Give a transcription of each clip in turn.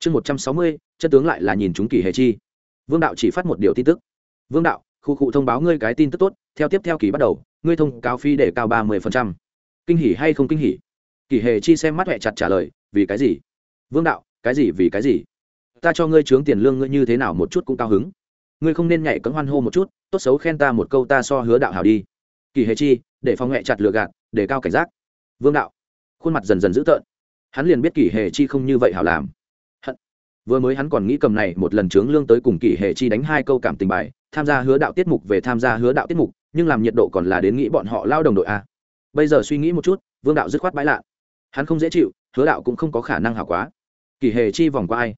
chương một trăm sáu mươi chân tướng lại là nhìn chúng kỳ hề chi. Vương đạo chỉ phát một điều tin tức. Vương đạo khu cụ thông báo ngươi cái tin tức tốt theo tiếp theo kỳ bắt đầu ngươi thông cáo phi để cao ba mươi phần trăm, kinh hỉ hay không kinh hỉ? Kỳ hề chi xem mắt huệ chặt trả lời vì cái gì? Vương đạo cái gì vì cái gì? Ta cho ngươi trướng tiền lương ngươi như thế nào một chút cũng cao hứng. Ngươi không nên nhảy cấm hoan hô một chút tốt xấu khen ta một câu ta so hứa đạo hảo đi. Kỳ hề chi để phòng huệ chặt lừa gạt để cao cảnh giác. Vương đạo khuôn mặt dần dần dữ tợn. Hắn liền biết kỳ hề chi không như vậy hảo làm vừa mới hắn còn nghĩ cầm này một lần trướng lương tới cùng kỳ hệ chi đánh hai câu cảm tình bài, tham gia hứa đạo tiết mục về tham gia hứa đạo tiết mục, nhưng làm nhiệt độ còn là đến nghĩ bọn họ lao đồng đội a bây giờ suy nghĩ một chút, vương đạo dứt khoát bãi lạ. Hắn không dễ chịu, hứa đạo cũng không có khả năng hảo quá. Kỳ hệ chi vòng qua ai?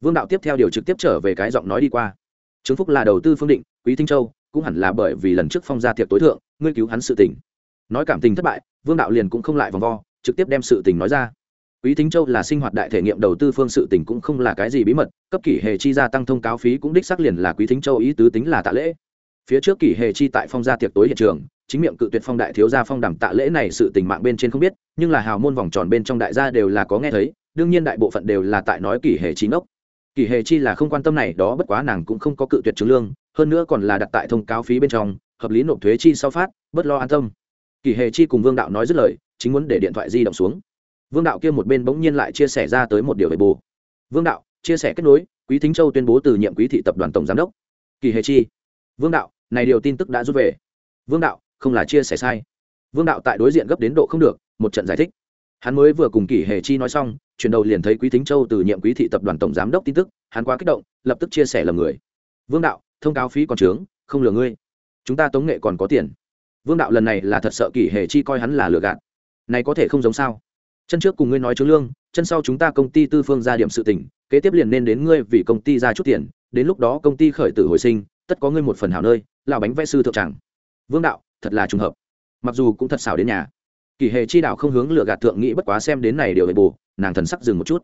Vương đạo tiếp theo điều trực tiếp trở về cái giọng nói đi qua. Chứng phúc là đầu tư phương định, quý thinh châu, cũng hẳn là bởi vì lần trước phong gia tiệc tối thượng, ngươi cứu hắn sự tình. Nói cảm tình thất bại, vương đạo liền cũng không lại vòng vo, trực tiếp đem sự tình nói ra quý thính châu là sinh hoạt đại thể nghiệm đầu tư phương sự tình cũng không là cái gì bí mật, cấp kỷ hề chi gia tăng thông cáo phí cũng đích xác liền là quý thính châu ý tứ tính là tạ lễ. Phía trước kỷ hề chi tại phong gia tiệc tối hiện trường, chính miệng cự tuyệt phong đại thiếu gia phong đàm tạ lễ này sự tình mạng bên trên không biết, nhưng là hào môn vòng tròn bên trong đại gia đều là có nghe thấy, đương nhiên đại bộ phận đều là tại nói kỷ hề chi ngốc. Kỷ hề chi là không quan tâm này, đó bất quá nàng cũng không có cự tuyệt chứng lương, hơn nữa còn là đặt tại thông cáo phí bên trong, hợp lý nộp thuế chi sau phát bất lo an tâm. Kỷ hề chi cùng vương đạo nói dứt lời, chính muốn để điện thoại di động xuống vương đạo kia một bên bỗng nhiên lại chia sẻ ra tới một điều về bù. Vương đạo, chia sẻ kết nối, quý thính châu tuyên bố từ nhiệm quý thị tập đoàn tổng giám đốc. Kỳ hề chi. Vương đạo, này điều tin tức đã rút về. Vương đạo, không là chia sẻ sai. Vương đạo tại đối diện gấp đến độ không được, một trận giải thích. Hắn mới vừa cùng kỳ hề chi nói xong, chuyển đầu liền thấy quý thính châu từ nhiệm quý thị tập đoàn tổng giám đốc tin tức, hắn quá kích động, lập tức chia sẻ lầm người. Vương đạo, thông cáo phí còn trướng không lừa ngươi. Chúng ta tống nghệ còn có tiền. Vương đạo lần này là thật sợ kỳ hề chi coi hắn là lừa gạt. Này có thể không giống sao? Chân trước cùng ngươi nói trướng lương, chân sau chúng ta công ty tư phương ra điểm sự tỉnh kế tiếp liền nên đến ngươi vì công ty ra chút tiền, đến lúc đó công ty khởi tử hồi sinh, tất có ngươi một phần hảo nơi, là bánh vẽ sư thượng tràng. Vương đạo, thật là trùng hợp. Mặc dù cũng thật xảo đến nhà. Kỳ hề chi đạo không hướng lựa gạt thượng nghĩ bất quá xem đến này điều về bù, nàng thần sắc dừng một chút.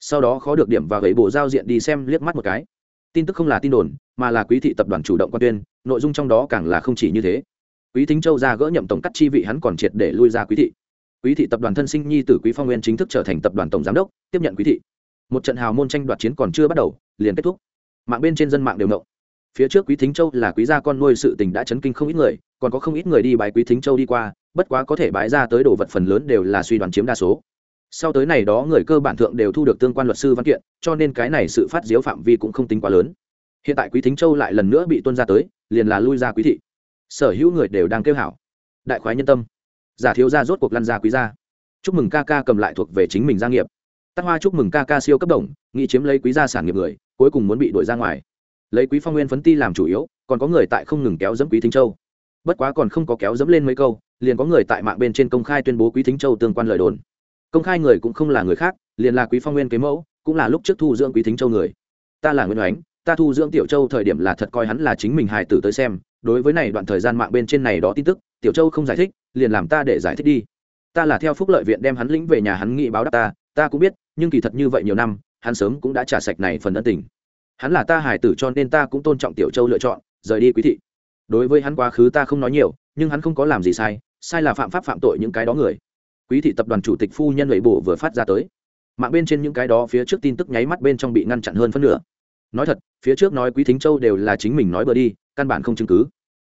Sau đó khó được điểm và gậy bộ giao diện đi xem liếc mắt một cái. Tin tức không là tin đồn, mà là quý thị tập đoàn chủ động quan tuyên, nội dung trong đó càng là không chỉ như thế. Quý thính châu ra gỡ nhậm tổng cắt chi vị hắn còn triệt để lui ra quý thị quý thị tập đoàn thân sinh nhi tử quý phong nguyên chính thức trở thành tập đoàn tổng giám đốc, tiếp nhận quý thị. Một trận hào môn tranh đoạt chiến còn chưa bắt đầu, liền kết thúc. Mạng bên trên dân mạng đều nộng phía trước quý thính châu là quý gia con nuôi sự tình đã chấn kinh không ít người, còn có không ít người đi bái quý thính châu đi qua, bất quá có thể bái ra tới đồ vật phần lớn đều là suy đoán chiếm đa số. Sau tới này đó người cơ bản thượng đều thu được tương quan luật sư văn kiện, cho nên cái này sự phát diếu phạm vi cũng không tính quá lớn. Hiện tại quý thính châu lại lần nữa bị tuân ra tới, liền là lui ra quý thị. Sở hữu người đều đang kêu hảo. Đại khoái nhân tâm giả thiếu gia rốt cuộc lăn ra quý gia. Chúc mừng ca ca cầm lại thuộc về chính mình gia nghiệp. Tát hoa chúc mừng ca ca siêu cấp đồng, nghĩ chiếm lấy quý gia sản nghiệp người, cuối cùng muốn bị đuổi ra ngoài. Lấy quý phong nguyên phấn ti làm chủ yếu, còn có người tại không ngừng kéo dẫm quý thính châu. Bất quá còn không có kéo dẫm lên mấy câu, liền có người tại mạng bên trên công khai tuyên bố quý thính châu tương quan lời đồn. Công khai người cũng không là người khác, liền là quý phong nguyên kế mẫu, cũng là lúc trước thu dưỡng quý thính châu người. Ta là nguyễn oánh ta thu dưỡng tiểu châu thời điểm là thật coi hắn là chính mình hài tử tới xem, đối với này đoạn thời gian mạng bên trên này đó tin tức, tiểu châu không giải thích liền làm ta để giải thích đi. Ta là theo phúc lợi viện đem hắn lĩnh về nhà hắn nghĩ báo đáp ta ta cũng biết, nhưng kỳ thật như vậy nhiều năm, hắn sớm cũng đã trả sạch này phần ân tình. Hắn là ta hài tử cho nên ta cũng tôn trọng tiểu châu lựa chọn, rời đi quý thị. Đối với hắn quá khứ ta không nói nhiều, nhưng hắn không có làm gì sai sai là phạm pháp phạm tội những cái đó người. Quý thị tập đoàn chủ tịch phu nhân lệ bộ vừa phát ra tới. Mạng bên trên những cái đó phía trước tin tức nháy mắt bên trong bị ngăn chặn hơn phân nửa. Nói thật, phía trước nói quý thính châu đều là chính mình nói bừa đi, căn bản không chứng cứ.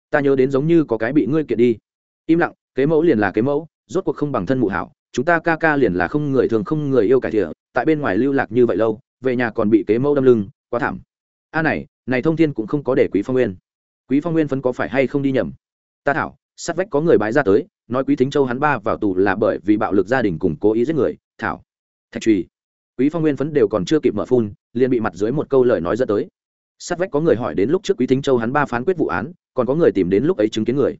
Ta nhớ đến giống như có cái bị ngươi kiện đi. Im lặng kế mẫu liền là kế mẫu, rốt cuộc không bằng thân mụ hảo, chúng ta ca ca liền là không người thường không người yêu cải thiện tại bên ngoài lưu lạc như vậy lâu, về nhà còn bị kế mẫu đâm lưng, quá thảm. A này này thông thiên cũng không có để quý phong nguyên. Quý phong nguyên phấn có phải hay không đi nhầm? Ta thảo, sát vách có người bái ra tới, nói quý thính châu hắn ba vào tù là bởi vì bạo lực gia đình cùng cố ý giết người, thảo. Thạch trùy. Quý phong nguyên phấn đều còn chưa kịp mở phun, liền bị mặt dưới một câu lời nói dẫn tới. Sát vách có người hỏi đến lúc trước quý thính châu hắn ba phán quyết vụ án, còn có người tìm đến lúc ấy chứng kiến người.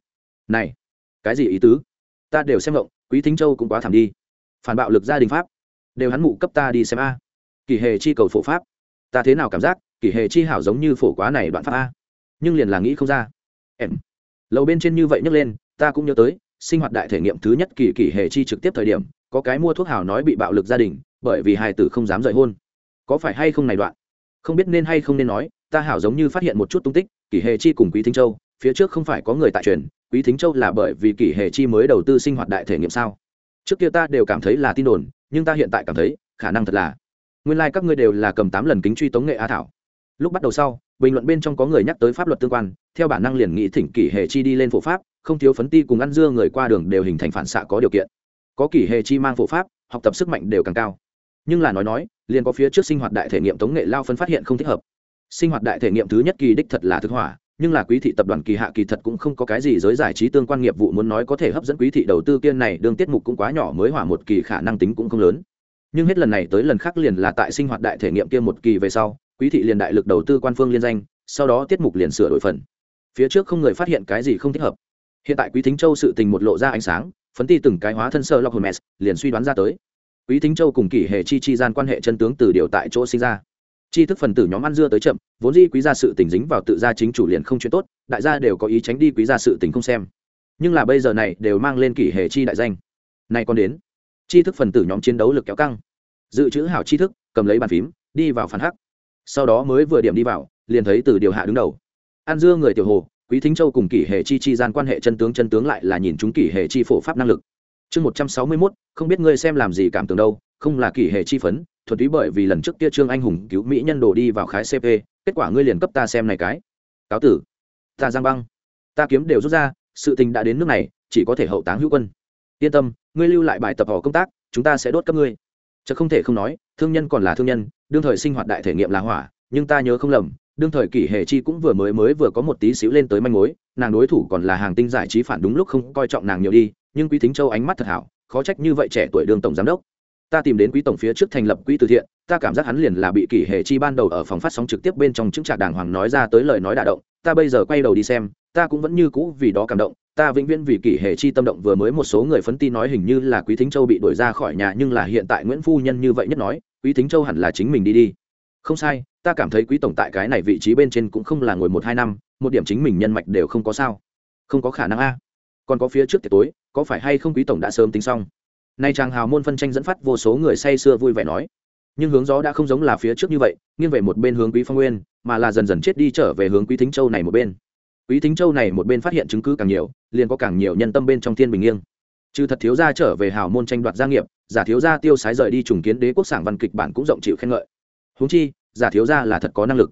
Này cái gì ý tứ? Ta đều xem động quý thính châu cũng quá thảm đi. Phản bạo lực gia đình pháp, đều hắn mụ cấp ta đi xem a. Kỳ hề chi cầu phổ pháp, ta thế nào cảm giác kỳ hề chi hảo giống như phổ quá này đoạn pháp a? Nhưng liền là nghĩ không ra. Em. Lầu bên trên như vậy nhấc lên, ta cũng nhớ tới, sinh hoạt đại thể nghiệm thứ nhất kỳ kỳ hề chi trực tiếp thời điểm, có cái mua thuốc hảo nói bị bạo lực gia đình, bởi vì hài tử không dám rời hôn. Có phải hay không này đoạn? Không biết nên hay không nên nói, ta hảo giống như phát hiện một chút tung tích kỳ hề chi cùng quý thính châu, phía trước không phải có người tại truyền quý thính châu là bởi vì kỷ hề chi mới đầu tư sinh hoạt đại thể nghiệm sao? Trước kia ta đều cảm thấy là tin đồn, nhưng ta hiện tại cảm thấy, khả năng thật là. Nguyên lai các ngươi đều là cầm tám lần kính truy tống nghệ a thảo. Lúc bắt đầu sau, bình luận bên trong có người nhắc tới pháp luật tương quan, theo bản năng liền nghĩ thỉnh kỷ hệ chi đi lên phổ pháp, không thiếu phấn ti cùng ăn dưa người qua đường đều hình thành phản xạ có điều kiện. Có kỷ hệ chi mang phổ pháp, học tập sức mạnh đều càng cao. Nhưng là nói nói, liền có phía trước sinh hoạt đại thể nghiệm tống nghệ lao phân phát hiện không thích hợp. Sinh hoạt đại thể nghiệm thứ nhất kỳ đích thật là thực hỏa nhưng là quý thị tập đoàn kỳ hạ kỳ thật cũng không có cái gì giới giải trí tương quan nghiệp vụ muốn nói có thể hấp dẫn quý thị đầu tư kiên này, đương tiết mục cũng quá nhỏ mới hỏa một kỳ khả năng tính cũng không lớn. Nhưng hết lần này tới lần khác liền là tại sinh hoạt đại thể nghiệm kia một kỳ về sau, quý thị liền đại lực đầu tư quan phương liên danh, sau đó tiết mục liền sửa đổi phần. Phía trước không người phát hiện cái gì không thích hợp. Hiện tại quý thính châu sự tình một lộ ra ánh sáng, phấn ti từng cái hóa thân sơ lọc hermes liền suy đoán ra tới. Quý thính châu cùng kỷ hệ chi chi gian quan hệ chân tướng từ điều tại chỗ sinh ra. Tri thức phần tử nhóm ăn dưa tới chậm, vốn di quý gia sự tình dính vào tự gia chính chủ liền không chuyện tốt, đại gia đều có ý tránh đi quý gia sự tình không xem. Nhưng là bây giờ này đều mang lên kỷ hệ chi đại danh. Nay còn đến. Tri thức phần tử nhóm chiến đấu lực kéo căng. Dự trữ hảo tri thức, cầm lấy bàn phím, đi vào phản hắc. Sau đó mới vừa điểm đi vào, liền thấy từ điều hạ đứng đầu. An dưa người tiểu hồ, quý thính châu cùng kỷ hệ chi chi gian quan hệ chân tướng chân tướng lại là nhìn chúng kỷ hệ chi phổ pháp năng lực. Chương một trăm sáu mươi mốt, không biết ngươi xem làm gì cảm tưởng đâu, không là kỷ hệ chi phấn thuần túy bởi vì lần trước kia trương anh hùng cứu mỹ nhân đồ đi vào khái cp kết quả ngươi liền cấp ta xem này cái. Cáo tử. Ta giang băng. Ta kiếm đều rút ra, sự tình đã đến nước này, chỉ có thể hậu táng hữu quân. Yên tâm, ngươi lưu lại bài tập họ công tác, chúng ta sẽ đốt cấp ngươi. Chợ không thể không nói, thương nhân còn là thương nhân, đương thời sinh hoạt đại thể nghiệm là hỏa, nhưng ta nhớ không lầm, đương thời kỷ hệ chi cũng vừa mới mới vừa có một tí xíu lên tới manh mối, nàng đối thủ còn là hàng tinh giải trí phản đúng lúc không coi trọng nàng nhiều đi, nhưng quý thính châu ánh mắt thật hảo, khó trách như vậy trẻ tuổi đương tổng giám đốc ta tìm đến quý tổng phía trước thành lập quỹ từ thiện, ta cảm giác hắn liền là bị kỷ hệ chi ban đầu ở phòng phát sóng trực tiếp bên trong chứng trạc đàng hoàng nói ra tới lời nói đả động. Ta bây giờ quay đầu đi xem, ta cũng vẫn như cũ vì đó cảm động. Ta vĩnh viễn vì kỷ hệ chi tâm động vừa mới một số người phấn ti nói hình như là quý thính châu bị đuổi ra khỏi nhà nhưng là hiện tại nguyễn phu nhân như vậy nhất nói, quý thính châu hẳn là chính mình đi đi. Không sai, ta cảm thấy quý tổng tại cái này vị trí bên trên cũng không là ngồi một hai năm, một điểm chính mình nhân mạch đều không có sao. Không có khả năng a. Còn có phía trước tiệc tối, có phải hay không quý tổng đã sớm tính xong? Nay chàng hào môn phân tranh dẫn phát vô số người say sưa vui vẻ nói, nhưng hướng gió đã không giống là phía trước như vậy, nghiêng về một bên hướng quý phong nguyên, mà là dần dần chết đi trở về hướng quý thính châu này một bên. Quý thính châu này một bên phát hiện chứng cứ càng nhiều, liền có càng nhiều nhân tâm bên trong thiên bình nghiêng. Trừ thật thiếu gia trở về hào môn tranh đoạt gia nghiệp, giả thiếu gia tiêu sái rời đi trùng kiến đế quốc sản văn kịch bản cũng rộng chịu khen ngợi. Huống chi, giả thiếu gia là thật có năng lực.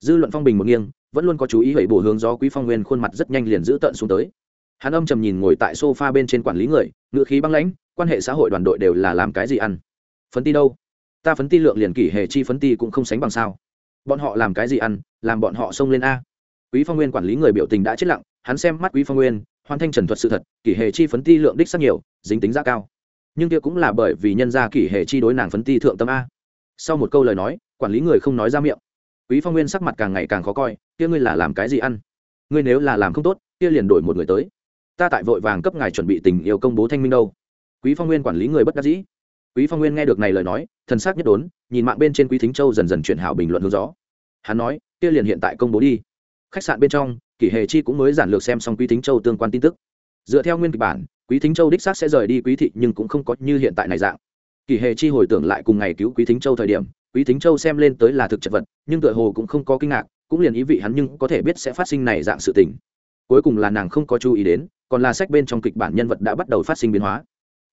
Dư luận phong bình một nghiêng, vẫn luôn có chú ý hẩy bổ hướng gió quý phong nguyên khuôn mặt rất nhanh liền giữ tận xuống tới. Hắn âm trầm nhìn ngồi tại sofa bên trên quản lý người, ngựa khí băng lãnh quan hệ xã hội đoàn đội đều là làm cái gì ăn? Phấn ti đâu? Ta phấn ti lượng liền kỷ hề chi phấn ti cũng không sánh bằng sao. Bọn họ làm cái gì ăn, làm bọn họ xông lên a. Quý phong nguyên quản lý người biểu tình đã chết lặng, hắn xem mắt quý phong nguyên, hoàn thanh trần thuật sự thật, kỷ hề chi phấn ti lượng đích sắc nhiều, dính tính giá cao. Nhưng kia cũng là bởi vì nhân gia kỷ hề chi đối nàng phấn ti thượng tâm a. Sau một câu lời nói, quản lý người không nói ra miệng. Quý phong nguyên sắc mặt càng ngày càng khó coi, kia ngươi là làm cái gì ăn? Ngươi nếu là làm không tốt, kia liền đổi một người tới. Ta tại vội vàng cấp ngài chuẩn bị tình yêu công bố thanh minh đâu quý phong nguyên quản lý người bất đắc dĩ. Quý phong nguyên nghe được này lời nói, thần sắc nhất đốn, nhìn mạng bên trên quý thính châu dần dần chuyển hảo bình luận hướng gió. Hắn nói, kia liền hiện tại công bố đi. Khách sạn bên trong, kỷ hề chi cũng mới giản lược xem xong quý thính châu tương quan tin tức. Dựa theo nguyên kịch bản, quý thính châu đích xác sẽ rời đi quý thị nhưng cũng không có như hiện tại này dạng. Kỷ hề chi hồi tưởng lại cùng ngày cứu quý thính châu thời điểm, quý thính châu xem lên tới là thực chất vật, nhưng tựa hồ cũng không có kinh ngạc, cũng liền ý vị hắn nhưng có thể biết sẽ phát sinh này dạng sự tình. Cuối cùng là nàng không có chú ý đến, còn là sách bên trong kịch bản nhân vật đã bắt đầu phát sinh biến hóa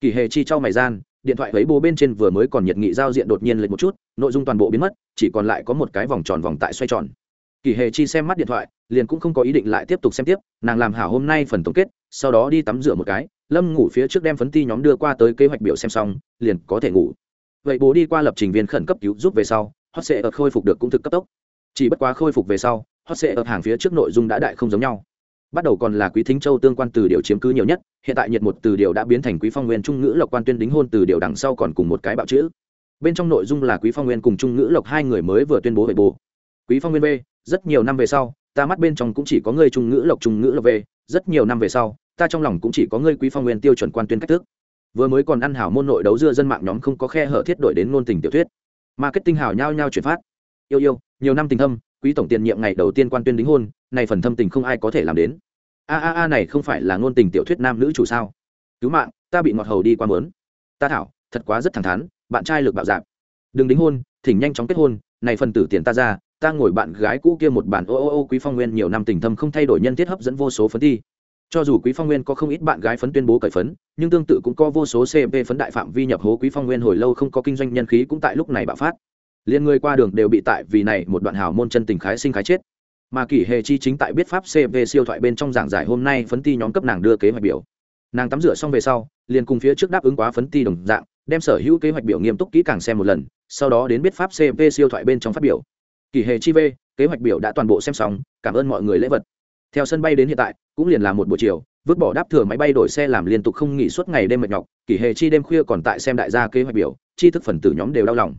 kỳ hề chi trong mày gian, điện thoại lấy bố bên trên vừa mới còn nhiệt nghị giao diện đột nhiên lệch một chút, nội dung toàn bộ biến mất, chỉ còn lại có một cái vòng tròn vòng tại xoay tròn. Kỳ hề chi xem mắt điện thoại, liền cũng không có ý định lại tiếp tục xem tiếp, nàng làm hảo hôm nay phần tổng kết, sau đó đi tắm rửa một cái, lâm ngủ phía trước đem phấn ti nhóm đưa qua tới kế hoạch biểu xem xong, liền có thể ngủ. Vậy bố đi qua lập trình viên khẩn cấp cứu giúp về sau, hot sẽ ợt khôi phục được cũng thực cấp tốc. Chỉ bất quá khôi phục về sau, hot sẽ ợt hàng phía trước nội dung đã đại không giống nhau bắt đầu còn là quý thính châu tương quan từ điều chiếm cứ nhiều nhất, hiện tại nhiệt một từ điều đã biến thành quý phong nguyên trung ngữ lộc quan tuyên đính hôn từ điều đằng sau còn cùng một cái bạo chữ. Bên trong nội dung là quý phong nguyên cùng trung ngữ lộc hai người mới vừa tuyên bố về bố quý phong nguyên b rất nhiều năm về sau, ta mắt bên trong cũng chỉ có ngươi trung ngữ lộc trung ngữ lộc v rất nhiều năm về sau, ta trong lòng cũng chỉ có ngươi quý phong nguyên tiêu chuẩn quan tuyên cách thức. Vừa mới còn ăn hảo môn nội đấu dưa dân mạng nhóm không có khe hở thiết đổi đến ngôn tình tiểu thuyết. Marketing hảo nhau nhau chuyển phát. Yêu yêu, nhiều năm tình thâm, quý tổng tiền nhiệm ngày đầu tiên quan tuyên đính hôn này phần thâm tình không ai có thể làm đến a a a này không phải là ngôn tình tiểu thuyết nam nữ chủ sao? Cứu mạng, ta bị ngọt hầu đi qua mớn. Ta thảo, thật quá rất thẳng thắn, bạn trai lực bạo dạp đừng đính hôn, thỉnh nhanh chóng kết hôn, này phần tử tiền ta ra, ta ngồi bạn gái cũ kia một bản ô ô ô quý phong nguyên nhiều năm tình thâm không thay đổi nhân thiết hấp dẫn vô số phấn thi cho dù quý phong nguyên có không ít bạn gái phấn tuyên bố cởi phấn, nhưng tương tự cũng có vô số cp phấn đại phạm vi nhập hố quý phong nguyên hồi lâu không có kinh doanh nhân khí cũng tại lúc này bạo phát. Liền người qua đường đều bị tại vì này một đoạn hào môn chân tình khái sinh khái chết mà kỷ hề chi chính tại biết pháp cv siêu thoại bên trong giảng giải hôm nay phấn ti nhóm cấp nàng đưa kế hoạch biểu. Nàng tắm rửa xong về sau, liền cùng phía trước đáp ứng quá phấn ti đồng dạng, đem sở hữu kế hoạch biểu nghiêm túc kỹ càng xem một lần, sau đó đến biết pháp cv siêu thoại bên trong phát biểu. Kỷ hề chi v, kế hoạch biểu đã toàn bộ xem xong, cảm ơn mọi người lễ vật. Theo sân bay đến hiện tại, cũng liền là một buổi chiều, vứt bỏ đáp thừa máy bay đổi xe làm liên tục không nghỉ suốt ngày đêm mệt nhọc, kỷ hề chi đêm khuya còn tại xem đại gia kế hoạch biểu chi thức phần tử nhóm đều đau lòng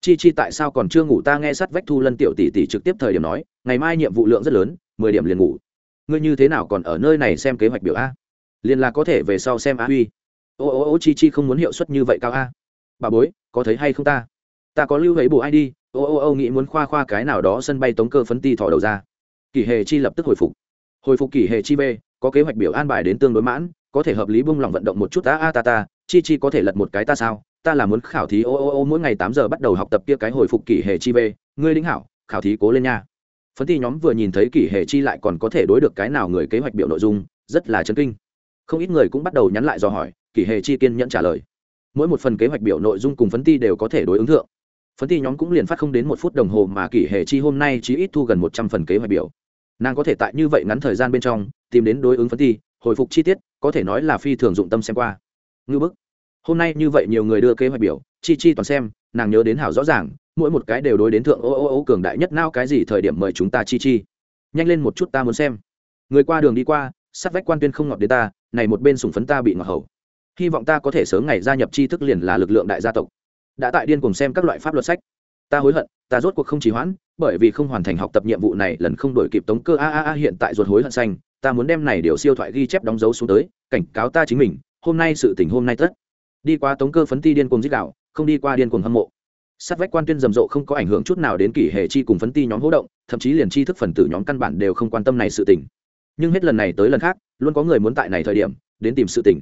chi chi tại sao còn chưa ngủ? Ta nghe sát vách thu lân tiểu tỷ tỷ trực tiếp thời điểm nói, ngày mai nhiệm vụ lượng rất lớn, mười điểm liền ngủ. Ngươi như thế nào còn ở nơi này xem kế hoạch biểu a? Liền là có thể về sau xem a huy. Ô ô ô, chi chi không muốn hiệu suất như vậy cao a. Bà bối, có thấy hay không ta? Ta có lưu ấy bộ ai đi. Ô ô ô, nghĩ muốn khoa khoa cái nào đó sân bay tống cơ phấn ti thỏ đầu ra. Kỷ hề chi lập tức hồi phục. Hồi phục kỷ hề chi b, có kế hoạch biểu an bài đến tương đối mãn, có thể hợp lý bung lòng vận động một chút. Ta, a, ta ta, chi chi có thể lật một cái ta sao? Ta là muốn khảo thí ô ô ô mỗi ngày tám giờ bắt đầu học tập kia cái hồi phục kỷ hệ chi về ngươi lĩnh hảo, khảo thí cố lên nha. Phấn thi nhóm vừa nhìn thấy kỷ hệ chi lại còn có thể đối được cái nào người kế hoạch biểu nội dung, rất là chấn kinh. Không ít người cũng bắt đầu nhắn lại do hỏi, kỷ hệ chi kiên nhẫn trả lời. Mỗi một phần kế hoạch biểu nội dung cùng phấn ti đều có thể đối ứng thượng. Phấn ti nhóm cũng liền phát không đến một phút đồng hồ mà kỷ hệ chi hôm nay chỉ ít thu gần một trăm phần kế hoạch biểu. Nàng có thể tại như vậy ngắn thời gian bên trong tìm đến đối ứng phấn ti, hồi phục chi tiết, có thể nói là phi thường dụng tâm xem qua. Ngư bức hôm nay như vậy nhiều người đưa kế hoạch biểu, chi chi toàn xem, nàng nhớ đến hảo rõ ràng, mỗi một cái đều đối đến thượng ô ô ô cường đại nhất nao cái gì thời điểm mời chúng ta chi chi. Nhanh lên một chút ta muốn xem. Người qua đường đi qua sát vách quan tuyên không ngọt đến ta, này một bên sùng phấn ta bị ngọt hầu. Hy vọng ta có thể sớm ngày gia nhập Chi thức liền là lực lượng đại gia tộc. Đã tại điên cùng xem các loại pháp luật sách. Ta hối hận, ta rốt cuộc không trì hoãn, bởi vì không hoàn thành học tập nhiệm vụ này lần không đổi kịp tống cơ a a a hiện tại ruột hối hận xanh, ta muốn đem này điều siêu thoại ghi chép đóng dấu xuống tới, cảnh cáo ta chính mình, hôm nay sự tình hôm nay tất đi qua tống cơ phấn ti điên cuồng dích đạo không đi qua điên cuồng hâm mộ. Sát vách quan tuyên rầm rộ không có ảnh hưởng chút nào đến kỷ hệ chi cùng phấn ti nhóm hỗ động, thậm chí liền chi thức phần tử nhóm căn bản đều không quan tâm này sự tình. Nhưng hết lần này tới lần khác, luôn có người muốn tại này thời điểm, đến tìm sự tình.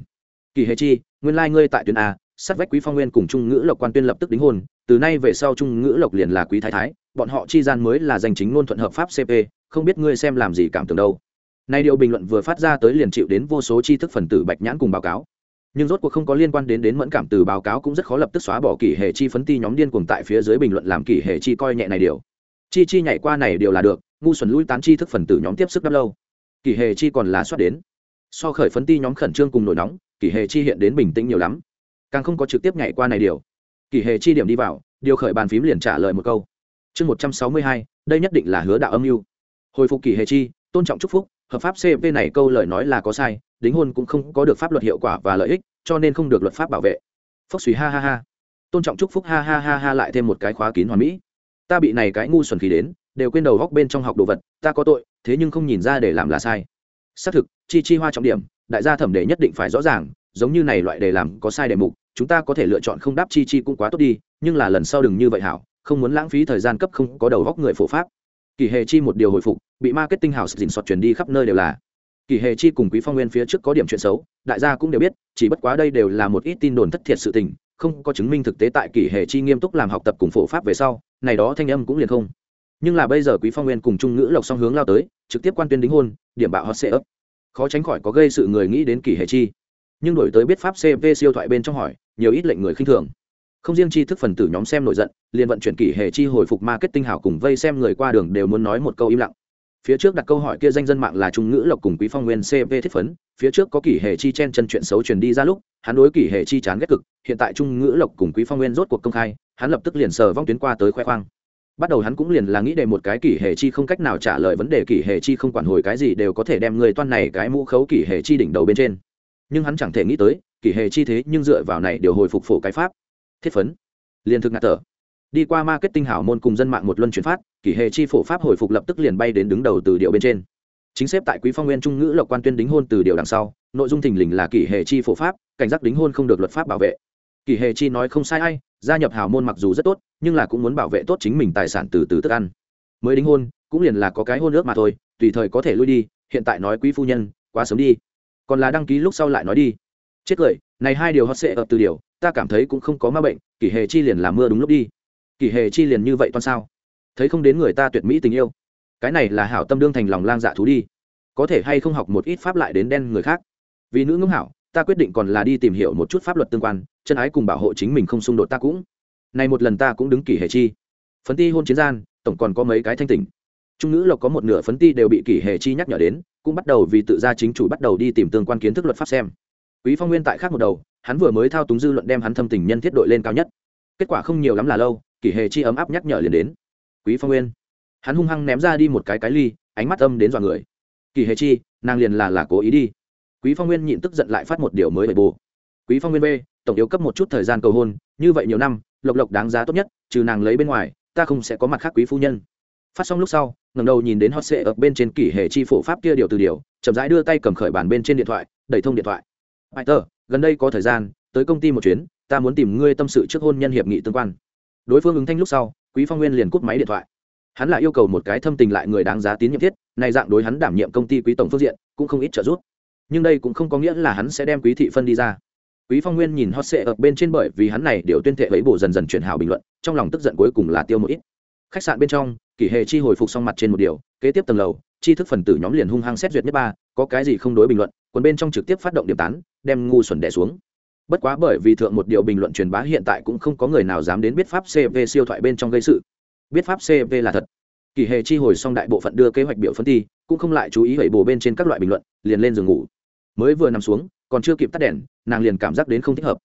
Kỷ hệ chi, nguyên lai、like、ngươi tại tuyến a, sát vách quý phong nguyên cùng trung ngữ lộc quan tuyên lập tức đính hôn, từ nay về sau trung ngữ lộc liền là quý thái thái, bọn họ chi gian mới là danh chính ngôn thuận hợp pháp cp không biết ngươi xem làm gì cảm tưởng đâu. Nay điều bình luận vừa phát ra tới liền chịu đến vô số tri thức phần tử bạch nhãn cùng báo cáo nhưng rốt cuộc không có liên quan đến đến mẫn cảm từ báo cáo cũng rất khó lập tức xóa bỏ kỷ hệ chi phấn ti nhóm điên cuồng tại phía dưới bình luận làm kỷ hệ chi coi nhẹ này điều. Chi chi nhảy qua này điều là được, ngu xuẩn lui tán chi thức phần tử nhóm tiếp sức đắp lâu. Kỷ hệ chi còn là soát đến. So khởi phấn ti nhóm khẩn trương cùng nổi nóng, kỷ hệ chi hiện đến bình tĩnh nhiều lắm. Càng không có trực tiếp nhảy qua này điều. Kỷ hệ chi điểm đi vào, điều khởi bàn phím liền trả lời một câu. Chương một trăm sáu mươi hai, đây nhất định là hứa đạo âm mưu. Hồi phục kỷ hệ chi, tôn trọng chúc phúc hợp pháp cp này câu lời nói là có sai, đính hôn cũng không có được pháp luật hiệu quả và lợi ích, cho nên không được luật pháp bảo vệ. Phốc suy ha ha ha. Tôn trọng chúc phúc ha ha ha ha lại thêm một cái khóa kín hoàn mỹ. Ta bị này cái ngu xuẩn khí đến, đều quên đầu góc bên trong học đồ vật, ta có tội, thế nhưng không nhìn ra để làm là sai. Xác thực, chi chi hoa trọng điểm, đại gia thẩm đề nhất định phải rõ ràng, giống như này loại đề làm có sai đề mục, chúng ta có thể lựa chọn không đáp chi chi cũng quá tốt đi, nhưng là lần sau đừng như vậy hảo, không muốn lãng phí thời gian cấp không có đầu góc người phổ pháp. Kỳ hề chi một điều hồi phục bị marketing house dình sọt truyền đi khắp nơi đều là. Kỳ hề chi cùng quý phong nguyên phía trước có điểm chuyện xấu, đại gia cũng đều biết, chỉ bất quá đây đều là một ít tin đồn thất thiệt sự tình, không có chứng minh thực tế tại kỳ hề chi nghiêm túc làm học tập cùng phổ pháp về sau, này đó thanh âm cũng liền không. Nhưng là bây giờ quý phong nguyên cùng trung ngữ lộc song hướng lao tới, trực tiếp quan tuyên đính hôn, điểm bạo hot sẽ ấp khó tránh khỏi có gây sự người nghĩ đến kỳ hề chi. Nhưng đổi tới biết pháp cv siêu thoại bên trong hỏi, nhiều ít lệnh người khinh thường. Không riêng chi thức phần tử nhóm xem nổi giận, liền vận chuyển kỷ hệ chi hồi phục marketing hảo cùng vây xem người qua đường đều muốn nói một câu im lặng phía trước đặt câu hỏi kia danh dân mạng là trung ngữ lộc cùng quý phong nguyên cv thiết phấn. Phía trước có kỷ hệ chi chen chân chuyện xấu truyền đi ra lúc, hắn đối kỷ hệ chi chán ghét cực. Hiện tại trung ngữ lộc cùng quý phong nguyên rốt cuộc công khai, hắn lập tức liền sờ vong tuyến qua tới khoe khoang. Bắt đầu hắn cũng liền là nghĩ để một cái kỷ hệ chi không cách nào trả lời vấn đề kỷ hệ chi không quản hồi cái gì đều có thể đem người toan này cái mũ khấu kỷ hệ chi đỉnh đầu bên trên. Nhưng hắn chẳng thể nghĩ tới, kỷ hệ chi thế nhưng dựa vào này điều hồi phục phổ cái pháp. Thiết phấn. Liền thực ngạt tở đi qua marketing hảo môn cùng dân mạng một luân chuyển phát kỷ hệ chi phổ pháp hồi phục lập tức liền bay đến đứng đầu từ điệu bên trên. Chính xếp tại quý phong nguyên trung ngữ lộc quan tuyên đính hôn từ điều đằng sau, nội dung thình lình là kỷ hệ chi phổ pháp, cảnh giác đính hôn không được luật pháp bảo vệ. Kỷ hệ chi nói không sai ai, gia nhập hào môn mặc dù rất tốt, nhưng là cũng muốn bảo vệ tốt chính mình tài sản từ từ thức ăn. Mới đính hôn, cũng liền là có cái hôn ước mà thôi, tùy thời có thể lui đi, hiện tại nói quý phu nhân, quá sớm đi. Còn là đăng ký lúc sau lại nói đi. Chết cười, này hai điều hot sẽ ập từ điều ta cảm thấy cũng không có ma bệnh kỷ hệ chi liền là mưa đúng lúc đi. Kỷ hệ chi liền như vậy toàn sao? Thấy không đến người ta tuyệt mỹ tình yêu. Cái này là hảo tâm đương thành lòng lang dạ thú đi. Có thể hay không học một ít pháp lại đến đen người khác. Vì nữ ngưỡng hảo, ta quyết định còn là đi tìm hiểu một chút pháp luật tương quan, chân ái cùng bảo hộ chính mình không xung đột ta cũng. Này một lần ta cũng đứng kỷ hệ chi. Phấn ti hôn chiến gian, tổng còn có mấy cái thanh tỉnh. Trung nữ lộc có một nửa phấn ti đều bị kỷ hệ chi nhắc nhở đến, cũng bắt đầu vì tự ra chính chủ bắt đầu đi tìm tương quan kiến thức luật pháp xem. Quý phong nguyên tại khác một đầu, hắn vừa mới thao túng dư luận đem hắn thâm tình nhân thiết đội lên cao nhất. Kết quả không nhiều lắm là lâu kỷ hệ chi ấm áp nhắc nhở liền đến quý phong nguyên. Hắn hung hăng ném ra đi một cái cái ly ánh mắt âm đến dọa người. Kỷ Hề chi nàng liền là là cố ý đi. Quý phong nguyên nhịn tức giận lại phát một điều mới bề bù. Quý phong nguyên b tổng yếu cấp một chút thời gian cầu hôn như vậy nhiều năm lộc lộc đáng giá tốt nhất trừ nàng lấy bên ngoài ta không sẽ có mặt khác quý phu nhân. Phát xong lúc sau ngẩng đầu nhìn đến hot sệ ở bên trên kỷ hệ chi phổ pháp kia điều từ điều chậm rãi đưa tay cầm khởi bàn bên trên điện thoại đẩy thông điện thoại. Peter, gần đây có thời gian tới công ty một chuyến ta muốn tìm ngươi tâm sự trước hôn nhân hiệp nghị tương quan. Đối phương ứng thanh lúc sau quý phong nguyên liền cúp máy điện thoại. Hắn lại yêu cầu một cái thâm tình lại người đáng giá tín nhiệm thiết này dạng đối hắn đảm nhiệm công ty quý tổng phương diện, cũng không ít trợ giúp. Nhưng đây cũng không có nghĩa là hắn sẽ đem quý thị phân đi ra. Quý phong nguyên nhìn hot sệ ở bên trên bởi vì hắn này điều tuyên thệ với bộ dần dần chuyển hảo bình luận, trong lòng tức giận cuối cùng là tiêu một ít. Khách sạn bên trong, kỷ hệ chi hồi phục xong mặt trên một điều, kế tiếp tầng lầu chi thức phần tử nhóm liền hung hăng xét duyệt nhất ba, có cái gì không đối bình luận còn bên trong trực tiếp phát động điểm tán, đem ngu xuẩn đẻ xuống bất quá bởi vì thượng một điều bình luận truyền bá hiện tại cũng không có người nào dám đến biết pháp cv siêu thoại bên trong gây sự. Biết pháp cv là thật. Kỳ hề chi hồi xong đại bộ phận đưa kế hoạch biểu phân thi cũng không lại chú ý hẩy bồ bên trên các loại bình luận, liền lên giường ngủ. Mới vừa nằm xuống, còn chưa kịp tắt đèn, nàng liền cảm giác đến không thích hợp.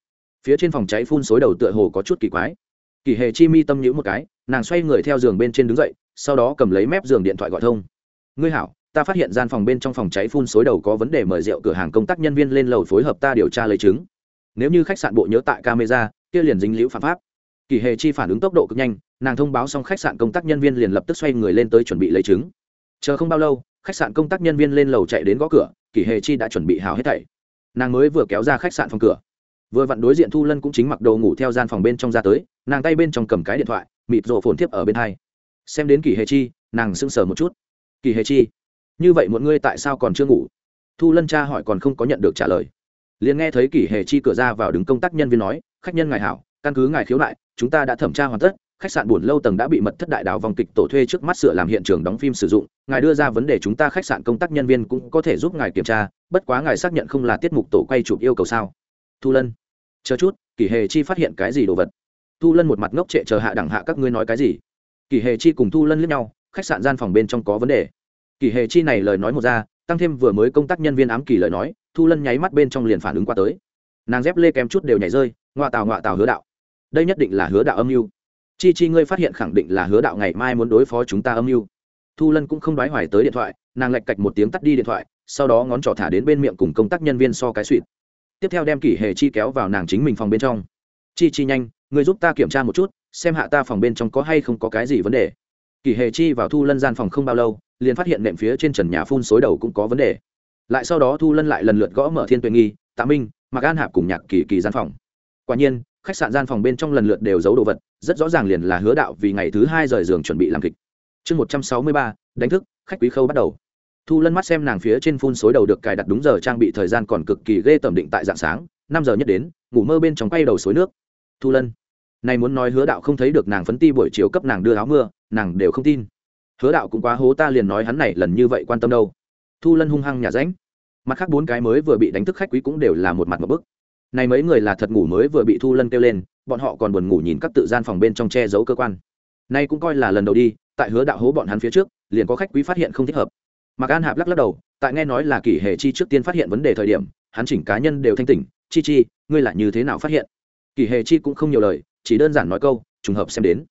Phía trên phòng cháy phun xối đầu tựa hồ có chút kỳ quái. Kỳ hề chi mi tâm nhữ một cái, nàng xoay người theo giường bên trên đứng dậy, sau đó cầm lấy mép giường điện thoại gọi thông. Ngươi hảo, ta phát hiện gian phòng bên trong phòng cháy phun xối đầu có vấn đề mời rượu cửa hàng công tác nhân viên lên lầu phối hợp ta điều tra lấy chứng nếu như khách sạn bộ nhớ tại camera, kia liền dính liễu phạm pháp. Kỳ hề chi phản ứng tốc độ cực nhanh, nàng thông báo xong khách sạn công tác nhân viên liền lập tức xoay người lên tới chuẩn bị lấy chứng chờ không bao lâu, khách sạn công tác nhân viên lên lầu chạy đến gõ cửa, kỳ hề chi đã chuẩn bị hào hết thảy. Nàng mới vừa kéo ra khách sạn phòng cửa. Vừa vặn đối diện thu lân cũng chính mặc đồ ngủ theo gian phòng bên trong ra tới, nàng tay bên trong cầm cái điện thoại, mịt rộ phồn thiếp ở bên hai. Xem đến kỳ hề chi, nàng sững sờ một chút. Kỳ hề chi, như vậy một ngươi tại sao còn chưa ngủ? Thu lân cha hỏi còn không có nhận được trả lời liền nghe thấy kỳ hề chi cửa ra vào đứng công tác nhân viên nói, khách nhân ngài hảo, căn cứ ngài khiếu nại, chúng ta đã thẩm tra hoàn tất, khách sạn buồn lâu tầng đã bị mật thất đại đào vòng kịch tổ thuê trước mắt sửa làm hiện trường đóng phim sử dụng, ngài đưa ra vấn đề chúng ta khách sạn công tác nhân viên cũng có thể giúp ngài kiểm tra, bất quá ngài xác nhận không là tiết mục tổ quay chụp yêu cầu sao? Thu lân, chờ chút, kỷ hề chi phát hiện cái gì đồ vật? Thu lân một mặt ngốc trệ chờ hạ đẳng hạ các ngươi nói cái gì? Kỷ hề chi cùng thu lân lướt nhau, khách sạn gian phòng bên trong có vấn đề. Kỷ hề chi này lời nói một ra, tăng thêm vừa mới công tác nhân viên ám kỳ lời nói thu lân nháy mắt bên trong liền phản ứng qua tới. Nàng dép lê kém chút đều nhảy rơi ngoa tào ngoa tào hứa đạo. Đây nhất định là hứa đạo âm mưu. Chi chi ngươi phát hiện khẳng định là hứa đạo ngày mai muốn đối phó chúng ta âm mưu. Thu lân cũng không đoái hoài tới điện thoại, nàng lạch cạch một tiếng tắt đi điện thoại, sau đó ngón trỏ thả đến bên miệng cùng công tác nhân viên so cái suỵt tiếp theo đem kỷ hề chi kéo vào nàng chính mình phòng bên trong. Chi chi nhanh người giúp ta kiểm tra một chút, xem hạ ta phòng bên trong có hay không có cái gì vấn đề. Kỷ hề chi vào thu lân gian phòng không bao lâu, liền phát hiện nệm phía trên trần nhà phun xối đầu cũng có vấn đề lại sau đó thu lân lại lần lượt gõ mở thiên tuệ nghi, tạ minh mặc an hạp cùng nhạc kỳ kỳ gian phòng. Quả nhiên, khách sạn gian phòng bên trong lần lượt đều giấu đồ vật, rất rõ ràng liền là hứa đạo vì ngày thứ hai rời giường chuẩn bị làm kịch. Chương một trăm sáu mươi ba, đánh thức, khách quý khâu bắt đầu. Thu lân mắt xem nàng phía trên phun xối đầu được cài đặt đúng giờ trang bị thời gian còn cực kỳ ghê tẩm định tại dạng sáng, năm giờ nhất đến, ngủ mơ bên trong quay đầu xối nước. Thu lân, này muốn nói hứa đạo không thấy được nàng phấn ti buổi chiều cấp nàng đưa áo mưa, nàng đều không tin. Hứa đạo cũng quá hố ta liền nói hắn này lần như vậy quan tâm đâu. Thu lân hung hăng nhà ránh mặt khác bốn cái mới vừa bị đánh thức khách quý cũng đều là một mặt một bức. Này mấy người là thật ngủ mới vừa bị thu lân kêu lên, bọn họ còn buồn ngủ nhìn các tự gian phòng bên trong che giấu cơ quan. Nay cũng coi là lần đầu đi, tại hứa đạo hố bọn hắn phía trước, liền có khách quý phát hiện không thích hợp. Mạc an hạp lắc lắc đầu, tại nghe nói là kỷ hệ chi trước tiên phát hiện vấn đề thời điểm, hắn chỉnh cá nhân đều thanh tỉnh, chi chi, ngươi là như thế nào phát hiện? Kỷ hệ chi cũng không nhiều lời, chỉ đơn giản nói câu, trùng hợp xem đến.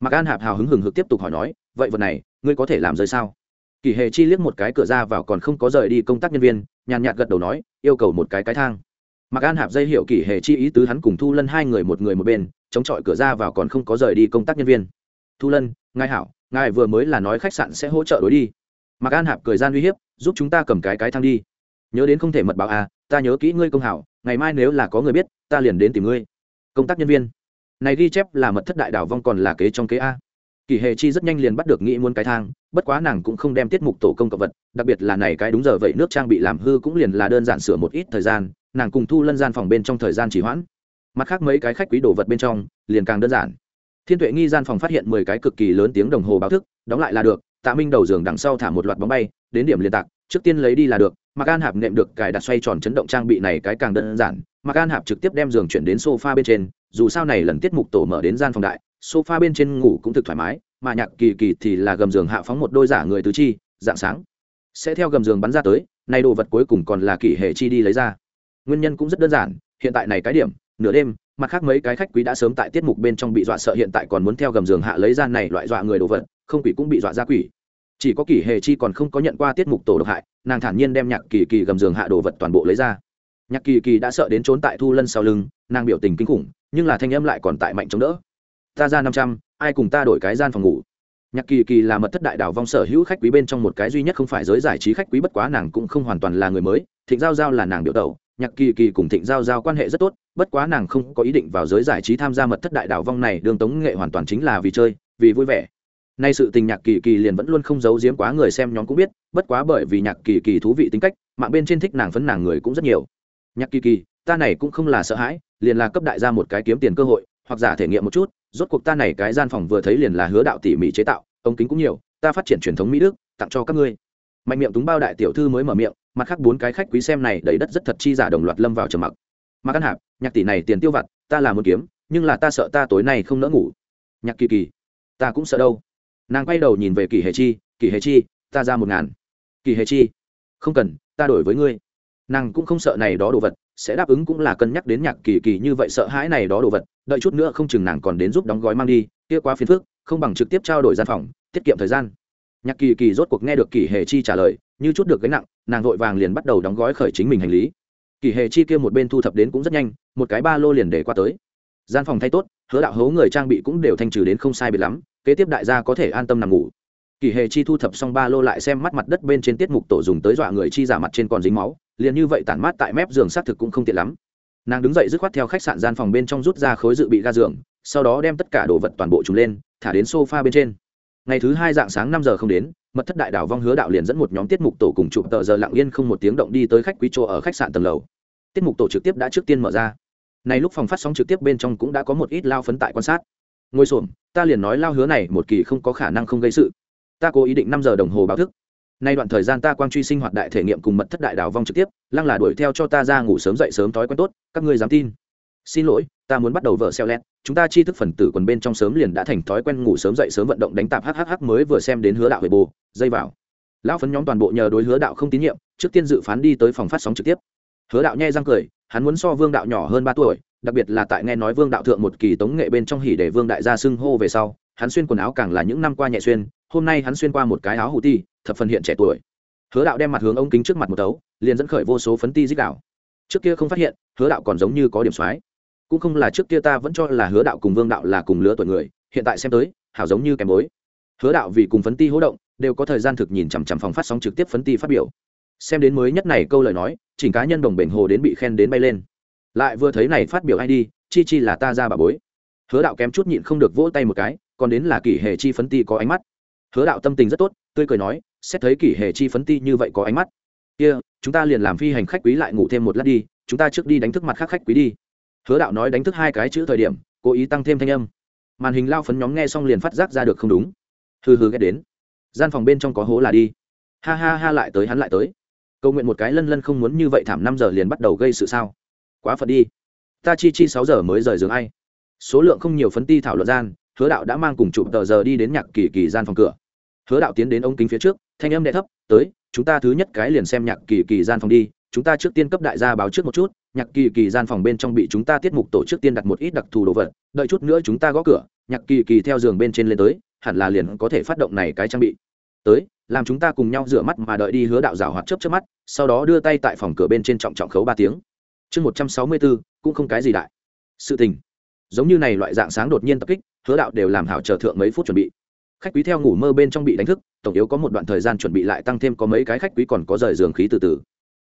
Mạc an hạp hào hứng hừng hực tiếp tục hỏi nói, vậy vật này, ngươi có thể làm rơi sao? Kỷ hệ chi liếc một cái cửa ra vào còn không có rời đi công tác nhân viên, nhàn nhạt gật đầu nói, yêu cầu một cái cái thang. Mạc an hạp dây hiệu kỷ hệ chi ý tứ hắn cùng thu lân hai người một người một bên, chống chọi cửa ra vào còn không có rời đi công tác nhân viên. Thu lân, ngài hảo, ngài vừa mới là nói khách sạn sẽ hỗ trợ đối đi. Mạc an hạp cười gian uy hiếp, giúp chúng ta cầm cái cái thang đi. Nhớ đến không thể mật báo à ta nhớ kỹ ngươi công hảo, ngày mai nếu là có người biết, ta liền đến tìm ngươi. Công tác nhân viên. Này ghi chép là mật thất đại đảo vong còn là kế trong kế a kỳ hề chi rất nhanh liền bắt được nghĩ muốn cái thang, bất quá nàng cũng không đem tiết mục tổ công cộng vật, đặc biệt là này cái đúng giờ vậy nước trang bị làm hư cũng liền là đơn giản sửa một ít thời gian, nàng cùng thu lân gian phòng bên trong thời gian chỉ hoãn. Mặt khác mấy cái khách quý đồ vật bên trong, liền càng đơn giản. Thiên tuệ nghi gian phòng phát hiện mười cái cực kỳ lớn tiếng đồng hồ báo thức, đóng lại là được, tạ minh đầu giường đằng sau thả một loạt bóng bay, đến điểm liên tạc, trước tiên lấy đi là được mặc an hạp nệm được cài đặt xoay tròn chấn động trang bị này cái càng đơn giản mặc an hạp trực tiếp đem giường chuyển đến sofa bên trên, dù sao này lần tiết mục tổ mở đến gian phòng đại sofa bên trên ngủ cũng thực thoải mái, mà nhạc kỳ kỳ thì là gầm giường hạ phóng một đôi giả người tứ chi, dạng sáng. Sẽ theo gầm giường bắn ra tới nay đồ vật cuối cùng còn là kỳ hệ chi đi lấy ra. Nguyên nhân cũng rất đơn giản, hiện tại này cái điểm, nửa đêm, mặt khác mấy cái khách quý đã sớm tại tiết mục bên trong bị dọa sợ hiện tại còn muốn theo gầm giường hạ lấy ra này loại dọa người đồ vật, không quỷ cũng bị dọa ra quỷ. Chỉ có kỳ hề chi còn không có nhận qua tiết mục tổ độc hại, nàng thản nhiên đem nhạc kỳ kỳ gầm giường hạ đồ vật toàn bộ lấy ra. Nhạc kỳ kỳ đã sợ đến trốn tại thu lân sau lưng, nàng biểu tình kinh khủng, nhưng là thanh âm lại còn tại mạnh chống đỡ ta ra năm trăm, ai cùng ta đổi cái gian phòng ngủ. Nhạc kỳ kỳ là mật thất đại đảo vong sở hữu khách quý bên trong một cái duy nhất không phải giới giải trí khách quý, bất quá nàng cũng không hoàn toàn là người mới, thịnh giao giao là nàng biểu tẩu. Nhạc kỳ kỳ cùng thịnh giao giao quan hệ rất tốt, bất quá nàng không có ý định vào giới giải trí tham gia mật thất đại đảo vong này, đường tống nghệ hoàn toàn chính là vì chơi, vì vui vẻ. Nay sự tình nhạc kỳ kỳ liền vẫn luôn không giấu giếm quá người xem nhóm cũng biết, bất quá bởi vì nhạc kỳ kỳ thú vị tính cách, mạng bên trên thích nàng phấn nàng người cũng rất nhiều. Nhạc kỳ kỳ, ta này cũng không là sợ hãi, liền là cấp đại gia một cái kiếm tiền cơ hội, hoặc giả thể nghiệm một chút rốt cuộc ta này cái gian phòng vừa thấy liền là hứa đạo tỉ mỉ chế tạo, ống kính cũng nhiều, ta phát triển truyền thống mỹ đức, tặng cho các ngươi. Mạnh miệng túng bao đại tiểu thư mới mở miệng, mặt khác bốn cái khách quý xem này đầy đất rất thật chi giả đồng loạt lâm vào trầm mặc. Mà căn hạp, nhạc tỷ này tiền tiêu vặt, ta là muốn kiếm, nhưng là ta sợ ta tối nay không nỡ ngủ. Nhạc kỳ kỳ, ta cũng sợ đâu. Nàng quay đầu nhìn về kỳ hề chi, kỳ hề chi, ta ra một ngàn. Kỳ hề chi? Không cần, ta đổi với ngươi. Nàng cũng không sợ này đó đồ vật, sẽ đáp ứng cũng là cân nhắc đến nhạc kỳ kỳ như vậy sợ hãi này đó đồ vật đợi chút nữa không chừng nàng còn đến giúp đóng gói mang đi, kia quá phiền phức, không bằng trực tiếp trao đổi gian phòng, tiết kiệm thời gian. Nhạc kỳ kỳ rốt cuộc nghe được kỳ hề chi trả lời, như chút được gánh nặng, nàng vội vàng liền bắt đầu đóng gói khởi chính mình hành lý. Kỳ hề chi kia một bên thu thập đến cũng rất nhanh, một cái ba lô liền để qua tới. Gian phòng thay tốt, hứa đạo hấu người trang bị cũng đều thanh trừ đến không sai biệt lắm, kế tiếp đại gia có thể an tâm nằm ngủ. Kỳ hề chi thu thập xong ba lô lại xem mắt mặt đất bên trên tiết mục tổ dùng tới dọa người chi giả mặt trên còn dính máu, liền như vậy tản mát tại mép giường xác thực cũng không tiện lắm nàng đứng dậy dứt khoát theo khách sạn gian phòng bên trong rút ra khối dự bị ga giường, sau đó đem tất cả đồ vật toàn bộ trùng lên, thả đến sofa bên trên. Ngày thứ hai dạng sáng năm giờ không đến, mật thất đại đảo vong hứa đạo liền dẫn một nhóm tiết mục tổ cùng chụp tờ giờ lặng yên không một tiếng động đi tới khách quý chỗ ở khách sạn tầng lầu. Tiết mục tổ trực tiếp đã trước tiên mở ra. Này lúc phòng phát sóng trực tiếp bên trong cũng đã có một ít lao phấn tại quan sát. Ngồi xổm, ta liền nói lao hứa này một kỳ không có khả năng không gây sự. Ta cố ý định năm giờ đồng hồ báo thức nay đoạn thời gian ta quang truy sinh hoạt đại thể nghiệm cùng mật thất đại đảo vong trực tiếp, lăng là đuổi theo cho ta ra ngủ sớm dậy sớm thói quen tốt, các ngươi dám tin. Xin lỗi, ta muốn bắt đầu vợ xeo lét, chúng ta chi thức phần tử quần bên trong sớm liền đã thành thói quen ngủ sớm dậy sớm vận động đánh tạp hhh mới vừa xem đến hứa đạo về bồ dây vào. Lão phấn nhóm toàn bộ nhờ đối hứa đạo không tín nhiệm, trước tiên dự phán đi tới phòng phát sóng trực tiếp. Hứa đạo nhai răng cười, hắn muốn so vương đạo nhỏ hơn ba tuổi, đặc biệt là tại nghe nói vương đạo thượng một kỳ tống nghệ bên trong hỉ để vương đại gia xưng hô về sau, hắn xuyên quần áo càng là những năm qua nhẹ xuyên, hôm nay hắn xuyên qua một cái áo hủ ti thập phần hiện trẻ tuổi. Hứa đạo đem mặt hướng ống kính trước mặt một tấu, liền dẫn khởi vô số phấn ti dích đạo trước kia không phát hiện, hứa đạo còn giống như có điểm soái cũng không là trước kia ta vẫn cho là hứa đạo cùng vương đạo là cùng lứa tuổi người, hiện tại xem tới, hảo giống như kém bối. Hứa đạo vì cùng phấn ti hỗ động, đều có thời gian thực nhìn chằm chằm phòng phát sóng trực tiếp phấn ti phát biểu. Xem đến mới nhất này câu lời nói, chỉnh cá nhân đồng bền hồ đến bị khen đến bay lên. Lại vừa thấy này phát biểu ai đi, chi chi là ta ra bà bối. Hứa đạo kém chút nhịn không được vỗ tay một cái, còn đến là kỷ hệ chi phấn ti có ánh mắt. Hứa đạo tâm tình rất tốt, tươi cười nói xét thấy kỷ hệ chi phấn ti như vậy có ánh mắt. Kia、yeah, chúng ta liền làm phi hành khách quý lại ngủ thêm một lát đi chúng ta trước đi đánh thức mặt khác khách quý đi. Hứa đạo nói đánh thức hai cái chữ thời điểm cố ý tăng thêm thanh âm. Màn hình lao phấn nhóm nghe xong liền phát giác ra được không đúng. Hừ hừ ghét đến. Gian phòng bên trong có hố là đi. Ha ha ha lại tới hắn lại tới. Cầu nguyện một cái lân lân không muốn như vậy thảm năm giờ liền bắt đầu gây sự sao. Quá phật đi. Ta chi chi sáu giờ mới rời giường ai. Số lượng không nhiều phấn ti thảo luận gian hứa đạo đã mang cùng chụp tờ giờ đi đến nhạc kỳ kỳ gian phòng cửa. Hứa đạo tiến đến ống kính phía trước thanh âm đệ thấp, tới, chúng ta thứ nhất cái liền xem nhạc kỳ kỳ gian phòng đi, chúng ta trước tiên cấp đại gia báo trước một chút, nhạc kỳ kỳ gian phòng bên trong bị chúng ta tiết mục tổ chức tiên đặt một ít đặc thù đồ vật, đợi chút nữa chúng ta gõ cửa, nhạc kỳ kỳ theo giường bên trên lên tới, hẳn là liền có thể phát động này cái trang bị. Tới, làm chúng ta cùng nhau rửa mắt mà đợi đi hứa đạo rào hoạt chớp chớp mắt, sau đó đưa tay tại phòng cửa bên trên trọng trọng khấu ba tiếng. Chương một trăm sáu mươi bốn cũng không cái gì đại. Sự tình. Giống như này loại dạng sáng đột nhiên tập kích, hứa đạo đều làm hảo chờ thượng mấy phút chuẩn bị khách quý theo ngủ mơ bên trong bị đánh thức, tổng yếu có một đoạn thời gian chuẩn bị lại tăng thêm có mấy cái khách quý còn có rời giường khí từ từ.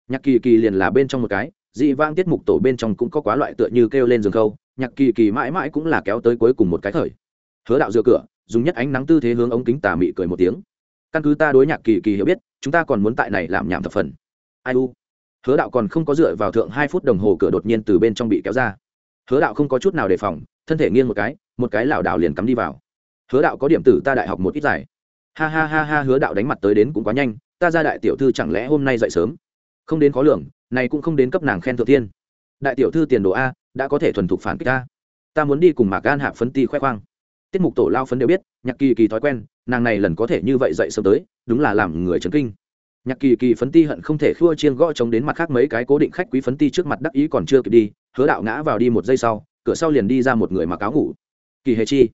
Nhạc kỳ kỳ liền là bên trong một cái, dị vang tiết mục tổ bên trong cũng có quá loại tựa như kêu lên giường khâu, nhạc kỳ kỳ mãi mãi cũng là kéo tới cuối cùng một cái thời hứa đạo dựa cửa, dùng nhất ánh nắng tư thế hướng ống kính tà mị cười một tiếng. Căn cứ ta đối nhạc kỳ kỳ hiểu biết, chúng ta còn muốn tại này làm nhảm thập phần. Ai u? Hứa đạo còn không có dựa vào thượng hai phút đồng hồ cửa đột nhiên từ bên trong bị kéo ra. Hứa đạo không có chút nào đề phòng, thân thể nghiêng một cái một cái lảo đảo liền cắm đi vào hứa đạo có điểm tử ta đại học một ít giải ha ha ha ha, hứa đạo đánh mặt tới đến cũng quá nhanh, ta ra đại tiểu thư chẳng lẽ hôm nay dậy sớm? Không đến khó lường, này cũng không đến cấp nàng khen thượng tiên. Đại tiểu thư tiền đồ a, đã có thể thuần thục phản kích ta. ta muốn đi cùng mạc gan hạ phấn ti khoe khoang. Tiết mục tổ lao phấn đều biết, nhạc kỳ kỳ thói quen, nàng này lần có thể như vậy dậy sớm tới, đúng là làm người chấn kinh. Nhạc kỳ kỳ phấn ti hận không thể khua chiên gõ chống đến mặt khác mấy cái cố định khách quý phấn ti trước mặt đắc ý còn chưa kịp đi, hứa đạo ngã vào đi một giây sau, cửa sau liền đi ra một người mặc áo ngủ. Kỳ hề chi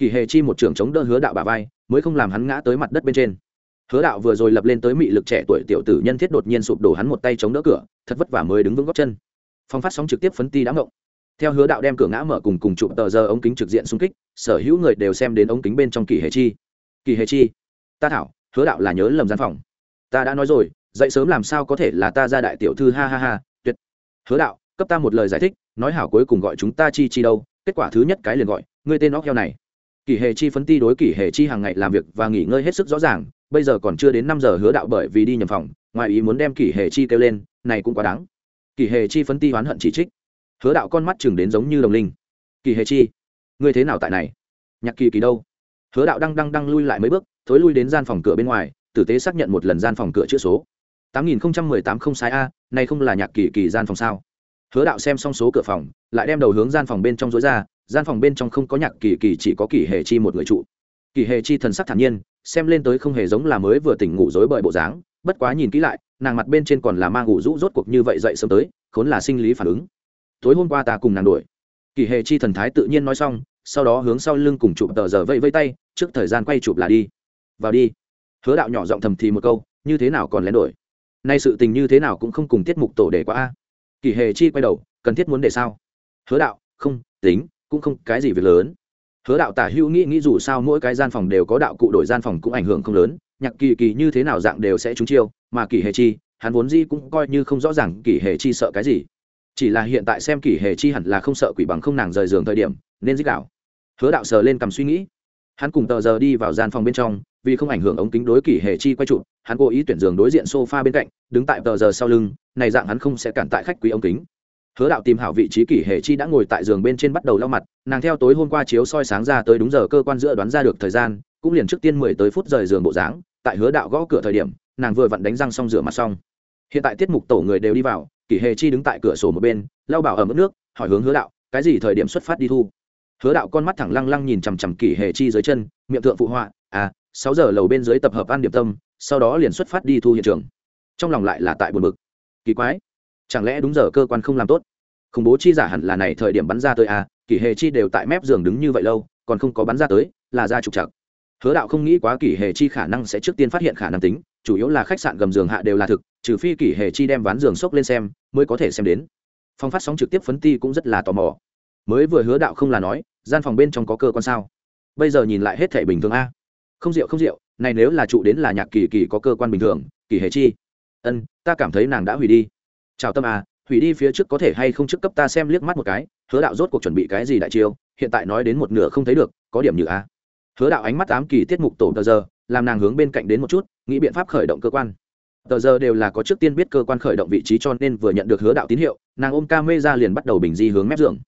kỳ hề chi một trưởng chống đỡ hứa đạo bà vai, mới không làm hắn ngã tới mặt đất bên trên. Hứa đạo vừa rồi lập lên tới mị lực trẻ tuổi tiểu tử nhân thiết đột nhiên sụp đổ hắn một tay chống đỡ cửa, thật vất vả mới đứng vững góc chân. Phong phát sóng trực tiếp phấn ti đã ngộng theo hứa đạo đem cửa ngã mở cùng cùng chụp tờ giờ ống kính trực diện xung kích, sở hữu người đều xem đến ống kính bên trong kỳ hề chi. Kỳ hề chi, ta thảo, hứa đạo là nhớ lầm gian phòng. Ta đã nói rồi, dậy sớm làm sao có thể là ta ra đại tiểu thư, ha ha ha, tuyệt. Hứa đạo, cấp ta một lời giải thích, nói hảo cuối cùng gọi chúng ta chi chi đâu, kết quả thứ nhất cái liền gọi, ngươi tên óc heo này kỷ hệ chi phấn ti đối kỷ hệ chi hàng ngày làm việc và nghỉ ngơi hết sức rõ ràng, bây giờ còn chưa đến năm giờ hứa đạo bởi vì đi nhầm phòng, ngoài ý muốn đem kỷ hệ chi kêu lên, này cũng quá đáng. Kỷ hệ chi phấn ti oán hận chỉ trích. Hứa đạo con mắt chừng đến giống như đồng linh. Kỷ hệ chi, ngươi thế nào tại này? Nhạc kỳ kỳ đâu? Hứa đạo đang đang đang lui lại mấy bước, thối lui đến gian phòng cửa bên ngoài, tử tế xác nhận một lần gian phòng cửa chữ số. Tám nghìn không trăm mười tám không sai a, này không là nhạc kỳ kỳ gian phòng sao? Hứa đạo xem xong số cửa phòng, lại đem đầu hướng gian phòng bên trong dối ra gian phòng bên trong không có nhạc kỳ kỳ, chỉ có kỳ hề chi một người trụ. Kỳ hề chi thần sắc thản nhiên, xem lên tới không hề giống là mới vừa tỉnh ngủ dối bởi bộ dáng, bất quá nhìn kỹ lại, nàng mặt bên trên còn là mang ngủ rũ rốt cuộc như vậy dậy sớm tới, khốn là sinh lý phản ứng. Tối hôm qua ta cùng nàng đuổi. Kỳ hề chi thần thái tự nhiên nói xong, sau đó hướng sau lưng cùng chụp tờ giờ vây vây tay, trước thời gian quay chụp là đi. Vào đi. Hứa đạo nhỏ giọng thầm thì một câu, như thế nào còn lén đổi nay sự tình như thế nào cũng không cùng tiết mục tổ để quá a. Kỳ hề chi quay đầu, cần thiết muốn để sao? Hứa đạo, không, tính cũng không cái gì việc lớn. Hứa đạo tả hữu nghĩ nghĩ dù sao mỗi cái gian phòng đều có đạo cụ đổi gian phòng cũng ảnh hưởng không lớn nhạc kỳ kỳ như thế nào dạng đều sẽ trúng chiêu mà kỳ hề chi hắn vốn gì cũng coi như không rõ ràng kỳ hề chi sợ cái gì. Chỉ là hiện tại xem kỳ hề chi hẳn là không sợ quỷ bằng không nàng rời giường thời điểm nên dích đạo. Hứa đạo sờ lên cầm suy nghĩ. Hắn cùng tờ giờ đi vào gian phòng bên trong vì không ảnh hưởng ống kính đối kỳ hề chi quay chụp, hắn cố ý tuyển giường đối diện sofa bên cạnh đứng tại tờ giờ sau lưng này dạng hắn không sẽ cản tại khách quý ống kính hứa đạo tìm hảo vị trí kỷ hệ chi đã ngồi tại giường bên trên bắt đầu lau mặt, nàng theo tối hôm qua chiếu soi sáng ra tới đúng giờ cơ quan giữa đoán ra được thời gian, cũng liền trước tiên mười tới phút rời giường bộ dáng, tại hứa đạo gõ cửa thời điểm, nàng vừa vặn đánh răng xong rửa mặt xong. Hiện tại tiết mục tổ người đều đi vào, kỷ hệ chi đứng tại cửa sổ một bên, lau bảo ở mức nước, hỏi hướng hứa đạo, cái gì thời điểm xuất phát đi thu? Hứa đạo con mắt thẳng lăng lăng nhìn chằm chằm kỷ hệ chi dưới chân, miệng thượng phụ họa à sáu giờ lầu bên dưới tập hợp ăn điểm tâm, sau đó liền xuất phát đi thu hiện trường. Trong lòng lại là tại buồn bực. Kỳ quái, chẳng lẽ đúng giờ cơ quan không làm tốt? Khủng bố chi giả hẳn là này thời điểm bắn ra tới à kỷ hề chi đều tại mép giường đứng như vậy lâu, còn không có bắn ra tới, là ra trục chặt hứa đạo không nghĩ quá kỷ hề chi khả năng sẽ trước tiên phát hiện khả năng tính, chủ yếu là khách sạn gầm giường hạ đều là thực, trừ phi kỷ hề chi đem ván giường xốc lên xem, mới có thể xem đến. Phong phát sóng trực tiếp phấn ti cũng rất là tò mò. Mới vừa hứa đạo không là nói, gian phòng bên trong có cơ quan sao? Bây giờ nhìn lại hết thể bình thường a. Không rượu không rượu, này nếu là trụ đến là nhạc kỳ kỳ có cơ quan bình thường kỳ hề chi. Ân, ta cảm thấy nàng đã hủy đi. Chào tâm à hủy đi phía trước có thể hay không trước cấp ta xem liếc mắt một cái, hứa đạo rốt cuộc chuẩn bị cái gì đại chiêu, hiện tại nói đến một nửa không thấy được, có điểm như a. Hứa đạo ánh mắt ám kỳ tiết mục tổ tờ giờ, làm nàng hướng bên cạnh đến một chút, nghĩ biện pháp khởi động cơ quan. Tờ giờ đều là có trước tiên biết cơ quan khởi động vị trí cho nên vừa nhận được hứa đạo tín hiệu, nàng ôm ca mê ra liền bắt đầu bình di hướng mép giường.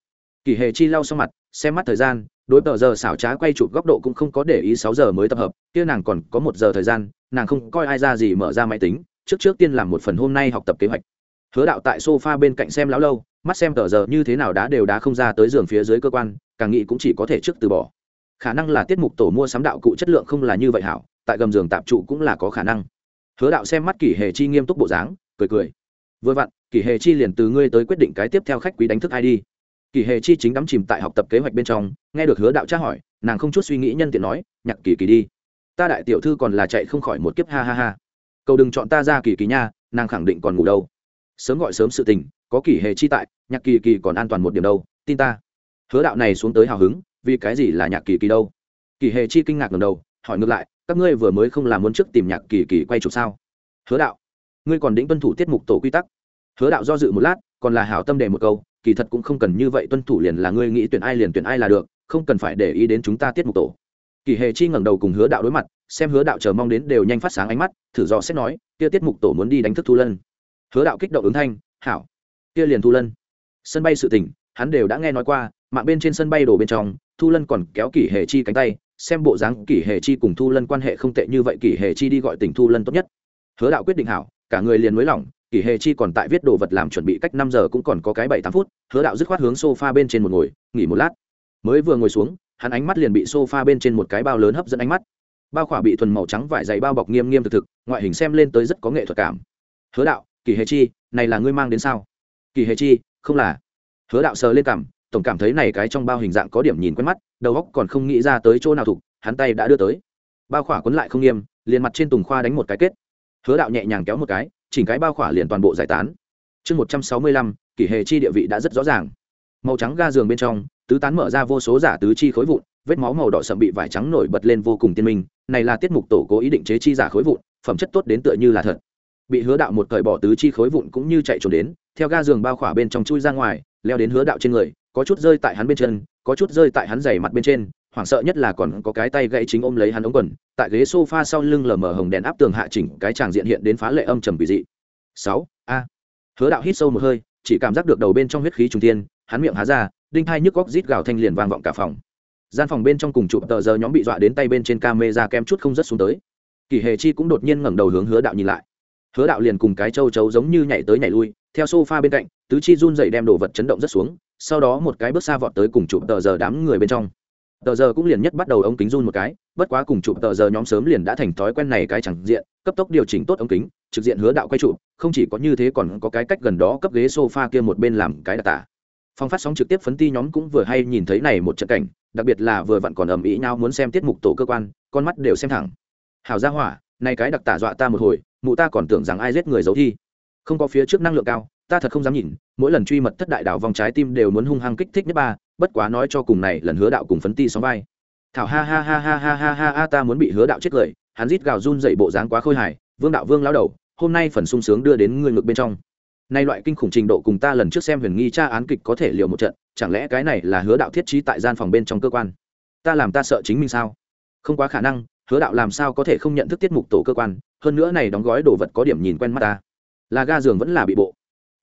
Kỳ hề chi lau sau mặt, xem mắt thời gian, đối tờ giờ xảo trá quay chụp góc độ cũng không có để ý sáu giờ mới tập hợp, kia nàng còn có một giờ thời gian, nàng không coi ai ra gì mở ra máy tính, trước trước tiên làm một phần hôm nay học tập kế hoạch hứa đạo tại sofa bên cạnh xem lão lâu, mắt xem tờ giờ như thế nào đá đều đá không ra tới giường phía dưới cơ quan, càng nghĩ cũng chỉ có thể trước từ bỏ. Khả năng là tiết mục tổ mua sắm đạo cụ chất lượng không là như vậy hảo, tại gầm giường tạp trụ cũng là có khả năng. Hứa đạo xem mắt kỷ hề chi nghiêm túc bộ dáng, cười cười. Vừa vặn, kỷ hề chi liền từ ngươi tới quyết định cái tiếp theo khách quý đánh thức ai đi. Kỷ hề chi chính đắm chìm tại học tập kế hoạch bên trong, nghe được hứa đạo tra hỏi, nàng không chút suy nghĩ nhân tiện nói, nhạc kỳ kỳ đi. Ta đại tiểu thư còn là chạy không khỏi một kiếp, ha ha ha. Cầu đừng chọn ta ra kỳ kỳ nha, nàng khẳng định còn ngủ đâu sớm gọi sớm sự tình, có kỷ hề chi tại, nhạc kỳ kỳ còn an toàn một điểm đâu, tin ta. Hứa đạo này xuống tới hào hứng, vì cái gì là nhạc kỳ kỳ đâu? Kỳ hề chi kinh ngạc ngầm đầu, hỏi ngược lại, các ngươi vừa mới không làm muốn trước tìm nhạc kỳ kỳ quay chụp sao? Hứa đạo, ngươi còn định tuân thủ tiết mục tổ quy tắc. Hứa đạo do dự một lát, còn là hảo tâm đề một câu, kỳ thật cũng không cần như vậy tuân thủ liền là ngươi nghĩ tuyển ai liền tuyển ai là được, không cần phải để ý đến chúng ta tiết mục tổ. Kỳ hề chi ngẩng đầu cùng hứa đạo đối mặt, xem hứa đạo chờ mong đến đều nhanh phát sáng ánh mắt, thử do xét nói, kia tiết mục tổ muốn đi đánh thức thu lân hứa đạo kích động ứng thanh hảo kia liền thu lân. Sân bay sự tỉnh, hắn đều đã nghe nói qua mạng bên trên sân bay đổ bên trong thu lân còn kéo kỷ hề chi cánh tay xem bộ dáng kỷ hề chi cùng thu lân quan hệ không tệ như vậy kỷ hề chi đi gọi tỉnh thu lân tốt nhất. Hứa đạo quyết định hảo cả người liền mới lỏng kỷ hề chi còn tại viết đồ vật làm chuẩn bị cách năm giờ cũng còn có cái bảy tám phút hứa đạo dứt khoát hướng s o f a bên trên một ngồi nghỉ một lát. Mới vừa ngồi xuống hắn ánh mắt liền bị sofa bên trên một cái bao lớn hấp dẫn ánh mắt. Bao khỏa bị thuần màu trắng vải dày bao bọc nghiêm nghiêm thực thực ngoại hình xem lên tới rất có nghệ thuật cảm. Hứa đạo kỳ hề chi, này là ngươi mang đến sao? Kỳ hề chi, không là. Hứa đạo sờ lên cảm, tổng cảm thấy này cái trong bao hình dạng có điểm nhìn quen mắt, đầu óc còn không nghĩ ra tới chỗ nào thục hắn tay đã đưa tới. Bao khỏa quấn lại không nghiêm, liền mặt trên tùng khoa đánh một cái kết. Hứa đạo nhẹ nhàng kéo một cái, chỉnh cái bao khỏa liền toàn bộ giải tán. Chương một trăm sáu mươi lăm kỷ hệ chi địa vị đã rất rõ ràng. Màu trắng ga giường bên trong, tứ tán mở ra vô số giả tứ chi khối vụn, vết máu màu đỏ sậm bị vải trắng nổi bật lên vô cùng tiên minh, này là tiết mục tổ cố ý định chế chi giả khối vụn, phẩm chất tốt đến tựa như là thật bị hứa đạo một cởi bỏ tứ chi khối vụn cũng như chạy trốn đến, theo ga giường bao khỏa bên trong chui ra ngoài, leo đến hứa đạo trên người, có chút rơi tại hắn bên chân, có chút rơi tại hắn giày mặt bên trên, hoảng sợ nhất là còn có cái tay gãy chính ôm lấy hắn ống quần, tại ghế sofa sau lưng lờ mờ hồng đèn áp tường hạ chỉnh cái tràng diện hiện đến phá lệ âm trầm kỳ dị. Sáu, a. Hứa đạo hít sâu một hơi, chỉ cảm giác được đầu bên trong huyết khí trung tiên hắn miệng há ra, đinh hai nhức góc rít gào thanh liền vang vọng cả phòng. Gian phòng bên trong cùng chụp tờ giờ nhóm bị dọa đến tay bên trên camera kem chút không rất xuống tới. Kỳ hề chi cũng đột nhiên ngẩng đầu hướng hứa đạo nhìn lại hứa đạo liền cùng cái châu chấu giống như nhảy tới nhảy lui, theo sofa bên cạnh, tứ chi run dậy đem đồ vật chấn động rất xuống, sau đó một cái bước xa vọt tới cùng chụp tờ giờ đám người bên trong. Tờ giờ cũng liền nhất bắt đầu ống kính run một cái, bất quá cùng chụp tờ giờ nhóm sớm liền đã thành thói quen này cái chẳng diện, cấp tốc điều chỉnh tốt ống kính, trực diện hứa đạo quay trụ không chỉ có như thế còn có cái cách gần đó cấp ghế sofa kia một bên làm cái đặc tả. Phong phát sóng trực tiếp phấn ti nhóm cũng vừa hay nhìn thấy này một trận cảnh, đặc biệt là vừa vặn còn ầm ĩ nhau muốn xem tiết mục tổ cơ quan, con mắt đều xem thẳng. Hảo gia hỏa, này cái đặc tả dọa ta một hồi mụ ta còn tưởng rằng ai giết người giấu thi. Không có phía trước năng lượng cao, ta thật không dám nhìn, mỗi lần truy mật thất đại đảo vòng trái tim đều muốn hung hăng kích thích nhất ba, bất quá nói cho cùng này lần hứa đạo cùng phấn ti sóng vai. Thảo ha ha ha ha ha ha ha ha, ta muốn bị hứa đạo chết cười, hắn rít gào run dậy bộ dáng quá khôi hài, vương đạo vương lao đầu, hôm nay phần sung sướng đưa đến người ngực bên trong. Nay loại kinh khủng trình độ cùng ta lần trước xem huyền nghi tra án kịch có thể liều một trận, chẳng lẽ cái này là hứa đạo thiết trí tại gian phòng bên trong cơ quan? Ta làm ta sợ chính mình sao? Không quá khả năng, hứa đạo làm sao có thể không nhận thức tiết mục tổ cơ quan hơn nữa này đóng gói đồ vật có điểm nhìn quen mắt ta. Là ga giường vẫn là bị bộ.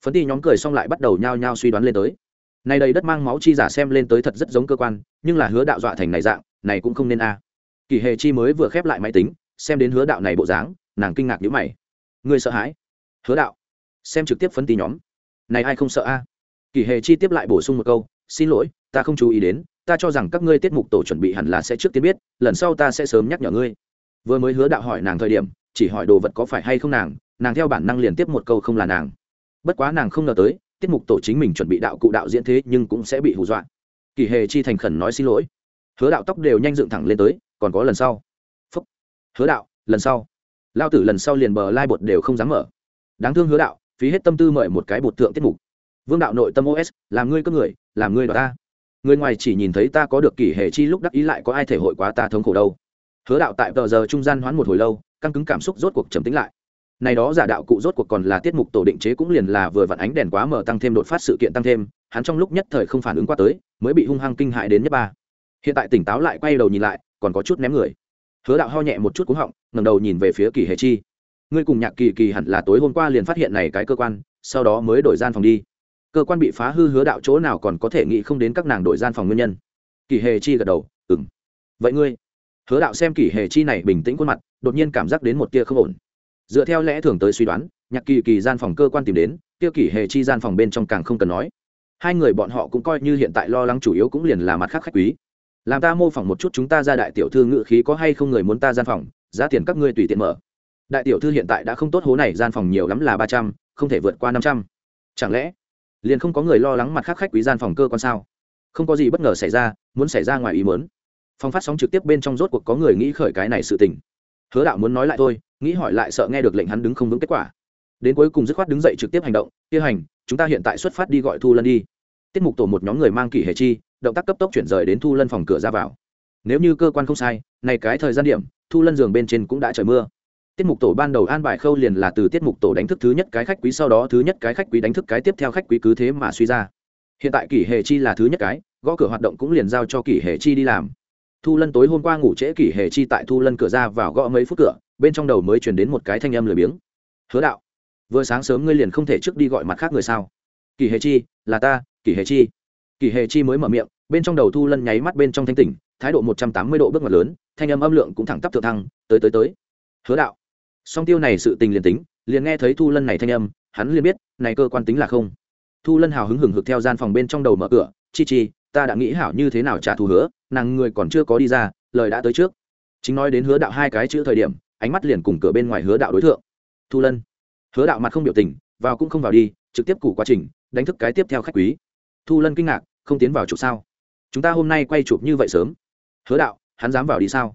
Phấn ti nhóm cười xong lại bắt đầu nhao nhao suy đoán lên tới. Này đầy đất mang máu chi giả xem lên tới thật rất giống cơ quan, nhưng là hứa đạo dọa thành này dạng, này cũng không nên a. À. kỳ hề chi mới vừa khép lại máy tính, xem đến hứa đạo này bộ dáng, nàng kinh ngạc nhữ mày. Ngươi sợ hãi? Hứa đạo, xem trực tiếp phấn tí nhóm. Này ai không sợ a? Kỳ hề chi tiếp lại bổ sung một câu, xin lỗi, ta không chú ý đến, ta cho rằng các ngươi tiết mục tổ chuẩn bị hẳn là sẽ trước tiên biết, lần sau ta sẽ sớm nhắc nhở ngươi. Vừa mới hứa đạo hỏi nàng thời điểm chỉ hỏi đồ vật có phải hay không nàng nàng theo bản năng liền tiếp một câu không là nàng. Bất quá nàng không ngờ tới, tiết mục tổ chính mình chuẩn bị đạo cụ đạo diễn thế nhưng cũng sẽ bị hù dọa. Kỳ hề chi thành khẩn nói xin lỗi. Hứa đạo tóc đều nhanh dựng thẳng lên tới, còn có lần sau. Phúc. Hứa đạo, lần sau. Lao tử lần sau liền bờ lai bột đều không dám mở. Đáng thương hứa đạo, phí hết tâm tư mời một cái bột tượng tiết mục. Vương đạo nội tâm os làm ngươi có người, làm ngươi đ ta. Người ngoài chỉ nhìn thấy ta có được kỷ hệ chi lúc đắc ý lại có ai thể hội quá ta thống khổ đâu. Hứa đạo tại tờ giờ trung gian hoán một hồi lâu căng cứng cảm xúc rốt cuộc trầm tính lại. Này đó giả đạo cụ rốt cuộc còn là tiết mục tổ định chế cũng liền là vừa vặn ánh đèn quá mở tăng thêm đột phát sự kiện tăng thêm, hắn trong lúc nhất thời không phản ứng qua tới, mới bị hung hăng kinh hại đến nhất ba. Hiện tại tỉnh táo lại quay đầu nhìn lại, còn có chút ném người. Hứa đạo ho nhẹ một chút cúng họng ngầm đầu nhìn về phía kỳ hề chi. Ngươi cùng nhạc kỳ kỳ hẳn là tối hôm qua liền phát hiện này cái cơ quan, sau đó mới đổi gian phòng đi. Cơ quan bị phá hư hứa đạo chỗ nào còn có thể nghĩ không đến các nàng đổi gian phòng nguyên nhân. Kỳ hề chi gật đầu ừng vậy ngươi? Hứa đạo xem kỳ hề chi này bình tĩnh khuôn mặt đột nhiên cảm giác đến một tia không ổn. Dựa theo lẽ thường tới suy đoán, nhạc kỳ kỳ gian phòng cơ quan tìm đến tiêu kỳ hề chi gian phòng bên trong càng không cần nói. Hai người bọn họ cũng coi như hiện tại lo lắng chủ yếu cũng liền là mặt khác khách quý. Làm ta mô phỏng một chút chúng ta ra đại tiểu thư ngự khí có hay không người muốn ta gian phòng, giá tiền các ngươi tùy tiện mở. Đại tiểu thư hiện tại đã không tốt hố này, gian phòng nhiều lắm là ba trăm, không thể vượt qua năm trăm. Chẳng lẽ, liền không có người lo lắng mặt khác khách quý gian phòng cơ quan sao? Không có gì bất ngờ xảy ra, muốn xảy ra ngoài ý muốn. Phong phát sóng trực tiếp bên trong rốt cuộc có người nghĩ khởi cái này sự tình hứa đạo muốn nói lại thôi, nghĩ hỏi lại sợ nghe được lệnh hắn đứng không vững kết quả. Đến cuối cùng dứt khoát đứng dậy trực tiếp hành động tiêu hành, chúng ta hiện tại xuất phát đi gọi thu lân đi. Tiết mục tổ một nhóm người mang kỷ hệ chi, động tác cấp tốc chuyển rời đến thu lân phòng cửa ra vào. Nếu như cơ quan không sai, này cái thời gian điểm, thu lân giường bên trên cũng đã trời mưa. Tiết mục tổ ban đầu an bài khâu liền là từ tiết mục tổ đánh thức thứ nhất cái khách quý, sau đó thứ nhất cái khách quý đánh thức cái tiếp theo khách quý cứ thế mà suy ra. Hiện tại kỷ hệ chi là thứ nhất cái, gõ cửa hoạt động cũng liền giao cho kỷ hệ chi đi làm thu lân tối hôm qua ngủ trễ kỷ hề chi tại thu lân cửa ra vào gõ mấy phút cửa, bên trong đầu mới chuyển đến một cái thanh âm lười biếng. Hứa đạo, vừa sáng sớm ngươi liền không thể trước đi gọi mặt khác người sao? Kỷ hề chi, là ta, kỷ hề chi. Kỷ hề chi mới mở miệng, bên trong đầu thu lân nháy mắt bên trong thanh tỉnh, thái độ một trăm tám mươi độ bước ngoặt lớn, thanh âm âm lượng cũng thẳng tắp thượng thăng, tới tới tới. Hứa đạo. Song tiêu này sự tình liền tính, liền nghe thấy thu lân này thanh âm, hắn liền biết, này cơ quan tính là không. Thu lân hào hứng hừng hực theo gian phòng bên trong đầu mở cửa, chi chi, ta đã nghĩ hảo như thế nào trả thù hứa nàng người còn chưa có đi ra, lời đã tới trước. Chính nói đến hứa đạo hai cái chữ thời điểm, ánh mắt liền cùng cửa bên ngoài hứa đạo đối tượng thu lân. Hứa đạo mặt không biểu tình, vào cũng không vào đi, trực tiếp củ quá trình, đánh thức cái tiếp theo khách quý. Thu lân kinh ngạc, không tiến vào chụp sao? Chúng ta hôm nay quay chụp như vậy sớm. Hứa đạo, hắn dám vào đi sao?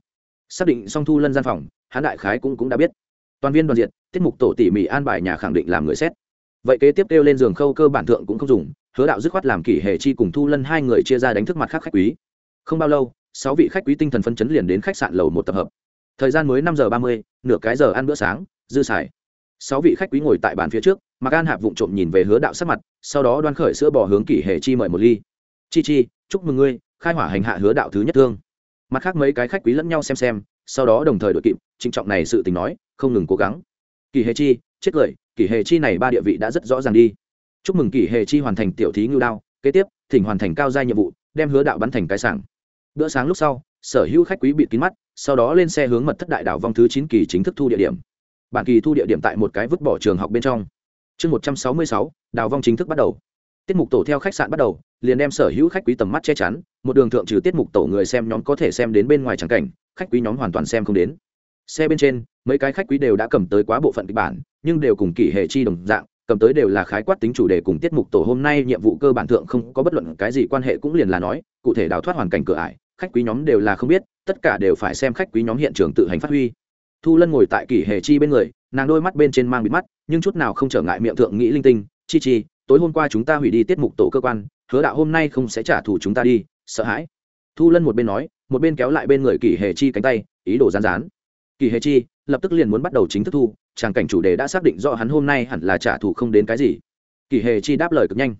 Xác định xong thu lân gian phòng, hắn đại khái cũng cũng đã biết. Toàn viên đoàn diện tiết mục tổ tỉ mỉ an bài nhà khẳng định làm người xét. Vậy kế tiếp kêu lên giường khâu cơ bản thượng cũng không dùng, hứa đạo dứt khoát làm kỷ hệ chi cùng thu lân hai người chia ra đánh thức mặt khác khách quý không bao lâu, sáu vị khách quý tinh thần phân chấn liền đến khách sạn lầu một tập hợp. Thời gian mới năm giờ ba mươi, nửa cái giờ ăn bữa sáng, dư xài. Sáu vị khách quý ngồi tại bàn phía trước mặc an hạp vụng trộm nhìn về hứa đạo sắc mặt, sau đó đoan khởi sữa bò hướng kỷ hệ chi mời một ly. Chi chi, chúc mừng ngươi, khai hỏa hành hạ hứa đạo thứ nhất thương. Mặt khác mấy cái khách quý lẫn nhau xem xem, sau đó đồng thời đội kịp, trịnh trọng này sự tình nói, không ngừng cố gắng. Kỳ hề chi, chết cười kỳ hề chi này ba địa vị đã rất rõ ràng đi. Chúc mừng kỳ hề chi hoàn thành tiểu thí ngưu đao, kế tiếp, thỉnh hoàn thành cao giai nhiệm vụ, đem hứa đạo bắn thành cái sảng bữa sáng lúc sau, sở hữu khách quý bịt kín mắt, sau đó lên xe hướng mật thất đại đảo vong thứ chín kỳ chính thức thu địa điểm. Bản kỳ thu địa điểm tại một cái vứt bỏ trường học bên trong. Chương một trăm sáu mươi sáu đào vong chính thức bắt đầu. Tiết mục tổ theo khách sạn bắt đầu, liền đem sở hữu khách quý tầm mắt che chắn, một đường thượng trừ tiết mục tổ người xem nhóm có thể xem đến bên ngoài trắng cảnh, khách quý nhóm hoàn toàn xem không đến. Xe bên trên, mấy cái khách quý đều đã cầm tới quá bộ phận kịch bản, nhưng đều cùng kỷ hệ chi đồng dạng, cầm tới đều là khái quát tính chủ đề cùng tiết mục tổ hôm nay nhiệm vụ cơ bản thượng không có bất luận cái gì quan hệ cũng liền là nói, cụ thể đào thoát hoàn cảnh cửa ải khách quý nhóm đều là không biết, tất cả đều phải xem khách quý nhóm hiện trường tự hành phát huy. Thu lân ngồi tại kỷ hệ chi bên người, nàng đôi mắt bên trên mang bịt mắt, nhưng chút nào không trở ngại miệng thượng nghĩ linh tinh, chi chi, tối hôm qua chúng ta hủy đi tiết mục tổ cơ quan, hứa đạo hôm nay không sẽ trả thù chúng ta đi, sợ hãi. Thu lân một bên nói, một bên kéo lại bên người kỷ hề chi cánh tay, ý đồ rán rán kỷ hề chi, lập tức liền muốn bắt đầu chính thức thu tràng cảnh chủ đề đã xác định rõ hắn hôm nay hẳn là trả thù không đến cái gì. Kỷ hề chi đáp lời cực nhanh.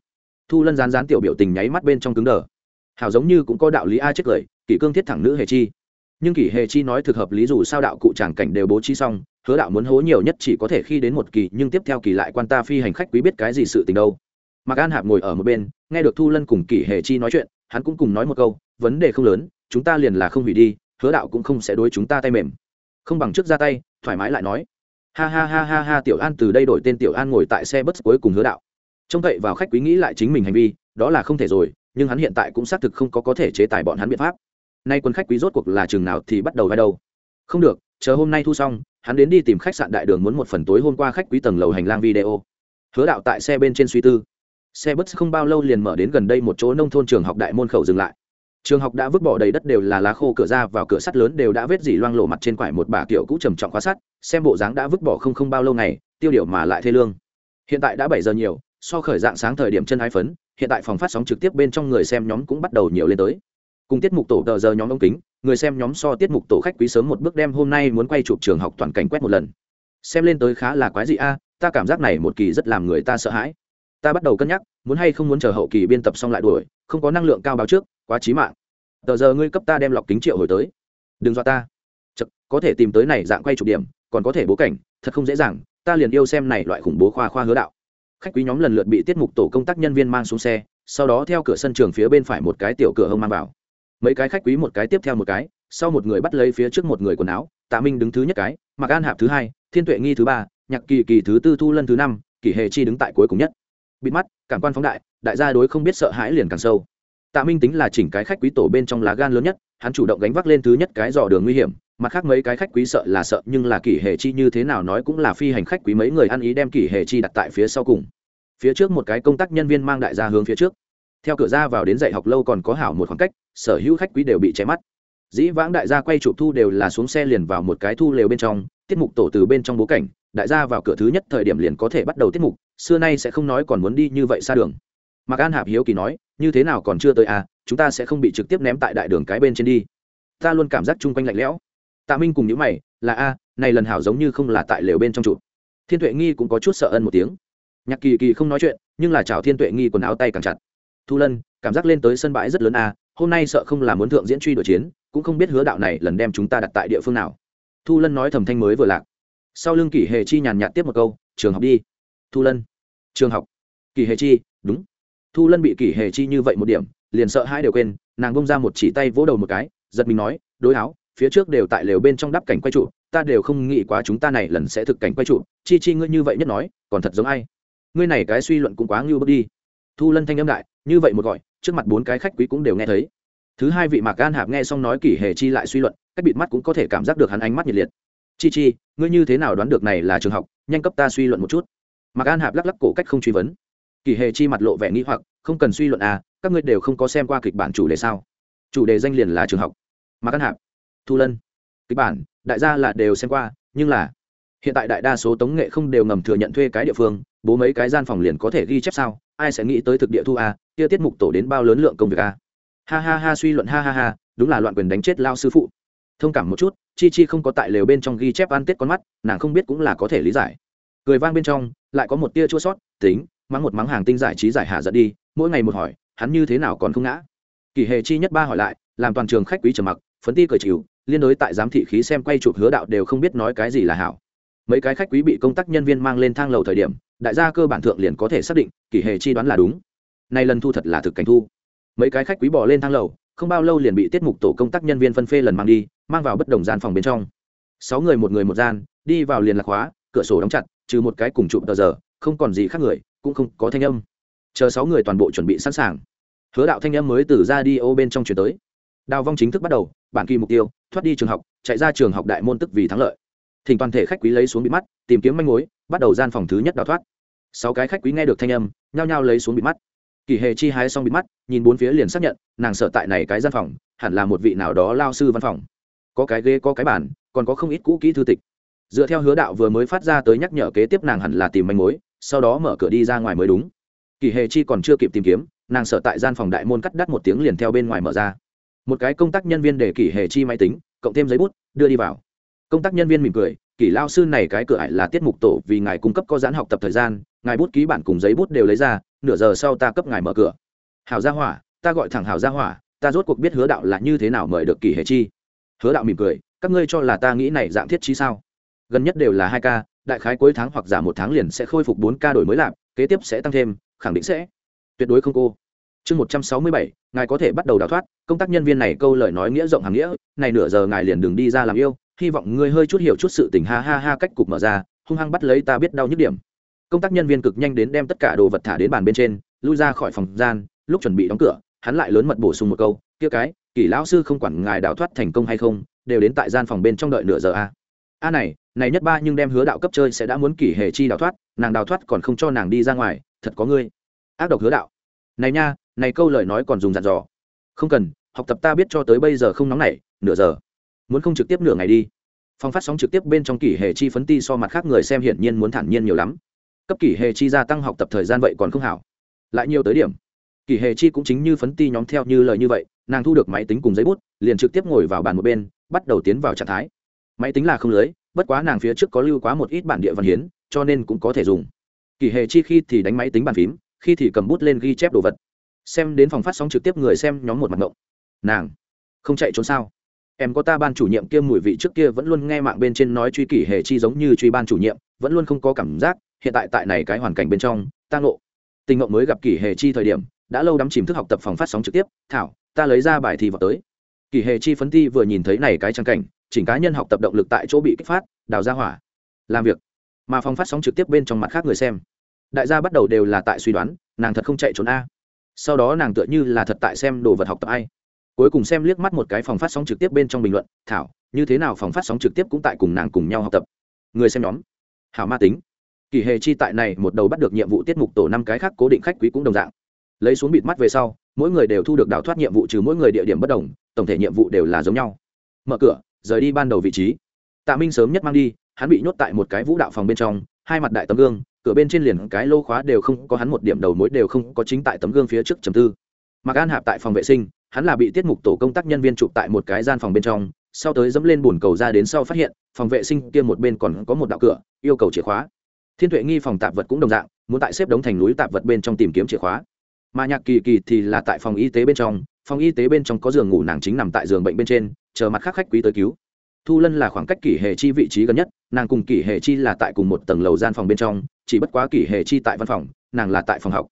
Thu lân rán rán tiểu biểu tình nháy mắt bên trong cứng đờ hào giống như cũng có đạo lý a chết cười, kỷ cương thiết thẳng nữ hề chi. Nhưng kỷ hề chi nói thực hợp lý dù sao đạo cụ tràng cảnh đều bố trí xong, hứa đạo muốn hố nhiều nhất chỉ có thể khi đến một kỳ nhưng tiếp theo kỳ lại quan ta phi hành khách quý biết cái gì sự tình đâu. Mạc an hạp ngồi ở một bên, nghe được thu lân cùng kỷ hề chi nói chuyện, hắn cũng cùng nói một câu, vấn đề không lớn, chúng ta liền là không hủy đi, hứa đạo cũng không sẽ đối chúng ta tay mềm. Không bằng trước ra tay, thoải mái lại nói. Ha ha ha ha ha, tiểu an từ đây đổi tên tiểu an ngồi tại xe bất cuối cùng hứa đạo. Trông cậy vào khách quý nghĩ lại chính mình hành vi, đó là không thể rồi nhưng hắn hiện tại cũng xác thực không có có thể chế tài bọn hắn biện pháp. Nay quân khách quý rốt cuộc là chừng nào thì bắt đầu vai đâu? Không được, chờ hôm nay thu xong, hắn đến đi tìm khách sạn đại đường muốn một phần tối hôm qua khách quý tầng lầu hành lang video. Hứa đạo tại xe bên trên suy tư. Xe bus không bao lâu liền mở đến gần đây một chỗ nông thôn trường học đại môn khẩu dừng lại. Trường học đã vứt bỏ đầy đất đều là lá khô, cửa ra vào cửa sắt lớn đều đã vết dỉ loang lộ mặt trên quải một bà kiểu cũ trầm trọng khóa sắt, xem bộ dáng đã vứt bỏ không không bao lâu ngày, tiêu điều mà lại thê lương. Hiện tại đã bảy giờ nhiều so khởi dạng sáng thời điểm chân ái phấn hiện tại phòng phát sóng trực tiếp bên trong người xem nhóm cũng bắt đầu nhiều lên tới. Cùng tiết mục tổ tờ giờ nhóm ống kính người xem nhóm so tiết mục tổ khách quý sớm một bước đem hôm nay muốn quay chụp trường học toàn cảnh quét một lần. Xem lên tới khá là quái dị a ta cảm giác này một kỳ rất làm người ta sợ hãi. Ta bắt đầu cân nhắc muốn hay không muốn chờ hậu kỳ biên tập xong lại đuổi không có năng lượng cao báo trước quá trí mạng. Tờ giờ ngươi cấp ta đem lọc kính triệu hồi tới. Đừng dọa ta. Chật, có thể tìm tới này dạng quay chụp điểm còn có thể bố cảnh thật không dễ dàng ta liền yêu xem này loại khủng bố khoa khoa hứa đạo khách quý nhóm lần lượt bị tiết mục tổ công tác nhân viên mang xuống xe, sau đó theo cửa sân trường phía bên phải một cái tiểu cửa hông mang vào. Mấy cái khách quý một cái tiếp theo một cái, sau một người bắt lấy phía trước một người quần áo, tạ minh đứng thứ nhất cái mặc an hạp thứ hai, thiên tuệ nghi thứ ba, nhạc kỳ kỳ thứ tư, thu lân thứ năm, kỷ hề chi đứng tại cuối cùng nhất. Bịt mắt, cảm quan phóng đại đại gia đối không biết sợ hãi liền càng sâu. Tạ minh tính là chỉnh cái khách quý tổ bên trong lá gan lớn nhất, hắn chủ động gánh vác lên thứ nhất cái dò đường nguy hiểm mặt khác mấy cái khách quý sợ là sợ, nhưng là kỷ hệ chi như thế nào nói cũng là phi hành khách quý mấy người ăn ý đem kỷ hệ chi đặt tại phía sau cùng. Phía trước một cái công tác nhân viên mang đại gia hướng phía trước. Theo cửa ra vào đến dạy học lâu còn có hảo một khoảng cách, sở hữu khách quý đều bị cháy mắt. Dĩ vãng đại gia quay chụp thu đều là xuống xe liền vào một cái thu lều bên trong, tiết mục tổ từ bên trong bố cảnh, đại gia vào cửa thứ nhất thời điểm liền có thể bắt đầu tiết mục, xưa nay sẽ không nói còn muốn đi như vậy xa đường. Mạc an hạp hiếu kỳ nói, như thế nào còn chưa tới à chúng ta sẽ không bị trực tiếp ném tại đại đường cái bên trên đi. Ta luôn cảm giác chung quanh lạnh lẽo tạ minh cùng những mày, là a, này lần hảo giống như không là tại lều bên trong chụp. Thiên tuệ nghi cũng có chút sợ ân một tiếng. Nhạc kỳ kỳ không nói chuyện, nhưng là chào thiên tuệ nghi quần áo tay càng chặt. Thu lân, cảm giác lên tới sân bãi rất lớn a, hôm nay sợ không là muốn thượng diễn truy đội chiến, cũng không biết hứa đạo này lần đem chúng ta đặt tại địa phương nào. Thu lân nói thầm thanh mới vừa lạc. Sau lưng kỷ hề chi nhàn nhạt tiếp một câu, trường học đi. Thu lân, trường học. Kỷ hề chi, đúng. Thu lân bị kỷ hề chi như vậy một điểm, liền sợ hai đều quên, nàng bông ra một chỉ tay vỗ đầu một cái, giật mình nói, đối áo phía trước đều tại lều bên trong đắp cảnh quay trụ, ta đều không nghĩ quá chúng ta này lần sẽ thực cảnh quay trụ. Chi chi ngươi như vậy nhất nói, còn thật giống ai? Ngươi này cái suy luận cũng quá ngưu bước đi. Thu lân thanh âm đại, như vậy một gọi, trước mặt bốn cái khách quý cũng đều nghe thấy. Thứ hai vị mạc Gan hạp nghe xong nói kỷ hề chi lại suy luận, cách bịt mắt cũng có thể cảm giác được hắn ánh mắt nhiệt liệt. Chi chi, ngươi như thế nào đoán được này là trường học? Nhanh cấp ta suy luận một chút. Mạc an hạp lắc lắc cổ cách không truy vấn. Kỷ hề chi mặt lộ vẻ nghĩ hoặc, không cần suy luận à các ngươi đều không có xem qua kịch bản chủ đề sao? Chủ đề danh liền là trường học. Mạc an hạp thu lân. Kịch bản, đại gia là đều xem qua, nhưng là hiện tại đại đa số tống nghệ không đều ngầm thừa nhận thuê cái địa phương, bố mấy cái gian phòng liền có thể ghi chép sao? Ai sẽ nghĩ tới thực địa thu a, kia tiết mục tổ đến bao lớn lượng công việc a? Ha ha ha, suy luận ha ha ha, đúng là loạn quyền đánh chết lao sư phụ. Thông cảm một chút, chi chi không có tại lều bên trong ghi chép ăn tết con mắt, nàng không biết cũng là có thể lý giải. Cười vang bên trong, lại có một tia chua sót, tính, mắng một mắng hàng tinh giải trí giải hạ giận đi, mỗi ngày một hỏi, hắn như thế nào còn không ngã? Kỳ hề chi nhất ba hỏi lại, làm toàn trường khách quý trầm mặc, phấn ti cười chịu liên đối tại giám thị khí xem quay chụp hứa đạo đều không biết nói cái gì là hảo. Mấy cái khách quý bị công tác nhân viên mang lên thang lầu thời điểm, đại gia cơ bản thượng liền có thể xác định, kỷ hệ chi đoán là đúng. Nay lần thu thật là thực cảnh thu. Mấy cái khách quý bỏ lên thang lầu, không bao lâu liền bị tiết mục tổ công tác nhân viên phân phê lần mang đi, mang vào bất đồng gian phòng bên trong. Sáu người một người một gian, đi vào liền lạc hóa, cửa sổ đóng chặt, trừ một cái cùng chụp tờ giờ, không còn gì khác người, cũng không có thanh âm. Chờ sáu người toàn bộ chuẩn bị sẵn sàng, hứa đạo thanh âm mới từ ra đi ô bên trong chuyển tới. Đào vong chính thức bắt đầu, bản kỳ mục tiêu thoát đi trường học, chạy ra trường học đại môn tức vì thắng lợi. Thỉnh toàn thể khách quý lấy xuống bị mắt, tìm kiếm manh mối, bắt đầu gian phòng thứ nhất đào thoát. Sáu cái khách quý nghe được thanh âm, nhao nhao lấy xuống bị mắt. Kỳ hề chi hái xong bị mắt, nhìn bốn phía liền xác nhận, nàng sợ tại này cái gian phòng, hẳn là một vị nào đó lao sư văn phòng. Có cái ghế, có cái bản còn có không ít cũ kỹ thư tịch. Dựa theo hứa đạo vừa mới phát ra tới nhắc nhở kế tiếp nàng hẳn là tìm manh mối, sau đó mở cửa đi ra ngoài mới đúng. Kỳ hề chi còn chưa kịp tìm kiếm, nàng sợ tại gian phòng đại môn cắt đắt một tiếng liền theo bên ngoài mở ra một cái công tác nhân viên để kỷ hề chi máy tính, cộng thêm giấy bút, đưa đi vào. Công tác nhân viên mỉm cười, kỷ lao sư này cái cửa ải là tiết mục tổ vì ngài cung cấp có giãn học tập thời gian, ngài bút ký bản cùng giấy bút đều lấy ra, nửa giờ sau ta cấp ngài mở cửa. Hào gia hỏa, ta gọi thẳng hào gia hỏa, ta rốt cuộc biết hứa đạo là như thế nào mời được kỷ hề chi. Hứa đạo mỉm cười, các ngươi cho là ta nghĩ này dạng thiết chi sao? Gần nhất đều là hai ca, đại khái cuối tháng hoặc giả một tháng liền sẽ khôi phục bốn ca đổi mới lạc kế tiếp sẽ tăng thêm, khẳng định sẽ. Tuyệt đối không, cô chương một trăm sáu mươi bảy, ngài có thể bắt đầu đào thoát. Công tác nhân viên này câu lời nói nghĩa rộng hàng nghĩa. Này nửa giờ ngài liền đừng đi ra làm yêu. Hy vọng ngươi hơi chút hiểu chút sự tình. Ha ha ha, cách cục mở ra. Hung hăng bắt lấy ta biết đau nhức điểm. Công tác nhân viên cực nhanh đến đem tất cả đồ vật thả đến bàn bên trên, lui ra khỏi phòng gian. Lúc chuẩn bị đóng cửa, hắn lại lớn mật bổ sung một câu, kia cái, kỷ lão sư không quản ngài đào thoát thành công hay không, đều đến tại gian phòng bên trong đợi nửa giờ a a này này nhất ba nhưng đem hứa đạo cấp chơi sẽ đã muốn kỷ hề chi đào thoát, nàng đào thoát còn không cho nàng đi ra ngoài, thật có ngươi. Ác độc hứa đạo. Này nha này câu lời nói còn dùng dặn dò. Không cần, học tập ta biết cho tới bây giờ không nóng nảy, nửa giờ. Muốn không trực tiếp nửa ngày đi. Phong phát sóng trực tiếp bên trong kỷ hệ chi phấn ti so mặt khác người xem hiển nhiên muốn thản nhiên nhiều lắm. Cấp kỷ hệ chi gia tăng học tập thời gian vậy còn không hảo. Lại nhiều tới điểm. Kỷ hệ chi cũng chính như phấn ti nhóm theo như lời như vậy, nàng thu được máy tính cùng giấy bút, liền trực tiếp ngồi vào bàn một bên, bắt đầu tiến vào trạng thái. Máy tính là không lưới, bất quá nàng phía trước có lưu quá một ít bản địa văn hiến, cho nên cũng có thể dùng. Kỷ hệ chi khi thì đánh máy tính bàn phím, khi thì cầm bút lên ghi chép đồ vật xem đến phòng phát sóng trực tiếp người xem nhóm một mặt ngộng. Nàng, không chạy trốn sao? Em có ta ban chủ nhiệm kia mùi vị trước kia vẫn luôn nghe mạng bên trên nói truy kỷ hệ chi giống như truy ban chủ nhiệm, vẫn luôn không có cảm giác, hiện tại tại này cái hoàn cảnh bên trong, ta ngộ. Tình ngộng mới gặp kỷ hệ chi thời điểm, đã lâu đắm chìm thức học tập phòng phát sóng trực tiếp, thảo, ta lấy ra bài thi vào tới. Kỷ hệ chi phấn ti vừa nhìn thấy này cái trang cảnh, chỉnh cá nhân học tập động lực tại chỗ bị kích phát, đào ra hỏa. Làm việc. Mà phòng phát sóng trực tiếp bên trong mặt khác người xem. Đại gia bắt đầu đều là tại suy đoán, nàng thật không chạy trốn a sau đó nàng tựa như là thật tại xem đồ vật học tập ai. Cuối cùng xem liếc mắt một cái phòng phát sóng trực tiếp bên trong bình luận, thảo, như thế nào phòng phát sóng trực tiếp cũng tại cùng nàng cùng nhau học tập? Người xem nhóm. Hảo ma tính. Kỳ hề chi tại này một đầu bắt được nhiệm vụ tiết mục tổ năm cái khác cố định khách quý cũng đồng dạng. Lấy xuống bịt mắt về sau, mỗi người đều thu được đào thoát nhiệm vụ trừ mỗi người địa điểm bất đồng, tổng thể nhiệm vụ đều là giống nhau. Mở cửa, rời đi ban đầu vị trí. Tạ minh sớm nhất mang đi, hắn bị nhốt tại một cái vũ đạo phòng bên trong, hai mặt đại tấm gương cửa bên trên liền cái lô khóa đều không có, hắn một điểm đầu mối đều không có, chính tại tấm gương phía trước trầm tư. Mặc an hạp tại phòng vệ sinh, hắn là bị tiết mục tổ công tác nhân viên chụp tại một cái gian phòng bên trong, sau tới dẫm lên bồn cầu ra đến sau phát hiện, phòng vệ sinh kia một bên còn có một đạo cửa, yêu cầu chìa khóa. Thiên tuệ nghi phòng tạp vật cũng đồng dạng, muốn tại xếp đống thành núi tạp vật bên trong tìm kiếm chìa khóa. Mà nhạc kỳ kỳ thì là tại phòng y tế bên trong, phòng y tế bên trong có giường ngủ nàng chính nằm tại giường bệnh bên trên, chờ mặt khác khách quý tới cứu. Thu lân là khoảng cách kỷ hệ chi vị trí gần nhất nàng cùng kỷ hệ chi là tại cùng một tầng lầu gian phòng bên trong, chỉ bất quá kỷ hệ chi tại văn phòng, nàng là tại phòng học.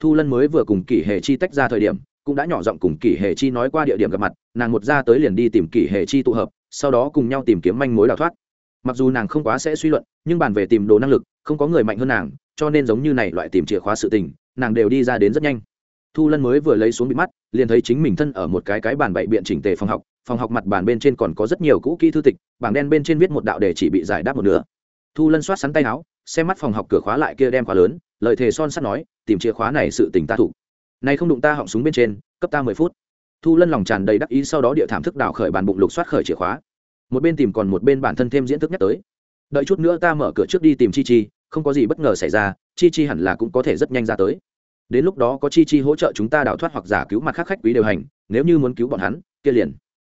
Thu lân mới vừa cùng kỷ hệ chi tách ra thời điểm, cũng đã nhỏ giọng cùng kỷ hệ chi nói qua địa điểm gặp mặt, nàng một ra tới liền đi tìm kỷ hệ chi tụ hợp, sau đó cùng nhau tìm kiếm manh mối đào thoát. Mặc dù nàng không quá sẽ suy luận, nhưng bàn về tìm đồ năng lực, không có người mạnh hơn nàng, cho nên giống như này loại tìm chìa khóa sự tình, nàng đều đi ra đến rất nhanh. Thu lân mới vừa lấy xuống bị mắt, liền thấy chính mình thân ở một cái cái bàn bậy biện chỉnh tề phòng học phòng học mặt bàn bên trên còn có rất nhiều cũ kỹ thư tịch, bảng đen bên trên viết một đạo đề chỉ bị giải đáp một nửa. Thu lân soát sắn tay áo, xem mắt phòng học cửa khóa lại kia đem khóa lớn lợi thế son sắt nói, tìm chìa khóa này sự tình ta thủ. Này không đụng ta họng súng bên trên, cấp ta mười phút. Thu lân lòng tràn đầy đắc ý sau đó địa thảm thức đào khởi bàn bụng lục soát khởi chìa khóa. Một bên tìm còn một bên bản thân thêm diễn thức nhắc tới. Đợi chút nữa ta mở cửa trước đi tìm chi chi, không có gì bất ngờ xảy ra, chi chi hẳn là cũng có thể rất nhanh ra tới. Đến lúc đó có chi chi hỗ trợ chúng ta đào thoát hoặc giả cứu mặt khác khách quý điều hành, nếu như muốn cứu bọn hắn, kia liền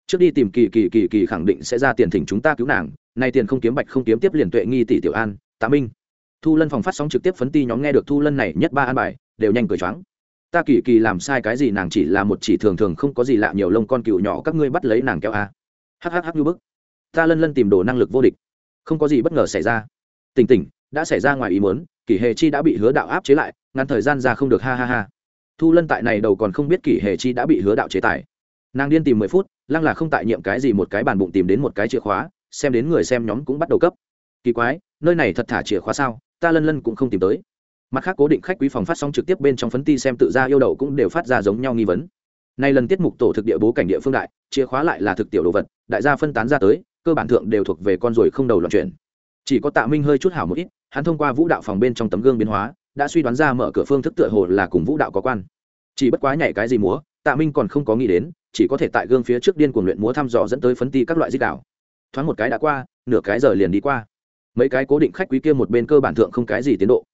trước đi tìm kỳ kỳ kỳ kỳ khẳng định sẽ ra tiền thỉnh chúng ta cứu nàng, nay tiền không kiếm bạch không kiếm tiếp liền tuệ nghi tỷ tiểu an, tạ minh. Thu lân phòng phát sóng trực tiếp phấn ti nhóm nghe được thu lân này nhất ba an bài, đều nhanh cười choáng. Ta kỳ kỳ làm sai cái gì nàng chỉ là một chỉ thường thường không có gì lạ nhiều lông con cựu nhỏ các ngươi bắt lấy nàng kéo a. Hhh như bức. Ta lân lân tìm đồ năng lực vô địch. Không có gì bất ngờ xảy ra. Tỉnh tỉnh, đã xảy ra ngoài ý muốn, kỷ hề chi đã bị hứa đạo áp chế lại, ngắn thời gian ra không được, ha ha ha. Thu lân tại này đầu còn không biết kỷ hề chi đã bị hứa đạo chế tài nàng điên tìm mười phút, lăng là không tại nhiệm cái gì một cái bàn bụng tìm đến một cái chìa khóa, xem đến người xem nhóm cũng bắt đầu cấp. Kỳ quái, nơi này thật thả chìa khóa sao, ta lân lân cũng không tìm tới. Mặt khác cố định khách quý phòng phát sóng trực tiếp bên trong phấn ti xem tự ra yêu đậu cũng đều phát ra giống nhau nghi vấn. Nay lần tiết mục tổ thực địa bố cảnh địa phương đại, chìa khóa lại là thực tiểu đồ vật, đại gia phân tán ra tới, cơ bản thượng đều thuộc về con ruồi không đầu loạn chuyển. Chỉ có tạ minh hơi chút hảo một ít, hắn thông qua vũ đạo phòng bên trong tấm gương biến hóa, đã suy đoán ra mở cửa phương thức tựa hồ là cùng vũ đạo có quan. Chỉ bất quá nhảy cái gì múa, tạ minh còn không có nghĩ đến chỉ có thể tại gương phía trước điên cuồng luyện múa thăm dò dẫn tới phấn ti các loại dích đảo thoáng một cái đã qua, nửa cái giờ liền đi qua. Mấy cái cố định khách quý kia một bên cơ bản thượng không cái gì tiến độ.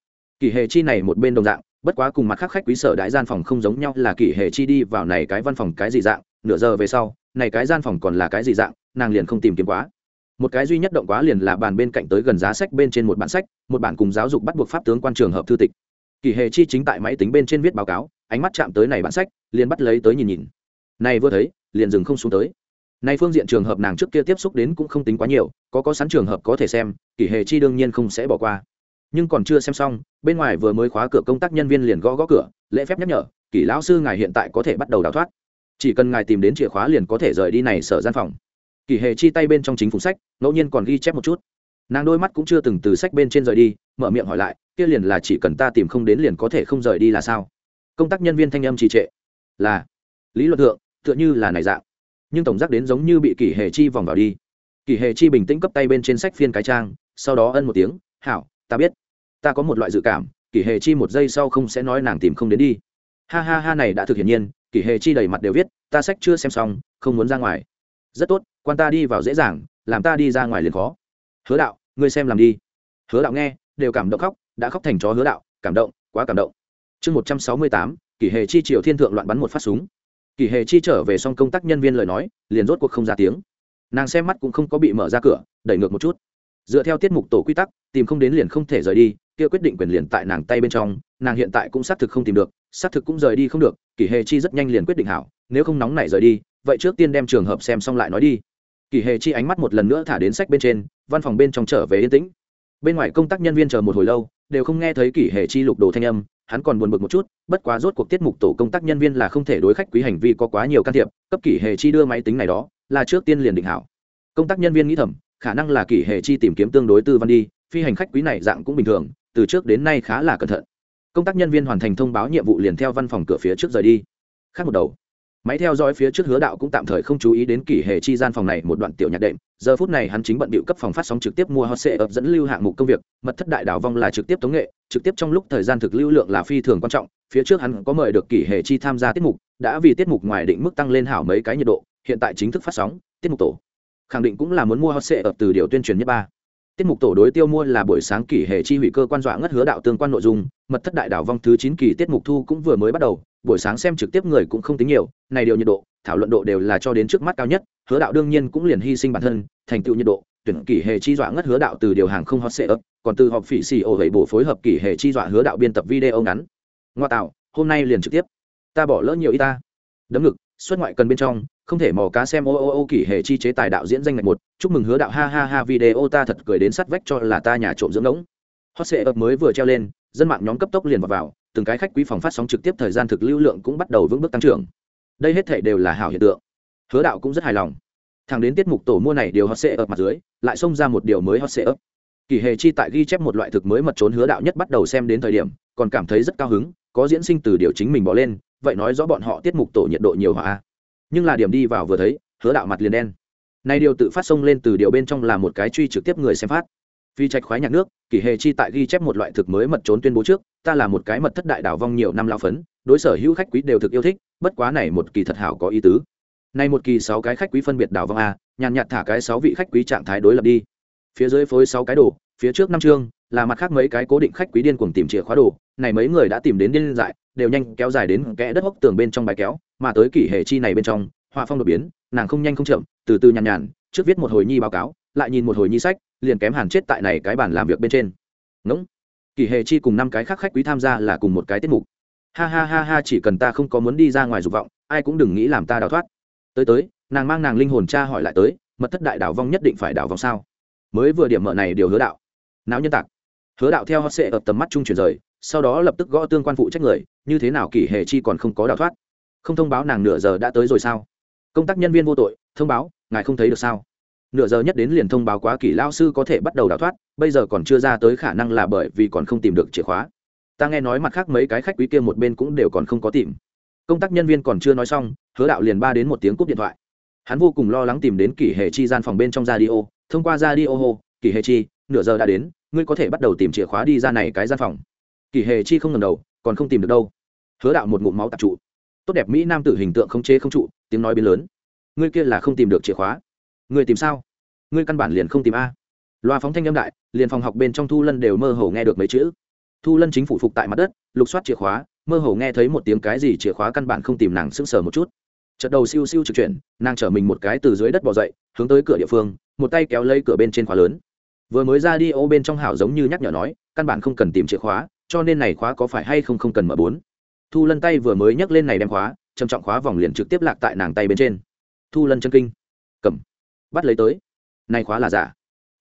Kỷ hệ chi này một bên đồng dạng, bất quá cùng mặt khác khách quý sở đại gian phòng không giống nhau là kỷ hệ chi đi vào này cái văn phòng cái gì dạng, nửa giờ về sau, này cái gian phòng còn là cái gì dạng, nàng liền không tìm kiếm quá. Một cái duy nhất động quá liền là bàn bên cạnh tới gần giá sách bên trên một bản sách, một bản cùng giáo dục bắt buộc pháp tướng quan trường hợp thư tịch. Kỷ hệ chi chính tại máy tính bên trên viết báo cáo, ánh mắt chạm tới này bản sách, liền bắt lấy tới nhìn nhìn này vừa thấy, liền dừng không xuống tới. Này phương diện trường hợp nàng trước kia tiếp xúc đến cũng không tính quá nhiều, có có sẵn trường hợp có thể xem, kỷ hệ chi đương nhiên không sẽ bỏ qua. Nhưng còn chưa xem xong, bên ngoài vừa mới khóa cửa công tác nhân viên liền gõ gõ cửa, lễ phép nhắc nhở, kỷ lão sư ngài hiện tại có thể bắt đầu đào thoát. Chỉ cần ngài tìm đến chìa khóa liền có thể rời đi này sở gian phòng. Kỷ hệ chi tay bên trong chính phủ sách, ngẫu nhiên còn ghi chép một chút. Nàng đôi mắt cũng chưa từng từ sách bên trên rời đi, mở miệng hỏi lại, kia liền là chỉ cần ta tìm không đến liền có thể không rời đi là sao? Công tác nhân viên thanh âm trì trệ. Là. Lý luận thượng tựa như là này dạng. Nhưng tổng giác đến giống như bị kỷ hệ chi vòng vào đi. Kỷ hệ chi bình tĩnh cấp tay bên trên sách phiên cái trang, sau đó ân một tiếng, hảo, ta biết. Ta có một loại dự cảm, kỷ hệ chi một giây sau không sẽ nói nàng tìm không đến đi. Ha ha ha, này đã thực hiện nhiên, kỷ hệ chi đầy mặt đều viết, ta sách chưa xem xong, không muốn ra ngoài. Rất tốt, quan ta đi vào dễ dàng, làm ta đi ra ngoài liền khó. Hứa đạo, ngươi xem làm đi. Hứa đạo nghe, đều cảm động khóc, đã khóc thành chó hứa đạo, cảm động, quá cảm động. Chương một trăm sáu mươi tám, kỷ hệ chi triều thiên thượng loạn bắn một phát súng kỷ hệ chi trở về xong công tác nhân viên lời nói, liền rốt cuộc không ra tiếng. Nàng xem mắt cũng không có bị mở ra cửa, đẩy ngược một chút. Dựa theo tiết mục tổ quy tắc, tìm không đến liền không thể rời đi, kia quyết định quyền liền tại nàng tay bên trong, nàng hiện tại cũng xác thực không tìm được, xác thực cũng rời đi không được kỷ hề chi rất nhanh liền quyết định hảo, nếu không nóng nảy rời đi, vậy trước tiên đem trường hợp xem xong lại nói đi. Kỷ hề chi ánh mắt một lần nữa thả đến sách bên trên, văn phòng bên trong trở về yên tĩnh. Bên ngoài công tác nhân viên chờ một hồi lâu, đều không nghe thấy kỷ hề chi lục đồ thanh âm hắn còn buồn bực một chút, bất quá rốt cuộc tiết mục tổ công tác nhân viên là không thể đối khách quý hành vi có quá nhiều can thiệp, cấp kỷ hề chi đưa máy tính này đó, là trước tiên liền định hảo. Công tác nhân viên nghĩ thầm, khả năng là kỷ hề chi tìm kiếm tương đối tư văn đi, phi hành khách quý này dạng cũng bình thường, từ trước đến nay khá là cẩn thận. Công tác nhân viên hoàn thành thông báo nhiệm vụ liền theo văn phòng cửa phía trước rời đi. Khác một đầu máy theo dõi phía trước hứa đạo cũng tạm thời không chú ý đến kỷ hệ chi gian phòng này một đoạn tiểu nhạc đệm. Giờ phút này hắn chính bận bịu cấp phòng phát sóng trực tiếp mua hot sệ ập dẫn lưu hạng mục công việc. Mật thất đại đảo vong là trực tiếp tống nghệ, trực tiếp trong lúc thời gian thực lưu lượng là phi thường quan trọng. Phía trước hắn có mời được kỷ hệ chi tham gia tiết mục, đã vì tiết mục ngoài định mức tăng lên hảo mấy cái nhiệt độ, hiện tại chính thức phát sóng, tiết mục tổ. Khẳng định cũng là muốn mua hot sệ ập từ điều tuyên truyền nhất ba tiết mục tổ đối tiêu mua là buổi sáng kỷ hệ chi hủy cơ quan dọa ngất hứa đạo tương quan nội dung, mật thất đại đảo vong thứ chín kỳ tiết mục thu cũng vừa mới bắt đầu, buổi sáng xem trực tiếp người cũng không tính nhiều, này điều nhiệt độ, thảo luận độ đều là cho đến trước mắt cao nhất, hứa đạo đương nhiên cũng liền hy sinh bản thân, thành tựu nhiệt độ, tuyển kỷ hệ chi dọa ngất hứa đạo từ điều hàng không hot sệ ấp còn từ họp phỉ xì ổ gậy bổ phối hợp kỷ hệ chi dọa hứa đạo biên tập video ngắn. Ngoa tạo, hôm nay liền trực tiếp. Ta bỏ lỡ nhiều y ta. Đấm ngực, xuất ngoại cần bên trong không thể mò cá xem ô ô ô kỷ hệ chi chế tài đạo diễn danh ngạch một. Chúc mừng hứa đạo ha ha ha video ta thật cười đến sắt vách cho là ta nhà trộm dưỡng ngỗng. Hot sệ ập mới vừa treo lên dân mạng nhóm cấp tốc liền vào, vào từng cái khách quý phòng phát sóng trực tiếp thời gian thực lưu lượng cũng bắt đầu vững bước tăng trưởng. Đây hết thể đều là hảo hiện tượng. Hứa đạo cũng rất hài lòng. Thằng đến tiết mục tổ mua này điều hot sệ ập mặt dưới lại xông ra một điều mới hot sệ ập kỳ hề chi tại ghi chép một loại thực mới mật trốn hứa đạo nhất bắt đầu xem đến thời điểm còn cảm thấy rất cao hứng có diễn sinh từ điều chính mình bỏ lên vậy nói rõ bọn họ tiết mục tổ nhiệt độ nhiều hỏa nhưng là điểm đi vào vừa thấy, hứa đạo mặt liền đen. Nay điều tự phát xông lên từ điều bên trong là một cái truy trực tiếp người xem phát. Phi trạch khoái nhạc nước kỷ hề chi tại ghi chép một loại thực mới mật trốn tuyên bố trước, ta là một cái mật thất đại đảo vong nhiều năm lao phấn, đối sở hữu khách quý đều thực yêu thích, bất quá này một kỳ thật hảo có ý tứ. Nay một kỳ sáu cái khách quý phân biệt đảo vong a, nhàn nhạt thả cái sáu vị khách quý trạng thái đối lập đi. Phía dưới phối sáu cái đồ, phía trước năm chương, là mặt khác mấy cái cố định khách quý điên cuồng tìm chìa khóa đồ, này mấy người đã tìm đến điên dại, đều nhanh kéo dài đến kẽ đất hốc tường bên trong bài kéo mà tới kỷ hệ chi này bên trong, họa phong đột biến, nàng không nhanh không chậm, từ từ nhàn nhàn, trước viết một hồi nhi báo cáo, lại nhìn một hồi nhi sách, liền kém hàn chết tại này cái bàn làm việc bên trên. Ngỗng. Kỷ hệ chi cùng năm cái khác khách quý tham gia là cùng một cái tiết mục. Ha ha ha ha, chỉ cần ta không có muốn đi ra ngoài dục vọng, ai cũng đừng nghĩ làm ta đào thoát. Tới tới, nàng mang nàng linh hồn cha hỏi lại tới, mật thất đại đảo vong nhất định phải đảo vong sao? Mới vừa điểm mở này điều hứa đạo. Não nhân tạc. Hứa đạo theo họ sẽ ập tầm mắt trung chuyển rời, sau đó lập tức gõ tương quan phụ trách người, như thế nào kỷ hệ chi còn không có đào thoát? Không thông báo nàng nửa giờ đã tới rồi sao? Công tác nhân viên vô tội, thông báo, ngài không thấy được sao? Nửa giờ nhất đến liền thông báo quá kỳ lao sư có thể bắt đầu đào thoát, bây giờ còn chưa ra tới khả năng là bởi vì còn không tìm được chìa khóa. Ta nghe nói mặt khác mấy cái khách quý kia một bên cũng đều còn không có tìm. Công tác nhân viên còn chưa nói xong, hứa đạo liền ba đến một tiếng cúp điện thoại. Hắn vô cùng lo lắng tìm đến kỷ hệ chi gian phòng bên trong radio, thông qua radio hô, kỷ hệ chi, nửa giờ đã đến, ngươi có thể bắt đầu tìm chìa khóa đi ra này cái gian phòng. Kỷ hệ chi không ngần đầu, còn không tìm được đâu. Hứa đạo một ngụm máu tạp trụ tốt đẹp mỹ nam tử hình tượng không chế không trụ, tiếng nói biến lớn. Ngươi kia là không tìm được chìa khóa. Ngươi tìm sao? Ngươi căn bản liền không tìm a. Loa phóng thanh âm đại, liền phòng học bên trong thu lân đều mơ hồ nghe được mấy chữ. Thu lân chính phủ phục tại mặt đất, lục soát chìa khóa, mơ hồ nghe thấy một tiếng cái gì chìa khóa căn bản không tìm nàng sững sờ một chút. Chợt đầu siêu siêu trực chuyển, nàng chở mình một cái từ dưới đất bỏ dậy, hướng tới cửa địa phương, một tay kéo lấy cửa bên trên khóa lớn. Vừa mới ra đi ô bên trong hảo giống như nhắc nhở nói, căn bản không cần tìm chìa khóa, cho nên này khóa có phải hay không không cần mở bốn thu lân tay vừa mới nhấc lên này đem khóa, trầm trọng khóa vòng liền trực tiếp lạc tại nàng tay bên trên. Thu lân chân kinh. Cầm. Bắt lấy tới. Này khóa là giả.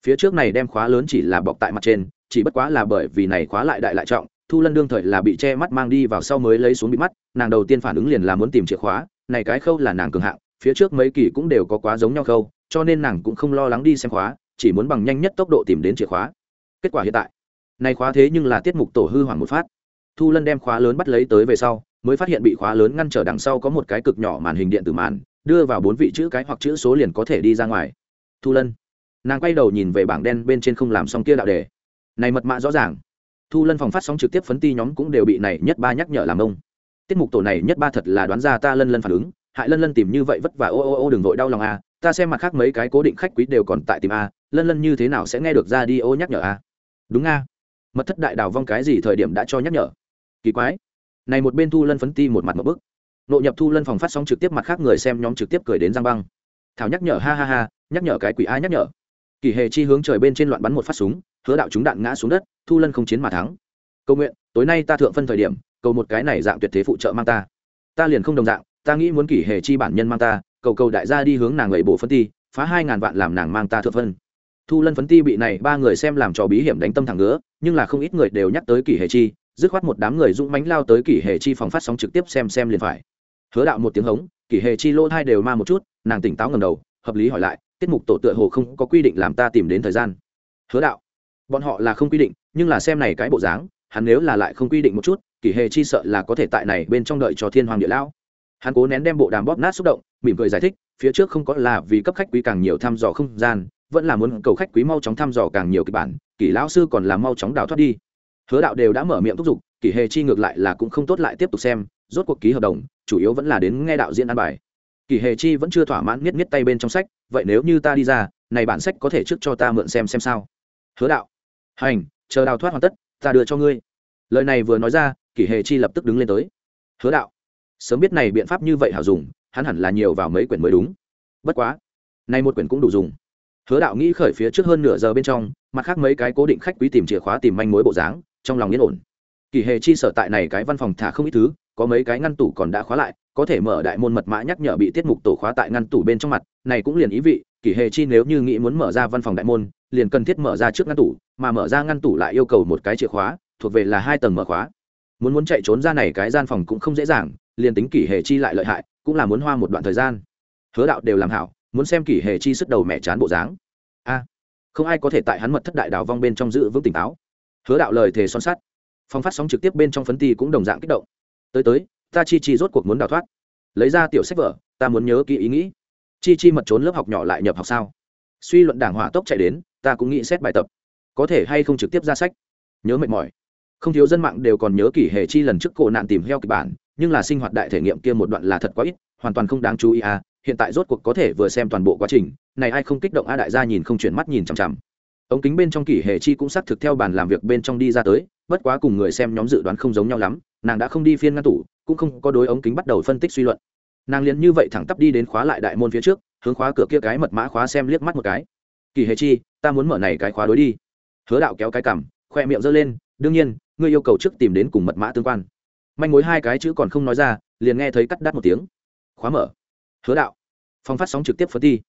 Phía trước này đem khóa lớn chỉ là bọc tại mặt trên, chỉ bất quá là bởi vì này khóa lại đại lại trọng, thu lân đương thời là bị che mắt mang đi vào sau mới lấy xuống bị mắt, nàng đầu tiên phản ứng liền là muốn tìm chìa khóa, này cái khâu là nàng cường hạng, phía trước mấy kỳ cũng đều có quá giống nhau khâu, cho nên nàng cũng không lo lắng đi xem khóa, chỉ muốn bằng nhanh nhất tốc độ tìm đến chìa khóa. Kết quả hiện tại, này khóa thế nhưng là tiết mục tổ hư hoảng một phát thu lân đem khóa lớn bắt lấy tới về sau, mới phát hiện bị khóa lớn ngăn trở đằng sau có một cái cực nhỏ màn hình điện tử màn, đưa vào bốn vị chữ cái hoặc chữ số liền có thể đi ra ngoài. Thu lân, nàng quay đầu nhìn về bảng đen bên trên không làm xong kia đạo đề. Này mật mã rõ ràng. Thu lân phòng phát sóng trực tiếp phấn ti nhóm cũng đều bị này nhất ba nhắc nhở làm ông. Tiết mục tổ này nhất ba thật là đoán ra ta lân lân phản ứng, hại lân lân tìm như vậy vất vả, ô ô ô đừng vội đau lòng a, ta xem mặt khác mấy cái cố định khách quý đều còn tại tìm a, lân lân như thế nào sẽ nghe được ra đi ô nhắc nhở a? Đúng a. Mật thất đại đào vong cái gì thời điểm đã cho nhắc nhở? Kỳ quái. Này một bên thu lân phấn ti một mặt một bức. Nội nhập thu lân phòng phát sóng trực tiếp mặt khác người xem nhóm trực tiếp cười đến giang băng. Thảo nhắc nhở ha ha ha, nhắc nhở cái quỷ ai nhắc nhở. Kỳ hề chi hướng trời bên trên loạn bắn một phát súng, hứa đạo chúng đạn ngã xuống đất, thu lân không chiến mà thắng. Cầu nguyện, tối nay ta thượng phân thời điểm, cầu một cái này dạng tuyệt thế phụ trợ mang ta. Ta liền không đồng dạng, ta nghĩ muốn kỷ hề chi bản nhân mang ta, cầu cầu đại gia đi hướng nàng người bộ phân ti, phá hai ngàn vạn làm nàng mang ta thượng phân. Thu lân phấn ti bị này ba người xem làm trò bí hiểm đánh tâm thẳng ngứa, nhưng là không ít người đều nhắc tới kỷ hề chi dứt khoát một đám người dũng mánh lao tới kỷ hề chi phòng phát sóng trực tiếp xem xem liền phải. Hứa đạo một tiếng hống, kỷ hề chi lỗ thai đều ma một chút, nàng tỉnh táo ngầm đầu, hợp lý hỏi lại, tiết mục tổ tựa hồ không có quy định làm ta tìm đến thời gian. Hứa đạo, bọn họ là không quy định, nhưng là xem này cái bộ dáng, hắn nếu là lại không quy định một chút, kỷ hề chi sợ là có thể tại này bên trong đợi cho thiên hoàng địa lão. Hắn cố nén đem bộ đàm bóp nát xúc động, mỉm cười giải thích, phía trước không có là vì cấp khách quý càng nhiều thăm dò không gian, vẫn là muốn cầu khách quý mau chóng thăm dò càng nhiều kịch bản, kỷ lão sư còn là mau chóng đào thoát đi hứa đạo đều đã mở miệng thúc giục, kỷ hề chi ngược lại là cũng không tốt lại tiếp tục xem, rốt cuộc ký hợp đồng, chủ yếu vẫn là đến nghe đạo diễn ăn bài. Kỷ hề chi vẫn chưa thỏa mãn miết miết tay bên trong sách, vậy nếu như ta đi ra, này bản sách có thể trước cho ta mượn xem xem sao? Hứa đạo, hành, chờ đào thoát hoàn tất, ta đưa cho ngươi. Lời này vừa nói ra, kỷ hề chi lập tức đứng lên tới. Hứa đạo, sớm biết này biện pháp như vậy hảo dùng, hắn hẳn là nhiều vào mấy quyển mới đúng. Bất quá, nay một quyển cũng đủ dùng. Hứa đạo nghĩ khởi phía trước hơn nửa giờ bên trong, mặt khác mấy cái cố định khách quý tìm chìa khóa tìm manh mối bộ dáng trong lòng yên ổn. Kỳ hề chi sở tại này cái văn phòng thả không ít thứ, có mấy cái ngăn tủ còn đã khóa lại, có thể mở đại môn mật mã nhắc nhở bị tiết mục tổ khóa tại ngăn tủ bên trong mặt, này cũng liền ý vị, kỳ hề chi nếu như nghĩ muốn mở ra văn phòng đại môn, liền cần thiết mở ra trước ngăn tủ, mà mở ra ngăn tủ lại yêu cầu một cái chìa khóa, thuộc về là hai tầng mở khóa. Muốn muốn chạy trốn ra này cái gian phòng cũng không dễ dàng, liền tính kỷ hề chi lại lợi hại, cũng là muốn hoa một đoạn thời gian. Hứa đạo đều làm hảo, muốn xem kỷ hề chi sức đầu mẹ chán bộ dáng. A, không ai có thể tại hắn mật thất đại đào vong bên trong giữ vững tỉnh táo hứa đạo lời thề son sắt. Phong phát sóng trực tiếp bên trong phấn ti cũng đồng dạng kích động. Tới tới, ta chi chi rốt cuộc muốn đào thoát. Lấy ra tiểu sách vở, ta muốn nhớ kỹ ý nghĩ. Chi chi mật trốn lớp học nhỏ lại nhập học sao? Suy luận đảng hỏa tốc chạy đến, ta cũng nghĩ xét bài tập. Có thể hay không trực tiếp ra sách? Nhớ mệt mỏi. Không thiếu dân mạng đều còn nhớ kỷ hệ chi lần trước cổ nạn tìm heo kịch bản, nhưng là sinh hoạt đại thể nghiệm kia một đoạn là thật quá ít, hoàn toàn không đáng chú ý à hiện tại rốt cuộc có thể vừa xem toàn bộ quá trình, này ai không kích động a đại gia nhìn không chuyển mắt nhìn chằm chằm ống kính bên trong kỷ hệ chi cũng xác thực theo bàn làm việc bên trong đi ra tới, bất quá cùng người xem nhóm dự đoán không giống nhau lắm, nàng đã không đi phiên ngăn tủ, cũng không có đối ống kính bắt đầu phân tích suy luận. Nàng liền như vậy thẳng tắp đi đến khóa lại đại môn phía trước, hướng khóa cửa kia cái mật mã khóa xem liếc mắt một cái. Kỳ hệ chi, ta muốn mở này cái khóa đối đi. Hứa đạo kéo cái cằm, khoe miệng giơ lên, đương nhiên, ngươi yêu cầu trước tìm đến cùng mật mã tương quan. Manh mối hai cái chữ còn không nói ra, liền nghe thấy cắt đắt một tiếng. Khóa mở. Hứa đạo. Phong phát sóng trực tiếp phân ti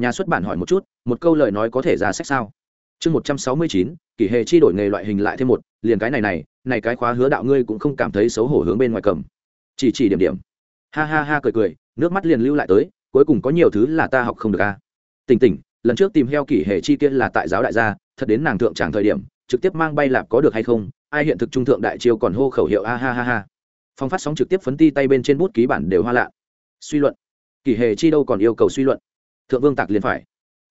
nhà xuất bản hỏi một chút, một câu lời nói có thể ra sách sao? Chương một trăm sáu mươi chín, kỷ hệ chi đổi nghề loại hình lại thêm một, liền cái này này này cái khóa hứa đạo ngươi cũng không cảm thấy xấu hổ hướng bên ngoài cầm. Chỉ chỉ điểm điểm. Ha ha ha cười cười, nước mắt liền lưu lại tới, cuối cùng có nhiều thứ là ta học không được a. À. tỉnh tỉnh, lần trước tìm heo kỷ hệ chi kia là tại giáo đại gia, thật đến nàng thượng tràng thời điểm, trực tiếp mang bay lạp có được hay không, ai hiện thực trung thượng đại chiêu còn hô khẩu hiệu a ha ha ha. Phong phát sóng trực tiếp phấn ti tay bên trên bút ký bản đều hoa lạ. Suy luận. Kỷ hệ chi đâu còn yêu cầu suy luận. Thượng vương tạc liền phải.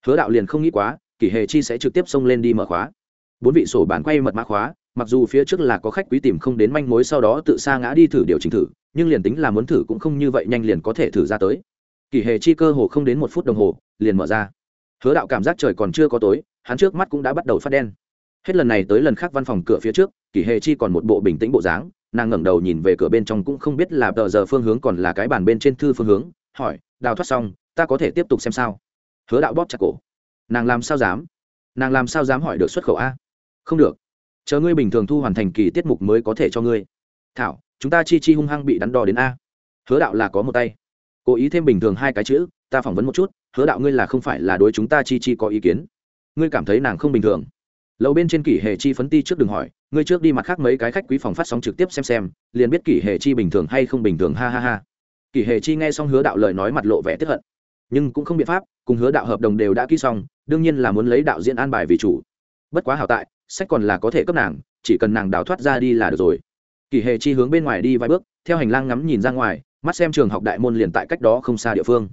Hứa đạo liền không nghĩ quá kỷ hệ chi sẽ trực tiếp xông lên đi mở khóa. Bốn vị sổ bản quay mật mã khóa, mặc dù phía trước là có khách quý tìm không đến manh mối sau đó tự xa ngã đi thử điều chỉnh thử, nhưng liền tính là muốn thử cũng không như vậy nhanh liền có thể thử ra tới. Kỷ hệ chi cơ hồ không đến một phút đồng hồ, liền mở ra. Hứa đạo cảm giác trời còn chưa có tối, hắn trước mắt cũng đã bắt đầu phát đen. Hết lần này tới lần khác văn phòng cửa phía trước kỷ hệ chi còn một bộ bình tĩnh bộ dáng, nàng ngẩng đầu nhìn về cửa bên trong cũng không biết là tờ giờ phương hướng còn là cái bàn bên trên thư phương hướng, hỏi, đào thoát xong, ta có thể tiếp tục xem sao? Hứa đạo bóp chặt cổ nàng làm sao dám? Nàng làm sao dám hỏi được xuất khẩu a? Không được. Chờ ngươi bình thường thu hoàn thành kỳ tiết mục mới có thể cho ngươi. Thảo, chúng ta chi chi hung hăng bị đắn đo đến a. Hứa đạo là có một tay. Cố ý thêm bình thường hai cái chữ, ta phỏng vấn một chút, hứa đạo ngươi là không phải là đối chúng ta chi chi có ý kiến. Ngươi cảm thấy nàng không bình thường. Lầu bên trên kỷ hệ chi phấn ti trước đừng hỏi, ngươi trước đi mặt khác mấy cái khách quý phòng phát sóng trực tiếp xem xem, liền biết kỷ hệ chi bình thường hay không bình thường, ha ha ha. Kỷ hệ chi nghe xong hứa đạo lời nói mặt lộ vẻ tiếp hận nhưng cũng không biện pháp, cùng hứa đạo hợp đồng đều đã ký xong, đương nhiên là muốn lấy đạo diễn an bài vì chủ. Bất quá hảo tại, sách còn là có thể cấp nàng, chỉ cần nàng đào thoát ra đi là được rồi. Kỳ hề chi hướng bên ngoài đi vài bước, theo hành lang ngắm nhìn ra ngoài, mắt xem trường học đại môn liền tại cách đó không xa địa phương.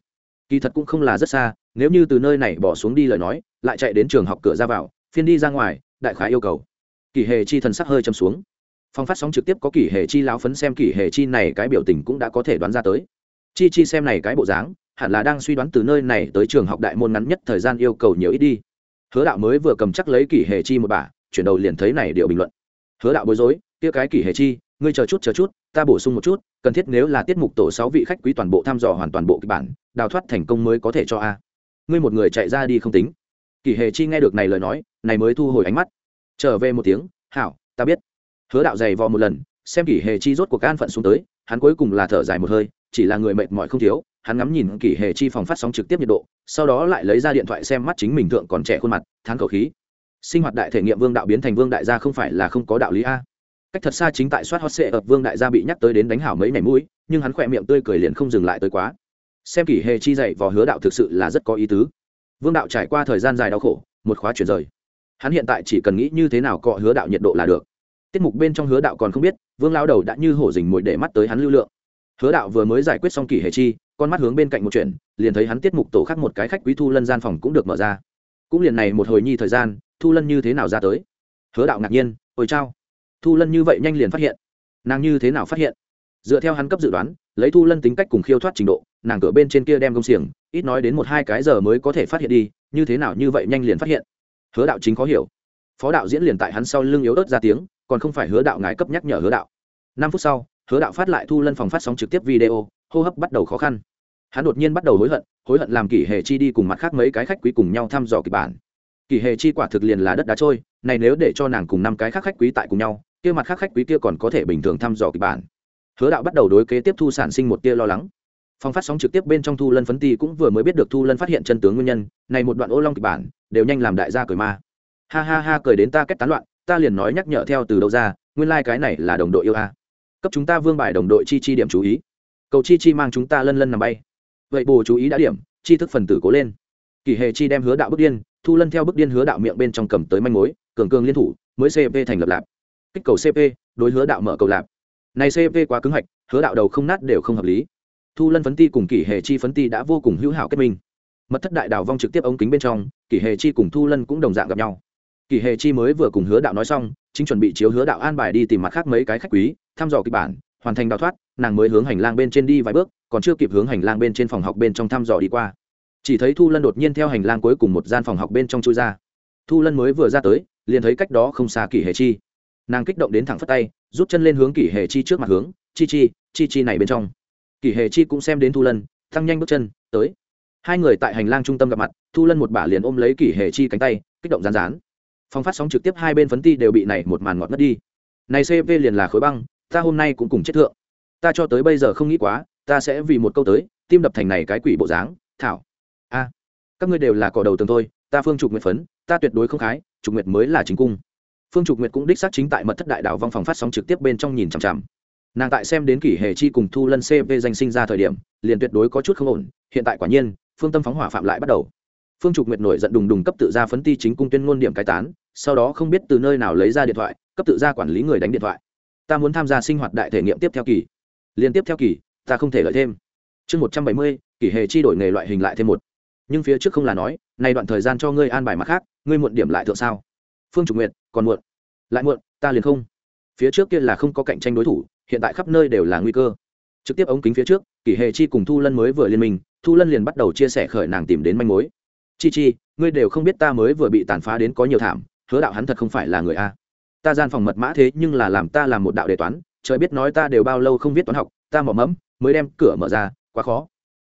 Kỳ thật cũng không là rất xa, nếu như từ nơi này bỏ xuống đi lời nói, lại chạy đến trường học cửa ra vào, phiên đi ra ngoài, đại khái yêu cầu. Kỳ hề chi thần sắc hơi châm xuống. Phong phát sóng trực tiếp có kỳ hề chi láo phấn xem kỳ hề chi này cái biểu tình cũng đã có thể đoán ra tới. Chi chi xem này cái bộ dáng hẳn là đang suy đoán từ nơi này tới trường học đại môn ngắn nhất thời gian yêu cầu nhiều ít đi. Hứa đạo mới vừa cầm chắc lấy kỷ hề chi một bả, chuyển đầu liền thấy này điều bình luận. Hứa đạo bối rối, kia cái kỷ hề chi, ngươi chờ chút chờ chút, ta bổ sung một chút, cần thiết nếu là tiết mục tổ sáu vị khách quý toàn bộ thăm dò hoàn toàn bộ kịch bản, đào thoát thành công mới có thể cho a. Ngươi một người chạy ra đi không tính. Kỷ hề chi nghe được này lời nói, này mới thu hồi ánh mắt. Trở về một tiếng, hảo, ta biết. Hứa đạo dày vò một lần, xem kỷ hề chi rốt cuộc an phận xuống tới, hắn cuối cùng là thở dài một hơi, chỉ là người mệt mỏi không thiếu hắn ngắm nhìn kỷ hề chi phòng phát sóng trực tiếp nhiệt độ, sau đó lại lấy ra điện thoại xem mắt chính mình thượng còn trẻ khuôn mặt, thán khẩu khí. Sinh hoạt đại thể nghiệm vương đạo biến thành vương đại gia không phải là không có đạo lý a. Cách thật xa chính tại soát hot sệ ập vương đại gia bị nhắc tới đến đánh hảo mấy ngày mũi, nhưng hắn khỏe miệng tươi cười liền không dừng lại tới quá. Xem kỷ hề chi dạy vò hứa đạo thực sự là rất có ý tứ. Vương đạo trải qua thời gian dài đau khổ, một khóa chuyển rời. Hắn hiện tại chỉ cần nghĩ như thế nào cọ hứa đạo nhiệt độ là được. Tiết mục bên trong hứa đạo còn không biết, vương lao đầu đã như hổ dình mồi để mắt tới hắn lưu lượng. Hứa đạo vừa mới giải quyết xong kỷ hề chi con mắt hướng bên cạnh một chuyện, liền thấy hắn tiết mục tổ khác một cái khách quý thu lân gian phòng cũng được mở ra. Cũng liền này một hồi nhi thời gian, thu lân như thế nào ra tới? Hứa đạo ngạc nhiên, ôi chao. Thu lân như vậy nhanh liền phát hiện. Nàng như thế nào phát hiện? Dựa theo hắn cấp dự đoán, lấy thu lân tính cách cùng khiêu thoát trình độ, nàng cửa bên trên kia đem công xiềng, ít nói đến một hai cái giờ mới có thể phát hiện đi, như thế nào như vậy nhanh liền phát hiện? Hứa đạo chính khó hiểu. Phó đạo diễn liền tại hắn sau lưng yếu ớt ra tiếng, còn không phải hứa đạo ngái cấp nhắc nhở hứa đạo. Năm phút sau, hứa đạo phát lại thu lân phòng phát sóng trực tiếp video hô hấp bắt đầu khó khăn. Hắn đột nhiên bắt đầu hối hận hối hận làm kỷ hệ chi đi cùng mặt khác mấy cái khách quý cùng nhau thăm dò kịch bản. Kỷ hệ chi quả thực liền là đất đá trôi, này nếu để cho nàng cùng năm cái khác khách quý tại cùng nhau, kia mặt khác khách quý kia còn có thể bình thường thăm dò kịch bản. Hứa đạo bắt đầu đối kế tiếp thu sản sinh một tia lo lắng. Phòng phát sóng trực tiếp bên trong thu lân phấn ti cũng vừa mới biết được thu lân phát hiện chân tướng nguyên nhân, này một đoạn ô long kịch bản, đều nhanh làm đại gia cười ma. Ha ha ha, cười đến ta kết tán loạn, ta liền nói nhắc nhở theo từ đâu ra, nguyên lai、like、cái này là đồng đội yêu a. Cấp chúng ta vương bài đồng đội chi chi điểm chú ý cầu chi chi mang chúng ta lân lân nằm bay. Vậy bồ chú ý đã điểm, chi thức phần tử cố lên. Kỳ hề chi đem hứa đạo bước điên, thu lân theo bước điên hứa đạo miệng bên trong cầm tới manh mối, cường cường liên thủ, mới cp thành lập lạp. Kích cầu cp đối hứa đạo mở cầu lạp. Này cp quá cứng hạch, hứa đạo đầu không nát đều không hợp lý. Thu lân phấn ti cùng kỷ hệ chi phấn ti đã vô cùng hữu hảo kết minh. Mật thất đại đào vong trực tiếp ống kính bên trong kỷ hệ chi cùng thu lân cũng đồng dạng gặp nhau. Kỷ hệ chi mới vừa cùng hứa đạo nói xong, chính chuẩn bị chiếu hứa đạo an bài đi tìm mặt khác mấy cái khách quý, thăm dò kịch bản, hoàn thành đào thoát nàng mới hướng hành lang bên trên đi vài bước, còn chưa kịp hướng hành lang bên trên phòng học bên trong thăm dò đi qua. Chỉ thấy thu lân đột nhiên theo hành lang cuối cùng một gian phòng học bên trong chui ra. Thu lân mới vừa ra tới, liền thấy cách đó không xa kỷ hệ chi. Nàng kích động đến thẳng phất tay, rút chân lên hướng kỷ hệ chi trước mặt hướng, chi chi chi chi này bên trong. Kỷ hệ chi cũng xem đến thu lân, thăng nhanh bước chân, tới. Hai người tại hành lang trung tâm gặp mặt, thu lân một bả liền ôm lấy kỷ hệ chi cánh tay, kích động rán rán. Phong phát sóng trực tiếp hai bên phấn ti đều bị này một màn ngọt mất đi. Này cv liền là khối băng, ta hôm nay cũng cùng chết thượng ta cho tới bây giờ không nghĩ quá, ta sẽ vì một câu tới, tim đập thành này cái quỷ bộ dáng, thảo. A, các ngươi đều là cỏ đầu tường thôi, ta phương trục nguyệt phấn, ta tuyệt đối không khái, trục nguyệt mới là chính cung. Phương trục nguyệt cũng đích xác chính tại mật thất đại đảo vong phòng phát sóng trực tiếp bên trong nhìn chằm chằm. Nàng tại xem đến kỷ hệ chi cùng thu lân cv danh sinh ra thời điểm, liền tuyệt đối có chút không ổn, hiện tại quả nhiên, phương tâm phóng hỏa phạm lại bắt đầu. Phương trục nguyệt nổi giận đùng đùng cấp tự ra phấn ti chính cung tuyên ngôn điểm cai tán, sau đó không biết từ nơi nào lấy ra điện thoại, cấp tự ra quản lý người đánh điện thoại. Ta muốn tham gia sinh hoạt đại thể nghiệm tiếp theo kỳ liên tiếp theo kỳ, ta không thể lợi thêm. Chương một trăm bảy mươi, kỷ hệ chi đổi nghề loại hình lại thêm một. Nhưng phía trước không là nói nay đoạn thời gian cho ngươi an bài mặt khác, ngươi muộn điểm lại thượng sao? Phương trục nguyện còn muộn. Lại muộn, ta liền không. Phía trước kia là không có cạnh tranh đối thủ, hiện tại khắp nơi đều là nguy cơ. Trực tiếp ống kính phía trước, kỷ hệ chi cùng thu lân mới vừa liên minh, thu lân liền bắt đầu chia sẻ khởi nàng tìm đến manh mối. Chi chi, ngươi đều không biết ta mới vừa bị tàn phá đến có nhiều thảm, hứa đạo hắn thật không phải là người a. Ta gian phòng mật mã thế nhưng là làm ta làm một đạo đề toán trời biết nói ta đều bao lâu không viết toán học, ta mỏ mẫm, mới đem cửa mở ra, quá khó.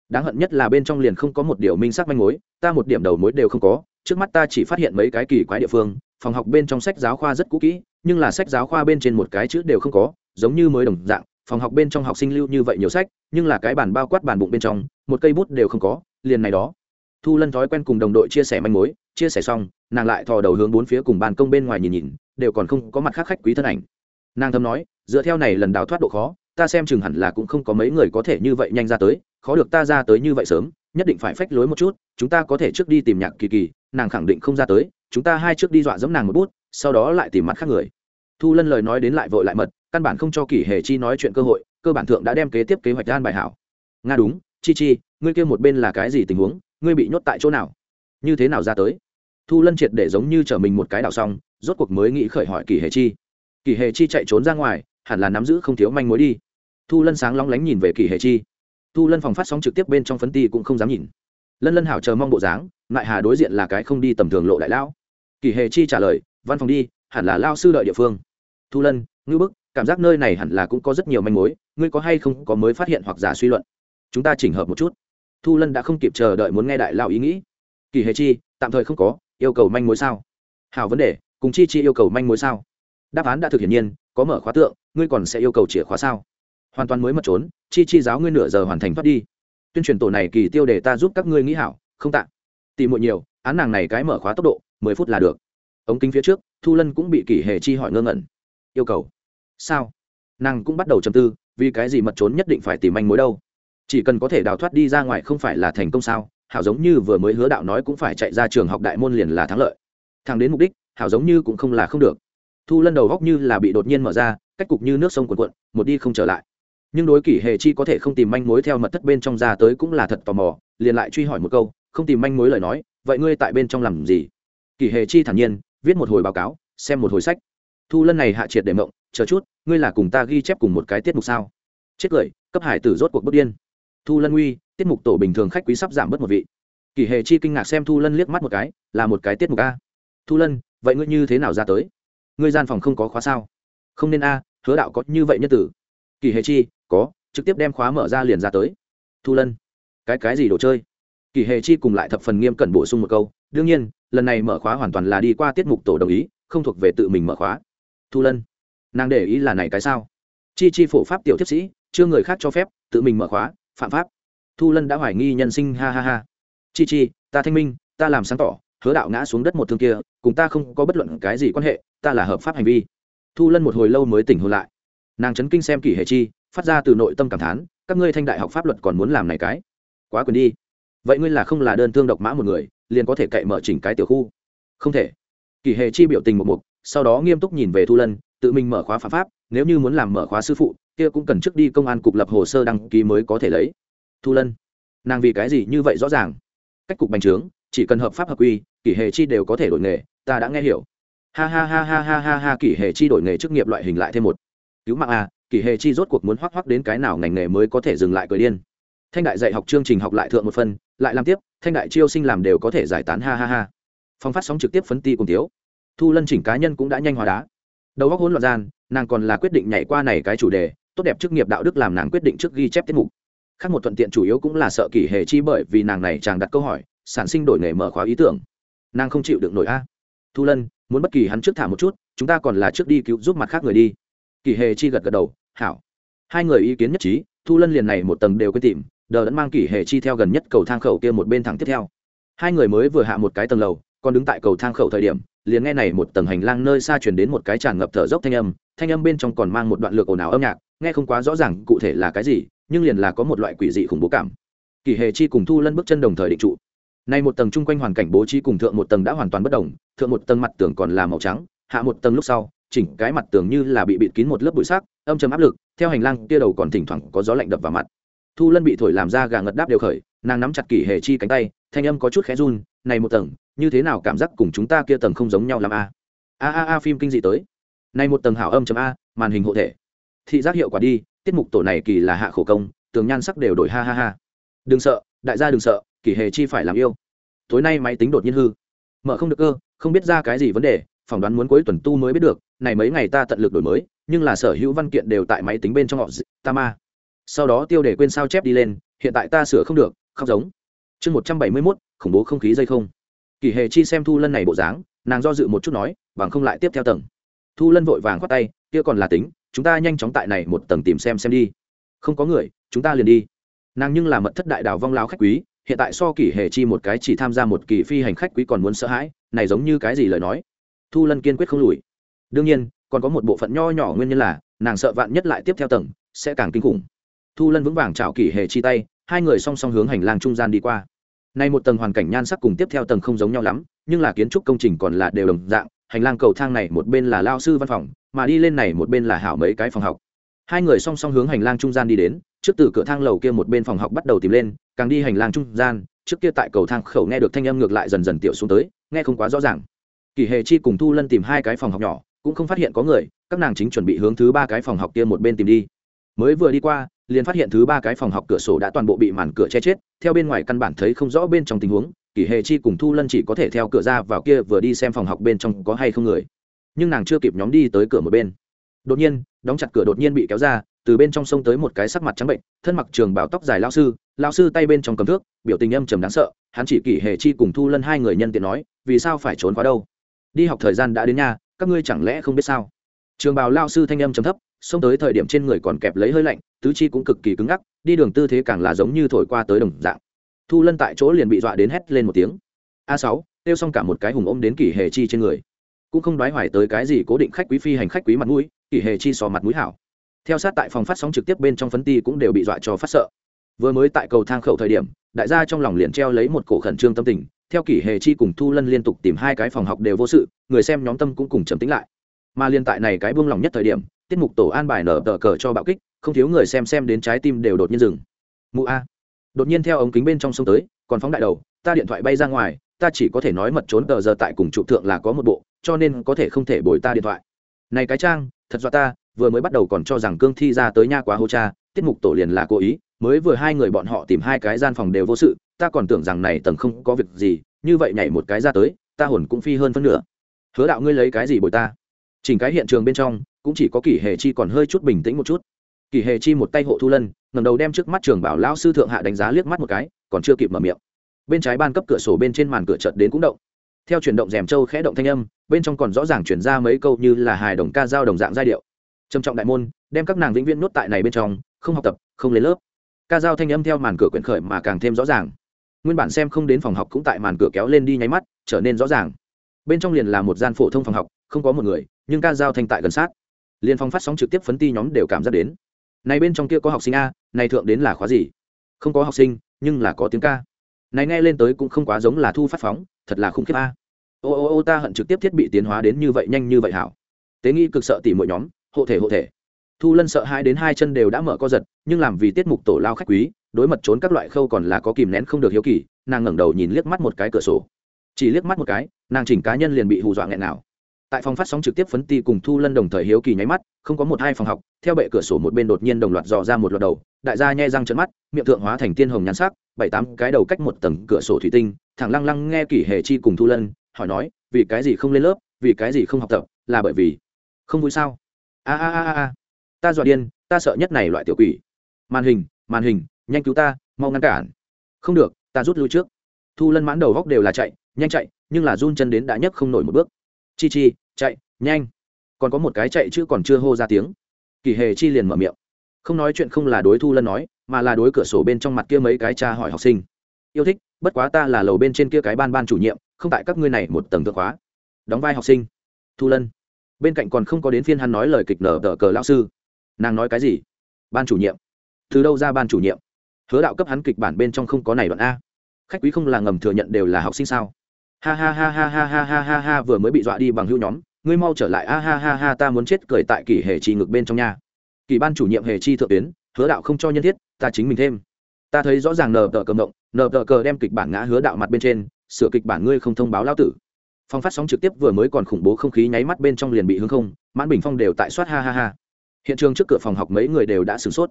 Đáng hận nhất là bên trong liền không có một điều minh sắc manh mối, ta một điểm đầu mối đều không có, trước mắt ta chỉ phát hiện mấy cái kỳ quái địa phương, phòng học bên trong sách giáo khoa rất cũ kỹ, nhưng là sách giáo khoa bên trên một cái chữ đều không có, giống như mới đồng dạng, phòng học bên trong học sinh lưu như vậy nhiều sách, nhưng là cái bàn bao quát bàn bụng bên trong, một cây bút đều không có, liền này đó. Thu lân thói quen cùng đồng đội chia sẻ manh mối, chia sẻ xong, nàng lại thò đầu hướng bốn phía cùng bàn công bên ngoài nhìn nhìn, đều còn không có mặt khác khách quý thân ảnh. Nàng thầm nói dựa theo này lần đào thoát độ khó, ta xem chừng hẳn là cũng không có mấy người có thể như vậy nhanh ra tới, khó được ta ra tới như vậy sớm, nhất định phải phách lối một chút, chúng ta có thể trước đi tìm nhạc kỳ kỳ, nàng khẳng định không ra tới, chúng ta hai trước đi dọa dẫm nàng một bút, sau đó lại tìm mặt khác người. Thu lân lời nói đến lại vội lại mật, căn bản không cho Kỳ hề chi nói chuyện cơ hội, cơ bản thượng đã đem kế tiếp kế hoạch gan bài hảo. Nga đúng, chi chi, ngươi kêu một bên là cái gì tình huống, ngươi bị nhốt tại chỗ nào? Như thế nào ra tới? Thu lân triệt để giống như chở mình một cái đảo xong, rốt cuộc mới nghĩ khởi hỏi Kỳ hề chi. Kỳ hề chi chạy trốn ra ngoài hẳn là nắm giữ không thiếu manh mối đi. Thu lân sáng lóng lánh nhìn về kỳ hề chi. Thu lân phòng phát sóng trực tiếp bên trong phấn ti cũng không dám nhìn. Lân lân hảo chờ mong bộ dáng lại hà đối diện là cái không đi tầm thường lộ đại lão. Kỳ hề chi trả lời, văn phòng đi, hẳn là lao sư đợi địa phương. Thu lân, ngư bức, cảm giác nơi này hẳn là cũng có rất nhiều manh mối, ngươi có hay không có mới phát hiện hoặc giả suy luận? Chúng ta chỉnh hợp một chút. Thu lân đã không kịp chờ đợi muốn nghe đại lao ý nghĩ. Kỳ hề chi, tạm thời không có, yêu cầu manh mối sao? Hảo vấn đề, cùng chi chi yêu cầu manh mối sao? Đáp án đã thực hiện nhiên, có mở khóa tượng, ngươi còn sẽ yêu cầu chìa khóa sao? Hoàn toàn mới mất trốn, chi chi giáo ngươi nửa giờ hoàn thành thoát đi. Tuyên truyền tổ này kỳ tiêu để ta giúp các ngươi nghĩ hảo, không tạ. Tìm muội nhiều, án nàng này cái mở khóa tốc độ, mười phút là được. Ống kính phía trước, thu lân cũng bị kỷ hề chi hỏi ngơ ngẩn. Yêu cầu? Sao? Nàng cũng bắt đầu chầm tư, vì cái gì mật trốn nhất định phải tìm manh mối đâu? Chỉ cần có thể đào thoát đi ra ngoài không phải là thành công sao? Hảo giống như vừa mới hứa đạo nói cũng phải chạy ra trường học đại môn liền là thắng lợi. Thằng đến mục đích, hảo giống như cũng không là không được thu lân đầu góc như là bị đột nhiên mở ra, cách cục như nước sông cuồn cuộn, một đi không trở lại. Nhưng đối kỷ hề chi có thể không tìm manh mối theo mật thất bên trong ra tới cũng là thật tò mò, liền lại truy hỏi một câu, không tìm manh mối lời nói, vậy ngươi tại bên trong làm gì? Kỷ hề chi thản nhiên, viết một hồi báo cáo, xem một hồi sách. Thu lân này hạ triệt để mộng, chờ chút, ngươi là cùng ta ghi chép cùng một cái tiết mục sao? Chết cười, cấp hải tử rốt cuộc bất điên. Thu lân uy, tiết mục tổ bình thường khách quý sắp giảm bớt một vị. Kỷ hề chi kinh ngạc xem thu lân liếc mắt một cái, là một cái tiết mục a. Thu lân, vậy ngươi như thế nào ra tới? Ngươi gian phòng không có khóa sao? Không nên a, hứa đạo có như vậy nhân tử. Kỳ hề chi, có, trực tiếp đem khóa mở ra liền ra tới. Thu lân, cái cái gì đồ chơi? Kỳ hề chi cùng lại thập phần nghiêm cẩn bổ sung một câu, đương nhiên, lần này mở khóa hoàn toàn là đi qua tiết mục tổ đồng ý, không thuộc về tự mình mở khóa. Thu lân, nàng để ý là này cái sao? Chi chi phổ pháp tiểu thiếp sĩ, chưa người khác cho phép, tự mình mở khóa, phạm pháp. Thu lân đã hoài nghi nhân sinh, ha ha ha. Chi chi, ta thanh minh, ta làm sáng tỏ, hứa đạo ngã xuống đất một thương kia, cùng ta không có bất luận cái gì quan hệ ta là hợp pháp hành vi. Thu lân một hồi lâu mới tỉnh hôn lại. Nàng chấn kinh xem kỷ hệ chi, phát ra từ nội tâm cảm thán, các ngươi thanh đại học pháp luật còn muốn làm này cái? Quá quyền đi. Vậy ngươi là không là đơn thương độc mã một người, liền có thể cậy mở chỉnh cái tiểu khu? Không thể. Kỷ hệ chi biểu tình một mục, sau đó nghiêm túc nhìn về thu lân, tự mình mở khóa phạm pháp, nếu như muốn làm mở khóa sư phụ, kia cũng cần trước đi công an cục lập hồ sơ đăng ký mới có thể lấy. Thu lân, nàng vì cái gì như vậy rõ ràng? Cách cục bành trướng, chỉ cần hợp pháp hợp quy, kỷ hệ chi đều có thể đổi nghề, ta đã nghe hiểu ha ha ha ha ha ha ha, kỷ hệ chi đổi nghề chức nghiệp loại hình lại thêm một. Cứu mạng à! kỷ hệ chi rốt cuộc muốn hoắc hoắc đến cái nào ngành nghề mới có thể dừng lại cười điên. Thanh đại dạy học chương trình học lại thượng một phần, lại làm tiếp, thanh đại chiêu sinh làm đều có thể giải tán, ha ha ha. Phong phát sóng trực tiếp phấn ti cùng tiếu thu lân chỉnh cá nhân cũng đã nhanh hóa đá. Đầu góc hỗn loạn gian, nàng còn là quyết định nhảy qua này cái chủ đề, tốt đẹp chức nghiệp đạo đức làm nàng quyết định trước ghi chép tiết mục. Khác một thuận tiện chủ yếu cũng là sợ kỷ hệ chi bởi vì nàng này chàng đặt câu hỏi, sản sinh đổi nghề mở khóa ý tưởng. Nàng không chịu được nổi a. Thu lân muốn bất kỳ hắn trước thả một chút, chúng ta còn là trước đi cứu giúp mặt khác người đi. Kỷ Hề chi gật gật đầu, hảo. Hai người ý kiến nhất trí, thu lân liền này một tầng đều quên tìm, đờ đẫn mang kỷ hệ chi theo gần nhất cầu thang khẩu kia một bên thẳng tiếp theo. Hai người mới vừa hạ một cái tầng lầu, còn đứng tại cầu thang khẩu thời điểm, liền nghe này một tầng hành lang nơi xa chuyển đến một cái tràn ngập thở dốc thanh âm thanh âm bên trong còn mang một đoạn lược ồn ào âm nhạc, nghe không quá rõ ràng cụ thể là cái gì, nhưng liền là có một loại quỷ dị khủng bố cảm. Kỷ hệ chi cùng thu lân bước chân đồng thời định trụ nay một tầng chung quanh hoàn cảnh bố trí cùng thượng một tầng đã hoàn toàn bất đồng, thượng một tầng mặt tường còn là màu trắng, hạ một tầng lúc sau, chỉnh cái mặt tường như là bị bịt kín một lớp bụi sắc, âm chầm áp lực, theo hành lang kia đầu còn thỉnh thoảng có gió lạnh đập vào mặt. Thu lân bị thổi làm ra gà ngật đáp đều khởi, nàng nắm chặt kỷ hệ chi cánh tay, thanh âm có chút khẽ run, này một tầng, như thế nào cảm giác cùng chúng ta kia tầng không giống nhau làm a? A a a, phim kinh dị tới. Này một tầng hảo âm chấm a, màn hình hộ thể. Thị giác hiệu quả đi, tiết mục tổ này kỳ là hạ khổ công, tường nhan sắc đều đổi ha ha ha. Đừng sợ, đại gia đừng sợ kỷ hệ chi phải làm yêu. Tối nay máy tính đột nhiên hư. Mở không được cơ, không biết ra cái gì vấn đề, phỏng đoán muốn cuối tuần tu mới biết được, này mấy ngày ta tận lực đổi mới, nhưng là sở hữu văn kiện đều tại máy tính bên trong họ ta ma. Sau đó tiêu để quên sao chép đi lên, hiện tại ta sửa không được, khóc giống. Chương một trăm bảy mươi mốt, khủng bố không khí dây không. Kỳ hề chi xem thu lân này bộ dáng, nàng do dự một chút nói, bằng không lại tiếp theo tầng. Thu lân vội vàng khoát tay, kia còn là tính, chúng ta nhanh chóng tại này một tầng tìm xem xem đi. Không có người, chúng ta liền đi. Nàng nhưng là mật thất đại đào vong lao khách quý hiện tại so kỷ hề chi một cái chỉ tham gia một kỳ phi hành khách quý còn muốn sợ hãi, này giống như cái gì lời nói? Thu lân kiên quyết không lùi. Đương nhiên, còn có một bộ phận nho nhỏ nguyên nhân là, nàng sợ vạn nhất lại tiếp theo tầng, sẽ càng kinh khủng. Thu lân vững vàng chào kỷ hề chi tay, hai người song song hướng hành lang trung gian đi qua. Nay một tầng hoàn cảnh nhan sắc cùng tiếp theo tầng không giống nhau lắm, nhưng là kiến trúc công trình còn là đều đồng dạng, hành lang cầu thang này một bên là lao sư văn phòng, mà đi lên này một bên là hảo mấy cái phòng học hai người song song hướng hành lang trung gian đi đến, trước từ cửa thang lầu kia một bên phòng học bắt đầu tìm lên, càng đi hành lang trung gian, trước kia tại cầu thang khẩu nghe được thanh âm ngược lại dần dần tiểu xuống tới, nghe không quá rõ ràng. Kỳ hề chi cùng thu lân tìm hai cái phòng học nhỏ, cũng không phát hiện có người, các nàng chính chuẩn bị hướng thứ ba cái phòng học kia một bên tìm đi. Mới vừa đi qua, liền phát hiện thứ ba cái phòng học cửa sổ đã toàn bộ bị màn cửa che chết, theo bên ngoài căn bản thấy không rõ bên trong tình huống, kỳ hề chi cùng thu lân chỉ có thể theo cửa ra vào kia vừa đi xem phòng học bên trong có hay không người. Nhưng nàng chưa kịp nhóm đi tới cửa một bên đột nhiên, đóng chặt cửa đột nhiên bị kéo ra, từ bên trong sông tới một cái sắc mặt trắng bệnh, thân mặc trường bảo tóc dài lao sư lao sư tay bên trong cầm thước, biểu tình âm trầm đáng sợ, hắn chỉ kỷ hề chi cùng thu lân hai người nhân tiện nói, vì sao phải trốn quá đâu? Đi học thời gian đã đến nhà các ngươi chẳng lẽ không biết sao? Trường bào lao sư thanh âm trầm thấp xông tới thời điểm trên người còn kẹp lấy hơi lạnh, tứ chi cũng cực kỳ cứng ngắc, đi đường tư thế càng là giống như thổi qua tới đồng dạng. Thu lân tại chỗ liền bị dọa đến hét lên một tiếng. A sáu kêu xong cả một cái hùng ôm đến kỷ hề chi trên người. Cũng không đoái hoài tới cái gì cố định khách quý phi hành khách quý mặt mũi kỷ hề chi sò mặt mũi hảo. Theo sát tại phòng phát sóng trực tiếp bên trong phấn ti cũng đều bị dọa cho phát sợ. Vừa mới tại cầu thang khẩu thời điểm, đại gia trong lòng liền treo lấy một cổ khẩn trương tâm tình. Theo kỷ hề chi cùng thu lân liên tục tìm hai cái phòng học đều vô sự, người xem nhóm tâm cũng cùng trầm tính lại. Mà liên tại này cái buông lòng nhất thời điểm, tiết mục tổ an bài nở tờ cờ cho bạo kích, không thiếu người xem xem đến trái tim đều đột nhiên dừng. Mụ a. Đột nhiên theo ống kính bên trong sông tới, còn phóng đại đầu, ta điện thoại bay ra ngoài, ta chỉ có thể nói mật trốn tờ giờ tại cùng trụ thượng là có một bộ, cho nên có thể không thể bồi ta điện thoại. Này cái trang thật do ta, vừa mới bắt đầu còn cho rằng cương thi ra tới nha quá hô cha, tiết mục tổ liền là cố ý, mới vừa hai người bọn họ tìm hai cái gian phòng đều vô sự, ta còn tưởng rằng này tầng không có việc gì, như vậy nhảy một cái ra tới, ta hồn cũng phi hơn phân nửa. Hứa đạo ngươi lấy cái gì bồi ta? Chỉnh cái hiện trường bên trong, cũng chỉ có kỷ hề chi còn hơi chút bình tĩnh một chút. Kỷ hề chi một tay hộ thu lân ngầm đầu đem trước mắt trường bảo lão sư thượng hạ đánh giá liếc mắt một cái, còn chưa kịp mở miệng. Bên trái ban cấp cửa sổ bên trên màn cửa chợt đến cũng động theo chuyển động rèm châu khẽ động thanh âm, bên trong còn rõ ràng chuyển ra mấy câu như là hài đồng ca giao đồng dạng giai điệu. Trầm trọng đại môn, đem các nàng vĩnh viễn nuốt tại này bên trong, không học tập, không lên lớp. Ca giao thanh âm theo màn cửa quyển khởi mà càng thêm rõ ràng. Nguyên bản xem không đến phòng học cũng tại màn cửa kéo lên đi nháy mắt, trở nên rõ ràng. Bên trong liền là một gian phổ thông phòng học, không có một người, nhưng ca giao thanh tại gần sát. Liền phòng phát sóng trực tiếp phấn ti nhóm đều cảm giác đến. Này bên trong kia có học sinh a, này thượng đến là khóa gì? Không có học sinh, nhưng là có tiếng ca. Này nghe lên tới cũng không quá giống là thu phát phóng thật là khủng khiếp a ô ô ô, ta hận trực tiếp thiết bị tiến hóa đến như vậy nhanh như vậy hảo. Tế nghi cực sợ tỉ mỗi nhóm, hộ thể hộ thể. Thu lân sợ hai đến hai chân đều đã mở co giật, nhưng làm vì tiết mục tổ lao khách quý, đối mật trốn các loại khâu còn là có kìm nén không được hiếu kỳ, nàng ngẩng đầu nhìn liếc mắt một cái cửa sổ. Chỉ liếc mắt một cái, nàng chỉnh cá nhân liền bị hù dọa nghẹn nào. Tại phòng phát sóng trực tiếp phấn ti cùng thu lân đồng thời hiếu kỳ nháy mắt, không có một hai phòng học, theo bệ cửa sổ một bên đột nhiên đồng loạt dò ra một loạt đầu, đại gia nhai răng trận mắt, miệng thượng hóa thành tiên hồng nhắn sắc, bảy tám cái đầu cách một tầng cửa sổ thủy tinh, thẳng lăng lăng nghe kỷ hề chi cùng thu lân hỏi nói, vì cái gì không lên lớp, vì cái gì không học tập, là bởi vì không vui sao? A a a a ta dọa điên, ta sợ nhất này loại tiểu quỷ. Màn hình màn hình, nhanh cứu ta, mau ngăn cản. Không được, ta rút lui trước. Thu lân mãn đầu góc đều là chạy, nhanh chạy, nhưng là run chân đến đã nhấc không nổi một bước. Chi chi, chạy, nhanh. Còn có một cái chạy chứ còn chưa hô ra tiếng. Kỳ hề chi liền mở miệng. Không nói chuyện không là đối thu lân nói, mà là đối cửa sổ bên trong mặt kia mấy cái cha hỏi học sinh. Yêu thích, bất quá ta là lầu bên trên kia cái ban ban chủ nhiệm không tại các ngươi này một tầng thượng khóa. Đóng vai học sinh. Thu lân. Bên cạnh còn không có đến phiên hắn nói lời kịch nở tờ cờ lão sư. Nàng nói cái gì? Ban chủ nhiệm. Từ đâu ra ban chủ nhiệm? Hứa đạo cấp hắn kịch bản bên trong không có này đoạn a. Khách quý không là ngầm thừa nhận đều là học sinh sao? Ha ha ha ha ha ha ha ha ha, vừa mới bị dọa đi bằng hữu nhóm. Ngươi mau trở lại. A ha ha ha, ta muốn chết cười tại kỷ hề chi ngực bên trong nhà kỳ ban chủ nhiệm hề chi thượng tuyến, hứa đạo không cho nhân thiết, ta chính mình thêm. Ta thấy rõ ràng nờ tờ cầm động nờ tờ cờ đem kịch bản ngã hứa đạo mặt bên trên sửa kịch bản ngươi không thông báo lao tử. Phong phát sóng trực tiếp vừa mới còn khủng bố không khí nháy mắt bên trong liền bị hướng không, mãn bình phong đều tại soát ha ha ha. Hiện trường trước cửa phòng học mấy người đều đã sửng sốt.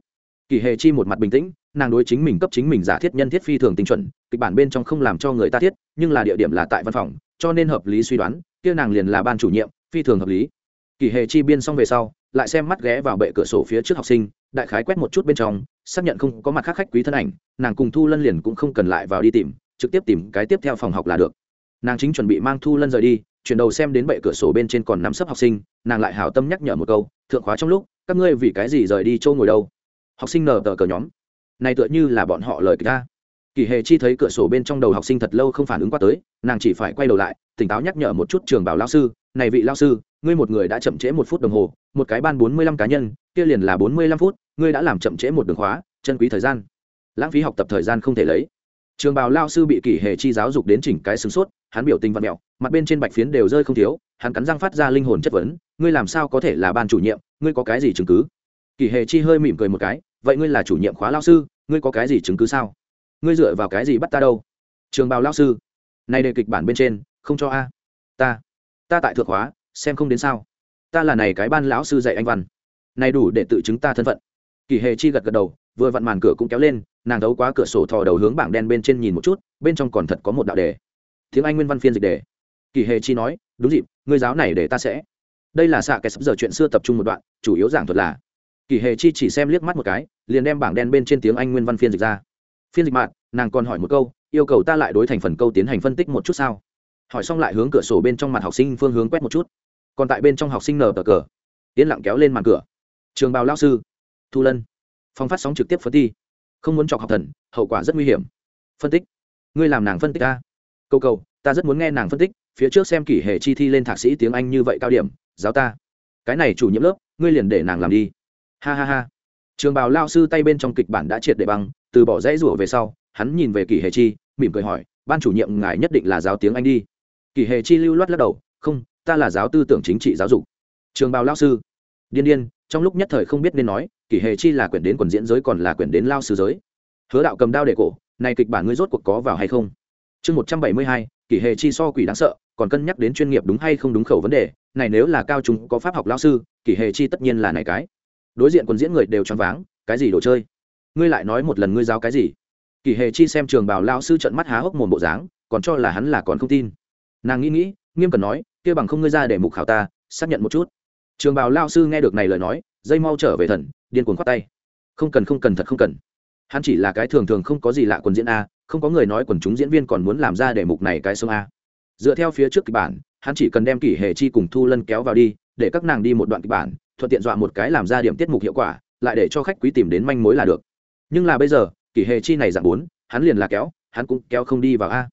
Kỳ hề chi một mặt bình tĩnh, nàng đối chính mình cấp chính mình giả thiết nhân thiết phi thường tinh chuẩn, kịch bản bên trong không làm cho người ta thiết, nhưng là địa điểm là tại văn phòng, cho nên hợp lý suy đoán, kia nàng liền là ban chủ nhiệm, phi thường hợp lý. Kỳ hề chi biên xong về sau, lại xem mắt ghé vào bệ cửa sổ phía trước học sinh, đại khái quét một chút bên trong, xác nhận không có mặt khác khách quý thân ảnh, nàng cùng thu lân liền cũng không cần lại vào đi tìm trực tiếp tìm cái tiếp theo phòng học là được. Nàng chính chuẩn bị mang thu lân rời đi, chuyển đầu xem đến bệ cửa sổ bên trên còn nắm sấp học sinh, nàng lại hào tâm nhắc nhở một câu, thượng khóa trong lúc, các ngươi vì cái gì rời đi châu ngồi đâu? Học sinh nở tờ cờ nhóm. Này tựa như là bọn họ lời kịch ta kỳ hề chi thấy cửa sổ bên trong đầu học sinh thật lâu không phản ứng qua tới, nàng chỉ phải quay đầu lại, tỉnh táo nhắc nhở một chút trường bảo lao sư, này vị lao sư, ngươi một người đã chậm trễ một phút đồng hồ, một cái ban bốn mươi lăm cá nhân, kia liền là bốn mươi lăm phút, ngươi đã làm chậm trễ một đường khóa, chân quý thời gian. Lãng phí học tập thời gian không thể lấy trường bào lao sư bị kỷ hệ chi giáo dục đến chỉnh cái sửng sốt, hắn biểu tình văn mẹo, mặt bên trên bạch phiến đều rơi không thiếu, hắn cắn răng phát ra linh hồn chất vấn, ngươi làm sao có thể là ban chủ nhiệm, ngươi có cái gì chứng cứ? Kỷ hệ chi hơi mỉm cười một cái, vậy ngươi là chủ nhiệm khóa lao sư, ngươi có cái gì chứng cứ sao? Ngươi dựa vào cái gì bắt ta đâu? Trường bào lao sư này đề kịch bản bên trên, không cho a, ta ta tại thượng hóa xem không đến sao. Ta là này cái ban lão sư dạy anh văn. Này đủ để tự chứng ta thân phận. Kỳ hề chi gật gật đầu vừa vặn màn cửa cũng kéo lên, nàng thấu quá cửa sổ thò đầu hướng bảng đen bên trên nhìn một chút, bên trong còn thật có một đạo đề. Tiếng anh nguyên văn phiên dịch đề. Kỳ hề chi nói, đúng dịp, ngươi giáo này để ta sẽ. Đây là xạ kẻ sắp giờ chuyện xưa tập trung một đoạn, chủ yếu giảng thuật là kỳ hề chi chỉ xem liếc mắt một cái, liền đem bảng đen bên trên tiếng anh nguyên văn phiên dịch ra. Phiên dịch mạng nàng còn hỏi một câu, yêu cầu ta lại đối thành phần câu tiến hành phân tích một chút sao? Hỏi xong lại hướng cửa sổ bên trong mặt học sinh phương hướng quét một chút. Còn tại bên trong học sinh nở tờ cờ. Yên lặng kéo lên màn cửa. Trường bào lao sư, thu lân phong phát sóng trực tiếp phân thi không muốn chọc học thần, hậu quả rất nguy hiểm. Phân tích. Ngươi làm nàng phân tích ta. Câu cầu, ta rất muốn nghe nàng phân tích, phía trước xem kỷ hệ chi thi lên thạc sĩ tiếng anh như vậy cao điểm, giáo ta. Cái này chủ nhiệm lớp, ngươi liền để nàng làm đi. Ha ha ha. Trường bào lao sư tay bên trong kịch bản đã triệt để băng, từ bỏ dãy rủa về sau, hắn nhìn về kỷ hệ chi, mỉm cười hỏi, ban chủ nhiệm ngài nhất định là giáo tiếng anh đi. Kỷ hệ chi lưu loát lắc đầu, không, ta là giáo tư tưởng chính trị giáo dục. Trường bào lao sư, điên điên, trong lúc nhất thời không biết nên nói kỷ hệ chi là quyển đến quần diễn giới còn là quyển đến lao sư giới. Hứa đạo cầm đao để cổ, này kịch bản ngươi rốt cuộc có vào hay không? Chương một trăm bảy mươi hai kỷ hệ chi so quỷ đáng sợ, còn cân nhắc đến chuyên nghiệp đúng hay không đúng khẩu vấn đề, này nếu là cao chúng có pháp học lao sư kỷ hệ chi tất nhiên là này cái. Đối diện quần diễn người đều choáng váng, cái gì đồ chơi? Ngươi lại nói một lần ngươi giáo cái gì? Kỷ hệ chi xem trường bào lao sư trận mắt há hốc mồm bộ dáng, còn cho là hắn là còn không tin. Nàng nghĩ nghĩ, nghiêm cần nói, kia bằng không ngươi ra để mục khảo ta, xác nhận một chút. Trường bào lao sư nghe được này lời nói, dây mau trở về thần điên cuồng khoát tay. Không cần không cần, thật không cần. Hắn chỉ là cái thường thường không có gì lạ quần diễn a, không có người nói quần chúng diễn viên còn muốn làm ra để mục này cái sông a. Dựa theo phía trước kịch bản, hắn chỉ cần đem kỷ hệ chi cùng thu lân kéo vào đi, để các nàng đi một đoạn kịch bản, thuận tiện dọa một cái làm ra điểm tiết mục hiệu quả, lại để cho khách quý tìm đến manh mối là được. Nhưng là bây giờ, kỷ hệ chi này dạng bốn, hắn liền là kéo, hắn cũng kéo không đi vào a.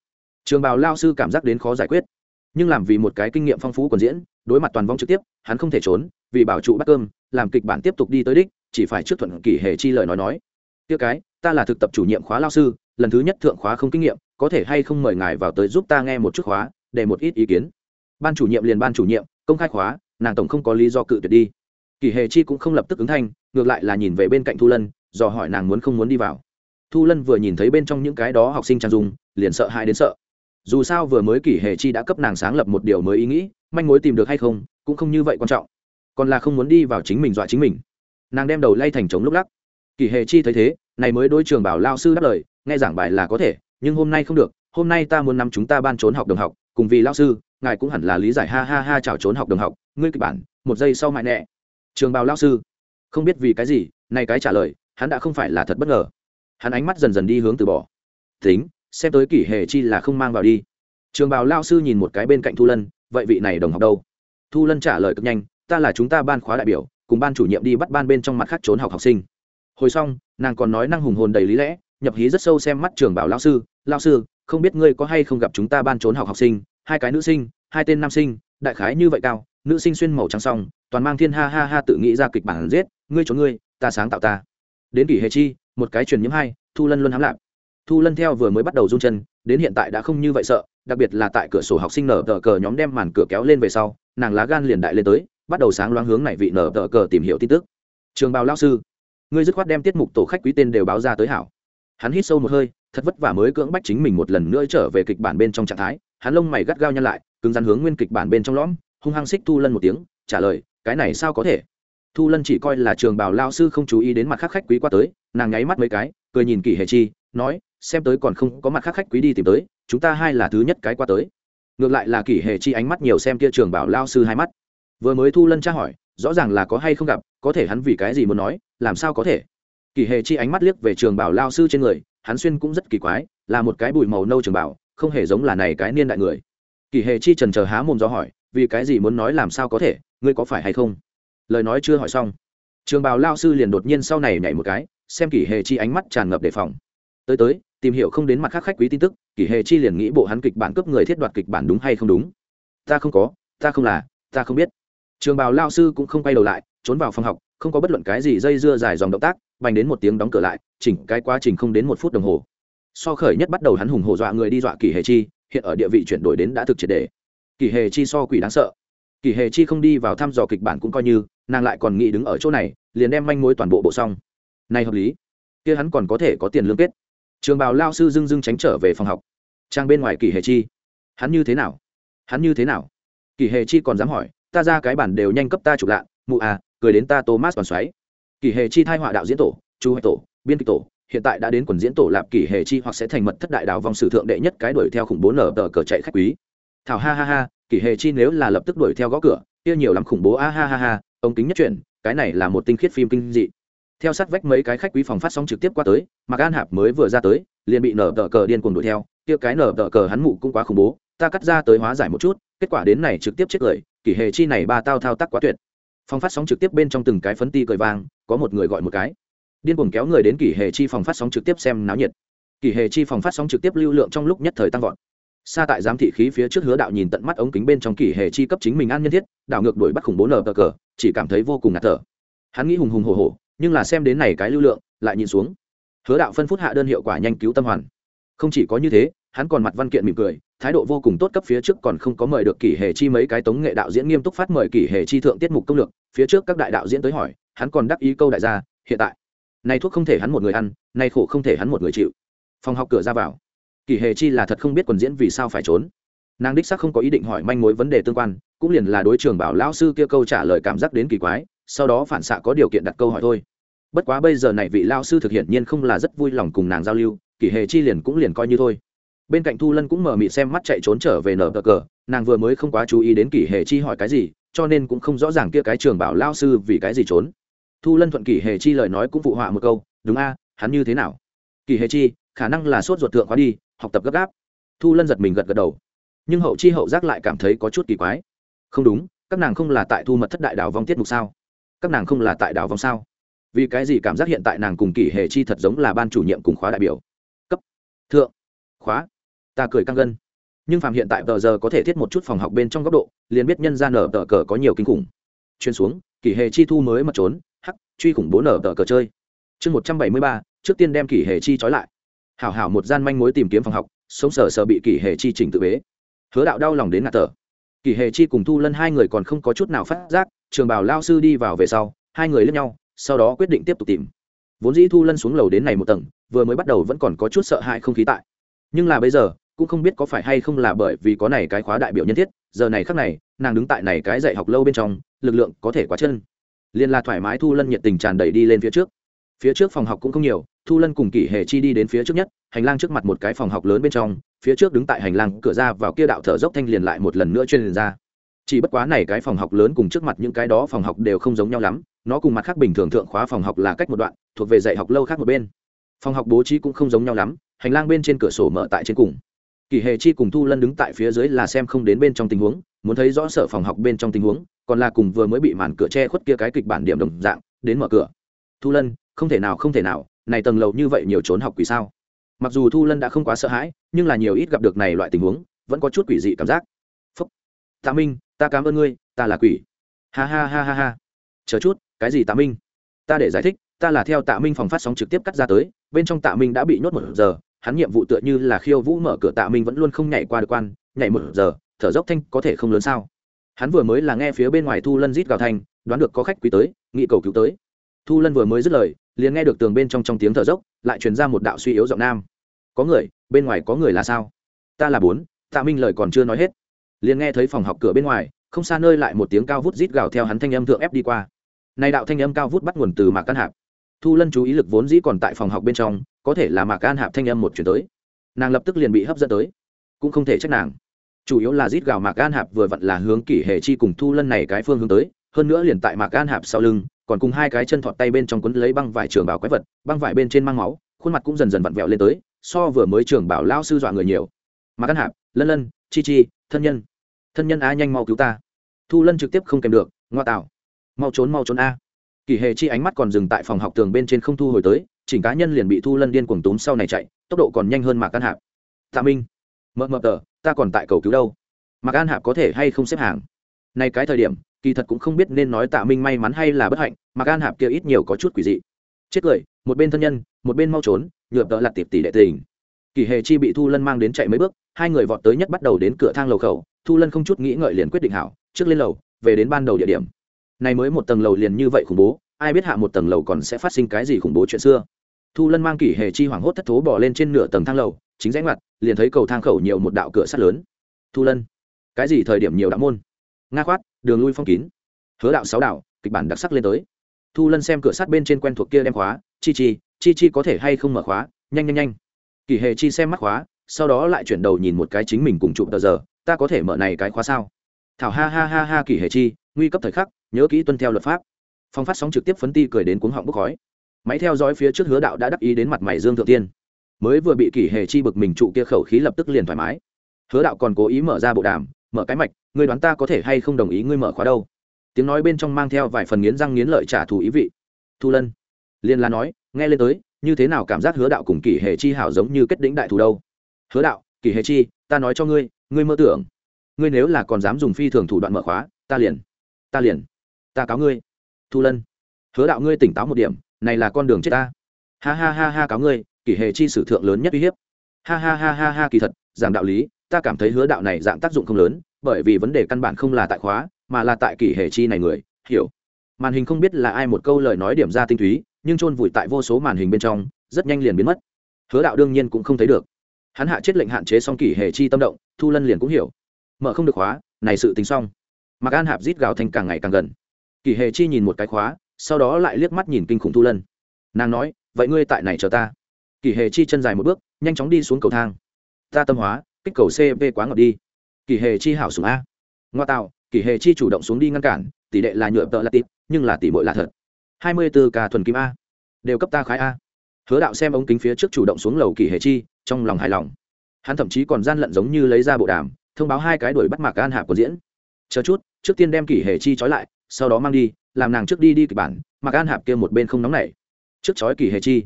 Trường bào lao sư cảm giác đến khó giải quyết nhưng làm vì một cái kinh nghiệm phong phú còn diễn, đối mặt toàn vong trực tiếp, hắn không thể trốn, vì bảo trụ bắt cơm, làm kịch bản tiếp tục đi tới đích, chỉ phải trước thuận kỷ hệ chi lời nói nói. Tiêu cái, ta là thực tập chủ nhiệm khóa lao sư, lần thứ nhất thượng khóa không kinh nghiệm, có thể hay không mời ngài vào tới giúp ta nghe một chút khóa, để một ít ý kiến. Ban chủ nhiệm liền ban chủ nhiệm, công khai khóa, nàng tổng không có lý do cự tuyệt đi. Kỷ hề chi cũng không lập tức ứng thanh, ngược lại là nhìn về bên cạnh thu lân, dò hỏi nàng muốn không muốn đi vào. Thu lân vừa nhìn thấy bên trong những cái đó học sinh trang dung, liền sợ hãi đến sợ dù sao vừa mới kỷ hề chi đã cấp nàng sáng lập một điều mới ý nghĩ, manh mối tìm được hay không, cũng không như vậy quan trọng. Còn là không muốn đi vào chính mình dọa chính mình. Nàng đem đầu lay thành trống lúc lắc. Kỷ hề chi thấy thế, này mới đối trường bảo lao sư đáp lời, nghe giảng bài là có thể, nhưng hôm nay không được, hôm nay ta muốn nắm chúng ta ban trốn học đồng học, cùng vì lao sư, ngài cũng hẳn là lý giải ha ha ha chào trốn học đồng học, ngươi kịch bản, một giây sau mại nẹ trường bào lao sư, không biết vì cái gì, này cái trả lời, hắn đã không phải là thật bất ngờ. Hắn ánh mắt dần dần đi hướng từ bỏ. Tính xem tới kỷ hề chi là không mang vào đi. Trường bào lao sư nhìn một cái bên cạnh thu lân, vậy vị này đồng học đâu? Thu lân trả lời cực nhanh, ta là chúng ta ban khóa đại biểu, cùng ban chủ nhiệm đi bắt ban bên trong mặt khác trốn học học sinh. Hồi xong, nàng còn nói năng hùng hồn đầy lý lẽ, nhập hí rất sâu xem mắt trường bảo lao sư lao sư, không biết ngươi có hay không gặp chúng ta ban trốn học học sinh, hai cái nữ sinh, hai tên nam sinh, đại khái như vậy cao, nữ sinh xuyên màu trắng xong, toàn mang thiên ha ha ha tự nghĩ ra kịch bản giết, ngươi trốn ngươi, ta sáng tạo ta. Đến kỷ hệ chi, một cái truyền nhiễm hai thu lân luôn hám lạc thu lân theo vừa mới bắt đầu run chân, đến hiện tại đã không như vậy sợ, đặc biệt là tại cửa sổ học sinh nở tờ cờ nhóm đem màn cửa kéo lên về sau, nàng lá gan liền đại lên tới, bắt đầu sáng loáng hướng này vị nở tờ cờ tìm hiểu tin tức. Trường bào lao sư, ngươi dứt khoát đem tiết mục tổ khách quý tên đều báo ra tới hảo. Hắn hít sâu một hơi, thật vất vả mới cưỡng bách chính mình một lần nữa trở về kịch bản bên trong trạng thái, hắn lông mày gắt gao nhăn lại, cứng rắn hướng nguyên kịch bản bên trong lõm, hung hăng xích thu lân một tiếng, trả lời, cái này sao có thể? Thu lân chỉ coi là trường bảo lao sư không chú ý đến mặt khác khách quý qua tới nàng nháy mắt mấy cái, cười nhìn kỷ hệ chi, nói, xem tới còn không có mặt khác khách quý đi tìm tới, chúng ta hai là thứ nhất cái qua tới. Ngược lại là kỷ hệ chi ánh mắt nhiều xem kia trường bảo lao sư hai mắt. Vừa mới thu lân tra hỏi, rõ ràng là có hay không gặp, có thể hắn vì cái gì muốn nói, làm sao có thể? Kỷ hệ chi ánh mắt liếc về trường bảo lao sư trên người, hắn xuyên cũng rất kỳ quái, là một cái bụi màu nâu trường bảo, không hề giống là này cái niên đại người. Kỷ hệ chi trần chờ há mồm do hỏi, vì cái gì muốn nói làm sao có thể, ngươi có phải hay không? Lời nói chưa hỏi xong, trường bào lao sư liền đột nhiên sau này nhảy một cái xem kỷ hề chi ánh mắt tràn ngập đề phòng. Tới tới, tìm hiểu không đến mặt khác khách quý tin tức, kỷ hề chi liền nghĩ bộ hắn kịch bản cướp người thiết đoạt kịch bản đúng hay không đúng. Ta không có, ta không là, ta không biết. Trường bào lao sư cũng không quay đầu lại, trốn vào phòng học, không có bất luận cái gì dây dưa dài dòng động tác, bành đến một tiếng đóng cửa lại, chỉnh cái quá trình không đến một phút đồng hồ. So khởi nhất bắt đầu hắn hùng hổ dọa người đi dọa kỷ hề chi, hiện ở địa vị chuyển đổi đến đã thực triệt đề. Kỷ hề chi so quỷ đáng sợ. Kỷ hề chi không đi vào thăm dò kịch bản cũng coi như, nàng lại còn nghĩ đứng ở chỗ này, liền đem manh mối toàn bộ bộ xong này hợp lý. Kia hắn còn có thể có tiền lương kết. Trường bào lao sư dưng dưng tránh trở về phòng học. Trang bên ngoài kỷ hề chi. Hắn như thế nào? Hắn như thế nào? Kỷ hề chi còn dám hỏi, ta ra cái bản đều nhanh cấp ta chụp lạ, mụ à cười đến ta thomas còn xoáy. Kỷ hề chi thai họa đạo diễn tổ, chu hệ tổ, biên kịch tổ, hiện tại đã đến quần diễn tổ lạp kỷ hề chi hoặc sẽ thành mật thất đại đào vòng sử thượng đệ nhất cái đuổi theo khủng bố nở tờ cờ chạy khách quý. Thảo ha ha ha, kỷ hề chi nếu là lập tức đuổi theo gõ cửa, kia nhiều lắm khủng bố, a ha ha ha ông kính nhất chuyển cái này là một tinh khiết phim kinh dị theo sát vách mấy cái khách quý phòng phát sóng trực tiếp qua tới, mà an hạp mới vừa ra tới, liền bị nở tờ cờ điên cuồng đuổi theo. Kia cái nở tờ cờ hắn mụ cũng quá khủng bố, ta cắt ra tới hóa giải một chút, kết quả đến này trực tiếp chết cười, kỷ hề chi này ba tao thao tác quá tuyệt. Phòng phát sóng trực tiếp bên trong từng cái phấn ti cười vang, có một người gọi một cái. Điên cuồng kéo người đến kỷ hề chi phòng phát sóng trực tiếp xem náo nhiệt. Kỷ hề chi phòng phát sóng trực tiếp lưu lượng trong lúc nhất thời tăng vọt. Xa tại giám thị khí phía trước hứa đạo nhìn tận mắt ống kính bên trong kỷ hề chi cấp chính mình an nhân thiết, đảo ngược đuổi bắt khủng bố nở tờ cờ, chỉ cảm thấy vô cùng ngạt thở. Hắn nghĩ hùng hùng hồ hồ nhưng là xem đến này cái lưu lượng, lại nhìn xuống. Hứa đạo phân phút hạ đơn hiệu quả nhanh cứu tâm hoàn. Không chỉ có như thế, hắn còn mặt văn kiện mỉm cười, thái độ vô cùng tốt cấp phía trước còn không có mời được kỷ hề chi mấy cái tống nghệ đạo diễn nghiêm túc phát mời kỷ hề chi thượng tiết mục công lược, phía trước các đại đạo diễn tới hỏi, hắn còn đắc ý câu đại gia, hiện tại nay thuốc không thể hắn một người ăn nay khổ không thể hắn một người chịu. Phòng học cửa ra vào. Kỷ hề chi là thật không biết quần diễn vì sao phải trốn. Nàng đích sắc không có ý định hỏi manh mối vấn đề tương quan, cũng liền là đối trường bảo lão sư kia câu trả lời cảm giác đến kỳ quái sau đó phản xạ có điều kiện đặt câu hỏi thôi. Bất quá bây giờ này vị lao sư thực hiện nhiên không là rất vui lòng cùng nàng giao lưu, kỷ hề chi liền cũng liền coi như thôi. Bên cạnh thu lân cũng mở mịt xem mắt chạy trốn trở về nở cờ cờ, nàng vừa mới không quá chú ý đến kỷ hề chi hỏi cái gì, cho nên cũng không rõ ràng kia cái trường bảo lao sư vì cái gì trốn. Thu lân thuận kỷ hề chi lời nói cũng phụ họa một câu, đúng a, hắn như thế nào? Kỷ hề chi, khả năng là sốt ruột thượng khóa đi, học tập gấp gáp. Thu lân giật mình gật gật đầu. Nhưng hậu chi hậu giác lại cảm thấy có chút kỳ quái. Không đúng, các nàng không là tại thu mật thất đại đào vong tiết mục sao? Các nàng không là tại đảo vong sao? Vì cái gì cảm giác hiện tại nàng cùng kỷ hề chi thật giống là ban chủ nhiệm cùng khóa đại biểu? Cấp. Thượng. Khóa. Ta cười căng gân. Nhưng phạm hiện tại tờ giờ có thể thiết một chút phòng học bên trong góc độ, liền biết nhân ra nở tờ cờ có nhiều kinh khủng. Chuyên xuống, kỷ hề chi thu mới mật trốn, hắc, truy khủng bố nở tờ cờ chơi. Chương một trăm bảy mươi ba, trước tiên đem kỷ hề chi trói lại. Hảo hảo một gian manh mối tìm kiếm phòng học, sống sờ sờ bị kỷ hề chi chỉnh tự bế. Hứa đạo đau lòng đến ngạt tờ kỷ hề chi cùng thu lân hai người còn không có chút nào phát giác trường bảo lao sư đi vào về sau, hai người lên nhau, sau đó quyết định tiếp tục tìm. Vốn dĩ thu lân xuống lầu đến này một tầng, vừa mới bắt đầu vẫn còn có chút sợ hãi không khí tại. Nhưng là bây giờ, cũng không biết có phải hay không là bởi vì có này cái khóa đại biểu nhân thiết, giờ này khắc này, nàng đứng tại này cái dạy học lâu bên trong, lực lượng có thể quá chân. Liên là thoải mái thu lân nhiệt tình tràn đầy đi lên phía trước. Phía trước phòng học cũng không nhiều, thu lân cùng kỷ hề chi đi đến phía trước nhất, hành lang trước mặt một cái phòng học lớn bên trong, phía trước đứng tại hành lang, cửa ra vào kia đạo thở dốc thanh liền lại một lần nữa chuyên ra chỉ bất quá này cái phòng học lớn cùng trước mặt những cái đó phòng học đều không giống nhau lắm, nó cùng mặt khác bình thường thượng khóa phòng học là cách một đoạn, thuộc về dạy học lâu khác một bên. Phòng học bố trí cũng không giống nhau lắm, hành lang bên trên cửa sổ mở tại trên cùng. Kỳ hề chi cùng thu lân đứng tại phía dưới là xem không đến bên trong tình huống, muốn thấy rõ sở phòng học bên trong tình huống, còn là cùng vừa mới bị màn cửa che khuất kia cái kịch bản điểm đồng dạng, đến mở cửa. Thu lân, không thể nào, không thể nào, này tầng lầu như vậy nhiều trốn học quỷ sao? Mặc dù thu lân đã không quá sợ hãi, nhưng là nhiều ít gặp được này loại tình huống, vẫn có chút quỷ dị cảm giác tạ minh, ta cảm ơn ngươi, ta là quỷ. Ha ha ha ha ha. Chờ chút, cái gì tạ minh? Ta để giải thích, ta là theo tạ minh phòng phát sóng trực tiếp cắt ra tới, bên trong tạ minh đã bị nhốt một giờ, hắn nhiệm vụ tựa như là khiêu vũ mở cửa tạ minh vẫn luôn không nhảy qua được quan, nhảy một giờ, thở dốc thanh có thể không lớn sao? Hắn vừa mới là nghe phía bên ngoài thu lân rít gào thanh, đoán được có khách quý tới, nghị cầu cứu tới. Thu lân vừa mới dứt lời, liền nghe được tường bên trong trong tiếng thở dốc, lại truyền ra một đạo suy yếu giọng nam. Có người, bên ngoài có người là sao? Ta là bốn, tạ minh lời còn chưa nói hết liền nghe thấy phòng học cửa bên ngoài, không xa nơi lại một tiếng cao vút rít gào theo hắn thanh âm thượng ép đi qua. Này đạo thanh âm cao vút bắt nguồn từ mạc căn hạp. Thu lân chú ý lực vốn dĩ còn tại phòng học bên trong, có thể là mạc căn hạp thanh âm một chuyển tới. Nàng lập tức liền bị hấp dẫn tới. Cũng không thể trách nàng. Chủ yếu là rít gào mạc gan hạp vừa vặn là hướng kỷ hệ chi cùng thu lân này cái phương hướng tới, hơn nữa liền tại mạc gan hạp sau lưng, còn cùng hai cái chân thọt tay bên trong quấn lấy băng vải trường bảo quái vật, băng vải bên trên mang máu, khuôn mặt cũng dần dần vặn vẹo lên tới, so vừa mới trường bảo lao sư dọa người nhiều. Mạc gan hạp, lân lân, chi chi thân nhân. Thân nhân a nhanh mau cứu ta. Thu lân trực tiếp không kèm được, ngoa tạo. Mau trốn mau trốn a. Kỳ hệ chi ánh mắt còn dừng tại phòng học tường bên trên không thu hồi tới, chỉnh cá nhân liền bị thu lân điên cuồng túm sau này chạy, tốc độ còn nhanh hơn mạc an hạp. Tạ minh mờ mờ tờ, ta còn tại cầu cứu đâu? Mạc an hạp có thể hay không xếp hàng? Nay cái thời điểm, kỳ thật cũng không biết nên nói tạ minh may mắn hay là bất hạnh, mạc an hạp kia ít nhiều có chút quỷ dị. Chết cười, một bên thân nhân, một bên mau trốn, nhựa tợ lặt tiệp tỷ đệ tình kỳ hề chi bị thu lân mang đến chạy mấy bước, hai người vọt tới nhất bắt đầu đến cửa thang lầu khẩu, thu lân không chút nghĩ ngợi liền quyết định hảo, trước lên lầu, về đến ban đầu địa điểm. Này mới một tầng lầu liền như vậy khủng bố, ai biết hạ một tầng lầu còn sẽ phát sinh cái gì khủng bố chuyện xưa. Thu lân mang kỷ hề chi hoảng hốt thất thố bỏ lên trên nửa tầng thang lầu, chính rẽ ngoặt, liền thấy cầu thang khẩu nhiều một đạo cửa sắt lớn. Thu lân, cái gì thời điểm nhiều đạo môn? Nga khoát, đường lui phong kín. Hứa đạo sáu đạo, kịch bản đặc sắc lên tới. Thu lân xem cửa sắt bên trên quen thuộc kia đem khóa, chi chi chi chi có thể hay không mở khóa? Nhanh nhanh nhanh kỳ hề chi xem mắt khóa, sau đó lại chuyển đầu nhìn một cái chính mình cùng chụp tờ giờ, ta có thể mở này cái khóa sao? Thảo, ha ha ha ha, kỳ hề chi, nguy cấp thời khắc, nhớ kỹ tuân theo luật pháp. Phong phát sóng trực tiếp phấn ti cười đến cuống họng bốc khói. Máy theo dõi phía trước hứa đạo đã đắc ý đến mặt mày dương thượng tiên. Mới vừa bị kỷ hề chi bực mình trụ kia khẩu khí lập tức liền thoải mái. Hứa đạo còn cố ý mở ra bộ đàm, mở cái mạch, ngươi đoán ta có thể hay không đồng ý ngươi mở khóa đâu? Tiếng nói bên trong mang theo vài phần nghiến răng nghiến lợi trả thù ý vị. Thu lân liên la nói, nghe lên tới như thế nào cảm giác hứa đạo cùng kỷ hề chi hảo giống như kết đĩnh đại thù đâu? Hứa đạo, kỷ hề chi, ta nói cho ngươi ngươi mơ tưởng. Ngươi nếu là còn dám dùng phi thường thủ đoạn mở khóa, ta liền ta liền, ta cáo ngươi. Thu lân, hứa đạo ngươi tỉnh táo một điểm, này là con đường chết ta. Ha ha ha ha cáo ngươi, kỷ hệ chi sử thượng lớn nhất uy hiếp. Ha ha ha ha ha kỳ thật, giảng đạo lý, ta cảm thấy hứa đạo này dạng tác dụng không lớn, bởi vì vấn đề căn bản không là tại khóa, mà là tại kỷ hệ chi này người, hiểu. Màn hình không biết là ai một câu lời nói điểm ra tinh túy nhưng chôn vùi tại vô số màn hình bên trong, rất nhanh liền biến mất. Hứa đạo đương nhiên cũng không thấy được. Hắn hạ chết lệnh hạn chế xong kỷ hệ chi tâm động, thu lân liền cũng hiểu. Mở không được khóa, này sự tính xong. Mặc an hạp rít gào thành càng ngày càng gần. Kỷ hệ chi nhìn một cái khóa, sau đó lại liếc mắt nhìn kinh khủng thu lân. Nàng nói, vậy ngươi tại này chờ ta. Kỷ hề chi chân dài một bước, nhanh chóng đi xuống cầu thang. Ta tâm hóa, kích cầu cv quá ngọt đi. Kỷ hề chi hảo sùng a. Ngoa tạo, kỷ hề chi chủ động xuống đi ngăn cản, tỷ lệ là nhựa tợ là tịp nhưng là tỷ bội là thật hai mươi bốn ca thuần kim a. Đều cấp ta khái a. Hứa đạo xem ống kính phía trước chủ động xuống lầu kỷ hề chi, trong lòng hài lòng. Hắn thậm chí còn gian lận giống như lấy ra bộ đàm, thông báo hai cái đuổi bắt mạc an hạp của diễn. Chờ chút, trước tiên đem kỷ hề chi trói lại, sau đó mang đi, làm nàng trước đi đi kịch bản, mạc an hạp kia một bên không nóng nảy. Trước trói kỷ hề chi.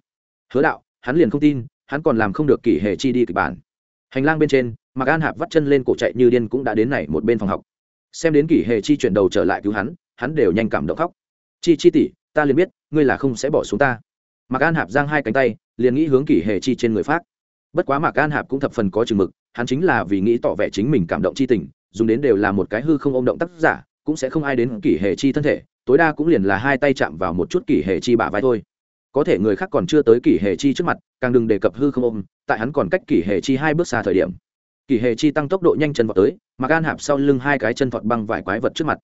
Hứa đạo, hắn liền không tin, hắn còn làm không được kỷ hệ chi đi kịch bản. Hành lang bên trên, mạc an hạp vắt chân lên cổ chạy như điên cũng đã đến này một bên phòng học. Xem đến kỷ hệ chi chuyển đầu trở lại cứu hắn hắn đều nhanh cảm động khóc. Chi chi tỷ ta liền biết, ngươi là không sẽ bỏ xuống ta. Mạc an hạp giang hai cánh tay, liền nghĩ hướng kỷ hệ chi trên người phát. Bất quá mạc an hạp cũng thập phần có chừng mực, hắn chính là vì nghĩ tỏ vẻ chính mình cảm động chi tình, dùng đến đều là một cái hư không ôm động tác giả, cũng sẽ không ai đến kỷ hệ chi thân thể, tối đa cũng liền là hai tay chạm vào một chút kỷ hệ chi bả vai thôi. Có thể người khác còn chưa tới kỷ hệ chi trước mặt, càng đừng đề cập hư không ôm tại hắn còn cách kỷ hệ chi hai bước xa thời điểm. Kỷ hệ chi tăng tốc độ nhanh chân vào tới, mạc an hạp sau lưng hai cái chân thọt băng vài quái vật trước mặt.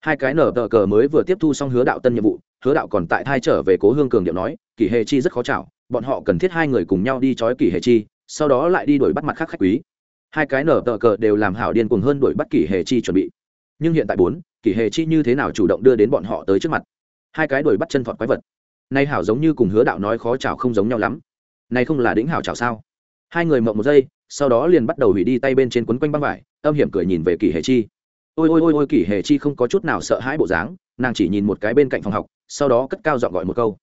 Hai cái nở tờ cờ mới vừa tiếp thu xong hứa đạo tân nhiệm vụ hứa đạo còn tại thai trở về cố hương cường điệu nói Kỳ Hề chi rất khó chảo, bọn họ cần thiết hai người cùng nhau đi trói Kỳ Hề chi, sau đó lại đi đuổi bắt mặt khác khách quý. Hai cái nở tờ cờ đều làm hảo điên cùng hơn đuổi bắt Kỳ Hề chi chuẩn bị. Nhưng hiện tại bốn Kỳ Hề chi như thế nào chủ động đưa đến bọn họ tới trước mặt? Hai cái đuổi bắt chân thọt quái vật. Nay hảo giống như cùng hứa đạo nói khó chảo không giống nhau lắm. Nay không là đĩnh hảo chảo sao? Hai người mộng một giây, sau đó liền bắt đầu hủy đi tay bên trên quấn quanh băng vải, âm hiểm cười nhìn về Kỳ Hề chi. Ôi ôi ôi ôi Kỳ Hề chi không có chút nào sợ hãi bộ dáng, nàng chỉ nhìn một cái bên cạnh phòng học sau đó cất cao dọn gọi một câu.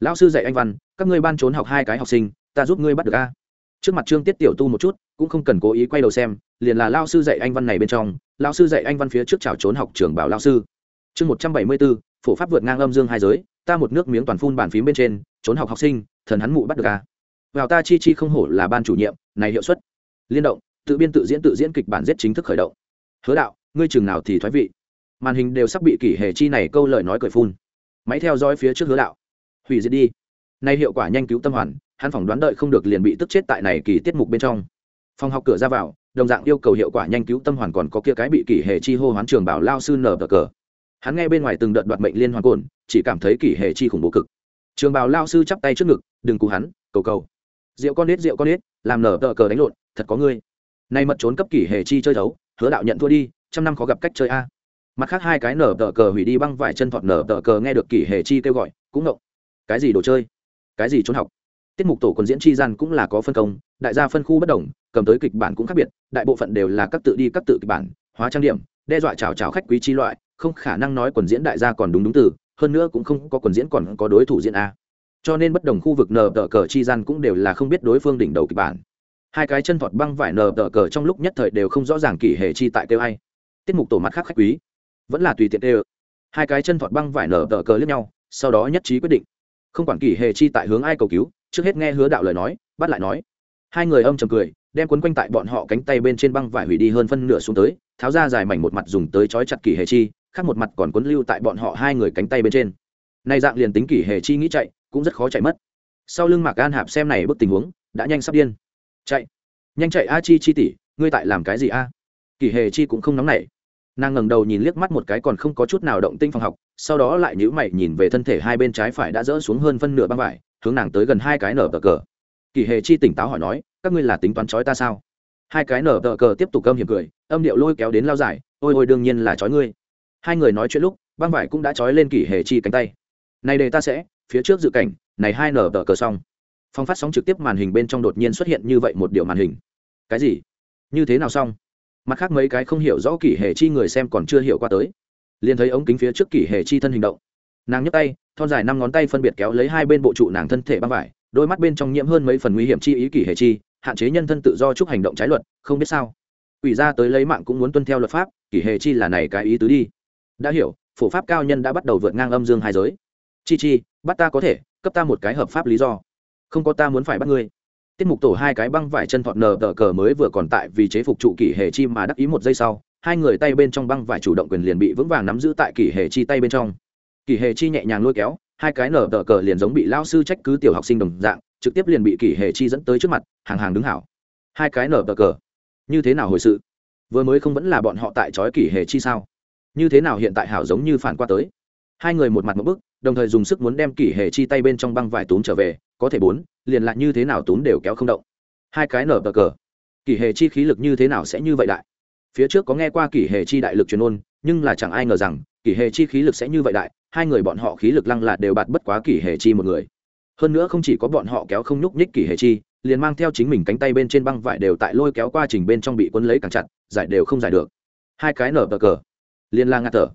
Lão sư dạy anh văn, các ngươi ban trốn học hai cái học sinh, ta giúp ngươi bắt được a. Trước mặt trương tiết tiểu tu một chút, cũng không cần cố ý quay đầu xem, liền là lao sư dạy anh văn này bên trong lao sư dạy anh văn phía trước chào trốn học trường bảo lao sư. Chương một trăm bảy mươi bốn, phổ pháp vượt ngang âm dương hai giới, ta một nước miếng toàn phun bàn phím bên trên, trốn học học sinh, thần hắn mụ bắt được a. Vào ta chi chi không hổ là ban chủ nhiệm, này hiệu suất. Liên động, tự biên tự diễn tự diễn kịch bản giết chính thức khởi động. Hứa đạo, ngươi chừng nào thì thoái vị. Màn hình đều sắp bị kỷ hệ chi này câu lời nói cười phun máy theo dõi phía trước hứa đạo. Hủy diệt đi. Nay hiệu quả nhanh cứu tâm hoàn, hắn phỏng đoán đợi không được liền bị tức chết tại này kỳ tiết mục bên trong. Phòng học cửa ra vào, đồng dạng yêu cầu hiệu quả nhanh cứu tâm hoàn còn có kia cái bị kỷ hệ chi hô hoán trường bảo lao sư nở bờ cờ. Hắn nghe bên ngoài từng đợt đoạt mệnh liên hoàn cồn, chỉ cảm thấy kỷ hệ chi khủng bố cực. Trường bảo lao sư chắp tay trước ngực, đừng cú hắn, cầu cầu. Rượu con nết, rượu con nết, làm nở bờ cờ đánh lộn, thật có ngươi. Nay mật trốn cấp kỷ hệ chi chơi đấu hứa đạo nhận thua đi, trăm năm khó gặp cách chơi a mặt khác hai cái nở tờ cờ hủy đi băng vải chân thọt nở tờ cờ nghe được kỷ hệ chi kêu gọi, cũng ngộng. Cái gì đồ chơi? Cái gì trốn học? Tiết mục tổ quần diễn chi gian cũng là có phân công, đại gia phân khu bất đồng, cầm tới kịch bản cũng khác biệt, đại bộ phận đều là các tự đi các tự kịch bản, hóa trang điểm, đe dọa chào chào khách quý chi loại, không khả năng nói quần diễn đại gia còn đúng đúng từ, hơn nữa cũng không có quần diễn còn có đối thủ diễn a. Cho nên bất đồng khu vực nở tờ cờ chi gian cũng đều là không biết đối phương đỉnh đầu kịch bản. Hai cái chân thọt băng vải nở tờ cờ trong lúc nhất thời đều không rõ ràng kỷ hệ chi tại kêu hay tiết mục tổ mặt khác khách quý vẫn là tùy tiện tê hai cái chân thọt băng vải nở tờ cờ lướt nhau, sau đó nhất trí quyết định. Không quản kỷ hệ chi tại hướng ai cầu cứu, trước hết nghe hứa đạo lời nói, bắt lại nói. Hai người âm chầm cười, đem quấn quanh tại bọn họ cánh tay bên trên băng vải hủy đi hơn phân nửa xuống tới, tháo ra dài mảnh một mặt dùng tới trói chặt kỷ hệ chi, khác một mặt còn quấn lưu tại bọn họ hai người cánh tay bên trên. Nay dạng liền tính kỷ hệ chi nghĩ chạy, cũng rất khó chạy mất. Sau lưng mạc an hạp xem này bức tình huống, đã nhanh sắp điên. Chạy. Nhanh chạy a chi chi tỷ, ngươi tại làm cái gì a? Kỷ hệ chi cũng không nóng nảy nàng ngẩng đầu nhìn liếc mắt một cái còn không có chút nào động tinh phòng học, sau đó lại nhữ mày nhìn về thân thể hai bên trái phải đã rỡ xuống hơn phân nửa băng vải, hướng nàng tới gần hai cái nở tờ cờ. Kỳ hề chi tỉnh táo hỏi nói, các ngươi là tính toán trói ta sao? Hai cái nở tờ cờ tiếp tục âm hiểm cười, âm điệu lôi kéo đến lao dài ôi ôi, đương nhiên là trói ngươi. Hai người nói chuyện lúc, băng vải cũng đã trói lên kỳ hề chi cánh tay. Này đề ta sẽ, phía trước dự cảnh, này hai nở tờ cờ xong. Phong phát sóng trực tiếp màn hình bên trong đột nhiên xuất hiện như vậy một điều màn hình. Cái gì? Như thế nào xong? Mặt khác mấy cái không hiểu rõ kỷ hệ chi người xem còn chưa hiểu qua tới. Liền thấy ống kính phía trước kỷ hệ chi thân hình động. Nàng nhấc tay, thon dài năm ngón tay phân biệt kéo lấy hai bên bộ trụ nàng thân thể băng vải, đôi mắt bên trong nhiễm hơn mấy phần nguy hiểm chi ý kỷ hệ chi, hạn chế nhân thân tự do chúc hành động trái luật, không biết sao. Ủy ra tới lấy mạng cũng muốn tuân theo luật pháp, kỷ hệ chi là này cái ý tứ đi. Đã hiểu, phổ pháp cao nhân đã bắt đầu vượt ngang âm dương hai giới. Chi chi, bắt ta có thể, cấp ta một cái hợp pháp lý do. Không có ta muốn phải bắt ngươi tiết mục tổ hai cái băng vải chân thọt nờ tờ cờ mới vừa còn tại vì chế phục trụ kỷ hệ chi mà đắc ý một giây sau, hai người tay bên trong băng vải chủ động quyền liền bị vững vàng nắm giữ tại kỷ hệ chi tay bên trong. Kỷ hệ chi nhẹ nhàng lôi kéo, hai cái nở tờ cờ liền giống bị lao sư trách cứ tiểu học sinh đồng dạng, trực tiếp liền bị kỷ hệ chi dẫn tới trước mặt, hàng hàng đứng hảo. Hai cái nở tờ cờ. Như thế nào hồi sự? Vừa mới không vẫn là bọn họ tại trói kỷ hệ chi sao? Như thế nào hiện tại hảo giống như phản qua tới? Hai người một mặt một bức, đồng thời dùng sức muốn đem kỷ hệ chi tay bên trong băng vải túm trở về, có thể bốn, liền lại như thế nào túm đều kéo không động. Hai cái nở bờ cờ. Kỷ hệ chi khí lực như thế nào sẽ như vậy đại? Phía trước có nghe qua kỷ hệ chi đại lực truyền ôn, nhưng là chẳng ai ngờ rằng, kỷ hệ chi khí lực sẽ như vậy đại, hai người bọn họ khí lực lăng là đều bạt bất quá kỷ hệ chi một người. Hơn nữa không chỉ có bọn họ kéo không nhúc nhích kỷ hệ chi, liền mang theo chính mình cánh tay bên trên băng vải đều tại lôi kéo qua trình bên trong bị quân lấy càng chặt, giải đều không giải được. Hai cái nở bờ cờ. Liền la ngạt thở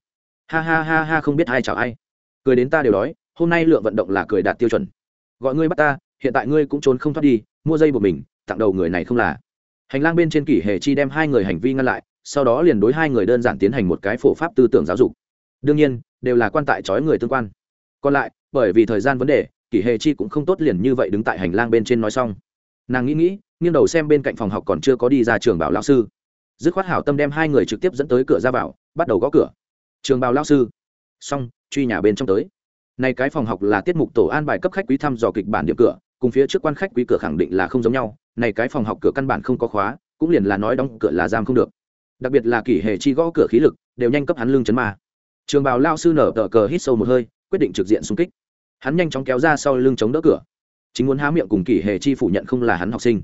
ha ha ha ha không biết ai chào ai. Cười đến ta đều đói, hôm nay lượng vận động là cười đạt tiêu chuẩn. Gọi ngươi bắt ta, hiện tại ngươi cũng trốn không thoát đi, mua dây của mình, tặng đầu người này không là. Hành lang bên trên kỷ hề chi đem hai người hành vi ngăn lại, sau đó liền đối hai người đơn giản tiến hành một cái phổ pháp tư tưởng giáo dục. Đương nhiên, đều là quan tại trói người tương quan. Còn lại, bởi vì thời gian vấn đề, kỷ hề chi cũng không tốt liền như vậy đứng tại hành lang bên trên nói xong. Nàng nghĩ nghĩ, nghiêng đầu xem bên cạnh phòng học còn chưa có đi ra trường bảo lão sư. Dứt khoát hảo tâm đem hai người trực tiếp dẫn tới cửa ra vào, bắt đầu gõ cửa trường bào lao sư. Xong, truy nhà bên trong tới. Này cái phòng học là tiết mục tổ an bài cấp khách quý thăm dò kịch bản điểm cửa, cùng phía trước quan khách quý cửa khẳng định là không giống nhau, này cái phòng học cửa căn bản không có khóa, cũng liền là nói đóng cửa là giam không được. Đặc biệt là kỷ hệ chi gõ cửa khí lực, đều nhanh cấp hắn lương chấn ma. Trường bào lao sư nở tờ cờ hít sâu một hơi, quyết định trực diện xung kích. Hắn nhanh chóng kéo ra sau lưng chống đỡ cửa. Chính muốn há miệng cùng kỷ hệ chi phủ nhận không là hắn học sinh.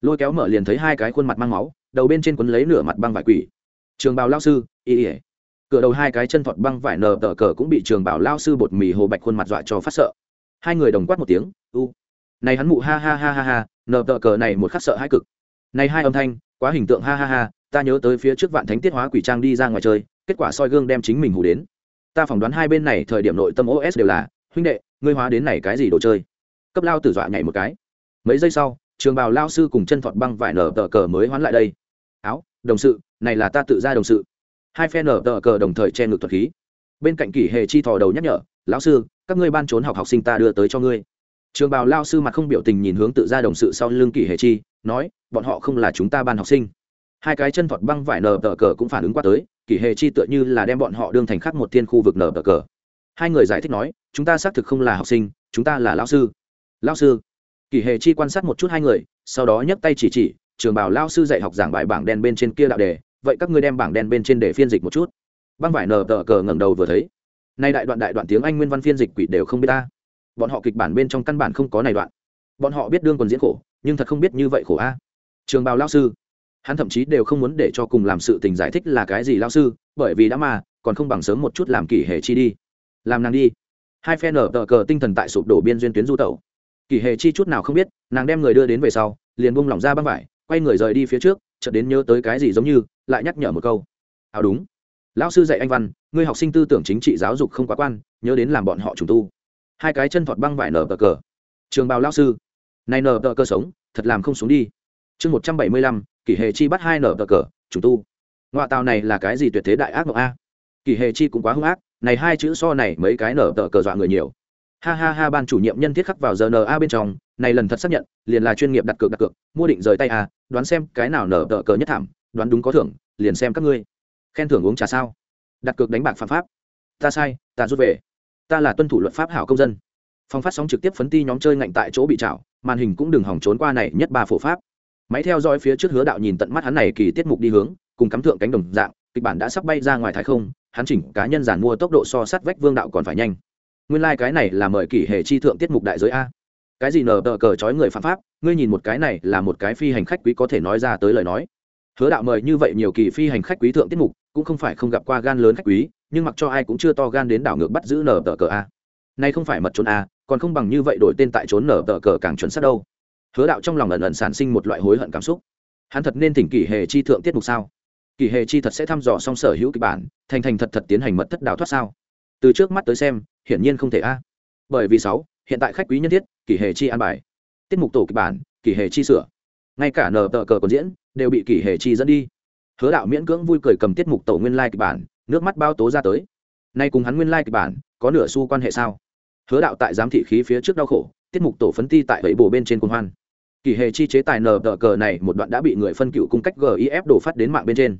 Lôi kéo mở liền thấy hai cái khuôn mặt mang máu, đầu bên trên quấn lấy nửa mặt băng vải quỷ. Trường bào lao sư, y ỉa cửa đầu hai cái chân thọt băng vải nở tờ cờ cũng bị trường bảo lao sư bột mì hồ bạch khuôn mặt dọa cho phát sợ. Hai người đồng quát một tiếng, u, này hắn mụ ha ha ha ha ha nở tờ cờ này một khắc sợ hai cực. Này hai âm thanh, quá hình tượng ha ha ha, ta nhớ tới phía trước vạn thánh tiết hóa quỷ trang đi ra ngoài chơi, kết quả soi gương đem chính mình hù đến. Ta phỏng đoán hai bên này thời điểm nội tâm os đều là, huynh đệ, ngươi hóa đến này cái gì đồ chơi? Cấp lao tử dọa nhảy một cái. Mấy giây sau, trường bào lao sư cùng chân thọt băng vải nở tờ cờ mới hoán lại đây. Áo, đồng sự, này là ta tự ra đồng sự hai phe nở tờ cờ đồng thời che ngực thuật khí. Bên cạnh kỷ hề chi thò đầu nhắc nhở, lão sư, các ngươi ban trốn học học sinh ta đưa tới cho ngươi. Trường bào lao sư mặt không biểu tình nhìn hướng tự ra đồng sự sau lưng kỷ hề chi, nói, bọn họ không là chúng ta ban học sinh. Hai cái chân thọt băng vải nở tờ cờ cũng phản ứng qua tới, kỷ hề chi tựa như là đem bọn họ đương thành khắc một thiên khu vực nở tờ cờ. Hai người giải thích nói, chúng ta xác thực không là học sinh, chúng ta là lao sư. Lao sư? Kỷ hề chi quan sát một chút hai người, sau đó nhấc tay chỉ chỉ, trường bảo lao sư dạy học giảng bài bảng đen bên trên kia đạo đề vậy các ngươi đem bảng đen bên trên để phiên dịch một chút. Băng vải nở tờ cờ ngẩng đầu vừa thấy. Nay đại đoạn đại đoạn tiếng anh nguyên văn phiên dịch quỷ đều không biết ta. Bọn họ kịch bản bên trong căn bản không có này đoạn. Bọn họ biết đương còn diễn khổ, nhưng thật không biết như vậy khổ a. Trường bào lao sư, hắn thậm chí đều không muốn để cho cùng làm sự tình giải thích là cái gì lao sư, bởi vì đã mà, còn không bằng sớm một chút làm kỷ hệ chi đi. Làm nàng đi. Hai phe nở tờ cờ tinh thần tại sụp đổ biên duyên tuyến du tẩu. Kỷ hệ chi chút nào không biết, nàng đem người đưa đến về sau, liền bung lỏng ra băng vải, quay người rời đi phía trước chợt đến nhớ tới cái gì giống như, lại nhắc nhở một câu. "À đúng. Lão sư dạy anh văn người học sinh tư tưởng chính trị giáo dục không quá quan, nhớ đến làm bọn họ trùng tu. Hai cái chân thọt băng vải nở tờ cờ. Trường bào lão sư. Này nở tờ cờ sống, thật làm không xuống đi. Chương một trăm bảy mươi lăm, kỷ hệ chi bắt hai nở tờ cờ trùng tu. Ngọa tàu này là cái gì tuyệt thế đại ác mộng a? Kỷ hệ chi cũng quá hung ác, này hai chữ so này mấy cái nở tờ cờ dọa người nhiều. Ha ha ha, ban chủ nhiệm nhân thiết khắc vào giờ na bên trong này lần thật xác nhận, liền là chuyên nghiệp đặt cược đặt cược, mua định rời tay à? đoán xem cái nào nở đỡ cờ nhất thảm, đoán đúng có thưởng, liền xem các ngươi. Khen thưởng uống trà sao? Đặt cược đánh bạc phạm pháp. Ta sai, ta rút về. Ta là tuân thủ luật pháp hảo công dân. Phong phát sóng trực tiếp phấn ti nhóm chơi ngạnh tại chỗ bị chảo màn hình cũng đừng hỏng trốn qua này nhất ba phổ pháp. Máy theo dõi phía trước hứa đạo nhìn tận mắt hắn này kỳ tiết mục đi hướng, cùng cắm thượng cánh đồng dạng, kịch bản đã sắp bay ra ngoài thái không, hắn chỉnh cá nhân giản mua tốc độ so sát vách vương đạo còn phải nhanh. Nguyên lai cái này là mời kỷ hệ chi thượng tiết mục đại giới a cái gì nở tờ cờ trói người phạm pháp, ngươi nhìn một cái này là một cái phi hành khách quý có thể nói ra tới lời nói. Hứa đạo mời như vậy nhiều kỳ phi hành khách quý thượng tiết mục, cũng không phải không gặp qua gan lớn khách quý, nhưng mặc cho ai cũng chưa to gan đến đảo ngược bắt giữ nở tờ cờ a. Nay không phải mật trốn a, còn không bằng như vậy đổi tên tại trốn nở tờ cờ càng chuẩn xác đâu. Hứa đạo trong lòng ẩn ẩn sản sinh một loại hối hận cảm xúc. Hắn thật nên thỉnh kỷ hệ chi thượng tiết mục sao? Kỷ hệ chi thật sẽ thăm dò xong sở hữu kịch bản, thành thành thật thật tiến hành mật thất đào thoát sao? Từ trước mắt tới xem, hiển nhiên không thể a. Bởi vì sáu hiện tại khách quý nhân thiết, kỷ hệ chi an bài. Tiết mục tổ kịch bản, kỷ hệ chi sửa. Ngay cả nở tờ cờ còn diễn, đều bị kỷ hệ chi dẫn đi. Hứa đạo miễn cưỡng vui cười cầm tiết mục tổ nguyên lai kịch bản, nước mắt bao tố ra tới. Nay cùng hắn nguyên lai kịch bản, có nửa xu quan hệ sao? Hứa đạo tại giám thị khí phía trước đau khổ, tiết mục tổ phấn ti tại bẫy bồ bên trên cồn hoan. Kỳ hề chi chế tài nờ tờ cờ này một đoạn đã bị người phân cựu cung cách gif đổ phát đến mạng bên trên.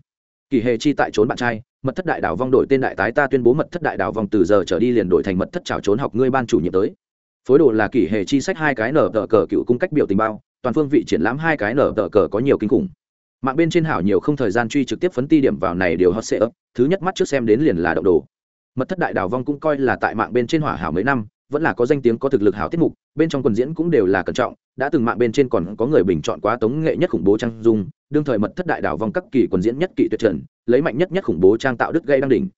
Kỳ hề chi tại trốn bạn trai, mật thất đại đảo vong đổi tên đại tái ta tuyên bố mật thất đại đảo vong từ giờ trở đi liền đổi thành mật thất trào trốn học ngươi ban chủ nhiệm tới phối đồ là kỷ hệ chi sách hai cái nở tờ cờ cựu cung cách biểu tình bao, toàn phương vị triển lãm hai cái nở tờ cờ có nhiều kinh khủng. Mạng bên trên hảo nhiều không thời gian truy trực tiếp phấn ti điểm vào này điều hot ấp thứ nhất mắt trước xem đến liền là động đồ. Mật thất đại đảo vong cũng coi là tại mạng bên trên hỏa hảo mấy năm, vẫn là có danh tiếng có thực lực hảo tiết mục, bên trong quần diễn cũng đều là cẩn trọng, đã từng mạng bên trên còn có người bình chọn quá tống nghệ nhất khủng bố trang dung, đương thời mật thất đại đảo vong các kỳ quần diễn nhất kỳ tuyệt trần, lấy mạnh nhất nhất khủng bố trang tạo đức gây đăng đỉnh.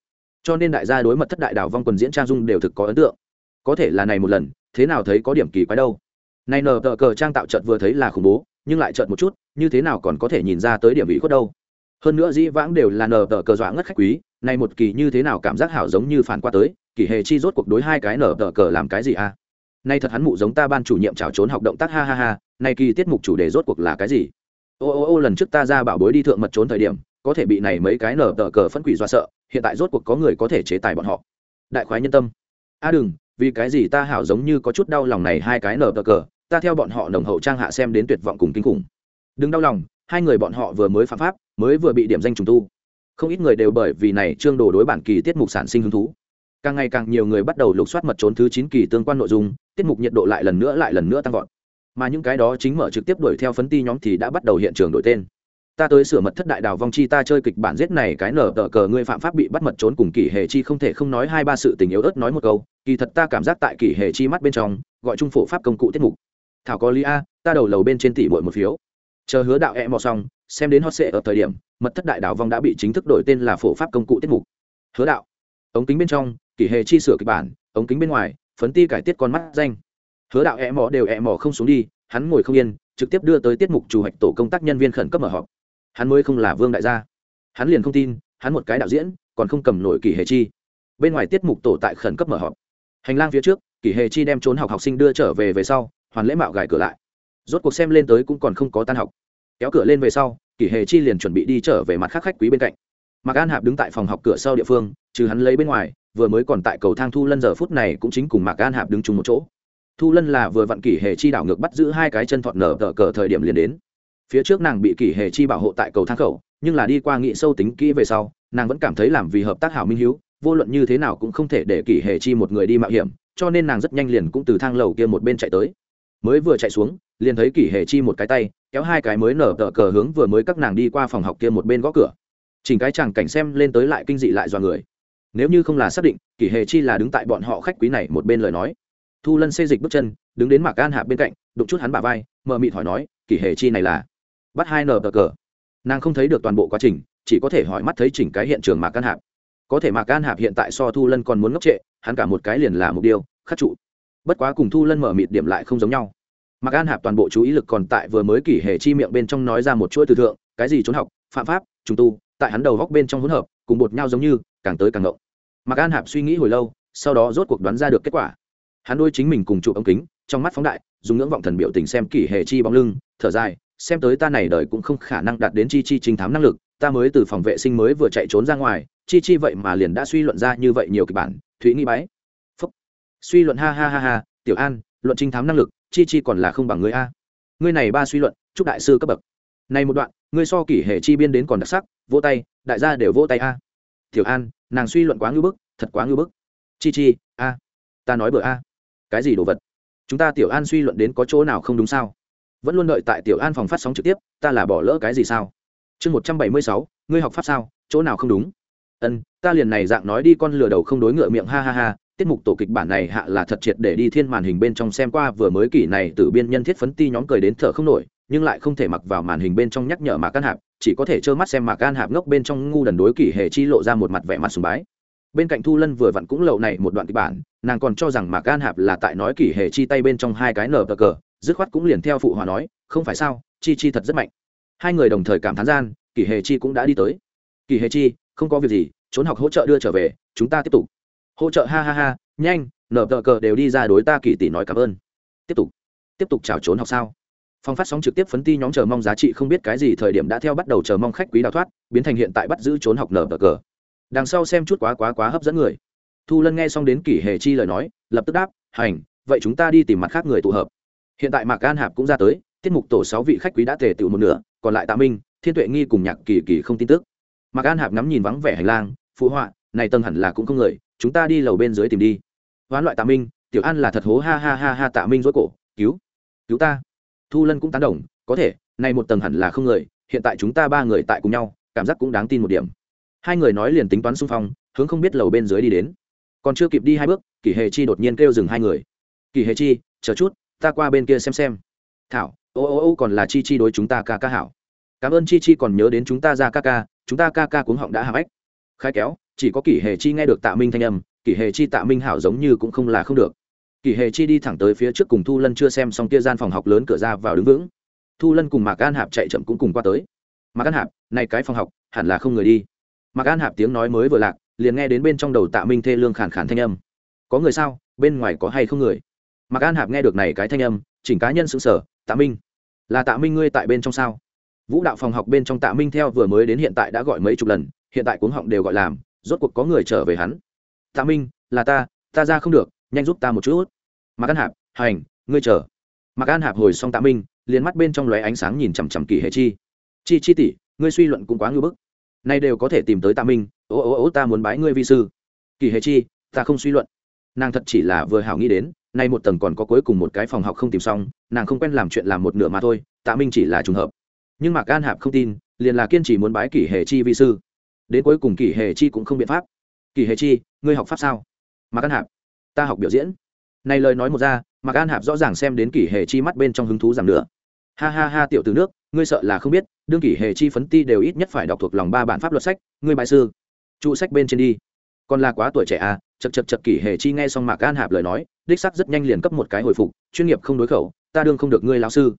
Cho nên đại gia đối mật thất đại đảo vong quần diễn trang dung đều thực có ấn tượng. Có thể là này một lần thế nào thấy có điểm kỳ quái đâu. Này nờ tờ cờ trang tạo trận vừa thấy là khủng bố, nhưng lại trận một chút, như thế nào còn có thể nhìn ra tới điểm vị khuất đâu. Hơn nữa dĩ vãng đều là nờ tờ cờ dọa ngất khách quý, này một kỳ như thế nào cảm giác hảo giống như phản qua tới, kỳ hề chi rốt cuộc đối hai cái nở tờ cờ làm cái gì à? nay thật hắn mụ giống ta ban chủ nhiệm trào trốn học động tác, ha ha ha nay kỳ tiết mục chủ đề rốt cuộc là cái gì? Ô ô ô, lần trước ta ra bảo bối đi thượng mật trốn thời điểm, có thể bị này mấy cái nở tờ cờ phân quỷ do sợ, hiện tại rốt cuộc có người có thể chế tài bọn họ. Đại khoái nhân tâm. A đừng vì cái gì ta hảo giống như có chút đau lòng này hai cái nở tờ cờ, ta theo bọn họ nồng hậu trang hạ xem đến tuyệt vọng cùng kinh khủng. Đừng đau lòng, hai người bọn họ vừa mới phạm pháp, mới vừa bị điểm danh trùng tu. Không ít người đều bởi vì này trương đồ đối bản kỳ tiết mục sản sinh hứng thú. Càng ngày càng nhiều người bắt đầu lục soát mật trốn thứ chín kỳ tương quan nội dung, tiết mục nhiệt độ lại lần nữa lại lần nữa tăng vọt. Mà những cái đó chính mở trực tiếp đuổi theo phấn ti nhóm thì đã bắt đầu hiện trường đổi tên. Ta tới sửa mật thất đại đào vong chi ta chơi kịch bản giết này cái nở tờ cờ, ngươi phạm pháp bị bắt mật trốn cùng kỳ hệ chi không thể không nói hai ba sự tình yếu ớt nói một câu kỳ thật ta cảm giác tại kỷ hệ chi mắt bên trong, gọi trung phổ pháp công cụ tiết mục. Thảo có lý a, ta đầu lầu bên trên tỷ bội một phiếu. Chờ hứa đạo e mò xong, xem đến hot sệ ở thời điểm, mật thất đại đạo vong đã bị chính thức đổi tên là phổ pháp công cụ tiết mục. Hứa đạo. Ống kính bên trong, kỷ hệ chi sửa kịch bản, ống kính bên ngoài, phấn ti cải tiết con mắt danh. Hứa đạo e mò đều e mò không xuống đi, hắn ngồi không yên, trực tiếp đưa tới tiết mục chủ hoạch tổ công tác nhân viên khẩn cấp mở họp. Hắn mới không là vương đại gia. Hắn liền không tin, hắn một cái đạo diễn, còn không cầm nổi kỷ hệ chi. Bên ngoài tiết mục tổ tại khẩn cấp mở họp hành lang phía trước, kỷ hệ chi đem trốn học học sinh đưa trở về về sau, hoàn lễ mạo gài cửa lại. Rốt cuộc xem lên tới cũng còn không có tan học. Kéo cửa lên về sau, kỷ hệ chi liền chuẩn bị đi trở về mặt khác khách quý bên cạnh. Mạc an hạp đứng tại phòng học cửa sau địa phương, trừ hắn lấy bên ngoài, vừa mới còn tại cầu thang thu lân giờ phút này cũng chính cùng mạc an hạp đứng chung một chỗ. Thu lân là vừa vặn kỷ hệ chi đảo ngược bắt giữ hai cái chân thọt nở tờ cờ thời điểm liền đến. Phía trước nàng bị kỷ hệ chi bảo hộ tại cầu thang khẩu, nhưng là đi qua nghị sâu tính kỹ về sau, nàng vẫn cảm thấy làm vì hợp tác hảo minh hiếu vô luận như thế nào cũng không thể để kỷ hệ chi một người đi mạo hiểm, cho nên nàng rất nhanh liền cũng từ thang lầu kia một bên chạy tới. Mới vừa chạy xuống, liền thấy kỷ hệ chi một cái tay, kéo hai cái mới nở tờ cờ hướng vừa mới các nàng đi qua phòng học kia một bên gõ cửa. Chỉnh cái chàng cảnh xem lên tới lại kinh dị lại do người. Nếu như không là xác định, kỷ hệ chi là đứng tại bọn họ khách quý này một bên lời nói. Thu lân xê dịch bước chân, đứng đến mạc an hạp bên cạnh, đụng chút hắn bà vai mờ mịt hỏi nói, kỷ hệ chi này là? Bắt hai nở cờ cờ. Nàng không thấy được toàn bộ quá trình, chỉ có thể hỏi mắt thấy chỉnh cái hiện trường mạc an hạp có thể mạc An hạp hiện tại so thu lân còn muốn ngốc trệ, hắn cả một cái liền là mục tiêu, khắc trụ. Bất quá cùng thu lân mở mịt điểm lại không giống nhau. Mạc an hạp toàn bộ chú ý lực còn tại vừa mới kỷ hệ chi miệng bên trong nói ra một chuỗi từ thượng, cái gì trốn học, phạm pháp, trùng tu, tại hắn đầu góc bên trong hỗn hợp, cùng bột nhau giống như, càng tới càng ngộng. Mạc an hạp suy nghĩ hồi lâu, sau đó rốt cuộc đoán ra được kết quả. Hắn đôi chính mình cùng chụp ống kính, trong mắt phóng đại, dùng ngưỡng vọng thần biểu tình xem kỷ hệ chi bóng lưng, thở dài, xem tới ta này đời cũng không khả năng đạt đến chi chi trình thám năng lực ta mới từ phòng vệ sinh mới vừa chạy trốn ra ngoài, chi chi vậy mà liền đã suy luận ra như vậy nhiều kịch bản thúy nghi bái. Phúc. Suy luận ha ha ha ha, tiểu an, luận trinh thám năng lực, chi chi còn là không bằng ngươi a. Ngươi này ba suy luận, chúc đại sư cấp bậc. Này một đoạn, ngươi so kỷ hệ chi biên đến còn đặc sắc, vỗ tay, đại gia đều vỗ tay a. Tiểu an, nàng suy luận quá ngưỡng bức, thật quá ngưỡng bức. Chi chi, a, ta nói bừa a. Cái gì đồ vật? Chúng ta tiểu an suy luận đến có chỗ nào không đúng sao? Vẫn luôn đợi tại tiểu an phòng phát sóng trực tiếp, ta là bỏ lỡ cái gì sao? Chương một trăm bảy mươi sáu, ngươi học pháp sao? Chỗ nào không đúng? Ân, ta liền này dạng nói đi, con lừa đầu không đối ngựa miệng, ha ha ha. Tiết mục tổ kịch bản này hạ là thật triệt để đi thiên màn hình bên trong xem qua, vừa mới kỷ này từ biên nhân thiết phấn ti nhóm cười đến thở không nổi, nhưng lại không thể mặc vào màn hình bên trong nhắc nhở mạc can hạp, chỉ có thể trơ mắt xem mạc can hạp ngốc bên trong ngu đần đối kỷ hệ chi lộ ra một mặt vẻ mặt sùng bái. Bên cạnh thu lân vừa vặn cũng lậu này một đoạn kịch bản, nàng còn cho rằng mạc can hạp là tại nói kỷ hệ chi tay bên trong hai cái nở cờ dứt khoát cũng liền theo phụ hòa nói, không phải sao, chi chi thật rất mạnh hai người đồng thời cảm thán gian, kỷ hề chi cũng đã đi tới. Kỷ hề chi, không có việc gì, trốn học hỗ trợ đưa trở về, chúng ta tiếp tục. Hỗ trợ, ha ha ha, nhanh, nở tờ cờ đều đi ra đối ta kỳ tỷ nói cảm ơn. Tiếp tục. Tiếp tục chào trốn học sao? Phong phát sóng trực tiếp phấn ti nhóm chờ mong giá trị không biết cái gì, thời điểm đã theo bắt đầu chờ mong khách quý đào thoát, biến thành hiện tại bắt giữ trốn học nở tờ cờ. Đằng sau xem chút quá quá quá hấp dẫn người. Thu lân nghe xong đến kỷ hề chi lời nói, lập tức đáp, hành, vậy chúng ta đi tìm mặt khác người tụ hợp. Hiện tại mạc an hạp cũng ra tới, tiết mục tổ sáu vị khách quý đã tề tự một nửa còn lại tạ minh, thiên tuệ nghi cùng nhạc kỳ kỳ không tin tức. Mạc an hạp ngắm nhìn vắng vẻ hành lang, phụ họa, này tầng hẳn là cũng không người, chúng ta đi lầu bên dưới tìm đi. Hoán loại tạ minh, tiểu an là thật hố ha ha ha ha tạ minh rối cổ, cứu cứu ta. Thu lân cũng tán đồng, có thể, này một tầng hẳn là không người, hiện tại chúng ta ba người tại cùng nhau, cảm giác cũng đáng tin một điểm. Hai người nói liền tính toán xung phong, hướng không biết lầu bên dưới đi đến. Còn chưa kịp đi hai bước kỷ hề chi đột nhiên kêu dừng hai người. Kỷ hề chi, chờ chút, ta qua bên kia xem xem. Thảo ô ô ô còn là chi chi đối chúng ta ca ca hảo. Cảm ơn chi chi còn nhớ đến chúng ta ra ca ca, chúng ta ca ca cuống họng đã hạ ếch. Khai kéo, chỉ có kỷ hề chi nghe được tạ minh thanh âm, kỷ hề chi tạ minh hảo giống như cũng không là không được. Kỷ hề chi đi thẳng tới phía trước cùng thu lân chưa xem xong kia gian phòng học lớn cửa ra vào đứng vững. Thu lân cùng mạc an hạp chạy chậm cũng cùng qua tới. Mạc an hạp, này cái phòng học, hẳn là không người đi. Mạc an hạp tiếng nói mới vừa lạc, liền nghe đến bên trong đầu tạ minh thê lương khàn khàn thanh âm. Có người sao? Bên ngoài có hay không người? Mạc an hạp nghe được này cái thanh âm, chỉnh cá nhân xứng sở tạ minh. Là tạ minh ngươi tại bên trong sao? Vũ đạo phòng học bên trong tạ minh theo vừa mới đến hiện tại đã gọi mấy chục lần, hiện tại cuống họng đều gọi làm, rốt cuộc có người trở về hắn. Tạ minh, là ta ta ra không được, nhanh giúp ta một chút. Mạc an hạp, hành, ngươi chờ. Mạc an hạp hồi xong tạ minh, liền mắt bên trong lóe ánh sáng nhìn chằm chằm kỳ hệ chi. Chi chi tỷ, ngươi suy luận cũng quá ngưỡng bức. Nay đều có thể tìm tới tạ minh, ô ô ô, ta muốn bái ngươi vi sư. Kỳ hệ chi, ta không suy luận. Nàng thật chỉ là vừa hảo nghĩ đến nay một tầng còn có cuối cùng một cái phòng học không tìm xong, nàng không quen làm chuyện làm một nửa mà thôi, tạ minh chỉ là trùng hợp. Nhưng mạc an hạp không tin, liền là kiên trì muốn bái kỷ hề chi vi sư. Đến cuối cùng kỷ hề chi cũng không biện pháp. Kỷ hề chi, ngươi học pháp sao? Mà an hạp, ta học biểu diễn. Này lời nói một ra, mạc an hạp rõ ràng xem đến kỷ hề chi mắt bên trong hứng thú giảm nữa ha ha ha, tiểu từ nước, ngươi sợ là không biết, đương kỷ hề chi phấn ti đều ít nhất phải đọc thuộc lòng ba bản pháp luật sách, ngươi bài sư, trụ sách bên trên đi. Còn là quá tuổi trẻ à? chật chật chật kỷ hề chi nghe xong mạc an hạp lời nói đích sắc rất nhanh liền cấp một cái hồi phục, chuyên nghiệp không đối khẩu, ta đương không được ngươi lão sư.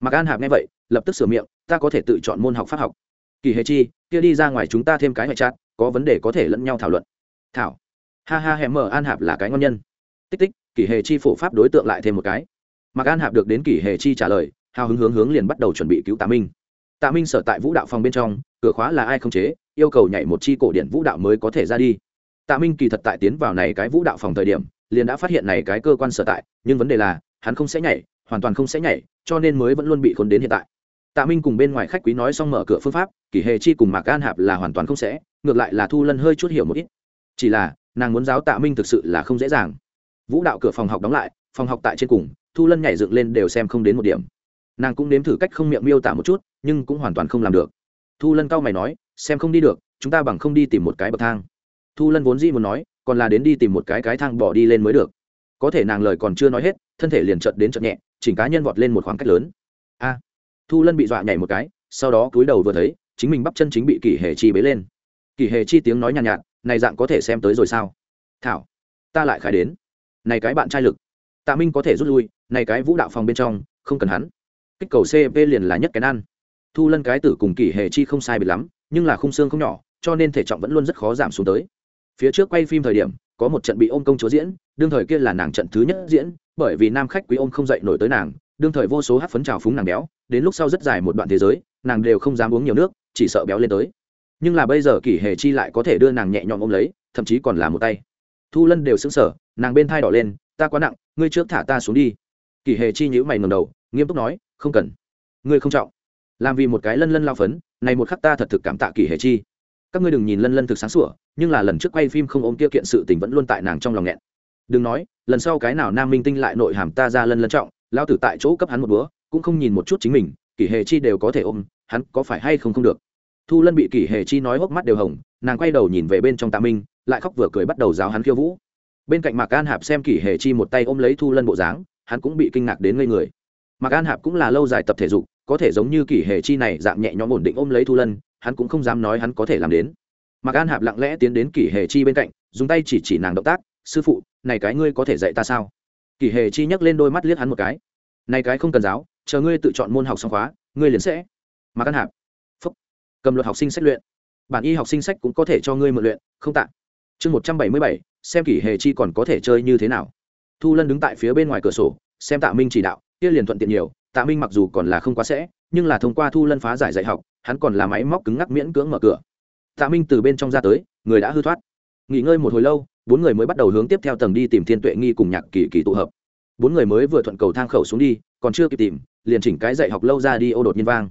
Mạc An hạp nghe vậy, lập tức sửa miệng, ta có thể tự chọn môn học pháp học. Kỳ hề chi, kia đi ra ngoài chúng ta thêm cái ngoại trát có vấn đề có thể lẫn nhau thảo luận. Thảo. Ha ha hẻm mở an hạp là cái ngon nhân. Tích tích kỷ hề chi phổ pháp đối tượng lại thêm một cái. Mạc an hạp được đến kỷ hề chi trả lời, hào hứng hướng hướng liền bắt đầu chuẩn bị cứu tạ minh. Tạ minh sở tại vũ đạo phòng bên trong, cửa khóa là ai không chế, yêu cầu nhảy một chi cổ điển vũ đạo mới có thể ra đi. Tạ minh kỳ thật tại tiến vào này cái vũ đạo phòng thời điểm liền đã phát hiện này cái cơ quan sở tại, nhưng vấn đề là, hắn không sẽ nhảy, hoàn toàn không sẽ nhảy, cho nên mới vẫn luôn bị khốn đến hiện tại. Tạ minh cùng bên ngoài khách quý nói xong mở cửa phương pháp, kỷ hề chi cùng mạc an hạp là hoàn toàn không sẽ, ngược lại là thu lân hơi chút hiểu một ít. Chỉ là, nàng muốn giáo tạ minh thực sự là không dễ dàng. Vũ đạo cửa phòng học đóng lại, phòng học tại trên cùng, thu lân nhảy dựng lên đều xem không đến một điểm. Nàng cũng nếm thử cách không miệng miêu tả một chút, nhưng cũng hoàn toàn không làm được. Thu lân cau mày nói, xem không đi được, chúng ta bằng không đi tìm một cái bậc thang. Thu lân vốn dĩ muốn nói còn là đến đi tìm một cái cái thang bỏ đi lên mới được. Có thể nàng lời còn chưa nói hết thân thể liền chợt đến chợt nhẹ chỉnh cá nhân vọt lên một khoảng cách lớn. A! Thu lân bị dọa nhảy một cái sau đó cúi đầu vừa thấy chính mình bắp chân chính bị kỷ hề chi bế lên. Kỷ hề chi tiếng nói nhàn nhạt, nhạt này dạng có thể xem tới rồi sao? Thảo ta lại khai đến. Này cái bạn trai lực. Tạ minh có thể rút lui này cái vũ đạo phòng bên trong không cần hắn. Kích cầu cp liền là nhất cái ăn thu lân cái tử cùng kỷ hề chi không sai biệt lắm nhưng là khung xương không nhỏ cho nên thể trọng vẫn luôn rất khó giảm xuống tới phía trước quay phim thời điểm, có một trận bị ôm công chúa diễn, đương thời kia là nàng trận thứ nhất diễn, bởi vì nam khách quý ôm không dậy nổi tới nàng, đương thời vô số hát phấn trào phúng nàng béo, đến lúc sau rất dài một đoạn thế giới, nàng đều không dám uống nhiều nước, chỉ sợ béo lên tới. Nhưng là bây giờ kỷ hề chi lại có thể đưa nàng nhẹ nhõm ôm lấy, thậm chí còn là một tay. Thu lân đều sững sờ, nàng bên thai đỏ lên, ta quá nặng, ngươi trước thả ta xuống đi. Kỷ hề chi nhữ mày ngầm đầu, nghiêm túc nói, không cần. Ngươi không trọng. Làm vì một cái lân lân lao phấn, này một khắc ta thật thực cảm tạ kỷ hề chi các ngươi đừng nhìn lân lân thực sáng sủa, nhưng là lần trước quay phim không ôm kia kiện sự tình vẫn luôn tại nàng trong lòng nghẹn. Đừng nói, lần sau cái nào nam minh tinh lại nội hàm ta ra lân lân trọng lao tử tại chỗ cấp hắn một búa cũng không nhìn một chút chính mình, kỷ hề chi đều có thể ôm, hắn có phải hay không không được? Thu lân bị kỷ hề chi nói hốc mắt đều hồng, nàng quay đầu nhìn về bên trong tạ minh, lại khóc vừa cười bắt đầu giáo hắn khiêu vũ. Bên cạnh mạc an hạp xem kỷ hề chi một tay ôm lấy thu lân bộ dáng, hắn cũng bị kinh ngạc đến ngây người. Mạc an hạp cũng là lâu dài tập thể dục, có thể giống như kỷ hề chi này dạng nhẹ nhõm ổn định ôm lấy thu lân hắn cũng không dám nói hắn có thể làm đến. Mạc an hạp lặng lẽ tiến đến kỷ hề chi bên cạnh, dùng tay chỉ chỉ nàng động tác, sư phụ, này cái ngươi có thể dạy ta sao? Kỷ hề chi nhấc lên đôi mắt liếc hắn một cái. Này cái không cần giáo, chờ ngươi tự chọn môn học xong khóa, ngươi liền sẽ. Mạc an hạp, phúc, cầm luật học sinh sách luyện. Bản y học sinh sách cũng có thể cho ngươi mượn luyện, không tạ. Chương một trăm bảy mươi bảy, xem kỷ hề chi còn có thể chơi như thế nào. Thu lân đứng tại phía bên ngoài cửa sổ, xem tạ minh chỉ đạo, kia liền thuận tiện nhiều, tạ minh mặc dù còn là không quá sẽ, nhưng là thông qua thu lân phá giải dạy học hắn còn là máy móc cứng ngắc miễn cưỡng mở cửa. Tạ minh từ bên trong ra tới, người đã hư thoát. Nghỉ ngơi một hồi lâu, bốn người mới bắt đầu hướng tiếp theo tầng đi tìm thiên tuệ nghi cùng nhạc kỳ kỳ tụ hợp. Bốn người mới vừa thuận cầu thang khẩu xuống đi, còn chưa kịp tìm, liền chỉnh cái dạy học lâu ra đi ô đột nhiên vang.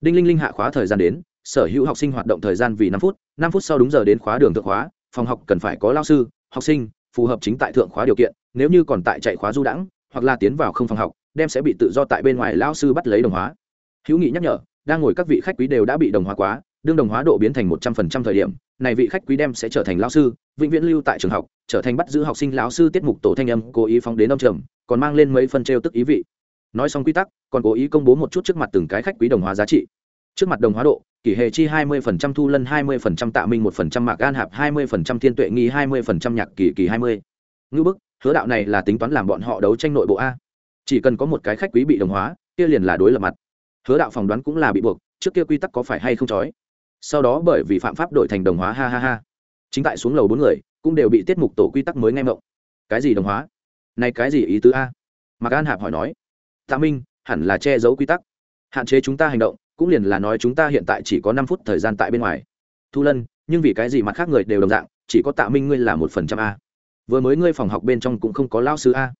Đinh linh linh hạ khóa thời gian đến, sở hữu học sinh hoạt động thời gian vì năm phút năm phút sau đúng giờ đến khóa đường thượng khóa, phòng học cần phải có lao sư, học sinh, phù hợp chính tại thượng khóa điều kiện, nếu như còn tại chạy khóa du đãng, hoặc là tiến vào không phòng học, đem sẽ bị tự do tại bên ngoài lao sư bắt lấy đồng hóa. Hữu nghị nhắc nhở đang ngồi các vị khách quý đều đã bị đồng hóa quá, đương đồng hóa độ biến thành một trăm phần trăm thời điểm, này vị khách quý đem sẽ trở thành lao sư, vĩnh viễn lưu tại trường học, trở thành bắt giữ học sinh lão sư tiết mục tổ thanh âm, cố ý phóng đến ông trầm còn mang lên mấy phân trêu tức ý vị. Nói xong quy tắc, còn cố ý công bố một chút trước mặt từng cái khách quý đồng hóa giá trị. Trước mặt đồng hóa độ, kỷ hệ chi 20% thu lân 20% tạ minh 1% mạc gan hạp 20% thiên tuệ nghi 20% nhạc kỳ kỳ 20. ngữ bức, hứa đạo này là tính toán làm bọn họ đấu tranh nội bộ a. Chỉ cần có một cái khách quý bị đồng hóa, kia liền là đối lập mặt hứa đạo phỏng đoán cũng là bị buộc, trước kia quy tắc có phải hay không trói? Sau đó bởi vì phạm pháp đổi thành đồng hóa, ha ha ha. Chính tại xuống lầu bốn người, cũng đều bị tiết mục tổ quy tắc mới nghe mộng cái gì đồng hóa? Này cái gì ý tứ a? Mạc an hạp hỏi nói. Tạ minh, hẳn là che giấu quy tắc. Hạn chế chúng ta hành động, cũng liền là nói chúng ta hiện tại chỉ có năm phút thời gian tại bên ngoài. Thu lân, nhưng vì cái gì mặt khác người đều đồng dạng, chỉ có tạ minh ngươi là một phần trăm a? Vừa mới ngươi phòng học bên trong cũng không có lao sư a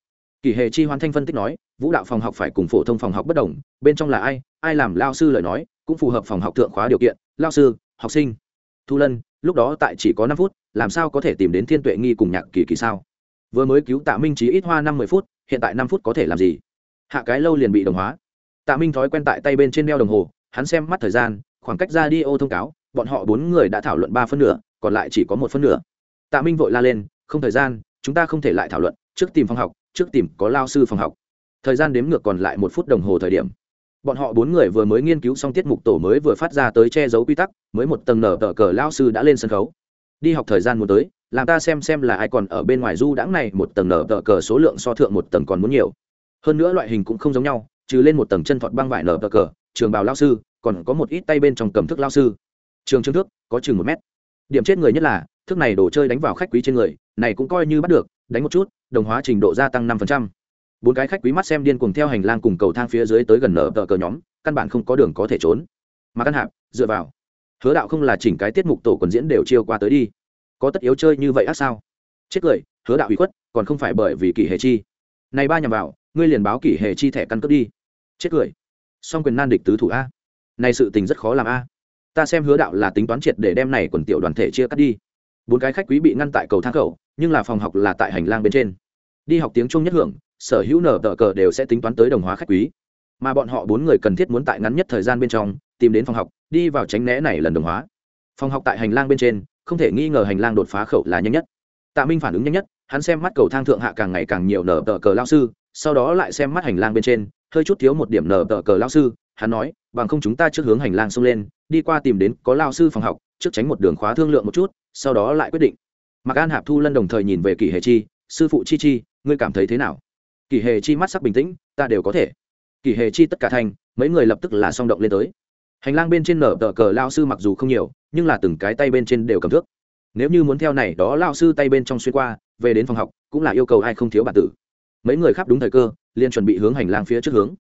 kỳ hề chi hoàn thanh phân tích nói, vũ đạo phòng học phải cùng phổ thông phòng học bất đồng, bên trong là ai ai làm lao sư lời nói, cũng phù hợp phòng học thượng khóa điều kiện, lao sư, học sinh. Thu lân, lúc đó tại chỉ có năm phút, làm sao có thể tìm đến thiên tuệ nghi cùng nhạc kỳ kỳ sao? Vừa mới cứu tạ minh trí ít hoa năm mươi phút, hiện tại năm phút có thể làm gì? Hạ cái lâu liền bị đồng hóa. Tạ minh thói quen tại tay bên trên đeo đồng hồ, hắn xem mắt thời gian, khoảng cách ra đi ô thông cáo, bọn họ bốn người đã thảo luận ba phân nửa, còn lại chỉ có một phân nửa. Tạ minh vội la lên, không thời gian, chúng ta không thể lại thảo luận, trước tìm phòng học trước tìm có lao sư phòng học. Thời gian đếm ngược còn lại một phút đồng hồ thời điểm. Bọn họ bốn người vừa mới nghiên cứu xong tiết mục tổ mới vừa phát ra tới che giấu quy tắc, mới một tầng nở tờ cờ lao sư đã lên sân khấu. Đi học thời gian muốn tới, làm ta xem xem là ai còn ở bên ngoài du đãng này, một tầng nở tờ cờ số lượng so thượng một tầng còn muốn nhiều. Hơn nữa loại hình cũng không giống nhau, trừ lên một tầng chân thọt băng vải nở tờ cờ, trường bào lao sư, còn có một ít tay bên trong cầm thức lao sư. Trường trương thước có chừng một mét. Điểm chết người nhất là thước này đồ chơi đánh vào khách quý trên người, này cũng coi như bắt được đánh một chút, đồng hóa trình độ gia tăng năm bốn cái khách quý mắt xem điên cùng theo hành lang cùng cầu thang phía dưới tới gần nở tờ cờ nhóm, căn bản không có đường có thể trốn. Mà căn hạp, dựa vào. Hứa đạo không là chỉnh cái tiết mục tổ quần diễn đều chiêu qua tới đi. Có tất yếu chơi như vậy ác sao? Chết cười, hứa đạo bị khuất, còn không phải bởi vì kỷ hệ chi. Này ba nhằm vào, ngươi liền báo kỷ hệ chi thẻ căn cước đi. Chết cười. Song quyền nan địch tứ thủ a. Này sự tình rất khó làm a. Ta xem hứa đạo là tính toán triệt để đem này quần tiểu đoàn thể chia cắt đi bốn cái khách quý bị ngăn tại cầu thang khẩu, nhưng là phòng học là tại hành lang bên trên. Đi học tiếng trung nhất hưởng, sở hữu nở tờ cờ đều sẽ tính toán tới đồng hóa khách quý. Mà bọn họ bốn người cần thiết muốn tại ngắn nhất thời gian bên trong, tìm đến phòng học, đi vào tránh né này lần đồng hóa. Phòng học tại hành lang bên trên, không thể nghi ngờ hành lang đột phá khẩu là nhanh nhất. Tạ minh phản ứng nhanh nhất, hắn xem mắt cầu thang thượng hạ càng ngày càng nhiều nở tờ cờ lao sư, sau đó lại xem mắt hành lang bên trên, hơi chút thiếu một điểm nở tờ cờ lao sư, hắn nói bằng không chúng ta trước hướng hành lang xông lên, đi qua tìm đến có lao sư phòng học, trước tránh một đường khóa thương lượng một chút, sau đó lại quyết định. Mặc an hạp thu lân đồng thời nhìn về kỷ Hề chi, sư phụ chi chi, ngươi cảm thấy thế nào? Kỷ Hề chi mắt sắc bình tĩnh, ta đều có thể. Kỷ Hề chi tất cả thành, mấy người lập tức là song động lên tới. Hành lang bên trên nở tờ cờ lao sư mặc dù không nhiều, nhưng là từng cái tay bên trên đều cầm thước. Nếu như muốn theo này đó lao sư tay bên trong xuyên qua, về đến phòng học, cũng là yêu cầu ai không thiếu bản tử. Mấy người khắp đúng thời cơ, liền chuẩn bị hướng hành lang phía trước hướng.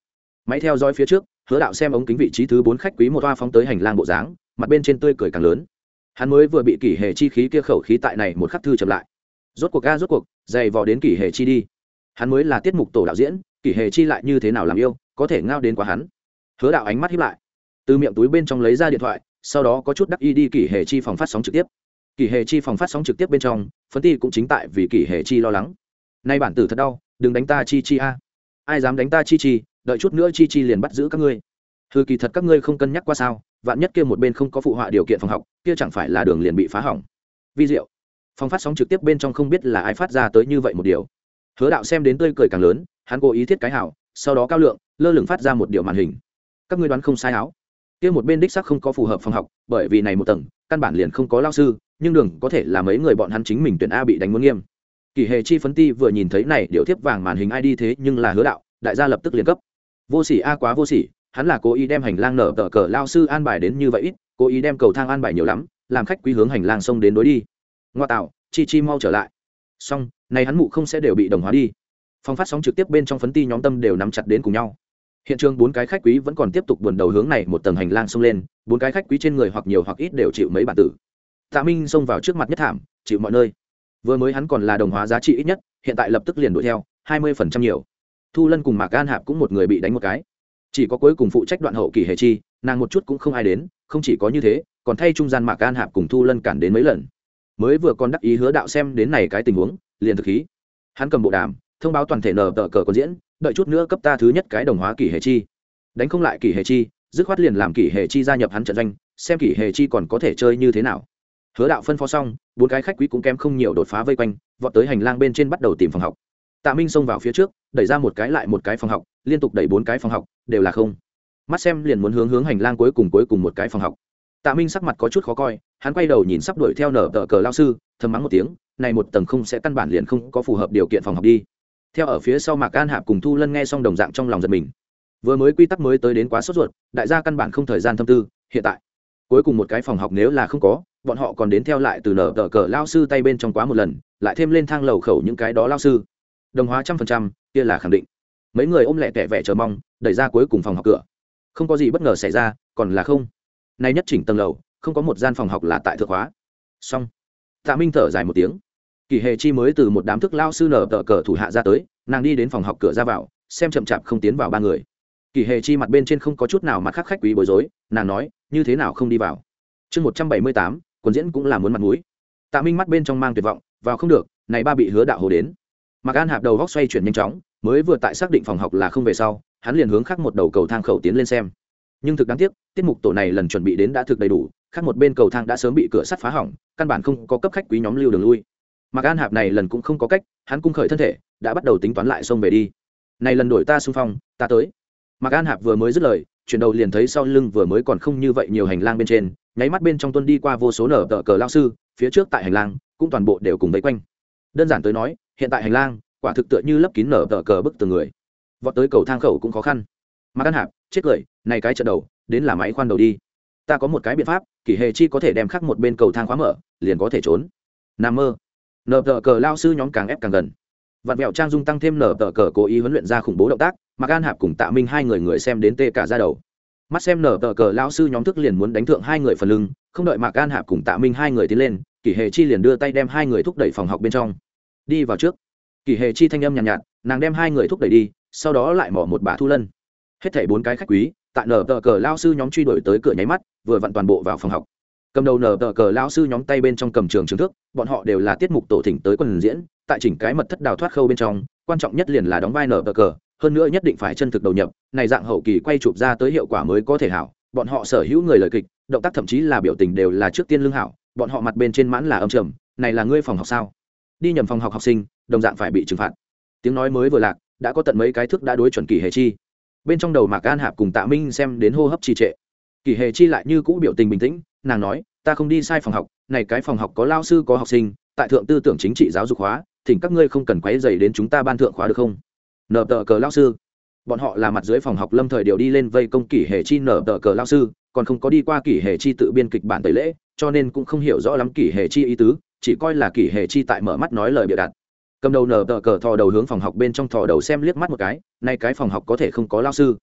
Máy theo dõi phía trước hứa đạo xem ống kính vị trí thứ bốn khách quý một toa phóng tới hành lang bộ dáng, mặt bên trên tươi cười càng lớn. Hắn mới vừa bị kỷ hệ chi khí kia khẩu khí tại này một khắc thư chậm lại. Rốt cuộc ga, rốt cuộc, dày vò đến kỷ hệ chi đi. Hắn mới là tiết mục tổ đạo diễn, kỷ hệ chi lại như thế nào làm yêu, có thể ngao đến quá hắn. Hứa đạo ánh mắt hiếp lại. Từ miệng túi bên trong lấy ra điện thoại, sau đó có chút đắc y đi kỷ hệ chi phòng phát sóng trực tiếp. Kỷ hệ chi phòng phát sóng trực tiếp bên trong phân ti cũng chính tại vì kỷ hệ chi lo lắng. Nay bản tử thật đau, đừng đánh ta chi chi a. Ai dám đánh ta chi chi đợi chút nữa chi chi liền bắt giữ các ngươi. Hư kỳ thật các ngươi không cân nhắc qua sao? Vạn nhất kia một bên không có phụ họa điều kiện phòng học, kia chẳng phải là đường liền bị phá hỏng. Vi diệu phòng phát sóng trực tiếp bên trong không biết là ai phát ra tới như vậy một điều. Hứa đạo xem đến tươi cười càng lớn, hắn cố ý thiết cái hảo, sau đó cao lượng, lơ lửng phát ra một điều màn hình. Các ngươi đoán không sai áo. Kia một bên đích sắc không có phù hợp phòng học, bởi vì này một tầng, căn bản liền không có lao sư, nhưng đường có thể là mấy người bọn hắn chính mình tuyển a bị đánh muốn nghiêm. Kỳ hề chi phấn ti vừa nhìn thấy này điệu thiếp vàng màn hình ai đi thế nhưng là hứa đạo, đại gia lập tức liền cấp vô sỉ a, quá vô sỉ, hắn là cố ý đem hành lang nở tờ cờ lao sư an bài đến như vậy ít, cố ý đem cầu thang an bài nhiều lắm, làm khách quý hướng hành lang sông đến đối đi. Ngoa tạo, chi chi mau trở lại. Xong, này hắn mụ không sẽ đều bị đồng hóa đi. Phong phát sóng trực tiếp bên trong phấn ti nhóm tâm đều nắm chặt đến cùng nhau. Hiện trường bốn cái khách quý vẫn còn tiếp tục buồn đầu hướng này một tầng hành lang xông lên, bốn cái khách quý trên người hoặc nhiều hoặc ít đều chịu mấy bản tử. Tạ minh xông vào trước mặt nhất thảm, chịu mọi nơi. Vừa mới hắn còn là đồng hóa giá trị ít nhất, hiện tại lập tức liền đuổi theo, hai mươi phần trăm nhiều thu lân cùng mạc gan hạp cũng một người bị đánh một cái. Chỉ có cuối cùng phụ trách đoạn hậu kỳ hề chi, nàng một chút cũng không ai đến, không chỉ có như thế, còn thay trung gian mạc gan hạp cùng thu lân cản đến mấy lần. Mới vừa còn đắc ý hứa đạo xem đến này cái tình huống, liền thực khí. Hắn cầm bộ đàm, thông báo toàn thể nờ tờ cờ còn diễn, đợi chút nữa cấp ta thứ nhất cái đồng hóa kỷ hệ chi. Đánh không lại kỷ hệ chi, dứt khoát liền làm kỷ hệ chi gia nhập hắn trận doanh, xem kỷ hệ chi còn có thể chơi như thế nào. Hứa đạo phân phó xong, bốn cái khách quý cũng kém không nhiều đột phá vây quanh, vọt tới hành lang bên trên bắt đầu tìm phòng học tạ minh xông vào phía trước, đẩy ra một cái lại một cái phòng học, liên tục đẩy bốn cái phòng học, đều là không. Mắt xem liền muốn hướng hướng hành lang cuối cùng cuối cùng một cái phòng học. Tạ minh sắc mặt có chút khó coi, hắn quay đầu nhìn sắp đuổi theo nở tờ cờ lao sư, thầm mắng một tiếng, này một tầng không sẽ căn bản liền không có phù hợp điều kiện phòng học đi. Theo ở phía sau mạc an hạp cùng thu lân nghe xong đồng dạng trong lòng giật mình. Vừa mới quy tắc mới tới đến quá sốt ruột, đại gia căn bản không thời gian thâm tư, hiện tại, cuối cùng một cái phòng học nếu là không có, bọn họ còn đến theo lại từ nở tờ cờ lao sư tay bên trong quá một lần, lại thêm lên thang lầu khẩu những cái đó lao sư đồng hóa trăm phần trăm, kia là khẳng định. Mấy người ôm lẹ tẻ vẻ chờ mong, đẩy ra cuối cùng phòng học cửa. Không có gì bất ngờ xảy ra, còn là không. Nay nhất chỉnh tầng lầu, không có một gian phòng học là tại thượng hóa. Xong. Tạ minh thở dài một tiếng. Kỳ hề chi mới từ một đám thức lao sư nở tờ cờ thủ hạ ra tới, nàng đi đến phòng học cửa ra vào, xem chậm chạp không tiến vào ba người. Kỳ hề chi mặt bên trên không có chút nào mặt khác khách quý bối rối, nàng nói, như thế nào không đi vào? Chương một trăm bảy mươi tám, quần diễn cũng là muốn mặt mũi. Tạ minh mắt bên trong mang tuyệt vọng, vào không được, này ba bị hứa đạo hồ đến. Mạc an hạp đầu góc xoay chuyển nhanh chóng, mới vừa tại xác định phòng học là không về sau, hắn liền hướng khác một đầu cầu thang khẩu tiến lên xem. Nhưng thực đáng tiếc, tiết mục tổ này lần chuẩn bị đến đã thực đầy đủ, khác một bên cầu thang đã sớm bị cửa sắt phá hỏng, căn bản không có cấp khách quý nhóm lưu đường lui. Mạc an hạp này lần cũng không có cách, hắn cung khởi thân thể, đã bắt đầu tính toán lại xông về đi. Này lần đổi ta xung phong, ta tới. Mạc an hạp vừa mới dứt lời, chuyển đầu liền thấy sau lưng vừa mới còn không như vậy nhiều hành lang bên trên, nháy mắt bên trong tuân đi qua vô số nở tờ cờ lao sư, phía trước tại hành lang, cũng toàn bộ đều cùng vây quanh. Đơn giản tới nói hiện tại hành lang, quả thực tựa như lấp kín nở tờ cờ bức từ người. Vọt tới cầu thang khẩu cũng khó khăn. Mặc an hạp, chết cười, này cái trận đầu, đến là máy khoan đầu đi. Ta có một cái biện pháp, kỷ hề chi có thể đem khắc một bên cầu thang khóa mở, liền có thể trốn. N mơ. Nở tờ cờ lao sư nhóm càng ép càng gần. Vạn mẹo trang dung tăng thêm nở tờ cờ cố ý huấn luyện ra khủng bố động tác mặc an hạp cùng tạ minh hai người người xem đến tê cả ra đầu. Mắt xem nở tờ cờ lao sư nhóm thức liền muốn đánh thượng hai người phần lưng, không đợi mạc an hạp cùng tạ minh hai người tiến lên, kỷ hề chi liền đưa tay đem hai người thúc đẩy phòng học bên trong đi vào trước. Kỳ hề chi thanh âm nhàn nhạt, nhạt nàng đem hai người thúc đẩy đi sau đó lại mỏ một bà thu lân. Hết thảy bốn cái khách quý tại nở tờ cờ lao sư nhóm truy đuổi tới cửa nháy mắt vừa vặn toàn bộ vào phòng học. Cầm đầu nở tờ cờ lao sư nhóm tay bên trong cầm trường trường thức bọn họ đều là tiết mục tổ thỉnh tới quần diễn tại chỉnh cái mật thất đào thoát khâu bên trong quan trọng nhất liền là đóng vai nở tờ cờ hơn nữa nhất định phải chân thực đầu nhập này dạng hậu kỳ quay chụp ra tới hiệu quả mới có thể hảo bọn họ sở hữu người lời kịch động tác thậm chí là biểu tình đều là trước tiên lương hảo bọn họ mặt bên trên mãn là âm trầm này là ngươi phòng học sao? Đi nhầm phòng học học sinh, đồng dạng phải bị trừng phạt. Tiếng nói mới vừa lạc, đã có tận mấy cái thước đã đối chuẩn kỳ hề chi. Bên trong đầu mạc an hạp cùng tạ minh xem đến hô hấp trì trệ. Kỳ hề chi lại như cũ biểu tình bình tĩnh, nàng nói, ta không đi sai phòng học, này cái phòng học có lao sư, có học sinh, tại thượng tư tưởng chính trị giáo dục hóa, thỉnh các ngươi không cần quấy dày đến chúng ta ban thượng khóa được không? Nợ tờ cờ lao sư. Bọn họ là mặt dưới phòng học lâm thời đều đi lên vây công kỷ hệ chi nở tờ cờ lao sư, còn không có đi qua kỷ hệ chi tự biên kịch bản tẩy lễ, cho nên cũng không hiểu rõ lắm kỷ hệ chi ý tứ chỉ coi là kỷ hệ chi tại mở mắt nói lời bịa đặt. Cầm đầu nở tờ cờ thò đầu hướng phòng học bên trong thò đầu xem liếc mắt một cái, nay cái phòng học có thể không có lao sư.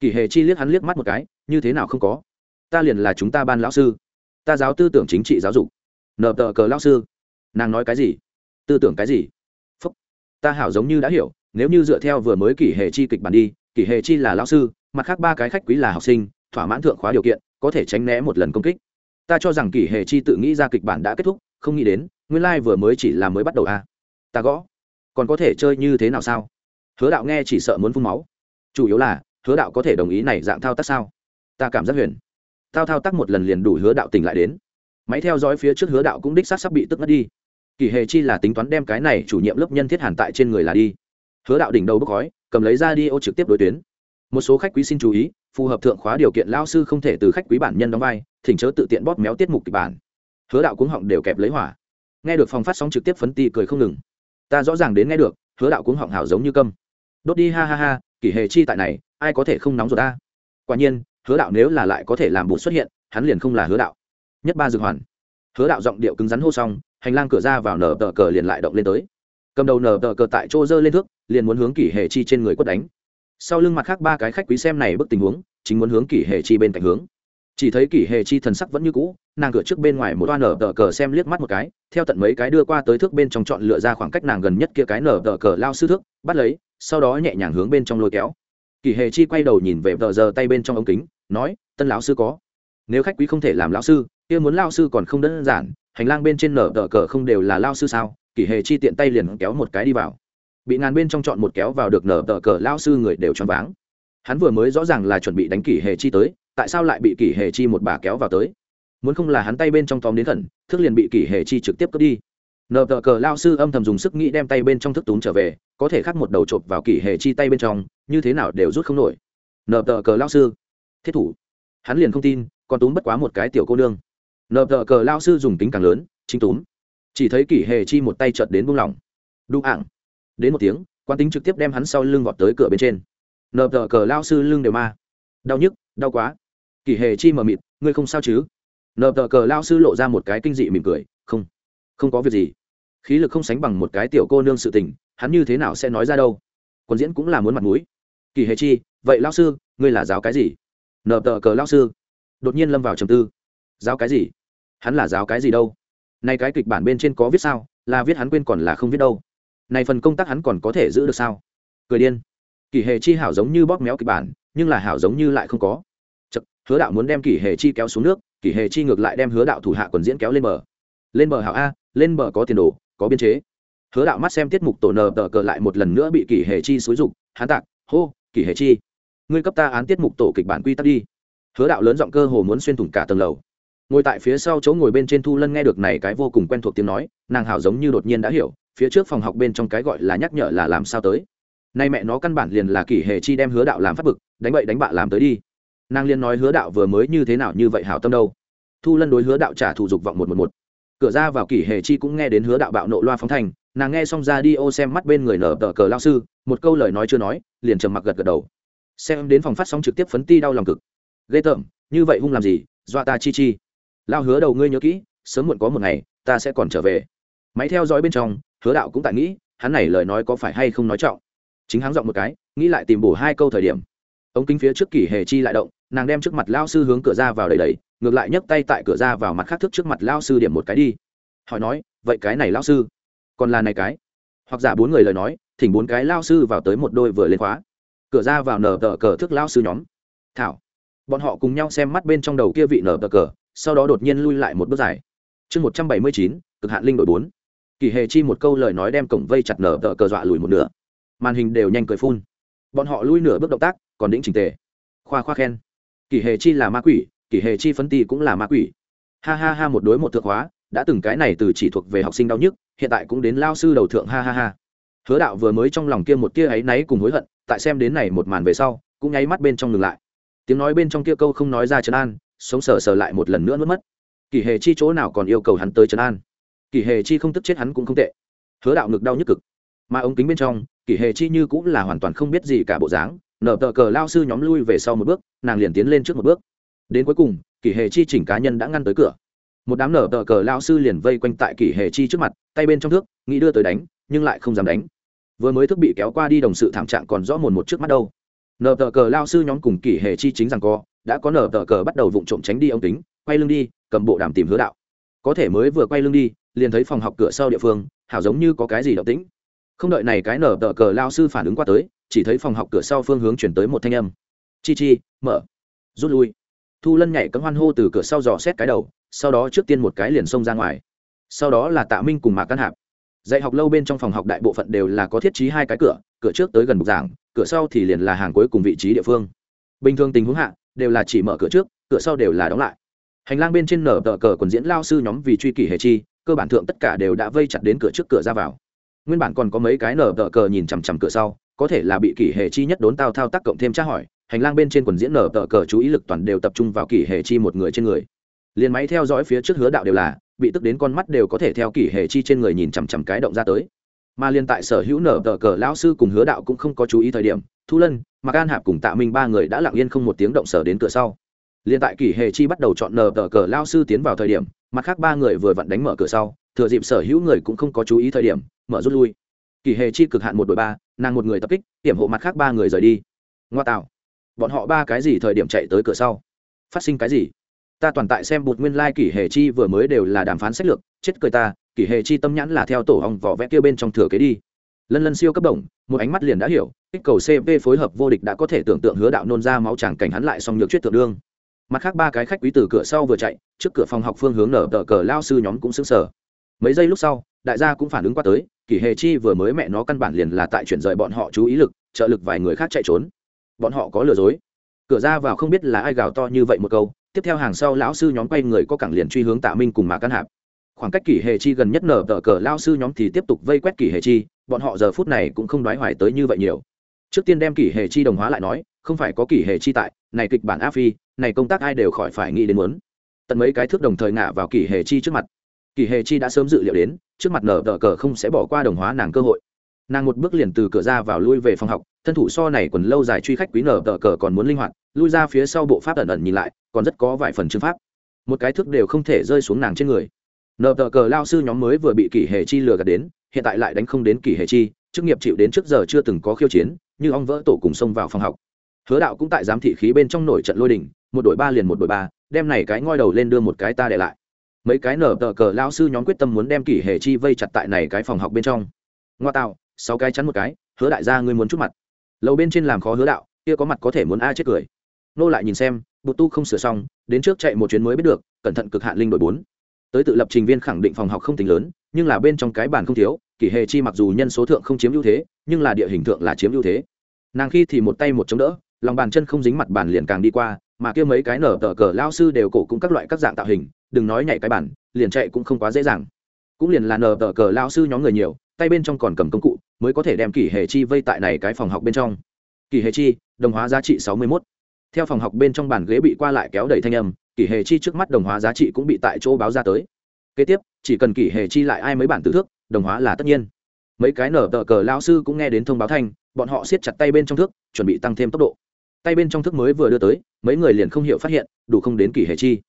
Kỷ hệ chi liếc hắn liếc mắt một cái, như thế nào không có? Ta liền là chúng ta ban lão sư. Ta giáo tư tưởng chính trị giáo dục. Nở tờ cờ lao sư. Nàng nói cái gì? Tư tưởng cái gì? Phúc. Ta hảo giống như đã hiểu, nếu như dựa theo vừa mới kỷ hệ chi kịch bản đi, kỷ hệ chi là lao sư, mặt khác ba cái khách quý là học sinh, thỏa mãn thượng khóa điều kiện, có thể tránh né một lần công kích. Ta cho rằng kỷ hệ chi tự nghĩ ra kịch bản đã kết thúc không nghĩ đến, nguyên lai、like、vừa mới chỉ là mới bắt đầu a à. ta gõ. Còn có thể chơi như thế nào sao? Hứa đạo nghe chỉ sợ muốn phun máu. Chủ yếu là, hứa đạo có thể đồng ý này dạng thao tác sao? Ta cảm giác huyền. Tao thao tác một lần liền đủ hứa đạo tỉnh lại đến. Máy theo dõi phía trước hứa đạo cũng đích xác sắp bị tức mất đi. Kỳ hề chi là tính toán đem cái này chủ nhiệm lớp nhân thiết hàn tại trên người là đi. Hứa đạo đỉnh đầu bốc khói, cầm lấy ra đi ô trực tiếp đối tuyến. Một số khách quý xin chú ý, phù hợp thượng khóa điều kiện lao sư không thể từ khách quý bản nhân đóng vai, thỉnh chớ tự tiện bóp méo tiết mục kịch bản hứa đạo cuống họng đều kẹp lấy hỏa. Nghe được phòng phát sóng trực tiếp phấn ti cười không ngừng. Ta rõ ràng đến nghe được, hứa đạo cuống họng hảo giống như câm. Đốt đi, ha ha ha, kỷ hệ chi tại này, ai có thể không nóng rồi ta? Quả nhiên, hứa đạo nếu là lại có thể làm bụt xuất hiện, hắn liền không là hứa đạo. Nhất ba dược hoàn. Hứa đạo giọng điệu cứng rắn hô xong, hành lang cửa ra vào nở tờ cờ liền lại động lên tới. Cầm đầu nở tờ cờ tại chỗ dơ lên thước, liền muốn hướng kỷ hệ chi trên người quất đánh. Sau lưng mặt khác ba cái khách quý xem này bức tình huống, chính muốn hướng kỷ hệ chi bên cạnh hướng chỉ thấy kỷ hệ chi thần sắc vẫn như cũ, nàng cửa trước bên ngoài một toa nở tờ cờ xem liếc mắt một cái, theo tận mấy cái đưa qua tới thước bên trong chọn lựa ra khoảng cách nàng gần nhất kia cái nở tờ cờ lao sư thước, bắt lấy, sau đó nhẹ nhàng hướng bên trong lôi kéo. Kỷ hệ chi quay đầu nhìn về tờ giờ tay bên trong ống kính, nói, tân lão sư có. Nếu khách quý không thể làm lão sư, kia muốn lao sư còn không đơn giản, hành lang bên trên nở tờ cờ không đều là lao sư sao? Kỷ hệ chi tiện tay liền kéo một cái đi vào. Bị ngàn bên trong chọn một kéo vào được nở tờ cờ, lao sư người đều choáng váng. Hắn vừa mới rõ ràng là chuẩn bị đánh kỷ hệ chi tới tại sao lại bị kỷ hệ chi một bà kéo vào tới? Muốn không là hắn tay bên trong tóm đến thần thức liền bị kỷ hệ chi trực tiếp cướp đi. Nờ tờ cờ lao sư âm thầm dùng sức nghĩ đem tay bên trong thức túm trở về, có thể khắc một đầu chộp vào kỷ hệ chi tay bên trong, như thế nào đều rút không nổi. Nờ tờ cờ lao sư, thiết thủ. Hắn liền không tin, còn túm bất quá một cái tiểu cô nương. Nờ tờ cờ lao sư dùng tính càng lớn, chính túm chỉ thấy kỷ hệ chi một tay chợt đến buông lỏng. Đu ảng. Đến một tiếng quan tính trực tiếp đem hắn sau lưng vọt tới cửa bên trên. Nờ tờ cờ lao sư lưng đều ma. Đau nhức, đau quá. Kỳ hề chi mờ mịt, ngươi không sao chứ? Nợ tờ cờ lao sư lộ ra một cái kinh dị mỉm cười, không không có việc gì. Khí lực không sánh bằng một cái tiểu cô nương sự tình, hắn như thế nào sẽ nói ra đâu? Quân diễn cũng là muốn mặt mũi. Kỳ hề chi, vậy lao sư, ngươi là giáo cái gì? Nợ tờ cờ lao sư. Đột nhiên lâm vào trầm tư. Giáo cái gì? Hắn là giáo cái gì đâu? Nay cái kịch bản bên trên có viết sao? Là viết hắn quên còn là không viết đâu? Này phần công tác hắn còn có thể giữ được sao? Cười điên. Kỳ hệ chi hảo giống như bóp méo kịch bản, nhưng là hảo giống như lại không có hứa đạo muốn đem kỷ hệ chi kéo xuống nước, kỷ hề chi ngược lại đem hứa đạo thủ hạ quần diễn kéo lên bờ. Lên bờ hảo a, lên bờ có tiền đồ, có biên chế. Hứa đạo mắt xem tiết mục tổ nờ tờ cờ lại một lần nữa bị kỷ hề chi xúi rục hán tạc, hô, kỷ hề chi, ngươi cấp ta án tiết mục tổ kịch bản quy tắc đi. Hứa đạo lớn giọng cơ hồ muốn xuyên thủng cả tầng lầu. Ngồi tại phía sau chỗ ngồi bên trên thu lân nghe được này cái vô cùng quen thuộc tiếng nói, nàng hảo giống như đột nhiên đã hiểu, phía trước phòng học bên trong cái gọi là nhắc nhở là làm sao tới. Nay mẹ nó căn bản liền là kỷ hề chi đem hứa đạo làm phát bực, đánh bậy đánh bạ làm tới đi nàng liên nói hứa đạo vừa mới như thế nào như vậy hảo tâm đâu. Thu lân đối hứa đạo trả thù dục vọng một một một. Cửa ra vào kỷ hề chi cũng nghe đến hứa đạo bạo nộ loa phóng thành nàng nghe xong ra đi ô xem mắt bên người nở tờ cờ lao sư, một câu lời nói chưa nói, liền trầm mặc gật gật đầu. Xem đến phòng phát sóng trực tiếp phấn ti đau lòng cực. Ghê tởm, như vậy hung làm gì, dọa ta chi chi. Lao hứa đầu ngươi nhớ kỹ, sớm muộn có một ngày, ta sẽ còn trở về. Máy theo dõi bên trong, hứa đạo cũng tại nghĩ, hắn này lời nói có phải hay không nói trọng. Chính hắn giọng một cái, nghĩ lại tìm bổ hai câu thời điểm. Ống kính phía trước kỷ hề chi lại động nàng đem trước mặt lao sư hướng cửa ra vào đầy đầy ngược lại nhấc tay tại cửa ra vào mặt khác thức trước mặt lao sư điểm một cái đi. Hỏi nói, vậy cái này lao sư còn là này cái? Hoặc giả bốn người lời nói, thỉnh bốn cái lao sư vào tới một đôi vừa lên khóa. Cửa ra vào nở tờ cờ thức lao sư nhóm. Thảo. Bọn họ cùng nhau xem mắt bên trong đầu kia vị nở tờ cờ, sau đó đột nhiên lui lại một bước dài. Chương một trăm bảy mươi chín, cực hạn linh đội bốn. Kỳ hề chi một câu lời nói đem cổng vây chặt nở tờ cờ dọa lùi một nửa. Màn hình đều nhanh cười phun. Bọn họ lui nửa bước động tác, còn đĩnh trình tề. Khoa khoa khen kỳ hề chi là ma quỷ kỳ hề chi phấn ti cũng là ma quỷ. Ha ha ha, một đối một thượng hóa, đã từng cái này từ chỉ thuộc về học sinh đau nhức, hiện tại cũng đến lao sư đầu thượng, ha ha ha. Hứa đạo vừa mới trong lòng kia một tia áy náy cùng hối hận, tại xem đến này một màn về sau, cũng nháy mắt bên trong ngừng lại. Tiếng nói bên trong kia câu không nói ra trấn an, sống sờ sờ lại một lần nữa mất mất. Kỳ hề chi chỗ nào còn yêu cầu hắn tới trấn an? Kỳ hề chi không tức chết hắn cũng không tệ. Hứa đạo ngực đau nhức cực. Mà ống kính bên trong kỳ hề chi như cũng là hoàn toàn không biết gì cả bộ dáng nở tờ cờ lao sư nhóm lui về sau một bước, nàng liền tiến lên trước một bước. Đến cuối cùng kỳ hề chi chỉnh cá nhân đã ngăn tới cửa. Một đám nở tờ cờ lao sư liền vây quanh tại kỳ hề chi trước mặt, tay bên trong thước, nghĩ đưa tới đánh, nhưng lại không dám đánh. Vừa mới thức bị kéo qua đi đồng sự thảm trạng còn rõ mồn một trước mắt đâu. Nở tờ cờ lao sư nhóm cùng kỳ hề chi chính rằng co, đã có nở tờ cờ bắt đầu vụng trộm tránh đi ông tính, quay lưng đi, cầm bộ đàm tìm hứa đạo. Có thể mới vừa quay lưng đi, liền thấy phòng học cửa sau địa phương, hảo giống như có cái gì động tĩnh. Không đợi này cái nở tờ cờ lao sư phản ứng qua tới chỉ thấy phòng học cửa sau phương hướng chuyển tới một thanh âm. Chi chi, mở. Rút lui. Thu lân nhảy cấm hoan hô từ cửa sau dò xét cái đầu, sau đó trước tiên một cái liền xông ra ngoài. Sau đó là tạ minh cùng mạc căn hạp. Dạy học lâu bên trong phòng học đại bộ phận đều là có thiết trí hai cái cửa cửa trước tới gần bục giảng, cửa sau thì liền là hàng cuối cùng vị trí địa phương. Bình thường tình huống hạ, đều là chỉ mở cửa trước, cửa sau đều là đóng lại. Hành lang bên trên nở tờ cờ còn diễn lao sư nhóm vì truy kỷ hệ chi, cơ bản thượng tất cả đều đã vây chặt đến cửa trước cửa ra vào nguyên bản còn có mấy cái nở tờ cờ nhìn chằm chằm cửa sau, có thể là bị kỷ hệ chi nhất đốn tao thao tác cộng thêm tra hỏi, hành lang bên trên quần diễn nở tờ cờ chú ý lực toàn đều tập trung vào kỷ hệ chi một người trên người. Liền máy theo dõi phía trước hứa đạo đều là, bị tức đến con mắt đều có thể theo kỷ hệ chi trên người nhìn chằm chằm cái động ra tới. Mà liên tại sở hữu nở tờ cờ lão sư cùng hứa đạo cũng không có chú ý thời điểm, thu lân mặc an hạp cùng tạ minh ba người đã lặng yên không một tiếng động sở đến cửa sau. Liên tại kỷ hệ chi bắt đầu chọn nở tờ cờ lao sư tiến vào thời điểm, mặt khác ba người vừa vặn đánh mở cửa sau thừa dịp sở hữu người cũng không có chú ý thời điểm, mở rút lui. Kỳ hệ chi cực hạn một đội ba, nàng một người tập kích, hiểm hộ mặt khác ba người rời đi. Ngoa tạo. Bọn họ ba cái gì thời điểm chạy tới cửa sau? Phát sinh cái gì? Ta toàn tại xem bụt nguyên lai kỷ hệ chi vừa mới đều là đàm phán sách lược, chết cười ta kỷ hệ chi tâm nhãn là theo tổ hong vỏ vẽ kia bên trong thừa kế đi. Lân lân siêu cấp đồng, một ánh mắt liền đã hiểu, kích cầu cp phối hợp vô địch đã có thể tưởng tượng hứa đạo nôn ra máu chàng cảnh hắn lại xong nhược chuyết thượng đương. Mặt khác ba cái khách quý từ cửa sau vừa chạy, trước cửa phòng học phương hướng nở tờ cờ lao sư nhóm cũng xứng sở mấy giây lúc sau, đại gia cũng phản ứng qua tới, kỷ hề chi vừa mới mẹ nó căn bản liền là tại chuyển rời bọn họ chú ý lực, trợ lực vài người khác chạy trốn. Bọn họ có lừa dối. Cửa ra vào không biết là ai gào to như vậy một câu, tiếp theo hàng sau lão sư nhóm quay người có cẳng liền truy hướng tạ minh cùng mạc căn hạp. Khoảng cách kỷ hề chi gần nhất nở tờ cờ lao sư nhóm thì tiếp tục vây quét kỷ hề chi, bọn họ giờ phút này cũng không đoái hoài tới như vậy nhiều. Trước tiên đem kỷ hề chi đồng hóa lại nói, không phải có kỷ hề chi tại, này kịch bản áp phi, này công tác ai đều khỏi phải nghĩ đến muốn. Tận mấy cái thước đồng thời ngả vào kỷ hề chi trước mặt. Kỳ hề chi đã sớm dự liệu đến, trước mặt nở tờ cờ không sẽ bỏ qua đồng hóa nàng cơ hội. Nàng một bước liền từ cửa ra vào lui về phòng học, thân thủ so này còn lâu dài truy khách quý nở tờ cờ còn muốn linh hoạt, lui ra phía sau bộ pháp ẩn ẩn nhìn lại, còn rất có vài phần chương pháp. Một cái thước đều không thể rơi xuống nàng trên người. Nở tờ cờ lao sư nhóm mới vừa bị kỷ hề chi lừa gạt đến, hiện tại lại đánh không đến kỷ hề chi, chức nghiệp chịu đến trước giờ chưa từng có khiêu chiến, như ong vỡ tổ cùng xông vào phòng học. Hứa đạo cũng tại giám thị khí bên trong nổi trận lôi đình, một đội ba liền một đội ba, đem này cái ngoi đầu lên đưa một cái ta để lại mấy cái nở tờ cờ lao sư nhóm quyết tâm muốn đem kỷ hệ chi vây chặt tại này cái phòng học bên trong. Ngoa tạo, sáu cái chắn một cái, hứa đại gia ngươi muốn chút mặt. Lầu bên trên làm khó hứa đạo, kia có mặt có thể muốn a chết cười. Nô lại nhìn xem, bụt tu không sửa xong, đến trước chạy một chuyến mới biết được, cẩn thận cực hạn linh đội bốn. Tới tự lập trình viên khẳng định phòng học không tính lớn, nhưng là bên trong cái bàn không thiếu, kỷ hề chi mặc dù nhân số thượng không chiếm ưu thế, nhưng là địa hình thượng là chiếm ưu thế. Nàng khi thì một tay một chống đỡ, lòng bàn chân không dính mặt bàn liền càng đi qua mà kia mấy cái nở tờ cờ lao sư đều cổ cũng các loại các dạng tạo hình, đừng nói nhảy cái bản liền chạy cũng không quá dễ dàng. Cũng liền là nở tờ cờ lao sư nhóm người nhiều, tay bên trong còn cầm công cụ, mới có thể đem kỷ hệ chi vây tại này cái phòng học bên trong. Kỷ hệ chi, đồng hóa giá trị sáu mươi mốt. Theo phòng học bên trong bàn ghế bị qua lại kéo đẩy thanh âm, kỷ hệ chi trước mắt đồng hóa giá trị cũng bị tại chỗ báo ra tới. Kế tiếp, chỉ cần kỷ hệ chi lại ai mấy bản tự thước, đồng hóa là tất nhiên. Mấy cái nở tờ cờ lao sư cũng nghe đến thông báo thanh, bọn họ siết chặt tay bên trong thước, chuẩn bị tăng thêm tốc độ tay bên trong thức mới vừa đưa tới, mấy người liền không hiểu phát hiện, đủ không đến kỷ hệ chi.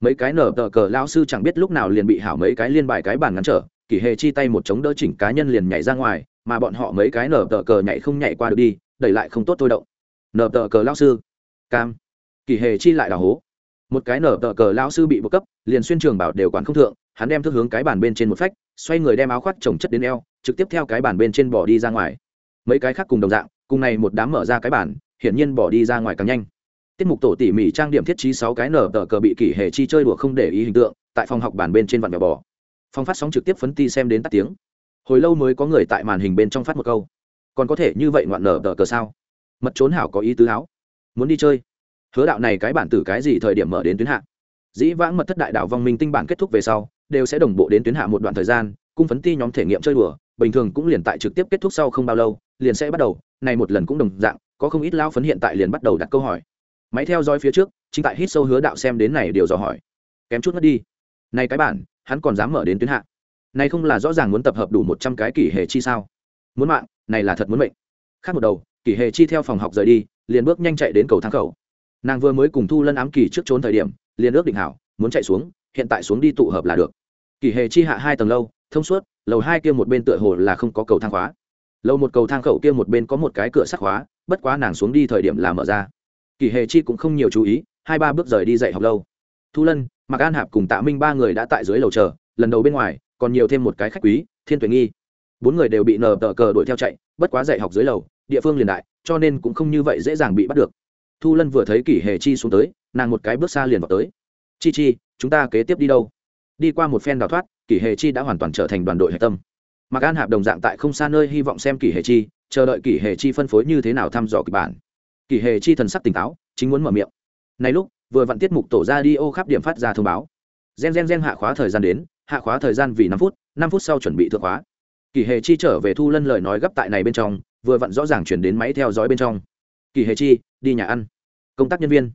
Mấy cái nở tờ cờ lao sư chẳng biết lúc nào liền bị hảo mấy cái liên bài cái bàn ngắn trở kỷ hệ chi tay một chống đỡ chỉnh cá nhân liền nhảy ra ngoài, mà bọn họ mấy cái nở tờ cờ nhảy không nhảy qua được đi, đẩy lại không tốt thôi động. Nở tờ cờ lao sư, cam. Kỷ hệ chi lại đào hố. Một cái nở tờ cờ lao sư bị bốc cấp, liền xuyên trường bảo đều quản không thượng, hắn đem thức hướng cái bàn bên trên một phách, xoay người đem áo khoác trồng chất đến eo, trực tiếp theo cái bàn bên trên bỏ đi ra ngoài. Mấy cái khác cùng đồng dạng, cùng này một đám mở ra cái bàn hiển nhiên bỏ đi ra ngoài càng nhanh. Tiết mục tổ tỉ mỉ trang điểm thiết trí sáu cái nở tờ cờ bị kỷ hệ chi chơi đùa không để ý hình tượng, tại phòng học bàn bên trên vạn bèo bò. Phòng phát sóng trực tiếp phấn ti xem đến tắt tiếng. Hồi lâu mới có người tại màn hình bên trong phát một câu. Còn có thể như vậy ngoạn nở tờ cờ sao? Mật trốn hảo có ý tứ háo muốn đi chơi? Hứa đạo này cái bản tử cái gì thời điểm mở đến tuyến hạ? Dĩ vãng mật thất đại đạo vong minh tinh bản kết thúc về sau, đều sẽ đồng bộ đến tuyến hạ một đoạn thời gian, cung phấn ti nhóm thể nghiệm chơi đùa, bình thường cũng liền tại trực tiếp kết thúc sau không bao lâu, liền sẽ bắt đầu, này một lần cũng đồng dạng có không ít lao phấn hiện tại liền bắt đầu đặt câu hỏi. Máy theo dõi phía trước, chính tại hít sâu hứa đạo xem đến này điều dò hỏi. Kém chút mất đi. Này cái bản, hắn còn dám mở đến tuyến hạ. Này không là rõ ràng muốn tập hợp đủ một trăm cái kỷ hệ chi sao? Muốn mạng, này là thật muốn mệnh. Khác một đầu, kỷ hệ chi theo phòng học rời đi, liền bước nhanh chạy đến cầu thang khẩu. Nàng vừa mới cùng thu lân ám kỳ trước trốn thời điểm, liền ước định hảo, muốn chạy xuống, hiện tại xuống đi tụ hợp là được. Kỷ hệ chi hạ hai tầng lâu, thông suốt, lầu hai kia một bên tựa hồ là không có cầu thang khóa. Lầu một cầu thang khẩu kia một bên có một cái cửa sắt khóa bất quá nàng xuống đi thời điểm là mở ra. Kỷ hệ chi cũng không nhiều chú ý, hai ba bước rời đi dạy học lâu. Thu lân, mạc an hạp cùng tạ minh ba người đã tại dưới lầu chờ, lần đầu bên ngoài, còn nhiều thêm một cái khách quý, thiên tuệ nghi. Bốn người đều bị nờ tờ cờ đuổi theo chạy, bất quá dạy học dưới lầu, địa phương liền đại, cho nên cũng không như vậy dễ dàng bị bắt được. Thu lân vừa thấy kỷ hề chi xuống tới, nàng một cái bước xa liền vào tới. Chi chi, chúng ta kế tiếp đi đâu? Đi qua một phen đào thoát kỷ hề chi đã hoàn toàn trở thành đoàn đội hệ tâm. Mạc an hạp đồng dạng tại không xa nơi hy vọng xem kỷ hề chi chờ đợi kỷ hề chi phân phối như thế nào thăm dò kịch bản. Kỷ hề chi thần sắc tỉnh táo, chính muốn mở miệng. Này lúc, vừa vặn tiết mục tổ ra đi ô khắp điểm phát ra thông báo. Gen gen gen hạ khóa thời gian đến, hạ khóa thời gian vì năm phút năm phút sau chuẩn bị thượng khóa. Kỷ hề chi trở về thu lân lời nói gấp tại này bên trong, vừa vặn rõ ràng chuyển đến máy theo dõi bên trong. Kỷ hề chi, đi nhà ăn. Công tác nhân viên.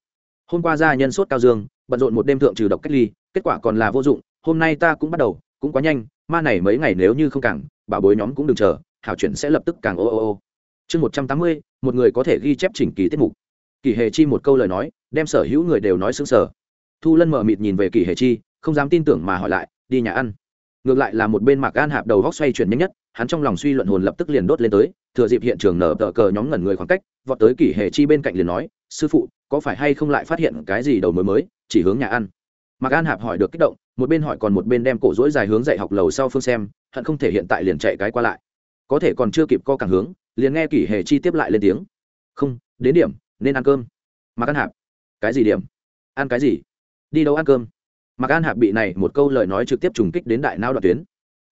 Hôm qua ra nhân sốt cao dương, bận rộn một đêm thượng trừ độc cách ly, kết quả còn là vô dụng, hôm nay ta cũng bắt đầu, cũng quá nhanh, ma này mấy ngày nếu như không cảng bảo bối nhóm cũng đừng chờ hảo chuyển sẽ lập tức càng ô ô ô. Chương một trăm tám mươi, một người có thể ghi chép chỉnh kỳ tiết mục. Kỳ hề chi một câu lời nói, đem sở hữu người đều nói xứng sở thu lân mở mịt nhìn về kỳ hề chi, không dám tin tưởng mà hỏi lại, đi nhà ăn? Ngược lại là một bên mạc gan hạp đầu góc xoay chuyển nhanh nhất, hắn trong lòng suy luận hồn lập tức liền đốt lên tới, thừa dịp hiện trường nở tờ cờ nhóm ngẩn người khoảng cách, vọt tới kỷ hề chi bên cạnh liền nói, sư phụ, có phải hay không lại phát hiện cái gì đầu mới mới, chỉ hướng nhà ăn? Mạc an hạp hỏi được kích động, một bên hỏi còn một bên đem cổ rỗi dài hướng dạy học lầu sau phương xem, hận không thể hiện tại liền chạy cái qua lại có thể còn chưa kịp co càng hướng, liền nghe kỷ hề chi tiếp lại lên tiếng. Không, đến điểm, nên ăn cơm. Mặc ăn hạp. Cái gì điểm? Ăn cái gì? Đi đâu ăn cơm? Mặc an hạp bị này một câu lời nói trực tiếp trùng kích đến đại nao đoạn tuyến.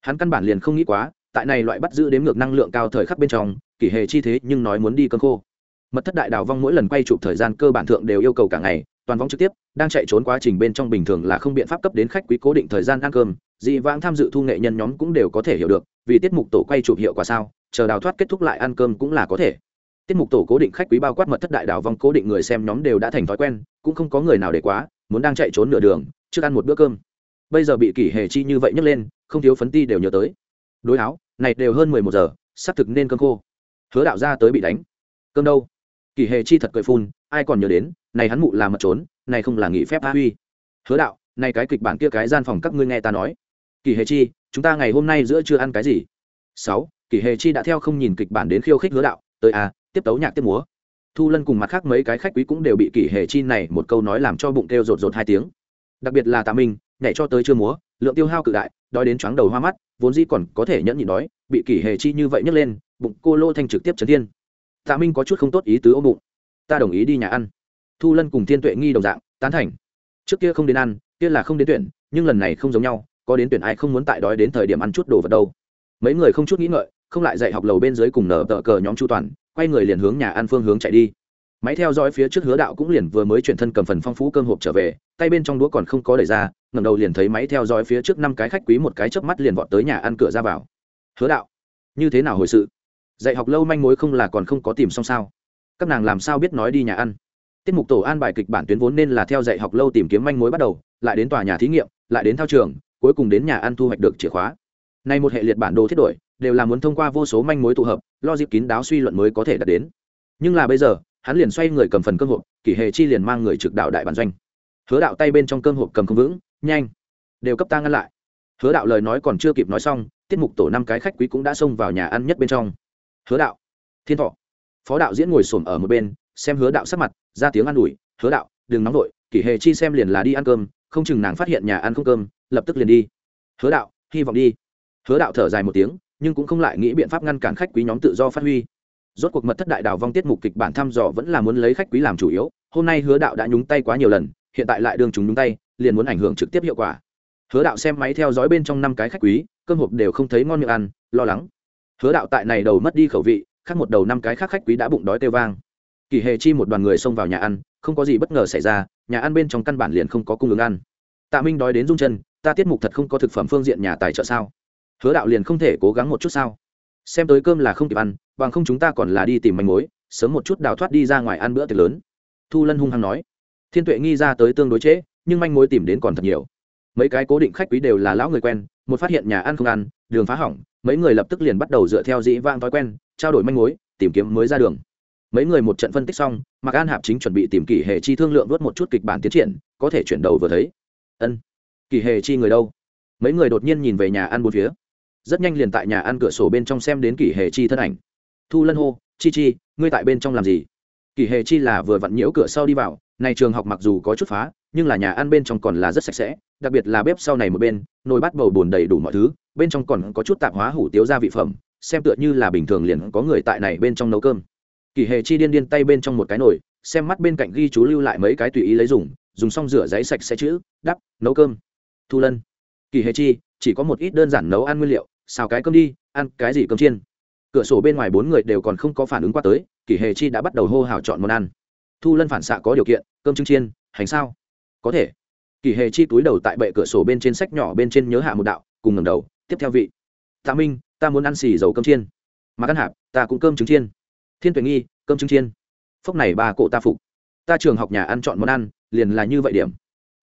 Hắn căn bản liền không nghĩ quá, tại này loại bắt giữ đếm ngược năng lượng cao thời khắc bên trong, kỷ hề chi thế nhưng nói muốn đi cơm khô. Mật thất đại đào vong mỗi lần quay chụp thời gian cơ bản thượng đều yêu cầu cả ngày toàn vong trực tiếp, đang chạy trốn quá trình bên trong bình thường là không biện pháp cấp đến khách quý cố định thời gian ăn cơm, dị vãng tham dự thu nghệ nhân nhóm cũng đều có thể hiểu được, vì tiết mục tổ quay chụp hiệu quả sao, chờ đào thoát kết thúc lại ăn cơm cũng là có thể. Tiết mục tổ cố định khách quý bao quát mật thất đại đào vong cố định người xem nhóm đều đã thành thói quen, cũng không có người nào để quá, muốn đang chạy trốn nửa đường, trước ăn một bữa cơm. Bây giờ bị kỷ hề chi như vậy nhấc lên, không thiếu phấn ti đều nhớ tới. Đối áo, này đều hơn mười một giờ, sắp thực nên cơm khô. Hứa đạo ra tới bị đánh. Cơm đâu? Kỷ hề chi thật cười phun, ai còn nhớ đến? Này hắn mụ là mật trốn, này không là nghỉ phép a huy. Hứa đạo, này cái kịch bản kia cái gian phòng các ngươi nghe ta nói. Kỳ hề chi, chúng ta ngày hôm nay giữa chưa ăn cái gì? Sáu, kỳ hề chi đã theo không nhìn kịch bản đến khiêu khích hứa đạo, tới a tiếp tấu nhạc tiếp múa. Thu lân cùng mặt khác mấy cái khách quý cũng đều bị kỳ hề chi này một câu nói làm cho bụng kêu rột rột hai tiếng. Đặc biệt là tạ minh, nhảy cho tới chưa múa, lượng tiêu hao cự đại, đói đến chóng đầu hoa mắt, vốn dĩ còn có thể nhẫn nhịn đói, bị kỳ hề chi như vậy nhấc lên, bụng cô lô thanh trực tiếp chấn thiên. Tạ minh có chút không tốt ý tứ ôm bụng. Ta đồng ý đi nhà ăn thu lân cùng thiên tuệ nghi đồng dạng, tán thành. Trước kia không đến ăn, kia là không đến tuyển, nhưng lần này không giống nhau, có đến tuyển ai không muốn tại đói đến thời điểm ăn chút đồ vật đâu. Mấy người không chút nghĩ ngợi, không lại dạy học lầu bên dưới cùng nở tờ cờ nhóm chu toàn, quay người liền hướng nhà ăn phương hướng chạy đi. Máy theo dõi phía trước hứa đạo cũng liền vừa mới chuyển thân cầm phần phong phú cơm hộp trở về, tay bên trong đũa còn không có đẩy ra ngầm đầu liền thấy máy theo dõi phía trước năm cái khách quý một cái chớp mắt liền vọt tới nhà ăn cửa ra vào. Hứa đạo, như thế nào hồi sự? Dạy học lâu manh mối không là còn không có tìm xong sao? Các nàng làm sao biết nói đi nhà ăn? Tiết mục tổ an bài kịch bản tuyến vốn nên là theo dạy học lâu tìm kiếm manh mối bắt đầu, lại đến tòa nhà thí nghiệm, lại đến thao trường, cuối cùng đến nhà ăn thu hoạch được chìa khóa. Nay một hệ liệt bản đồ thiết đổi, đều là muốn thông qua vô số manh mối tụ hợp lo dịp kín đáo suy luận mới có thể đạt đến. Nhưng là bây giờ, hắn liền xoay người cầm phần cơm hộp, kỷ hệ chi liền mang người trực đạo đại bản doanh. Hứa đạo tay bên trong cơm hộp cầm không vững, nhanh, đều cấp ta ngăn lại. Hứa đạo lời nói còn chưa kịp nói xong, tiết mục tổ năm cái khách quý cũng đã xông vào nhà ăn nhất bên trong. Hứa đạo, thiên thọ. Phó đạo diễn ngồi xổm ở một bên xem hứa đạo sắc mặt, ra tiếng an ủi, hứa đạo, đừng nóng vội, kỷ hề chi xem liền là đi ăn cơm, không chừng nàng phát hiện nhà ăn không cơm, lập tức liền đi. Hứa đạo, hy vọng đi. Hứa đạo thở dài một tiếng, nhưng cũng không lại nghĩ biện pháp ngăn cản khách quý nhóm tự do phát huy. Rốt cuộc mật thất đại đào vong tiết mục kịch bản thăm dò vẫn là muốn lấy khách quý làm chủ yếu, hôm nay hứa đạo đã nhúng tay quá nhiều lần, hiện tại lại đương chúng nhúng tay, liền muốn ảnh hưởng trực tiếp hiệu quả. Hứa đạo xem máy theo dõi bên trong năm cái khách quý, cơm hộp đều không thấy ngon miệng ăn, lo lắng. Hứa đạo tại này đầu mất đi khẩu vị, khác một đầu năm cái khác khách quý đã bụng đói kêu vang kỳ hề chi một đoàn người xông vào nhà ăn, không có gì bất ngờ xảy ra, nhà ăn bên trong căn bản liền không có cung ứng ăn. Tạ minh đói đến rung chân, ta tiết mục thật không có thực phẩm phương diện nhà tài trợ sao? Hứa đạo liền không thể cố gắng một chút sao? Xem tới cơm là không kịp ăn, bằng không chúng ta còn là đi tìm manh mối, sớm một chút đào thoát đi ra ngoài ăn bữa tiệc lớn. Thu lân hung hăng nói. Thiên tuệ nghi ra tới tương đối trễ, nhưng manh mối tìm đến còn thật nhiều. Mấy cái cố định khách quý đều là lão người quen, một phát hiện nhà ăn không ăn, đường phá hỏng, mấy người lập tức liền bắt đầu dựa theo dĩ vang thói quen, trao đổi manh mối, tìm kiếm mới ra đường mấy người một trận phân tích xong, mạc an hạp chính chuẩn bị tìm kỷ hệ chi thương lượng vớt một chút kịch bản tiến triển, có thể chuyển đầu vừa thấy. Ân, kỷ hệ chi người đâu? Mấy người đột nhiên nhìn về nhà ăn bốn phía. Rất nhanh liền tại nhà ăn cửa sổ bên trong xem đến kỷ hệ chi thân ảnh. Thu lân hô, chi chi, ngươi tại bên trong làm gì? Kỷ hệ chi là vừa vặn nhiễu cửa sau đi vào, này trường học mặc dù có chút phá, nhưng là nhà ăn bên trong còn là rất sạch sẽ, đặc biệt là bếp sau này một bên, nồi bát bầu bồn đầy đủ mọi thứ, bên trong còn có chút tạp hóa hủ tiếu gia vị phẩm, xem tựa như là bình thường liền có người tại này bên trong nấu cơm kỳ hề chi điên điên tay bên trong một cái nồi, xem mắt bên cạnh ghi chú lưu lại mấy cái tùy ý lấy dùng dùng xong rửa giấy sạch sẽ chữ, đắp, nấu cơm. Thu lân. Kỳ hề chi, chỉ có một ít đơn giản nấu ăn nguyên liệu, xào cái cơm đi, ăn cái gì cơm chiên. Cửa sổ bên ngoài bốn người đều còn không có phản ứng qua tới, kỳ hề chi đã bắt đầu hô hào chọn món ăn. Thu lân phản xạ có điều kiện, cơm trưng chiên, hành sao? Có thể. Kỳ hề chi túi đầu tại bệ cửa sổ bên trên sách nhỏ bên trên nhớ hạ một đạo, cùng ngầm đầu, tiếp theo vị. Tạ minh, ta muốn ăn xì dầu cơm chiên. Mà căn hạp, ta cũng cơm trứng chiên thiên tuệ nghi, cơm trứng chiên. Phốc này ba cụ ta phục. Ta trường học nhà ăn chọn món ăn, liền là như vậy điểm.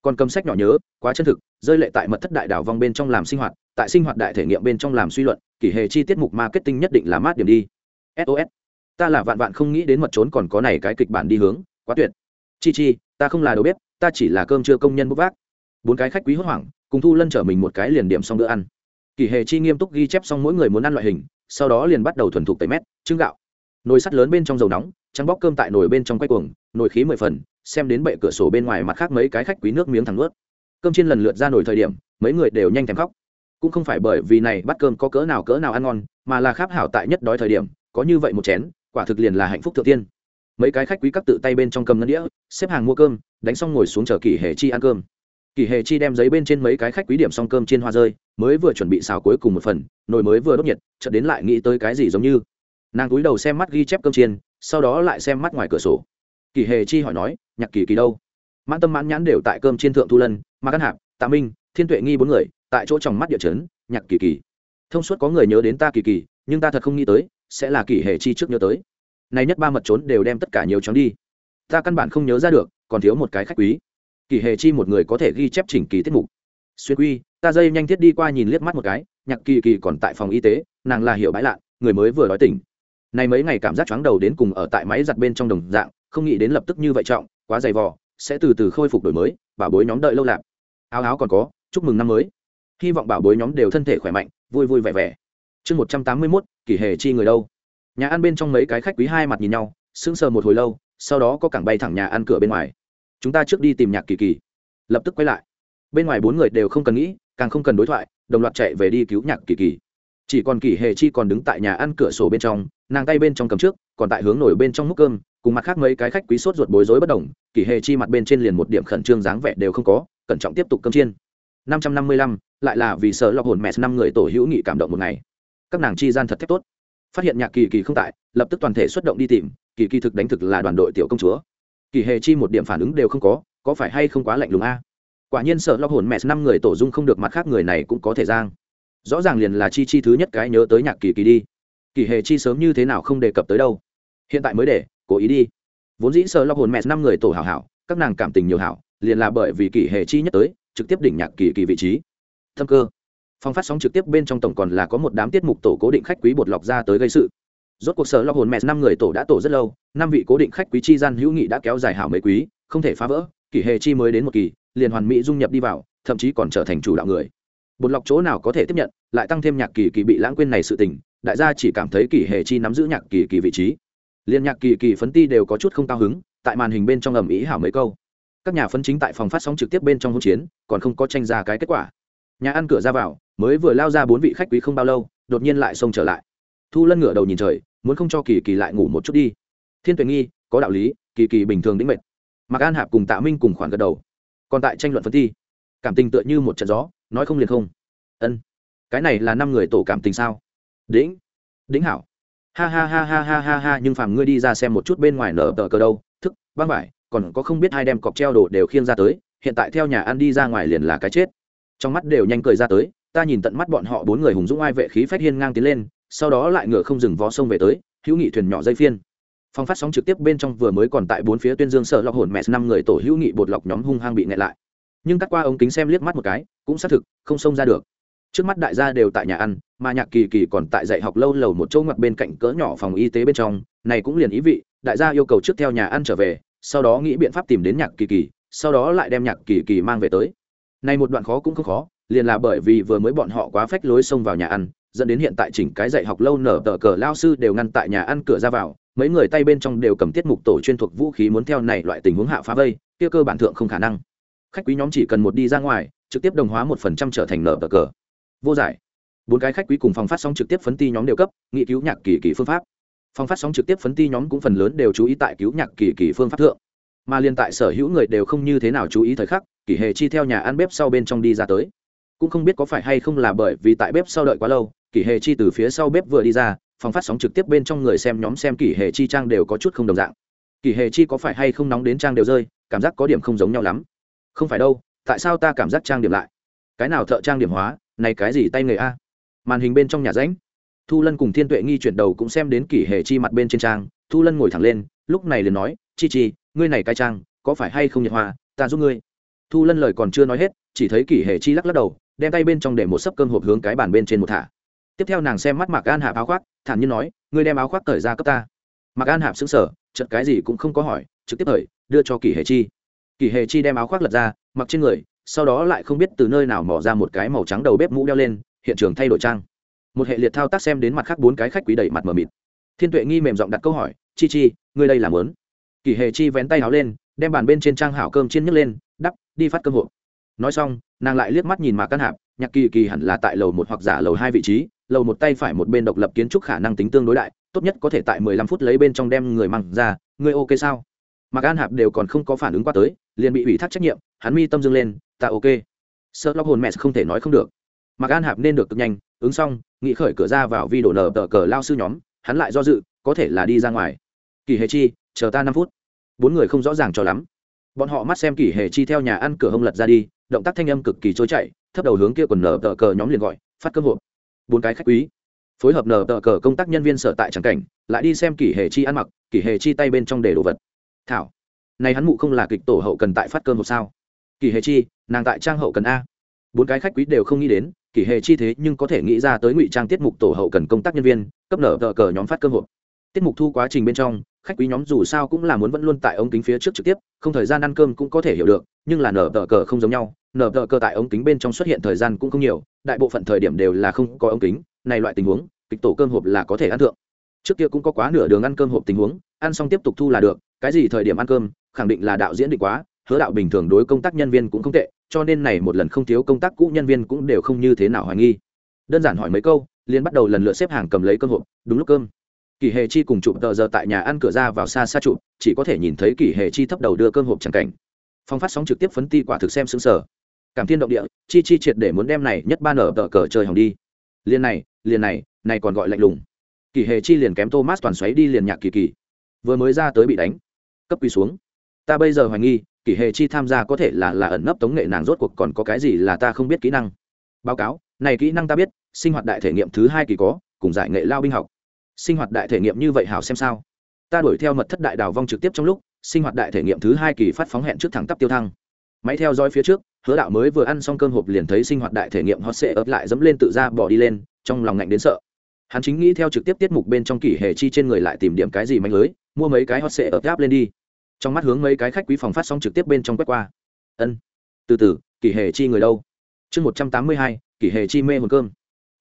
Còn cầm sách nhỏ nhớ, quá chân thực, rơi lệ tại mật thất đại đảo vong bên trong làm sinh hoạt, tại sinh hoạt đại thể nghiệm bên trong làm suy luận, kỷ hệ chi tiết mục marketing nhất định là mát điểm đi. Sos ta là vạn vạn không nghĩ đến mật trốn còn có này cái kịch bản đi hướng, quá tuyệt. Chi chi, ta không là đầu bếp, ta chỉ là cơm trưa công nhân bốc vác. Bốn cái khách quý hốt hoảng, cùng thu lân trở mình một cái liền điểm xong bữa ăn. Kỳ hệ chi nghiêm túc ghi chép xong mỗi người muốn ăn loại hình, sau đó liền bắt đầu thuần thục tẩy mét, trứng gạo nồi sắt lớn bên trong dầu nóng, trắng bóc cơm tại nồi bên trong quay cuồng, nồi khí mười phần, xem đến bệ cửa sổ bên ngoài mặt khác mấy cái khách quý nước miếng thẳng ướt cơm trên lần lượt ra nồi thời điểm, mấy người đều nhanh thèm khóc. Cũng không phải bởi vì này bắt cơm có cỡ nào cỡ nào ăn ngon, mà là kháp hảo tại nhất đói thời điểm, có như vậy một chén, quả thực liền là hạnh phúc thượng tiên. Mấy cái khách quý các tự tay bên trong cầm ngân đĩa, xếp hàng mua cơm, đánh xong ngồi xuống chờ kỳ hề chi ăn cơm. Kỳ hề chi đem giấy bên trên mấy cái khách quý điểm xong cơm trên hoa rơi, mới vừa chuẩn bị xào cuối cùng một phần, nồi mới vừa đốt nhiệt, chợt đến lại nghĩ tới cái gì giống như nàng cúi đầu xem mắt ghi chép cơm chiên, sau đó lại xem mắt ngoài cửa sổ. Kỳ hề chi hỏi nói, nhạc kỳ kỳ đâu? Mãn tâm mãn nhãn đều tại cơm chiên thượng thu lân mà căn hạp, tạ minh, thiên tuệ nghi bốn người, tại chỗ tròng mắt địa chấn, nhạc kỳ kỳ, thông suốt có người nhớ đến ta kỳ kỳ, nhưng ta thật không nghĩ tới, sẽ là kỳ hề chi trước nhớ tới. Nay nhất ba mật trốn đều đem tất cả nhiều chóng đi. Ta căn bản không nhớ ra được, còn thiếu một cái khách quý. Kỳ hề chi một người có thể ghi chép chỉnh kỳ tiết mục. Xuyên quy, ta dây nhanh thiết đi qua nhìn liếc mắt một cái, nhạc kỳ kỳ còn tại phòng y tế, nàng là hiểu bãi lạ, người mới vừa nói tỉnh này mấy ngày cảm giác chóng đầu đến cùng ở tại máy giặt bên trong đồng dạng, không nghĩ đến lập tức như vậy trọng, quá dày vò, sẽ từ từ khôi phục đổi mới, bảo bối nhóm đợi lâu lạc áo áo còn có, chúc mừng năm mới. Hy vọng bảo bối nhóm đều thân thể khỏe mạnh, vui vui vẻ vẻ. Chương một trăm tám mươi mốt kỷ hề chi người đâu? Nhà ăn bên trong mấy cái khách quý hai mặt nhìn nhau, sững sờ một hồi lâu, sau đó có cảng bay thẳng nhà ăn cửa bên ngoài. Chúng ta trước đi tìm nhạc kỳ kỳ. Lập tức quay lại. Bên ngoài bốn người đều không cần nghĩ, càng không cần đối thoại, đồng loạt chạy về đi cứu nhạc kỳ kỳ chỉ còn kỳ hệ chi còn đứng tại nhà ăn cửa sổ bên trong, nàng tay bên trong cầm trước, còn tại hướng nổi bên trong múc cơm, cùng mặt khác mấy cái khách quý sốt ruột bối rối bất đồng kỷ hệ chi mặt bên trên liền một điểm khẩn trương dáng vẻ đều không có, cẩn trọng tiếp tục cơm chiên. Năm trăm năm mươi lăm, lại là vì sợ lọc hồn mẹ năm người tổ hữu nghị cảm động một ngày. Các nàng chi gian thật thép tốt. Phát hiện nhạc kỳ kỳ không tại, lập tức toàn thể xuất động đi tìm, kỳ kỳ thực đánh thực là đoàn đội tiểu công chúa. Kỳ hề chi một điểm phản ứng đều không có có phải hay không quá lạnh lùng a? Quả nhiên sợ lo hồn mẹ năm người tổ dung không được mặt khác người này cũng có thể giang rõ ràng liền là chi chi thứ nhất cái nhớ tới nhạc kỳ kỳ đi. Kỳ hề chi sớm như thế nào không đề cập tới đâu. Hiện tại mới để, cố ý đi. Vốn dĩ sợ lọc hồn mẹ năm người tổ hảo hảo, các nàng cảm tình nhiều hảo, liền là bởi vì kỳ hề chi nhất tới, trực tiếp đỉnh nhạc kỳ kỳ vị trí. Thâm cơ. Phong phát sóng trực tiếp bên trong tổng còn là có một đám tiết mục tổ cố định khách quý bột lọc ra tới gây sự. Rốt cuộc sở lo hồn mẹ năm người tổ đã tổ rất lâu, năm vị cố định khách quý chi gian hữu nghị đã kéo dài hảo mấy quý, không thể phá vỡ kỷ hề chi mới đến một kỳ, liền hoàn mỹ dung nhập đi vào, thậm chí còn trở thành chủ đạo người bột lọc chỗ nào có thể tiếp nhận, lại tăng thêm nhạc kỳ kỳ bị lãng quên này sự tình, đại gia chỉ cảm thấy kỳ hề chi nắm giữ nhạc kỳ kỳ vị trí. Liền nhạc kỳ kỳ phấn ti đều có chút không cao hứng, tại màn hình bên trong ầm ĩ hảo mấy câu. Các nhà phấn chính tại phòng phát sóng trực tiếp bên trong hỗn chiến, còn không có tranh ra cái kết quả. Nhà ăn cửa ra vào, mới vừa lao ra bốn vị khách quý không bao lâu, đột nhiên lại xông trở lại. Thu lân ngửa đầu nhìn trời, muốn không cho kỳ kỳ lại ngủ một chút đi. Thiên tuệ nghi, có đạo lý, kỳ kỳ bình thường đĩnh mệt mặc an hạp cùng tạ minh cùng khoản gật đầu. Còn tại tranh luận phân thi cảm tình tựa như một trận gió, nói không liền không. Ân, cái này là năm người tổ cảm tình sao? Đĩnh đĩnh hảo. Ha ha ha ha ha ha ha, nhưng phàm ngươi đi ra xem một chút bên ngoài nở tờ cờ đâu, thức, băng vải, còn có không biết hai đem cọc treo đồ đều khiêng ra tới, hiện tại theo nhà ăn đi ra ngoài liền là cái chết. Trong mắt đều nhanh cười ra tới, ta nhìn tận mắt bọn họ bốn người hùng dũng ai vệ khí phách hiên ngang tiến lên, sau đó lại ngựa không dừng vó sông về tới, hữu nghị thuyền nhỏ dây phiên. Phong phát sóng trực tiếp bên trong vừa mới còn tại bốn phía tuyên dương sợ lọc hồn mẹ, năm người tổ hữu nghị bột lọc nhóm hung hăng bị nghẹn lại nhưng cắt qua ống kính xem liếc mắt một cái, cũng xác thực, không xông ra được. Trước mắt đại gia đều tại nhà ăn, mà nhạc kỳ kỳ còn tại dạy học lâu lầu một chỗ ngoặt bên cạnh cỡ nhỏ phòng y tế bên trong, này cũng liền ý vị, đại gia yêu cầu trước theo nhà ăn trở về, sau đó nghĩ biện pháp tìm đến nhạc kỳ kỳ, sau đó lại đem nhạc kỳ kỳ mang về tới. Này một đoạn khó cũng không khó, liền là bởi vì vừa mới bọn họ quá phách lối xông vào nhà ăn, dẫn đến hiện tại chỉnh cái dạy học lâu nở tờ cờ lao sư đều ngăn tại nhà ăn cửa ra vào, mấy người tay bên trong đều cầm tiết mục tổ chuyên thuộc vũ khí muốn theo này loại tình huống hạ phá vây, kia cơ bản thượng không khả năng khách quý nhóm chỉ cần một đi ra ngoài, trực tiếp đồng hóa một phần trăm trở thành nở tờ cờ. Vô giải. Bốn cái khách quý cùng phòng phát sóng trực tiếp phấn ti nhóm đều cấp, nghị cứu nhạc kỳ kỳ phương pháp. Phòng phát sóng trực tiếp phấn ti nhóm cũng phần lớn đều chú ý tại cứu nhạc kỳ kỳ phương pháp thượng. Mà liên tại sở hữu người đều không như thế nào chú ý thời khắc, kỳ hề chi theo nhà ăn bếp sau bên trong đi ra tới. Cũng không biết có phải hay không là bởi vì tại bếp sau đợi quá lâu, kỳ hệ chi từ phía sau bếp vừa đi ra, phòng phát sóng trực tiếp bên trong người xem nhóm xem kỳ hệ chi trang đều có chút không đồng dạng. Kỳ hệ chi có phải hay không nóng đến trang đều rơi, cảm giác có điểm không giống nhau lắm không phải đâu, tại sao ta cảm giác trang điểm lại? Cái nào thợ trang điểm hóa, này cái gì tay nghề a? Màn hình bên trong nhà ránh thu lân cùng thiên tuệ nghi chuyển đầu cũng xem đến kỷ hệ chi mặt bên trên trang, thu lân ngồi thẳng lên, lúc này liền nói, chi chi, ngươi này cái trang, có phải hay không nhiệt hoa? Ta giúp ngươi. Thu lân lời còn chưa nói hết, chỉ thấy kỷ hệ chi lắc lắc đầu, đem tay bên trong để một sấp cơm hộp hướng cái bàn bên trên một thả. Tiếp theo nàng xem mắt mạc an hạp áo khoác, thản nhiên nói, ngươi đem áo khoác cởi ra cấp ta. Mạc an hạp xứng sở chật cái gì cũng không có hỏi, trực tiếp thời đưa cho kỷ hề chi kỷ hề chi đem áo khoác lật ra, mặc trên người, sau đó lại không biết từ nơi nào mỏ ra một cái màu trắng đầu bếp mũ đeo lên, hiện trường thay đổi trang. Một hệ liệt thao tác xem đến mặt khác bốn cái khách quý đẩy mặt mờ mịt. Thiên tuệ nghi mềm giọng đặt câu hỏi, chi chi, ngươi đây làm lớn? Kỷ hề chi vén tay áo lên, đem bàn bên trên trang hảo cơm chiên nhấc lên, đắp, đi phát cơm hộp. Nói xong, nàng lại liếc mắt nhìn mạc căn hạp, nhạc kỳ kỳ hẳn là tại lầu một hoặc giả lầu hai vị trí, lầu một tay phải một bên độc lập kiến trúc khả năng tính tương đối đại, tốt nhất có thể tại mười lăm phút lấy bên trong đem người mang ra người ok sao? Mạc an hạp đều còn không có phản ứng qua tới liền bị ủy thác trách nhiệm, hắn mi tâm dâng lên, ta ok. Sợ lóc hồn mẹ không thể nói không được. Mạc an hạp nên được cực nhanh, ứng xong, nghị khởi cửa ra vào vi đổ nở tờ cờ lao sư nhóm, hắn lại do dự, có thể là đi ra ngoài. Kỳ hề chi, chờ ta năm phút. Bốn người không rõ ràng cho lắm. Bọn họ mắt xem kỳ hề chi theo nhà ăn cửa hông lật ra đi, động tác thanh âm cực kỳ trôi chảy, thấp đầu hướng kia quần nở tờ cờ nhóm liền gọi, phát cơm hộp bốn cái khách quý phối hợp nở tờ cờ công tác nhân viên sở tại tràng cảnh, lại đi xem kỷ hệ chi ăn mặc, kỷ hệ chi tay bên trong để đồ vật. Thảo này hắn mụ không là kịch tổ hậu cần tại phát cơm hộp sao? Kỳ hệ chi, nàng tại trang hậu cần a. Bốn cái khách quý đều không nghĩ đến, kỳ hệ chi thế nhưng có thể nghĩ ra tới ngụy trang tiết mục tổ hậu cần công tác nhân viên, cấp nở tờ cờ nhóm phát cơm hộp. Tiết mục thu quá trình bên trong, khách quý nhóm dù sao cũng là muốn vẫn luôn tại ống kính phía trước trực tiếp, không thời gian ăn cơm cũng có thể hiểu được, nhưng là nở tờ cờ không giống nhau, nở tờ cờ tại ống kính bên trong xuất hiện thời gian cũng không nhiều, đại bộ phận thời điểm đều là không có ống kính, này loại tình huống, kịch tổ cơm hộp là có thể ăn thượng. Trước kia cũng có quá nửa đường ăn cơm hộp tình huống, ăn xong tiếp tục thu là được cái gì thời điểm ăn cơm, khẳng định là đạo diễn định quá, hứa đạo bình thường đối công tác nhân viên cũng không tệ, cho nên này một lần không thiếu công tác cũ nhân viên cũng đều không như thế nào hoài nghi. Đơn giản hỏi mấy câu liên bắt đầu lần lượt xếp hàng cầm lấy cơm hộp, đúng lúc cơm. Kỳ hề chi cùng chụp tờ giờ tại nhà ăn cửa ra vào xa xa chụp, chỉ có thể nhìn thấy kỳ hề chi thấp đầu đưa cơm hộp c cảnh. Phong phát sóng trực tiếp phấn ti quả thực xem xứng sở cảm thiên động địa, chi chi triệt để muốn đem này nhất ba nở tờ cờ trời hỏng đi. Liền này liền này này còn gọi lạnh lùng. Kỳ hề chi liền kém thomas toàn xoáy đi liền nhạc kỳ kỳ. Vừa mới ra tới bị đánh cấp quy xuống. Ta bây giờ hoài nghi, kỷ hề chi tham gia có thể là là ẩn nấp tống nghệ nàng rốt cuộc còn có cái gì là ta không biết kỹ năng. Báo cáo, này kỹ năng ta biết, sinh hoạt đại thể nghiệm thứ hai kỳ có, cùng giải nghệ lao binh học. Sinh hoạt đại thể nghiệm như vậy hảo xem sao. Ta đuổi theo mật thất đại đào vong trực tiếp trong lúc, sinh hoạt đại thể nghiệm thứ hai kỳ phát phóng hẹn trước thẳng tắp tiêu thăng. Máy theo dõi phía trước, hứa đạo mới vừa ăn xong cơm hộp liền thấy sinh hoạt đại thể nghiệm hot sệ ấp lại dẫm lên tự ra bỏ đi lên, trong lòng ngạnh đến sợ. Hắn chính nghĩ theo trực tiếp tiết mục bên trong kỷ hệ chi trên người lại tìm điểm cái gì mạnh lưới mua mấy cái hot sệ ấp áp lên đi. Trong mắt hướng mấy cái khách quý phòng phát xong trực tiếp bên trong quét qua. Ân. Từ từ, kỷ hệ chi người đâu? Chương một trăm tám mươi hai, kỷ hệ chi mê hồn cơm.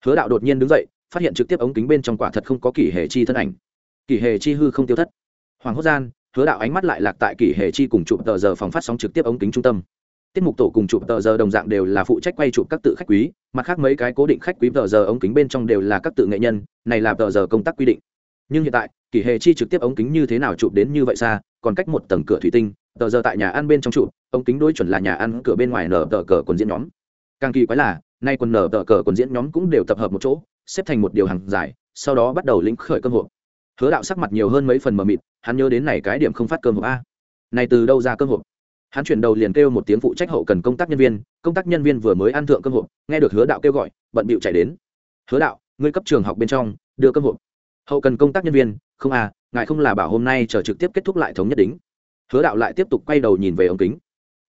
Hứa đạo đột nhiên đứng dậy, phát hiện trực tiếp ống kính bên trong quả thật không có kỷ hệ chi thân ảnh. Kỷ hệ chi hư không tiêu thất. Hoàng hốt gian, hứa đạo ánh mắt lại lạc tại kỷ hệ chi cùng chụp tờ giờ phòng phát sóng trực tiếp ống kính trung tâm. Tiết mục tổ cùng chụp tờ giờ đồng dạng đều là phụ trách quay chụp các tự khách quý, mặt khác mấy cái cố định khách quý tờ giờ ống kính bên trong đều là các tự nghệ nhân, này là tờ giờ công tác quy định nhưng hiện tại, kỷ hệ chi trực tiếp ống kính như thế nào chụp đến như vậy xa, còn cách một tầng cửa thủy tinh, tờ giờ tại nhà ăn bên trong trụ ống kính đối chuẩn là nhà ăn cửa bên ngoài nở tờ cờ quần diễn nhóm. Càng kỳ quái là, nay quần nở tờ cờ quần diễn nhóm cũng đều tập hợp một chỗ, xếp thành một điều hàng dài, sau đó bắt đầu lĩnh khởi cơm hộp. Hứa đạo sắc mặt nhiều hơn mấy phần mờ mịt, hắn nhớ đến này cái điểm không phát cơm hộp a. Này từ đâu ra cơm hộp? Hắn chuyển đầu liền kêu một tiếng phụ trách hậu cần công tác nhân viên, công tác nhân viên vừa mới ăn thượng cơm hộp, nghe được hứa đạo kêu gọi, bận bịu chạy đến. Hứa đạo, ngươi cấp trường học bên trong, đưa cơm hộp hậu cần công tác nhân viên, không à ngài không là bảo hôm nay chờ trực tiếp kết thúc lại thống nhất đính. Hứa đạo lại tiếp tục quay đầu nhìn về ống kính.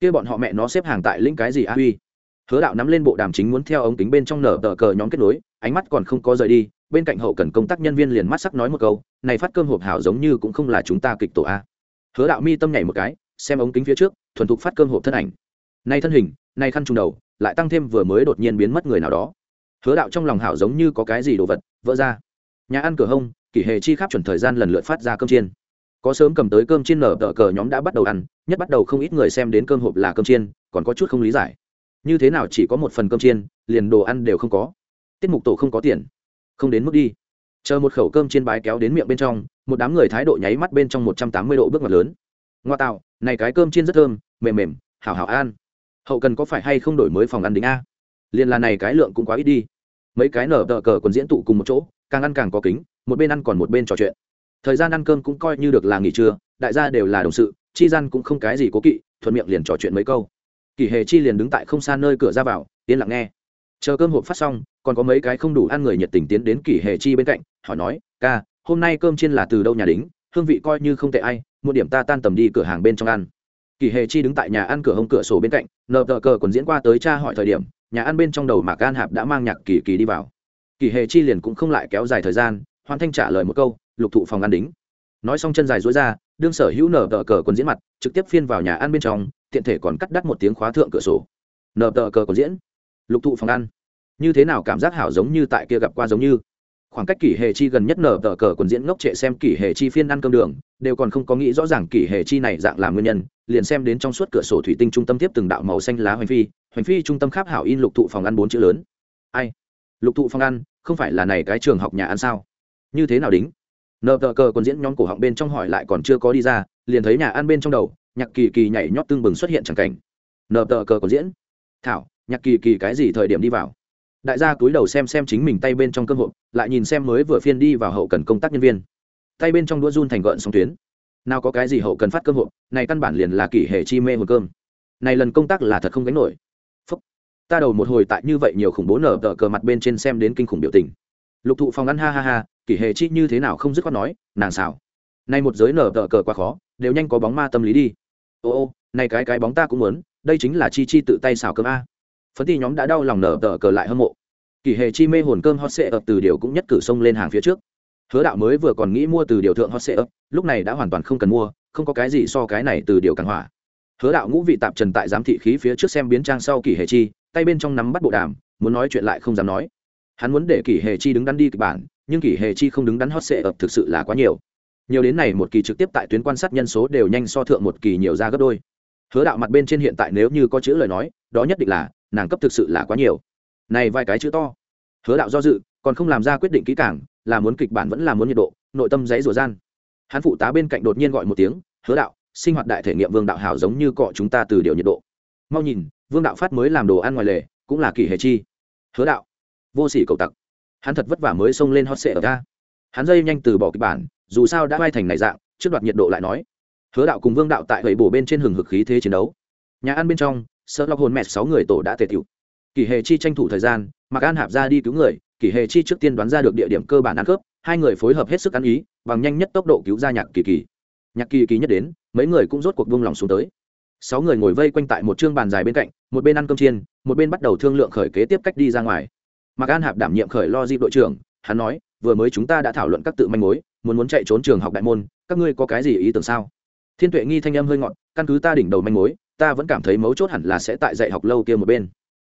Kia bọn họ mẹ nó xếp hàng tại lĩnh cái gì à? a huy hứa đạo nắm lên bộ đàm chính muốn theo ống kính bên trong nở tờ cờ nhóm kết nối, ánh mắt còn không có rời đi, bên cạnh hậu cần công tác nhân viên liền mắt sắc nói một câu, này phát cơm hộp hảo giống như cũng không là chúng ta kịch tổ a hứa đạo mi tâm nhảy một cái, xem ống kính phía trước, thuần thục phát cơm hộp thân ảnh. Nay thân hình nay khăn trùng đầu, lại tăng thêm vừa mới đột nhiên biến mất người nào đó. Hứa đạo trong lòng hảo giống như có cái gì đồ vật, vỡ ra nhà ăn cửa hông, kỷ hề chi khắp chuẩn thời gian lần lượt phát ra cơm chiên. Có sớm cầm tới cơm chiên nở tờ cờ nhóm đã bắt đầu ăn, nhất bắt đầu không ít người xem đến cơm hộp là cơm chiên, còn có chút không lý giải. Như thế nào chỉ có một phần cơm chiên, liền đồ ăn đều không có. Tiết mục tổ không có tiền. Không đến mức đi. Chờ một khẩu cơm chiên bái kéo đến miệng bên trong, một đám người thái độ nháy mắt bên trong một trăm tám mươi độ bước ngoặt lớn. Ngoa tạo, này cái cơm chiên rất thơm, mềm mềm, hảo hảo an hậu cần có phải hay không đổi mới phòng ăn đính a? Liền là này cái lượng cũng quá ít đi mấy cái nở tờ cờ còn diễn tụ cùng một chỗ, càng ăn càng có kính, một bên ăn còn một bên trò chuyện. Thời gian ăn cơm cũng coi như được là nghỉ trưa, đại gia đều là đồng sự, chi gian cũng không cái gì cố kỵ, thuận miệng liền trò chuyện mấy câu. Kỳ hề chi liền đứng tại không xa nơi cửa ra vào, yên lặng nghe. Chờ cơm hộp phát xong, còn có mấy cái không đủ ăn người nhiệt tình tiến đến kỳ hề chi bên cạnh, hỏi nói, ca, hôm nay cơm chiên là từ đâu nhà đính? Hương vị coi như không tệ ai, một điểm ta tan tầm đi cửa hàng bên trong ăn. Kỳ hề chi đứng tại nhà ăn cửa hông cửa sổ bên cạnh nợ tờ cờ còn diễn qua tới cha hỏi thời điểm nhà ăn bên trong đầu mà Gan hạp đã mang nhạc kỳ kỳ đi vào. Kỳ hề chi liền cũng không lại kéo dài thời gian hoàn thanh trả lời một câu, lục thụ phòng ăn đính. Nói xong chân dài dối ra, đương sở hữu nở tờ cờ còn diễn mặt, trực tiếp phiên vào nhà ăn bên trong, tiện thể còn cắt đắt một tiếng khóa thượng cửa sổ. Nở tờ cờ còn diễn. Lục thụ phòng ăn. Như thế nào cảm giác hảo giống như tại kia gặp qua giống như. Khoảng cách kỷ hệ chi gần nhất nở tờ cờ quần diễn ngốc trệ xem kỷ hệ chi phiên ăn cơm đường, đều còn không có nghĩ rõ ràng kỷ hệ chi này dạng làm nguyên nhân, liền xem đến trong suốt cửa sổ thủy tinh trung tâm tiếp từng đạo màu xanh lá hoành phi hoành phi trung tâm khắp hảo in lục thụ phòng ăn bốn chữ lớn. Ai? Lục thụ phòng ăn, không phải là này cái trường học nhà ăn sao? Như thế nào đính? Nợ tờ cờ còn diễn nhóm cổ họng bên trong hỏi lại còn chưa có đi ra, liền thấy nhà ăn bên trong đầu, nhạc kỳ kỳ nhảy nhót tương bừng xuất hiện chẳng cảnh. Nợ tờ cờ còn diễn. Thảo, nhạc kỳ kỳ cái gì thời điểm đi vào? Đại gia cúi đầu xem xem chính mình tay bên trong cơm hộp, lại nhìn xem mới vừa phiên đi vào hậu cần công tác nhân viên. Tay bên trong đũa run thành gợn sóng tuyến. Nào có cái gì hậu cần phát cơm hộp, này căn bản liền là kỳ hệ chi mê một cơm. Này lần công tác là thật không gánh nổi ta đầu một hồi tại như vậy nhiều khủng bố nở tờ cờ mặt bên trên xem đến kinh khủng biểu tình. Lục thụ phòng ăn ha ha ha, kỷ hệ chi như thế nào không dứt khoát nói, nàng xảo. Nay một giới nở tờ cờ quá khó, đều nhanh có bóng ma tâm lý đi. Ô ô, này cái cái bóng ta cũng muốn, đây chính là chi chi tự tay xào cơm a. Phấn ti nhóm đã đau lòng nở tờ cờ lại hâm mộ. Kỷ hệ chi mê hồn cơm hot sệ ập từ điều cũng nhất cử sông lên hàng phía trước. Hứa đạo mới vừa còn nghĩ mua từ điều thượng hot sệ ập, lúc này đã hoàn toàn không cần mua, không có cái gì so cái này từ điều càng hỏa. Hứa đạo ngũ vị tạp trần tại giám thị khí phía trước xem biến trang sau kỷ hệ chi tay bên trong nắm bắt bộ đàm, muốn nói chuyện lại không dám nói. Hắn muốn để kỷ hệ chi đứng đắn đi kịch bản, nhưng kỷ hệ chi không đứng đắn hot sệ ập thực sự là quá nhiều. Nhiều đến này một kỳ trực tiếp tại tuyến quan sát nhân số đều nhanh so thượng một kỳ nhiều ra gấp đôi. Hứa đạo mặt bên trên hiện tại nếu như có chữ lời nói, đó nhất định là, nàng cấp thực sự là quá nhiều. Này vài cái chữ to. Hứa đạo do dự, còn không làm ra quyết định kỹ càng, là muốn kịch bản vẫn là muốn nhiệt độ, nội tâm dãy rủa gian. Hắn phụ tá bên cạnh đột nhiên gọi một tiếng, hứa đạo, sinh hoạt đại thể nghiệm vương đạo hảo giống như cọ chúng ta từ điều nhiệt độ mau nhìn, vương đạo phát mới làm đồ ăn ngoài lề, cũng là kỳ hệ chi. Hứa đạo, vô sỉ cầu tặc. Hắn thật vất vả mới xông lên hot sệ ở ta. Hắn dây nhanh từ bỏ kịch bản, dù sao đã vai thành này dạng, trước đoạt nhiệt độ lại nói. Hứa đạo cùng vương đạo tại gậy bổ bên trên hừng hực khí thế chiến đấu. Nhà ăn bên trong sợ lọc hồn mẹ sáu người tổ đã tề tiểu. Kỷ hề chi tranh thủ thời gian, mặc an hạp ra đi cứu người kỷ hề chi trước tiên đoán ra được địa điểm cơ bản ăn cướp, hai người phối hợp hết sức ăn ý, bằng nhanh nhất tốc độ cứu ra nhạc kỳ kỳ. Nhạc kỳ kỳ nhất đến, mấy người cũng rốt cuộc vung lòng xuống tới sáu người ngồi vây quanh tại một chương bàn dài bên cạnh, một bên ăn cơm chiên, một bên bắt đầu thương lượng khởi kế tiếp cách đi ra ngoài. Mạc an hạp đảm nhiệm khởi lo di đội trưởng, hắn nói, vừa mới chúng ta đã thảo luận các tự manh mối, muốn muốn chạy trốn trường học đại môn, các ngươi có cái gì ý tưởng sao? Thiên tuệ nghi thanh âm hơi ngọn căn cứ ta đỉnh đầu manh mối, ta vẫn cảm thấy mấu chốt hẳn là sẽ tại dạy học lâu kia một bên.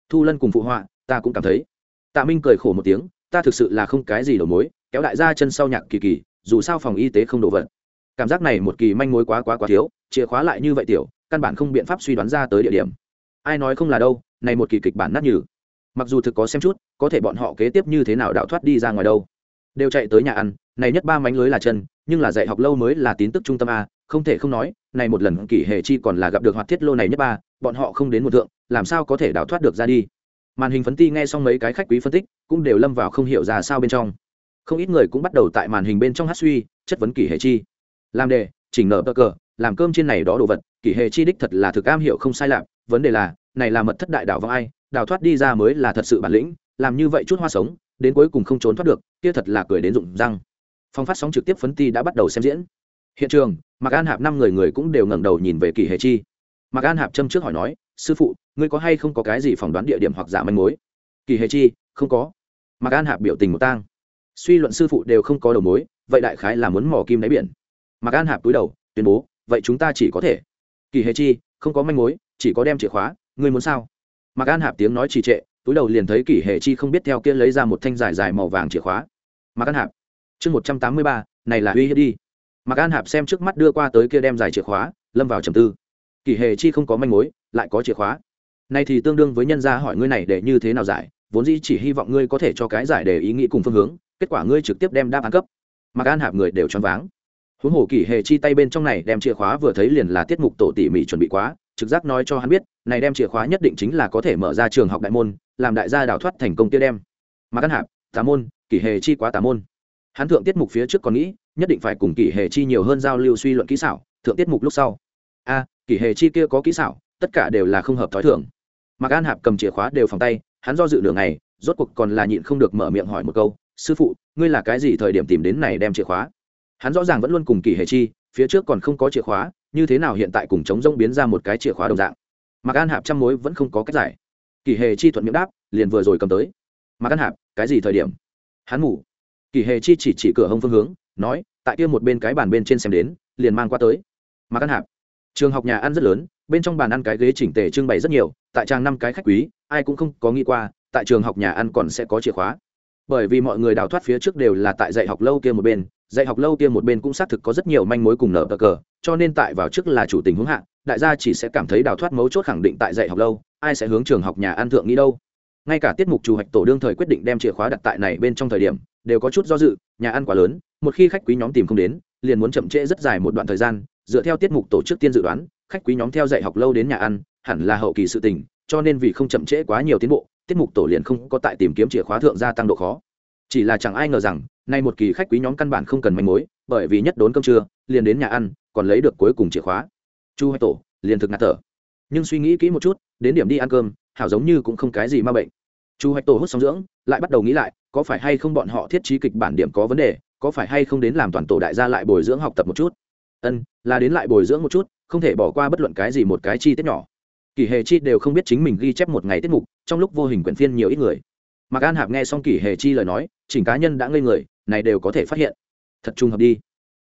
Thu lân cùng phụ họa, ta cũng cảm thấy. Tạ minh cười khổ một tiếng, ta thực sự là không cái gì đầu mối, kéo đại ra chân sau nhạc kỳ kỳ, dù sao phòng y tế không đổ vật. Cảm giác này một kỳ manh mối quá quá quá thiếu, chìa khóa lại như vậy tiểu căn bản không biện pháp suy đoán ra tới địa điểm. Ai nói không là đâu, này một kỳ kịch bản nát nhừ. Mặc dù thực có xem chút, có thể bọn họ kế tiếp như thế nào đạo thoát đi ra ngoài đâu. Đều chạy tới nhà ăn, này nhất ba mánh lưới là chân, nhưng là dạy học lâu mới là tín tức trung tâm a, không thể không nói, này một lần kỷ hệ chi còn là gặp được hoạt thiết lô này nhất ba, bọn họ không đến một thượng, làm sao có thể đào thoát được ra đi. Màn hình phấn ti nghe xong mấy cái khách quý phân tích, cũng đều lâm vào không hiểu ra sao bên trong. Không ít người cũng bắt đầu tại màn hình bên trong hát suy, chất vấn kỷ hệ chi. Làm đề, chỉnh nở bờ cờ làm cơm trên này đó đồ vật, kỷ hệ chi đích thật là thực am hiểu không sai lạc. Vấn đề là, này là mật thất đại đảo vong ai? Đào thoát đi ra mới là thật sự bản lĩnh, làm như vậy chút hoa sống, đến cuối cùng không trốn thoát được, kia thật là cười đến rụng răng. Phong phát sóng trực tiếp phấn ti đã bắt đầu xem diễn. Hiện trường, mạc an hạp năm người người cũng đều ngẩng đầu nhìn về kỳ hệ chi. Mạc an hạp châm trước hỏi nói, sư phụ, ngươi có hay không có cái gì phỏng đoán địa điểm hoặc giả manh mối? Kỳ hệ chi, không có. Mạc an hạp biểu tình một tang. Suy luận sư phụ đều không có đầu mối, vậy đại khái là muốn mò kim đáy biển. Mạc an hạp túi đầu, tuyên bố vậy chúng ta chỉ có thể. Kỳ hệ chi, không có manh mối, chỉ có đem chìa khóa, ngươi muốn sao? Mạc an hạp tiếng nói trì trệ, túi đầu liền thấy kỷ hệ chi không biết theo kia lấy ra một thanh dài dài màu vàng chìa khóa. Mạc an hạp, chương một trăm tám mươi ba, này là uy hiếp đi. Mạc an hạp xem trước mắt đưa qua tới kia đem dài chìa khóa, lâm vào trầm tư. Kỷ hệ chi không có manh mối, lại có chìa khóa. Này thì tương đương với nhân gia hỏi ngươi này để như thế nào giải, vốn dĩ chỉ hy vọng ngươi có thể cho cái giải để ý nghĩ cùng phương hướng, kết quả ngươi trực tiếp đem đáp án cấp. Mạc an hạp người đều choáng váng huống hồ kỷ Hề chi tay bên trong này đem chìa khóa vừa thấy liền là tiết mục tổ tỉ mỉ chuẩn bị quá, trực giác nói cho hắn biết, này đem chìa khóa nhất định chính là có thể mở ra trường học đại môn, làm đại gia đào thoát thành công tiêu đem. Mà căn hạp, tà môn kỷ hề chi quá tà môn. Hắn thượng tiết mục phía trước còn nghĩ, nhất định phải cùng kỷ hề chi nhiều hơn giao lưu suy luận kỹ xảo, thượng tiết mục lúc sau. A kỷ hề chi kia có kỹ xảo, tất cả đều là không hợp thói thường. Mà an hạp cầm chìa khóa đều phòng tay, hắn do dự đường này rốt cuộc còn là nhịn không được mở miệng hỏi một câu, sư phụ, ngươi là cái gì thời điểm tìm đến này đem chìa khóa? Hắn rõ ràng vẫn luôn cùng kỳ hệ chi, phía trước còn không có chìa khóa, như thế nào hiện tại cùng chống rông biến ra một cái chìa khóa đồng dạng. Mặc an hạp trăm mối vẫn không có cách giải. Kỳ hề chi thuận miệng đáp, liền vừa rồi cầm tới. Mặc an hạp, cái gì thời điểm? Hắn ngủ. Kỳ hề chi chỉ chỉ cửa hông phương hướng, nói, tại kia một bên cái bàn bên trên xem đến, liền mang qua tới. Mặc an hạp. Trường học nhà ăn rất lớn, bên trong bàn ăn cái ghế chỉnh tề trưng bày rất nhiều, tại trang năm cái khách quý, ai cũng không có nghĩ qua, tại trường học nhà ăn còn sẽ có chìa khóa. Bởi vì mọi người đào thoát phía trước đều là tại dạy học lâu kia một bên dạy học lâu kia một bên cũng xác thực có rất nhiều manh mối cùng nở bờ cờ, cho nên tại vào trước là chủ tình hướng hạ, đại gia chỉ sẽ cảm thấy đào thoát mấu chốt khẳng định tại dạy học lâu, ai sẽ hướng trường học nhà ăn thượng nghĩ đâu. Ngay cả tiết mục chủ hoạch tổ đương thời quyết định đem chìa khóa đặt tại này bên trong thời điểm, đều có chút do dự, nhà ăn quá lớn, một khi khách quý nhóm tìm không đến, liền muốn chậm trễ rất dài một đoạn thời gian, dựa theo tiết mục tổ chức tiên dự đoán, khách quý nhóm theo dạy học lâu đến nhà ăn, hẳn là hậu kỳ sự tình, cho nên vì không chậm trễ quá nhiều tiến bộ, tiết mục tổ liền không có tại tìm kiếm chìa khóa thượng gia tăng độ khó. Chỉ là chẳng ai ngờ rằng nay một kỳ khách quý nhóm căn bản không cần manh mối, bởi vì nhất đốn cơm trưa, liền đến nhà ăn, còn lấy được cuối cùng chìa khóa. Chu hoài tổ, liền thực ngạt thở. Nhưng suy nghĩ kỹ một chút, đến điểm đi ăn cơm, hảo giống như cũng không cái gì ma bệnh. Chu hoạch tổ hút sóng dưỡng, lại bắt đầu nghĩ lại, có phải hay không bọn họ thiết trí kịch bản điểm có vấn đề, có phải hay không đến làm toàn tổ đại gia lại bồi dưỡng học tập một chút. Ân, là đến lại bồi dưỡng một chút, không thể bỏ qua bất luận cái gì một cái chi tiết nhỏ. Kỷ hề chi đều không biết chính mình ghi chép một ngày tiết mục, trong lúc vô hình quyển phiên nhiều ít người. Mạc an hạp nghe xong kỷ hề chi lời nói, chỉnh cá nhân đã ngây người này đều có thể phát hiện. Thật trùng hợp đi.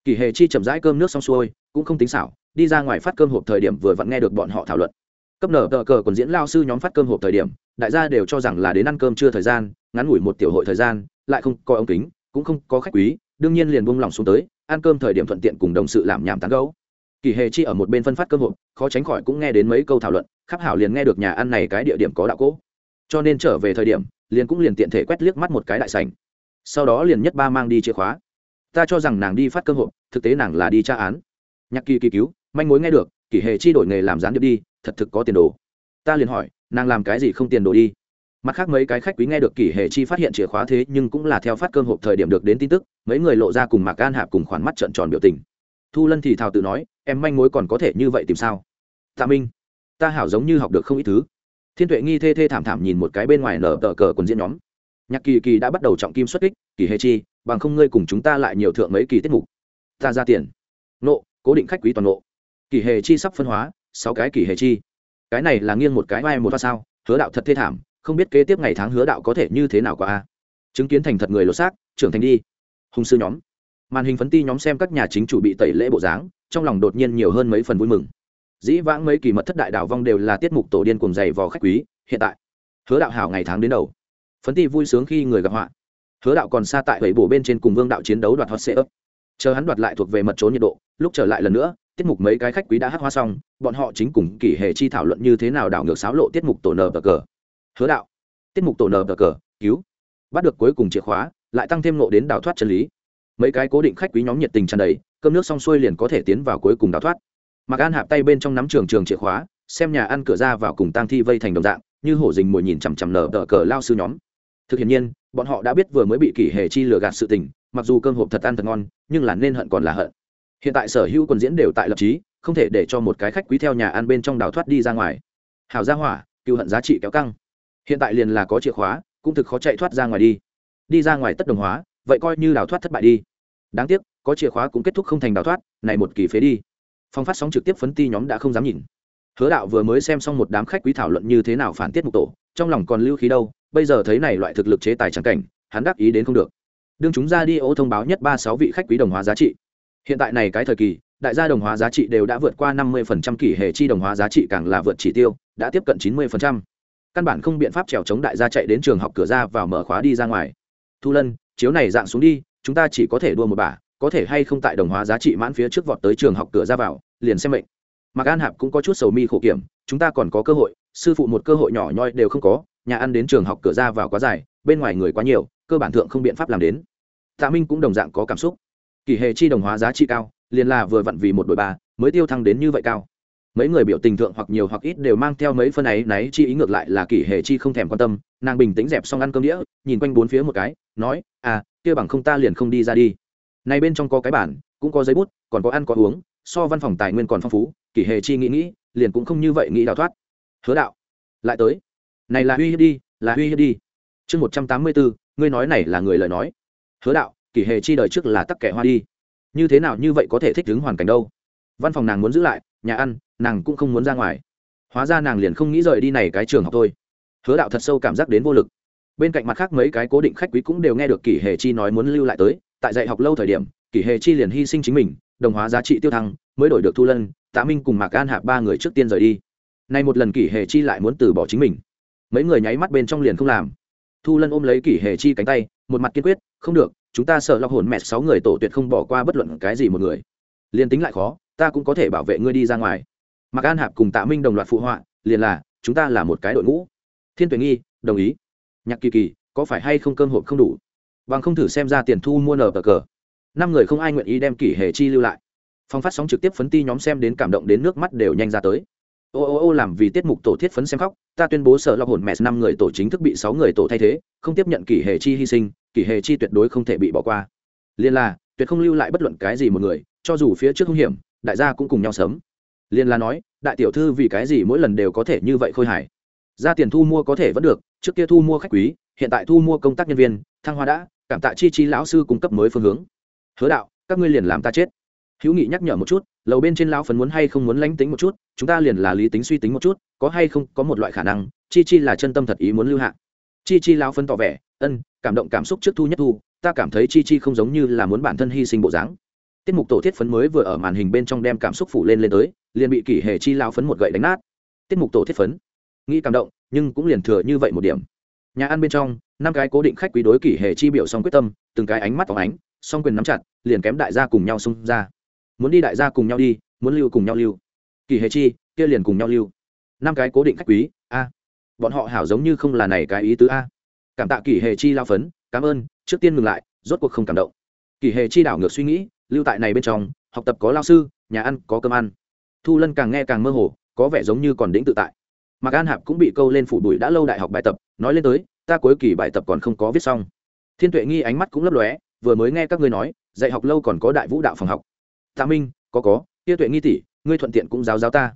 Kỳ hề chi chậm rãi cơm nước xong xuôi, cũng không tính xảo, đi ra ngoài phát cơm hộp thời điểm vừa vặn nghe được bọn họ thảo luận. Cấp nở tờ cờ còn diễn lao sư nhóm phát cơm hộp thời điểm, đại gia đều cho rằng là đến ăn cơm chưa thời gian, ngắn ngủi một tiểu hội thời gian, lại không có ống kính, cũng không có khách quý, đương nhiên liền buông lỏng xuống tới, ăn cơm thời điểm thuận tiện cùng đồng sự làm nhảm tán gấu kỳ hề chi ở một bên phân phát cơm hộp, khó tránh khỏi cũng nghe đến mấy câu thảo luận, khắp hảo liền nghe được nhà ăn này cái địa điểm có đạo cỗ cho nên trở về thời điểm, liền cũng liền tiện thể quét liếc mắt một cái đại sành sau đó liền nhất ba mang đi chìa khóa. Ta cho rằng nàng đi phát cơ hội thực tế nàng là đi tra án. Nhạc kỳ kỳ cứu, manh mối nghe được, kỷ hệ chi đổi nghề làm gián điệp đi, thật thực có tiền đồ. Ta liền hỏi, nàng làm cái gì không tiền đồ đi? Mặt khác mấy cái khách quý nghe được kỷ hệ chi phát hiện chìa khóa thế nhưng cũng là theo phát cơm hộp thời điểm được đến tin tức, mấy người lộ ra cùng mạc gan hạp cùng khoản mắt trợn tròn biểu tình. Thu lân thì thào tự nói, em manh mối còn có thể như vậy tìm sao? Tạ minh, ta hảo giống như học được không ít thứ. Thiên tuệ nghi thê thê thảm thảm nhìn một cái bên ngoài nở tờ cờ quần diễn nhóm nhạc kỳ kỳ đã bắt đầu trọng kim xuất kích, kỳ hệ chi, bằng không ngươi cùng chúng ta lại nhiều thượng mấy kỳ tiết mục. Ta ra tiền. Nộ, cố định khách quý toàn nộ. Kỳ hệ chi sắp phân hóa, sáu cái kỳ hệ chi. Cái này là nghiêng một cái vai một pha sao, hứa đạo thật thê thảm, không biết kế tiếp ngày tháng hứa đạo có thể như thế nào qua a. Chứng kiến thành thật người lột xác, trưởng thành đi. Hùng sư nhóm. Màn hình phấn ti nhóm xem các nhà chính chủ bị tẩy lễ bộ dáng, trong lòng đột nhiên nhiều hơn mấy phần vui mừng. Dĩ vãng mấy kỳ mật thất đại đảo vong đều là tiết mục tổ điên cùng dày vò khách quý, hiện tại, hứa đạo hảo ngày tháng đến đầu phấn ti vui sướng khi người gặp họa. Hứa đạo còn xa tại bảy bổ bên trên cùng vương đạo chiến đấu đoạt hot sê ấp chờ hắn đoạt lại thuộc về mật trốn nhiệt độ, lúc trở lại lần nữa, tiết mục mấy cái khách quý đã hát hoa xong, bọn họ chính cùng kỷ hệ chi thảo luận như thế nào đảo ngược sáo lộ tiết mục tổ nờ bờ cờ. Hứa đạo, tiết mục tổ nờ bờ cờ, cứu. Bắt được cuối cùng chìa khóa, lại tăng thêm nộ đến đào thoát chân lý. Mấy cái cố định khách quý nhóm nhiệt tình tràn đầy, cơm nước xong xuôi liền có thể tiến vào cuối cùng đào thoát. Mặc an hạp tay bên trong nắm trường trường chìa khóa, xem nhà ăn cửa ra vào cùng tang thi vây thành đồng dạng, như hổ dình mồi nhìn chằm chằm nở tờ cờ lao sư nhóm thực hiện nhiên, bọn họ đã biết vừa mới bị kỷ hệ chi lừa gạt sự tình, mặc dù cơm hộp thật ăn thật ngon, nhưng là nên hận còn là hận. Hiện tại sở hữu quần diễn đều tại lập trí, không thể để cho một cái khách quý theo nhà ăn bên trong đào thoát đi ra ngoài. Hào gia hỏa, cựu hận giá trị kéo căng. Hiện tại liền là có chìa khóa, cũng thực khó chạy thoát ra ngoài đi. Đi ra ngoài tất đồng hóa, vậy coi như đào thoát thất bại đi. Đáng tiếc, có chìa khóa cũng kết thúc không thành đào thoát, này một kỳ phế đi. Phong phát sóng trực tiếp phấn ti nhóm đã không dám nhìn. Hứa đạo vừa mới xem xong một đám khách quý thảo luận như thế nào phản tiết mục tổ, trong lòng còn lưu khí đâu bây giờ thấy này loại thực lực chế tài trắng cảnh, hắn đắc ý đến không được. Đương chúng ra đi, ô thông báo nhất ba sáu vị khách quý đồng hóa giá trị. Hiện tại này cái thời kỳ, đại gia đồng hóa giá trị đều đã vượt qua năm mươi phần trăm, kỷ hệ chi đồng hóa giá trị càng là vượt chỉ tiêu, đã tiếp cận chín mươi phần trăm. Căn bản không biện pháp trèo chống đại gia chạy đến trường học cửa ra vào mở khóa đi ra ngoài. Thu lân, chiếu này dạng xuống đi, chúng ta chỉ có thể đua một bả, có thể hay không tại đồng hóa giá trị mãn phía trước vọt tới trường học cửa ra vào, liền xem mệnh. Mạc an hạp cũng có chút sầu mi khổ kiểm, chúng ta còn có cơ hội, sư phụ một cơ hội nhỏ nhoi đều không có nhà ăn đến trường học cửa ra vào quá dài, bên ngoài người quá nhiều, cơ bản thượng không biện pháp làm đến. Tạ minh cũng đồng dạng có cảm xúc. Kỷ hệ chi đồng hóa giá trị cao, liền là vừa vặn vì một đội ba, mới tiêu thăng đến như vậy cao. Mấy người biểu tình thượng hoặc nhiều hoặc ít đều mang theo mấy phân ấy, náy chi ý ngược lại là kỷ hệ chi không thèm quan tâm, nàng bình tĩnh dẹp xong ăn cơm đĩa, nhìn quanh bốn phía một cái, nói à kia bằng không ta liền không đi ra đi. Này bên trong có cái bản cũng có giấy bút, còn có ăn có uống, so văn phòng tài nguyên còn phong phú kỷ hệ chi nghĩ nghĩ, liền cũng không như vậy nghĩ đào thoát. Hứa đạo, lại tới này là uy hiếp đi, là uy hiếp đi. Chương một trăm tám mươi bốn ngươi nói này là người lời nói. Hứa đạo, kỷ hệ chi đời trước là tắc kẻ hoa đi. Như thế nào như vậy có thể thích ứng hoàn cảnh đâu? Văn phòng nàng muốn giữ lại, nhà ăn, nàng cũng không muốn ra ngoài. Hóa ra nàng liền không nghĩ rời đi này cái trường học thôi. Hứa đạo thật sâu cảm giác đến vô lực. Bên cạnh mặt khác mấy cái cố định khách quý cũng đều nghe được kỷ hề chi nói muốn lưu lại tới. Tại dạy học lâu thời điểm, kỷ hề chi liền hy sinh chính mình, đồng hóa giá trị tiêu thăng, mới đổi được thu lân, tạ minh cùng mạc an hạp ba người trước tiên rời đi. Nay một lần kỷ hề chi lại muốn từ bỏ chính mình mấy người nháy mắt bên trong liền không làm. Thu lân ôm lấy kỷ hề chi cánh tay, một mặt kiên quyết, không được, chúng ta sợ lọc hồn mẹ sáu người tổ tuyệt không bỏ qua bất luận cái gì một người. Liền tính lại khó, ta cũng có thể bảo vệ ngươi đi ra ngoài. Mạc an hạp cùng tạ minh đồng loạt phụ họa, liền là, chúng ta là một cái đội ngũ. Thiên tuyển nghi, đồng ý. Nhạc kỳ kỳ, có phải hay không cơm hộp không đủ? Bằng không thử xem ra tiền thu mua nờ cờ cờ. Năm người không ai nguyện ý đem kỷ hệ chi lưu lại. Phong phát sóng trực tiếp phấn ti nhóm xem đến cảm động đến nước mắt đều nhanh ra tới ô ô ô làm vì tiết mục tổ thiết phấn xem khóc, ta tuyên bố sợ lọc hồn mẹ năm người tổ chính thức bị sáu người tổ thay thế, không tiếp nhận kỷ hệ chi hy sinh, kỷ hệ chi tuyệt đối không thể bị bỏ qua. Liên là, tuyệt không lưu lại bất luận cái gì một người, cho dù phía trước hung hiểm, đại gia cũng cùng nhau sớm. Liên là nói, đại tiểu thư vì cái gì mỗi lần đều có thể như vậy khôi hài? Ra tiền thu mua có thể vẫn được, trước kia thu mua khách quý, hiện tại thu mua công tác nhân viên, thăng hoa đã, cảm tạ chi chi lão sư cung cấp mới phương hướng. Hứa đạo, các ngươi liền làm ta chết hữu nghị nhắc nhở một chút, lầu bên trên lão phấn muốn hay không muốn lánh tính một chút, chúng ta liền là lý tính suy tính một chút, có hay không, có một loại khả năng, chi chi là chân tâm thật ý muốn lưu hạ. Chi chi lão phấn tỏ vẻ, ân, cảm động cảm xúc trước thu nhất thu, ta cảm thấy chi chi không giống như là muốn bản thân hy sinh bộ dáng. Tiết mục tổ thiết phấn mới vừa ở màn hình bên trong đem cảm xúc phủ lên lên tới, liền bị kỷ hề chi lao phấn một gậy đánh nát. Tiết mục tổ thiết phấn. Nghĩ cảm động, nhưng cũng liền thừa như vậy một điểm. Nhà ăn bên trong, năm cái cố định khách quý đối kỷ hề chi biểu xong quyết tâm, từng cái ánh mắt phóng ánh, song quyền nắm chặt, liền kém đại gia cùng nhau xung ra muốn đi đại gia cùng nhau đi, muốn lưu cùng nhau lưu. Kỳ hề chi, kia liền cùng nhau lưu. Năm cái cố định khách quý, a. Bọn họ hảo giống như không là này cái ý tứ a. Cảm tạ kỳ hề chi lao phấn, cảm ơn, trước tiên ngừng lại, rốt cuộc không cảm động. Kỳ hề chi đảo ngược suy nghĩ, lưu tại này bên trong, học tập có lao sư, nhà ăn có cơm ăn. Thu lân càng nghe càng mơ hồ, có vẻ giống như còn đĩnh tự tại. Mạc an hạp cũng bị câu lên phủ bụi đã lâu đại học bài tập, nói lên tới, ta cuối kỳ bài tập còn không có viết xong. Thiên tuệ nghi ánh mắt cũng lấp lóe, vừa mới nghe các ngươi nói, dạy học lâu còn có đại vũ đạo phòng học tạ minh, có có, tia tuệ nghi tỷ, ngươi thuận tiện cũng giáo giáo ta.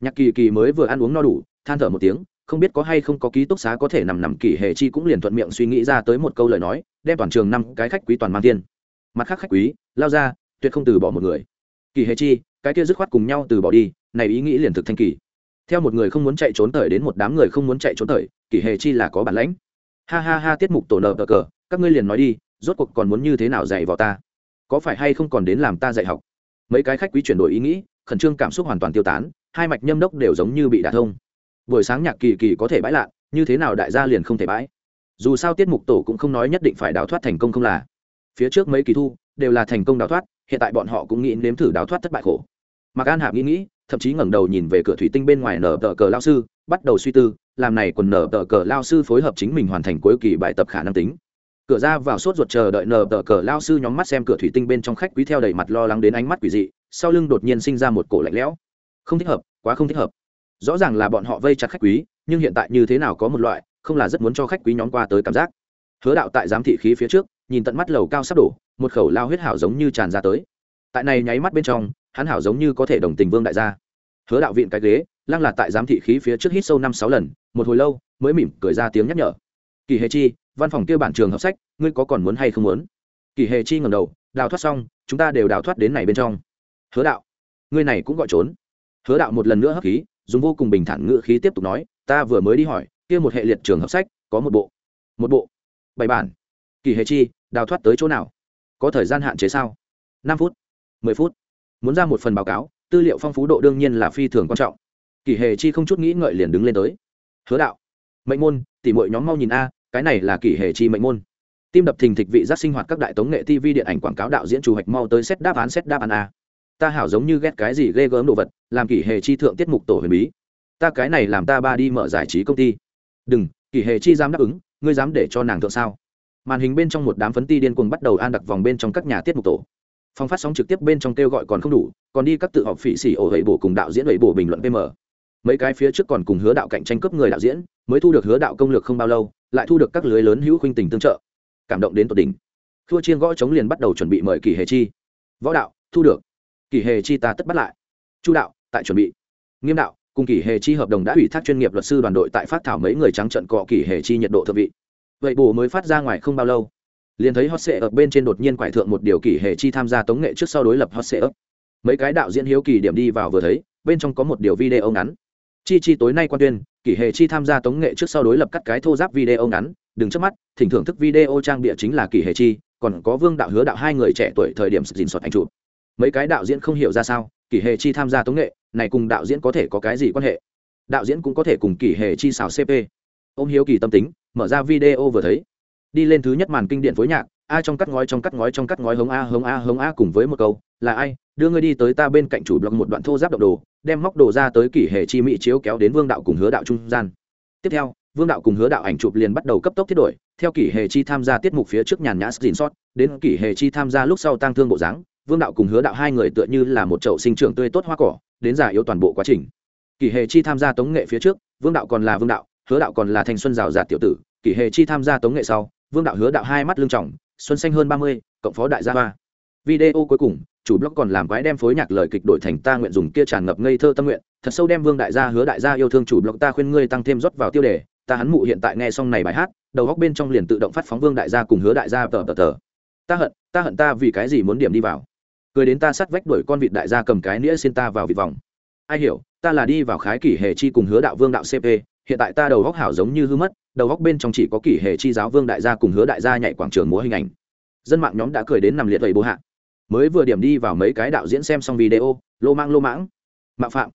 Nhạc kỳ kỳ mới vừa ăn uống no đủ, than thở một tiếng, không biết có hay không có ký túc xá có thể nằm nằm kỳ hề chi cũng liền thuận miệng suy nghĩ ra tới một câu lời nói, đem toàn trường năm cái khách quý toàn mang tiên mặt khác khách quý, lao ra, tuyệt không từ bỏ một người. Kỳ hề chi, cái kia dứt khoát cùng nhau từ bỏ đi, này ý nghĩ liền thực thanh kỳ. Theo một người không muốn chạy trốn thời đến một đám người không muốn chạy trốn thời, kỳ hề chi là có bản lãnh. Ha ha ha, tiết mục tổ nợ cờ, các ngươi liền nói đi, rốt cuộc còn muốn như thế nào dạy vào ta? Có phải hay không còn đến làm ta dạy học? Mấy cái khách quý chuyển đổi ý nghĩ, khẩn trương cảm xúc hoàn toàn tiêu tán, hai mạch nhâm đốc đều giống như bị đả thông. Buổi sáng nhạc kỳ kỳ có thể bãi lạ như thế nào đại gia liền không thể bãi. Dù sao tiết mục tổ cũng không nói nhất định phải đào thoát thành công không là. Phía trước mấy kỳ thu, đều là thành công đào thoát, hiện tại bọn họ cũng nghĩ nếm thử đào thoát thất bại khổ. Mạc an hạp nghĩ nghĩ, thậm chí ngẩng đầu nhìn về cửa thủy tinh bên ngoài nở tờ cờ lao sư, bắt đầu suy tư, làm này quần nở tờ cờ lao sư phối hợp chính mình hoàn thành cuối kỳ bài tập khả năng tính cửa ra vào sốt ruột chờ đợi nở tờ cờ lao sư nhóm mắt xem cửa thủy tinh bên trong khách quý theo đầy mặt lo lắng đến ánh mắt quỷ dị, sau lưng đột nhiên sinh ra một cổ lạnh lẽo. Không thích hợp, quá không thích hợp. Rõ ràng là bọn họ vây chặt khách quý, nhưng hiện tại như thế nào có một loại, không là rất muốn cho khách quý nhóm qua tới cảm giác. Hứa đạo tại giám thị khí phía trước, nhìn tận mắt lầu cao sắp đổ, một khẩu lao huyết hảo giống như tràn ra tới. Tại này nháy mắt bên trong, hắn hảo giống như có thể đồng tình vương đại gia. Hứa đạo viện cái ghế, lăng là tại giám thị khí phía trước hít sâu năm sáu lần, một hồi lâu, mới mỉm cười ra tiếng nhắc nhở. Kỳ hề chi văn phòng kia bản trường học sách, ngươi có còn muốn hay không muốn? Kỳ hề chi ngầm đầu, đào thoát xong, chúng ta đều đào thoát đến này bên trong. Hứa đạo, ngươi này cũng gọi trốn. Hứa đạo một lần nữa hấp khí, dùng vô cùng bình thản ngữ khí tiếp tục nói, ta vừa mới đi hỏi, kia một hệ liệt trường hợp sách, có một bộ. Một bộ. Bảy bản. Kỳ hề chi, đào thoát tới chỗ nào? Có thời gian hạn chế sao? Năm phút. Mười phút. Muốn ra một phần báo cáo, tư liệu phong phú độ đương nhiên là phi thường quan trọng. Kỳ hề chi không chút nghĩ ngợi liền đứng lên tới. Hứa đạo, mệnh môn, tỉ mọi nhóm mau nhìn a cái này là kỳ hệ chi mệnh môn. Tim đập thình thịch vị giác sinh hoạt các đại tống nghệ tv điện ảnh quảng cáo đạo diễn chủ hoạch mau tới xét đáp án, xét đáp án a. Ta hảo giống như ghét cái gì ghê gớm đồ vật, làm kỷ hệ chi thượng tiết mục tổ huyền bí. Ta cái này làm ta ba đi mở giải trí công ty. Đừng kỷ hệ chi dám đáp ứng, ngươi dám để cho nàng thượng sao? Màn hình bên trong một đám phấn ti điên cuồng bắt đầu an đặc vòng bên trong các nhà tiết mục tổ. Phong phát sóng trực tiếp bên trong kêu gọi còn không đủ, còn đi các tự họp phỉ xỉ ổ hệ bổ cùng đạo diễn hệ bổ bình luận pm mấy cái phía trước còn cùng hứa đạo cạnh tranh cướp người đạo diễn, mới thu được hứa đạo công lược không bao lâu, lại thu được các lưới lớn hữu khuynh tình tương trợ. Cảm động đến tột đỉnh. Thua chiên gõ chống liền bắt đầu chuẩn bị mời kỳ hề chi. Võ đạo, thu được. Kỳ hề chi ta tất bắt lại. Chu đạo, tại chuẩn bị. Nghiêm đạo, cùng kỳ hề chi hợp đồng đã ủy thác chuyên nghiệp luật sư đoàn đội tại phát thảo mấy người trắng trận cọ kỳ hề chi nhiệt độ thượng vị. Vậy bồ mới phát ra ngoài không bao lâu. Liền thấy hot sệ ở bên trên đột nhiên quải thượng một điều kỳ hề chi tham gia tống nghệ trước sau đối lập hot sệ ấp. Mấy cái đạo diễn hiếu kỳ điểm đi vào vừa thấy, bên trong có một điều video ngắn chi chi tối nay quan tuyên, kỷ hề chi tham gia tống nghệ trước sau đối lập cắt cái thô giáp video ngắn, đừng trước mắt, thỉnh thưởng thức video trang bịa chính là kỷ hề chi, còn có vương đạo hứa đạo hai người trẻ tuổi thời điểm dình soạt ảnh chụp. Mấy cái đạo diễn không hiểu ra sao, kỷ hệ chi tham gia tống nghệ, này cùng đạo diễn có thể có cái gì quan hệ? Đạo diễn cũng có thể cùng kỷ hệ chi xào cp ông hiếu kỳ tâm tính, mở ra video vừa thấy. Đi lên thứ nhất màn kinh điện phối nhạc, a trong cắt ngói trong cắt ngói trong cắt ngói hống a hống a hống a cùng với một câu, là ai? Đưa ngươi đi tới ta bên cạnh chủ blog một đoạn thô giáp động đồ, đem móc đồ ra tới kỷ hệ chi mỹ chiếu kéo đến vương đạo cùng hứa đạo trung gian. Tiếp theo, vương đạo cùng hứa đạo ảnh chụp liền bắt đầu cấp tốc thiết đổi, theo kỷ hệ chi tham gia tiết mục phía trước nhàn nhã xin sót đến kỷ hệ chi tham gia lúc sau tăng thương bộ dáng, vương đạo cùng hứa đạo hai người tựa như là một chậu sinh trưởng tươi tốt hoa cỏ, đến già yếu toàn bộ quá trình. Kỷ hệ chi tham gia tống nghệ phía trước, vương đạo còn là vương đạo, hứa đạo còn là thanh xuân rào rạt tiểu tử, kỷ hệ chi tham gia tống nghệ sau, vương đạo hứa đạo hai mắt lưng trọng xuân xanh hơn ba mươi, cộng phó đại gia hoa. Video cuối cùng chủ blog còn làm quái đem phối nhạc lời kịch đổi thành ta nguyện dùng kia tràn ngập ngây thơ tâm nguyện, thật sâu đem vương đại gia hứa đại gia yêu thương chủ blog ta khuyên ngươi tăng thêm rót vào tiêu đề, ta hắn mụ hiện tại nghe xong này bài hát, đầu góc bên trong liền tự động phát phóng vương đại gia cùng hứa đại gia tờ tờ tờ. Ta hận ta hận ta vì cái gì muốn điểm đi vào. Cười đến ta sắt vách đuổi con vịt đại gia cầm cái nĩa xin ta vào vịt vòng. Ai hiểu, ta là đi vào khái kỷ hề chi cùng hứa đạo vương đạo cp hiện tại ta đầu góc hảo giống như hư mất, đầu góc bên trong chỉ có kỷ hề chi giáo vương đại gia cùng hứa đại gia nhảy quảng trường múa hình ảnh. Dân mạng nhóm đã cười đến nằm liệt vậy bố hạ mới vừa điểm đi vào mấy cái đạo diễn xem xong video, lô mang lô mãng. Mạo phạm.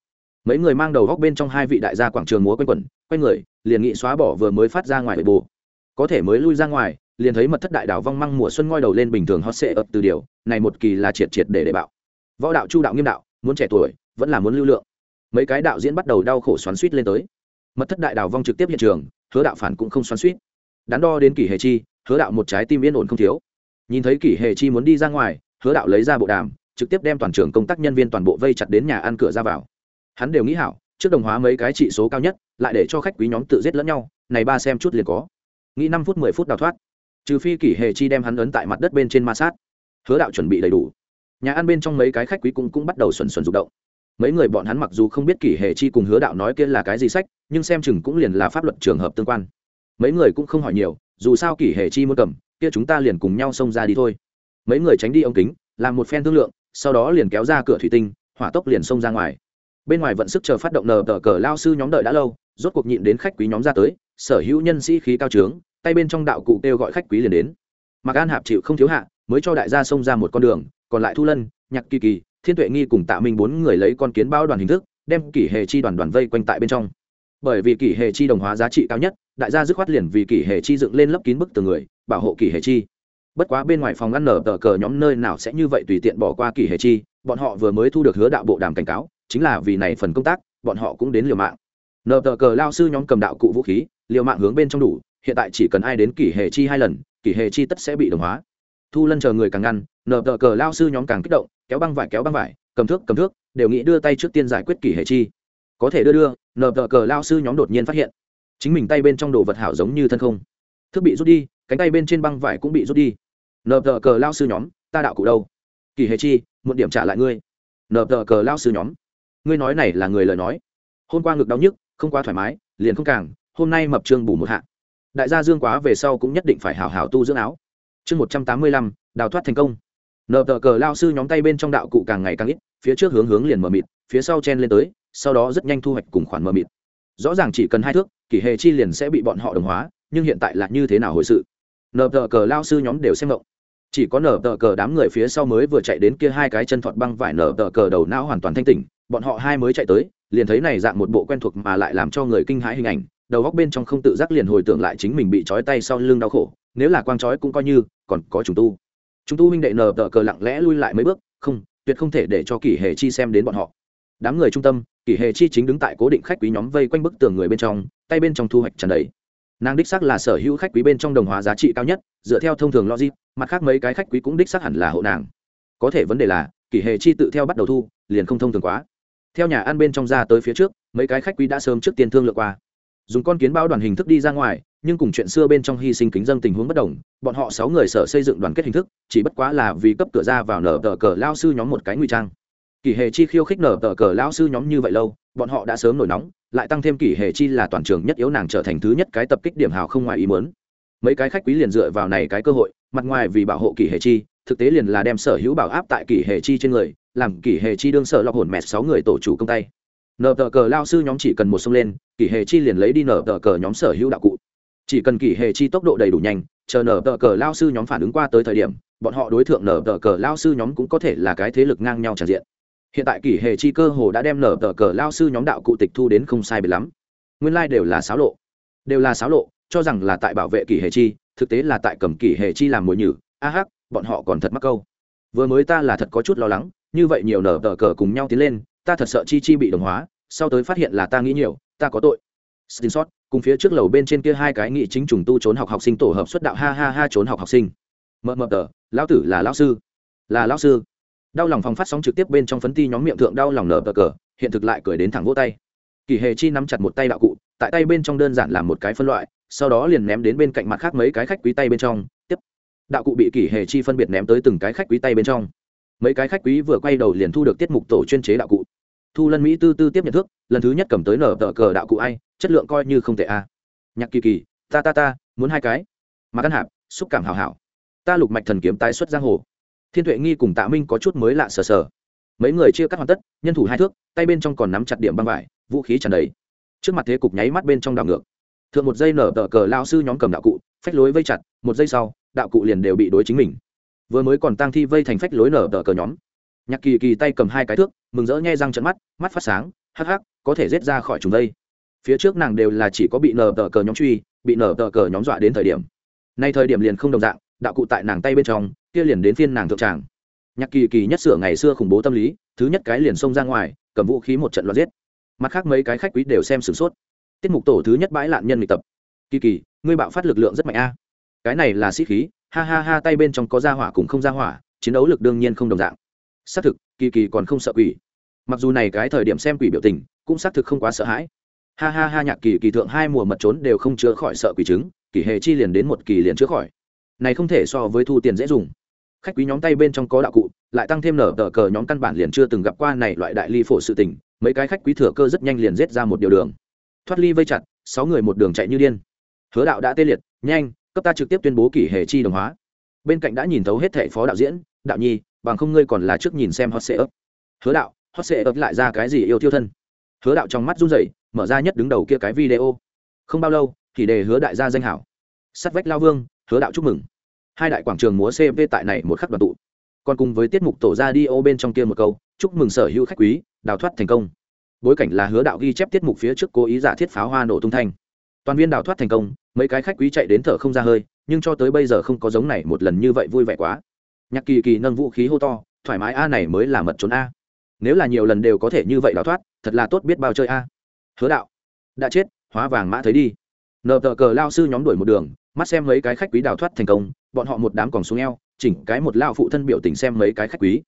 Mấy người mang đầu góc bên trong hai vị đại gia quảng trường múa quanh quẩn quanh người, liền nghị xóa bỏ vừa mới phát ra ngoài bệ bồ. Có thể mới lui ra ngoài, liền thấy mật thất đại đảo vong măng mùa xuân ngoi đầu lên bình thường hot sệ ập từ điều, này một kỳ là triệt triệt để để bạo. Võ đạo chu đạo nghiêm đạo, muốn trẻ tuổi, vẫn là muốn lưu lượng. Mấy cái đạo diễn bắt đầu đau khổ xoắn suýt lên tới. Mật thất đại đảo vong trực tiếp hiện trường, hứa đạo phản cũng không xoắn suýt. Đắn đo đến kỷ hệ chi, hứa đạo một trái tim yên ổn không thiếu. Nhìn thấy kỷ hề chi muốn đi ra ngoài hứa đạo lấy ra bộ đàm, trực tiếp đem toàn trường công tác nhân viên toàn bộ vây chặt đến nhà ăn cửa ra vào. Hắn đều nghĩ hảo, trước đồng hóa mấy cái trị số cao nhất, lại để cho khách quý nhóm tự giết lẫn nhau, này ba xem chút liền có. Nghĩ năm phút mười phút đào thoát. Trừ phi kỷ hề chi đem hắn ấn tại mặt đất bên trên ma sát. Hứa đạo chuẩn bị đầy đủ. Nhà ăn bên trong mấy cái khách quý cũng cũng bắt đầu xuẩn xuẩn rụng động. Mấy người bọn hắn mặc dù không biết kỷ hề chi cùng hứa đạo nói kia là cái gì sách, nhưng xem chừng cũng liền là pháp luật trường hợp tương quan. Mấy người cũng không hỏi nhiều, dù sao kỷ hề chi muốn cầm, kia chúng ta liền cùng nhau xông ra đi thôi mấy người tránh đi ống kính, làm một phen thương lượng, sau đó liền kéo ra cửa thủy tinh, hỏa tốc liền xông ra ngoài. Bên ngoài vận sức chờ phát động nờ tờ cờ lao sư nhóm đợi đã lâu, rốt cuộc nhịn đến khách quý nhóm ra tới, sở hữu nhân sĩ khí cao trướng, tay bên trong đạo cụ kêu gọi khách quý liền đến. Mặc an hạp chịu không thiếu hạ, mới cho đại gia xông ra một con đường, còn lại thu lân, nhạc kỳ kỳ, thiên tuệ nghi cùng tạ minh bốn người lấy con kiến bao đoàn hình thức, đem kỷ hệ chi đoàn đoàn vây quanh tại bên trong. Bởi vì kỷ hệ chi đồng hóa giá trị cao nhất, đại gia dứt khoát liền vì kỷ hệ chi dựng lên lấp kín bức từ người, bảo hộ kỷ hệ chi bất quá bên ngoài phòng ngăn nở tờ cờ nhóm nơi nào sẽ như vậy tùy tiện bỏ qua kỳ hệ chi, bọn họ vừa mới thu được hứa đạo bộ đàm cảnh cáo, chính là vì này phần công tác, bọn họ cũng đến liều mạng. Nở tờ cờ lao sư nhóm cầm đạo cụ vũ khí, liều mạng hướng bên trong đủ, hiện tại chỉ cần ai đến kỳ hệ chi hai lần, kỳ hệ chi tất sẽ bị đồng hóa. Thu lân chờ người càng ngăn, nở tờ cờ lao sư nhóm càng kích động, kéo băng vải kéo băng vải, cầm thước cầm thước, đều nghĩ đưa tay trước tiên giải quyết kỳ hệ chi. Có thể đưa đưa, nở tờ cờ lao sư nhóm đột nhiên phát hiện, chính mình tay bên trong đồ vật hảo giống như thân không. Thước bị rút đi cánh tay bên trên băng vải cũng bị rút đi. Nờ tờ cờ lao sư nhóm, ta đạo cụ đâu? Kỳ hề chi một điểm trả lại ngươi. Nờ tờ cờ lao sư nhóm, ngươi nói này là người lời nói. Hôm qua ngực đau nhức, không quá thoải mái, liền không càng, hôm nay mập trương bù một hạ. Đại gia dương quá về sau cũng nhất định phải hảo hảo tu dưỡng áo. Chương một trăm tám mươi lăm, đào thoát thành công. Nờ tờ cờ lao sư nhóm tay bên trong đạo cụ càng ngày càng ít, phía trước hướng hướng liền mờ mịt, phía sau chen lên tới, sau đó rất nhanh thu hoạch cùng khoản mờ mịt. Rõ ràng chỉ cần hai thước kỷ hệ chi liền sẽ bị bọn họ đồng hóa, nhưng hiện tại là như thế nào hồi sự? Nở tờ cờ lao sư nhóm đều xem ngộng. Chỉ có nở tờ cờ đám người phía sau mới vừa chạy đến kia hai cái chân thọt băng vải nở tờ cờ đầu não hoàn toàn thanh tỉnh, bọn họ hai mới chạy tới, liền thấy này dạng một bộ quen thuộc mà lại làm cho người kinh hãi hình ảnh, đầu góc bên trong không tự giác liền hồi tưởng lại chính mình bị trói tay sau lưng đau khổ, nếu là quang trói cũng coi như, còn có chúng tu. Chúng tu huynh đệ nở tờ cờ lặng lẽ lui lại mấy bước, không, tuyệt không thể để cho kỷ hề chi xem đến bọn họ. Đám người trung tâm, kỷ hề chi chính đứng tại cố định khách quý nhóm vây quanh bức tường người bên trong, tay bên trong thu hoạch tràn đầy nàng đích xác là sở hữu khách quý bên trong đồng hóa giá trị cao nhất, dựa theo thông thường logic, mặt khác mấy cái khách quý cũng đích xác hẳn là hộ nàng. Có thể vấn đề là, kỷ hệ chi tự theo bắt đầu thu, liền không thông thường quá. Theo nhà ăn bên trong ra tới phía trước, mấy cái khách quý đã sớm trước tiên thương lượng qua. Dùng con kiến bao đoàn hình thức đi ra ngoài, nhưng cùng chuyện xưa bên trong hy sinh kính dân tình huống bất đồng, bọn họ sáu người sở xây dựng đoàn kết hình thức, chỉ bất quá là vì cấp cửa ra vào nở tờ cờ lao sư nhóm một cái nguy trang. Kỷ hề chi khiêu khích nở tờ cờ lao sư nhóm như vậy lâu, bọn họ đã sớm nổi nóng lại tăng thêm kỷ hề chi là toàn trường nhất yếu nàng trở thành thứ nhất cái tập kích điểm hào không ngoài ý muốn. Mấy cái khách quý liền dựa vào này cái cơ hội, mặt ngoài vì bảo hộ kỷ hề chi, thực tế liền là đem sở hữu bảo áp tại kỷ hề chi trên người, làm kỷ hề chi đương sở lọc hồn mẹt sáu người tổ chủ công tay. Nở tờ cờ lao sư nhóm chỉ cần một sông lên, kỷ hề chi liền lấy đi nở tờ cờ nhóm sở hữu đạo cụ. Chỉ cần kỷ hề chi tốc độ đầy đủ nhanh, chờ nở tờ cờ lao sư nhóm phản ứng qua tới thời điểm, bọn họ đối tượng nở tờ cờ lao sư nhóm cũng có thể là cái thế lực ngang nhau tràn diện hiện tại kỷ hề chi cơ hồ đã đem nở tờ cờ lao sư nhóm đạo cụ tịch thu đến không sai bị lắm. Nguyên lai、like、đều là xáo lộ. Đều là xáo lộ cho rằng là tại bảo vệ kỷ hề chi thực tế là tại cầm kỷ hề chi làm mồi nhử. A hắc bọn họ còn thật mắc câu. Vừa mới ta là thật có chút lo lắng như vậy nhiều nở tờ cờ cùng nhau tiến lên ta thật sợ chi chi bị đồng hóa sau tới phát hiện là ta nghĩ nhiều ta có tội. Stinshot, cùng phía trước lầu bên trên kia hai cái nghị chính trùng tu trốn học học sinh tổ hợp xuất đạo ha ha ha trốn học học sinh. Mờ mờ tờ lão tử là lão sư. Là lão sư đau lòng phòng phát sóng trực tiếp bên trong phấn ti nhóm miệng thượng đau lòng nở cờ cờ, hiện thực lại cười đến thẳng vỗ tay. Kỳ hề chi nắm chặt một tay đạo cụ, tại tay bên trong đơn giản làm một cái phân loại, sau đó liền ném đến bên cạnh mặt khác mấy cái khách quý tay bên trong. Tiếp. Đạo cụ bị kỳ hề chi phân biệt ném tới từng cái khách quý tay bên trong. Mấy cái khách quý vừa quay đầu liền thu được tiết mục tổ chuyên chế đạo cụ. Thu lân mỹ tư tư tiếp nhận thức, lần thứ nhất cầm tới nở tờ cờ đạo cụ ai, chất lượng coi như không tệ a. Nhạc kỳ kỳ, ta ta ta, muốn hai cái. Mà căn hạp, xúc cảm hào hảo. Ta lục mạch thần kiếm tái xuất giang hồ thiên tuệ nghi cùng tạ minh có chút mới lạ sờ sờ. Mấy người chia cắt hoàn tất, nhân thủ hai thước, tay bên trong còn nắm chặt điểm băng vải, vũ khí tràn đầy. Trước mặt thế cục nháy mắt bên trong đảo ngược. Thượng một giây nở tờ cờ lao sư nhóm cầm đạo cụ, phách lối vây chặt, một giây sau, đạo cụ liền đều bị đối chính mình. Vừa mới còn tăng thi vây thành phách lối nở tờ cờ nhóm. Nhạc kỳ kỳ tay cầm hai cái thước, mừng rỡ nghe răng trận mắt mắt phát sáng, hắc hắc, có thể rết ra khỏi chúng đây. Phía trước nàng đều là chỉ có bị nở tờ cờ nhóm truy, bị nở tờ cờ nhóm dọa đến thời điểm. Nay thời điểm liền không đồng dạng, đạo cụ tại nàng tay bên trong kia liền đến phiên nàng thượng tràng. Nhạc kỳ kỳ nhất sửa ngày xưa khủng bố tâm lý, thứ nhất cái liền xông ra ngoài, cầm vũ khí một trận loạt giết. Mặt khác mấy cái khách quý đều xem sửng sốt. Tiết mục tổ thứ nhất bãi lạn nhân nghịch tập. Kỳ kỳ, ngươi bạo phát lực lượng rất mạnh a. Cái này là sĩ khí, ha ha ha, tay bên trong có ra hỏa cùng không ra hỏa, chiến đấu lực đương nhiên không đồng dạng. Xác thực, kỳ kỳ còn không sợ quỷ. Mặc dù này cái thời điểm xem quỷ biểu tình, cũng xác thực không quá sợ hãi. Ha ha ha, nhạc kỳ kỳ thượng hai mùa mật trốn đều không chữa khỏi sợ quỷ chứng, kỳ hề chi liền đến một kỳ liền chữa khỏi. Này không thể so với thu tiền dễ dùng khách quý nhóm tay bên trong có đạo cụ, lại tăng thêm nở tờ cờ nhóm căn bản liền chưa từng gặp qua này loại đại ly phổ sự tình, mấy cái khách quý thừa cơ rất nhanh liền giết ra một điều đường. Thoát ly vây chặt, sáu người một đường chạy như điên. Hứa đạo đã tê liệt, nhanh, cấp ta trực tiếp tuyên bố kỷ hệ chi đồng hóa. Bên cạnh đã nhìn thấu hết thẻ phó đạo diễn, đạo nhi, bằng không ngươi còn là trước nhìn xem hot sệ ấp hứa đạo, hot sệ ấp lại ra cái gì yêu thiêu thân? Hứa đạo trong mắt run rẩy, mở ra nhất đứng đầu kia cái video. Không bao lâu, thì đề hứa đại gia danh hảo. Sắt vách lao vương, hứa đạo chúc mừng hai đại quảng trường múa cv tại này một khắc đoàn tụ. Còn cùng với tiết mục tổ ra đi ô bên trong kia một câu, chúc mừng sở hữu khách quý, đào thoát thành công. Bối cảnh là hứa đạo ghi chép tiết mục phía trước cố ý giả thiết pháo hoa nổ tung thanh. Toàn viên đào thoát thành công, mấy cái khách quý chạy đến thở không ra hơi, nhưng cho tới bây giờ không có giống này một lần như vậy vui vẻ quá. Nhạc kỳ kỳ nâng vũ khí hô to, thoải mái a, này mới là mật trốn a. Nếu là nhiều lần đều có thể như vậy đào thoát, thật là tốt biết bao chơi a. Hứa đạo, đã chết, hóa vàng mã thấy đi nợ tờ cờ lao sư nhóm đuổi một đường, mắt xem mấy cái khách quý đào thoát thành công, bọn họ một đám còn xuống eo, chỉnh cái một lao phụ thân biểu tình xem mấy cái khách quý.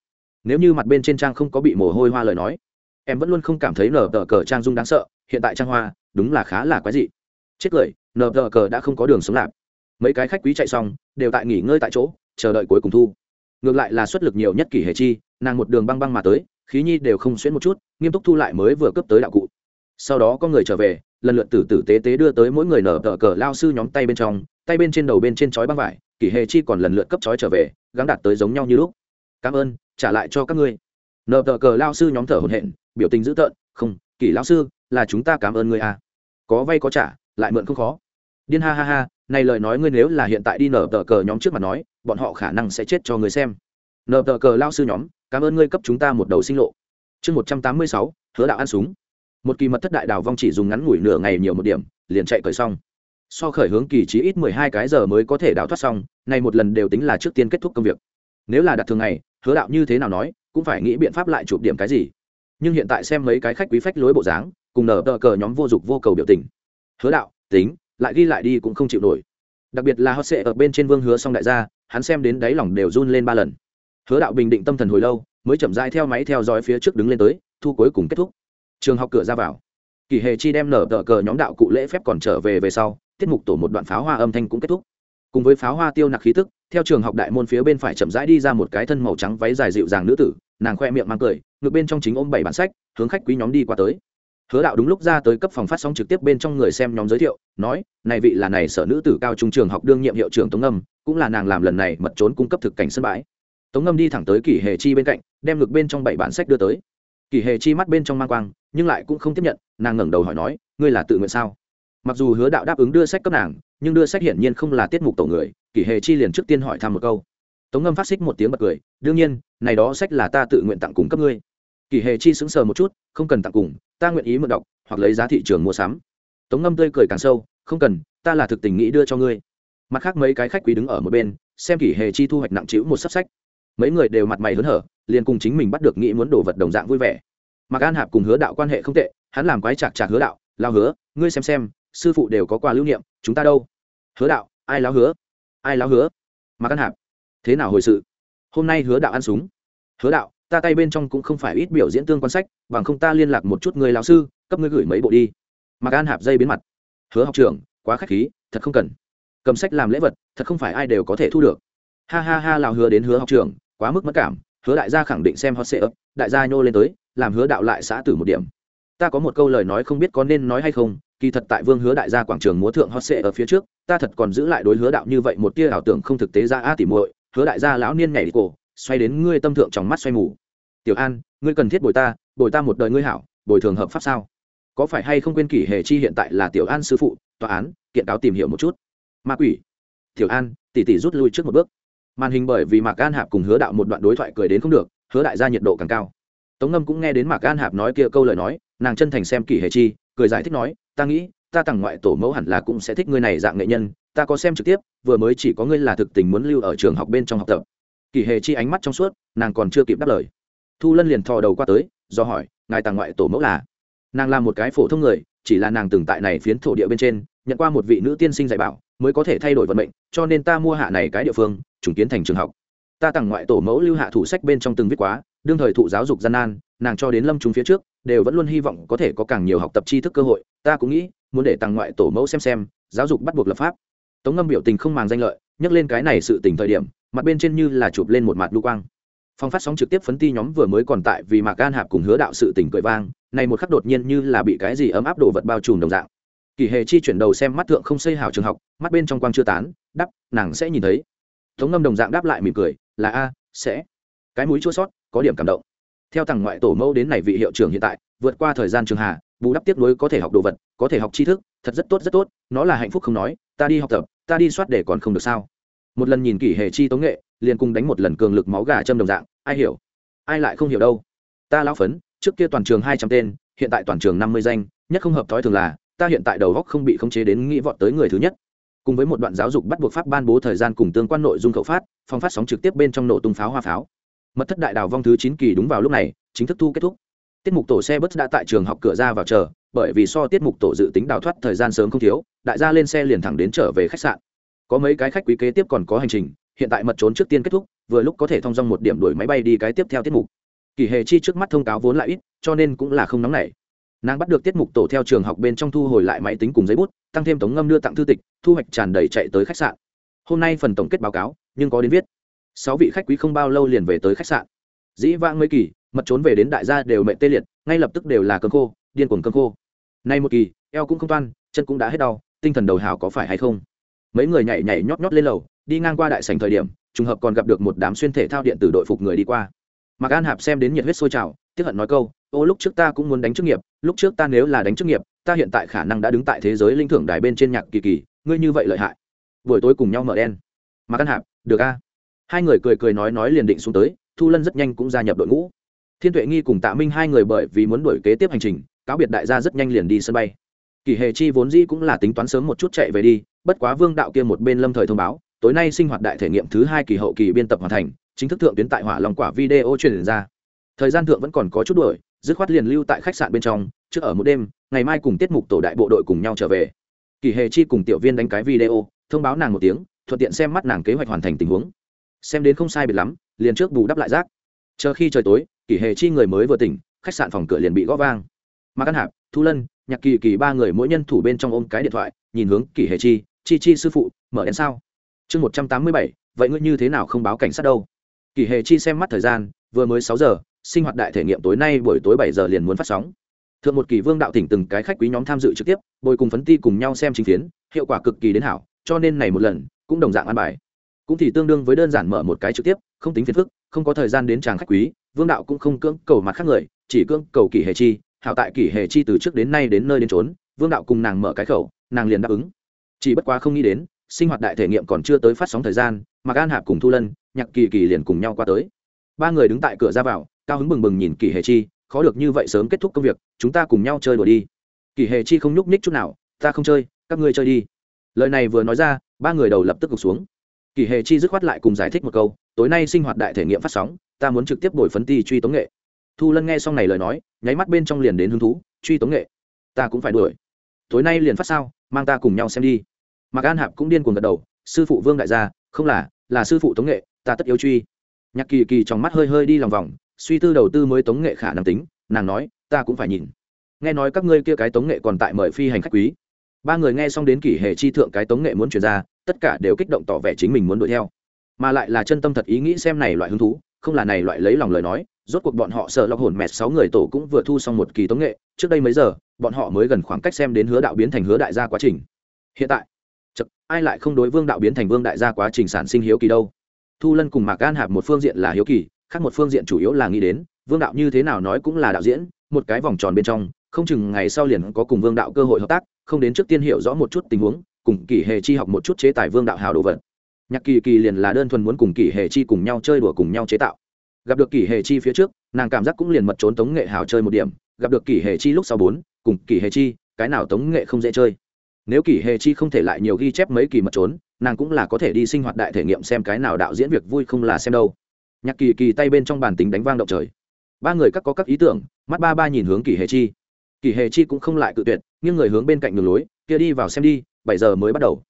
Nếu như mặt bên trên trang không có bị mồ hôi hoa lời nói, em vẫn luôn không cảm thấy nở tờ cờ trang dung đáng sợ, hiện tại trang hoa, đúng là khá là quái dị. Chết cười nở tờ cờ đã không có đường sống lạp mấy cái khách quý chạy xong, đều tại nghỉ ngơi tại chỗ, chờ đợi cuối cùng thu. Ngược lại là xuất lực nhiều nhất kỷ hệ chi, nàng một đường băng băng mà tới, khí nhi đều không xuyễn một chút, nghiêm túc thu lại mới vừa cấp tới đạo cụ. Sau đó có người trở về lần lượt tử tử tế tế đưa tới mỗi người nở tờ cờ lao sư nhóm tay bên trong, tay bên trên đầu bên trên chói băng vải, kỷ hề chi còn lần lượt cấp chói trở về gắn đạt tới giống nhau như lúc. Cảm ơn, trả lại cho các ngươi. Nở tờ cờ lao sư nhóm thở hồn hện biểu tình dữ tợn, không, kỷ lao sư, là chúng ta cảm ơn ngươi à. Có vay có trả, lại mượn không khó. Điên ha ha ha, này lời nói ngươi nếu là hiện tại đi nở tờ cờ nhóm trước mặt nói, bọn họ khả năng sẽ chết cho người xem. Nở tờ cờ lao sư nhóm, cảm ơn ngươi cấp chúng ta một đầu sinh lộ. Chương một trăm tám mươi sáu, hứa đạo ăn súng một kỳ mật thất đại đào vong chỉ dùng ngắn ngủi nửa ngày nhiều một điểm, liền chạy cởi xong. So khởi hướng kỳ trí ít mười hai cái giờ mới có thể đào thoát xong nay một lần đều tính là trước tiên kết thúc công việc. Nếu là đặt thường ngày, hứa đạo như thế nào nói, cũng phải nghĩ biện pháp lại chụp điểm cái gì. Nhưng hiện tại xem mấy cái khách quý phách lối bộ dáng, cùng nở tờ cờ nhóm vô dụng vô cầu biểu tình. Hứa đạo, tính, lại ghi lại đi cũng không chịu nổi. Đặc biệt là hot sệ ở bên trên vương hứa xong đại gia, hắn xem đến đáy lòng đều run lên ba lần. Hứa đạo bình định tâm thần hồi lâu, mới chậm rãi theo máy theo dõi phía trước đứng lên tới, thu cuối cùng kết thúc trường học cửa ra vào. Kỳ hề chi đem nở tờ cờ nhóm đạo cụ lễ phép còn trở về về sau, tiết mục tổ một đoạn pháo hoa âm thanh cũng kết thúc. Cùng với pháo hoa tiêu nặc khí tức, theo trường học đại môn phía bên phải chậm rãi đi ra một cái thân màu trắng váy dài dịu dàng nữ tử, nàng khoe miệng mang cười, ngược bên trong chính ôm bảy bản sách, hướng khách quý nhóm đi qua tới. Hứa đạo đúng lúc ra tới cấp phòng phát sóng trực tiếp bên trong người xem nhóm giới thiệu, nói, này vị là này sở nữ tử cao trung trường học đương nhiệm hiệu trưởng tống ngâm cũng là nàng làm lần này mật trốn cung cấp thực cảnh sân bãi. Tống ngâm đi thẳng tới kỷ hề chi bên cạnh, đem ngược bên trong bảy bản sách đưa tới. Kỷ hề chi mắt bên trong mang quang nhưng lại cũng không tiếp nhận, nàng ngẩng đầu hỏi nói, ngươi là tự nguyện sao? Mặc dù hứa đạo đáp ứng đưa sách cấp nàng, nhưng đưa sách hiển nhiên không là tiết mục tổ người, kỷ hề chi liền trước tiên hỏi thăm một câu. Tống ngâm phát xích một tiếng bật cười, đương nhiên, này đó sách là ta tự nguyện tặng cùng cấp ngươi. Kỷ hề chi sững sờ một chút, không cần tặng cùng, ta nguyện ý mượn đọc, hoặc lấy giá thị trường mua sắm. Tống ngâm tươi cười càng sâu, không cần, ta là thực tình nghĩ đưa cho ngươi. Mặt khác mấy cái khách quý đứng ở một bên, xem kỷ hề chi thu hoạch nặng trĩu một sắp sách. Mấy người đều mặt mày hớn hở, liền cùng chính mình bắt được nghĩ muốn đồ vật đồng dạng vui vẻ mặc an hạp cùng hứa đạo quan hệ không tệ, hắn làm quái chạc chạc hứa đạo lao hứa, ngươi xem xem, sư phụ đều có quà lưu niệm, chúng ta đâu? Hứa đạo, ai láo hứa? Ai láo hứa? Mặc an hạp, thế nào hồi sự? Hôm nay hứa đạo ăn súng. Hứa đạo, ta tay bên trong cũng không phải ít biểu diễn tương quan sách, bằng không ta liên lạc một chút người lão sư, cấp ngươi gửi mấy bộ đi. Mặc an hạp dây biến mặt, hứa học trưởng, quá khách khí, thật không cần. Cầm sách làm lễ vật, thật không phải ai đều có thể thu được. Ha ha ha lào hứa đến hứa học trưởng, quá mức mất cảm. Hứa đại gia khẳng định xem hot sệ ấp đại gia nhô lên tới làm hứa đạo lại xã tử một điểm. Ta có một câu lời nói không biết có nên nói hay không, kỳ thật tại vương hứa đại gia quảng trường múa thượng hot sệ ở phía trước, ta thật còn giữ lại đối hứa đạo như vậy một tia ảo tưởng không thực tế ra a tỉ muội, hứa đại gia lão niên nhảy cổ, xoay đến ngươi tâm thượng trong mắt xoay mù. Tiểu an, ngươi cần thiết bồi ta bồi ta một đời ngươi hảo, bồi thường hợp pháp sao? Có phải hay không quên kỷ hề chi hiện tại là tiểu an sư phụ, tòa án, kiện cáo tìm hiểu một chút. Ma quỷ. Tiểu an, tỷ tỷ rút lui trước một bước. Màn hình bởi vì mạc an hạp cùng hứa đạo một đoạn đối thoại cười đến không được, hứa đại gia nhiệt độ càng cao tống ngâm cũng nghe đến mạc an hạp nói kia câu lời nói, nàng chân thành xem kỷ hề chi, cười giải thích nói, ta nghĩ, ta tặng ngoại tổ mẫu hẳn là cũng sẽ thích ngươi này dạng nghệ nhân, ta có xem trực tiếp, vừa mới chỉ có ngươi là thực tình muốn lưu ở trường học bên trong học tập. Kỷ hề chi ánh mắt trong suốt, nàng còn chưa kịp đáp lời. Thu lân liền thò đầu qua tới, do hỏi, ngài tàng ngoại tổ mẫu là? Nàng là một cái phổ thông người, chỉ là nàng từng tại này phiến thổ địa bên trên, nhận qua một vị nữ tiên sinh dạy bảo, mới có thể thay đổi vận mệnh, cho nên ta mua hạ này cái địa phương, trùng kiến thành trường học. Ta tặng ngoại tổ mẫu lưu hạ thủ sách bên trong từng viết quá đương thời thụ giáo dục gian nan, nàng cho đến lâm chúng phía trước, đều vẫn luôn hy vọng có thể có càng nhiều học tập tri thức cơ hội. Ta cũng nghĩ, muốn để tặng ngoại tổ mẫu xem xem, giáo dục bắt buộc lập pháp. Tống ngâm biểu tình không màng danh lợi, nhắc lên cái này sự tình thời điểm, mặt bên trên như là chụp lên một mặt lưu quang. Phong phát sóng trực tiếp phấn ti nhóm vừa mới còn tại vì mạc gan hạp cùng hứa đạo sự tình cười vang, này một khắc đột nhiên như là bị cái gì ấm áp đồ vật bao trùm đồng dạng. Kỳ hề chi chuyển đầu xem mắt thượng không xây hào trường học, mắt bên trong quang chưa tán, đắp, nàng sẽ nhìn thấy. Tống ngâm đồng dạng đáp lại mỉm cười, là a, sẽ. Cái mũi chua sót có điểm cảm động. Theo thằng ngoại tổ mẫu đến này vị hiệu trưởng hiện tại, vượt qua thời gian trường hà bù đắp tiếp nối có thể học đồ vật, có thể học tri thức, thật rất tốt rất tốt, nó là hạnh phúc không nói, ta đi học tập, ta đi soát để còn không được sao. Một lần nhìn kỷ hệ chi tống nghệ, liền cùng đánh một lần cường lực máu gà châm đồng dạng, ai hiểu? Ai lại không hiểu đâu. Ta lao phấn, trước kia toàn trường hai trăm tên, hiện tại toàn trường năm mươi danh, nhất không hợp thói thường là, ta hiện tại đầu góc không bị khống chế đến nghĩ vọt tới người thứ nhất. Cùng với một đoạn giáo dục bắt buộc pháp ban bố thời gian cùng tương quan nội dung khẩu phát, phong phát sóng trực tiếp bên trong nổ tung pháo hoa pháo mật thất đại đào vong thứ chín kỳ đúng vào lúc này, chính thức thu kết thúc. Tiết mục tổ xe bus đã tại trường học cửa ra vào chờ, bởi vì so tiết mục tổ dự tính đào thoát thời gian sớm không thiếu, đại gia lên xe liền thẳng đến trở về khách sạn. Có mấy cái khách quý kế tiếp còn có hành trình, hiện tại mật trốn trước tiên kết thúc, vừa lúc có thể thông dong một điểm đuổi máy bay đi cái tiếp theo tiết mục. Kỳ hề chi trước mắt thông cáo vốn lại ít, cho nên cũng là không nóng nảy. Nàng bắt được tiết mục tổ theo trường học bên trong thu hồi lại máy tính cùng giấy bút, tăng thêm tống ngâm đưa tặng thư tịch, thu hoạch tràn đầy chạy tới khách sạn. Hôm nay phần tổng kết báo cáo, nhưng có đến viết sáu vị khách quý không bao lâu liền về tới khách sạn. Dĩ vãng mấy kỳ, mật trốn về đến đại gia đều mệnh tê liệt, ngay lập tức đều là cơn khô, điên cuồng cơn khô. Nay một kỳ, eo cũng không toan, chân cũng đã hết đau, tinh thần đầu hào có phải hay không? Mấy người nhảy nhảy nhót nhót lên lầu, đi ngang qua đại sảnh thời điểm, trùng hợp còn gặp được một đám xuyên thể thao điện tử đội phục người đi qua. Mạc an hạp xem đến nhiệt huyết sôi trào tiếp hận nói câu, ô, lúc trước ta cũng muốn đánh chức nghiệp, lúc trước ta nếu là đánh chức nghiệp, ta hiện tại khả năng đã đứng tại thế giới linh thưởng đài bên trên nhạc kỳ kỳ, ngươi như vậy lợi hại. Buổi tối cùng nhau mở đen mạc an hạp, được a hai người cười cười nói nói liền định xuống tới, thu lân rất nhanh cũng gia nhập đội ngũ. Thiên tuệ nghi cùng tạ minh hai người bởi vì muốn đuổi kế tiếp hành trình, cáo biệt đại gia rất nhanh liền đi sân bay. Kỳ hề chi vốn dĩ cũng là tính toán sớm một chút chạy về đi, bất quá vương đạo kia một bên lâm thời thông báo, tối nay sinh hoạt đại thể nghiệm thứ hai kỳ hậu kỳ biên tập hoàn thành, chính thức thượng tuyến tại hỏa lòng quả video truyền ra. Thời gian thượng vẫn còn có chút đuổi, dứt khoát liền lưu tại khách sạn bên trong, trước ở một đêm, ngày mai cùng tiết mục tổ đại bộ đội cùng nhau trở về. Kỳ hề chi cùng tiểu viên đánh cái video, thông báo nàng một tiếng, thuận tiện xem mắt nàng kế hoạch hoàn thành tình huống xem đến không sai biệt lắm, liền trước bù đắp lại rác. Chờ khi trời tối, kỷ hệ chi người mới vừa tỉnh, khách sạn phòng cửa liền bị gõ vang. Mà căn hạp, thu lân, nhạc kỳ kỳ ba người mỗi nhân thủ bên trong ôm cái điện thoại, nhìn hướng kỷ hệ chi chi chi sư phụ, mở đèn sao? Chương một trăm tám mươi bảy, vậy ngươi như thế nào không báo cảnh sát đâu? Kỷ hệ chi xem mắt thời gian, vừa mới sáu giờ, sinh hoạt đại thể nghiệm tối nay buổi tối bảy giờ liền muốn phát sóng. Thượng một kỳ vương đạo tỉnh từng cái khách quý nhóm tham dự trực tiếp, bồi cùng phấn ti cùng nhau xem chính phiến, hiệu quả cực kỳ đến hảo, cho nên này một lần, cũng đồng dạng ăn bài cũng thì tương đương với đơn giản mở một cái trực tiếp, không tính phiền phức, không có thời gian đến chàng khách quý, vương đạo cũng không cưỡng cầu mặt khác người, chỉ cưỡng cầu kỷ hề chi. Hảo tại kỷ hề chi từ trước đến nay đến nơi đến trốn vương đạo cùng nàng mở cái khẩu, nàng liền đáp ứng. Chỉ bất quá không nghĩ đến, sinh hoạt đại thể nghiệm còn chưa tới phát sóng thời gian mà gan hạp cùng thu lân, nhạc kỳ kỳ liền cùng nhau qua tới. Ba người đứng tại cửa ra vào, cao hứng bừng bừng nhìn kỷ hề chi, khó được như vậy sớm kết thúc công việc, chúng ta cùng nhau chơi đùa đi. Kỷ hề chi không nhúc ních chút nào, ta không chơi, các ngươi chơi đi. Lời này vừa nói ra, ba người đầu lập tức gục xuống kỳ hề chi dứt khoát lại cùng giải thích một câu, tối nay sinh hoạt đại thể nghiệm phát sóng, ta muốn trực tiếp đổi phấn ti truy tống nghệ. Thu lân nghe xong này lời nói, nháy mắt bên trong liền đến hứng thú, truy tống nghệ? Ta cũng phải đuổi. Tối nay liền phát sao, mang ta cùng nhau xem đi. Mạc an hạp cũng điên cuồng gật đầu, sư phụ vương đại gia, không là là sư phụ tống nghệ, ta tất yếu truy. Nhạc kỳ kỳ trong mắt hơi hơi đi lòng vòng, suy tư đầu tư mới tống nghệ khả năng tính, nàng nói, ta cũng phải nhìn. Nghe nói các ngươi kia cái tống nghệ còn tại mời phi hành khách quý. Ba người nghe xong đến kỷ hệ chi thượng cái tống nghệ muốn chuyển ra tất cả đều kích động tỏ vẻ chính mình muốn đuổi theo. Mà lại là chân tâm thật ý nghĩ xem này loại hứng thú, không là này loại lấy lòng lời nói, rốt cuộc bọn họ sợ lọc hồn mẹt sáu người tổ cũng vừa thu xong một kỳ tống nghệ, trước đây mấy giờ, bọn họ mới gần khoảng cách xem đến hứa đạo biến thành hứa đại gia quá trình. Hiện tại chật ai lại không đối vương đạo biến thành vương đại gia quá trình sản sinh hiếu kỳ đâu? Thu lân cùng mạc gan hạp một phương diện là hiếu kỳ, khác một phương diện chủ yếu là nghĩ đến, vương đạo như thế nào nói cũng là đạo diễn, một cái vòng tròn bên trong, không chừng ngày sau liền có cùng vương đạo cơ hội hợp tác, không đến trước tiên hiểu rõ một chút tình huống cùng kỷ hề chi học một chút chế tài vương đạo hào đồ vật. Nhạc kỳ kỳ liền là đơn thuần muốn cùng kỷ hề chi cùng nhau chơi đùa cùng nhau chế tạo. Gặp được kỷ hề chi phía trước, nàng cảm giác cũng liền mật trốn tống nghệ hào chơi một điểm, gặp được kỷ hề chi lúc sau bốn, cùng kỷ hề chi, cái nào tống nghệ không dễ chơi. Nếu kỷ hề chi không thể lại nhiều ghi chép mấy kỳ mật trốn, nàng cũng là có thể đi sinh hoạt đại thể nghiệm xem cái nào đạo diễn việc vui không là xem đâu. Nhạc kỳ kỳ tay bên trong bàn tính đánh vang động trời. Ba người các có các ý tưởng, mắt ba ba nhìn hướng kỷ hề chi. Kỷ hề chi cũng không lại cự tuyệt nhưng người hướng bên cạnh đường lối, kia đi vào xem đi bảy giờ mới bắt đầu.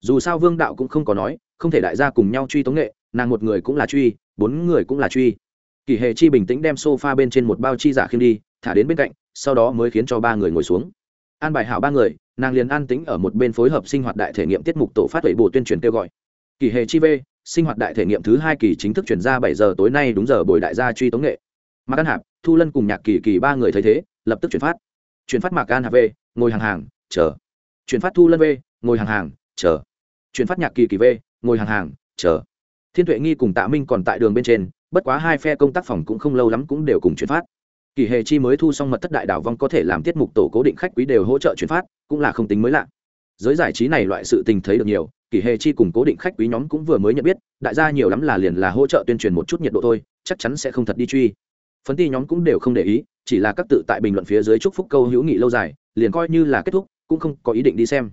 Dù sao vương đạo cũng không có nói, không thể đại gia cùng nhau truy tống nghệ, nàng một người cũng là truy, bốn người cũng là truy. Kỷ hệ chi bình tĩnh đem s o f a bên trên một bao chi giả khiêm đi, thả đến bên cạnh, sau đó mới khiến cho ba người ngồi xuống. An bài hảo ba người, nàng liền an tính ở một bên phối hợp sinh hoạt đại thể nghiệm tiết mục tổ phát huệ bộ tuyên truyền kêu gọi. Kỳ hệ chi v, sinh hoạt đại thể nghiệm thứ hai kỳ chính thức chuyển ra bảy giờ tối nay đúng giờ buổi đại gia truy tống nghệ. Mạc an hạp, thu lân cùng nhạc kỳ kỳ ba người thấy thế, lập tức chuyển phát. Chuyển phát mạc an hạp v, ngồi hàng hàng, chờ chuyển phát thu lân v ngồi hàng hàng, chờ. Chuyển phát nhạc kỳ kỳ v ngồi hàng hàng, chờ. Thiên tuệ nghi cùng tạ minh còn tại đường bên trên, bất quá hai phe công tác phòng cũng không lâu lắm cũng đều cùng chuyển phát. Kỳ hề chi mới thu xong mật thất đại đảo vong có thể làm tiết mục tổ cố định khách quý đều hỗ trợ chuyển phát, cũng là không tính mới lạ. Giới giải trí này loại sự tình thấy được nhiều, kỳ hề chi cùng cố định khách quý nhóm cũng vừa mới nhận biết, đại gia nhiều lắm là liền là hỗ trợ tuyên truyền một chút nhiệt độ thôi, chắc chắn sẽ không thật đi truy. Phấn ti nhóm cũng đều không để ý, chỉ là các tự tại bình luận phía dưới chúc phúc câu hữu nghị lâu dài, liền coi như là kết thúc cũng không có ý định đi xem.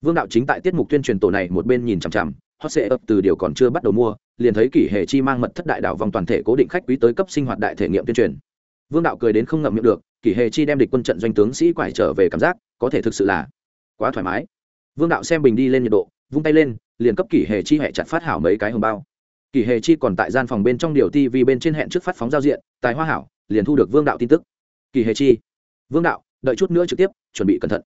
Vương đạo chính tại tiết mục tuyên truyền tổ này một bên nhìn chằm chằm, hot sệ ập từ điều còn chưa bắt đầu mua, liền thấy kỷ hệ chi mang mật thất đại đảo vòng toàn thể cố định khách quý tới cấp sinh hoạt đại thể nghiệm tuyên truyền. Vương đạo cười đến không ngậm miệng được, kỷ hệ chi đem địch quân trận doanh tướng sĩ quải trở về cảm giác, có thể thực sự là quá thoải mái. Vương đạo xem bình đi lên nhiệt độ, vung tay lên, liền cấp kỷ hệ chi hẹ chặt phát hảo mấy cái hồng bao. Kỷ hệ chi còn tại gian phòng bên trong điều ti vì bên trên hẹn trước phát phóng giao diện, tài hoa hảo, liền thu được vương đạo tin tức. Kỳ hệ chi, vương đạo, đợi chút nữa trực tiếp, chuẩn bị cẩn thận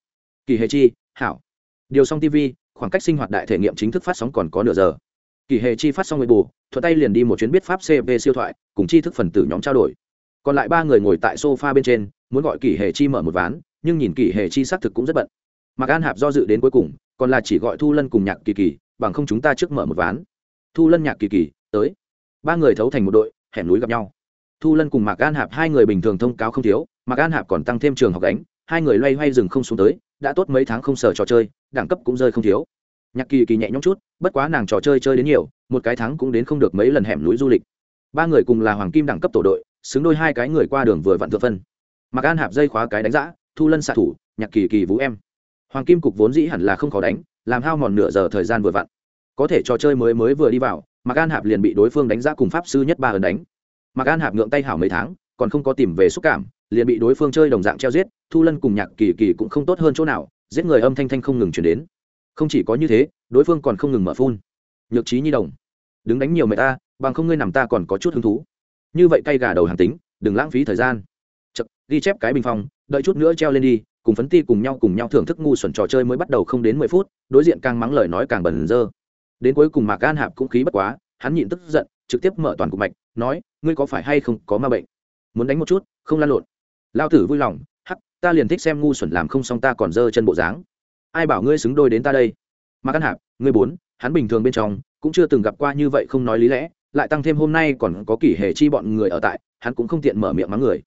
kỳ hệ chi, hảo. Điều xong tv khoảng cách sinh hoạt đại thể nghiệm chính thức phát sóng còn có nửa giờ. Kỳ hệ chi phát xong người bù, thuận tay liền đi một chuyến biết pháp cp siêu thoại, cùng chi thức phần tử nhóm trao đổi. Còn lại ba người ngồi tại sofa bên trên, muốn gọi kỳ hệ chi mở một ván, nhưng nhìn kỳ hệ chi xác thực cũng rất bận. Mặc an hạp do dự đến cuối cùng, còn là chỉ gọi thu lân cùng nhạc kỳ kỳ, bằng không chúng ta trước mở một ván. Thu lân, nhạc kỳ kỳ, tới. Ba người thấu thành một đội, hẻm núi gặp nhau. Thu lân cùng mạc an hạp hai người bình thường thông cáo không thiếu, mạc an hạp còn tăng thêm trường học đánh hai người loay hoay rừng không xuống tới đã tốt mấy tháng không sờ trò chơi, đẳng cấp cũng rơi không thiếu. Nhạc kỳ kỳ nhẹ nhõm chút, bất quá nàng trò chơi chơi đến nhiều, một cái tháng cũng đến không được mấy lần hẻm núi du lịch. Ba người cùng là hoàng kim đẳng cấp tổ đội, xứng đôi hai cái người qua đường vừa vặn thượng phân. Mặc an hạp dây khóa cái đánh giã, thu lân xạ thủ, nhạc kỳ kỳ vũ em. Hoàng kim cục vốn dĩ hẳn là không khó đánh, làm hao mòn nửa giờ thời gian vừa vặn. Có thể trò chơi mới mới vừa đi vào Mặc an hạp liền bị đối phương đánh giá cùng pháp sư nhất ba ấn đánh. Mặc an hạp ngượng tay hảo mấy tháng, còn không có tìm về xúc cảm liền bị đối phương chơi đồng dạng treo giết, thu lân cùng nhạc kỳ kỳ cũng không tốt hơn chỗ nào, giết người âm thanh thanh không ngừng chuyển đến. Không chỉ có như thế, đối phương còn không ngừng mở phun. Nhược trí nhi đồng, đứng đánh nhiều mẹ ta, bằng không ngươi nằm ta còn có chút hứng thú. Như vậy cay gà đầu hàng tính, đừng lãng phí thời gian. Chật, ghi chép cái bình phong, đợi chút nữa treo lên đi, cùng phấn ti cùng nhau cùng nhau thưởng thức ngu xuẩn trò chơi mới bắt đầu không đến mười phút, đối diện càng mắng lời nói càng bẩn dơ đến cuối cùng mạc an hạp cũng khí bất quá, hắn nhịn tức giận, trực tiếp mở toàn cục mạch, nói, ngươi có phải hay không có ma bệnh? Muốn đánh một chút, không lan lộn lao tử vui lòng hắc ta liền thích xem ngu xuẩn làm không xong ta còn dơ chân bộ dáng. Ai bảo ngươi xứng đôi đến ta đây? Mà căn hạp ngươi bốn hắn bình thường bên trong cũng chưa từng gặp qua như vậy không nói lý lẽ lại tăng thêm hôm nay còn có kỷ hệ chi bọn người ở tại hắn cũng không tiện mở miệng mắng người.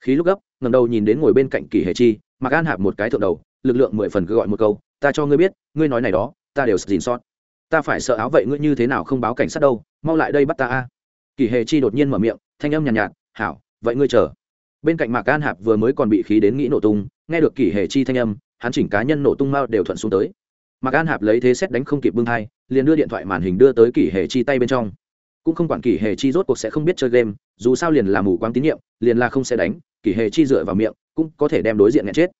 Khí lúc gấp ngầm đầu nhìn đến ngồi bên cạnh kỷ hệ chi mà căn hạp một cái thượng đầu lực lượng mười phần cứ gọi một câu ta cho ngươi biết ngươi nói này đó ta đều xin sót ta phải sợ áo vậy ngươi như thế nào không báo cảnh sát đâu mau lại đây bắt ta a. Kỷ hệ chi đột nhiên mở miệng thanh âm nhàn nhạt, nhạt hảo vậy ngươi chờ bên cạnh mạc an hạp vừa mới còn bị khí đến nghĩ nổ tung, nghe được kỷ hệ chi thanh âm, hắn chỉnh cá nhân nổ tung mao đều thuận xuống tới. Mạc an hạp lấy thế xét đánh không kịp bưng thai, liền đưa điện thoại màn hình đưa tới kỷ hệ chi tay bên trong. Cũng không quản kỷ hệ chi rốt cuộc sẽ không biết chơi game, dù sao liền là mù quáng tín nhiệm, liền là không sẽ đánh, kỷ hệ chi dựa vào miệng, cũng có thể đem đối diện nghẹn chết.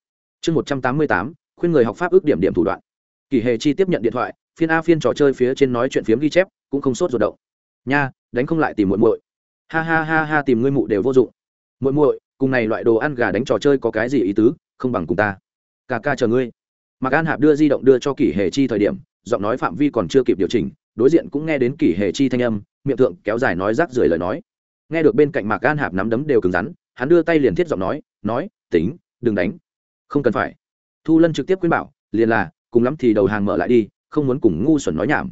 Chương một trăm tám mươi tám, khuyên người học pháp ước điểm điểm thủ đoạn. Kỷ hệ chi tiếp nhận điện thoại, phiên a phiên trò chơi phía trên nói chuyện phiếm ghi chép, cũng không sốt ruột động. Nha, đánh không lại tìm muội muội. Ha ha ha ha, tìm ngươi mụ đều vô dụng. Muội muội cùng này loại đồ ăn gà đánh trò chơi có cái gì ý tứ không bằng cùng ta. Ca ca chờ ngươi. Mạc an hạp đưa di động đưa cho kỷ hề chi thời điểm giọng nói phạm vi còn chưa kịp điều chỉnh đối diện cũng nghe đến kỷ hề chi thanh âm miệng thượng kéo dài nói rác rưởi lời nói. Nghe được bên cạnh mạc an hạp nắm đấm đều cứng rắn hắn đưa tay liền thiết giọng nói nói tính đừng đánh. Không cần phải. Thu lân trực tiếp khuyên bảo liền là cùng lắm thì đầu hàng mở lại đi không muốn cùng ngu xuẩn nói nhảm.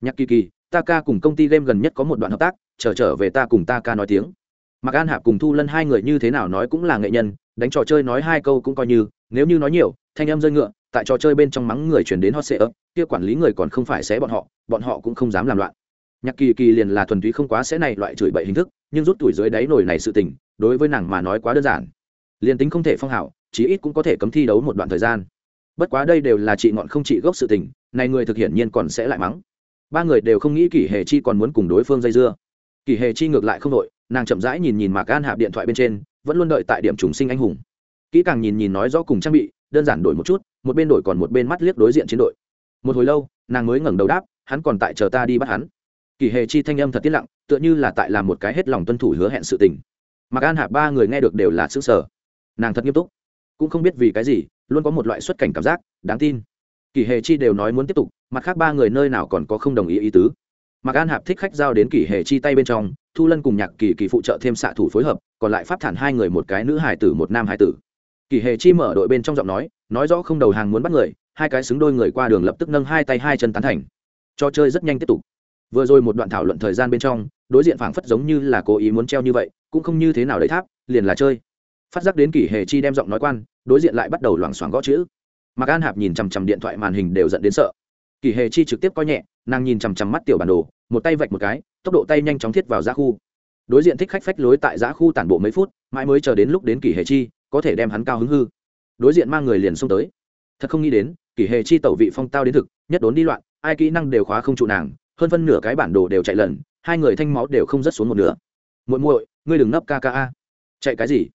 Nhạc kỳ kỳ ta ca cùng công ty game gần nhất có một đoạn hợp tác chờ trở, trở về ta cùng ta ca nói tiếng mạc an hạp cùng thu lân hai người như thế nào nói cũng là nghệ nhân, đánh trò chơi nói hai câu cũng coi như, nếu như nói nhiều, thanh em rơi ngựa, tại trò chơi bên trong mắng người chuyển đến hot sệ ấp kia quản lý người còn không phải xé bọn họ bọn họ cũng không dám làm loạn. Nhạc kỳ kỳ liền là thuần túy không quá sẽ này loại chửi bậy hình thức, nhưng rút tuổi dưới đáy nổi này sự tình, đối với nàng mà nói quá đơn giản. Liền tính không thể phong hảo, chí ít cũng có thể cấm thi đấu một đoạn thời gian. Bất quá đây đều là chị ngọn không chị gốc sự tình, này người thực hiện nhiên còn sẽ lại mắng. Ba người đều không nghĩ kỷ hề chi còn muốn cùng đối phương dây dưa. Kỷ hề chi ngược lại không đội nàng chậm rãi nhìn nhìn mạc an hạp điện thoại bên trên, vẫn luôn đợi tại điểm trùng sinh anh hùng. Kỹ càng nhìn nhìn nói rõ cùng trang bị, đơn giản đổi một chút, một bên đổi còn một bên mắt liếc đối diện chiến đội. Một hồi lâu, nàng mới ngẩng đầu đáp, hắn còn tại chờ ta đi bắt hắn. Kỳ hề chi thanh âm thật tiết lặng, tựa như là tại làm một cái hết lòng tuân thủ hứa hẹn sự tình. Mạc an hạp ba người nghe được đều là xứng sở nàng thật nghiêm túc. Cũng không biết vì cái gì, luôn có một loại xuất cảnh cảm giác, đáng tin. Kỳ hề chi đều nói muốn tiếp tục, mặt khác ba người nơi nào còn có không đồng ý ý tứ. Mạc an hạp thích khách giao đến kỳ hề chi tay bên trong thu lân cùng nhạc kỳ kỳ phụ trợ thêm xạ thủ phối hợp, còn lại pháp thản hai người một cái nữ hải tử, một nam hải tử. Kỳ hề chi mở đội bên trong giọng nói nói rõ không đầu hàng muốn bắt người, hai cái xứng đôi người qua đường lập tức nâng hai tay hai chân tán thành. Cho chơi rất nhanh tiếp tục. Vừa rồi một đoạn thảo luận thời gian bên trong, đối diện phảng phất giống như là cố ý muốn treo như vậy, cũng không như thế nào đấy tháp, liền là chơi. Phát giác đến kỷ hề chi đem giọng nói quan, đối diện lại bắt đầu loảng xoảng gõ chữ. Mặc an hạp nhìn chằm chằm điện thoại màn hình đều dẫn đến sợ. Kỷ hề chi trực tiếp coi nhẹ, nàng nhìn chằm chằm mắt tiểu bản đồ một tay vạch một cái, tốc độ tay nhanh chóng thiết vào giã khu. Đối diện thích khách phách lối tại giã khu tản bộ mấy phút, mãi mới chờ đến lúc đến kỷ hệ chi, có thể đem hắn cao hứng hư. Đối diện mang người liền xông tới. Thật không nghĩ đến, kỷ hệ chi tẩu vị phong tao đến thực, nhất đốn đi loạn, ai kỹ năng đều khóa không trụ nàng, hơn phân nửa cái bản đồ đều chạy lần hai người thanh máu đều không rớt xuống một nửa. Muội muội, ngươi đừng nấp kka chạy cái gì?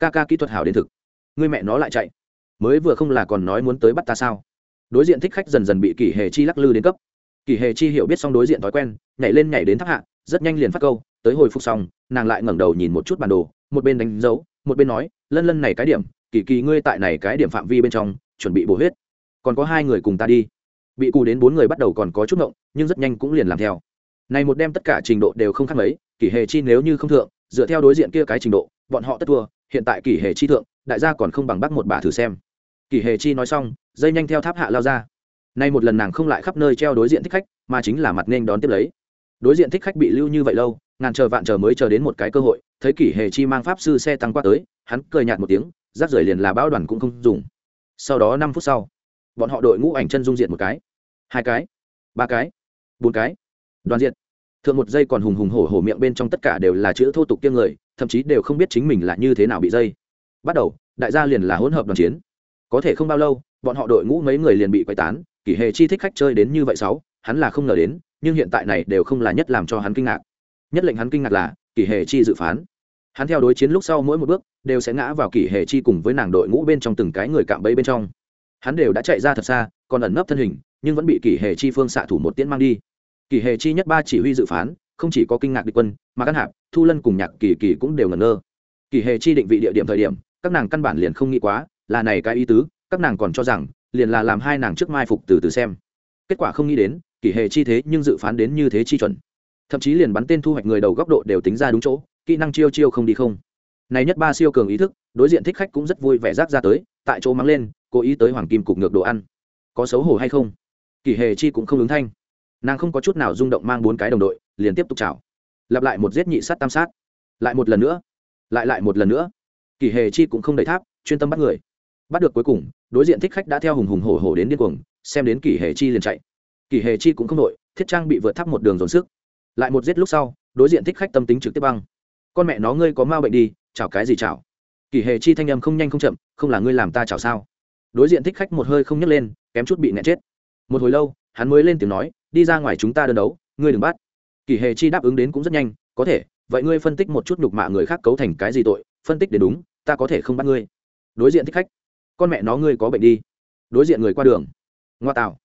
Kk kỹ thuật hảo đến thực. Ngươi mẹ nó lại chạy. Mới vừa không là còn nói muốn tới bắt ta sao? Đối diện thích khách dần dần bị kỷ hệ chi lắc lư đến cấp. Kỳ hề chi hiểu biết xong đối diện thói quen, nhảy lên nhảy đến tháp hạ, rất nhanh liền phát câu, tới hồi phục xong, nàng lại ngẩng đầu nhìn một chút bản đồ, một bên đánh dấu, một bên nói, lân lân này cái điểm, kỳ kỳ ngươi tại này cái điểm phạm vi bên trong, chuẩn bị bổ huyết. Còn có hai người cùng ta đi. Bị cù đến bốn người bắt đầu còn có chút ngộng, nhưng rất nhanh cũng liền làm theo. Này một đem tất cả trình độ đều không khác mấy, kỳ hề chi nếu như không thượng, dựa theo đối diện kia cái trình độ, bọn họ tất thua, hiện tại kỳ hề chi thượng, đại gia còn không bằng bắt một bà thử xem. Kỳ hề chi nói xong, dây nhanh theo tháp hạ lao ra nay một lần nàng không lại khắp nơi treo đối diện thích khách, mà chính là mặt nên đón tiếp lấy. Đối diện thích khách bị lưu như vậy lâu, ngàn chờ vạn chờ mới chờ đến một cái cơ hội, thấy kỷ hề chi mang pháp sư xe tăng qua tới, hắn cười nhạt một tiếng rác rưởi liền là bao đoàn cũng không dùng. Sau đó năm phút sau, bọn họ đội ngũ ảnh chân dung diện một cái, hai cái, ba cái, bốn cái, đoàn diện. Thượng một giây còn hùng hùng hổ hổ miệng bên trong tất cả đều là chữ thô tục kiêng người, thậm chí đều không biết chính mình là như thế nào bị dây. Bắt đầu, đại gia liền là hỗn hợp đoàn chiến. Có thể không bao lâu, bọn họ đội ngũ mấy người liền bị quay tán kỷ hệ chi thích khách chơi đến như vậy sáu, hắn là không ngờ đến, nhưng hiện tại này đều không là nhất làm cho hắn kinh ngạc. Nhất lệnh hắn kinh ngạc là kỷ hệ chi dự phán. Hắn theo đối chiến lúc sau mỗi một bước, đều sẽ ngã vào kỷ hệ chi cùng với nàng đội ngũ bên trong từng cái người cạm bẫy bên trong. Hắn đều đã chạy ra thật xa, còn ẩn nấp thân hình, nhưng vẫn bị kỷ hệ chi phương xạ thủ một tiễn mang đi. Kỷ hệ chi nhất ba chỉ huy dự phán, không chỉ có kinh ngạc địch quân, mà căn hạp, thu lân cùng nhạc kỳ kỳ cũng đều ngẩn ngơ. Kỷ hề chi định vị địa điểm thời điểm, các nàng căn bản liền không nghĩ quá, là này cái ý tứ, các nàng còn cho rằng liền là làm hai nàng trước mai phục từ từ xem. Kết quả không nghĩ đến kỷ hệ chi thế nhưng dự phán đến như thế chi chuẩn. Thậm chí liền bắn tên thu hoạch người đầu góc độ đều tính ra đúng chỗ, kỹ năng chiêu chiêu không đi không. Này nhất ba siêu cường ý thức, đối diện thích khách cũng rất vui vẻ rác ra tới, tại chỗ mắng lên, cố ý tới hoàng kim cục ngược đồ ăn. Có xấu hổ hay không? Kỷ hệ chi cũng không ứng thanh. Nàng không có chút nào rung động mang bốn cái đồng đội, liền tiếp tục chào. Lặp lại một giết nhị sát tam sát. Lại một lần nữa. Lại lại một lần nữa. Kỷ hệ chi cũng không đẩy tháp, chuyên tâm bắt người. Bắt được cuối cùng đối diện thích khách đã theo hùng hùng hổ hổ đến điên cuồng, xem đến kỷ hề chi liền chạy. Kỷ hề chi cũng không đội thiết trang bị vượt tháp một đường dồn sức. Lại một giết lúc sau, đối diện thích khách tâm tính trực tiếp băng. Con mẹ nó, ngươi có ma bệnh đi chào cái gì chào kỷ hề chi thanh âm không nhanh không chậm, không là ngươi làm ta chào sao? Đối diện thích khách một hơi không nhấc lên, kém chút bị nẹt chết. Một hồi lâu, hắn mới lên tiếng nói, đi ra ngoài chúng ta đơn đấu, ngươi đừng bắt. Kỷ hề chi đáp ứng đến cũng rất nhanh, có thể, vậy ngươi phân tích một chút nhục mạ người khác cấu thành cái gì tội, phân tích đến đúng, ta có thể không bắt ngươi. Đối diện thích khách con mẹ nó ngươi có bệnh đi. Đối diện người qua đường. Ngoa tạo.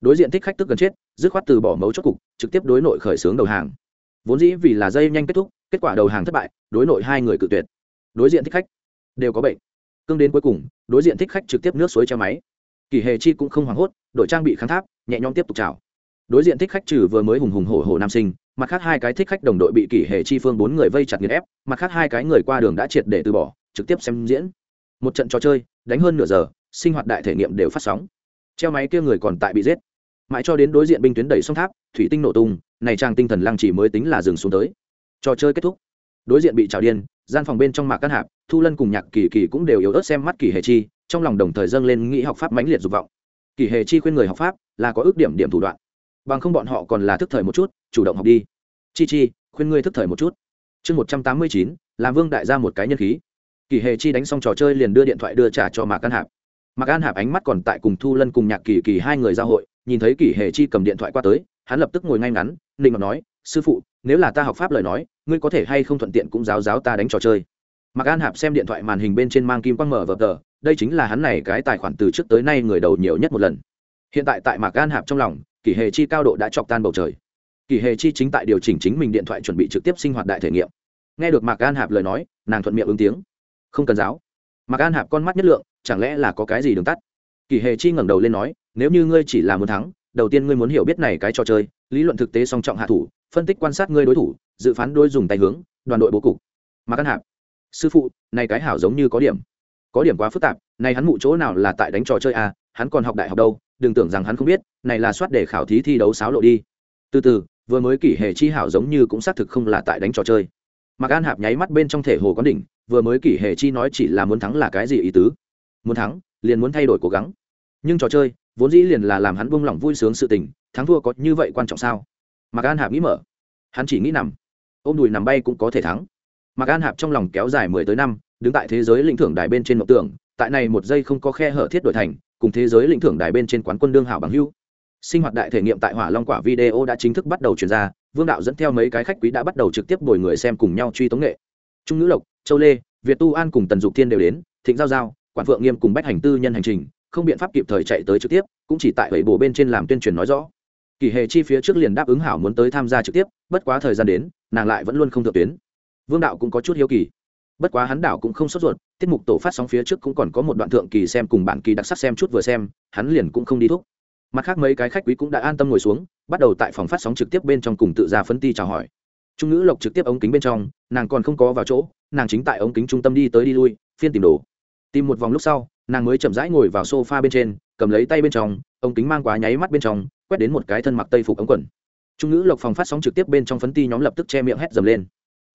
Đối diện thích khách tức gần chết, dứt khoát từ bỏ mấu chốt cục, trực tiếp đối nội khởi xướng đầu hàng. Vốn dĩ vì là dây nhanh kết thúc, kết quả đầu hàng thất bại, đối nội hai người cự tuyệt. Đối diện thích khách đều có bệnh. Cương đến cuối cùng, đối diện thích khách trực tiếp nước suối che máy. Kỳ hề chi cũng không hoảng hốt, đội trang bị kháng tháp, nhẹ nhõm tiếp tục chào. Đối diện thích khách trừ vừa mới hùng hùng hổ hổ nam sinh, mặt khác hai cái thích khách đồng đội bị kỷ hệ chi phương bốn người vây chặt nghiền ép, mặt khác hai cái người qua đường đã triệt để từ bỏ, trực tiếp xem diễn một trận trò chơi, đánh hơn nửa giờ, sinh hoạt đại thể nghiệm đều phát sóng. Treo máy kia người còn tại bị giết. Mãi cho đến đối diện binh tuyến đẩy sông tháp, thủy tinh nổ tung, này trang tinh thần lăng chỉ mới tính là dừng xuống tới. Trò chơi kết thúc. Đối diện bị trào điên, gian phòng bên trong mạc căn hạp, thu lân cùng nhạc kỳ kỳ cũng đều yếu ớt xem mắt kỳ hề chi, trong lòng đồng thời dâng lên nghĩ học pháp mãnh liệt dục vọng. Kỳ hề chi khuyên người học pháp là có ước điểm điểm thủ đoạn. Bằng không bọn họ còn là thức thời một chút, chủ động học đi. Chi chi, khuyên ngươi thức thời một chút. Chương một trăm tám mươi chín, làm vương đại ra một cái nhân khí kỳ hề chi đánh xong trò chơi liền đưa điện thoại đưa trả cho mạc an hạp. Mạc an hạp ánh mắt còn tại cùng thu lân, cùng nhạc kỳ kỳ hai người giao hội, nhìn thấy kỳ hề chi cầm điện thoại qua tới, hắn lập tức ngồi ngay ngắn định ngọc nói, sư phụ, nếu là ta học pháp lời nói, ngươi có thể hay không thuận tiện cũng giáo giáo ta đánh trò chơi? Mạc an hạp xem điện thoại màn hình bên trên mang kim quang mở vờ tờ, đây chính là hắn này cái tài khoản từ trước tới nay người đầu nhiều nhất một lần. Hiện tại tại mạc An hạp trong lòng, Kỳ hề chi cao độ đã chọc tan bầu trời. Kỳ hề chi chính tại điều chỉnh chính mình điện thoại chuẩn bị trực tiếp sinh hoạt đại thể nghiệm. Nghe được mạc An hạp lời nói, nàng thuận miệng ứng tiếng không cần giáo. Mạc an hạp con mắt nhất lượng, chẳng lẽ là có cái gì đường tắt? Kỷ hề chi ngẩng đầu lên nói, nếu như ngươi chỉ là muốn thắng, đầu tiên ngươi muốn hiểu biết này cái trò chơi, lý luận thực tế song trọng hạ thủ, phân tích quan sát ngươi đối thủ, dự phán đôi dùng tay hướng, đoàn đội bố cục. Mạc an hạp, sư phụ, này cái hảo giống như có điểm. Có điểm quá phức tạp, này hắn mụ chỗ nào là tại đánh trò chơi à hắn còn học đại học đâu, đừng tưởng rằng hắn không biết, này là soát để khảo thí thi đấu sáo lộ đi. Từ từ, vừa mới kỷ hệ chi hảo giống như cũng xác thực không là tại đánh trò chơi. Mạc an hạp nháy mắt bên trong thể hồ quán đỉnh vừa mới kỷ hệ chi nói chỉ là muốn thắng là cái gì ý tứ? Muốn thắng, liền muốn thay đổi cố gắng. Nhưng trò chơi, vốn dĩ liền là làm hắn buông lỏng vui sướng sự tình, thắng thua có như vậy quan trọng sao? Mạc an hạp nghĩ mở. Hắn chỉ nghĩ nằm. Ôm đùi nằm bay cũng có thể thắng. Mạc an hạp trong lòng kéo dài mười tới năm, đứng tại thế giới lĩnh thưởng đài bên trên mộng tưởng, tại này một giây không có khe hở thiết đổi thành, cùng thế giới lĩnh thưởng đài bên trên quán quân đương hảo bằng hưu sinh hoạt đại thể nghiệm tại hỏa long quả video đã chính thức bắt đầu chuyển ra, vương đạo dẫn theo mấy cái khách quý đã bắt đầu trực tiếp đổi người xem cùng nhau truy tống nghệ. Trung ngữ lộc châu lê, việt tu an cùng tần dục thiên đều đến, thịnh giao giao, quản phượng nghiêm cùng bách hành tư nhân hành trình, không biện pháp kịp thời chạy tới trực tiếp, cũng chỉ tại bảy bộ bên trên làm tuyên truyền nói rõ. Kỳ hề chi phía trước liền đáp ứng hảo muốn tới tham gia trực tiếp, bất quá thời gian đến, nàng lại vẫn luôn không thượng tuyến. Vương đạo cũng có chút hiếu kỳ. Bất quá hắn đảo cũng không sốt ruột, tiết mục tổ phát sóng phía trước cũng còn có một đoạn thượng kỳ xem cùng bản kỳ đặc sắc xem chút vừa xem, hắn liền cũng không đi thúc. Mặt khác mấy cái khách quý cũng đã an tâm ngồi xuống, bắt đầu tại phòng phát sóng trực tiếp bên trong cùng tự ra phân ti chào hỏi. Trung ngữ lộc trực tiếp ống kính bên trong, nàng còn không có vào chỗ nàng chính tại ống kính trung tâm đi tới đi lui, phiên tìm đồ. Tìm một vòng lúc sau, nàng mới chậm rãi ngồi vào sofa bên trên, cầm lấy tay bên trong, ống kính mang quá nháy mắt bên trong, quét đến một cái thân mặc tây phục ống quần. Trung ngữ lộc phòng phát sóng trực tiếp bên trong phấn ti nhóm lập tức che miệng hét dầm lên.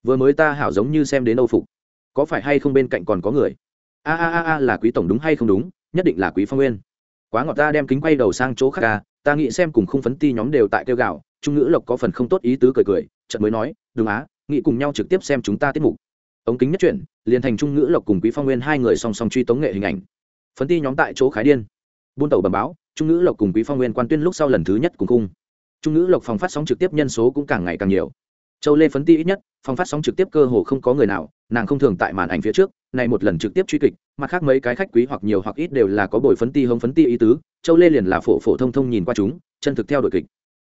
Vừa mới ta hảo giống như xem đến âu phục. Có phải hay không bên cạnh còn có người? A a a a, là quý tổng đúng hay không đúng, nhất định là quý phong nguyên. Quá ngọt ta đem kính quay đầu sang chỗ khác ca ta nghĩ xem cùng khung phấn ti nhóm đều tại kêu gạo, trung ngữ lộc có phần không tốt ý tứ cười cười trận mới nói đừng á, nghĩ cùng nhau trực tiếp xem chúng ta tiết mục ống kính nhất chuyển, liền thành trung ngữ lộc cùng quý phong nguyên hai người song song truy tống nghệ hình ảnh. Phấn ti nhóm tại chỗ khái điên. Buôn tàu bầm báo, trung ngữ lộc cùng quý phong nguyên quan tuyên lúc sau lần thứ nhất cùng cung. Trung ngữ lộc phòng phát sóng trực tiếp nhân số cũng càng ngày càng nhiều. Châu lê phấn ti ít nhất, phòng phát sóng trực tiếp cơ hồ không có người nào, nàng không thường tại màn ảnh phía trước, này một lần trực tiếp truy kịch, mặt khác mấy cái khách quý hoặc nhiều hoặc ít đều là có bồi phấn ti hông phấn ti ý tứ, châu lê liền là phổ phổ thông thông nhìn qua chúng, chân thực theo đội kịch.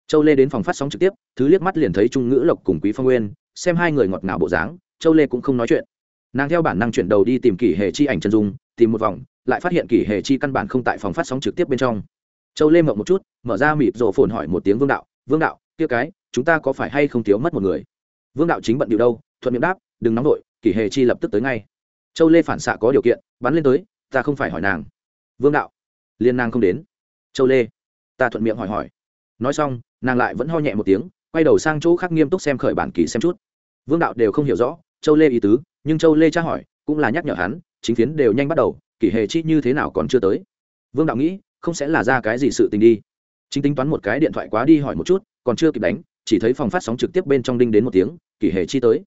Châu lê đến phòng phát sóng trực tiếp, thứ liếc mắt liền thấy trung ngữ lộc cùng quý phong nguyên, xem hai người ngọt ngào bộ dáng châu lê cũng không nói chuyện. Nàng theo bản năng chuyển đầu đi tìm kỷ hệ chi ảnh chân dung, tìm một vòng, lại phát hiện kỷ hệ chi căn bản không tại phòng phát sóng trực tiếp bên trong. Châu lê mộng một chút, mở ra mịp rổ phồn hỏi một tiếng vương đạo vương đạo, kia cái, chúng ta có phải hay không thiếu mất một người? Vương đạo chính bận điệu đâu, thuận miệng đáp, đừng nóng vội, kỷ hề chi lập tức tới ngay. Châu lê phản xạ có điều kiện, bắn lên tới, ta không phải hỏi nàng. Vương đạo. Liên nàng không đến. Châu lê. Ta thuận miệng hỏi hỏi. Nói xong, nàng lại vẫn ho nhẹ một tiếng, quay đầu sang chỗ khác nghiêm túc xem khởi bản kỳ xem chút. Vương đạo đều không hiểu rõ châu lê ý tứ, nhưng châu lê tra hỏi, cũng là nhắc nhở hắn, chính phiến đều nhanh bắt đầu, kỷ hề chi như thế nào còn chưa tới. Vương đạo nghĩ, không sẽ là ra cái gì sự tình đi. Chính tính toán một cái điện thoại quá đi hỏi một chút, còn chưa kịp đánh, chỉ thấy phòng phát sóng trực tiếp bên trong đinh đến một tiếng, kỷ hề chi tới.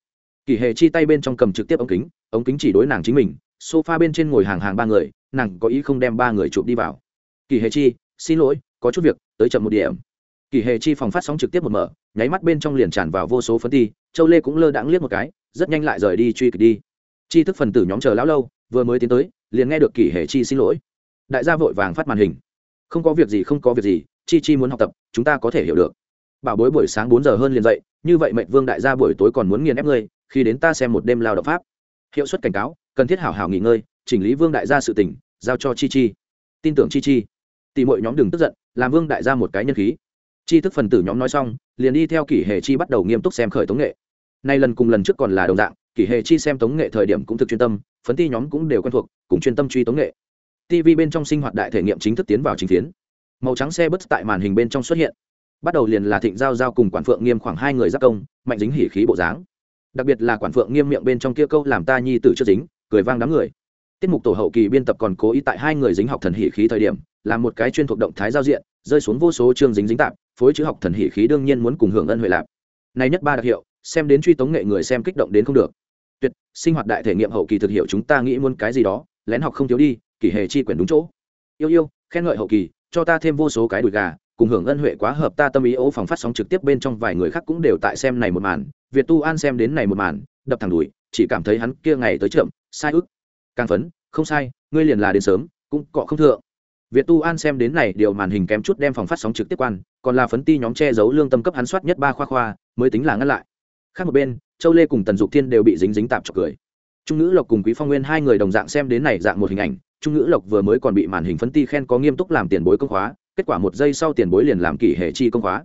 Kỷ hề chi tay bên trong cầm trực tiếp ống kính ống kính chỉ đối nàng chính mình, sofa bên trên ngồi hàng hàng ba người, nàng có ý không đem ba người chụp đi vào. Kỷ hề chi, xin lỗi, có chút việc, tới chậm một điểm. Kỷ hề chi phòng phát sóng trực tiếp một mở, nháy mắt bên trong liền tràn vào vô số phấn ti, châu lê cũng lơ đãng liếc một cái rất nhanh lại rời đi truy kịch đi. Chi thức phần tử nhóm chờ lão lâu, vừa mới tiến tới, liền nghe được kỷ hệ chi xin lỗi. Đại gia vội vàng phát màn hình. Không có việc gì, không có việc gì, chi chi muốn học tập, chúng ta có thể hiểu được. Bảo bối buổi sáng bốn giờ hơn liền dậy, như vậy mệnh vương đại gia buổi tối còn muốn nghiền ép ngươi, khi đến ta xem một đêm lao động pháp. Hiệu suất cảnh cáo, cần thiết hảo hảo nghỉ ngơi, chỉnh lý vương đại gia sự tỉnh giao cho chi chi. Tin tưởng chi chi. Tỷ mọi nhóm đừng tức giận, làm vương đại gia một cái nhân khí. Chi thức phần tử nhóm nói xong, liền đi theo kỷ hệ chi bắt đầu nghiêm túc xem khởi tống nghệ nay lần cùng lần trước còn là đồng dạng, kỷ hệ chi xem tống nghệ thời điểm cũng thực chuyên tâm, phấn ti nhóm cũng đều quen thuộc, cùng chuyên tâm truy tống nghệ. Tv bên trong sinh hoạt đại thể nghiệm chính thức tiến vào chính tiến. màu trắng xe bus tại màn hình bên trong xuất hiện. Bắt đầu liền là thịnh giao giao cùng quản phượng nghiêm khoảng hai người giác công, mạnh dính hỉ khí bộ dáng. Đặc biệt là quản phượng nghiêm miệng bên trong kia câu làm ta nhi tử chưa dính, cười vang đám người. Tiết mục tổ hậu kỳ biên tập còn cố ý tại hai người dính học thần hỉ khí thời điểm, làm một cái chuyên thuộc động thái giao diện, rơi xuống vô số chương dính dính tạp, phối chữ học thần hỉ khí đương nhiên muốn cùng hưởng ân huệ lạp này nhất ba đặc hiệu xem đến truy tống nghệ người xem kích động đến không được. Tuyệt, sinh hoạt đại thể nghiệm hậu kỳ thực hiệu chúng ta nghĩ muốn cái gì đó, lén học không thiếu đi, kỷ hề chi quyển đúng chỗ. Yêu yêu, khen ngợi hậu kỳ, cho ta thêm vô số cái đùi gà, cùng hưởng ân huệ quá hợp ta tâm ý ô phòng phát sóng trực tiếp bên trong vài người khác cũng đều tại xem này một màn. Việt tu an xem đến này một màn, đập thẳng đùi, chỉ cảm thấy hắn kia ngày tới trượm sai ức. Càng phấn, không sai, ngươi liền là đến sớm, cũng cọ không thượng. Việt tu an xem đến này điều màn hình kém chút đem phòng phát sóng trực tiếp quan, còn là phấn ti nhóm che giấu lương tâm cấp hắn soát nhất ba khoa khoa, mới tính là ngăn lại khác một bên, châu lê cùng tần dục thiên đều bị dính dính tạp chọc cười. Trung ngữ lộc cùng quý phong nguyên hai người đồng dạng xem đến này dạng một hình ảnh, trung ngữ lộc vừa mới còn bị màn hình phấn ti khen có nghiêm túc làm tiền bối công khóa, kết quả một giây sau tiền bối liền làm kỷ hệ chi công khóa.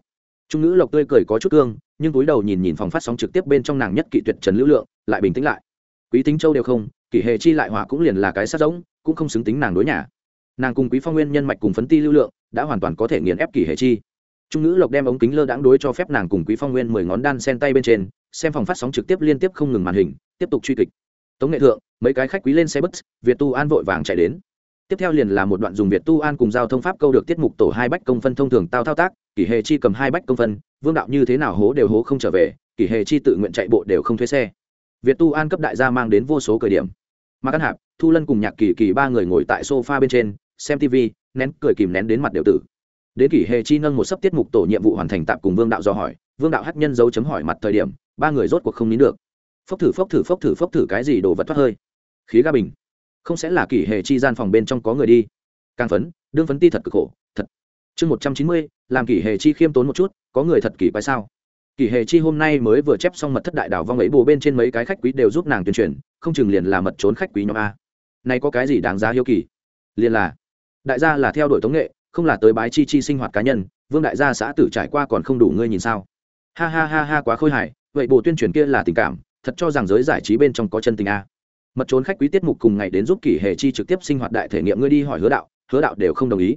Trung ngữ lộc tươi cười có chút cương, nhưng túi đầu nhìn nhìn phòng phát sóng trực tiếp bên trong nàng nhất kỵ tuyệt trần lưu lượng, lại bình tĩnh lại. Quý tính châu đều không, kỷ hệ chi lại hỏa cũng liền là cái sát giống, cũng không xứng tính nàng đối nhà. Nàng cùng quý phong nguyên nhân mạch cùng phấn ti lưu lượng, đã hoàn toàn có thể nghiền ép kỷ hệ chi. Trung ngữ lộc đem ống kính lơ đãng đối cho phép nàng cùng quý phong nguyên mười ngón đan sen tay bên trên xem phòng phát sóng trực tiếp liên tiếp không ngừng màn hình, tiếp tục truy kịch. Tống nghệ thượng, mấy cái khách quý lên xe bus, việt tu an vội vàng chạy đến. Tiếp theo liền là một đoạn dùng việt tu an cùng giao thông pháp câu được tiết mục tổ hai bách công phân thông thường tao thao tác, kỷ hề chi cầm hai bách công phân, vương đạo như thế nào hố đều hố không trở về, kỷ hề chi tự nguyện chạy bộ đều không thuê xe. Việt tu an cấp đại gia mang đến vô số cởi điểm. Mà căn hạp, thu lân cùng nhạc kỳ kỳ ba người ngồi tại sofa bên trên, xem tv nén cười kìm nén đến mặt đều tử. Đến kỷ hề chi nâng một sấp tiết mục tổ nhiệm vụ hoàn thành tạm cùng vương đạo do hỏi, vương đạo hát nhân dấu chấm hỏi mặt thời điểm ba người rốt cuộc không nín được. Phốc thử phốc thử phốc thử phốc thử cái gì đồ vật thoát hơi. Khí ga bình. Không sẽ là kỷ hệ chi gian phòng bên trong có người đi. Càng phấn, đương phấn ti thật cực khổ, thật. Chương một trăm chín mươi, làm kỷ hệ chi khiêm tốn một chút, có người thật kỳ quái sao? Kỷ hệ chi hôm nay mới vừa chép xong mật thất đại đảo vong ấy bồ bên trên mấy cái khách quý đều giúp nàng tuyên truyền, không chừng liền là mật trốn khách quý nhóm a. Này có cái gì đáng giá hiếu kỳ? Liền là, đại gia là theo đuổi tống nghệ, không là tới bái chi chi sinh hoạt cá nhân, vương đại gia xã tử trải qua còn không đủ ngươi nhìn sao? Ha ha ha ha, quá khôi hài vậy bộ tuyên truyền kia là tình cảm, thật cho rằng giới giải trí bên trong có chân tình a. Mật trốn khách quý tiết mục cùng ngày đến giúp kỷ hệ chi trực tiếp sinh hoạt đại thể nghiệm ngươi đi hỏi hứa đạo hứa đạo đều không đồng ý.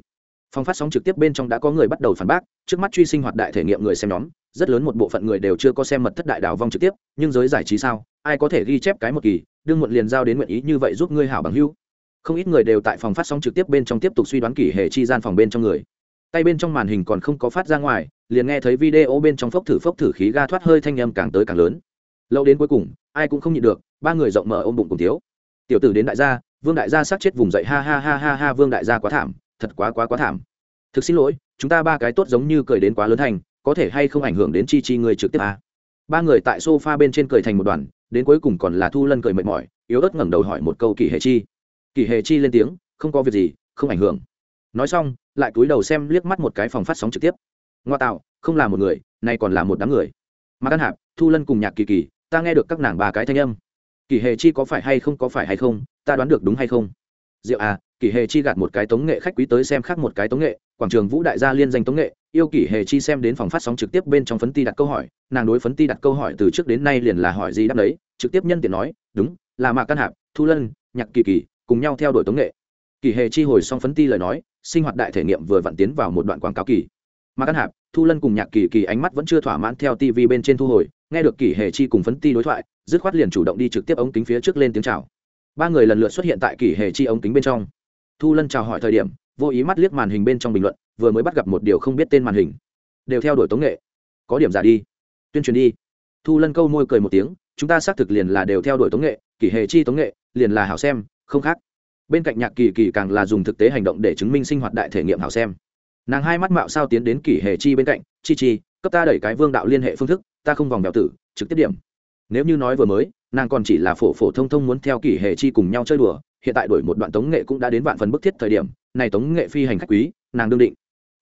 Phong phát sóng trực tiếp bên trong đã có người bắt đầu phản bác, trước mắt truy sinh hoạt đại thể nghiệm người xem nhóm, rất lớn một bộ phận người đều chưa có xem mật thất đại đào vong trực tiếp, nhưng giới giải trí sao, ai có thể ghi chép cái một kỳ, đương muộn liền giao đến nguyện ý như vậy giúp ngươi hảo bằng hưu không ít người đều tại phòng phát sóng trực tiếp bên trong tiếp tục suy đoán kỷ hệ chi gian phòng bên trong người tay bên trong màn hình còn không có phát ra ngoài, liền nghe thấy video bên trong phốc thử phốc thử khí ga thoát hơi thanh âm càng tới càng lớn. Lâu đến cuối cùng, ai cũng không nhịn được, ba người rộng mở ôm bụng cùng thiếu. Tiểu tử đến đại gia, vương đại gia sát chết vùng dậy, ha ha ha ha ha, vương đại gia quá thảm, thật quá quá quá thảm. Thực xin lỗi, chúng ta ba cái tốt giống như cười đến quá lớn thành, có thể hay không ảnh hưởng đến chi chi người trực tiếp à. ba người tại sofa bên trên cười thành một đoàn, đến cuối cùng còn là thu lân cười mệt mỏi, yếu ớt ngẩng đầu hỏi một câu kỳ hệ chi. Kỳ hệ chi lên tiếng, không có việc gì, không ảnh hưởng. Nói xong lại cúi đầu xem liếc mắt một cái phòng phát sóng trực tiếp. Ngoa tạo, không là một người, nay còn là một đám người. Mà căn hạp, thu lân cùng nhạc kỳ kỳ, ta nghe được các nàng bà cái thanh âm. Kỳ hề chi có phải hay không, có phải hay không, ta đoán được đúng hay không? Diệu à kỳ hề chi gạt một cái tống nghệ khách quý tới xem khác một cái tống nghệ, quảng trường vũ đại gia liên danh tống nghệ, yêu kỳ hề chi xem đến phòng phát sóng trực tiếp bên trong phấn ti đặt câu hỏi, nàng đối phấn ti đặt câu hỏi từ trước đến nay liền là hỏi gì đáp đấy, trực tiếp nhân tiện nói, đúng, là mạc căn hạp, thu lân, nhạc kỳ kỳ, cùng nhau theo đuổi tống nghệ. Kỳ hề chi hồi xong phấn ti lời nói sinh hoạt đại thể nghiệm vừa vặn tiến vào một đoạn quảng cáo kỳ. Mà căn hạp, thu lân cùng nhạc kỳ kỳ ánh mắt vẫn chưa thỏa mãn theo tv bên trên thu hồi, nghe được kỳ hề chi cùng phấn ti đối thoại, dứt khoát liền chủ động đi trực tiếp ống kính phía trước lên tiếng chào. Ba người lần lượt xuất hiện tại kỳ hề chi ống kính bên trong. Thu lân chào hỏi thời điểm, vô ý mắt liếc màn hình bên trong bình luận, vừa mới bắt gặp một điều không biết tên màn hình. Đều theo đuổi tống nghệ. Có điểm giả đi. Tuyên truyền đi. Thu lân câu môi cười một tiếng, chúng ta xác thực liền là đều theo đuổi tống nghệ, kỳ hề chi tống nghệ, liền là hảo xem, không khác bên cạnh nhạc kỳ kỳ càng là dùng thực tế hành động để chứng minh sinh hoạt đại thể nghiệm hảo xem. Nàng hai mắt mạo sao tiến đến kỷ hề chi bên cạnh, chi chi, cấp ta đẩy cái vương đạo liên hệ phương thức, ta không vòng bèo tử, trực tiếp điểm. Nếu như nói vừa mới, nàng còn chỉ là phổ phổ thông thông muốn theo kỷ hề chi cùng nhau chơi đùa, hiện tại đổi một đoạn tống nghệ cũng đã đến vạn phần bức thiết thời điểm, này tống nghệ phi hành khách quý, nàng đương định.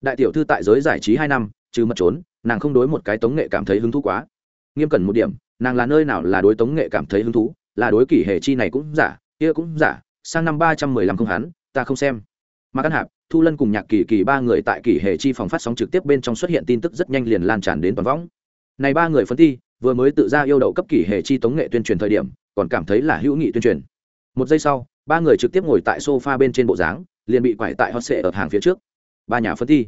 Đại tiểu thư tại giới giải trí hai năm, trừ mất trốn, nàng không đối một cái tống nghệ cảm thấy hứng thú quá. Nghiêm cẩn một điểm, nàng là nơi nào là đối tống nghệ cảm thấy hứng thú, là đối kỷ hề chi này cũng giả, kia cũng giả sang năm ba trăm mười lăm không hắn, ta không xem. Mà căn hạp, thu lân cùng nhạc kỳ kỳ ba người tại kỳ hệ chi phòng phát sóng trực tiếp bên trong xuất hiện tin tức rất nhanh liền lan tràn đến toàn võng. Này ba người phân thi, vừa mới tự ra yêu đậu cấp kỳ hệ chi tống nghệ tuyên truyền thời điểm, còn cảm thấy là hữu nghị tuyên truyền. Một giây sau, ba người trực tiếp ngồi tại sofa bên trên bộ dáng, liền bị quải tại hot sệ ở hàng phía trước. Ba nhà phân thi.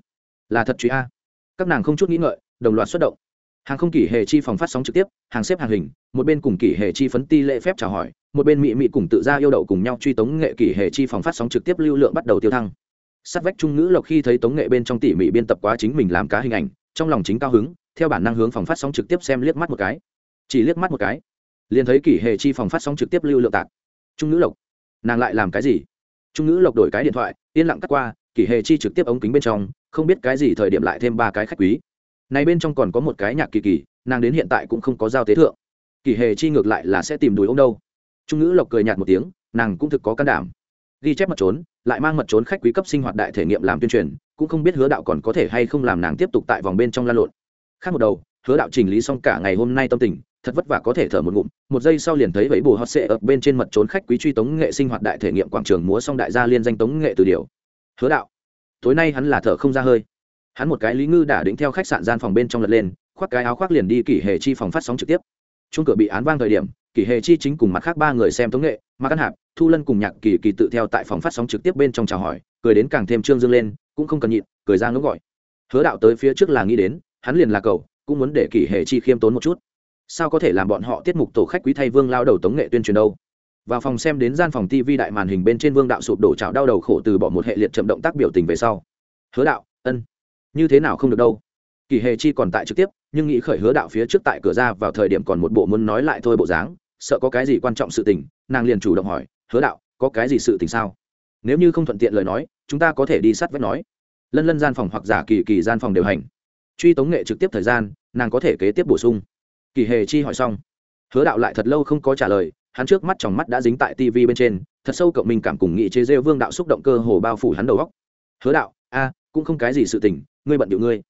Là thật truy a. Các nàng không chút nghĩ ngợi, đồng loạt xuất động. Hàng không kỷ hệ chi phòng phát sóng trực tiếp, hàng xếp hàng hình, một bên cùng kỷ hệ chi phấn ti lễ phép chào hỏi một bên mỹ mỹ cùng tự ra yêu đậu cùng nhau truy tống nghệ kỷ hệ chi phòng phát sóng trực tiếp lưu lượng bắt đầu tiêu thăng. Sát vách trung ngữ lộc khi thấy tống nghệ bên trong tỉ mỉ biên tập quá chính mình làm cá hình ảnh, trong lòng chính cao hứng, theo bản năng hướng phòng phát sóng trực tiếp xem liếc mắt một cái. Chỉ liếc mắt một cái, liền thấy kỷ hệ chi phòng phát sóng trực tiếp lưu lượng tạc. Trung ngữ lộc, nàng lại làm cái gì? Trung ngữ lộc đổi cái điện thoại, yên lặng cắt qua, kỷ hệ chi trực tiếp ống kính bên trong, không biết cái gì thời điểm lại thêm ba cái khách quý. Này bên trong còn có một cái nhạc kỳ kỳ, nàng đến hiện tại cũng không có giao tế thượng. Kỷ hệ chi ngược lại là sẽ tìm đùi ông đâu trung ngữ lộc cười nhạt một tiếng, nàng cũng thực có can đảm. Ghi chép mật trốn, lại mang mật trốn khách quý cấp sinh hoạt đại thể nghiệm làm tuyên truyền, cũng không biết hứa đạo còn có thể hay không làm nàng tiếp tục tại vòng bên trong lan lộn. Khác một đầu, hứa đạo chỉnh lý xong cả ngày hôm nay tâm tình, thật vất vả có thể thở một ngụm, một giây sau liền thấy vẫy bù hot sệ ở bên trên mật trốn khách quý truy tống nghệ sinh hoạt đại thể nghiệm quảng trường múa xong đại gia liên danh tống nghệ từ điều hứa đạo, tối nay hắn là thở không ra hơi. Hắn một cái lý ngư đã đĩnh theo khách sạn gian phòng bên trong lật lên, khoác cái áo khoác liền đi kỷ hệ chi phòng phát sóng trực tiếp chung cửa bị án vang thời điểm kỷ hệ chi chính cùng mặt khác ba người xem tống nghệ mà căn hạp, thu lân cùng nhạc kỳ kỳ tự theo tại phòng phát sóng trực tiếp bên trong chào hỏi, cười đến càng thêm trương dương lên, cũng không cần nhịn, cười ra ngốc gọi. Hứa đạo tới phía trước là nghĩ đến, hắn liền là cầu cũng muốn để kỷ hệ chi khiêm tốn một chút. Sao có thể làm bọn họ tiết mục tổ khách quý thay vương lao đầu tống nghệ tuyên truyền đâu? Vào phòng xem đến gian phòng tv đại màn hình bên trên vương đạo sụp đổ chảo đau đầu khổ từ bỏ một hệ liệt chậm động tác biểu tình về sau. Hứa đạo, ân, như thế nào không được đâu? Kỳ hề chi còn tại trực tiếp nhưng nghĩ khởi hứa đạo phía trước tại cửa ra vào thời điểm còn một bộ muốn nói lại thôi bộ dáng, sợ có cái gì quan trọng sự tình, nàng liền chủ động hỏi, hứa đạo, có cái gì sự tình sao? Nếu như không thuận tiện lời nói, chúng ta có thể đi sát vách nói. Lân lân gian phòng hoặc giả kỳ kỳ gian phòng điều hành. Truy tống nghệ trực tiếp thời gian, nàng có thể kế tiếp bổ sung. Kỳ hề chi hỏi xong, hứa đạo lại thật lâu không có trả lời, hắn trước mắt trong mắt đã dính tại tv bên trên, thật sâu cộng mình cảm cùng nghị chế rêu vương đạo xúc động cơ hồ bao phủ hắn đầu góc hứa đạo, a, cũng không cái gì sự tình, ngươi bận điệu ngươi.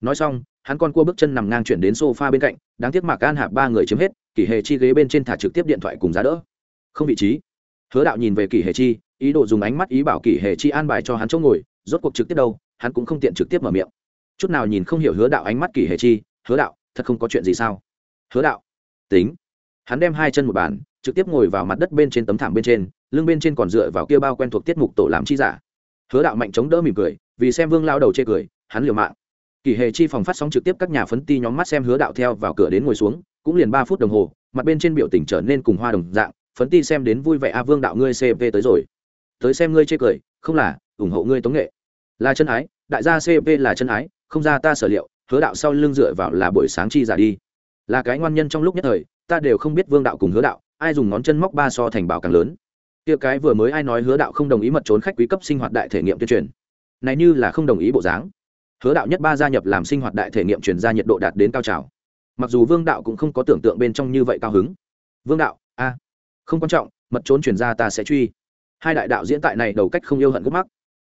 Nói xong hắn con cua bước chân nằm ngang chuyển đến sofa bên cạnh, đáng tiếc mạc an hạp ba người chiếm hết, kỷ hề chi ghế bên trên thả trực tiếp điện thoại cùng giá đỡ. Không vị trí. Hứa đạo nhìn về kỷ hề chi, ý đồ dùng ánh mắt ý bảo kỷ hề chi an bài cho hắn chỗ ngồi, rốt cuộc trực tiếp đâu, hắn cũng không tiện trực tiếp mở miệng. Chút nào nhìn không hiểu hứa đạo ánh mắt kỷ hề chi, hứa đạo, thật không có chuyện gì sao? Hứa đạo. Tính. Hắn đem hai chân một bàn, trực tiếp ngồi vào mặt đất bên trên tấm thảm bên trên, lưng bên trên còn dựa vào kia bao quen thuộc tiết mục tổ làm chi giả. Hứa đạo mạnh chống đỡ mỉm cười, vì xem vương lao đầu chê cười, hắn liều mạng kỳ hề chi phòng phát sóng trực tiếp các nhà phấn ti nhóm mắt xem hứa đạo theo vào cửa đến ngồi xuống, cũng liền ba phút đồng hồ, mặt bên trên biểu tình trở nên cùng hoa đồng dạng, phấn ti xem đến vui vẻ, a vương đạo ngươi cp tới rồi. Tới xem ngươi chê cười, không là, ủng hộ ngươi tống nghệ. Là chân ái, đại gia cp là chân ái, không ra ta sở liệu, hứa đạo sau lưng dựa vào là buổi sáng chi giả đi. Là cái ngoan nhân trong lúc nhất thời, ta đều không biết vương đạo cùng hứa đạo, ai dùng ngón chân móc ba so thành bảo càng lớn. Kia cái vừa mới ai nói hứa đạo không đồng ý mật trốn khách quý cấp sinh hoạt đại thể nghiệm tuyên truyền. Này như là không đồng ý bộ dáng hứa đạo nhất ba gia nhập làm sinh hoạt đại thể nghiệm chuyển ra nhiệt độ đạt đến cao trào. Mặc dù vương đạo cũng không có tưởng tượng bên trong như vậy cao hứng. Vương đạo, a, không quan trọng, mật trốn chuyển ra ta sẽ truy. Hai đại đạo diễn tại này đầu cách không yêu hận gốc mắc.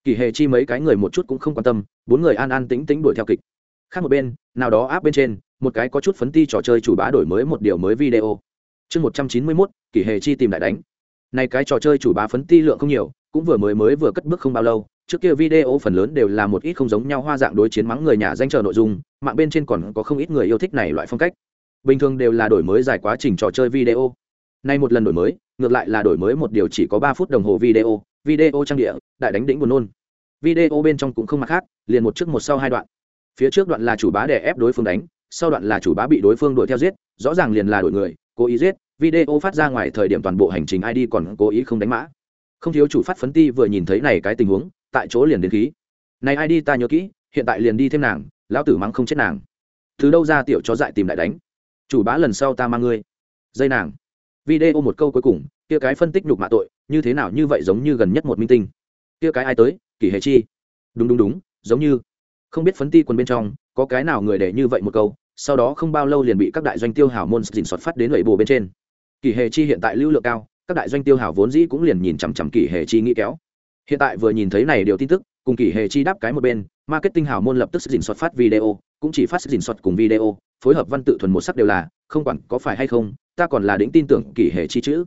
Kỳ hề chi mấy cái người một chút cũng không quan tâm, bốn người an an tính tính đuổi theo kịch. Khác một bên, nào đó áp bên trên, một cái có chút phấn ti trò chơi chủ bá đổi mới một điều mới video. Chương một trăm chín mươi mốt, kỳ hề chi tìm đại đánh. Này cái trò chơi chủ bá phấn ti lượng không nhiều cũng vừa mới mới vừa cất bước không bao lâu, trước kia video phần lớn đều là một ít không giống nhau hoa dạng đối chiến mắng người nhà danh chờ nội dung, mạng bên trên còn có không ít người yêu thích này loại phong cách. Bình thường đều là đổi mới dài quá trình trò chơi video. Nay một lần đổi mới, ngược lại là đổi mới một điều chỉ có ba phút đồng hồ video video trang địa, đại đánh đỉnh buồn nôn. Video bên trong cũng không mặt khác, liền một trước một sau hai đoạn. Phía trước đoạn là chủ bá đè ép đối phương đánh, sau đoạn là chủ bá bị đối phương đuổi theo giết, rõ ràng liền là đổi người, cố ý giết, video phát ra ngoài thời điểm toàn bộ hành trình id còn cố ý không đánh mã không thiếu chủ phát phấn ti vừa nhìn thấy này cái tình huống, tại chỗ liền đến khí. Này ai đi ta nhớ kỹ, hiện tại liền đi thêm nàng, lão tử mắng không chết nàng. Từ đâu ra tiểu chó dại tìm lại đánh? Chủ bá lần sau ta mang ngươi. Dây nàng. Video một câu cuối cùng, kia cái phân tích nhục mạ tội, như thế nào như vậy giống như gần nhất một minh tinh. Kia cái ai tới, kỷ hệ chi? Đúng đúng đúng, giống như. Không biết phấn ti quần bên trong, có cái nào người để như vậy một câu, sau đó không bao lâu liền bị các đại doanh tiêu hảo môn dình soạt phát đến lẩy bồ bên trên. Kỳ hệ chi hiện tại lưu lượng cao các đại doanh tiêu hảo vốn dĩ cũng liền nhìn chằm chằm kỳ hề chi nghĩ kéo. Hiện tại vừa nhìn thấy này điều tin tức, cùng kỳ hề chi đáp cái một bên, marketing hảo môn lập tức dình soạt phát video, cũng chỉ phát dình soạt cùng video, phối hợp văn tự thuần một sắc đều là, không quản có phải hay không, ta còn là đỉnh tin tưởng kỳ hề chi chữ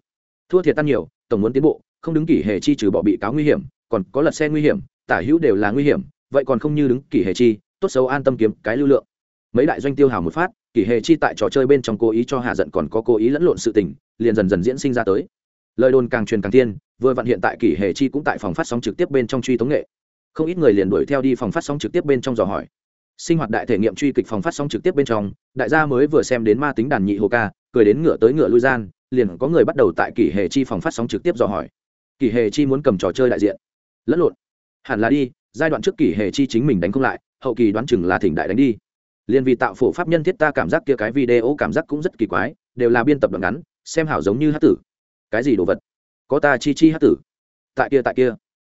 thua thiệt tan nhiều, tổng muốn tiến bộ, không đứng kỳ hề chi trừ bỏ bị cáo nguy hiểm, còn có lật xe nguy hiểm, tả hữu đều là nguy hiểm, vậy còn không như đứng kỳ hề chi, tốt xấu an tâm kiếm cái lưu lượng. Mấy đại doanh tiêu hào một phát, kỷ hề chi tại trò chơi bên trong cố ý cho hạ giận còn có cố ý lẫn lộn sự tình, liền dần dần diễn sinh ra tới lời đồn càng truyền càng tiên vừa vặn hiện tại kỷ hề chi cũng tại phòng phát sóng trực tiếp bên trong truy tống nghệ. Không ít người liền đuổi theo đi phòng phát sóng trực tiếp bên trong dò hỏi. Sinh hoạt đại thể nghiệm truy kịch phòng phát sóng trực tiếp bên trong, đại gia mới vừa xem đến ma tính đàn nhị hồ ca, cười đến ngựa tới ngựa lui gian, liền có người bắt đầu tại kỷ hề chi phòng phát sóng trực tiếp dò hỏi. Kỷ hề chi muốn cầm trò chơi đại diện. Lẫn lộn. Hẳn là đi, giai đoạn trước kỷ hề chi chính mình đánh không lại, hậu kỳ đoán chừng là thỉnh đại đánh đi. Liền vì tạo phổ pháp nhân thiết ta cảm giác kia cái video cảm giác cũng rất kỳ quái, đều là biên tập đoạn ngắn, xem hảo giống như hát tử cái gì đồ vật? Có ta chi chi hát tử. Tại kia tại kia.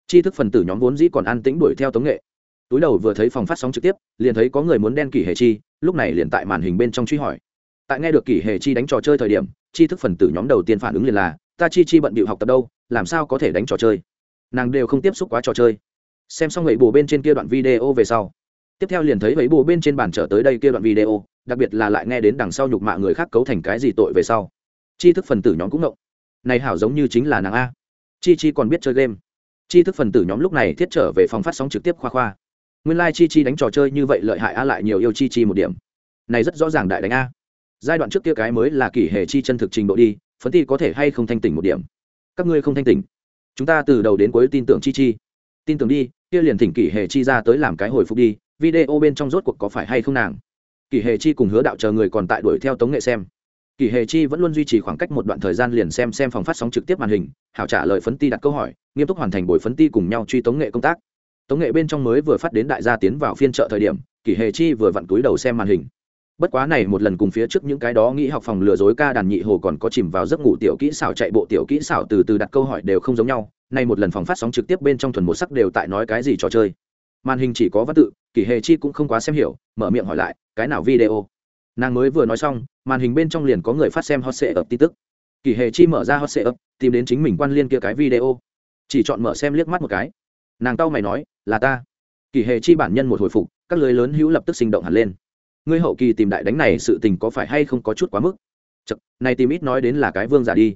Chi thức phần tử nhóm vốn dĩ còn an tĩnh đuổi theo tống nghệ. Túi đầu vừa thấy phòng phát sóng trực tiếp, liền thấy có người muốn đen kỷ hề chi, lúc này liền tại màn hình bên trong truy hỏi. Tại nghe được kỷ hề chi đánh trò chơi thời điểm, chi thức phần tử nhóm đầu tiên phản ứng liền là, ta chi chi bận bịu học tập đâu, làm sao có thể đánh trò chơi? Nàng đều không tiếp xúc quá trò chơi. Xem xong vậy bù bên trên kia đoạn video về sau, tiếp theo liền thấy vậy bù bên trên bàn trở tới đây kia đoạn video, đặc biệt là lại nghe đến đằng sau nhục mạ người khác cấu thành cái gì tội về sau. Chi thức phần tử nhóm cũng ngộng này hảo giống như chính là nàng a. Chi chi còn biết chơi game. Chi thức phần tử nhóm lúc này thiết trở về phòng phát sóng trực tiếp khoa khoa. Nguyên lai、like、chi chi đánh trò chơi như vậy lợi hại a lại nhiều yêu chi chi một điểm. Này rất rõ ràng đại đánh a. Giai đoạn trước kia cái mới là kỷ hệ chi chân thực trình độ đi phấn thi có thể hay không thanh tỉnh một điểm? Các ngươi không thanh tỉnh. Chúng ta từ đầu đến cuối tin tưởng chi chi. Tin tưởng đi, kia liền thỉnh kỷ hệ chi ra tới làm cái hồi phục đi, video bên trong rốt cuộc có phải hay không nàng? Kỷ hệ chi cùng hứa đạo chờ người còn tại đuổi theo tống nghệ xem. Kỳ hệ chi vẫn luôn duy trì khoảng cách một đoạn thời gian liền xem xem phòng phát sóng trực tiếp màn hình, hảo trả lời phấn ti đặt câu hỏi, nghiêm túc hoàn thành buổi phấn ti cùng nhau truy tống nghệ công tác. Tống nghệ bên trong mới vừa phát đến đại gia tiến vào phiên chợ thời điểm, Kỳ hệ chi vừa vặn túi đầu xem màn hình. Bất quá này một lần cùng phía trước những cái đó nghĩ học phòng lừa dối ca đàn nhị hồ còn có chìm vào giấc ngủ tiểu kỹ xảo chạy bộ tiểu kỹ xảo từ từ đặt câu hỏi đều không giống nhau, nay một lần phòng phát sóng trực tiếp bên trong thuần một sắc đều tại nói cái gì trò chơi. Màn hình chỉ có văn tự kỷ hề chi cũng không quá xem hiểu, mở miệng hỏi lại, cái nào video? Nàng mới vừa nói xong màn hình bên trong liền có người phát xem hot sệ ập tin tức. Kỷ hề chi mở ra hot sệ ập tìm đến chính mình quan liên kia cái video. Chỉ chọn mở xem liếc mắt một cái. Nàng tao mày nói là ta. Kỷ hề chi bản nhân một hồi phục các lưới lớn hữu lập tức sinh động hẳn lên. Ngươi hậu kỳ tìm đại đánh này sự tình có phải hay không có chút quá mức? Chật, này tìm ít nói đến là cái vương giả đi.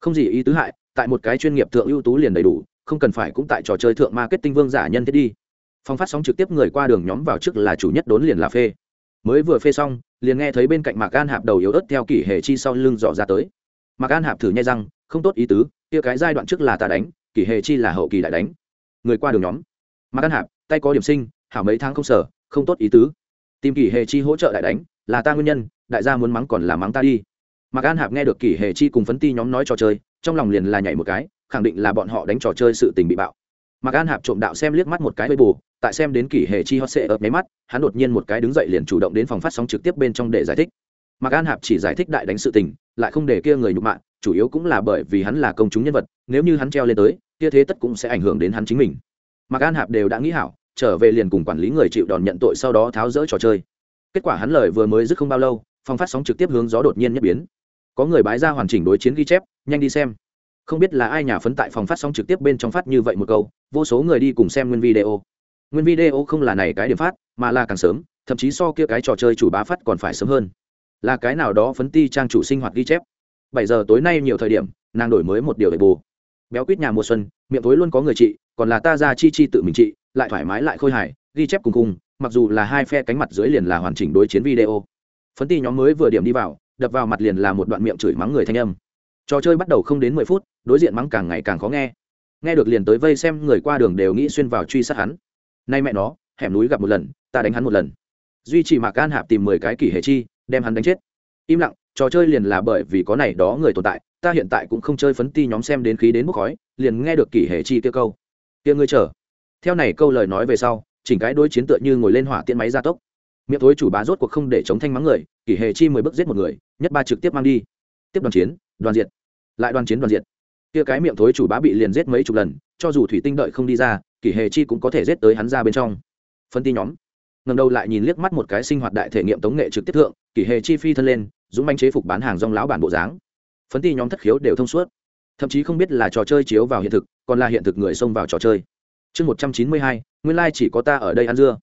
Không gì ý tứ hại tại một cái chuyên nghiệp thượng ưu tú liền đầy đủ không cần phải cũng tại trò chơi thượng marketing vương giả nhân thiết đi. Phong phát sóng trực tiếp người qua đường nhóm vào trước là chủ nhất đốn liền là phê mới vừa phê xong, liền nghe thấy bên cạnh mạc an hạp đầu yếu ớt theo kỷ hệ chi sau lưng dò ra tới. Mạc an hạp thử nhai răng, không tốt ý tứ, kia cái giai đoạn trước là ta đánh, kỷ hệ chi là hậu kỳ đại đánh. Người qua đường nhóm. Mạc an hạp, tay có điểm sinh, hảo mấy tháng không sở không tốt ý tứ. Tìm kỷ hệ chi hỗ trợ đại đánh, là ta nguyên nhân, đại gia muốn mắng còn là mắng ta đi. Mạc an hạp nghe được kỷ hệ chi cùng phấn ti nhóm nói trò chơi, trong lòng liền là nhảy một cái, khẳng định là bọn họ đánh trò chơi sự tình bị bạo. Mạc an hạp trộm đạo xem liếc mắt một cái bê bù tại xem đến kỷ hệ chi hot sệ ập máy mắt, hắn đột nhiên một cái đứng dậy liền chủ động đến phòng phát sóng trực tiếp bên trong để giải thích. Mạc an hạp chỉ giải thích đại đánh sự tình, lại không để kia người nhục mạ, chủ yếu cũng là bởi vì hắn là công chúng nhân vật, nếu như hắn treo lên tới, kia thế tất cũng sẽ ảnh hưởng đến hắn chính mình. Mạc an hạp đều đã nghĩ hảo, trở về liền cùng quản lý người chịu đòn nhận tội sau đó tháo rỡ trò chơi. Kết quả hắn lời vừa mới dứt không bao lâu, phòng phát sóng trực tiếp hướng gió đột nhiên nhất biến. Có người bái ra hoàn chỉnh đối chiến ghi chép, nhanh đi xem. Không biết là ai nhà phấn tại phòng phát sóng trực tiếp bên trong phát như vậy một câu, vô số người đi cùng xem nguyên video nguyên video không là này cái điểm phát, mà là càng sớm, thậm chí so kia cái trò chơi chủ bá phát còn phải sớm hơn. Là cái nào đó phấn ti trang chủ sinh hoạt ghi chép. Bảy giờ tối nay nhiều thời điểm, nàng đổi mới một điều để bù. Béo quýt nhà mùa xuân, miệng tối luôn có người chị, còn là ta ra chi chi tự mình chị, lại thoải mái lại khôi hài, ghi chép cùng cùng, mặc dù là hai phe cánh mặt dưới liền là hoàn chỉnh đối chiến video. Phấn ti nhóm mới vừa điểm đi vào, đập vào mặt liền là một đoạn miệng chửi mắng người thanh âm. Trò chơi bắt đầu không đến mười phút, đối diện mắng càng ngày càng khó nghe. Nghe được liền tới vây xem người qua đường đều nghĩ xuyên vào truy sát hắn nay mẹ nó, hẻm núi gặp một lần, ta đánh hắn một lần. Duy trì mạc an hạp tìm mười cái kỷ hệ chi, đem hắn đánh chết. Im lặng, trò chơi liền là bởi vì có này đó người tồn tại, ta hiện tại cũng không chơi phấn ti nhóm xem đến khí đến bốc khói, liền nghe được kỷ hệ chi kia câu. Kia ngươi chờ. Theo này câu lời nói về sau, chỉnh cái đối chiến tựa như ngồi lên hỏa tiễn máy gia tốc. Miệng thối chủ bá rốt cuộc không để chống thanh mắng người, kỷ hệ chi mười bước giết một người, nhất ba trực tiếp mang đi. Tiếp đoàn chiến, đoàn diệt. Lại đoàn chiến đoàn diệt. Kia cái miệng thối chủ bá bị liền giết mấy chục lần cho dù thủy tinh đợi không đi ra, kỷ hề chi cũng có thể giết tới hắn ra bên trong. Phân ti nhóm. Ngầm đầu lại nhìn liếc mắt một cái sinh hoạt đại thể nghiệm tống nghệ trực tiếp thượng, kỷ hề chi phi thân lên, dũng manh chế phục bán hàng rong lão bản bộ dáng. Phấn ti nhóm thất khiếu đều thông suốt. Thậm chí không biết là trò chơi chiếu vào hiện thực, còn là hiện thực người xông vào trò chơi. Chương một trăm chín mươi hai, nguyên lai、like、chỉ có ta ở đây ăn dưa.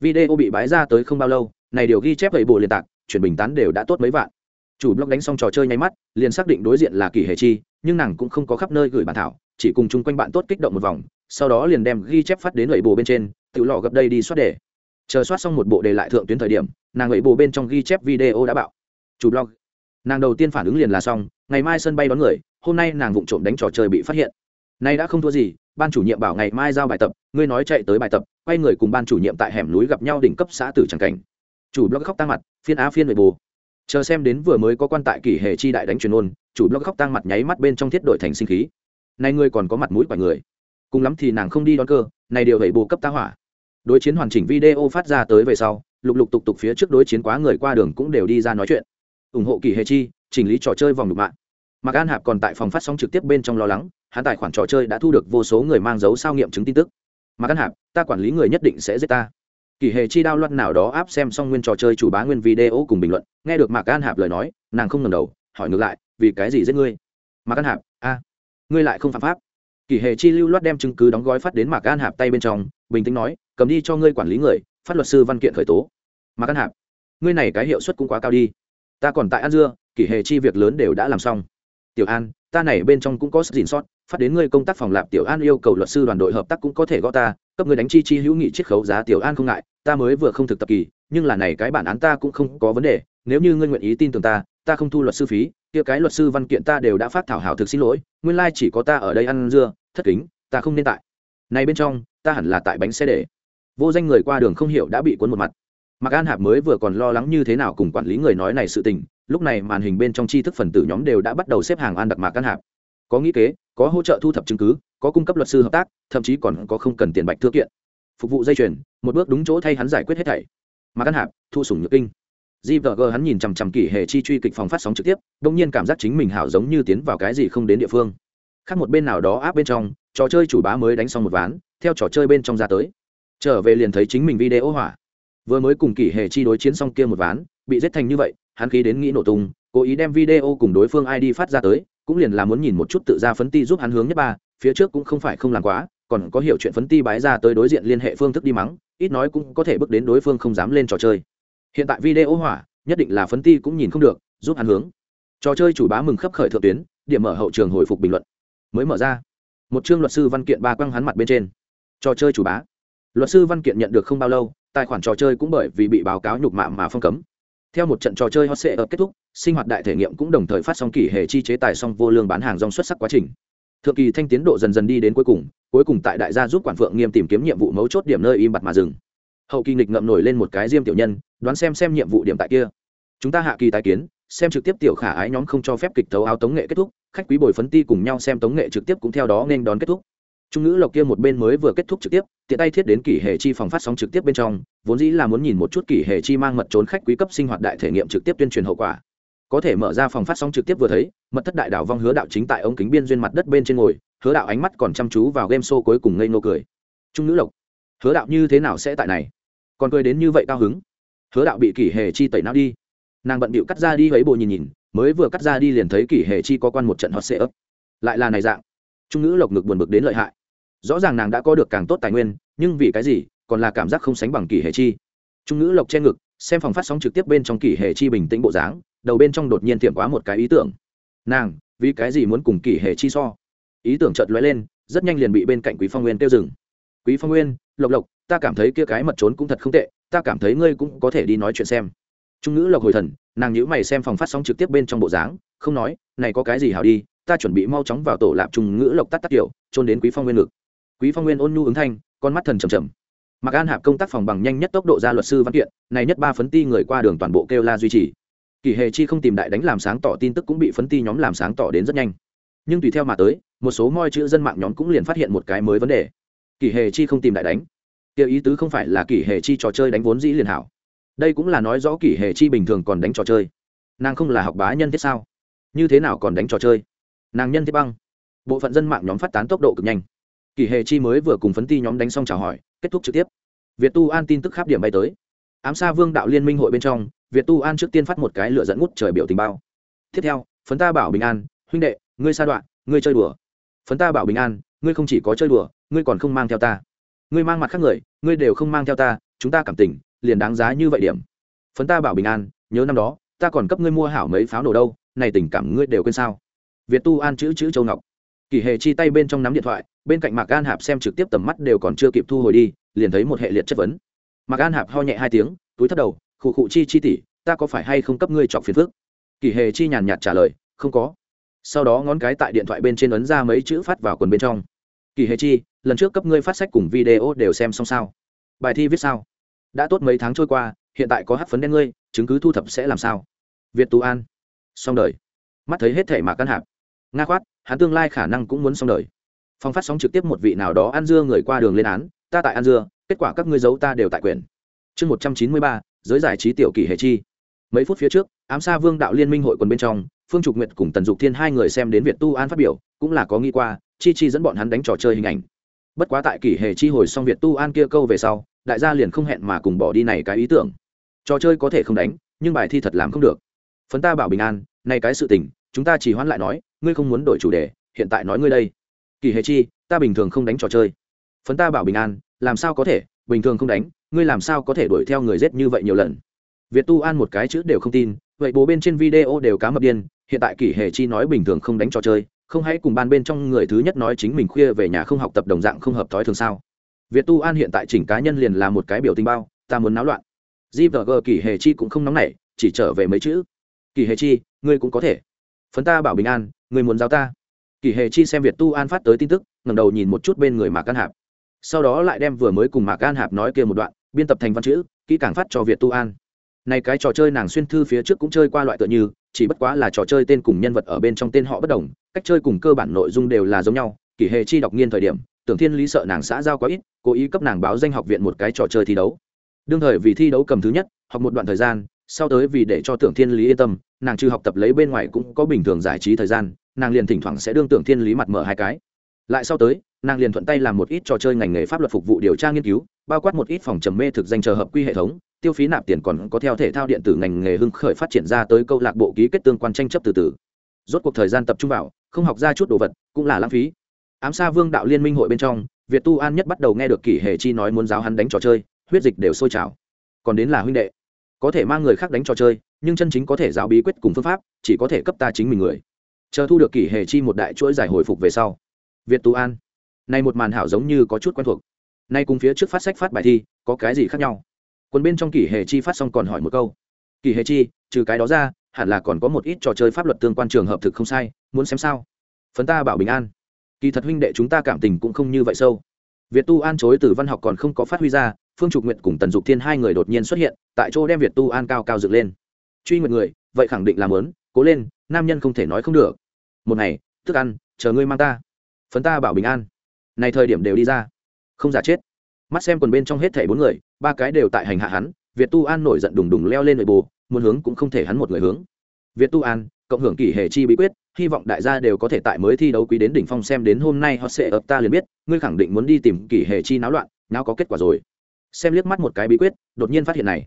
Video bị bãi ra tới không bao lâu, này điều ghi chép đầy bộ liên tạc, chuyển bình tán đều đã tốt mấy vạn. Chủ blog đánh xong trò chơi nháy mắt, liền xác định đối diện là kỷ hề chi, nhưng nàng cũng không có khắp nơi gửi bản thảo chỉ cùng chung quanh bạn tốt kích động một vòng, sau đó liền đem ghi chép phát đến lẩy bồ bên trên tự lò gập đây đi soát đề. Chờ soát xong một bộ đề lại thượng tuyến thời điểm, nàng lẩy bồ bên trong ghi chép video đã bạo. Chủ blog. Nàng đầu tiên phản ứng liền là xong, ngày mai sân bay đón người, hôm nay nàng vụng trộm đánh trò chơi bị phát hiện. Nay đã không thua gì, ban chủ nhiệm bảo ngày mai giao bài tập, ngươi nói chạy tới bài tập, quay người cùng ban chủ nhiệm tại hẻm núi gặp nhau đỉnh cấp xã tử tràng cảnh. Chủ blog khóc tăng mặt, phiên á phiên lẩy bồ chờ xem đến vừa mới có quan tại kỷ hệ chi đại đánh truyền ôn, chủ blog khóc tăng mặt nháy mắt bên trong thiết đội thành sinh khí nay ngươi còn có mặt mũi quả người. Cùng lắm thì nàng không đi đón cơ, này điều vậy bù cấp tá hỏa. Đối chiến hoàn chỉnh video phát ra tới về sau, lục lục tục tục phía trước đối chiến quá người qua đường cũng đều đi ra nói chuyện. Ủng hộ kỳ hệ chi, chỉnh lý trò chơi vòng lục mạng. Mạc an hạp còn tại phòng phát sóng trực tiếp bên trong lo lắng, hắn tài khoản trò chơi đã thu được vô số người mang dấu sao nghiệm chứng tin tức. Mạc an hạp, ta quản lý người nhất định sẽ giết ta. Kỳ hệ chi đao loạn nào đó áp xem xong nguyên trò chơi chủ bá nguyên video cùng bình luận, nghe được mạc an hạp lời nói, nàng không ngần đầu, hỏi ngược lại, vì cái gì giết ngươi? Mạc an hạp, a ngươi lại không phạm pháp. Kỷ hệ chi lưu loát đem chứng cứ đóng gói phát đến mạc an hạp tay bên trong, bình tĩnh nói, cầm đi cho ngươi quản lý người, phát luật sư văn kiện khởi tố. Mạc an hạp, ngươi này cái hiệu suất cũng quá cao đi. Ta còn tại an dưa kỷ hệ chi việc lớn đều đã làm xong. Tiểu an, ta này bên trong cũng có sức gìn sót, phát đến ngươi công tác phòng lạp tiểu an yêu cầu luật sư đoàn đội hợp tác cũng có thể gõ ta, cấp ngươi đánh chi chi hữu nghị chiết khấu giá tiểu an không ngại, ta mới vừa không thực tập kỳ, nhưng là này cái bản án ta cũng không có vấn đề, nếu như ngươi nguyện ý tin tưởng ta ta không thu luật sư phí kia cái luật sư văn kiện ta đều đã phát thảo hảo thực xin lỗi nguyên lai chỉ có ta ở đây ăn dưa thất kính ta không nên tại này bên trong ta hẳn là tại bánh xe để vô danh người qua đường không hiểu đã bị cuốn một mặt Mạc An Hạp mới vừa còn lo lắng như thế nào cùng quản lý người nói này sự tình, lúc này màn hình bên trong tri thức phần tử nhóm đều đã bắt đầu xếp hàng an đặc Mạc An Hạp. Có nghĩ kế, có hỗ trợ thu thập chứng cứ, có cung cấp luật sư hợp tác, thậm chí còn có không cần tiền bạch thư kiện. Phục vụ dây chuyền, một bước đúng chỗ thay hắn giải quyết hết thảy. Mạc An Hạp, thu sủng nhược kinh. GVG hắn nhìn chằm chằm kỳ hệ chi truy kịch phòng phát sóng trực tiếp, đột nhiên cảm giác chính mình hảo giống như tiến vào cái gì không đến địa phương. Khác một bên nào đó áp bên trong, trò chơi chủ bá mới đánh xong một ván, theo trò chơi bên trong ra tới. Trở về liền thấy chính mình video hỏa vừa mới cùng kỷ hệ chi đối chiến xong kia một ván bị giết thành như vậy hắn khí đến nghĩ nổ tung cố ý đem video cùng đối phương id phát ra tới cũng liền là muốn nhìn một chút tự ra phấn ti giúp hắn hướng nhất ba phía trước cũng không phải không làm quá còn có hiểu chuyện phấn ti bái ra tới đối diện liên hệ phương thức đi mắng ít nói cũng có thể bước đến đối phương không dám lên trò chơi hiện tại video hỏa, nhất định là phấn ti cũng nhìn không được, giúp hắn hướng. Trò chơi chủ bá mừng khấp khởi thượng tuyến, điểm mở hậu trường hồi phục bình luận. Mới mở ra. Một chương luật sư văn kiện ba quăng hắn mặt bên trên. Trò chơi chủ bá. Luật sư văn kiện nhận được không bao lâu, tài khoản trò chơi cũng bởi vì bị báo cáo nhục mạ mà phong cấm. Theo một trận trò chơi hot sệ ở kết thúc, sinh hoạt đại thể nghiệm cũng đồng thời phát xong kỷ hệ chi chế tài xong vô lương bán hàng rong xuất sắc quá trình. Thượng kỳ thanh tiến độ dần dần đi đến cuối cùng cuối cùng tại đại gia giúp quản phượng nghiêm tìm kiếm nhiệm vụ mấu chốt điểm nơi im bặt mà dừng. Hậu kỳ nghịch ngậm nổi lên một cái diêm tiểu nhân đoán xem xem nhiệm vụ điểm tại kia. Chúng ta hạ kỳ tái kiến, xem trực tiếp tiểu khả ái nhóm không cho phép kịch thấu áo tống nghệ kết thúc, khách quý bồi phấn ti cùng nhau xem tống nghệ trực tiếp cũng theo đó nên đón kết thúc. Trung ngữ lộc kia một bên mới vừa kết thúc trực tiếp, tiện tay thiết đến kỷ hệ chi phòng phát sóng trực tiếp bên trong, vốn dĩ là muốn nhìn một chút kỷ hệ chi mang mật trốn khách quý cấp sinh hoạt đại thể nghiệm trực tiếp tuyên truyền hậu quả. Có thể mở ra phòng phát sóng trực tiếp vừa thấy, mật thất đại đảo vong hứa đạo chính tại ống kính biên duyên mặt đất bên trên ngồi, hứa đạo ánh mắt còn chăm chú vào game show cuối cùng ngây nô cười. Trung ngữ lộc, hứa đạo như thế nào sẽ tại này? Còn cười đến như vậy cao hứng hứa đạo bị kỷ hệ chi tẩy não đi. Nàng bận bịu cắt ra đi ấy bộ nhìn nhìn, mới vừa cắt ra đi liền thấy kỷ hệ chi có quan một trận hot sệ ấp. Lại là này dạng. Trung ngữ lộc ngực buồn bực đến lợi hại. Rõ ràng nàng đã có được càng tốt tài nguyên, nhưng vì cái gì, còn là cảm giác không sánh bằng kỷ hệ chi. Trung ngữ lộc che ngực, xem phòng phát sóng trực tiếp bên trong kỷ hệ chi bình tĩnh bộ dáng, đầu bên trong đột nhiên tiệm quá một cái ý tưởng. Nàng, vì cái gì muốn cùng kỷ hệ chi so? Ý tưởng chợt lóe lên, rất nhanh liền bị bên cạnh quý phong nguyên tiêu dừng. Quý phong nguyên, lộc lộc, ta cảm thấy kia cái mật trốn cũng thật không tệ ta cảm thấy ngươi cũng có thể đi nói chuyện xem. Trung ngữ lộc hồi thần, nàng nhữ mày xem phòng phát sóng trực tiếp bên trong bộ dáng, không nói, này có cái gì hảo đi, ta chuẩn bị mau chóng vào tổ lạp trung ngữ lộc tắt tắt kiểu trôn đến quý phong nguyên ngực. Quý phong nguyên ôn nhu ứng thanh, con mắt thần trầm trầm. Mặc an hạp công tác phòng bằng nhanh nhất tốc độ ra luật sư văn kiện, này nhất ba phấn ti người qua đường toàn bộ kêu la duy trì. Kỳ hề chi không tìm đại đánh làm sáng tỏ tin tức cũng bị phấn ti nhóm làm sáng tỏ đến rất nhanh. Nhưng tùy theo mà tới, một số moi chữ dân mạng nhóm cũng liền phát hiện một cái mới vấn đề. Kỳ hề chi không tìm đại đánh kia ý tứ không phải là kỷ hề chi trò chơi đánh vốn dĩ liền hảo. Đây cũng là nói rõ kỷ hề chi bình thường còn đánh trò chơi. Nàng không là học bá nhân thiết sao? Như thế nào còn đánh trò chơi? Nàng nhân thiết băng. Bộ phận dân mạng nhóm phát tán tốc độ cực nhanh. Kỷ hề chi mới vừa cùng phấn ti nhóm đánh xong chào hỏi, kết thúc trực tiếp. Việt tu an tin tức khắp điểm bay tới. Ám sa vương đạo liên minh hội bên trong, việt tu an trước tiên phát một cái lựa dẫn ngút trời biểu tình bao. Tiếp theo, phấn ta bảo bình an, huynh đệ, ngươi sa đoạn, ngươi chơi đùa. Phấn ta bảo bình an, ngươi không chỉ có chơi đùa, ngươi còn không mang theo ta ngươi mang mặt khác người ngươi đều không mang theo ta chúng ta cảm tình liền đáng giá như vậy điểm. Phấn ta bảo bình an nhớ năm đó ta còn cấp ngươi mua hảo mấy pháo nổ đâu này tình cảm ngươi đều quên sao? Việt tu an chữ chữ châu ngọc. Kỳ hề chi tay bên trong nắm điện thoại bên cạnh mạc an hạp xem trực tiếp tầm mắt đều còn chưa kịp thu hồi đi liền thấy một hệ liệt chất vấn. Mạc an hạp ho nhẹ hai tiếng túi thất đầu khụ khụ chi chi tỷ, ta có phải hay không cấp ngươi chọc phiền phước kỳ hề chi nhàn nhạt trả lời không có. Sau đó ngón cái tại điện thoại bên trên ấn ra mấy chữ phát vào quần bên trong. Kỳ hề chi lần trước cấp ngươi phát sách cùng video đều xem xong sao? Bài thi viết sao? Đã tốt mấy tháng trôi qua, hiện tại có hát phấn đen ngươi, chứng cứ thu thập sẽ làm sao? Việt tú an. Xong đời. Mắt thấy hết thể mà căn hạp. Nga khoát, hắn tương lai khả năng cũng muốn xong đời. Phong phát sóng trực tiếp một vị nào đó ăn dưa người qua đường lên án, ta tại ăn dưa, kết quả các ngươi giấu ta đều tại quyền chương một trăm chín mươi ba, giới giải trí tiểu kỳ hệ chi. Mấy phút phía trước, ám sa vương đạo liên minh hội quần bên trong, phương trục nguyệt cùng tần dục thiên hai người xem đến việt tu an phát biểu, cũng là có nghi qua, chi chi dẫn bọn hắn đánh trò chơi hình ảnh bất quá tại kỷ hệ chi hồi xong việt tu an kia câu về sau, đại gia liền không hẹn mà cùng bỏ đi này cái ý tưởng. Trò chơi có thể không đánh, nhưng bài thi thật làm không được. Phấn ta bảo bình an nay cái sự tình, chúng ta chỉ hoãn lại nói, ngươi không muốn đổi chủ đề, hiện tại nói ngươi đây. Kỳ hề chi, ta bình thường không đánh trò chơi. Phấn ta bảo bình an, làm sao có thể, bình thường không đánh, ngươi làm sao có thể đuổi theo người giết như vậy nhiều lần. Việt tu an một cái chữ đều không tin, vậy bố bên trên video đều cá mập điên, hiện tại kỷ hệ chi nói bình thường không đánh trò chơi không hãy cùng ban bên trong người thứ nhất nói chính mình khuya về nhà không học tập đồng dạng không hợp thói thường sao? Việt tu an hiện tại chỉnh cá nhân liền là một cái biểu tình bao, ta muốn náo loạn. Di và g kỷ hệ chi cũng không nóng nảy, chỉ trở về mấy chữ. Kỷ hệ chi, ngươi cũng có thể. Phấn ta bảo bình an, ngươi muốn giáo ta. Kỷ hệ chi xem việt tu an phát tới tin tức, ngẩng đầu nhìn một chút bên người mạc an hạp. Sau đó lại đem vừa mới cùng mạc an hạp nói kia một đoạn, biên tập thành văn chữ, kỹ càng phát cho việt tu an này cái trò chơi nàng xuyên thư phía trước cũng chơi qua loại tựa như, chỉ bất quá là trò chơi tên cùng nhân vật ở bên trong tên họ bất đồng, cách chơi cùng cơ bản nội dung đều là giống nhau, kỷ hệ chi đọc nghiên thời điểm, tưởng thiên lý sợ nàng xã giao quá ít, cố ý cấp nàng báo danh học viện một cái trò chơi thi đấu. Đương thời vì thi đấu cầm thứ nhất, học một đoạn thời gian, sau tới vì để cho tưởng thiên lý yên tâm, nàng trừ học tập lấy bên ngoài cũng có bình thường giải trí thời gian, nàng liền thỉnh thoảng sẽ đương tưởng thiên lý mặt mở hai cái. Lại sau tới, nàng liền thuận tay làm một ít trò chơi ngành nghề pháp luật phục vụ điều tra nghiên cứu, bao quát một ít phòng trầm mê thực danh chờ hợp quy hệ thống tiêu phí nạp tiền còn có theo thể thao điện tử ngành nghề hưng khởi phát triển ra tới câu lạc bộ ký kết tương quan tranh chấp từ từ. Rốt cuộc thời gian tập trung vào, không học ra chút đồ vật, cũng là lãng phí. Ám sa vương đạo liên minh hội bên trong, việt tu an nhất bắt đầu nghe được kỷ hệ chi nói muốn giáo hắn đánh trò chơi, huyết dịch đều sôi trào. Còn đến là huynh đệ. Có thể mang người khác đánh trò chơi, nhưng chân chính có thể giáo bí quyết cùng phương pháp, chỉ có thể cấp ta chính mình người. Chờ thu được kỷ hệ chi một đại chuỗi giải hồi phục về sau, việt tu an. Nay một màn hảo giống như có chút quen thuộc. Nay cùng phía trước phát sách phát bài thi, có cái gì khác nhau? Quân bên trong kỷ hệ chi phát xong còn hỏi một câu. Kỷ hệ chi, trừ cái đó ra, hẳn là còn có một ít trò chơi pháp luật tương quan trường hợp thực không sai, muốn xem sao? Phấn ta bảo bình an. Kỳ thật huynh đệ chúng ta cảm tình cũng không như vậy sâu. Việt tu an chối từ văn học còn không có phát huy ra, phương trục nguyện cùng tần dục thiên hai người đột nhiên xuất hiện, tại chỗ đem việt tu an cao cao dựng lên. Truy nguyện người, vậy khẳng định là lớn cố lên, nam nhân không thể nói không được. Một ngày, thức ăn, chờ ngươi mang ta. Phấn ta bảo bình an. Này thời điểm đều đi ra. Không giả chết mắt xem quần bên trong hết thảy bốn người, ba cái đều tại hành hạ hắn, việt tu an nổi giận đùng đùng leo lên nội bồ, muốn hướng cũng không thể hắn một người hướng. Việt tu an, cộng hưởng kỷ hệ chi bí quyết, hy vọng đại gia đều có thể tại mới thi đấu quý đến đỉnh phong xem đến hôm nay họ sẽ ập ta liền biết, ngươi khẳng định muốn đi tìm kỷ hệ chi náo loạn nào có kết quả rồi. Xem liếc mắt một cái bí quyết, đột nhiên phát hiện này.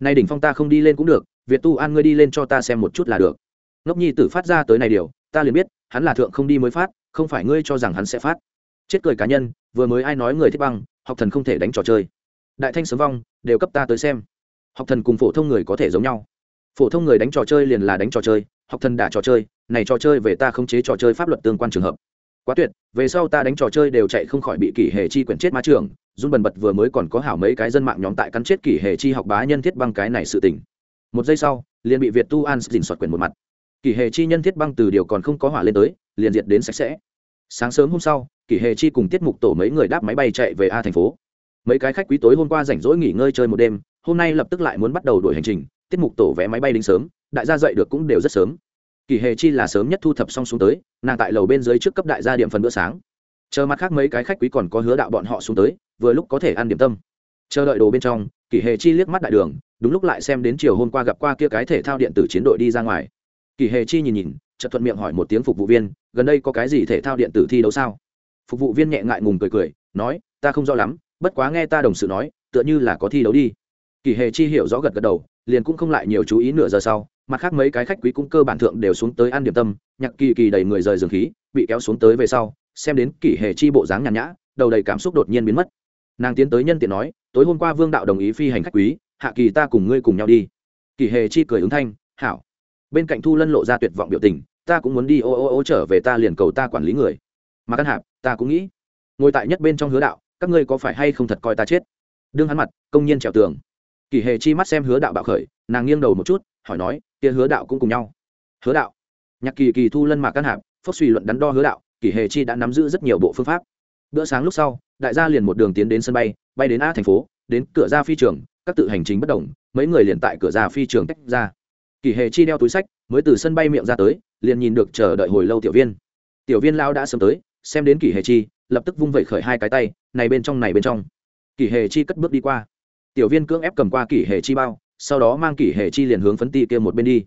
Nay đỉnh phong ta không đi lên cũng được, việt tu an ngươi đi lên cho ta xem một chút là được. Ngốc nhi tử phát ra tới này điều, ta liền biết, hắn là thượng không đi mới phát, không phải ngươi cho rằng hắn sẽ phát. Chết cười cá nhân, vừa mới ai nói người thích băng học thần không thể đánh trò chơi. Đại thanh sớm vong, đều cấp ta tới xem. Học thần cùng phổ thông người có thể giống nhau. Phổ thông người đánh trò chơi liền là đánh trò chơi, học thần đả trò chơi, này trò chơi về ta không chế trò chơi pháp luật tương quan trường hợp. Quá tuyệt, về sau ta đánh trò chơi đều chạy không khỏi bị kỷ hệ chi quyển chết ma trường, run bần bật vừa mới còn có hảo mấy cái dân mạng nhóm tại cắn chết kỷ hệ chi học bá nhân thiết băng cái này sự tình. Một giây sau, liền bị việt tu an dình soạt quyển một mặt. Kỷ hệ chi nhân thiết băng từ điều còn không có hỏa lên tới, liền diệt đến sạch sẽ. Sáng sớm hôm sau kỷ hệ chi cùng tiết mục tổ mấy người đáp máy bay chạy về a thành phố. Mấy cái khách quý tối hôm qua rảnh rỗi nghỉ ngơi chơi một đêm, hôm nay lập tức lại muốn bắt đầu đổi hành trình, tiết mục tổ vé máy bay đến sớm, đại gia dậy được cũng đều rất sớm. Kỷ hệ chi là sớm nhất thu thập xong xuống tới, nàng tại lầu bên dưới trước cấp đại gia điểm phần bữa sáng. Chờ mặt khác mấy cái khách quý còn có hứa đạo bọn họ xuống tới, vừa lúc có thể ăn điểm tâm. Chờ đợi đồ bên trong kỷ hệ chi liếc mắt đại đường, đúng lúc lại xem đến chiều hôm qua gặp qua kia cái thể thao điện tử chiến đội đi ra ngoài. Kỷ hệ chi nhìn nhìn, chợt thuận miệng hỏi một tiếng phục vụ viên, gần đây có cái gì thể thao điện tử thi đấu sao? Phục vụ viên nhẹ ngại ngùng cười cười, nói, ta không rõ lắm, bất quá nghe ta đồng sự nói, tựa như là có thi đấu đi. Kỳ hề chi hiểu rõ gật gật đầu, liền cũng không lại nhiều chú ý nửa giờ sau, mặt khác mấy cái khách quý cũng cơ bản thượng đều xuống tới ăn điểm tâm, nhạc kỳ kỳ đầy người rời giường khí, bị kéo xuống tới về sau, xem đến kỷ hề chi bộ dáng nhàn nhã, đầu đầy cảm xúc đột nhiên biến mất. Nàng tiến tới nhân tiện nói, tối hôm qua vương đạo đồng ý phi hành khách quý, hạ kỳ ta cùng ngươi cùng nhau đi. Kỷ hề chi cười ứng thanh, hảo. Bên cạnh thu lân lộ ra tuyệt vọng biểu tình, ta cũng muốn đi, ô ô ô, trở về ta liền cầu ta quản lý người. Mà căn hạp ta cũng nghĩ. Ngồi tại nhất bên trong hứa đạo, các ngươi có phải hay không thật coi ta chết? Đương hắn mặt, công nhiên trèo tường. Kỳ hề chi mắt xem hứa đạo bạo khởi, nàng nghiêng đầu một chút, hỏi nói, kia hứa đạo cũng cùng nhau? Hứa đạo. Nhạc kỳ kỳ thu lân mạc căn hạp, phốc suy luận đắn đo hứa đạo kỳ hề chi đã nắm giữ rất nhiều bộ phương pháp. Bữa sáng lúc sau, đại gia liền một đường tiến đến sân bay bay đến a thành phố, đến cửa ra phi trường, các tự hành chính bất đồng mấy người liền tại cửa ra phi trường tách ra. Kỳ hề chi đeo túi sách, mới từ sân bay miệng ra tới, liền nhìn được chờ đợi hồi lâu tiểu viên. Tiểu viên lao đã sớm tới xem đến kỷ hề chi, lập tức vung vẩy khởi hai cái tay, này bên trong này bên trong. Kỷ hề chi cất bước đi qua. Tiểu viên cưỡng ép cầm qua kỷ hệ chi bao, sau đó mang kỷ hệ chi liền hướng phấn ti kia một bên đi.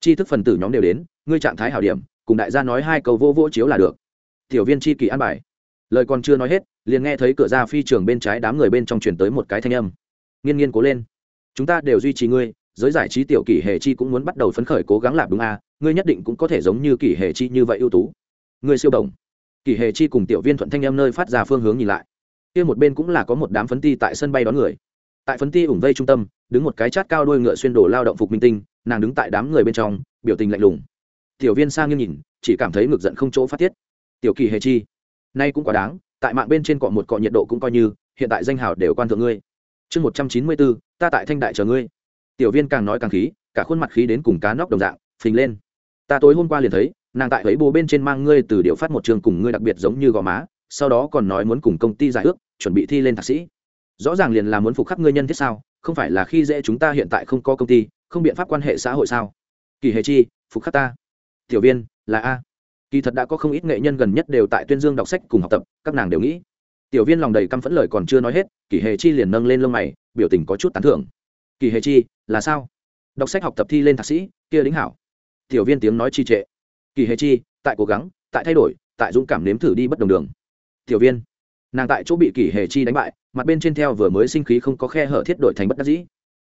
Chi thức phần tử nhóm đều đến, ngươi trạng thái hảo điểm, cùng đại gia nói hai câu vô vô chiếu là được. Tiểu viên chi kỳ an bài. Lời còn chưa nói hết, liền nghe thấy cửa ra phi trường bên trái đám người bên trong chuyển tới một cái thanh âm. Nghiên nghiên cố lên. Chúng ta đều duy trì ngươi, giới giải trí tiểu kỷ hệ chi cũng muốn bắt đầu phấn khởi cố gắng làm đúng a, ngươi nhất định cũng có thể giống như kỷ hệ chi như vậy ưu tú. Ngươi siêu đồng kỳ hề chi cùng tiểu viên thuận thanh em nơi phát ra phương hướng nhìn lại. Kia một bên cũng là có một đám phấn ti tại sân bay đón người. Tại phấn ti ủng vây trung tâm, đứng một cái chát cao đôi ngựa xuyên đổ lao động phục minh tinh, nàng đứng tại đám người bên trong, biểu tình lạnh lùng. Tiểu viên sang nghiêng nhìn, chỉ cảm thấy ngực giận không chỗ phát tiết. Tiểu kỳ hề chi, nay cũng quá đáng, tại mạng bên trên cọ một cọ nhiệt độ cũng coi như, hiện tại danh hào đều quan thượng ngươi. Chương một trăm chín mươi bốn, ta tại thanh đại chờ ngươi. Tiểu viên càng nói càng khí, cả khuôn mặt khí đến cùng cá nóc đồng dạng, phình lên. Ta tối hôm qua liền thấy nàng tại ấy bố bên trên mang ngươi từ điệu phát một trường cùng ngươi đặc biệt giống như gò má, sau đó còn nói muốn cùng công ty giải ước, chuẩn bị thi lên thạc sĩ. Rõ ràng liền là muốn phục khắc ngươi nhân thiết sao, không phải là khi dễ chúng ta hiện tại không có công ty, không biện pháp quan hệ xã hội sao? Kỳ hề chi, phục khắc ta. Tiểu viên, là a. Kỳ thật đã có không ít nghệ nhân gần nhất đều tại tuyên dương đọc sách cùng học tập, các nàng đều nghĩ. Tiểu viên lòng đầy căm phẫn lời còn chưa nói hết, kỳ hề chi liền nâng lên lông mày, biểu tình có chút tán thưởng. Kỳ hề chi, là sao? Đọc sách học tập thi lên thạc sĩ, kia đính hảo. Tiểu viên tiếng nói chi trệ kỳ hề chi, tại cố gắng, tại thay đổi, tại dũng cảm nếm thử đi bất đồng đường. Tiểu viên, nàng tại chỗ bị kỳ hề chi đánh bại, mặt bên trên theo vừa mới sinh khí không có khe hở thiết đổi thành bất đắc dĩ.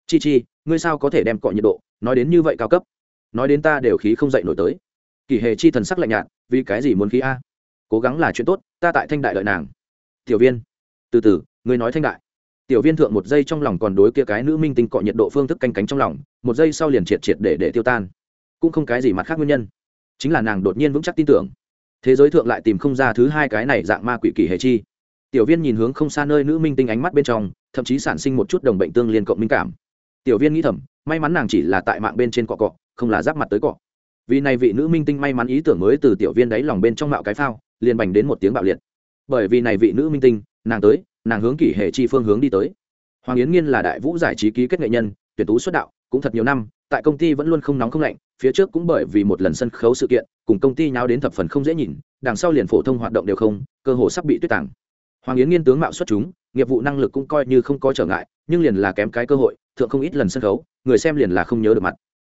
Chi chi, ngươi sao có thể đem cọ nhiệt độ, nói đến như vậy cao cấp? Nói đến ta đều khí không dậy nổi tới. Kỳ hề chi thần sắc lạnh nhạt, vì cái gì muốn khí a? Cố gắng là chuyện tốt, ta tại thanh đại đợi nàng. Tiểu viên, từ từ, ngươi nói thanh đại. Tiểu viên thượng một giây trong lòng còn đối kia cái nữ minh tinh cọ nhiệt độ phương thức canh cánh trong lòng, một giây sau liền triệt triệt để để tiêu tan. Cũng không cái gì mặt khác nguyên nhân chính là nàng đột nhiên vững chắc tin tưởng. Thế giới thượng lại tìm không ra thứ hai cái này dạng ma quỷ kỳ hề chi. Tiểu viên nhìn hướng không xa nơi nữ minh tinh ánh mắt bên trong, thậm chí sản sinh một chút đồng bệnh tương liên cộng minh cảm. Tiểu viên nghĩ thầm, may mắn nàng chỉ là tại mạng bên trên cọ cọ, không là giáp mặt tới cọ. Vì này vị nữ minh tinh may mắn ý tưởng mới từ tiểu viên đáy lòng bên trong mạo cái phao, liền bành đến một tiếng bạo liệt. Bởi vì này vị nữ minh tinh, nàng tới, nàng hướng kỷ hệ chi phương hướng đi tới. Hoàng yến nghiên là đại vũ giải trí ký kết nghệ nhân, tuyển tú xuất đạo, cũng thật nhiều năm tại công ty vẫn luôn không nóng không lạnh, phía trước cũng bởi vì một lần sân khấu sự kiện, cùng công ty nháo đến thập phần không dễ nhìn, đằng sau liền phổ thông hoạt động đều không, cơ hồ sắp bị tuyết tàng. Hoàng yến nghiên tướng mạo xuất chúng, nghiệp vụ năng lực cũng coi như không có trở ngại, nhưng liền là kém cái cơ hội, thượng không ít lần sân khấu, người xem liền là không nhớ được mặt.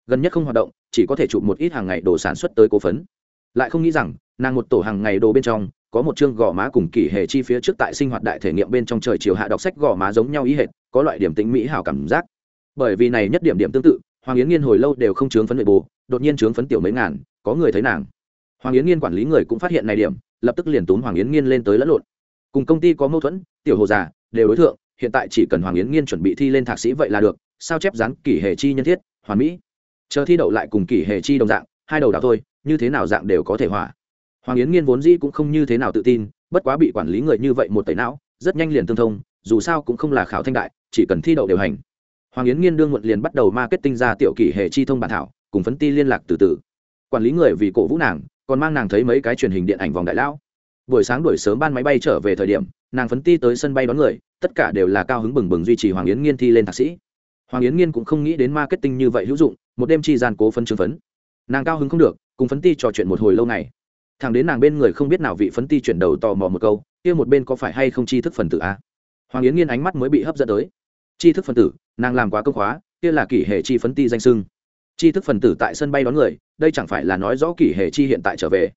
Gần nhất không hoạt động, chỉ có thể chụp một ít hàng ngày đồ sản xuất tới cố phấn. Lại không nghĩ rằng, nàng một tổ hàng ngày đồ bên trong, có một chương gò má cùng kỷ hệ chi phía trước tại sinh hoạt đại thể nghiệm bên trong trời chiều hạ đọc sách gò má giống nhau ý hệt, có loại điểm tính mỹ hảo cảm giác. Bởi vì này nhất điểm điểm tương tự hoàng yến nghiên hồi lâu đều không chướng phấn nội bồ đột nhiên chướng phấn tiểu mấy ngàn, có người thấy nàng. Hoàng yến nghiên quản lý người cũng phát hiện này điểm, lập tức liền tốn hoàng yến nghiên lên tới lẫn lộn. Cùng công ty có mâu thuẫn, tiểu hồ già, đều đối tượng hiện tại chỉ cần hoàng yến nghiên chuẩn bị thi lên thạc sĩ vậy là được, sao chép dán kỷ hệ chi nhân thiết, hoàn mỹ. Chờ thi đậu lại cùng kỷ hệ chi đồng dạng, hai đầu đạo thôi, như thế nào dạng đều có thể hỏa hoàng yến nghiên vốn dĩ cũng không như thế nào tự tin, bất quá bị quản lý người như vậy một tẩy não, rất nhanh liền tương thông, dù sao cũng không là khảo thanh đại, chỉ cần thi đậu đều hành hoàng yến nghiên đương muộn liền bắt đầu marketing ra tiểu kỷ hệ chi thông bản thảo, cùng phấn ti liên lạc từ từ. Quản lý người vì cổ vũ nàng, còn mang nàng thấy mấy cái truyền hình điện ảnh vòng đại lão. Buổi sáng đuổi sớm ban máy bay trở về thời điểm, nàng phấn ti tới sân bay đón người, tất cả đều là cao hứng bừng bừng duy trì hoàng yến nghiên thi lên thạc sĩ. Hoàng yến nghiên cũng không nghĩ đến marketing như vậy hữu dụng, một đêm chi gian cố phấn chứng phấn. Nàng cao hứng không được, cùng phấn ti trò chuyện một hồi lâu này thằng đến nàng bên người không biết nào vị phấn ti chuyển đầu tò mò một câu, kia một bên có phải hay không chi thức phần tử a? Hoàng yến nghiên ánh mắt mới bị hấp dẫn tới chi thức phần tử, nàng làm quá công khóa, kia là kỷ hệ chi phấn ti danh sưng chi thức phần tử tại sân bay đón người, đây chẳng phải là nói rõ kỷ hệ chi hiện tại trở về.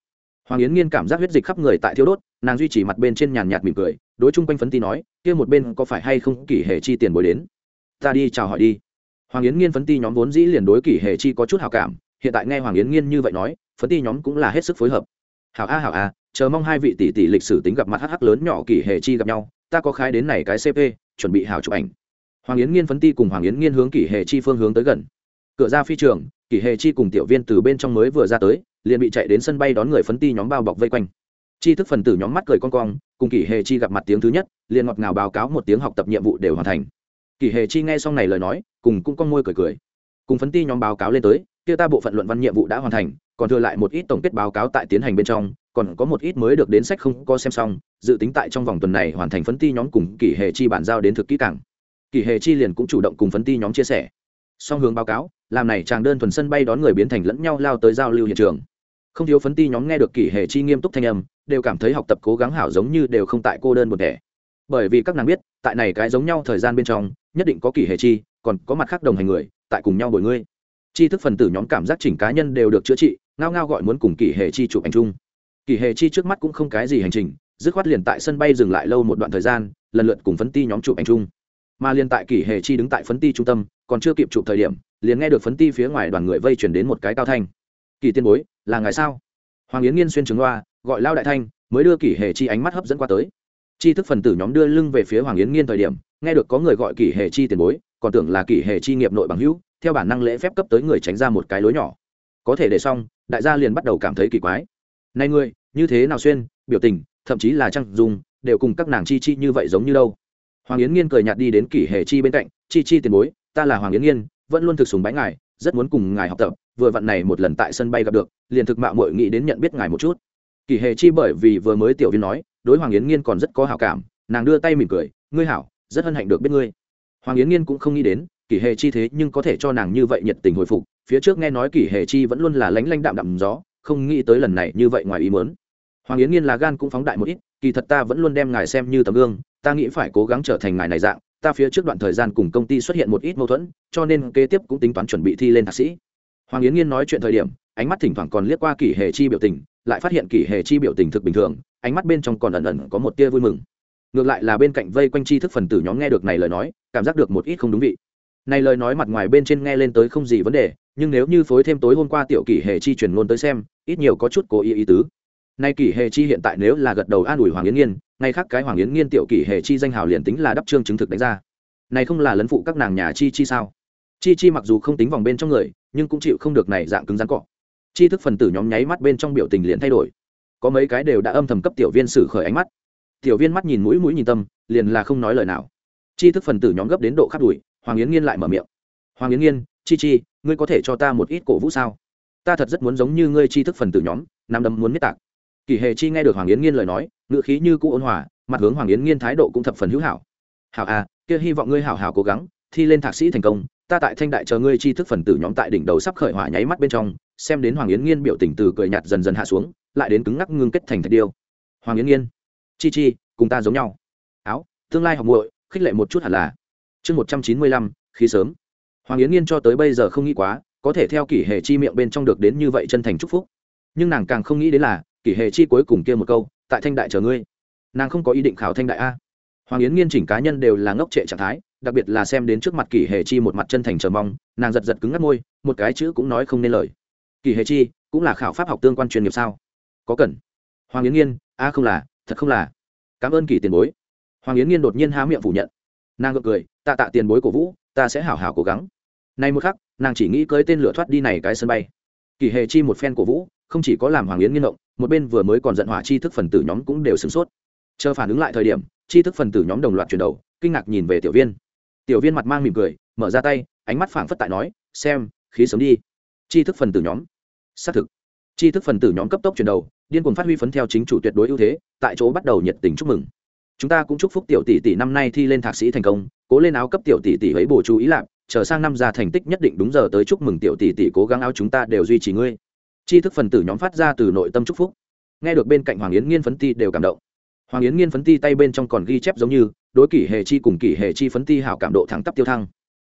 Hoàng yến nghiên cảm giác huyết dịch khắp người tại thiếu đốt, nàng duy trì mặt bên trên nhàn nhạt mỉm cười, đối chung quanh phấn ti nói, kia một bên có phải hay không kỷ hệ chi tiền bồi đến? Ta đi chào hỏi đi. Hoàng yến nghiên phấn ti nhóm vốn dĩ liền đối kỷ hệ chi có chút hào cảm, hiện tại nghe hoàng yến nghiên như vậy nói, phấn ti nhóm cũng là hết sức phối hợp. Hảo a hảo a, chờ mong hai vị tỷ tỷ lịch sử tính gặp mặt hh lớn nhỏ kỷ hệ chi gặp nhau, ta có khái đến này cái cp chuẩn bị hảo chụp ảnh hoàng yến nghiên phấn ti cùng hoàng yến nghiên hướng kỷ hệ chi phương hướng tới gần. Cửa ra phi trường, kỷ hệ chi cùng tiểu viên từ bên trong mới vừa ra tới, liền bị chạy đến sân bay đón người phấn ti nhóm bao bọc vây quanh. Chi thức phần tử nhóm mắt cười con cong, cùng kỷ hệ chi gặp mặt tiếng thứ nhất, liền ngọt ngào báo cáo một tiếng học tập nhiệm vụ đều hoàn thành. Kỷ hệ chi nghe xong này lời nói, cùng cũng con môi cười cười. Cùng phấn ti nhóm báo cáo lên tới, kia ta bộ phận luận văn nhiệm vụ đã hoàn thành, còn thừa lại một ít tổng kết báo cáo tại tiến hành bên trong, còn có một ít mới được đến sách không có xem xong, dự tính tại trong vòng tuần này hoàn thành phấn ti nhóm cùng kỷ hệ chi bản giao đến thực kỹ càng kỷ hệ chi liền cũng chủ động cùng phấn ti nhóm chia sẻ. Song hướng báo cáo, làm này chàng đơn thuần sân bay đón người biến thành lẫn nhau lao tới giao lưu hiện trường. Không thiếu phấn ti nhóm nghe được kỷ hệ chi nghiêm túc thanh âm, đều cảm thấy học tập cố gắng hảo giống như đều không tại cô đơn một thể bởi vì các nàng biết, tại này cái giống nhau thời gian bên trong, nhất định có kỷ hệ chi, còn có mặt khác đồng hành người, tại cùng nhau bồi ngươi. Chi thức phần tử nhóm cảm giác chỉnh cá nhân đều được chữa trị, ngao ngao gọi muốn cùng kỷ hệ chi chụp ảnh chung. Kỷ hệ chi trước mắt cũng không cái gì hành trình, dứt khoát liền tại sân bay dừng lại lâu một đoạn thời gian, lần lượt cùng phấn ti nhóm chụp ảnh chung mà liền tại kỷ hệ chi đứng tại phấn ti trung tâm, còn chưa kịp chụp thời điểm, liền nghe được phấn ti phía ngoài đoàn người vây chuyển đến một cái cao thanh. Kỳ tiên bối, là ngày sao? Hoàng yến nghiên xuyên trường loa gọi lao đại thanh, mới đưa kỷ hệ chi ánh mắt hấp dẫn qua tới. Chi thức phần tử nhóm đưa lưng về phía hoàng yến nghiên thời điểm, nghe được có người gọi kỷ hệ chi tiền bối, còn tưởng là kỷ hệ chi nghiệp nội bằng hữu, theo bản năng lễ phép cấp tới người tránh ra một cái lối nhỏ. Có thể để xong, đại gia liền bắt đầu cảm thấy kỳ quái. Này ngươi, như thế nào xuyên? Biểu tình, thậm chí là trang dùng đều cùng các nàng chi chi như vậy giống như đâu hoàng yến nghiên cười nhạt đi đến kỷ hệ chi bên cạnh, chi chi tiền bối, ta là hoàng yến nghiên, vẫn luôn thực sùng bái ngài, rất muốn cùng ngài học tập, vừa vặn này một lần tại sân bay gặp được, liền thực mạo muội nghĩ đến nhận biết ngài một chút. Kỷ hệ chi bởi vì vừa mới tiểu viên nói, đối hoàng yến nghiên còn rất có hảo cảm, nàng đưa tay mỉm cười, ngươi hảo, rất hân hạnh được biết ngươi. Hoàng yến nghiên cũng không nghĩ đến, kỷ hệ chi thế nhưng có thể cho nàng như vậy nhiệt tình hồi phục, phía trước nghe nói kỷ hệ chi vẫn luôn là lánh lanh đạm đạm gió, không nghĩ tới lần này như vậy ngoài ý mớn hoàng yến nghiên là gan cũng phóng đại một ít, kỳ thật ta vẫn luôn đem ngài xem như tấm gương ta nghĩ phải cố gắng trở thành ngài này dạng, ta phía trước đoạn thời gian cùng công ty xuất hiện một ít mâu thuẫn, cho nên kế tiếp cũng tính toán chuẩn bị thi lên thạc sĩ. Hoàng yến nghiên nói chuyện thời điểm, ánh mắt thỉnh thoảng còn liếc qua kỷ hệ chi biểu tình, lại phát hiện kỷ hệ chi biểu tình thực bình thường, ánh mắt bên trong còn ẩn ẩn có một tia vui mừng. Ngược lại là bên cạnh vây quanh chi thức phần tử nhóm nghe được này lời nói, cảm giác được một ít không đúng vị. Này lời nói mặt ngoài bên trên nghe lên tới không gì vấn đề, nhưng nếu như phối thêm tối hôm qua tiểu kỷ hệ chi truyền ngôn tới xem, ít nhiều có chút cố ý ý tứ nay kỷ hệ chi hiện tại nếu là gật đầu an ủi hoàng yến nghiên, ngay khác cái hoàng yến nghiên tiểu kỷ hệ chi danh hào liền tính là đắp trương chứng thực đánh ra. Này không là lấn phụ các nàng nhà chi chi sao? Chi chi mặc dù không tính vòng bên trong người, nhưng cũng chịu không được này dạng cứng rắn cọ. Chi thức phần tử nhóm nháy mắt bên trong biểu tình liền thay đổi. Có mấy cái đều đã âm thầm cấp tiểu viên xử khởi ánh mắt. Tiểu viên mắt nhìn mũi mũi nhìn tâm, liền là không nói lời nào. Chi thức phần tử nhóm gấp đến độ khắc đùi hoàng yến nghiên lại mở miệng. Hoàng yến nghiên, chi chi, ngươi có thể cho ta một ít cổ vũ sao? Ta thật rất muốn giống như ngươi chi thức phần tử nhóm nam đâm muốn miết tạc kỷ hề chi nghe được hoàng yến nghiên lời nói, ngữ khí như cũ ôn hòa, mặt hướng hoàng yến nghiên thái độ cũng thập phần hữu hảo. Hảo à kia hy vọng ngươi hảo hảo cố gắng, thi lên thạc sĩ thành công, ta tại thanh đại chờ ngươi chi thức phần tử nhóm tại đỉnh đầu sắp khởi hỏa nháy mắt bên trong, xem đến hoàng yến nghiên biểu tình từ cười nhạt dần dần hạ xuống, lại đến cứng ngắc ngưng kết thành thạch điêu. Hoàng yến nghiên, chi chi, cùng ta giống nhau. Áo, tương lai học muội, khích lệ một chút hẳn là. Chương một trăm chín mươi lăm, khí sớm. Hoàng yến nghiên cho tới bây giờ không nghĩ quá, có thể theo kỷ hệ chi miệng bên trong được đến như vậy chân thành chúc phúc. Nhưng nàng càng không nghĩ đến là kỷ hệ chi cuối cùng kia một câu, tại thanh đại chờ ngươi. Nàng không có ý định khảo thanh đại a. Hoàng yến nghiên chỉnh cá nhân đều là ngốc trệ trạng thái, đặc biệt là xem đến trước mặt kỷ hệ chi một mặt chân thành chờ mong, nàng giật giật cứng ngắt môi, một cái chữ cũng nói không nên lời. Kỷ hệ chi, cũng là khảo pháp học tương quan chuyên nghiệp sao? Có cần. Hoàng yến nghiên, a không là, thật không là. Cảm ơn kỷ tiền bối. Hoàng yến nghiên đột nhiên há miệng phủ nhận. Nàng gật cười, tạ tạ tiền bối của vũ, ta sẽ hảo hảo cố gắng. Nay một khắc, nàng chỉ nghĩ cưới tên lửa thoát đi này cái sân bay. Kỷ hệ chi một phen cổ vũ không chỉ có làm hoàng yến nghiên động một bên vừa mới còn giận hỏa chi thức phần tử nhóm cũng đều sửng sốt. Chờ phản ứng lại thời điểm, chi thức phần tử nhóm đồng loạt chuyển đầu, kinh ngạc nhìn về tiểu viên. Tiểu viên mặt mang mỉm cười, mở ra tay, ánh mắt phảng phất tại nói, xem, khí sớm đi. Chi thức phần tử nhóm. Xác thực. Chi thức phần tử nhóm cấp tốc chuyển đầu, điên cuồng phát huy phấn theo chính chủ tuyệt đối ưu thế, tại chỗ bắt đầu nhiệt tình chúc mừng. Chúng ta cũng chúc phúc tiểu tỷ tỷ năm nay thi lên thạc sĩ thành công, cố lên áo cấp tiểu tỷ tỷ ấy bổ chú ý lạc, chờ sang năm ra thành tích nhất định đúng giờ tới chúc mừng tiểu tỷ tỷ cố gắng áo chúng ta đều duy trì ngươi chi thức phần tử nhóm phát ra từ nội tâm chúc phúc. Nghe được bên cạnh hoàng yến nghiên phấn ti đều cảm động. Hoàng yến nghiên phấn ti tay bên trong còn ghi chép giống như, đối kỷ hệ chi cùng kỷ hệ chi phấn ti hảo cảm độ thẳng tắp tiêu thăng.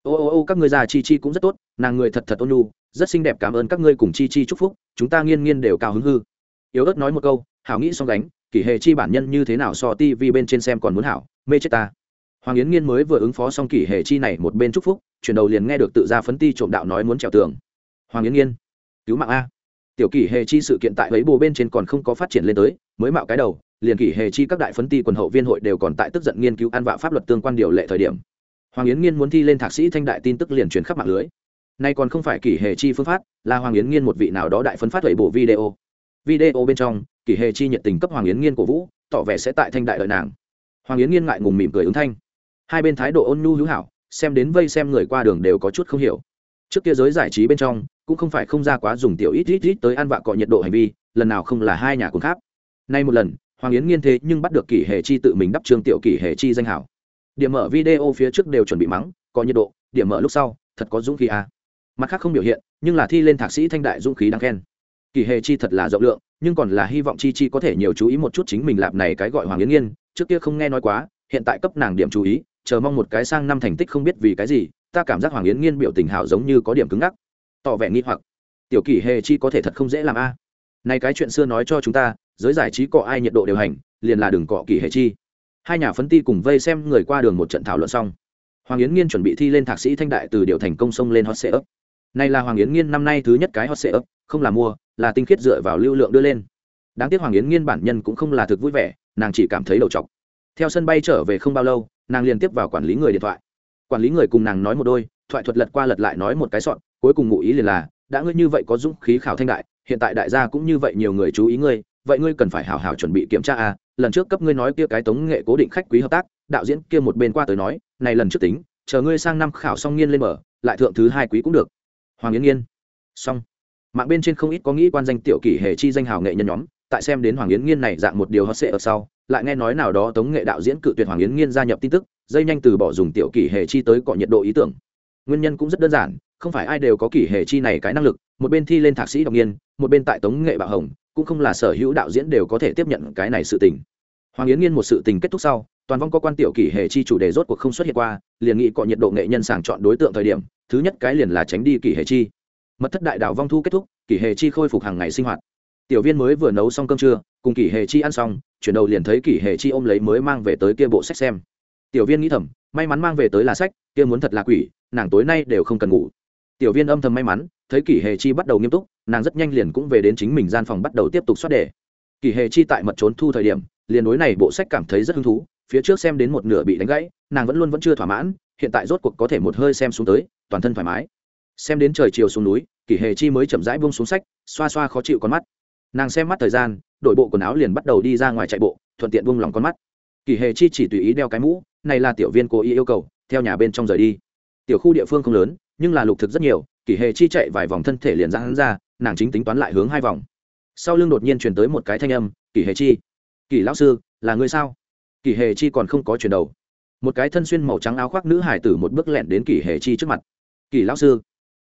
Ô ô ô, các người già chi chi cũng rất tốt, nàng người thật thật ôn nhu, rất xinh đẹp cảm ơn các ngươi cùng chi chi chúc phúc, chúng ta nghiên nghiên đều cao hứng hư. Yếu ớt nói một câu, hảo nghĩ xong đánh kỷ hệ chi bản nhân như thế nào so ti vì bên trên xem còn muốn hảo, mê chết ta. Hoàng yến nghiên mới vừa ứng phó xong kỷ hệ chi này một bên chúc phúc, chuyển đầu liền nghe được tự ra phấn ti trộm đạo nói muốn trèo tường. Hoàng yến nghiên, cứu mạng a tiểu kỷ hệ chi sự kiện tại ấy bồ bên trên còn không có phát triển lên tới, mới mạo cái đầu, liền kỷ hệ chi các đại phấn ti quần hậu viên hội đều còn tại tức giận nghiên cứu an vạ pháp luật tương quan điều lệ thời điểm. Hoàng yến nghiên muốn thi lên thạc sĩ thanh đại tin tức liền truyền khắp mạng lưới. Nay còn không phải kỷ hệ chi phương phát là hoàng yến nghiên một vị nào đó đại phấn phát ấy bộ video. Video bên trong, kỷ hệ chi nhiệt tình cấp hoàng yến nghiên cổ vũ, tỏ vẻ sẽ tại thanh đại đợi nàng. Hoàng yến nghiên ngại ngùng mỉm cười ứng thanh. Hai bên thái độ ôn nhu hữu hảo, xem đến vây xem người qua đường đều có chút không hiểu. Trước kia giới giải trí bên trong cũng không phải không ra quá dùng tiểu ít ít ít tới ăn vạ cọ nhiệt độ hành vi, lần nào không là hai nhà cùng khác. Nay một lần, hoàng yến nghiên thế nhưng bắt được kỷ hệ chi tự mình đắp trương tiểu kỷ hệ chi danh hảo. Điểm mở video phía trước đều chuẩn bị mắng có nhiệt độ, điểm mở lúc sau, thật có dũng khí à. mặt khác không biểu hiện, nhưng là thi lên thạc sĩ thanh đại dũng khí đáng khen. Kỷ hệ chi thật là rộng lượng, nhưng còn là hy vọng chi chi có thể nhiều chú ý một chút chính mình lạp này cái gọi hoàng yến nghiên, trước kia không nghe nói quá, hiện tại cấp nàng điểm chú ý, chờ mong một cái sang năm thành tích không biết vì cái gì, ta cảm giác hoàng yến nghiên biểu tình hảo giống như có điểm cứng ngắc tỏ vẻ nghi hoặc. Tiểu kỷ hề chi có thể thật không dễ làm a. À. này cái chuyện xưa nói cho chúng ta, giới giải trí cọ ai nhiệt độ điều hành, liền là đừng cọ kỷ hề chi. Hai nhà phấn ti cùng vây xem người qua đường một trận thảo luận xong. Hoàng yến nghiên chuẩn bị thi lên thạc sĩ thanh đại từ điều thành công sông lên hot sệ ấp này là hoàng yến nghiên năm nay thứ nhất cái hot sệ ấp không là mua, là tinh khiết dựa vào lưu lượng đưa lên. Đáng tiếc hoàng yến nghiên bản nhân cũng không là thực vui vẻ, nàng chỉ cảm thấy đầu chọc. Theo sân bay trở về không bao lâu, nàng liên tiếp vào quản lý người điện thoại. Quản lý người cùng nàng nói một đôi thoại thuật lật qua lật lại nói một cái sọn, cuối cùng ngụ ý liền là, đã ngươi như vậy có dũng khí khảo thanh đại, hiện tại đại gia cũng như vậy nhiều người chú ý ngươi, vậy ngươi cần phải hào hào chuẩn bị kiểm tra à lần trước cấp ngươi nói kia cái tống nghệ cố định khách quý hợp tác, đạo diễn kia một bên qua tới nói, này lần trước tính, chờ ngươi sang năm khảo xong nghiên lên mở, lại thượng thứ hai quý cũng được. Hoàng yến nghiên. Xong. Mạng bên trên không ít có nghĩ quan danh tiểu kỷ hệ chi danh hào nghệ nhân nhóm, tại xem đến hoàng yến nghiên này dạng một điều hot sệ ở sau, lại nghe nói nào đó tống nghệ đạo diễn cự tuyệt hoàng yến nghiên gia nhập tin tức, dây nhanh từ bỏ dùng tiểu kỷ hệ chi tới cọ nhiệt độ ý tưởng nguyên nhân cũng rất đơn giản, không phải ai đều có kỷ hệ chi này cái năng lực, một bên thi lên thạc sĩ đọc nghiên, một bên tại tống nghệ bạo hồng, cũng không là sở hữu đạo diễn đều có thể tiếp nhận cái này sự tình. Hoàng yến nghiên một sự tình kết thúc sau, toàn vong có quan tiểu kỷ hệ chi chủ đề rốt cuộc không xuất hiện qua, liền nghị cọ nhiệt độ nghệ nhân sàng chọn đối tượng thời điểm, thứ nhất cái liền là tránh đi kỷ hệ chi. Mật thất đại đạo vong thu kết thúc, kỷ hệ chi khôi phục hàng ngày sinh hoạt. Tiểu viên mới vừa nấu xong cơm trưa, cùng kỷ hệ chi ăn xong, chuyển đầu liền thấy kỷ hệ chi ôm lấy mới mang về tới kia bộ sách xem. Tiểu viên nghĩ thầm, may mắn mang về tới là sách, kia muốn thật là quỷ nàng tối nay đều không cần ngủ. Tiểu viên âm thầm may mắn, thấy kỷ hệ chi bắt đầu nghiêm túc, nàng rất nhanh liền cũng về đến chính mình gian phòng bắt đầu tiếp tục xoát đề. Kỷ hệ chi tại mật trốn thu thời điểm, liền đối này bộ sách cảm thấy rất hứng thú, phía trước xem đến một nửa bị đánh gãy, nàng vẫn luôn vẫn chưa thỏa mãn, hiện tại rốt cuộc có thể một hơi xem xuống tới, toàn thân thoải mái. Xem đến trời chiều xuống núi, kỷ hề chi mới chậm rãi buông xuống sách, xoa xoa khó chịu con mắt. Nàng xem mắt thời gian, đội bộ quần áo liền bắt đầu đi ra ngoài chạy bộ, thuận tiện buông lòng con mắt. Kỷ hề chi chỉ tùy ý đeo cái mũ, này là tiểu viên cố ý yêu cầu, theo nhà bên trong rời đi tiểu khu địa phương không lớn, nhưng là lục thực rất nhiều, kỷ hề chi chạy vài vòng thân thể liền ra hắn ra, nàng chính tính toán lại hướng hai vòng. Sau lưng đột nhiên chuyển tới một cái thanh âm, kỷ hề chi, kỷ lão sư, là người sao? Kỷ hề chi còn không có chuyển đầu. Một cái thân xuyên màu trắng áo khoác nữ hải tử một bước lẹn đến kỷ hề chi trước mặt. Kỷ lão sư,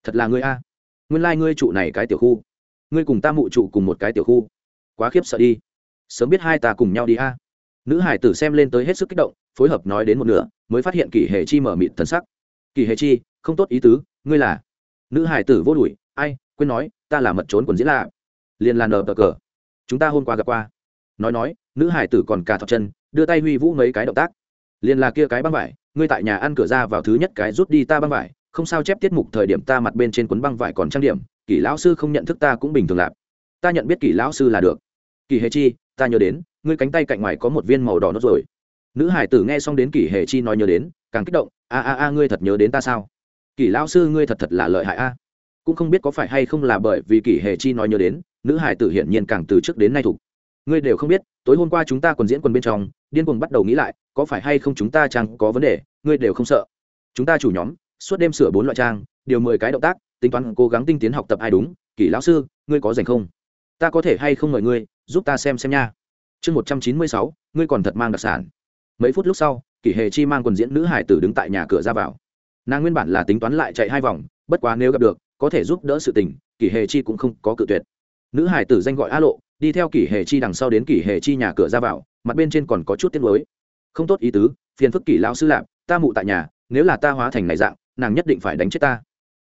thật là ngươi a. Nguyên lai、like、ngươi trụ này cái tiểu khu. Ngươi cùng ta mụ trụ cùng một cái tiểu khu. Quá khiếp sợ đi. Sớm biết hai ta cùng nhau đi a. Nữ hải tử xem lên tới hết sức kích động, phối hợp nói đến một nửa, mới phát hiện kỷ hề chi mở mịt thần sắc. Kỳ hề chi, không tốt ý tứ, ngươi là nữ hải tử vô đùi ai, quên nói, ta là mật trốn quần diễn lạ liền là nờ bờ cờ. Chúng ta hôm qua gặp qua. Nói nói, nữ hải tử còn cà thọc chân, đưa tay huy vũ mấy cái động tác. Liền là kia cái băng vải, ngươi tại nhà ăn cửa ra vào thứ nhất cái rút đi ta băng vải, không sao chép tiết mục thời điểm ta mặt bên trên quấn băng vải còn trang điểm kỷ lão sư không nhận thức ta cũng bình thường lạp. Ta nhận biết kỷ lão sư là được. Kỷ hề chi, ta nhớ đến, ngươi cánh tay cạnh ngoài có một viên màu đỏ nốt rồi nữ hải tử nghe xong đến kỷ hề chi nói nhớ đến, càng kích động, a a a, ngươi thật nhớ đến ta sao? Kỷ lão sư ngươi thật thật là lợi hại a. Cũng không biết có phải hay không là bởi vì kỷ hề chi nói nhớ đến, nữ hải tử hiển nhiên càng từ trước đến nay thủ ngươi đều không biết, tối hôm qua chúng ta còn diễn quần bên trong, điên cuồng bắt đầu nghĩ lại, có phải hay không chúng ta chẳng có vấn đề, ngươi đều không sợ. Chúng ta chủ nhóm, suốt đêm sửa bốn loại trang, điều mười cái động tác, tính toán cố gắng tinh tiến học tập ai đúng, kỷ lão sư, ngươi có dành không? Ta có thể hay không mời ngươi, giúp ta xem xem nha. Chương một trăm chín mươi sáu, ngươi còn thật mang đặc sản mấy phút lúc sau, kỷ hề chi mang quần diễn nữ hải tử đứng tại nhà cửa ra vào. Nàng nguyên bản là tính toán lại chạy hai vòng, bất quá nếu gặp được, có thể giúp đỡ sự tình, kỷ hề chi cũng không có cự tuyệt. Nữ hải tử danh gọi a lộ, đi theo kỷ hề chi đằng sau đến kỷ hề chi nhà cửa ra vào, mặt bên trên còn có chút tiết mới không tốt ý tứ, phiền phức kỷ lão sư lạp, ta mụ tại nhà, nếu là ta hóa thành này dạng, nàng nhất định phải đánh chết ta.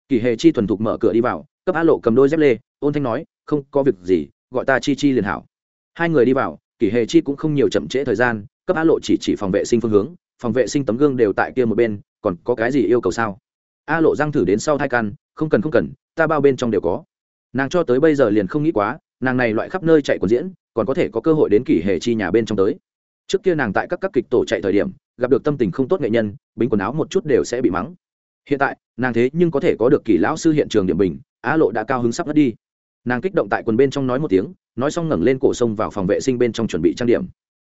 Kỷ hề chi thuần thục mở cửa đi vào, cấp a lộ cầm đôi dép lê, ôn thanh nói, không có việc gì, gọi ta chi chi liền hảo. Hai người đi vào, kỷ hề chi cũng không nhiều chậm trễ thời gian cấp a lộ chỉ chỉ phòng vệ sinh phương hướng, phòng vệ sinh tấm gương đều tại kia một bên, còn có cái gì yêu cầu sao? A lộ răng thử đến sau thai căn không cần không cần, ta bao bên trong đều có. Nàng cho tới bây giờ liền không nghĩ quá, nàng này loại khắp nơi chạy quần diễn, còn có thể có cơ hội đến kỷ hệ chi nhà bên trong tới. Trước kia nàng tại các các kịch tổ chạy thời điểm, gặp được tâm tình không tốt nghệ nhân, bính quần áo một chút đều sẽ bị mắng. Hiện tại, nàng thế nhưng có thể có được kỷ lão sư hiện trường điểm bình á lộ đã cao hứng sắp mất đi. Nàng kích động tại quần bên trong nói một tiếng, nói xong ngẩng lên cổ sông vào phòng vệ sinh bên trong chuẩn bị trang điểm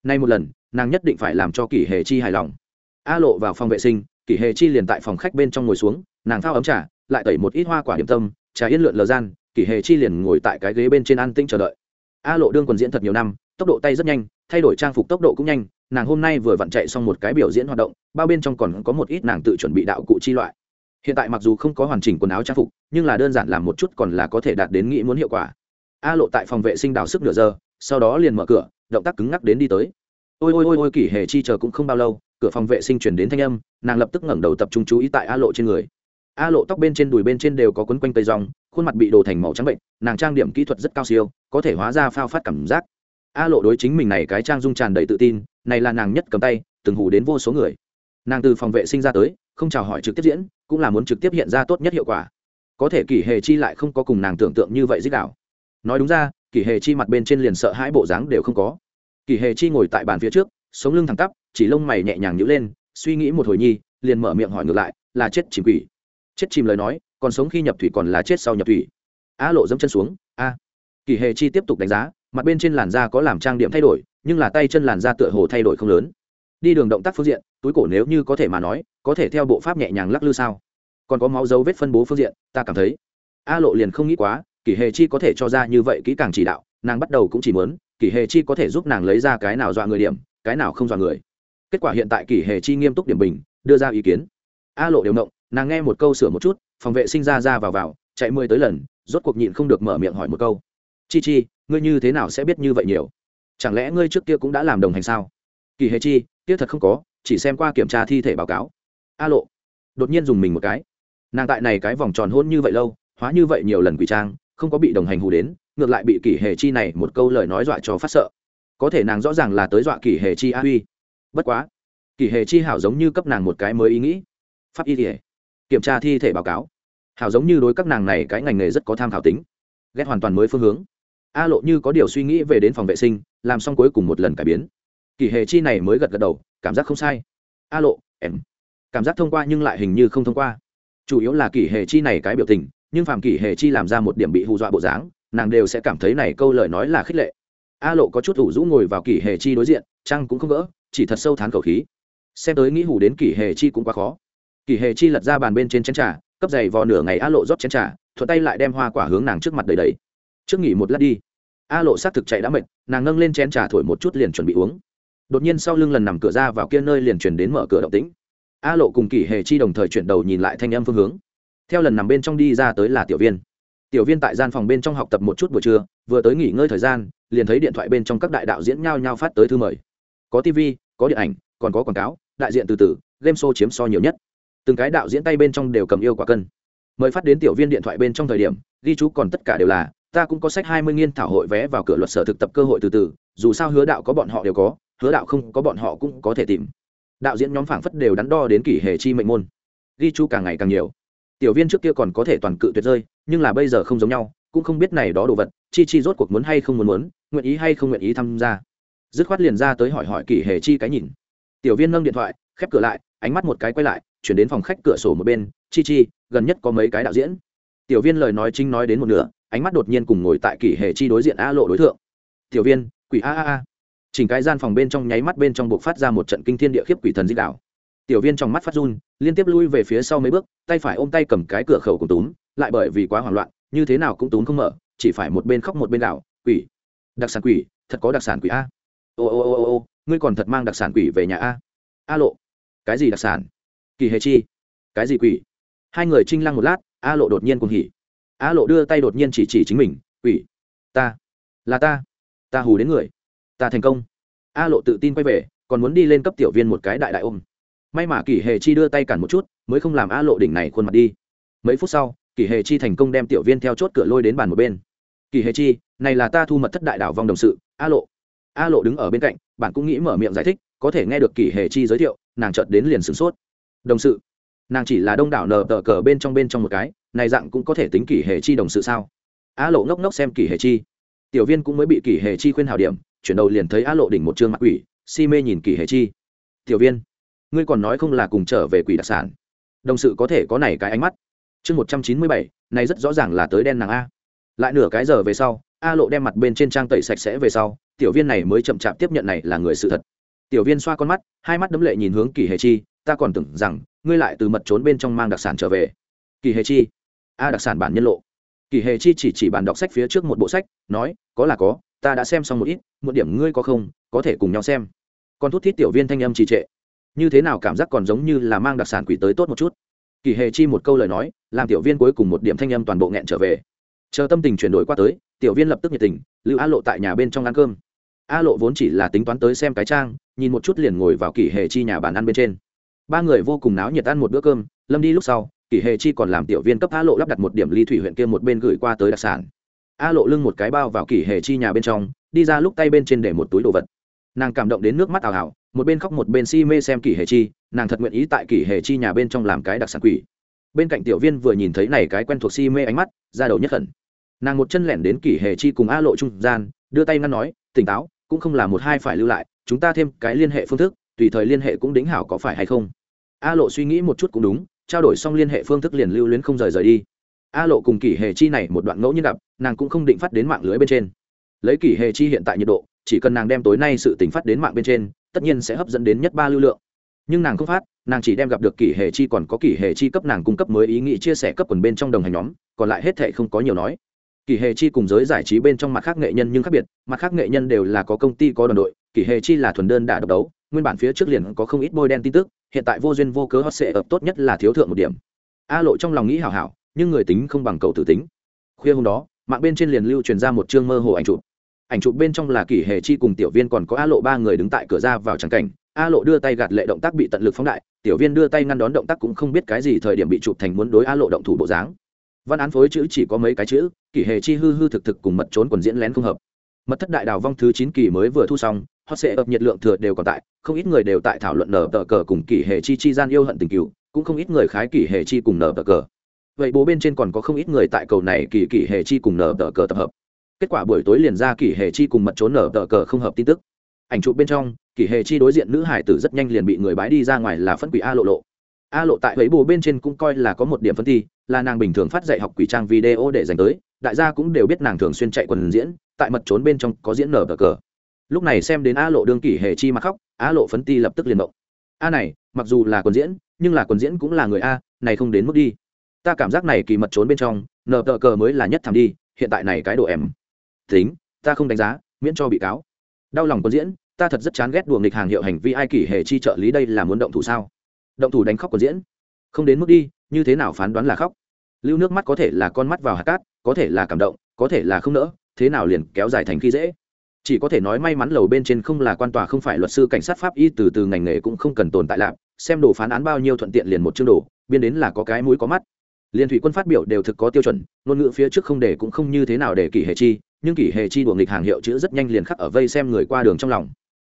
nay một lần, nàng nhất định phải làm cho kỷ hề chi hài lòng. A lộ vào phòng vệ sinh, kỷ hề chi liền tại phòng khách bên trong ngồi xuống, nàng thao ấm trà, lại tẩy một ít hoa quả điểm tâm, trà yên lượn lờ gian, kỷ hề chi liền ngồi tại cái ghế bên trên an tĩnh chờ đợi. A lộ đương còn diễn thật nhiều năm, tốc độ tay rất nhanh, thay đổi trang phục tốc độ cũng nhanh, nàng hôm nay vừa vặn chạy xong một cái biểu diễn hoạt động, bao bên trong còn có một ít nàng tự chuẩn bị đạo cụ chi loại. Hiện tại mặc dù không có hoàn chỉnh quần áo trang phục, nhưng là đơn giản làm một chút còn là có thể đạt đến nghĩ muốn hiệu quả. A lộ tại phòng vệ sinh đào sức nửa giờ, sau đó liền mở cửa động tác cứng ngắc đến đi tới. Ôi ôi ôi ôi, kỷ hề chi chờ cũng không bao lâu, cửa phòng vệ sinh chuyển đến thanh âm, nàng lập tức ngẩng đầu tập trung chú ý tại a lộ trên người. A lộ tóc bên trên đùi bên trên đều có quấn quanh tây rong, khuôn mặt bị đồ thành màu trắng bệnh, nàng trang điểm kỹ thuật rất cao siêu, có thể hóa ra phao phát cảm giác. A lộ đối chính mình này cái trang dung tràn đầy tự tin, này là nàng nhất cầm tay, từng hù đến vô số người. Nàng từ phòng vệ sinh ra tới, không chào hỏi trực tiếp diễn, cũng là muốn trực tiếp hiện ra tốt nhất hiệu quả. Có thể kỷ hề chi lại không có cùng nàng tưởng tượng như vậy dích đạo. Nói đúng ra, kỷ hề chi mặt bên trên liền sợ hãi bộ dáng đều không có kỷ hề chi ngồi tại bàn phía trước, sống lưng thẳng tắp, chỉ lông mày nhẹ nhàng nhữ lên, suy nghĩ một hồi nhi, liền mở miệng hỏi ngược lại, là chết chìm quỷ. Chết chìm lời nói, còn sống khi nhập thủy còn là chết sau nhập thủy. A lộ dẫm chân xuống, a. À. kỷ hề chi tiếp tục đánh giá, mặt bên trên làn da có làm trang điểm thay đổi, nhưng là tay chân làn da tựa hồ thay đổi không lớn. Đi đường động tác phương diện, túi cổ nếu như có thể mà nói, có thể theo bộ pháp nhẹ nhàng lắc lư sao? Còn có máu dấu vết phân bố phương diện, ta cảm thấy. A lộ liền không nghĩ quá kỷ hề chi có thể cho ra như vậy kỹ càng chỉ đạo, nàng bắt đầu cũng chỉ muốn kỷ hề chi có thể giúp nàng lấy ra cái nào dọa người điểm, cái nào không dọa người. Kết quả hiện tại kỷ hề chi nghiêm túc điểm bình, đưa ra ý kiến. A lộ đều động, nàng nghe một câu sửa một chút, phòng vệ sinh ra ra vào vào, chạy mười tới lần, rốt cuộc nhịn không được mở miệng hỏi một câu. Chi chi, ngươi như thế nào sẽ biết như vậy nhiều? Chẳng lẽ ngươi trước kia cũng đã làm đồng hành sao? Kỳ hề chi tiếc thật không có, chỉ xem qua kiểm tra thi thể báo cáo. A lộ đột nhiên dùng mình một cái. Nàng tại này cái vòng tròn hôn như vậy lâu, hóa như vậy nhiều lần quỷ trang, không có bị đồng hành hù đến ngược lại bị kỷ hề chi này một câu lời nói dọa cho phát sợ. Có thể nàng rõ ràng là tới dọa kỷ hề chi a huy. Bất quá, kỷ hề chi hảo giống như cấp nàng một cái mới ý nghĩ. Pháp y thể kiểm tra thi thể báo cáo. Hảo giống như đối các nàng này cái ngành nghề rất có tham khảo tính. Ghét hoàn toàn mới phương hướng. A lộ như có điều suy nghĩ về đến phòng vệ sinh, làm xong cuối cùng một lần cải biến. Kỷ hề chi này mới gật gật đầu, cảm giác không sai. A lộ, em. Cảm giác thông qua nhưng lại hình như không thông qua. Chủ yếu là kỷ hề chi này cái biểu tình, nhưng phạm kỷ hề chi làm ra một điểm bị hù dọa bộ dáng nàng đều sẽ cảm thấy này câu lời nói là khích lệ. A lộ có chút ủ rũ ngồi vào kỷ hề chi đối diện, trăng cũng không gỡ chỉ thật sâu thán cầu khí. Xem tới nghĩ hủ đến kỷ hề chi cũng quá khó. Kỷ hề chi lật ra bàn bên trên chén trà, cấp giày vò nửa ngày a lộ rót chén trà, thuận tay lại đem hoa quả hướng nàng trước mặt đầy đầy trước nghỉ một lát đi. A lộ xác thực chạy đã mệt, nàng nâng lên chén trà thổi một chút liền chuẩn bị uống. Đột nhiên sau lưng lần nằm cửa ra vào kia nơi liền chuyển đến mở cửa động tĩnh. A lộ cùng kỷ hề chi đồng thời chuyển đầu nhìn lại thanh âm phương hướng. Theo lần nằm bên trong đi ra tới là tiểu viên tiểu viên tại gian phòng bên trong học tập một chút buổi trưa, vừa tới nghỉ ngơi thời gian, liền thấy điện thoại bên trong các đại đạo diễn nhao nhao phát tới thư mời. Có tv có điện ảnh, còn có quảng cáo, đại diện từ từ, game show chiếm so nhiều nhất. Từng cái đạo diễn tay bên trong đều cầm yêu quả cân. Mời phát đến tiểu viên điện thoại bên trong thời điểm, ghi chú còn tất cả đều là, ta cũng có sách hai mươi nghiên thảo hội vé vào cửa luật sở thực tập cơ hội từ từ, dù sao hứa đạo có bọn họ đều có, hứa đạo không có bọn họ cũng có thể tìm. Đạo diễn nhóm phảng phất đều đắn đo đến kỷ hệ chi mệnh môn. Ghi chú càng ngày càng nhiều tiểu viên trước kia còn có thể toàn cự tuyệt rơi, nhưng là bây giờ không giống nhau, cũng không biết này đó đồ vật, chi chi rốt cuộc muốn hay không muốn muốn, nguyện ý hay không nguyện ý tham gia. Dứt khoát liền ra tới hỏi hỏi kỷ hệ chi cái nhìn. Tiểu viên nâng điện thoại, khép cửa lại, ánh mắt một cái quay lại, chuyển đến phòng khách cửa sổ một bên, chi chi, gần nhất có mấy cái đạo diễn. Tiểu viên lời nói chính nói đến một nửa, ánh mắt đột nhiên cùng ngồi tại kỷ hệ chi đối diện a lộ đối tượng tiểu viên, quỷ a a a. Chỉnh cái gian phòng bên trong nháy mắt bên trong buộc phát ra một trận kinh thiên địa khiếp quỷ thần di đảo tiểu viên trong mắt phát run, liên tiếp lui về phía sau mấy bước, tay phải ôm tay cầm cái cửa khẩu cùng túm, lại bởi vì quá hoảng loạn, như thế nào cũng túm không mở, chỉ phải một bên khóc một bên đảo quỷ, đặc sản quỷ, thật có đặc sản quỷ a. Ô ô ô ô ô, ngươi còn thật mang đặc sản quỷ về nhà a? A lộ. Cái gì đặc sản? Kỳ hề chi. Cái gì quỷ? Hai người trinh lăng một lát, a lộ đột nhiên cùng hỉ. A lộ đưa tay đột nhiên chỉ chỉ chính mình, quỷ, ta, là ta ta hù đến người, ta thành công. A lộ tự tin quay về, còn muốn đi lên cấp tiểu viên một cái đại đại ôm may mà kỷ hề chi đưa tay cản một chút, mới không làm a lộ đỉnh này khuôn mặt đi. Mấy phút sau, kỷ hề chi thành công đem tiểu viên theo chốt cửa lôi đến bàn một bên. Kỷ hề chi, này là ta thu mật thất đại đảo vòng đồng sự, a lộ. A lộ đứng ở bên cạnh, bạn cũng nghĩ mở miệng giải thích, có thể nghe được kỷ hề chi giới thiệu, nàng chợt đến liền sửng sốt. Đồng sự, nàng chỉ là đông đảo nờ tờ cờ bên trong bên trong một cái, này dạng cũng có thể tính kỷ hề chi đồng sự sao? A lộ ngốc ngốc xem kỷ hề chi. Tiểu viên cũng mới bị kỷ hề chi khuyên hào điểm, chuyển đầu liền thấy a lộ đỉnh một chương mặt quỷ, si mê nhìn kỷ hề chi. Tiểu viên ngươi còn nói không là cùng trở về quỷ đặc sản. Đồng sự có thể có này cái ánh mắt. Chương một trăm chín mươi bảy, này rất rõ ràng là tới đen nàng a. Lại nửa cái giờ về sau, a lộ đem mặt bên trên trang tẩy sạch sẽ về sau, tiểu viên này mới chậm chạp tiếp nhận này là người sự thật. Tiểu viên xoa con mắt, hai mắt đấm lệ nhìn hướng kỳ hề chi, ta còn tưởng rằng, ngươi lại từ mật trốn bên trong mang đặc sản trở về. Kỳ hề chi? A đặc sản bản nhân lộ. Kỳ hề chi chỉ chỉ bàn đọc sách phía trước một bộ sách, nói, có là có, ta đã xem xong một ít, một điểm ngươi có không, có thể cùng nhau xem. Con thút thít tiểu viên thanh âm trì trệ như thế nào cảm giác còn giống như là mang đặc sản quỷ tới tốt một chút. Kỳ hề chi một câu lời nói, làm tiểu viên cuối cùng một điểm thanh âm toàn bộ nghẹn trở về. Chờ tâm tình chuyển đổi qua tới, tiểu viên lập tức nhiệt tình, lưu a lộ tại nhà bên trong ăn cơm. A lộ vốn chỉ là tính toán tới xem cái trang, nhìn một chút liền ngồi vào kỳ hề chi nhà bàn ăn bên trên. Ba người vô cùng náo nhiệt ăn một bữa cơm, lâm đi lúc sau, kỳ hề chi còn làm tiểu viên cấp a lộ lắp đặt một điểm ly thủy huyện kia một bên gửi qua tới đặc sản. A lộ lưng một cái bao vào kỳ hề chi nhà bên trong, đi ra lúc tay bên trên để một túi đồ vật nàng cảm động đến nước mắt ảo ảo một bên khóc một bên si mê xem kỷ hề chi, nàng thật nguyện ý tại kỷ hề chi nhà bên trong làm cái đặc sản quỷ. Bên cạnh tiểu viên vừa nhìn thấy này cái quen thuộc si mê ánh mắt ra đầu nhất khẩn nàng một chân lẻn đến kỷ hề chi cùng a lộ trung gian, đưa tay ngăn nói, tỉnh táo, cũng không là một hai phải lưu lại, chúng ta thêm cái liên hệ phương thức, tùy thời liên hệ cũng đính hảo có phải hay không? A lộ suy nghĩ một chút cũng đúng, trao đổi xong liên hệ phương thức liền lưu luyến không rời rời đi. A lộ cùng kỷ hề chi này một đoạn ngẫu nhiên gặp, nàng cũng không định phát đến mạng lưới bên trên. Lấy kỷ hề chi hiện tại nhiệt độ chỉ cần nàng đem tối nay sự tình phát đến mạng bên trên, tất nhiên sẽ hấp dẫn đến nhất ba lưu lượng. Nhưng nàng không phát, nàng chỉ đem gặp được kỷ hề chi còn có kỷ hề chi cấp nàng cung cấp mới ý nghĩ chia sẻ cấp quần bên trong đồng hành nhóm, còn lại hết thệ không có nhiều nói. Kỷ hề chi cùng giới giải trí bên trong mặt khác nghệ nhân nhưng khác biệt, mặt khác nghệ nhân đều là có công ty, có đoàn đội, kỷ hề chi là thuần đơn đả độc đấu, nguyên bản phía trước liền có không ít bôi đen tin tức, hiện tại vô duyên vô cớ hot sẽ ập tốt nhất là thiếu thượng một điểm. A lộ trong lòng nghĩ hảo hảo, nhưng người tính không bằng cầu tử tính. Khuya hôm đó, mạng bên trên liền lưu truyền ra một chương mơ hồ ảnh chụp ảnh chụp bên trong là kỷ hề chi cùng tiểu viên còn có a lộ ba người đứng tại cửa ra vào tràng cảnh. A lộ đưa tay gạt lệ động tác bị tận lực phóng đại, tiểu viên đưa tay ngăn đón động tác cũng không biết cái gì thời điểm bị chụp thành muốn đối a lộ động thủ bộ dáng. Văn án phối chữ chỉ có mấy cái chữ, kỷ hề chi hư hư thực thực cùng mật trốn quần diễn lén không hợp. Mật thất đại đào vong thứ chín kỳ mới vừa thu xong họ sẽ ập nhiệt lượng thừa đều còn tại, không ít người đều tại thảo luận nở tờ cờ cùng kỷ hề chi chi gian yêu hận tình cựu, cũng không ít người khái kỷ hề chi cùng nở tờ cờ. Vậy bố bên trên còn có không ít người tại cầu này kỳ kỷ hề chi cùng nở tờ cờ tập hợp kết quả buổi tối liền ra kỷ hề chi cùng mật trốn nở tờ cờ không hợp tin tức. Ảnh chụp bên trong, kỷ hề chi đối diện nữ hải tử rất nhanh liền bị người bái đi ra ngoài là phân quỷ a lộ lộ. A lộ tại ấy bồ bên trên cũng coi là có một điểm phân thi là nàng bình thường phát dạy học quỷ trang video để dành tới, đại gia cũng đều biết nàng thường xuyên chạy quần diễn, tại mật trốn bên trong có diễn nở tờ cờ. Lúc này xem đến a lộ đương kỷ hề chi mà khóc, a lộ phấn ti lập tức liền động. A này, mặc dù là quần diễn, nhưng là quần diễn cũng là người a, này không đến mức đi. Ta cảm giác này kỳ mật trốn bên trong, nở tờ cờ mới là nhất thảm đi, hiện tại này cái độ em tính, ta không đánh giá, miễn cho bị cáo. Đau lòng quân diễn, ta thật rất chán ghét đùa nghịch hàng hiệu hành vi ai kỷ hề chi trợ lý đây là muốn động thủ sao? Động thủ đánh khóc quân diễn. Không đến mức đi, như thế nào phán đoán là khóc? Lưu nước mắt có thể là con mắt vào hạt cát, có thể là cảm động, có thể là không nỡ, thế nào liền kéo dài thành khi dễ? Chỉ có thể nói may mắn lầu bên trên không là quan tòa, không phải luật sư, cảnh sát pháp y từ từ ngành nghề cũng không cần tồn tại lạp xem đồ phán án bao nhiêu thuận tiện liền một chương đồ, biên đến là có cái mũi có mắt. Liên thủy quân phát biểu đều thực có tiêu chuẩn, ngôn ngữ phía trước không để cũng không như thế nào để kỷ hệ chi nhưng kỷ hệ chi đùa nghịch hàng hiệu chữ rất nhanh liền khắc ở vây xem người qua đường trong lòng.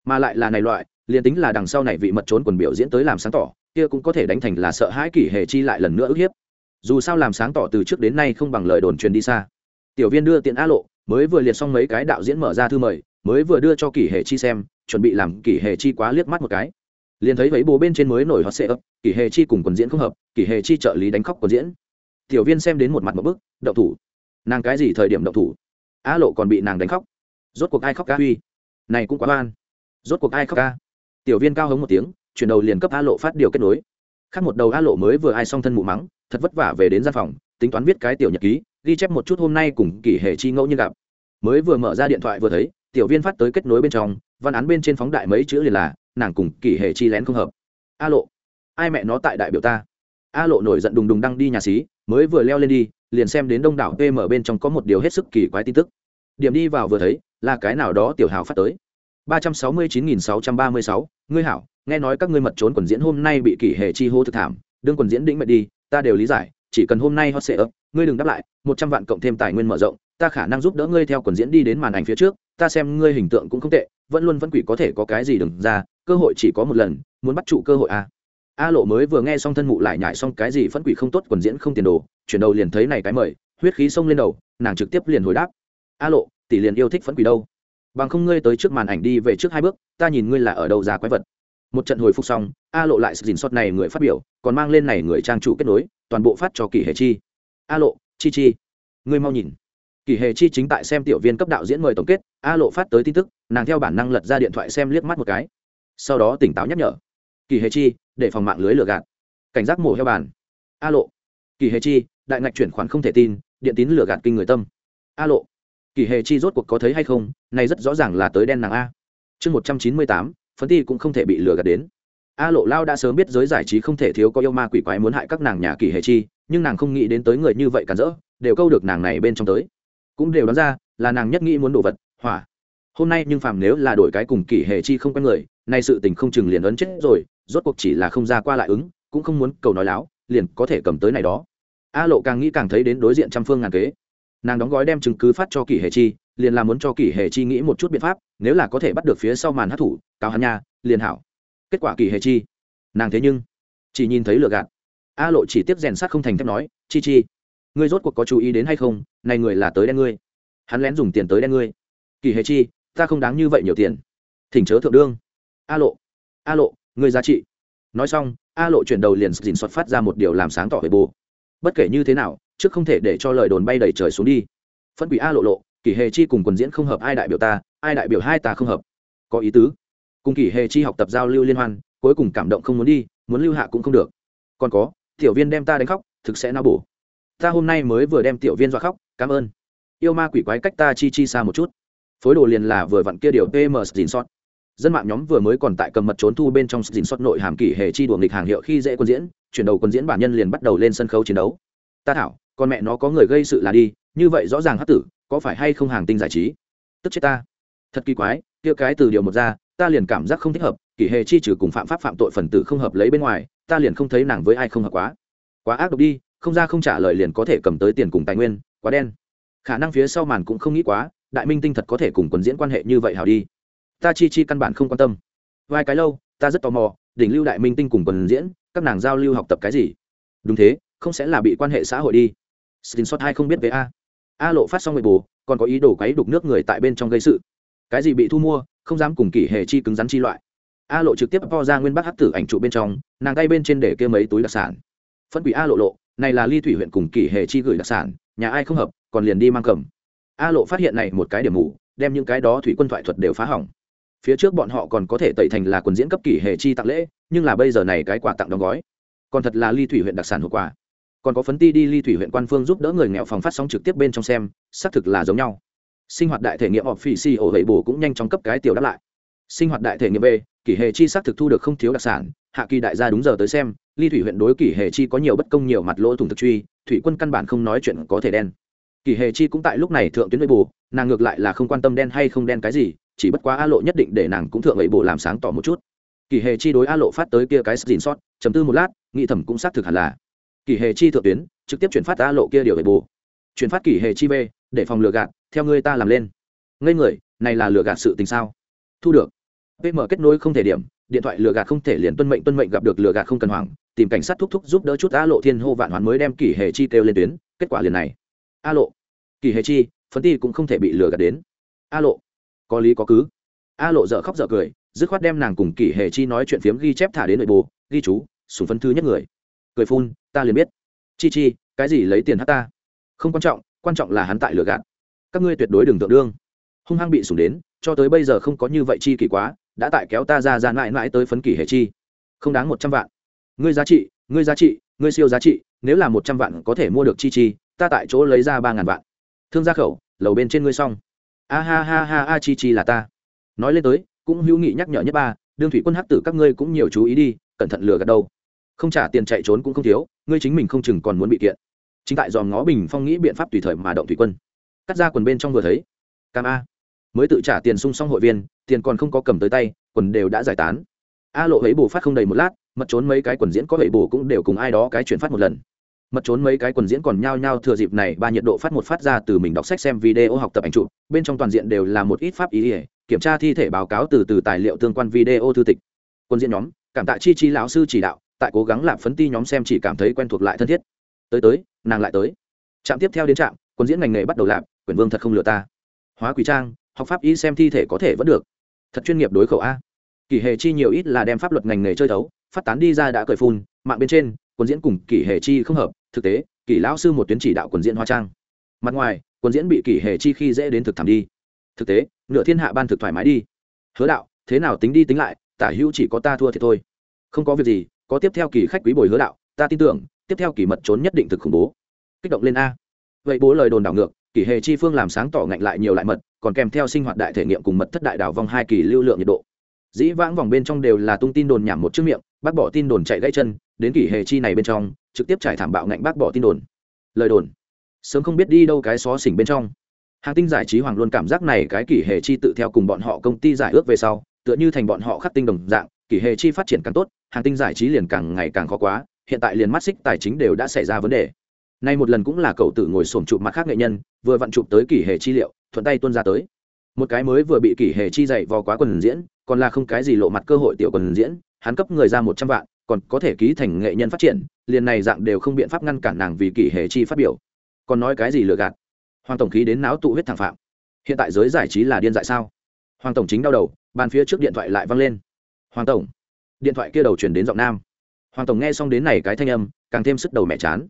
Mà lại là này loại, liền tính là đằng sau này vị mật trốn quần biểu diễn tới làm sáng tỏ, kia cũng có thể đánh thành là sợ hãi kỷ hệ chi lại lần nữa ức hiếp. Dù sao làm sáng tỏ từ trước đến nay không bằng lời đồn truyền đi xa. Tiểu viên đưa tiện a lộ, mới vừa liệt xong mấy cái đạo diễn mở ra thư mời, mới vừa đưa cho kỷ hệ chi xem, chuẩn bị làm kỷ hệ chi quá liếc mắt một cái. Liền thấy vấy bố bên trên mới nổi hot sệ ấp, kỷ hệ chi cùng quần diễn không hợp, kỷ hệ chi trợ lý đánh khóc quần diễn. Tiểu viên xem đến một mặt một bức, động thủ. Nàng cái gì thời điểm động thủ? A lộ còn bị nàng đánh khóc. Rốt cuộc ai khóc ca huy? Này cũng quá oan. Rốt cuộc ai khóc ca? Tiểu viên cao hống một tiếng, chuyển đầu liền cấp a lộ phát điều kết nối. Khác một đầu a lộ mới vừa ai xong thân mụ mắng, thật vất vả về đến gian phòng, tính toán viết cái tiểu nhật ký, ghi chép một chút hôm nay cùng kỷ hệ chi ngẫu như gặp. Mới vừa mở ra điện thoại vừa thấy, tiểu viên phát tới kết nối bên trong, văn án bên trên phóng đại mấy chữ liền là, nàng cùng kỷ hệ chi lén không hợp. A lộ, ai mẹ nó tại đại biểu ta? A lộ nổi giận đùng đùng đăng đi nhà xí, mới vừa leo lên đi liền xem đến đông đảo pm bên trong có một điều hết sức kỳ quái tin tức điểm đi vào vừa thấy, là cái nào đó tiểu hào phát tới ba trăm sáu mươi chín nghìn sáu trăm ba mươi sáu, ngươi hảo, nghe nói các ngươi mật trốn quần diễn hôm nay bị kỷ hệ chi hô thực thảm, đương quần diễn đĩnh mệnh đi, ta đều lý giải, chỉ cần hôm nay hot sẽ ấp ngươi đừng đáp lại, một trăm vạn cộng thêm tài nguyên mở rộng, ta khả năng giúp đỡ ngươi theo quần diễn đi đến màn ảnh phía trước, ta xem ngươi hình tượng cũng không tệ, vẫn luôn vẫn quỷ có thể có cái gì đừng ra, cơ hội chỉ có một lần, muốn bắt trụ cơ hội à a lộ mới vừa nghe xong thân mụ lại nhải xong cái gì phẫn quỷ không tốt, quần diễn không tiền đồ, chuyển đầu liền thấy này cái mời, huyết khí xông lên đầu, nàng trực tiếp liền hồi đáp. A lộ, tỷ liền yêu thích phẫn quỷ đâu? Bằng không ngươi tới trước màn ảnh đi về trước hai bước, ta nhìn ngươi là ở đâu ra quái vật. Một trận hồi phục xong, a lộ lại dình sót này người phát biểu, còn mang lên này người trang chủ kết nối, toàn bộ phát cho kỳ hệ chi. A lộ, chi chi, ngươi mau nhìn. Kỳ hề chi chính tại xem tiểu viên cấp đạo diễn mời tổng kết, a lộ phát tới tin tức, nàng theo bản năng lật ra điện thoại xem liếc mắt một cái. Sau đó tỉnh táo nhắc nhở kỳ hề chi, để phòng mạng lưới lừa gạt. Cảnh giác mổ heo bàn. A lộ. Kỳ hề chi, đại ngạch chuyển khoản không thể tin, điện tín lừa gạt kinh người tâm. A lộ. Kỳ hề chi rốt cuộc có thấy hay không, này rất rõ ràng là tới đen nàng a. Chương một trăm chín mươi tám phấn ti cũng không thể bị lừa gạt đến. A lộ lao đã sớm biết giới giải trí không thể thiếu có yêu ma quỷ quái muốn hại các nàng nhà kỳ hề chi, nhưng nàng không nghĩ đến tới người như vậy cản rỡ, đều câu được nàng này bên trong tới. Cũng đều đoán ra, là nàng nhất nghĩ muốn đồ vật, hỏa. Hôm nay nhưng phàm nếu là đổi cái cùng Kỳ hệ chi không quen người, nay sự tình không chừng liền ấn chết rồi rốt cuộc chỉ là không ra qua lại ứng, cũng không muốn cầu nói láo, liền có thể cầm tới này đó. A lộ càng nghĩ càng thấy đến đối diện trăm phương ngàn kế. Nàng đóng gói đem chứng cứ phát cho kỷ hệ chi, liền là muốn cho kỷ hệ chi nghĩ một chút biện pháp, nếu là có thể bắt được phía sau màn hát thủ cao hắn nha, liền hảo. Kết quả kỷ hệ chi. Nàng thế nhưng chỉ nhìn thấy lựa gạt. A lộ chỉ tiếp rèn sát không thành thép nói, chi chi, ngươi rốt cuộc có chú ý đến hay không? Này người là tới đen ngươi. Hắn lén dùng tiền tới đen ngươi. Kỳ hề chi, ta không đáng như vậy nhiều tiền. Thỉnh chớ thượng đương. A lộ. A lộ ngươi giá trị. Nói xong, a lộ chuyển đầu liền dình xuất phát ra một điều làm sáng tỏ về bồ. Bất kể như thế nào, trước không thể để cho lời đồn bay đầy trời xuống đi. Phân quỷ a lộ lộ, kỷ hề chi cùng quần diễn không hợp ai đại biểu ta, ai đại biểu hai ta không hợp. Có ý tứ. Cùng kỷ hề chi học tập giao lưu liên hoan, cuối cùng cảm động không muốn đi, muốn lưu hạ cũng không được. Còn có, tiểu viên đem ta đánh khóc, thực sẽ nao bổ. Ta hôm nay mới vừa đem tiểu viên dọa khóc, cảm ơn. Yêu ma quỷ quái cách ta chi chi xa một chút. Phối đồ liền là vừa vặn kia điều pm dình sót dân mạng nhóm vừa mới còn tại cầm mật trốn thu bên trong dình xuất nội hàm kỷ hệ chi đùa nghịch hàng hiệu khi dễ quân diễn, chuyển đầu quân diễn bản nhân liền bắt đầu lên sân khấu chiến đấu. Ta thảo, con mẹ nó có người gây sự là đi, như vậy rõ ràng hắc tử, có phải hay không hàng tinh giải trí? Tức chết ta. Thật kỳ quái, kia cái từ điều một ra, ta liền cảm giác không thích hợp, kỷ hệ chi trừ cùng phạm pháp phạm tội phần tử không hợp lấy bên ngoài, ta liền không thấy nàng với ai không hợp quá. Quá ác độc đi, không ra không trả lời liền có thể cầm tới tiền cùng tài nguyên, quá đen. Khả năng phía sau màn cũng không nghĩ quá, đại minh tinh thật có thể cùng quần diễn quan hệ như vậy hảo đi ta chi chi căn bản không quan tâm. Vài cái lâu, ta rất tò mò, đỉnh lưu đại minh tinh cùng quần diễn, các nàng giao lưu học tập cái gì? Đúng thế, không sẽ là bị quan hệ xã hội đi. Screenshot hai không biết về a. A lộ phát xong người bù còn có ý đồ quấy đục nước người tại bên trong gây sự. Cái gì bị thu mua, không dám cùng kỷ hệ chi cứng rắn chi loại. A lộ trực tiếp po ra nguyên bác hắc tử ảnh trụ bên trong, nàng tay bên trên để kia mấy túi đặc sản. Phân quỷ a lộ lộ, này là ly thủy huyện cùng kỷ hệ chi gửi đặc sản, nhà ai không hợp, còn liền đi mang cầm. A lộ phát hiện này một cái điểm mù, đem những cái đó thủy quân thoại thuật đều phá hỏng phía trước bọn họ còn có thể tẩy thành là quần diễn cấp kỷ hệ chi tặng lễ, nhưng là bây giờ này cái quà tặng đóng gói, còn thật là ly thủy huyện đặc sản hộp quả. Còn có phấn ti đi ly thủy huyện quan phương giúp đỡ người nghèo phòng phát sóng trực tiếp bên trong xem, xác thực là giống nhau. Sinh hoạt đại thể nghiệm họp phỉ si ổ hệ bổ cũng nhanh chóng cấp cái tiểu đáp lại. Sinh hoạt đại thể nghiệm b, kỷ hệ chi xác thực thu được không thiếu đặc sản, hạ kỳ đại gia đúng giờ tới xem, ly thủy huyện đối kỷ hệ chi có nhiều bất công nhiều mặt lỗ thủng thực truy, thủy quân căn bản không nói chuyện có thể đen. Kỷ hệ chi cũng tại lúc này thượng tuyến với bù, nàng ngược lại là không quan tâm đen hay không đen cái gì chỉ bất quá a lộ nhất định để nàng cũng thượng ấy bộ làm sáng tỏ một chút. Kỳ hệ chi đối a lộ phát tới kia cái dìn sót chấm tư một lát, nghĩ thầm cũng xác thực hẳn là. Kỳ hệ chi thượng tuyến, trực tiếp chuyển phát a lộ kia điều ấy bộ chuyển phát kỳ hệ chi về, để phòng lừa gạt, theo ngươi ta làm lên. Ngây người, này là lừa gạt sự tình sao? Thu được. Pm kết nối không thể điểm, điện thoại lừa gạt không thể liền tuân mệnh tuân mệnh gặp được lừa gạt không cần hoảng, tìm cảnh sát thúc thúc giúp đỡ chút a lộ thiên hô vạn hoán mới đem kỳ hệ chi kêu lên tuyến, kết quả liền này. A lộ. Kỳ hệ chi phấn ti cũng không thể bị lừa gạt đến. A lộ có lý có cứ. A lộ dở khóc dở cười, dứt khoát đem nàng cùng kỷ hệ chi nói chuyện phiếm ghi chép thả đến nội bồ ghi chú, sùng phân thứ nhất người. Cười phun, ta liền biết. Chi chi, cái gì lấy tiền hát ta? Không quan trọng quan trọng là hắn tại lừa gạt. Các ngươi tuyệt đối đừng tượng đương. Hung hăng bị sủng đến, cho tới bây giờ không có như vậy chi kỳ quá, đã tại kéo ta ra ra mãi mãi tới phấn kỷ hệ chi. Không đáng một trăm vạn. Ngươi giá trị, ngươi giá trị, ngươi siêu giá trị, nếu là một trăm vạn có thể mua được chi chi, ta tại chỗ lấy ra ba ngàn vạn. Thương gia khẩu, lầu bên trên ngươi xong a ha ha ha a chi chi là ta. Nói lên tới, cũng hữu nghị nhắc nhở nhất ba, đương thủy quân hắc tử các ngươi cũng nhiều chú ý đi, cẩn thận lừa gạt đâu. Không trả tiền chạy trốn cũng không thiếu, ngươi chính mình không chừng còn muốn bị kiện. Chính tại dòm ngó bình phong nghĩ biện pháp tùy thời mà động thủy quân. Cắt ra quần bên trong vừa thấy. Cam a. Mới tự trả tiền sung xong hội viên, tiền còn không có cầm tới tay, quần đều đã giải tán. A lộ ấy bù phát không đầy một lát, mật trốn mấy cái quần diễn có ấy bù cũng đều cùng ai đó cái chuyển phát một lần mật trốn mấy cái quần diễn còn nhao nhao thừa dịp này, ba nhiệt độ phát một phát ra từ mình đọc sách xem video học tập ảnh chụp, bên trong toàn diện đều là một ít pháp ý ỉa kiểm tra thi thể báo cáo từ từ tài liệu tương quan video thư tịch. Quân diễn nhóm, cảm tạ chi chi lão sư chỉ đạo, tại cố gắng làm phấn ti nhóm xem chỉ cảm thấy quen thuộc lại thân thiết. Tới tới, nàng lại tới. Trạm tiếp theo đến trạm quân diễn ngành nghề bắt đầu làm quyền vương thật không lừa ta. Hóa quỷ trang, học pháp y xem thi thể có thể vẫn được. Thật chuyên nghiệp đối khẩu a. Kỷ hệ chi nhiều ít là đem pháp luật ngành nghề chơi thấu, phát tán đi ra đã cởi phun, mạng bên trên quân diễn cùng kỷ hệ chi không hợp, thực tế, kỷ lão sư một tuyến chỉ đạo quần diễn hóa trang. Mặt ngoài, quân diễn bị kỷ hệ chi khi dễ đến thực thảm đi. Thực tế, nửa thiên hạ ban thực thoải mái đi. Hứa đạo, thế nào tính đi tính lại, tả hữu chỉ có ta thua thì thôi. Không có việc gì, có tiếp theo kỳ khách quý bồi hứa đạo, ta tin tưởng, tiếp theo kỳ mật trốn nhất định thực khủng bố. Kích động lên a. Vậy bố lời đồn đảo ngược, kỷ Hề chi phương làm sáng tỏ ngạnh lại nhiều lại mật, còn kèm theo sinh hoạt đại thể nghiệm cùng mật thất đại đảo vòng hai kỳ lưu lượng nhiệt độ. Dĩ vãng vòng bên trong đều là tung tin đồn nhảm một chiếc miệng bác bỏ tin đồn chạy gãy chân, đến kỷ hệ chi này bên trong, trực tiếp trải thảm bạo ngạnh bác bỏ tin đồn. Lời đồn. Sớm không biết đi đâu cái xó xỉnh bên trong. Hàng tinh giải trí hoàng luôn cảm giác này cái kỷ hệ chi tự theo cùng bọn họ công ty giải ước về sau, tựa như thành bọn họ khắc tinh đồng dạng, kỷ hệ chi phát triển càng tốt, hàng tinh giải trí liền càng ngày càng khó quá, hiện tại liền mắt xích tài chính đều đã xảy ra vấn đề. Nay một lần cũng là cậu tử ngồi sổm chụp mặt khác nghệ nhân, vừa vặn chụp tới kỷ hệ chi liệu, thuận tay tuân ra tới. Một cái mới vừa bị kỷ hệ chi dạy vò quá quần diễn, còn là không cái gì lộ mặt cơ hội tiểu quần diễn hắn cấp người ra một trăm vạn, còn có thể ký thành nghệ nhân phát triển, liền này dạng đều không biện pháp ngăn cản nàng vì kỷ hệ chi phát biểu. Còn nói cái gì lừa gạt? Hoàng tổng khí đến náo tụ huyết thẳng phạm. Hiện tại giới giải trí là điên dại sao? Hoàng tổng chính đau đầu, bàn phía trước điện thoại lại văng lên. Hoàng tổng, điện thoại kia đầu chuyển đến giọng nam. Hoàng tổng nghe xong đến này cái thanh âm, càng thêm sức đầu mẹ chán.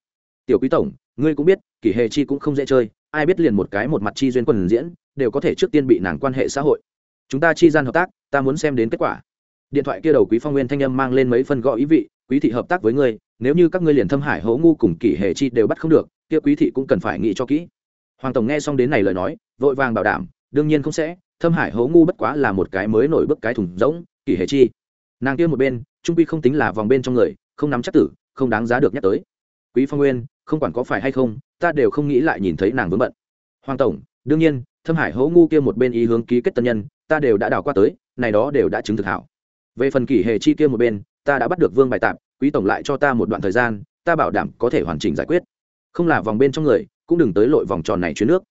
Tiểu quý tổng, ngươi cũng biết, kỷ hệ chi cũng không dễ chơi, ai biết liền một cái một mặt chi duyên quần diễn, đều có thể trước tiên bị nàng quan hệ xã hội. Chúng ta chi gian hợp tác, ta muốn xem đến kết quả điện thoại kia đầu quý phong nguyên thanh âm mang lên mấy phân gõ ý vị, quý thị hợp tác với ngươi, nếu như các ngươi liền thâm hải hố ngu cùng kỷ hệ chi đều bắt không được, kia quý thị cũng cần phải nghĩ cho kỹ. Hoàng tổng nghe xong đến này lời nói, vội vàng bảo đảm, đương nhiên không sẽ, thâm hải hố ngu bất quá là một cái mới nổi bức cái thùng rỗng, kỷ hệ chi. Nàng kia một bên, trung quy không tính là vòng bên trong người, không nắm chắc tử, không đáng giá được nhắc tới. Quý phong nguyên, không quản có phải hay không, ta đều không nghĩ lại nhìn thấy nàng vướng bận. Hoàng tổng, đương nhiên, thâm hải hố ngu kia một bên ý hướng ký kết tân nhân, ta đều đã đào qua tới, này đó đều đã chứng thực hảo về phần kỷ hệ chi kia một bên, ta đã bắt được vương bài tạp, quý tổng lại cho ta một đoạn thời gian, ta bảo đảm có thể hoàn chỉnh giải quyết. Không là vòng bên trong người, cũng đừng tới lội vòng tròn này chuyến nước.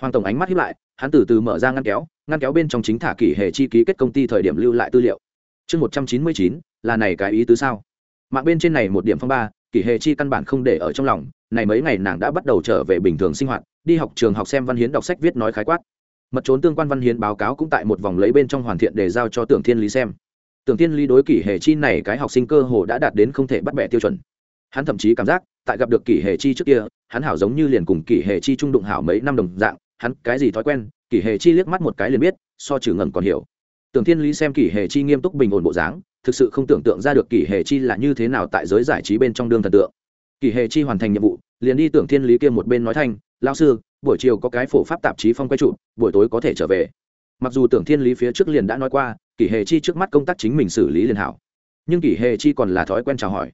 Hoàng tổng ánh mắt hiếp lại, hắn từ từ mở ra ngăn kéo ngăn kéo bên trong chính thả kỷ hệ chi ký kết công ty thời điểm lưu lại tư liệu. Chương một trăm chín mươi chín, là này cái ý tứ sao? Mạng bên trên này một điểm phong ba, kỷ hệ chi căn bản không để ở trong lòng, này mấy ngày nàng đã bắt đầu trở về bình thường sinh hoạt, đi học trường học xem văn hiến đọc sách viết nói khái quát. Mật trốn tương quan văn hiến báo cáo cũng tại một vòng lấy bên trong hoàn thiện để giao cho tưởng thiên lý xem tưởng thiên Ly đối kỷ hệ chi này cái học sinh cơ hồ đã đạt đến không thể bắt bẻ tiêu chuẩn. Hắn thậm chí cảm giác, tại gặp được kỷ hệ chi trước kia, hắn hảo giống như liền cùng kỷ hệ chi trung đụng hảo mấy năm đồng dạng, hắn cái gì thói quen, kỷ hệ chi liếc mắt một cái liền biết, so trừ ngẩn còn hiểu. Tưởng thiên Ly xem kỷ hệ chi nghiêm túc bình ổn bộ dáng, thực sự không tưởng tượng ra được kỷ hệ chi là như thế nào tại giới giải trí bên trong đương thần tượng. Kỷ hệ chi hoàn thành nhiệm vụ, liền đi tưởng thiên lý kia một bên nói thanh lao sư, buổi chiều có cái phổ pháp tạp chí phong quay trụ, buổi tối có thể trở về. Mặc dù tưởng thiên lý phía trước liền đã nói qua kỷ hệ chi trước mắt công tác chính mình xử lý liền hảo. Nhưng kỷ hệ chi còn là thói quen chào hỏi.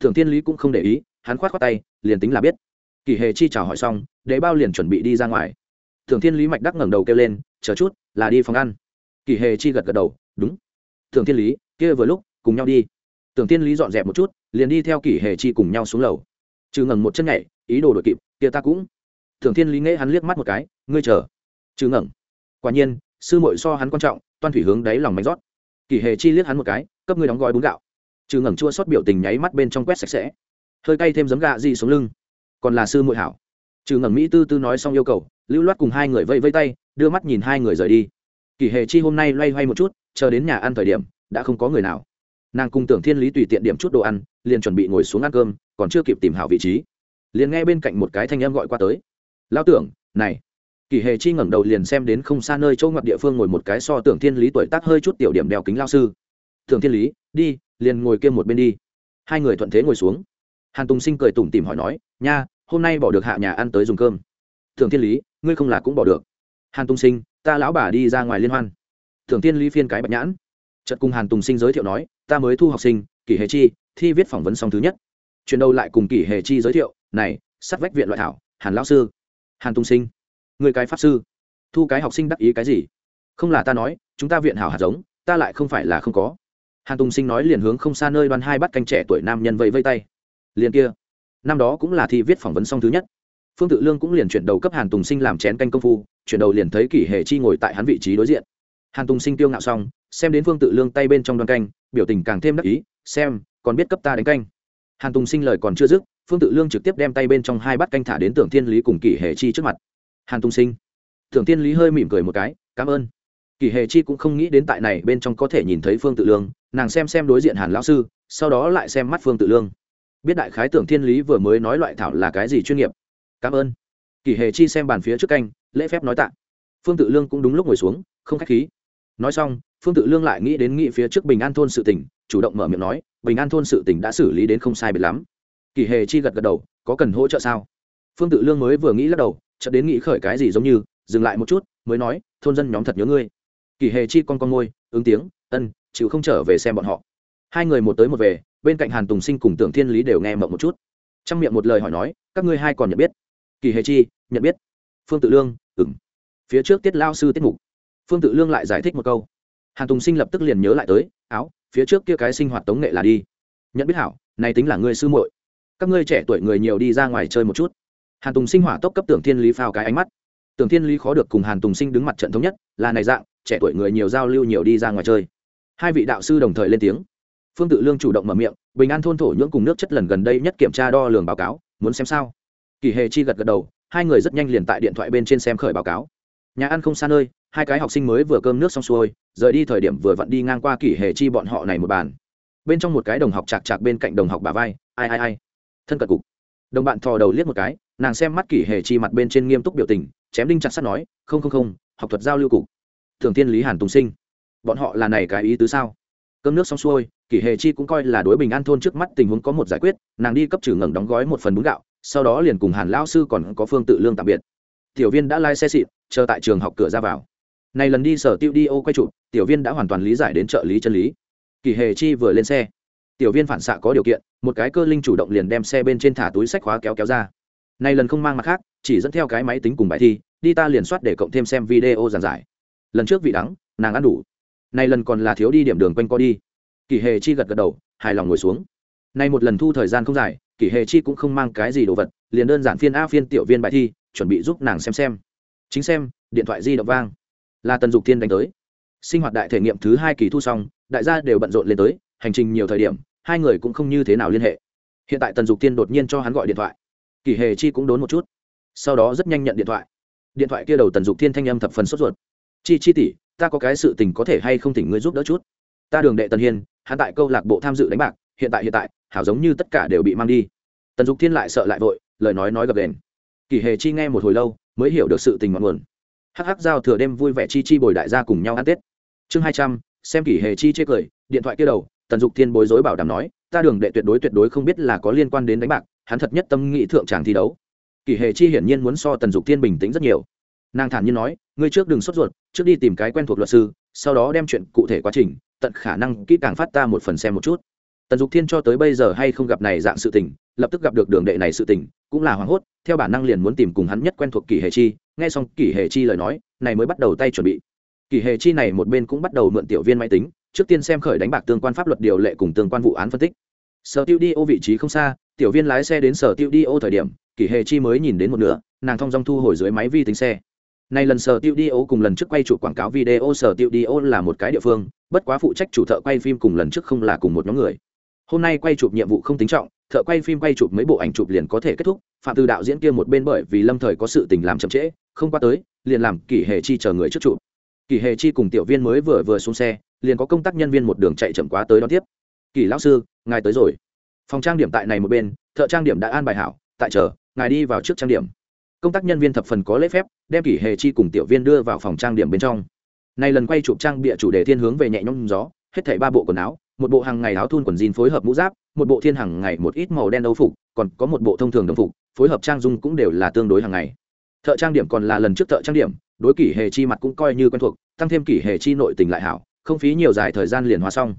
Thường thiên lý cũng không để ý, hắn khoát khoát tay, liền tính là biết. Kỷ hệ chi chào hỏi xong để bao liền chuẩn bị đi ra ngoài. Thường thiên lý mạch đắc ngẩng đầu kêu lên, chờ chút, là đi phòng ăn. Kỷ hệ chi gật gật đầu, đúng. Thường thiên lý, kia vừa lúc, cùng nhau đi. Tưởng thiên lý dọn dẹp một chút, liền đi theo kỷ hệ chi cùng nhau xuống lầu. Trừ ngẩng một chân nhảy, ý đồ đội kịp, kia ta cũng. Thường thiên lý nghe hắn liếc mắt một cái, ngươi chờ. Trừ ngẩng. Quả nhiên, sư muội so hắn quan trọng toan thủy hướng đáy lòng mánh rót. Kỳ hề chi liếc hắn một cái, cấp ngươi đóng gói bún gạo. Trừ ngẩng chua xót biểu tình nháy mắt bên trong quét sạch sẽ. Hơi cay thêm giấm gà gì xuống lưng. Còn là sư muội hảo. Trừ ngẩng mỹ tư tư nói xong yêu cầu, lưu loát cùng hai người vây vây tay, đưa mắt nhìn hai người rời đi. Kỳ hề chi hôm nay loay hoay một chút, chờ đến nhà ăn thời điểm, đã không có người nào. Nàng cùng tưởng thiên lý tùy tiện điểm chút đồ ăn, liền chuẩn bị ngồi xuống ăn cơm, còn chưa kịp tìm hảo vị trí. Liền nghe bên cạnh một cái thanh âm gọi qua tới. Lao tưởng, này kỷ hệ chi ngẩng đầu liền xem đến không xa nơi chỗ ngoặt địa phương ngồi một cái so tưởng thiên lý tuổi tác hơi chút tiểu điểm đeo kính lao sư. Tưởng thiên lý, đi, liền ngồi kia một bên đi. Hai người thuận thế ngồi xuống. Hàn tùng sinh cười tủm tìm hỏi nói, nha, hôm nay bỏ được hạ nhà ăn tới dùng cơm. Tưởng thiên lý, ngươi không là cũng bỏ được. Hàn tùng sinh, ta lão bà đi ra ngoài liên hoan. Tưởng thiên lý phiên cái bạch nhãn. Trận cùng hàn tùng sinh giới thiệu nói, ta mới thu học sinh kỷ hệ chi, thi viết phỏng vấn xong thứ nhất. Chuyển đầu lại cùng kỷ hệ chi giới thiệu, này, sắt vách viện loại thảo, hàn lão sư. Hàn tùng sinh người cái pháp sư, thu cái học sinh đắc ý cái gì? Không là ta nói, chúng ta viện hảo hạt giống, ta lại không phải là không có. Hàn tùng sinh nói liền hướng không xa nơi đoan hai bắt canh trẻ tuổi nam nhân vẫy vây tay. Liền kia, năm đó cũng là thi viết phỏng vấn xong thứ nhất. Phương tự lương cũng liền chuyển đầu cấp hàn tùng sinh làm chén canh công phu, chuyển đầu liền thấy kỷ hệ chi ngồi tại hắn vị trí đối diện. Hàn tùng sinh tiêu ngạo xong, xem đến phương tự lương tay bên trong đoan canh, biểu tình càng thêm đắc ý, xem, còn biết cấp ta đánh canh. Hàn tùng sinh lời còn chưa dứt, phương tự lương trực tiếp đem tay bên trong hai bát canh thả đến tưởng thiên lý cùng kỷ hệ chi trước mặt hàn tùng sinh. Thượng thiên lý hơi mỉm cười một cái, cảm ơn. Kỷ Hề chi cũng không nghĩ đến tại này bên trong có thể nhìn thấy phương tự lương, nàng xem xem đối diện hàn lão sư, sau đó lại xem mắt phương tự lương. Biết đại khái tưởng thiên lý vừa mới nói loại thảo là cái gì chuyên nghiệp. Cảm ơn. Kỷ Hề chi xem bàn phía trước canh, lễ phép nói tạ. Phương tự lương cũng đúng lúc ngồi xuống, không k h á c h khí. Nói xong, phương tự lương lại nghĩ đến nghị phía trước bình an thôn sự tỉnh chủ động mở miệng nói, bình an thôn sự tỉnh đã xử lý đến không sai biệt lắm. Kỳ hề chi gật gật đầu, có cần hỗ trợ sao? Phương tự lương mới vừa nghĩ lắc đầu chợt đến nghĩ khởi cái gì giống như, dừng lại một chút, mới nói, thôn dân nhóm thật nhớ ngươi. Kỳ hề chi con con ngôi ứng tiếng, ân, chịu không trở về xem bọn họ. Hai người một tới một về, bên cạnh hàn tùng sinh cùng tưởng thiên lý đều nghe mộng một chút. Trong miệng một lời hỏi nói, các ngươi hai còn nhận biết? Kỳ hề chi, nhận biết. Phương tự lương ừng phía trước tiết lao sư tiết mục. Phương tự lương lại giải thích một câu. Hàn tùng sinh lập tức liền nhớ lại tới, áo, phía trước kia cái sinh hoạt tống nghệ là đi. Nhận biết hảo, này tính là ngươi sư muội. Các ngươi trẻ tuổi người nhiều đi ra ngoài chơi một chút hàn tùng sinh hỏa tốc cấp tưởng thiên lý phao cái ánh mắt. Tưởng thiên lý khó được cùng hàn tùng sinh đứng mặt trận thống nhất, là này dạng, trẻ tuổi người nhiều giao lưu nhiều đi ra ngoài chơi. Hai vị đạo sư đồng thời lên tiếng. Phương tự lương chủ động mở miệng, bình an thôn thổ nhưỡng cùng nước chất lần gần đây nhất kiểm tra đo lường báo cáo, muốn xem sao. Kỳ hề chi gật gật đầu, hai người rất nhanh liền tại điện thoại bên trên xem khởi báo cáo. Nhà ăn không xa nơi, hai cái học sinh mới vừa cơm nước xong xuôi, rời đi thời điểm vừa vặn đi ngang qua kỷ hệ chi bọn họ này một bàn. Bên trong một cái đồng học chạc chạc bên cạnh đồng học bà vai, ai ai ai? Thân cận cục. Đồng bạn thò đầu liếc một cái nàng xem mắt kỷ hệ chi mặt bên trên nghiêm túc biểu tình, chém đinh chặt sắt nói, không không không, học thuật giao lưu cục. Thường tiên lý hàn tùng sinh. Bọn họ là này cái ý tứ sao? Cơm nước xong xuôi, kỷ hệ chi cũng coi là đối bình an thôn trước mắt tình huống có một giải quyết, nàng đi cấp trừ ngẩng đóng gói một phần bún gạo, sau đó liền cùng hàn lão sư còn có phương tự lương tạm biệt. Tiểu viên đã lai xe xịn, chờ tại trường học cửa ra vào. Này lần đi sở tiêu đi ô quay trụ tiểu viên đã hoàn toàn lý giải đến trợ lý chân lý. Kỳ hề chi vừa lên xe. Tiểu viên phản xạ có điều kiện, một cái cơ linh chủ động liền đem xe bên trên thả túi sách khóa kéo kéo ra nay lần không mang mặt khác, chỉ dẫn theo cái máy tính cùng bài thi, đi ta liền soát để cộng thêm xem video giảng giải. Lần trước vị đắng, nàng ăn đủ. Nay lần còn là thiếu đi điểm đường quanh co đi. Kỳ hề chi gật gật đầu, hài lòng ngồi xuống. Nay một lần thu thời gian không dài, kỷ hề chi cũng không mang cái gì đồ vật, liền đơn giản phiên a phiên tiểu viên bài thi, chuẩn bị giúp nàng xem xem. Chính xem, điện thoại di động vang. Là tần dục thiên đánh tới. Sinh hoạt đại thể nghiệm thứ hai kỳ thu xong, đại gia đều bận rộn lên tới, hành trình nhiều thời điểm, hai người cũng không như thế nào liên hệ. Hiện tại tần dục thiên đột nhiên cho hắn gọi điện thoại kỷ hề chi cũng đốn một chút, sau đó rất nhanh nhận điện thoại. Điện thoại kia đầu tần dục thiên thanh âm thập phần sốt ruột. Chi chi tỷ, ta có cái sự tình có thể hay không thỉnh ngươi giúp đỡ chút? Ta đường đệ tần hiên, hắn tại câu lạc bộ tham dự đánh bạc, hiện tại hiện tại, hảo giống như tất cả đều bị mang đi. Tần dục thiên lại sợ lại vội, lời nói nói gập đền kỷ hề chi nghe một hồi lâu, mới hiểu được sự tình ngọn nguồn. Hắc hắc giao thừa đêm vui vẻ chi chi bồi đại gia cùng nhau ăn tết. Chương hai trăm, xem kỷ hề chi chê cười, điện thoại kia đầu, tần dục thiên bối rối bảo đảm nói, ta đường đệ tuyệt đối tuyệt đối không biết là có liên quan đến đánh bạc hắn thật nhất tâm nghị thượng tràng thi đấu. Kỷ hệ chi hiển nhiên muốn so tần dục thiên bình tĩnh rất nhiều. Nàng thản nhiên nói, ngươi trước đừng sốt ruột, trước đi tìm cái quen thuộc luật sư, sau đó đem chuyện cụ thể quá trình, tận khả năng kỹ càng phát ta một phần xem một chút. Tần dục thiên cho tới bây giờ hay không gặp này dạng sự tình, lập tức gặp được đường đệ này sự tình, cũng là hoảng hốt, theo bản năng liền muốn tìm cùng hắn nhất quen thuộc kỷ hệ chi. Nghe xong kỷ hệ chi lời nói, này mới bắt đầu tay chuẩn bị. Kỷ hệ chi này một bên cũng bắt đầu mượn tiểu viên máy tính, trước tiên xem khởi đánh bạc tương quan pháp luật điều lệ cùng tương quan vụ án phân tích. Sở tiêu đi ô vị trí không xa tiểu viên lái xe đến sở tiêu đi ô thời điểm, kỷ hệ chi mới nhìn đến một nửa, nàng thong dong thu hồi dưới máy vi tính xe. Nay lần sở tiêu đi ô cùng lần trước quay chụp quảng cáo video sở tiêu đi ô là một cái địa phương, bất quá phụ trách chủ thợ quay phim cùng lần trước không là cùng một nhóm người. Hôm nay quay chụp nhiệm vụ không tính trọng, thợ quay phim quay chụp mấy bộ ảnh chụp liền có thể kết thúc, phạm từ đạo diễn kia một bên bởi vì lâm thời có sự tình làm chậm trễ, không qua tới, liền làm kỷ hệ chi chờ người trước chụp. Kỷ hệ chi cùng tiểu viên mới vừa vừa xuống xe, liền có công tác nhân viên một đường chạy chậm quá tới đón tiếp. Kỷ lão sư, ngài tới rồi phòng trang điểm tại này một bên, thợ trang điểm đã an bài hảo, tại chờ, ngài đi vào trước trang điểm. Công tác nhân viên thập phần có lễ phép, đem kỷ hệ chi cùng tiểu viên đưa vào phòng trang điểm bên trong. Này lần quay chụp trang bịa chủ đề thiên hướng về nhẹ nhõm gió, hết thảy ba bộ quần áo, một bộ hàng ngày áo thun quần jean phối hợp mũ giáp, một bộ thiên hàng ngày một ít màu đen âu phục, còn có một bộ thông thường đồng phục, phối hợp trang dung cũng đều là tương đối hàng ngày. Thợ trang điểm còn là lần trước thợ trang điểm, đối kỷ hề chi mặt cũng coi như quen thuộc, tăng thêm kỷ hề chi nội tình lại hảo, không phí nhiều dài thời gian liền hóa xong.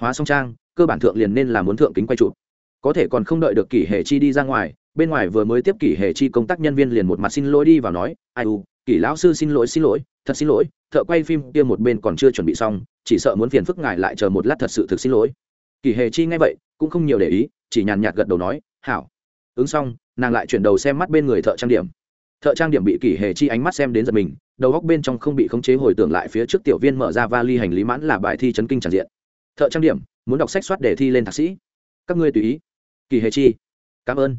Hóa xong trang cơ bản thượng liền nên là muốn thượng kính quay chụp. Có thể còn không đợi được kỷ hề chi đi ra ngoài, bên ngoài vừa mới tiếp kỷ hề chi công tác nhân viên liền một mặt xin lỗi đi vào nói, ai u, kỷ lão sư xin lỗi xin lỗi, thật xin lỗi, thợ quay phim kia một bên còn chưa chuẩn bị xong, chỉ sợ muốn phiền phức ngài lại chờ một lát thật sự thực xin lỗi. Kỷ hề chi nghe vậy, cũng không nhiều để ý, chỉ nhàn nhạt gật đầu nói, hảo. Ứng xong, nàng lại chuyển đầu xem mắt bên người thợ trang điểm. Thợ trang điểm bị kỷ hề chi ánh mắt xem đến giật mình, đầu góc bên trong không bị khống chế hồi tưởng lại phía trước tiểu viên mở ra vali hành lý mãn là bài thi chấn kinh tràn diện thợ trang điểm, muốn đọc sách soát để thi lên thạc sĩ. Các ngươi tùy ý. Kỳ hề chi. Cảm ơn.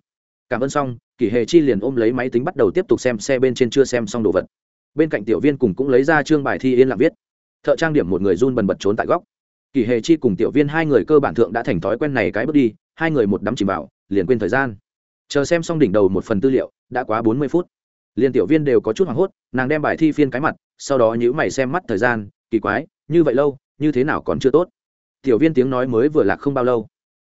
Cảm ơn xong, kỳ hề chi liền ôm lấy máy tính bắt đầu tiếp tục xem xe bên trên chưa xem xong đồ vật. Bên cạnh tiểu viên cùng cũng lấy ra chương bài thi yên lặng viết. Thợ trang điểm một người run bần bật trốn tại góc. Kỳ hề chi cùng tiểu viên hai người cơ bản thượng đã thành thói quen này cái bước đi, hai người một đắm chìm vào, liền quên thời gian. Chờ xem xong đỉnh đầu một phần tư liệu, đã quá bốn mươi phút. Liền tiểu viên đều có chút hoảng hốt, nàng đem bài thi phiên cái mặt, sau đó nhữ mày xem mắt thời gian, kỳ quái, như vậy lâu, như thế nào còn chưa tốt tiểu viên tiếng nói mới vừa lạc không bao lâu.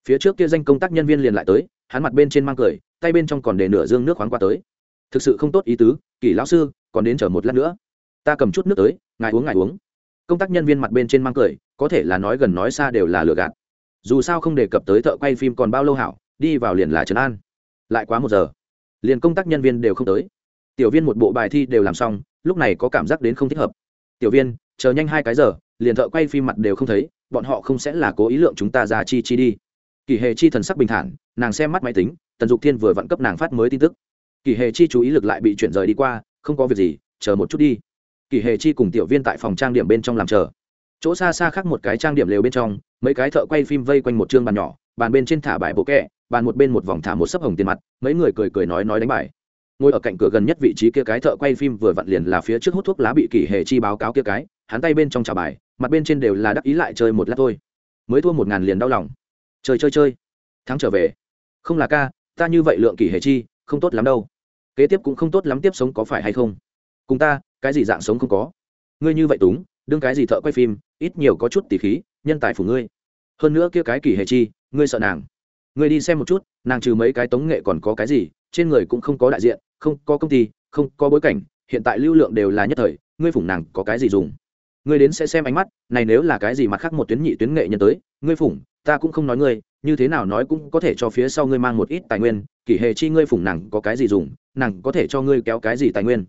Phía trước kia danh công tác nhân viên liền lại tới, hắn mặt bên trên mang cười, tay bên trong còn để nửa dương nước khoáng qua tới. Thực sự không tốt ý tứ kỳ lão sư, còn đến chờ một lát nữa. Ta cầm chút nước tới, ngài uống ngài uống. Công tác nhân viên mặt bên trên mang cười, có thể là nói gần nói xa đều là lừa gạt. Dù sao không đề cập tới thợ quay phim còn bao lâu hảo, đi vào liền là trấn an. Lại quá một giờ, liền công tác nhân viên đều không tới. Tiểu viên một bộ bài thi đều làm xong, lúc này có cảm giác đến không thích hợp. Tiểu viên, chờ nhanh hai cái giờ liền thợ quay phim mặt đều không thấy, bọn họ không sẽ là cố ý lượng chúng ta ra chi chi đi. Kỳ hề chi thần sắc bình thản, nàng xem mắt máy tính, tần dục thiên vừa vặn cấp nàng phát mới tin tức. Kỳ hề chi chú ý lực lại bị chuyển rời đi qua, không có việc gì, chờ một chút đi. Kỳ hề chi cùng tiểu viên tại phòng trang điểm bên trong làm chờ. Chỗ xa xa khác một cái trang điểm lều bên trong, mấy cái thợ quay phim vây quanh một chương bàn nhỏ, bàn bên trên thả bài bộ kẹ, bàn một bên một vòng thả một sấp hồng tiền mặt, mấy người cười cười nói nói đánh bài. Ngồi ở cạnh cửa gần nhất vị trí kia cái thợ quay phim vừa vặn liền là phía trước hút thuốc lá bị kỷ hệ chi báo cáo kia cái hắn tay bên trong trả bài, mặt bên trên đều là đắc ý lại chơi một lát thôi. Mới thua một ngàn liền đau lòng. Chơi chơi chơi. Thắng trở về. Không là ca, ta như vậy lượng kỷ hệ chi, không tốt lắm đâu. Kế tiếp cũng không tốt lắm tiếp sống có phải hay không? Cùng ta, cái gì dạng sống không có? Ngươi như vậy túng, đương cái gì thợ quay phim, ít nhiều có chút tỉ khí, nhân tài phủ ngươi. Hơn nữa kia cái kỷ hệ chi, ngươi sợ nàng. Ngươi đi xem một chút, nàng trừ mấy cái tống nghệ còn có cái gì, trên người cũng không có đại diện, không có công ty, không có bối cảnh, hiện tại lưu lượng đều là nhất thời, ngươi phủng nàng có cái gì dùng? Ngươi đến sẽ xem ánh mắt, này nếu là cái gì mặt khác một tuyến nhị tuyến nghệ nhân tới, ngươi phủng, ta cũng không nói ngươi, như thế nào nói cũng có thể cho phía sau ngươi mang một ít tài nguyên, kỷ hệ chi ngươi phủng nàng có cái gì dùng, nàng có thể cho ngươi kéo cái gì tài nguyên.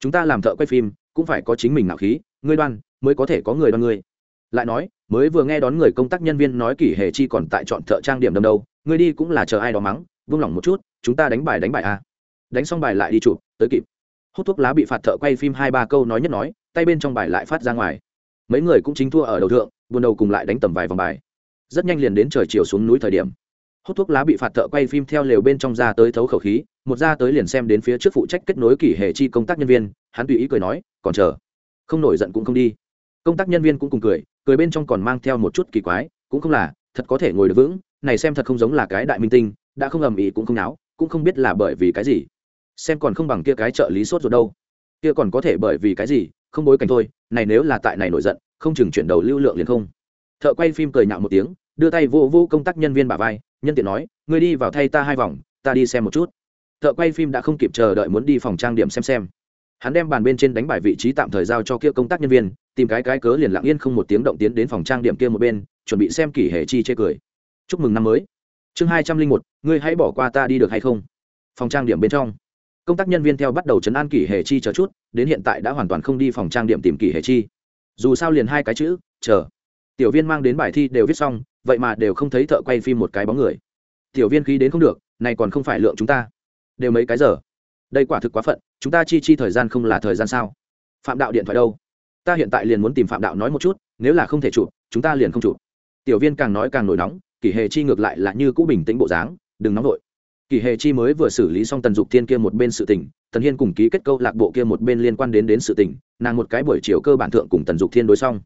Chúng ta làm thợ quay phim, cũng phải có chính mình nạo khí, ngươi đoan, mới có thể có người đoan ngươi. Lại nói, mới vừa nghe đón người công tác nhân viên nói kỷ hệ chi còn tại chọn thợ trang điểm đâm đâu ngươi đi cũng là chờ ai đó mắng, vung lòng một chút, chúng ta đánh bài đánh bài a à. đánh xong bài lại đi chụp, tới kịp. Hút thuốc lá bị phạt thợ quay phim hai ba câu nói nhất nói tay bên trong bài lại phát ra ngoài. Mấy người cũng chính thua ở đầu thượng, buồn đầu cùng lại đánh tầm vài vòng bài. Rất nhanh liền đến trời chiều xuống núi thời điểm. Hút thuốc lá bị phạt thợ quay phim theo lều bên trong ra tới thấu khẩu khí, một ra tới liền xem đến phía trước phụ trách kết nối kỷ hệ chi công tác nhân viên, hắn tùy ý cười nói, còn chờ. Không nổi giận cũng không đi. Công tác nhân viên cũng cùng cười cười bên trong còn mang theo một chút kỳ quái, cũng không là, thật có thể ngồi được vững, này xem thật không giống là cái đại minh tinh, đã không ầm ĩ cũng không náo, cũng không biết là bởi vì cái gì. Xem còn không bằng kia cái trợ lý sốt rồi đâu. Kia còn có thể bởi vì cái gì không bối cảnh thôi, này nếu là tại này nổi giận, không chừng chuyển đầu lưu lượng liền không. Thợ quay phim cười nhạo một tiếng, đưa tay vô vô công tác nhân viên bà vai, nhân tiện nói, ngươi đi vào thay ta hai vòng, ta đi xem một chút. Thợ quay phim đã không kịp chờ đợi muốn đi phòng trang điểm xem xem. Hắn đem bàn bên trên đánh bài vị trí tạm thời giao cho kia công tác nhân viên, tìm cái cái cớ liền lặng yên không một tiếng động tiến đến phòng trang điểm kia một bên, chuẩn bị xem kỷ hệ chi chê cười. Chúc mừng năm mới. Chương hai trăm linh một, ngươi hãy bỏ qua ta đi được hay không? Phòng trang điểm bên trong công tác nhân viên theo bắt đầu chấn an kỷ hệ chi chờ chút, đến hiện tại đã hoàn toàn không đi phòng trang điểm tìm kỷ hệ chi. Dù sao liền hai cái chữ, chờ. Tiểu viên mang đến bài thi đều viết xong, vậy mà đều không thấy thợ quay phim một cái bóng người. Tiểu viên khí đến không được, này còn không phải lượng chúng ta. Đều mấy cái giờ. Đây quả thực quá phận, chúng ta chi chi thời gian không là thời gian sao? Phạm đạo điện thoại đâu? Ta hiện tại liền muốn tìm phạm đạo nói một chút, nếu là không thể chụp, chúng ta liền không chụp. Tiểu viên càng nói càng nổi nóng, kỷ hề chi ngược lại là như cũ bình tĩnh bộ dáng, đừng nóng vội. Kỳ hề chi mới vừa xử lý xong tần dục thiên kia một bên sự tình, tần hiên cùng ký kết câu lạc bộ kia một bên liên quan đến đến sự tình, nàng một cái buổi chiều cơ bản thượng cùng tần dục thiên đối xong.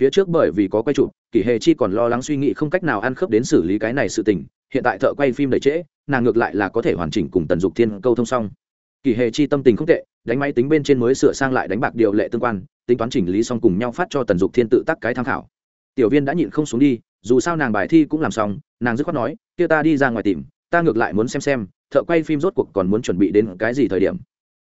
Phía trước bởi vì có quay chụp, kỳ hề chi còn lo lắng suy nghĩ không cách nào ăn khớp đến xử lý cái này sự tình, hiện tại thợ quay phim đầy trễ, nàng ngược lại là có thể hoàn chỉnh cùng tần dục thiên câu thông xong. Kỳ hề chi tâm tình không tệ, đánh máy tính bên trên mới sửa sang lại đánh bạc điều lệ tương quan, tính toán chỉnh lý xong cùng nhau phát cho tần dục thiên tự tác cái tham khảo. Tiểu viên đã nhịn không xuống đi, dù sao nàng bài thi cũng làm xong, nàng dứt khoát nói, kia ta đi ra ngoài tìm ta ngược lại muốn xem xem, thợ quay phim rốt cuộc còn muốn chuẩn bị đến cái gì thời điểm.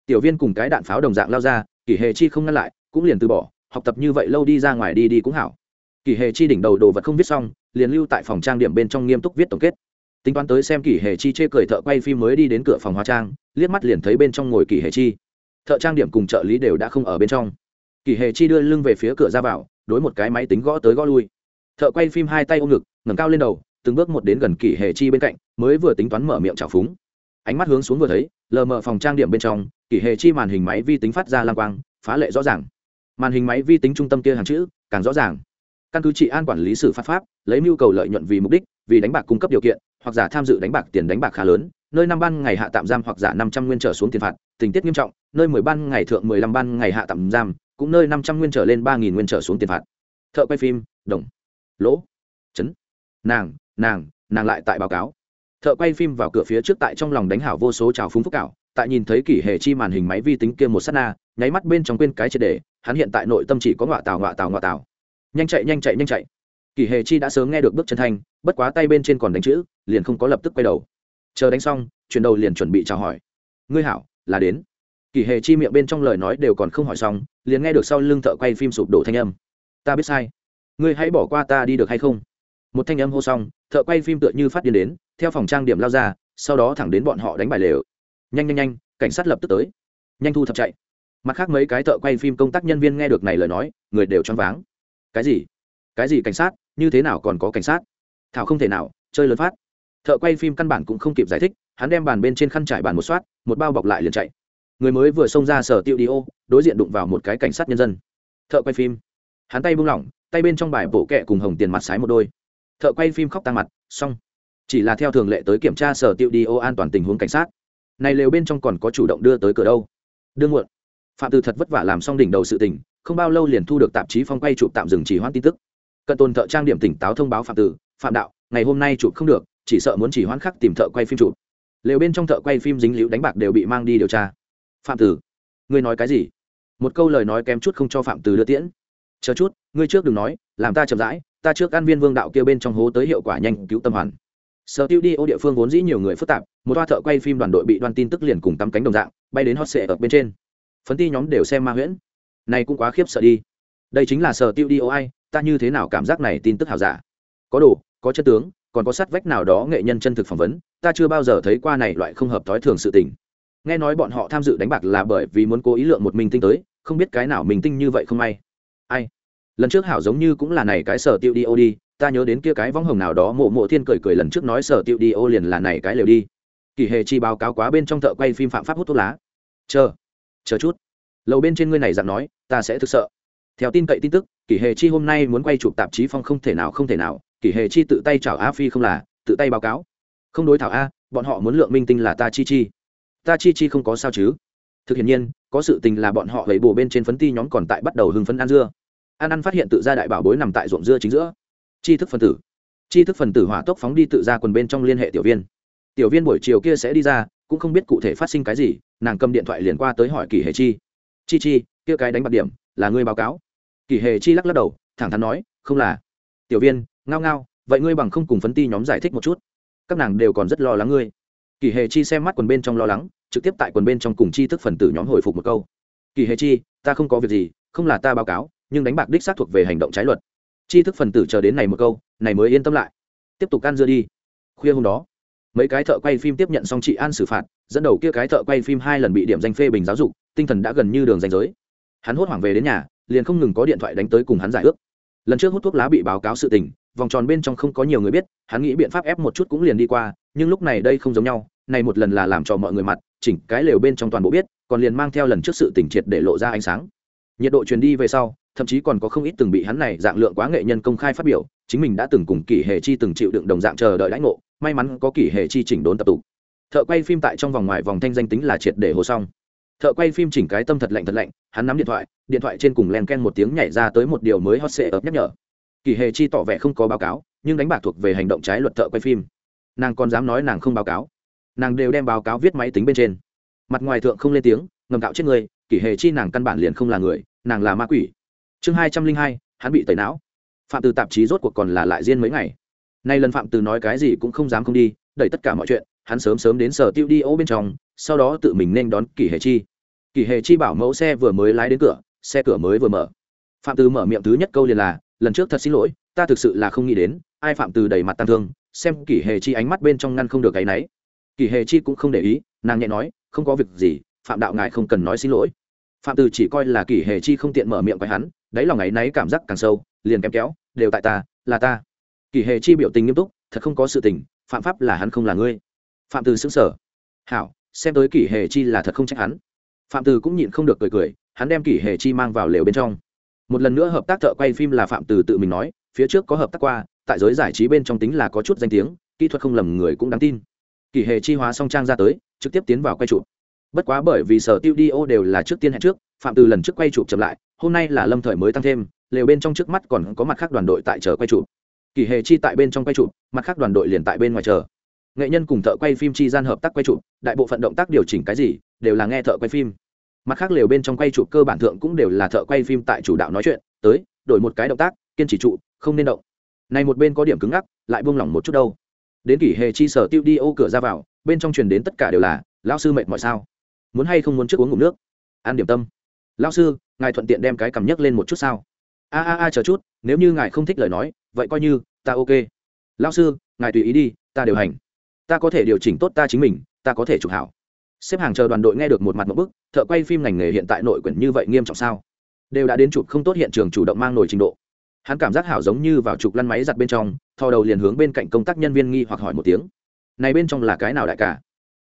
Tiểu viên cùng cái đạn pháo đồng dạng lao ra kỷ hề chi không ngăn lại, cũng liền từ bỏ, học tập như vậy lâu đi ra ngoài đi đi cũng hảo. Kỷ hề chi đỉnh đầu đồ vật không viết xong, liền lưu tại phòng trang điểm bên trong nghiêm túc viết tổng kết. Tính toán tới xem kỷ hề chi chê cười thợ quay phim mới đi đến cửa phòng hóa trang, liếc mắt liền thấy bên trong ngồi kỷ hề chi. Thợ trang điểm cùng trợ lý đều đã không ở bên trong. Kỷ hề chi đưa lưng về phía cửa ra vào, đối một cái máy tính gõ tới gõ lui. Thợ quay phim hai tay ôm ngực, ngẩng cao lên đầu, từng bước một đến gần kỷ hề chi bên cạnh mới vừa tính toán mở miệng trào phúng. Ánh mắt hướng xuống vừa thấy, lờ mờ phòng trang điểm bên trong, kỷ hệ chi màn hình máy vi tính phát ra lang quang, phá lệ rõ ràng. Màn hình máy vi tính trung tâm kia hàng chữ, càng rõ ràng. Căn cứ trị an quản lý xử pháp pháp, lấy mưu cầu lợi nhuận vì mục đích, vì đánh bạc cung cấp điều kiện, hoặc giả tham dự đánh bạc tiền đánh bạc khá lớn, nơi năm ban ngày hạ tạm giam hoặc giả năm trăm nguyên trở xuống tiền phạt, tình tiết nghiêm trọng, nơi mười ban ngày thượng mười lăm ban ngày hạ tạm giam, cũng nơi năm trăm nguyên trở lên ba nghìn nguyên trở xuống tiền phạt. Thợ quay phim, đồng. Lỗ. Chấn. Nàng nàng nàng lại tại báo cáo thợ quay phim vào cửa phía trước tại trong lòng đánh hảo vô số trào phúng phúc cảo, tại nhìn thấy kỷ hệ chi màn hình máy vi tính kia một s á t na, nháy mắt bên trong quên cái triệt đề hắn hiện tại nội tâm chỉ có ngọa tào ngọa tào ngọa tào. Nhanh chạy nhanh chạy nhanh chạy. Kỷ hệ chi đã sớm nghe được bước chân thanh, bất quá tay bên trên còn đánh chữ, liền không có lập tức quay đầu. Chờ đánh xong, chuyển đầu liền chuẩn bị chào hỏi. Ngươi hảo, là đến. Kỷ hệ chi miệng bên trong lời nói đều còn không hỏi xong, liền nghe được sau lưng thợ quay phim sụp đổ thanh âm. Ta biết sai. Ngươi hãy bỏ qua ta đi được hay không? Một thanh âm hô xong, thợ quay phim tựa như phát điên đến, theo phòng trang điểm lao ra, sau đó thẳng đến bọn họ đánh bài lều. Nhanh nhanh nhanh, cảnh sát lập tức tới. Nhanh thu thập chạy. Mặt khác mấy cái thợ quay phim công tác nhân viên nghe được này lời nói, người đều choáng váng. Cái gì? Cái gì cảnh sát? Như thế nào còn có cảnh sát? Thảo không thể nào, chơi lớn phát. Thợ quay phim căn bản cũng không kịp giải thích, hắn đem bàn bên trên khăn trải bàn một soát, một bao bọc lại liền chạy. Người mới vừa xông ra sở tiêu đi ô, đối diện đụng vào một cái cảnh sát nhân dân. Thợ quay phim. Hắn tay buông lỏng, tay bên trong bài bộ kẹ cùng hồng tiền mặt sái một đôi thợ quay phim khóc tăng mặt, xong. Chỉ là theo thường lệ tới kiểm tra sở tiêu đi ô an toàn tình huống cảnh sát. Này lều bên trong còn có chủ động đưa tới cửa đâu? Đương muộn. Phạm từ thật vất vả làm xong đỉnh đầu sự tình, không bao lâu liền thu được tạp chí phong quay chụp tạm dừng chỉ hoãn tin tức. Cận tồn thợ trang điểm tỉnh táo thông báo phạm tử phạm đạo, ngày hôm nay chụp không được, chỉ sợ muốn chỉ hoãn khắc tìm thợ quay phim chụp. Lều bên trong thợ quay phim dính liễu đánh bạc đều bị mang đi điều tra. Phạm tử ngươi nói cái gì? Một câu lời nói kém chút không cho phạm tử đưa tiễn. Chờ chút, ngươi trước đừng nói, làm ta chậm rãi ta trước ăn viên vương đạo kia bên trong hố tới hiệu quả nhanh, cứu tâm hoàn. Sở tiêu đi ô địa phương vốn dĩ nhiều người phức tạp, một toa thợ quay phim đoàn đội bị đoan tin tức liền cùng tắm cánh đồng dạng, bay đến hot sệ ở bên trên. Phấn ti nhóm đều xem ma huyễn. Này cũng quá khiếp sợ đi. Đây chính là sở tiêu đi ô ai, ta như thế nào cảm giác này tin tức hào giả? Có đồ, có chất tướng, còn có sát vách nào đó nghệ nhân chân thực phỏng vấn, ta chưa bao giờ thấy qua này loại không hợp thói thường sự tình. Nghe nói bọn họ tham dự đánh bạc là bởi vì muốn cố ý lượng một mình tinh tới, không biết cái nào mình tinh như vậy không may. Ai? Lần trước hảo giống như cũng là này cái sở tiêu đi ô đi, ta nhớ đến kia cái võng hồng nào đó, mộ mộ thiên cười cười lần trước nói sở tiêu đi ô liền là này cái lều đi. Kỳ hề chi báo cáo quá bên trong thợ quay phim phạm pháp hút thuốc lá. Chờ chờ chút. Lầu bên trên ngươi này dặn nói, ta sẽ thực sợ. Theo tin cậy tin tức, kỳ hề chi hôm nay muốn quay chụp tạp chí phong không thể nào, không thể nào. Kỳ hề chi tự tay chảo a phi không là, tự tay báo cáo. Không đối thảo a, bọn họ muốn lượng minh tinh là ta chi chi. Ta chi chi không có sao chứ. Thực hiện nhiên, có sự tình là bọn họ lấy bồ bên trên phấn ti nhóm còn tại bắt đầu hưng phấn ăn dưa an ăn phát hiện tự ra đại bảo bối nằm tại ruộng dưa chính giữa. Chi thức phần tử. Chi thức phần tử hỏa tốc phóng đi tự ra quần bên trong liên hệ tiểu viên. Tiểu viên buổi chiều kia sẽ đi ra, cũng không biết cụ thể phát sinh cái gì, nàng cầm điện thoại liền qua tới hỏi kỳ hề chi. Chi chi, kia cái đánh bạc điểm, là ngươi báo cáo? Kỷ hề chi lắc lắc đầu, thẳng thắn nói, không là. Tiểu viên, ngao ngao, vậy ngươi bằng không cùng phấn ti nhóm giải thích một chút. Các nàng đều còn rất lo lắng ngươi. Kỷ hề chi xem mắt quần bên trong lo lắng, trực tiếp tại quần bên trong cùng chi thức phần tử nhóm hồi phục một câu. Kỳ hề chi, ta không có việc gì, không là ta báo cáo nhưng đánh bạc đích xác thuộc về hành động trái luật. Chi thức phần tử chờ đến này một câu, này mới yên tâm lại. Tiếp tục can dưa đi. Khuya hôm đó, mấy cái thợ quay phim tiếp nhận xong chị an xử phạt, dẫn đầu kia cái thợ quay phim hai lần bị điểm danh phê bình giáo dục, tinh thần đã gần như đường danh giới. Hắn hốt hoảng về đến nhà, liền không ngừng có điện thoại đánh tới cùng hắn giải ước. Lần trước hút thuốc lá bị báo cáo sự tình, vòng tròn bên trong không có nhiều người biết, hắn nghĩ biện pháp ép một chút cũng liền đi qua, nhưng lúc này đây không giống nhau, này một lần là làm cho mọi người mặt, chỉnh cái lều bên trong toàn bộ biết, còn liền mang theo lần trước sự tình triệt để lộ ra ánh sáng nhiệt độ truyền đi về sau, thậm chí còn có không ít từng bị hắn này dạng lượng quá nghệ nhân công khai phát biểu, chính mình đã từng cùng kỷ hệ chi từng chịu đựng đồng dạng chờ đợi lãnh ngộ, may mắn có kỷ hệ chi chỉnh đốn tập tụ thợ quay phim tại trong vòng ngoài vòng thanh danh tính là triệt để hồ xong thợ quay phim chỉnh cái tâm thật lạnh thật lạnh, hắn nắm điện thoại điện thoại trên cùng len ken một tiếng nhảy ra tới một điều mới hot sệ ấp nhắc nhở. Kỳ hề chi tỏ vẻ không có báo cáo, nhưng đánh bạc thuộc về hành động trái luật thợ quay phim. Nàng còn dám nói nàng không báo cáo. Nàng đều đem báo cáo viết máy tính bên trên. Mặt ngoài thượng không lên tiếng ngầm gạo chết người, kỷ hề chi nàng căn bản liền không là người, nàng là ma quỷ. Chương hai trăm linh hai, hắn bị tẩy não. Phạm từ tạp chí rốt cuộc còn là lại riêng mấy ngày. Nay lần phạm từ nói cái gì cũng không dám không đi, đẩy tất cả mọi chuyện, hắn sớm sớm đến sở tiêu đi ô bên trong, sau đó tự mình nên đón kỷ hề chi. Kỷ hề chi bảo mẫu xe vừa mới lái đến cửa, xe cửa mới vừa mở. Phạm từ mở miệng thứ nhất câu liền là, lần trước thật xin lỗi, ta thực sự là không nghĩ đến, ai phạm từ đầy mặt tăng thương, xem kỷ hề chi ánh mắt bên trong ngăn không được cái náy kỷ hề chi cũng không để ý, nàng nhẹ nói, không có việc gì phạm đạo ngài không cần nói xin lỗi. Phạm từ chỉ coi là kỷ hề chi không tiện mở miệng quay hắn, đáy lòng ngày náy cảm giác càng sâu, liền kém kéo, đều tại ta, là ta. Kỷ hề chi biểu tình nghiêm túc, thật không có sự tình, phạm pháp là hắn không là ngươi. Phạm từ xứng sở hảo, xem tới kỷ hề chi là thật không trách hắn. Phạm từ cũng nhịn không được cười cười, hắn đem kỷ hề chi mang vào lều bên trong. Một lần nữa hợp tác thợ quay phim là phạm từ tự mình nói, phía trước có hợp tác qua, tại giới giải trí bên trong tính là có chút danh tiếng, kỹ thuật không lầm người cũng đáng tin. Kỷ hề chi hóa song trang ra tới, trực tiếp tiến vào quay chụp bất quá bởi vì sở tiêu đi ô đều là trước tiên hẹn trước, phạm từ lần trước quay chụp chậm lại, hôm nay là lâm thời mới tăng thêm, lều bên trong trước mắt còn có mặt khác đoàn đội tại chờ quay chụp. Kỳ hề chi tại bên trong quay chụp, mặt khác đoàn đội liền tại bên ngoài chờ. Nghệ nhân cùng thợ quay phim chi gian hợp tác quay chụp, đại bộ phận động tác điều chỉnh cái gì, đều là nghe thợ quay phim. Mặt khác lều bên trong quay chụp cơ bản thượng cũng đều là thợ quay phim tại chủ đạo nói chuyện, tới, đổi một cái động tác, kiên trì trụ, không nên động. Này một bên có điểm cứng ngắc, lại buông lỏng một chút đâu. Đến kỷ hề chi sở tiêu đi ô cửa ra vào, bên trong truyền đến tất cả đều là, lão sư mệt mọi sao? Muốn hay không muốn trước uống ngụm nước? Ăn điểm tâm. Lão sư, ngài thuận tiện đem cái cầm nhấc lên một chút sao? A a a, chờ chút, nếu như ngài không thích lời nói, vậy coi như, ta ok. Lão sư, ngài tùy ý đi, ta điều hành. Ta có thể điều chỉnh tốt ta chính mình, ta có thể chụp hảo. Xếp hàng chờ đoàn đội nghe được một mặt một bức, thợ quay phim ngành nghề hiện tại nội quyển như vậy nghiêm trọng sao? Đều đã đến chụp không tốt hiện trường chủ động mang nổi trình độ. Hắn cảm giác hảo giống như vào chụp lăn máy giặt bên trong, thò đầu liền hướng bên cạnh công tác nhân viên nghi hoặc hỏi một tiếng. Này bên trong là cái nào đại cả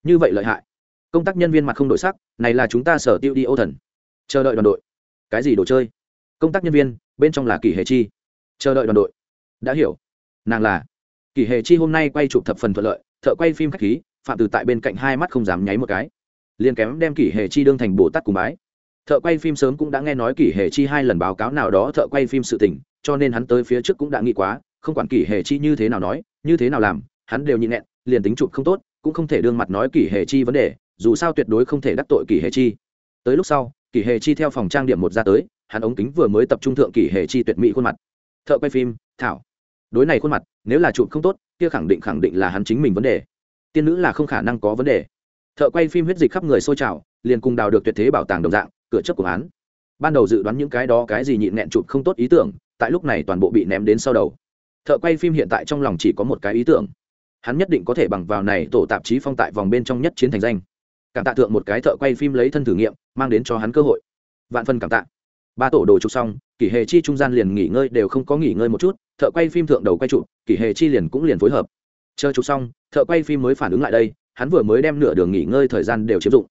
như vậy lợi hại công tác nhân viên mặt không đổi sắc này là chúng ta sở tiêu đi ô thần. Chờ đợi đoàn đội. Cái gì đồ chơi? Công tác nhân viên bên trong là kỳ hệ chi. Chờ đợi đoàn đội. Đã hiểu. Nàng là kỳ hệ chi hôm nay quay chụp thập phần thuận lợi thợ quay phim khách khí phạm từ tại bên cạnh hai mắt không dám nháy một cái. Liền kém đem kỷ hệ chi đương thành bồ tát cùng bái. Thợ quay phim sớm cũng đã nghe nói kỷ hệ chi hai lần báo cáo nào đó thợ quay phim sự tình cho nên hắn tới phía trước cũng đã nghĩ quá không quản kỷ hệ chi như thế nào nói như thế nào làm hắn đều nhịn nẹn, liền tính chụp không tốt cũng không thể đương mặt nói kỷ hệ chi vấn đề dù sao tuyệt đối không thể đắc tội kỷ hệ chi. Tới lúc sau, kỷ hệ chi theo phòng trang điểm một ra tới, hắn ống kính vừa mới tập trung thượng kỷ hệ chi tuyệt mỹ khuôn mặt. Thợ quay phim, thảo. Đối này khuôn mặt, nếu là chụp không tốt, kia khẳng định khẳng định là hắn chính mình vấn đề. Tiên nữ là không khả năng có vấn đề. Thợ quay phim huyết dịch khắp người sôi trào, liền cùng đào được tuyệt thế bảo tàng đồng dạng, cửa chấp của án ban đầu dự đoán những cái đó cái gì nhịn nẹn chụp không tốt ý tưởng, tại lúc này toàn bộ bị ném đến sau đầu. Thợ quay phim hiện tại trong lòng chỉ có một cái ý tưởng. Hắn nhất định có thể bằng vào này tổ tạp chí phong tại vòng bên trong nhất chiến thành danh cảm tạ thượng một cái thợ quay phim lấy thân thử nghiệm, mang đến cho hắn cơ hội. Vạn phân cảm tạ. Ba tổ đồ chụp xong, kỷ hệ chi trung gian liền nghỉ ngơi đều không có nghỉ ngơi một chút, thợ quay phim thượng đầu quay chụp, kỷ hệ chi liền cũng liền phối hợp. Chờ chụp xong, thợ quay phim mới phản ứng lại đây, hắn vừa mới đem nửa đường nghỉ ngơi thời gian đều chiếm dụng.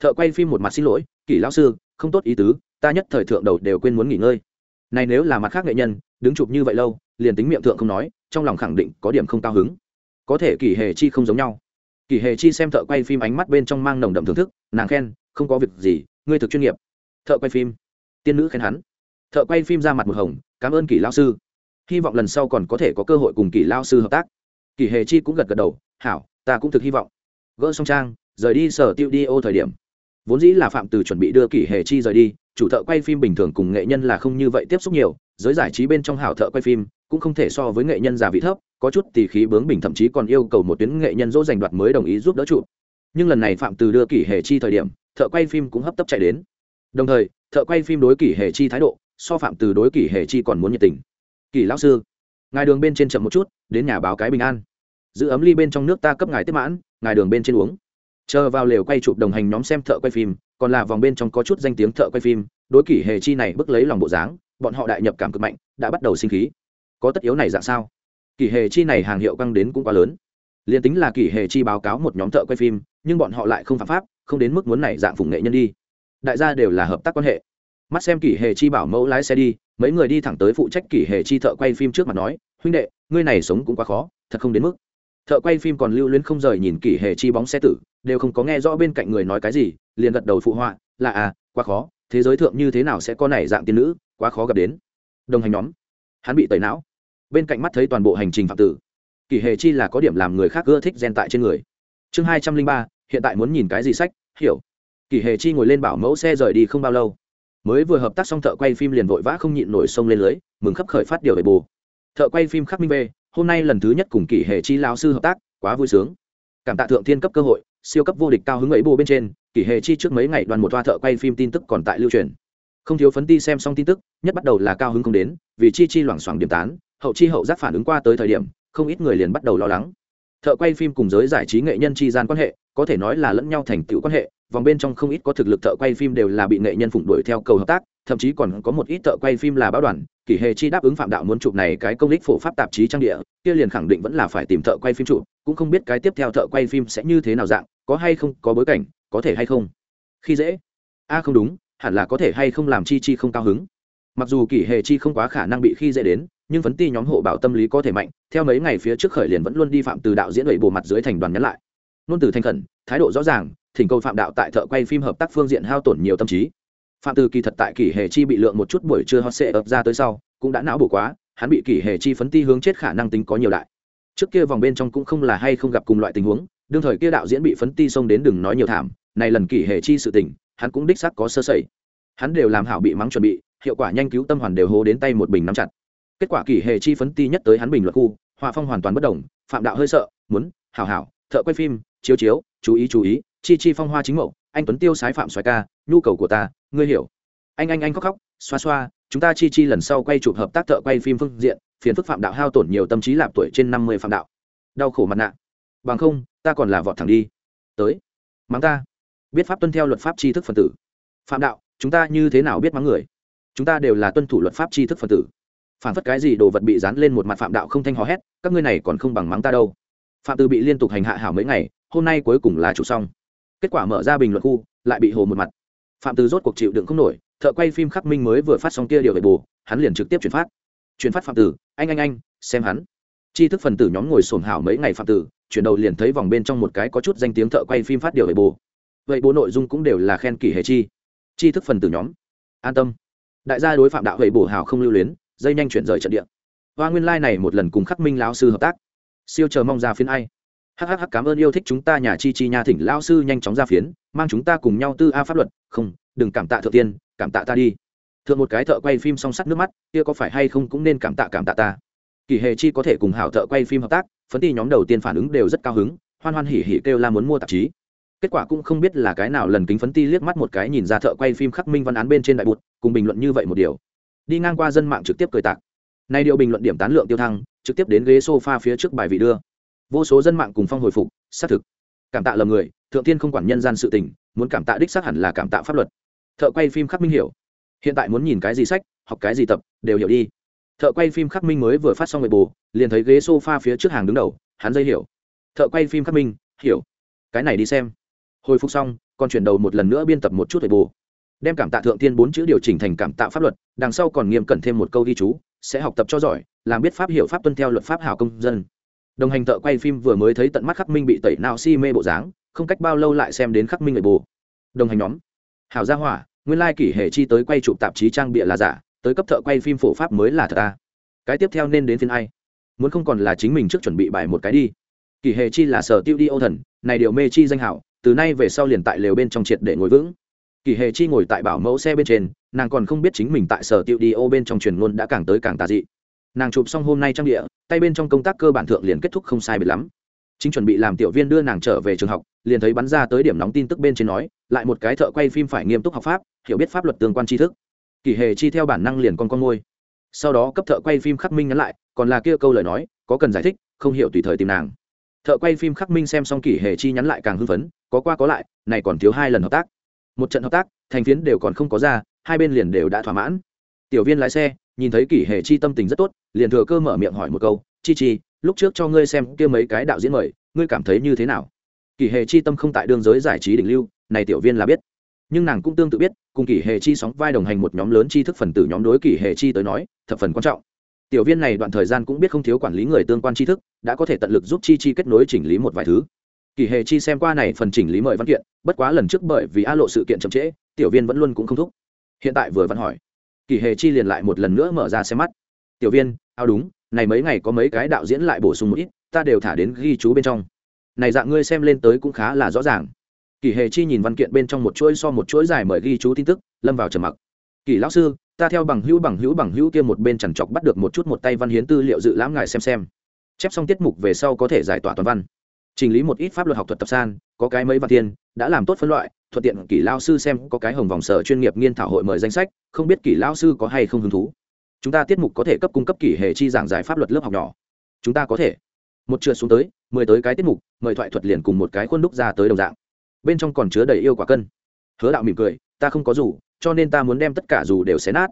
Thợ quay phim một mặt xin lỗi, kỷ lão sư, không tốt ý tứ, ta nhất thời thượng đầu đều quên muốn nghỉ ngơi. Này nếu là mặt khác nghệ nhân, đứng chụp như vậy lâu, liền tính miệng thượng không nói, trong lòng khẳng định có điểm không cao hứng. Có thể kỷ hề chi không giống nhau. Kỳ hề chi xem thợ quay phim ánh mắt bên trong mang nồng đậm thưởng thức, nàng khen, không có việc gì, ngươi thực chuyên nghiệp. Thợ quay phim. Tiên nữ khen hắn. Thợ quay phim ra mặt một hồng, cảm ơn kỳ lao sư. Hy vọng lần sau còn có thể có cơ hội cùng kỳ lao sư hợp tác. Kỳ hề chi cũng gật gật đầu, hảo, ta cũng thực hy vọng. Gỡ song trang, rời đi sở tiêu đi ô thời điểm. Vốn dĩ là phạm từ chuẩn bị đưa kỳ hề chi rời đi, chủ thợ quay phim bình thường cùng nghệ nhân là không như vậy tiếp xúc nhiều, giới giải trí bên trong hảo thợ quay phim cũng không thể so với nghệ nhân già vị thấp có chút tỷ khí bướng bình thậm chí còn yêu cầu một tuyến nghệ nhân dỗ giành đoạt mới đồng ý giúp đỡ trụ nhưng lần này phạm từ đưa kỷ hề chi thời điểm, thợ quay phim cũng hấp tấp chạy đến. Đồng thời, thợ quay phim đối kỷ hề chi thái độ, so phạm từ đối kỷ hề chi còn muốn nhiệt tình. Kỷ lão sư, ngài đường bên trên chậm một chút, đến nhà báo cái bình an. Giữ ấm ly bên trong nước ta cấp ngài tiếp mãn, ngài đường bên trên uống. Chờ vào lều quay chụp đồng hành nhóm xem thợ quay phim, còn là vòng bên trong có chút danh tiếng thợ quay phim, đối kỷ hề chi này bức lấy lòng bộ dáng, bọn họ đại nhập cảm cực mạnh, đã bắt đầu sinh khí. Có tất yếu này dạng sao? Kỷ hề chi này hàng hiệu căng đến cũng quá lớn. Liền tính là kỷ hề chi báo cáo một nhóm thợ quay phim, nhưng bọn họ lại không phạm pháp, không đến mức muốn này dạng phụng nghệ nhân đi. Đại gia đều là hợp tác quan hệ. Mắt xem kỷ hề chi bảo mẫu lái xe đi, mấy người đi thẳng tới phụ trách kỷ hề chi thợ quay phim trước mặt nói, huynh đệ, ngươi này sống cũng quá khó, thật không đến mức. Thợ quay phim còn lưu luyến không rời nhìn kỷ hề chi bóng xe tử, đều không có nghe rõ bên cạnh người nói cái gì, liền gật đầu phụ họa, là à quá khó, thế giới thượng như thế nào sẽ có này dạng tiên nữ, quá khó gặp đến. Đồng hành nhóm, hắn bị tẩy não bên cạnh mắt thấy toàn bộ hành trình phạm tử. Kỷ hề chi là có điểm làm người khác ưa thích gen tại trên người. Chương hai trăm linh ba, hiện tại muốn nhìn cái gì sách? Hiểu. Kỷ hề chi ngồi lên bảo mẫu xe rời đi không bao lâu. Mới vừa hợp tác xong thợ quay phim liền vội vã không nhịn nổi sông lên lưới, mừng khắp khởi phát điều về bù. Thợ quay phim khắc minh về hôm nay lần thứ nhất cùng kỷ hệ chi lao sư hợp tác, quá vui sướng. Cảm tạ thượng thiên cấp cơ hội, siêu cấp vô địch cao hứng ấy bù bên trên kỷ hệ chi trước mấy ngày đoàn một toa thợ quay phim tin tức còn tại lưu truyền. Không thiếu phấn ti xem xong tin tức, nhất bắt đầu là cao hứng không đến, vì chi chi loảng xoảng điểm tán hậu chi hậu giác phản ứng qua tới thời điểm, không ít người liền bắt đầu lo lắng. Thợ quay phim cùng giới giải trí nghệ nhân tri gian quan hệ, có thể nói là lẫn nhau thành tựu quan hệ, vòng bên trong không ít có thực lực thợ quay phim đều là bị nghệ nhân phụng đuổi theo cầu hợp tác, thậm chí còn có một ít thợ quay phim là báo đoàn, kỷ hề chi đáp ứng phạm đạo muốn chụp này cái công đích phổ pháp tạp chí trang địa, kia liền khẳng định vẫn là phải tìm thợ quay phim chụp, cũng không biết cái tiếp theo thợ quay phim sẽ như thế nào dạng, có hay không, có bối cảnh, có thể hay không. Khi dễ. A, không đúng, hẳn là có thể hay không làm chi chi không cao hứng. Mặc dù kỷ hề chi không quá khả năng bị khi dễ đến nhưng phấn ti nhóm hộ bảo tâm lý có thể mạnh, theo mấy ngày phía trước khởi liền vẫn luôn đi phạm từ đạo diễn đẩy bồ mặt dưới thành đoàn nhắn lại. Nôn từ thành khẩn, thái độ rõ ràng, thỉnh cầu phạm đạo tại thợ quay phim hợp tác phương diện hao tổn nhiều tâm trí. Phạm từ kỳ thật tại kỷ hề chi bị lượng một chút buổi trưa hot sệ ập ra tới sau, cũng đã não bổ quá, hắn bị kỷ hề chi phấn ti hướng chết khả năng tính có nhiều đại. Trước kia vòng bên trong cũng không là hay không gặp cùng loại tình huống, đương thời kia đạo diễn bị phấn ti xông đến đừng nói nhiều thảm, này lần kỷ hề chi sự tình, hắn cũng đích xác có sơ sẩy. Hắn đều làm hảo bị mắng chuẩn bị, hiệu quả nhanh cứu tâm hoàn đều hố đến tay một bình nắm chặt kết quả kỷ hề chi phấn ti nhất tới hắn bình luận khu, hòa phong hoàn toàn bất đồng, phạm đạo hơi sợ, muốn, hảo hảo, thợ quay phim, chiếu chiếu, chú ý chú ý, chi chi phong hoa chính mẫu anh tuấn tiêu sái phạm xoài ca, nhu cầu của ta, ngươi hiểu. Anh anh anh khóc khóc, xoa xoa, chúng ta chi chi lần sau quay chụp hợp tác thợ quay phim phương diện, phiền phức phạm đạo hao tổn nhiều tâm trí lạp tuổi trên năm mươi phạm đạo. Đau khổ mặt nạ. Bằng không, ta còn là vọt thẳng đi. Tới. Mắng ta. Biết pháp tuân theo luật pháp tri thức phần tử. Phạm đạo, chúng ta như thế nào biết mắng người? Chúng ta đều là tuân thủ luật pháp tri thức phần tử phản phất cái gì đồ vật bị dán lên một mặt phạm đạo không thanh hò hét, các ngươi này còn không bằng mắng ta đâu. Phạm từ bị liên tục hành hạ hảo mấy ngày, hôm nay cuối cùng là chủ xong. Kết quả mở ra bình luận khu, lại bị hồ một mặt. Phạm từ rốt cuộc chịu đựng không nổi, thợ quay phim khắc minh mới vừa phát xong kia điều về bù, hắn liền trực tiếp chuyển phát. Chuyển phát phạm tử anh anh anh, xem hắn. Tri thức phần tử nhóm ngồi sổm hảo mấy ngày phạm tử chuyển đầu liền thấy vòng bên trong một cái có chút danh tiếng thợ quay phim phát điều về bù. Vậy bố nội dung cũng đều là khen kỷ hệ chi. Tri thức phần tử nhóm, an tâm. Đại gia đối phạm đạo vậy bù hảo không lưu luyến dây nhanh chuyển rời trận địa. Hoa nguyên lai、like、này một lần cùng khắc minh lão sư hợp tác. Siêu chờ mong ra phiến ai. Hhh cảm ơn yêu thích chúng ta nhà chi chi nhà thỉnh lão sư nhanh chóng ra phiến, mang chúng ta cùng nhau tư a pháp luật. Không, đừng cảm tạ thượng tiên, cảm tạ ta đi. Thượng một cái thợ quay phim song sắt nước mắt, kia có phải hay không cũng nên cảm tạ cảm tạ ta. Kỳ hề chi có thể cùng hảo thợ quay phim hợp tác, phấn ti nhóm đầu tiên phản ứng đều rất cao hứng, hoan hoan hỉ hỉ kêu la muốn mua tạp chí. Kết quả cũng không biết là cái nào lần kính phấn ti liếc mắt một cái nhìn ra thợ quay phim khắc minh văn án bên trên đại bụt, cùng bình luận như vậy một điều đi ngang qua dân mạng trực tiếp cười tạc. Nay điều bình luận điểm tán lượng tiêu thăng, trực tiếp đến ghế sofa phía trước bài vị đưa. Vô số dân mạng cùng phong hồi phục, xác thực. Cảm tạ lầm người, thượng tiên không quản nhân gian sự tình, muốn cảm tạ đích xác hẳn là cảm tạ pháp luật. Thợ quay phim khắc minh hiểu. Hiện tại muốn nhìn cái gì sách, học cái gì tập, đều hiểu đi. Thợ quay phim khắc minh mới vừa phát xong người bồ liền thấy ghế sofa phía trước hàng đứng đầu, hắn dây hiểu. Thợ quay phim khắc minh, hiểu. Cái này đi xem. Hồi phục xong, còn chuyển đầu một lần nữa biên tập một chút người bồ đem cảm tạ thượng thiên bốn chữ điều chỉnh thành cảm tạ pháp luật, đằng sau còn nghiêm cẩn thêm một câu ghi chú, sẽ học tập cho giỏi, làm biết pháp hiểu pháp tuân theo luật pháp hảo công dân. Đồng hành thợ quay phim vừa mới thấy tận mắt khắc minh bị tẩy nào si mê bộ dáng, không cách bao lâu lại xem đến khắc minh người bồ đồng hành nhóm, hảo gia hỏa, nguyên lai kỷ hệ chi tới quay chụp tạp chí trang bịa là giả, tới cấp thợ quay phim phổ pháp mới là thật ta cái tiếp theo nên đến phiên ai? Muốn không còn là chính mình trước chuẩn bị bài một cái đi. Kỷ hệ chi là sở tiêu đi ô thần, này điều mê chi danh hảo, từ nay về sau liền tại lều bên trong triệt để ngồi vững kỳ hề chi ngồi tại bảo mẫu xe bên trên, nàng còn không biết chính mình tại sở tiệu đi ô bên trong truyền ngôn đã càng tới càng tà dị. Nàng chụp xong hôm nay trang địa, tay bên trong công tác cơ bản thượng liền kết thúc không sai biệt lắm. Chính chuẩn bị làm tiểu viên đưa nàng trở về trường học, liền thấy bắn ra tới điểm nóng tin tức bên trên nói, lại một cái thợ quay phim phải nghiêm túc học pháp, hiểu biết pháp luật tương quan tri thức. Kỳ hề chi theo bản năng liền con con môi sau đó cấp thợ quay phim khắc minh nhắn lại, còn là kia câu lời nói, có cần giải thích, không hiểu tùy thời tìm nàng. Thợ quay phim khắc minh xem xong kỳ hề chi nhắn lại càng hưng phấn, có qua có lại, này còn thiếu hai lần hợp tác một trận hợp tác, thành phiến đều còn không có ra, hai bên liền đều đã thỏa mãn. Tiểu viên lái xe, nhìn thấy kỷ hề chi tâm tình rất tốt, liền thừa cơ mở miệng hỏi một câu, chi chi, lúc trước cho ngươi xem kia mấy cái đạo diễn mời, ngươi cảm thấy như thế nào? Kỷ hề chi tâm không tại đương giới giải trí đỉnh lưu, này tiểu viên là biết. Nhưng nàng cũng tương tự biết, cùng kỷ hề chi sóng vai đồng hành một nhóm lớn tri thức phần tử nhóm đối kỷ hề chi tới nói, thập phần quan trọng. Tiểu viên này đoạn thời gian cũng biết không thiếu quản lý người tương quan tri thức, đã có thể tận lực giúp chi chi kết nối chỉnh lý một vài thứ kỳ hề chi xem qua này phần chỉnh lý mời văn kiện, bất quá lần trước bởi vì a lộ sự kiện chậm trễ, tiểu viên vẫn luôn cũng không thúc. Hiện tại vừa văn hỏi. Kỳ hề chi liền lại một lần nữa mở ra xem mắt. Tiểu viên, ao đúng, này mấy ngày có mấy cái đạo diễn lại bổ sung một ít, ta đều thả đến ghi chú bên trong. Này dạng ngươi xem lên tới cũng khá là rõ ràng. Kỳ hề chi nhìn văn kiện bên trong một chuỗi so một chuỗi dài mời ghi chú tin tức, lâm vào trầm mặc. Kỳ lão sư, ta theo bằng hữu bằng hữu bằng hữu kia một bên chằn chọc bắt được một chút một tay văn hiến tư liệu dự lãm ngài xem xem. Chép xong tiết mục về sau có thể giải tỏa toàn văn chỉnh lý một ít pháp luật học thuật tập san có cái mấy vạn tiền, đã làm tốt phân loại thuận tiện kỷ lao sư xem có cái hồng vòng sở chuyên nghiệp nghiên thảo hội mời danh sách không biết kỷ lao sư có hay không hứng thú. Chúng ta tiết mục có thể cấp cung cấp kỷ hệ chi giảng giải pháp luật lớp học nhỏ. Chúng ta có thể. Một trượt xuống tới mười tới cái tiết mục mời thoại thuật liền cùng một cái khuôn đúc ra tới đồng dạng. Bên trong còn chứa đầy yêu quả cân. Hứa đạo mỉm cười ta không có dù cho nên ta muốn đem tất cả dù đều xé nát.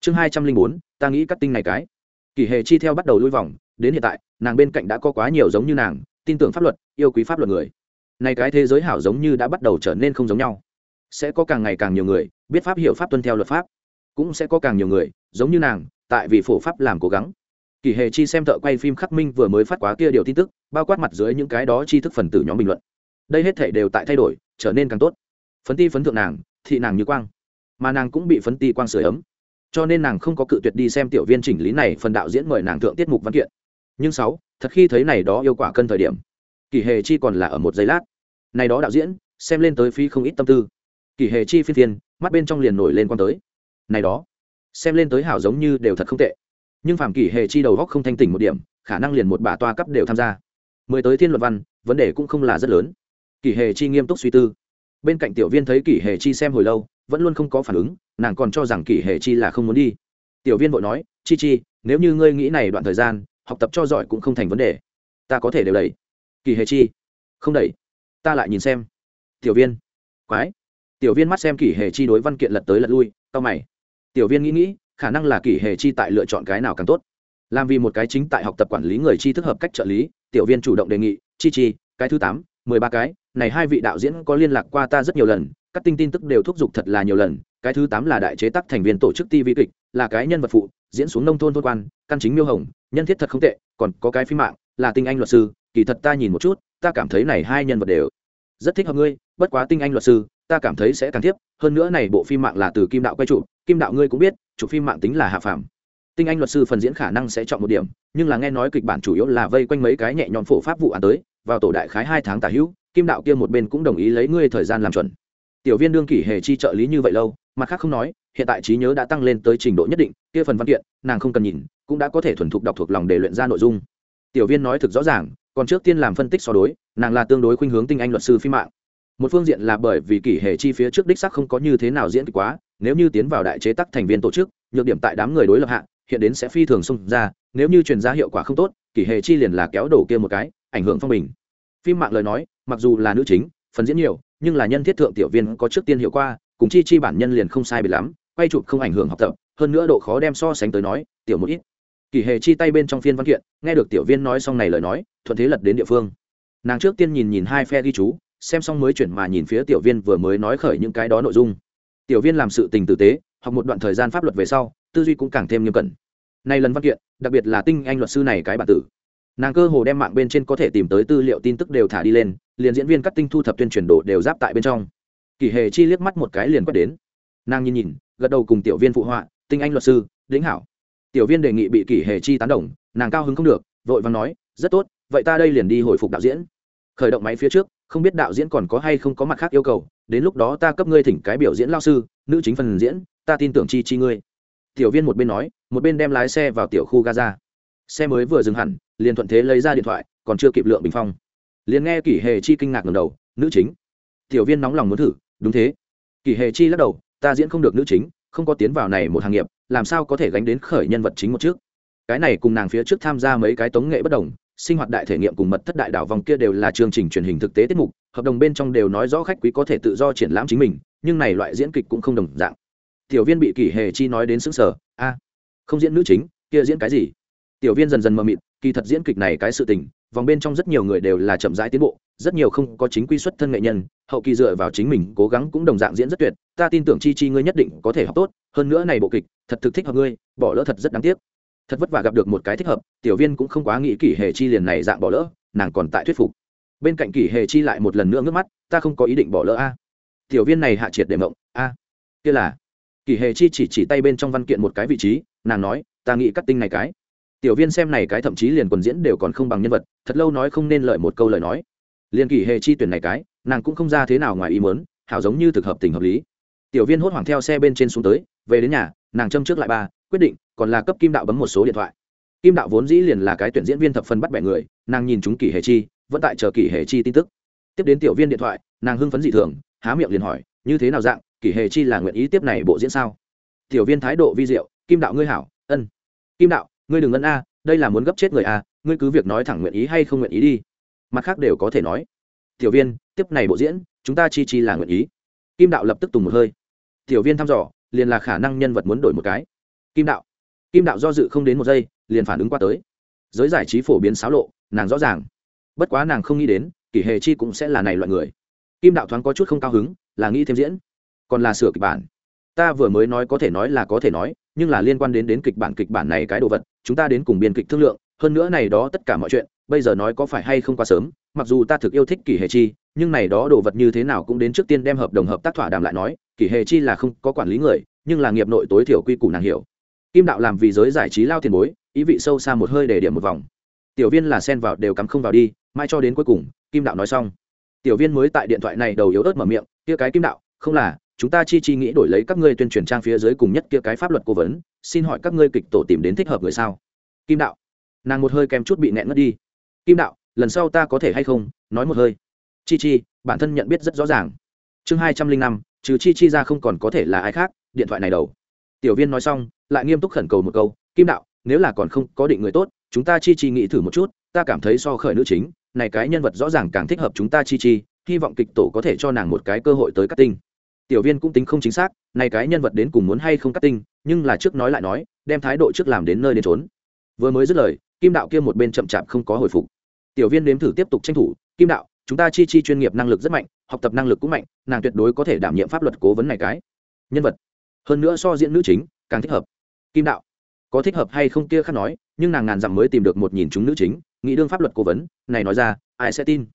Chương hai trăm linh bốn ta nghĩ cắt tinh này cái. Kỷ hệ chi theo bắt đầu lui vòng đến hiện tại nàng bên cạnh đã có quá nhiều giống như nàng tin tưởng pháp luật, yêu quý pháp luật người. Này cái thế giới hảo giống như đã bắt đầu trở nên không giống nhau. Sẽ có càng ngày càng nhiều người biết pháp hiểu pháp tuân theo luật pháp. Cũng sẽ có càng nhiều người, giống như nàng, tại vì phổ pháp làm cố gắng. Kỳ hề chi xem thợ quay phim khắc minh vừa mới phát quá kia điều tin tức, bao quát mặt dưới những cái đó chi thức phần tử nhóm bình luận. Đây hết thể đều tại thay đổi, trở nên càng tốt. Phấn ti phấn thượng nàng, thị nàng như quang. Mà nàng cũng bị phấn ti quang sửa ấm. Cho nên nàng không có cự tuyệt đi xem tiểu viên chỉnh lý này phần đạo diễn mời nàng thượng tiết mục văn kiện. Nhưng sáu thật khi thấy này đó yêu quả cân thời điểm, kỳ hề chi còn là ở một giây lát. Này đó đạo diễn, xem lên tới phi không ít tâm tư. Kỳ hề chi phiên phiên, mắt bên trong liền nổi lên quan tới. Này đó, xem lên tới hảo giống như đều thật không tệ. Nhưng phạm kỳ hề chi đầu góc không thanh tỉnh một điểm, khả năng liền một bà toa cấp đều tham gia. Mười tới thiên luật văn, vấn đề cũng không là rất lớn. Kỳ hề chi nghiêm túc suy tư. Bên cạnh tiểu viên thấy kỳ hề chi xem hồi lâu, vẫn luôn không có phản ứng, nàng còn cho rằng kỳ hề chi là không muốn đi. Tiểu viên vội nói, chi chi, nếu như ngươi nghĩ này đoạn thời gian học tập cho giỏi cũng không thành vấn đề. Ta có thể đều đẩy. Kỳ hề chi? Không đẩy. Ta lại nhìn xem. Tiểu viên. Quái. Tiểu viên mắt xem kỳ hề chi đối văn kiện lật tới lật lui tao mày. Tiểu viên nghĩ nghĩ, khả năng là kỳ hề chi tại lựa chọn cái nào càng tốt. Làm vì một cái chính tại học tập quản lý người chi thức hợp cách trợ lý, tiểu viên chủ động đề nghị, chi chi, cái thứ tám, mười ba cái, này hai vị đạo diễn có liên lạc qua ta rất nhiều lần, các tin tin tức đều thúc giục thật là nhiều lần, cái thứ tám là đại chế tác thành viên tổ chức tv kịch, là cái nhân vật phụ, diễn xuống nông thôn thôn quan, căn chính miêu hồng nhân thiết thật không tệ còn có cái phim mạng là tinh anh luật sư kỳ thật ta nhìn một chút ta cảm thấy này hai nhân vật đều rất thích hợp ngươi bất quá tinh anh luật sư ta cảm thấy sẽ càng tiếp hơn nữa này bộ phim mạng là từ kim đạo quay chủ, kim đạo ngươi cũng biết chụp phim mạng tính là hạ phàm. Tinh anh luật sư phần diễn khả năng sẽ chọn một điểm nhưng là nghe nói kịch bản chủ yếu là vây quanh mấy cái nhẹ nhõm phổ pháp vụ án tới vào tổ đại khái hai tháng tả hữu kim đạo kia một bên cũng đồng ý lấy ngươi thời gian làm chuẩn. Tiểu viên đương kỷ hề chi trợ lý như vậy lâu mặt khác không nói, hiện tại trí nhớ đã tăng lên tới trình độ nhất định, kia phần văn kiện, nàng không cần nhìn, cũng đã có thể thuần thục đọc thuộc lòng để luyện ra nội dung. Tiểu viên nói thực rõ ràng, còn trước tiên làm phân tích so đối, nàng là tương đối khuynh hướng tinh anh luật sư phim mạng. Một phương diện là bởi vì kỷ hệ chi phía trước đích sắc không có như thế nào diễn kịch quá, nếu như tiến vào đại chế tắc thành viên tổ chức, nhược điểm tại đám người đối lập hạ, hiện đến sẽ phi thường xung ra, nếu như truyền ra hiệu quả không tốt, kỷ hệ chi liền là kéo đổ kia một cái, ảnh hưởng phong bình. Phim mạng lời nói, mặc dù là nữ chính, phần diễn nhiều, nhưng là nhân thiết thượng tiểu viên có trước tiên hiệu qua cùng chi chi bản nhân liền không sai bị lắm, quay chụp không ảnh hưởng học tập, hơn nữa độ khó đem so sánh tới nói, tiểu một ít. Kỳ hề chi tay bên trong phiên văn kiện, nghe được tiểu viên nói xong này lời nói, thuận thế lật đến địa phương. Nàng trước tiên nhìn nhìn hai phe ghi chú, xem xong mới chuyển mà nhìn phía tiểu viên vừa mới nói khởi những cái đó nội dung. Tiểu viên làm sự tình tử tế, học một đoạn thời gian pháp luật về sau, tư duy cũng càng thêm nghiêm cẩn. Nay lần văn kiện, đặc biệt là tinh anh luật sư này cái bản tử. Nàng cơ hồ đem mạng bên trên có thể tìm tới tư liệu tin tức đều thả đi lên, liền diễn viên cắt tinh thu thập tuyên truyền đồ đều giáp tại bên trong kỷ hề chi liếc mắt một cái liền quét đến. Nàng nhìn nhìn, gật đầu cùng tiểu viên phụ họa, tinh anh luật sư đĩnh hảo. Tiểu viên đề nghị bị kỷ hề chi tán đồng, nàng cao hứng không được, vội vàng nói, rất tốt, vậy ta đây liền đi hồi phục đạo diễn. Khởi động máy phía trước, không biết đạo diễn còn có hay không có mặt khác yêu cầu, đến lúc đó ta cấp ngươi thỉnh cái biểu diễn lao sư, nữ chính phần diễn, ta tin tưởng chi chi ngươi. Tiểu viên một bên nói, một bên đem lái xe vào tiểu khu gaza. Xe mới vừa dừng hẳn, liền thuận thế lấy ra điện thoại, còn chưa kịp lượng bình phong. Liền nghe kỷ hề chi kinh ngạc ngầm đầu, nữ chính. Tiểu viên nóng lòng muốn thử đúng thế. Kỳ hề chi lắc đầu, ta diễn không được nữ chính, không có tiến vào này một hàng nghiệp, làm sao có thể gánh đến khởi nhân vật chính một trước? Cái này cùng nàng phía trước tham gia mấy cái tống nghệ bất đồng, sinh hoạt đại thể nghiệm cùng mật thất đại đảo vòng kia đều là chương trình truyền hình thực tế tiết mục, hợp đồng bên trong đều nói rõ khách quý có thể tự do triển lãm chính mình, nhưng này loại diễn kịch cũng không đồng dạng. Tiểu viên bị kỷ hề chi nói đến xứng sở a, không diễn nữ chính, kia diễn cái gì? Tiểu viên dần dần mờ mịt, kỳ thật diễn kịch này cái sự tình, vòng bên trong rất nhiều người đều là chậm rãi tiến bộ, rất nhiều không có chính quy xuất thân nghệ nhân hậu kỳ dựa vào chính mình cố gắng cũng đồng dạng diễn rất tuyệt, ta tin tưởng chi chi ngươi nhất định có thể học tốt, hơn nữa này bộ kịch, thật thực thích hợp ngươi, bỏ lỡ thật rất đáng tiếc. Thật vất vả gặp được một cái thích hợp, tiểu viên cũng không quá nghĩ kỷ hệ chi liền này dạng bỏ lỡ, nàng còn tại thuyết phục. Bên cạnh kỷ hệ chi lại một lần nữa ngước mắt, ta không có ý định bỏ lỡ a. Tiểu viên này hạ triệt để mộng, a. Kia là, kỷ hệ chi chỉ chỉ tay bên trong văn kiện một cái vị trí, nàng nói, ta nghĩ cắt tinh này cái. Tiểu viên xem này cái thậm chí liền quần diễn đều còn không bằng nhân vật, thật lâu nói không nên lợi một câu lời nói liền kỳ hệ chi tuyển này cái, nàng cũng không ra thế nào ngoài ý mớn hảo giống như thực hợp tình hợp lý. Tiểu viên hốt hoảng theo xe bên trên xuống tới, về đến nhà, nàng châm trước lại ba, quyết định, còn là cấp kim đạo bấm một số điện thoại. Kim đạo vốn dĩ liền là cái tuyển diễn viên thập phần bắt bẻ người, nàng nhìn chúng kỷ hệ chi, vẫn tại chờ kỷ hệ chi tin tức. Tiếp đến tiểu viên điện thoại, nàng hưng phấn dị thường, há miệng liền hỏi, như thế nào dạng, kỷ hệ chi là nguyện ý tiếp này bộ diễn sao? Tiểu viên thái độ vi diệu, kim đạo ngươi hảo, ân. Kim đạo, ngươi đừng ân a, đây là muốn gấp chết người a, ngươi cứ việc nói thẳng nguyện ý hay không nguyện ý đi mặt khác đều có thể nói. Tiểu viên, tiếp này bộ diễn, chúng ta chi chi là nguyện ý. Kim đạo lập tức tùng một hơi. Tiểu viên thăm dò, liền là khả năng nhân vật muốn đổi một cái. Kim đạo. Kim đạo do dự không đến một giây, liền phản ứng qua tới. Giới giải trí phổ biến xáo lộ, nàng rõ ràng. Bất quá nàng không nghĩ đến, kỷ hề chi cũng sẽ là này loại người. Kim đạo thoáng có chút không cao hứng, là nghĩ thêm diễn. Còn là sửa kịch bản. Ta vừa mới nói có thể nói là có thể nói, nhưng là liên quan đến đến kịch bản kịch bản này cái đồ vật, chúng ta đến cùng biên kịch thương lượng hơn nữa này đó tất cả mọi chuyện, bây giờ nói có phải hay không quá sớm, mặc dù ta thực yêu thích kỷ hệ chi, nhưng này đó đồ vật như thế nào cũng đến trước tiên đem hợp đồng hợp tác thỏa đàm lại nói kỷ hệ chi là không có quản lý người, nhưng là nghiệp nội tối thiểu quy củ nàng hiểu. Kim đạo làm vì giới giải trí lao tiền bối, ý vị sâu xa một hơi để điểm một vòng. Tiểu viên là xen vào đều cắm không vào đi mai cho đến cuối cùng, kim đạo nói xong. Tiểu viên mới tại điện thoại này đầu yếu ớt mở miệng, kia cái kim đạo, không là, chúng ta chi chi nghĩ đổi lấy các ngươi tuyên truyền trang phía dưới cùng nhất kia cái pháp luật cố vấn, xin hỏi các ngươi kịch tổ tìm đến thích hợp người sao? Kim đạo nàng một hơi kèm chút bị nẹn ngất đi. Kim đạo, lần sau ta có thể hay không? Nói một hơi. Chi chi, bản thân nhận biết rất rõ ràng. Chương hai trăm linh năm, trừ chi chi ra không còn có thể là ai khác, điện thoại này đầu. Tiểu viên nói xong, lại nghiêm túc khẩn cầu một câu, kim đạo, nếu là còn không có định người tốt, chúng ta chi chi nghĩ thử một chút, ta cảm thấy so khởi nữ chính, này cái nhân vật rõ ràng càng thích hợp chúng ta chi chi, hy vọng kịch tổ có thể cho nàng một cái cơ hội tới cắt tinh. Tiểu viên cũng tính không chính xác, này cái nhân vật đến cùng muốn hay không cắt tinh, nhưng là trước nói lại nói, đem thái độ trước làm đến nơi đến trốn vừa mới dứt lời kim đạo kia một bên chậm chạp không có hồi phục. Tiểu viên nếm thử tiếp tục tranh thủ, kim đạo, chúng ta chi chi chuyên nghiệp năng lực rất mạnh, học tập năng lực cũng mạnh, nàng tuyệt đối có thể đảm nhiệm pháp luật cố vấn này cái. Nhân vật. Hơn nữa so diễn nữ chính, càng thích hợp. Kim đạo. Có thích hợp hay không kia khác nói, nhưng nàng ngàn dặm mới tìm được một nhìn chúng nữ chính, nghĩ đương pháp luật cố vấn, này nói ra, ai sẽ tin?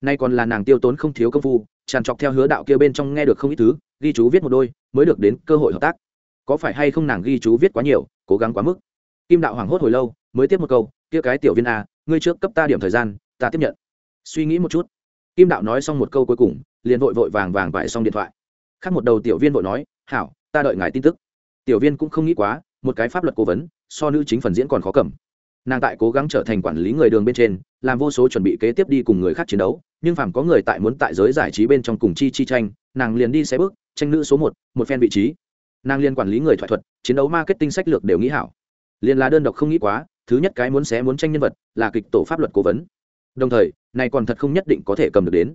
Nay còn là nàng tiêu tốn không thiếu công phu, tràn trọc theo hứa đạo kia bên trong nghe được không ít thứ, ghi chú viết một đôi, mới được đến cơ hội hợp tác. Có phải hay không nàng ghi chú viết quá nhiều, cố gắng quá mức. Kim đạo hoảng hốt hồi lâu mới tiếp một câu, kia cái tiểu viên a, ngươi trước cấp ta điểm thời gian, ta tiếp nhận. Suy nghĩ một chút, kim đạo nói xong một câu cuối cùng, liền vội vội vàng vàng vải xong điện thoại. Khác một đầu tiểu viên vội nói, hảo, ta đợi ngài tin tức. Tiểu viên cũng không nghĩ quá, một cái pháp luật cố vấn, so nữ chính phần diễn còn khó cầm. Nàng tại cố gắng trở thành quản lý người đường bên trên, làm vô số chuẩn bị kế tiếp đi cùng người khác chiến đấu, nhưng phàm có người tại muốn tại giới giải trí bên trong cùng chi chi tranh, nàng liền đi xe bước, tranh nữ số một một phen vị trí. Nàng liên quản lý người thoại thuật, chiến đấu marketing sách lược đều nghĩ hảo. Liền là đơn độc không nghĩ quá thứ nhất cái muốn xé muốn tranh nhân vật là kịch tổ pháp luật cố vấn. Đồng thời, này còn thật không nhất định có thể cầm được đến.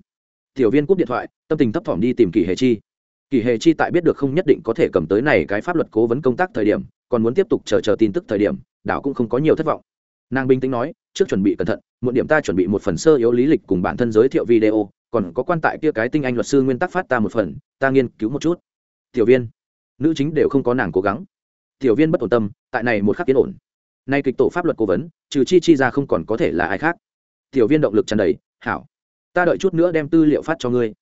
Tiểu viên cúp điện thoại, tâm tình thấp thỏm đi tìm kỳ hề chi. Kỳ hề chi tại biết được không nhất định có thể cầm tới này cái pháp luật cố vấn công tác thời điểm, còn muốn tiếp tục chờ chờ tin tức thời điểm, đảo cũng không có nhiều thất vọng. Nàng bình tĩnh nói, trước chuẩn bị cẩn thận một điểm ta chuẩn bị một phần sơ yếu lý lịch cùng bản thân giới thiệu video, còn có quan tại kia cái tinh anh luật sư nguyên tắc phát ta một phần, ta nghiên cứu một chút. Tiểu viên. Nữ chính đều không có nàng cố gắng. Tiểu viên bất ổn tâm, tại này một khắc yên ổn nay kịch tổ pháp luật cố vấn, trừ chi chi ra không còn có thể là ai khác. Tiểu viên động lực tràn đầy, hảo, ta đợi chút nữa đem tư liệu phát cho ngươi.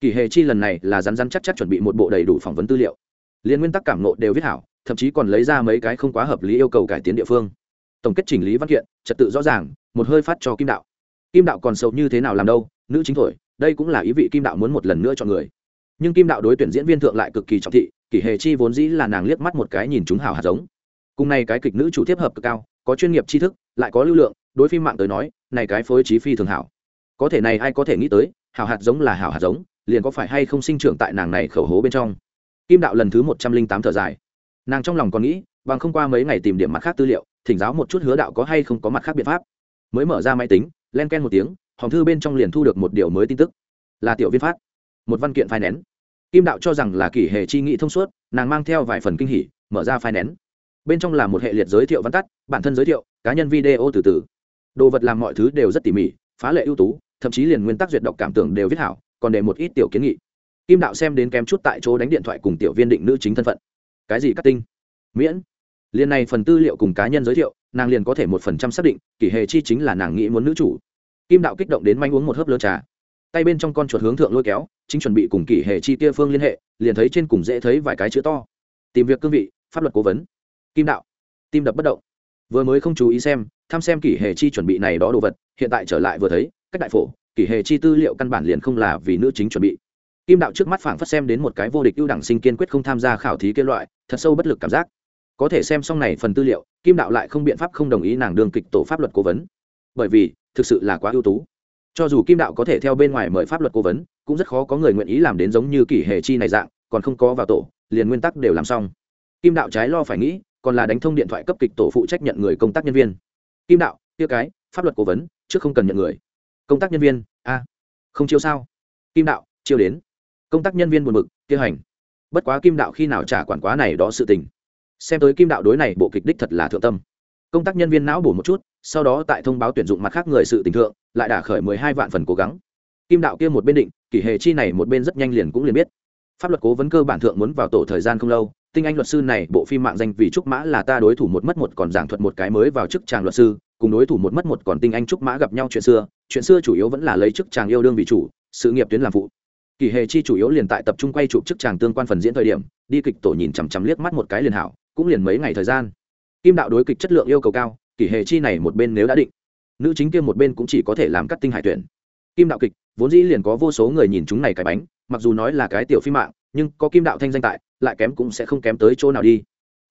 Kỳ hề chi lần này là rắn rắn chắc chắc chuẩn bị một bộ đầy đủ phỏng vấn tư liệu. Liên nguyên tắc cảm nộ đều viết hảo, thậm chí còn lấy ra mấy cái không quá hợp lý yêu cầu cải tiến địa phương. Tổng kết chỉnh lý văn kiện, trật tự rõ ràng, một hơi phát cho kim đạo. Kim đạo còn sâu như thế nào làm đâu, nữ chính thổi, đây cũng là ý vị kim đạo muốn một lần nữa chọn người. Nhưng kim đạo đối tuyển diễn viên thượng lại cực kỳ trọng thị kỷ hề chi vốn dĩ là nàng liếc mắt một cái nhìn chúng hào hạt giống cùng này cái kịch nữ chủ tiếp hợp cực cao, có chuyên nghiệp tri thức, lại có lưu lượng, đối phim mạng tới nói, này cái phối trí phi thường hảo. Có thể này ai có thể nghĩ tới, hảo hạt giống là hảo hạt giống, liền có phải hay không sinh trưởng tại nàng này khẩu hố bên trong. Kim đạo lần thứ một trăm linh tám thở dài. Nàng trong lòng còn nghĩ, bằng không qua mấy ngày tìm điểm mặt khác tư liệu, thỉnh giáo một chút hứa đạo có hay không có mặt khác biện pháp. Mới mở ra máy tính, len ken một tiếng, hòm thư bên trong liền thu được một điều mới tin tức. Là tiểu viên phát. Một văn kiện phai nén kim đạo cho rằng là kỷ hệ chi nghĩ thông suốt, nàng mang theo vài phần kinh hỉ, mở ra phai nén bên trong là một hệ liệt giới thiệu văn tắt, bản thân giới thiệu, cá nhân video từ từ. Đồ vật làm mọi thứ đều rất tỉ mỉ, phá lệ ưu tú, thậm chí liền nguyên tắc duyệt đọc cảm tưởng đều viết hảo, còn để một ít tiểu kiến nghị. Kim đạo xem đến kém chút tại chỗ đánh điện thoại cùng tiểu viên định nữ chính thân phận. Cái gì cắt tinh? Miễn. Liền này phần tư liệu cùng cá nhân giới thiệu, nàng liền có thể một phần trăm xác định kỷ hệ chi chính là nàng nghĩ muốn nữ chủ. Kim đạo kích động đến manh uống một hớp lơ trà. Tay bên trong con chuột hướng thượng lôi kéo, chính chuẩn bị cùng kỷ hệ chi kia phương liên hệ, liền thấy trên cùng dễ thấy vài cái chữ to. Tìm việc cương vị, pháp luật cố vấn kim đạo. Tim đập bất động. Vừa mới không chú ý xem thăm xem kỷ hệ chi chuẩn bị này đó đồ vật, hiện tại trở lại vừa thấy, cách đại phổ, kỷ hệ chi tư liệu căn bản liền không là vì nữ chính chuẩn bị. Kim đạo trước mắt phảng phất xem đến một cái vô địch ưu đẳng sinh kiên quyết không tham gia khảo thí kia loại, thật sâu bất lực cảm giác. Có thể xem xong này phần tư liệu, kim đạo lại không biện pháp không đồng ý nàng Đường kịch tổ pháp luật cố vấn. Bởi vì, thực sự là quá ưu tú. Cho dù kim đạo có thể theo bên ngoài mời pháp luật cố vấn, cũng rất khó có người nguyện ý làm đến giống như kỷ hệ chi này dạng, còn không có vào tổ, liền nguyên tắc đều làm xong. Kim đạo trái lo phải nghĩ còn là đánh thông điện thoại cấp kịch tổ phụ trách nhận người công tác nhân viên. Kim đạo, kia cái, pháp luật cố vấn, trước không cần nhận người. Công tác nhân viên, a, không chiêu sao? Kim đạo, chiêu đến. Công tác nhân viên buồn bực, kia hành. Bất quá kim đạo khi nào trả quản quá này đó sự tình. Xem tới kim đạo đối này bộ kịch đích thật là thượng tâm. Công tác nhân viên não bổ một chút, sau đó tại thông báo tuyển dụng mặt khác người sự tình thượng, lại đả khởi mười hai vạn phần cố gắng. Kim đạo kia một bên định, kỷ hệ chi này một bên rất nhanh liền cũng liền biết. Pháp luật cố vấn cơ bản thượng muốn vào tổ thời gian không lâu tinh anh luật sư này, bộ phim mạng danh vì trúc mã là ta đối thủ một mất một còn giảng thuật một cái mới vào chức tràng luật sư, cùng đối thủ một mất một còn tinh anh trúc mã gặp nhau chuyện xưa. Chuyện xưa chủ yếu vẫn là lấy chức tràng yêu đương vị chủ, sự nghiệp tuyến làm phụ. Kỳ hề chi chủ yếu liền tại tập trung quay chụp chức tràng tương quan phần diễn thời điểm, đi kịch tổ nhìn chằm chằm liếc mắt một cái liền hảo, cũng liền mấy ngày thời gian. Kim đạo đối kịch chất lượng yêu cầu cao, kỳ hề chi này một bên nếu đã định, nữ chính kia một bên cũng chỉ có thể làm cắt tinh hải tuyển. Kim đạo kịch, vốn dĩ liền có vô số người nhìn chúng này cái bánh, mặc dù nói là cái tiểu phim mạng, nhưng có kim đạo thanh danh tại lại kém cũng sẽ không kém tới chỗ nào đi.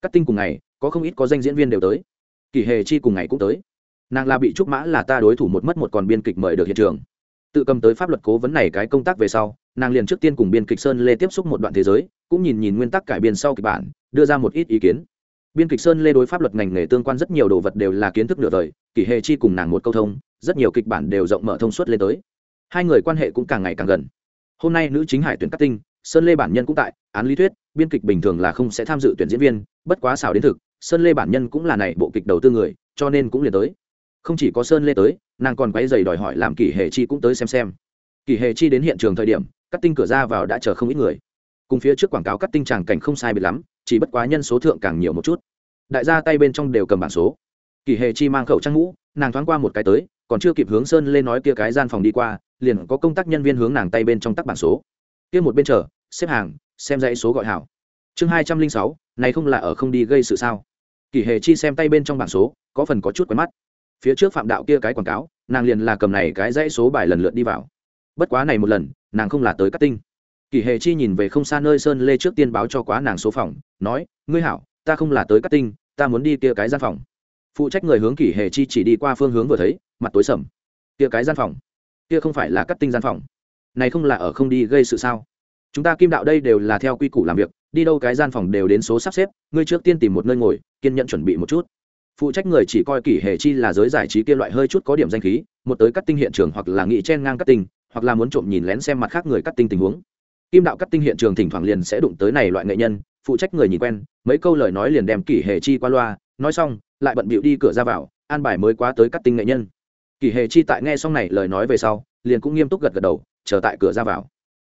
Cắt tinh cùng ngày, có không ít có danh diễn viên đều tới. Kỳ hề chi cùng ngày cũng tới. Nàng là bị trúc mã là ta đối thủ một mất một còn biên kịch mời được hiện trường. Tự cầm tới pháp luật cố vấn này cái công tác về sau, nàng liền trước tiên cùng biên kịch sơn lê tiếp xúc một đoạn thế giới, cũng nhìn nhìn nguyên tắc cải biên sau kịch bản, đưa ra một ít ý kiến. Biên kịch sơn lê đối pháp luật ngành nghề tương quan rất nhiều đồ vật đều là kiến thức nửa đời, kỷ hệ chi cùng nàng một câu thông, rất nhiều kịch bản đều rộng mở thông suốt lên tới. Hai người quan hệ cũng càng ngày càng gần. Hôm nay nữ chính hải tuyển cắt tinh, sơn lê bản nhân cũng tại, án lý thuyết biên kịch bình thường là không sẽ tham dự tuyển diễn viên, bất quá xảo đến thực, sơn lê bản nhân cũng là này bộ kịch đầu tư người, cho nên cũng liền tới. Không chỉ có sơn lê tới, nàng còn quay dày đòi hỏi làm kỷ hệ chi cũng tới xem xem. Kỷ hệ chi đến hiện trường thời điểm, cắt tinh cửa ra vào đã chờ không ít người. Cùng phía trước quảng cáo cắt tinh tràng cảnh không sai biệt lắm, chỉ bất quá nhân số thượng càng nhiều một chút. Đại gia tay bên trong đều cầm bản số. Kỷ hề chi mang khẩu trang mũ, nàng thoáng qua một cái tới, còn chưa kịp hướng sơn lên nói kia cái gian phòng đi qua, liền có công tác nhân viên hướng nàng tay bên trong tắc bảng số. Kia một bên chờ, xếp hàng xem dãy số gọi hảo. Chương hai trăm linh sáu, này không là ở không đi gây sự sao? Kỳ hề chi xem tay bên trong bảng số, có phần có chút quen mắt. Phía trước phạm đạo kia cái quảng cáo, nàng liền là cầm này cái dãy số bài lần lượt đi vào. Bất quá này một lần, nàng không là tới cắt tinh. Kỳ hề chi nhìn về không xa nơi sơn lê trước tiên báo cho quá nàng số phòng, nói, ngươi hảo, ta không là tới cắt tinh, ta muốn đi kia cái gian phòng. Phụ trách người hướng kỷ hề chi chỉ đi qua phương hướng vừa thấy, mặt tối sầm. Kia cái gian phòng? Kia không phải là cắt tinh gian phòng? Này không là ở không đi gây sự sao? Chúng ta kim đạo đây đều là theo quy củ làm việc, đi đâu cái gian phòng đều đến số sắp xếp, ngươi trước tiên tìm một nơi ngồi, kiên nhẫn chuẩn bị một chút. Phụ trách người chỉ coi kỷ hệ chi là giới giải trí kia loại hơi chút có điểm danh khí, một tới cắt tinh hiện trường hoặc là nghị chen ngang cắt tinh, hoặc là muốn trộm nhìn lén xem mặt khác người cắt tinh tình huống. Kim đạo cắt tinh hiện trường thỉnh thoảng liền sẽ đụng tới này loại nghệ nhân, phụ trách người nhìn quen, mấy câu lời nói liền đem kỷ hệ chi qua loa, nói xong, lại bận bịu đi cửa ra vào, an bài mới quá tới cắt tinh nghệ nhân. Kỷ hệ chi tại nghe xong này lời nói về sau, liền cũng nghiêm túc gật gật đầu, chờ tại cửa ra vào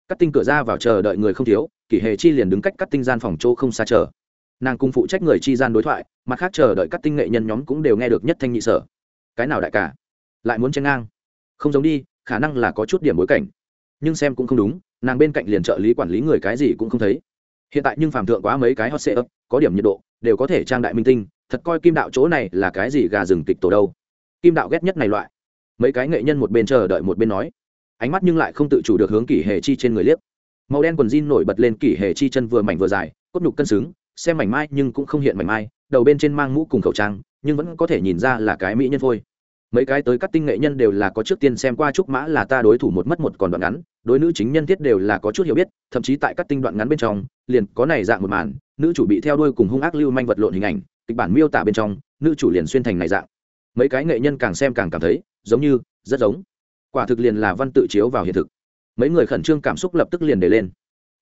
cắt tinh cửa ra vào chờ đợi người không thiếu, kỷ hệ chi liền đứng cách cắt tinh gian phòng chỗ không xa chờ. Nàng cùng phụ trách người chi gian đối thoại, mặt khác chờ đợi các tinh nghệ nhân nhóm cũng đều nghe được nhất thanh nhị sở. Cái nào đại cả? Lại muốn chen ngang? Không giống đi, khả năng là có chút điểm bối cảnh. Nhưng xem cũng không đúng, nàng bên cạnh liền trợ lý quản lý người cái gì cũng không thấy. Hiện tại nhưng phàm thượng quá mấy cái hot sệ ấp có điểm nhiệt độ, đều có thể trang đại minh tinh, thật coi kim đạo chỗ này là cái gì gà rừng kịch tổ đâu. Kim đạo ghét nhất này loại. Mấy cái nghệ nhân một bên chờ đợi một bên nói ánh mắt nhưng lại không tự chủ được hướng kỷ hề chi trên người liếc. Màu đen quần jean nổi bật lên kỷ hề chi chân vừa mảnh vừa dài, cốt nhục cân xứng, xem mảnh mai nhưng cũng không hiện mảnh mai, đầu bên trên mang mũ cùng khẩu trang, nhưng vẫn có thể nhìn ra là cái mỹ nhân phôi. Mấy cái tới các tinh nghệ nhân đều là có trước tiên xem qua trúc mã là ta đối thủ một mất một còn đoạn ngắn, đối nữ chính nhân thiết đều là có chút hiểu biết, thậm chí tại các tinh đoạn ngắn bên trong, liền có này dạng một màn, nữ chủ bị theo đuôi cùng hung ác lưu manh vật lộn hình ảnh, kịch bản miêu tả bên trong, nữ chủ liền xuyên thành này dạng. Mấy cái nghệ nhân càng xem càng cảm thấy, giống như, rất giống quả thực liền là văn tự chiếu vào hiện thực. Mấy người khẩn trương cảm xúc lập tức liền để lên.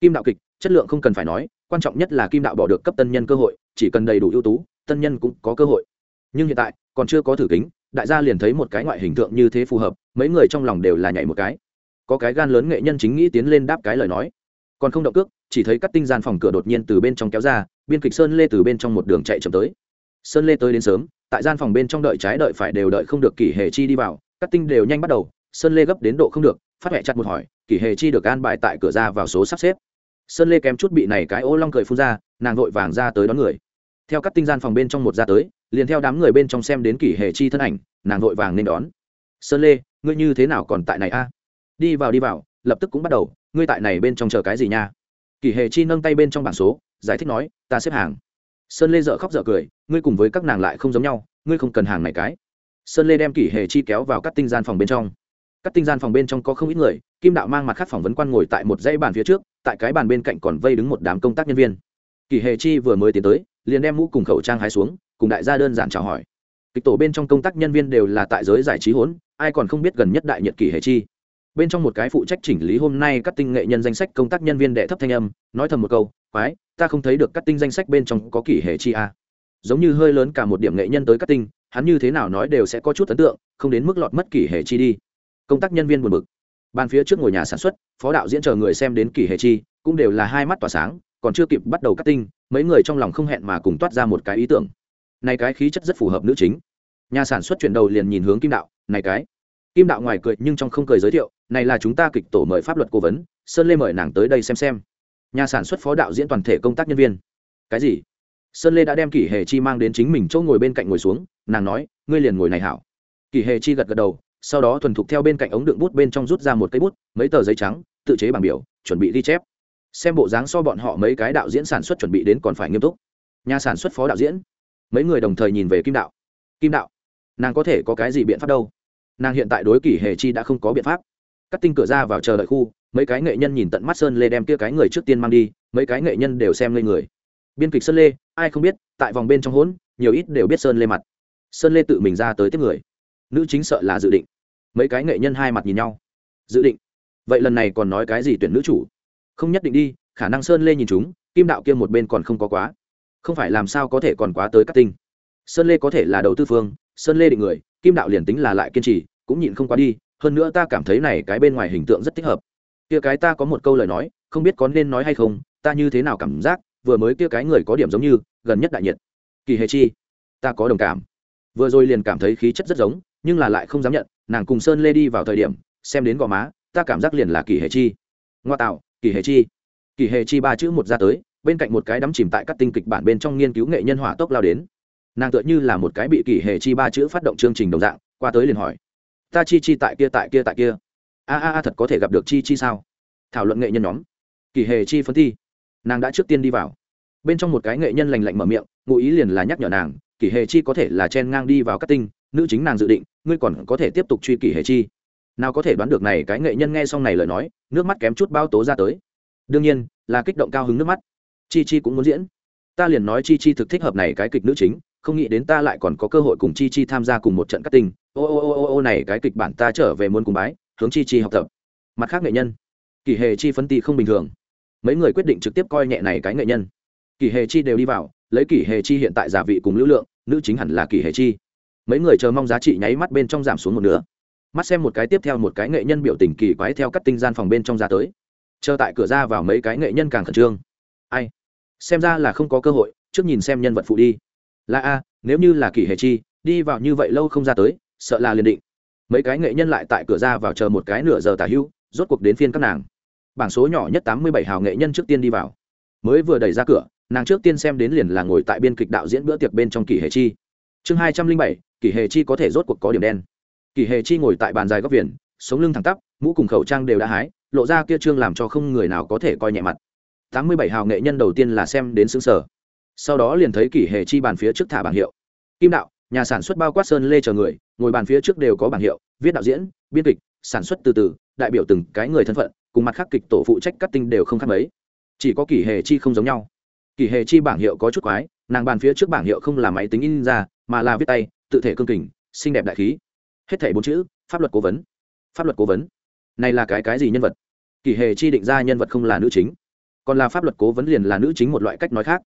Kim đạo kịch, chất lượng không cần phải nói, quan trọng nhất là kim đạo bỏ được cấp tân nhân cơ hội, chỉ cần đầy đủ ưu tú, tân nhân cũng có cơ hội. Nhưng hiện tại, còn chưa có thử kính, đại gia liền thấy một cái ngoại hình tượng như thế phù hợp, mấy người trong lòng đều là nhảy một cái. Có cái gan lớn nghệ nhân chính nghĩ tiến lên đáp cái lời nói. Còn không động cước, chỉ thấy các tinh gian phòng cửa đột nhiên từ bên trong kéo ra, biên kịch sơn lê từ bên trong một đường chạy chậm tới. Sơn lê tới đến sớm, tại gian phòng bên trong đợi trái đợi phải đều đợi không được kỷ hề chi đi vào các tinh đều nhanh bắt đầu sơn lê gấp đến độ không được, phát huệ chặt một hỏi, kỷ hề chi được an bài tại cửa ra vào số sắp xếp? Sơn lê kém chút bị này cái ô long cười phun ra, nàng vội vàng ra tới đón người. Theo các tinh gian phòng bên trong một ra tới, liền theo đám người bên trong xem đến kỷ hệ chi thân ảnh, nàng vội vàng nên đón. Sơn lê, ngươi như thế nào còn tại này a? Đi vào đi vào, lập tức cũng bắt đầu, ngươi tại này bên trong chờ cái gì nha? Kỷ hệ chi nâng tay bên trong bảng số, giải thích nói, ta xếp hàng. Sơn lê dợ khóc dợ cười, ngươi cùng với các nàng lại không giống nhau, ngươi không cần hàng này cái. Sơn lê đem kỷ hệ chi kéo vào các tinh gian phòng bên trong các tinh gian phòng bên trong có không ít người, kim đạo mang mặt khác phỏng vấn quan ngồi tại một dãy bàn phía trước, tại cái bàn bên cạnh còn vây đứng một đám công tác nhân viên. Kỳ hề chi vừa mới tiến tới, liền đem mũ cùng khẩu trang hái xuống, cùng đại gia đơn giản chào hỏi. Kịch tổ bên trong công tác nhân viên đều là tại giới giải trí hỗn, ai còn không biết gần nhất đại nhật kỳ hề chi. Bên trong một cái phụ trách chỉnh lý hôm nay các tinh nghệ nhân danh sách công tác nhân viên đệ thấp thanh âm, nói thầm một câu, quái, ta không thấy được các tinh danh sách bên trong có kỳ hề chi a à. giống như hơi lớn cả một điểm nghệ nhân tới các tinh, hắn như thế nào nói đều sẽ có chút ấn tượng, không đến mức lọt mất kỳ hề chi đi công tác nhân viên buồn bực. Bàn phía trước ngồi nhà sản xuất, phó đạo diễn chờ người xem đến kỳ hệ chi, cũng đều là hai mắt tỏa sáng, còn chưa kịp bắt đầu cắt tinh, mấy người trong lòng không hẹn mà cùng toát ra một cái ý tưởng. Này cái khí chất rất phù hợp nữ chính. Nhà sản xuất chuyển đầu liền nhìn hướng kim đạo, này cái. Kim đạo ngoài cười nhưng trong không cười giới thiệu, này là chúng ta kịch tổ mời pháp luật cố vấn, sơn lê mời nàng tới đây xem xem. Nhà sản xuất phó đạo diễn toàn thể công tác nhân viên. Cái gì? Sơn lê đã đem kỷ hề chi mang đến chính mình chỗ ngồi bên cạnh ngồi xuống, nàng nói, ngươi liền ngồi này hảo. Kỷ hề chi gật gật đầu sau đó thuần thục theo bên cạnh ống đựng bút bên trong rút ra một cây bút, mấy tờ giấy trắng, tự chế bảng biểu, chuẩn bị ghi chép. Xem bộ dáng so bọn họ mấy cái đạo diễn sản xuất chuẩn bị đến còn phải nghiêm túc. Nhà sản xuất phó đạo diễn. Mấy người đồng thời nhìn về kim đạo. Kim đạo, nàng có thể có cái gì biện pháp đâu? Nàng hiện tại đối kỷ hề chi đã không có biện pháp. Cắt tinh cửa ra vào chờ đợi khu, mấy cái nghệ nhân nhìn tận mắt sơn lê đem kia cái người trước tiên mang đi, mấy cái nghệ nhân đều xem lên người. Biên kịch sơn lê, ai không biết, tại vòng bên trong hỗn, nhiều ít đều biết sơn lê mặt. Sơn lê tự mình ra tới tiếp người nữ chính sợ là dự định. Mấy cái nghệ nhân hai mặt nhìn nhau. Dự định? Vậy lần này còn nói cái gì tuyển nữ chủ? Không nhất định đi, khả năng sơn lê nhìn chúng, kim đạo kia một bên còn không có quá. Không phải làm sao có thể còn quá tới các tinh. Sơn lê có thể là đầu tư phương, sơn lê định người, kim đạo liền tính là lại kiên trì, cũng nhịn không quá đi, hơn nữa ta cảm thấy này cái bên ngoài hình tượng rất thích hợp. Kia cái ta có một câu lời nói, không biết có nên nói hay không, ta như thế nào cảm giác, vừa mới kia cái người có điểm giống như, gần nhất đại nhiệt. Kỳ hề chi, ta có đồng cảm. Vừa rồi liền cảm thấy khí chất rất giống nhưng là lại không dám nhận, nàng cùng sơn lê đi vào thời điểm, xem đến gò má, ta cảm giác liền là kỳ hề chi. Ngoa tạo, kỳ hề chi. Kỳ hề chi ba chữ một ra tới, bên cạnh một cái đắm chìm tại các tinh kịch bản bên trong nghiên cứu nghệ nhân hỏa tốc lao đến. Nàng tựa như là một cái bị kỳ hề chi ba chữ phát động chương trình đồng dạng, qua tới liền hỏi, ta chi chi tại kia tại kia tại kia? A a a, thật có thể gặp được chi chi sao? Thảo luận nghệ nhân nhóm. Kỳ hề chi phân thi. Nàng đã trước tiên đi vào. Bên trong một cái nghệ nhân lành lạnh mở miệng, ngụ ý liền là nhắc nhở nàng, kỳ hề chi có thể là chen ngang đi vào các tinh nữ chính nàng dự định ngươi còn có thể tiếp tục truy kỷ hệ chi. Nào có thể đoán được này cái nghệ nhân nghe xong này lời nói nước mắt kém chút bao tố ra tới. Đương nhiên là kích động cao hứng nước mắt. Chi chi cũng muốn diễn. Ta liền nói chi chi thực thích hợp này cái kịch nữ chính không nghĩ đến ta lại còn có cơ hội cùng chi chi tham gia cùng một trận cắt tình, ô ô ô ô ô này cái kịch bản ta trở về muốn cùng bái hướng chi chi học tập. Mặt khác nghệ nhân. Kỳ hề chi phân tị không bình thường. Mấy người quyết định trực tiếp coi nhẹ này cái nghệ nhân. Kỳ hề chi đều đi vào lấy kỳ hề chi hiện tại giả vị cùng lưu lượng nữ chính hẳn là kỳ hề chi mấy người chờ mong giá trị nháy mắt bên trong giảm xuống một nửa. Mắt xem một cái tiếp theo một cái nghệ nhân biểu tình kỳ quái theo cắt tinh gian phòng bên trong ra tới. Chờ tại cửa ra vào mấy cái nghệ nhân càng khẩn trương. Ai? Xem ra là không có cơ hội, trước nhìn xem nhân vật phụ đi. Là a, nếu như là kỳ hề chi, đi vào như vậy lâu không ra tới, sợ là liền định. Mấy cái nghệ nhân lại tại cửa ra vào chờ một cái nửa giờ tả hưu, rốt cuộc đến phiên các nàng. Bảng số nhỏ nhất tám mươi bảy hào nghệ nhân trước tiên đi vào. Mới vừa đẩy ra cửa, nàng trước tiên xem đến liền là ngồi tại biên kịch đạo diễn bữa tiệc bên trong kỳ hề chi. Chương hai trăm linh bảy kỳ hề chi có thể rốt cuộc có điểm đen. Kỳ hề chi ngồi tại bàn dài góc viền, sống lưng thẳng tắp, mũ cùng khẩu trang đều đã hái, lộ ra kia trương làm cho không người nào có thể coi nhẹ mặt. Tám mươi bảy hào nghệ nhân đầu tiên là xem đến xứng sở sau đó liền thấy kỳ hề chi bàn phía trước thả bảng hiệu. Kim đạo, nhà sản xuất bao quát sơn lê chờ người, ngồi bàn phía trước đều có bảng hiệu, viết đạo diễn, biên kịch, sản xuất từ từ, đại biểu từng cái người thân phận, cùng mặt khác kịch tổ phụ trách cắt tinh đều không khác mấy. Chỉ có kỳ hề chi không giống nhau. Kỳ hề chi bảng hiệu có chút quái, nàng bàn phía trước bảng hiệu không là máy tính in ra, mà là viết tay tự thể cương kình, xinh đẹp đại khí. Hết thảy bốn chữ, pháp luật cố vấn. Pháp luật cố vấn. Này là cái cái gì nhân vật? Kỳ hề chi định ra nhân vật không là nữ chính. Còn là pháp luật cố vấn liền là nữ chính một loại cách nói khác.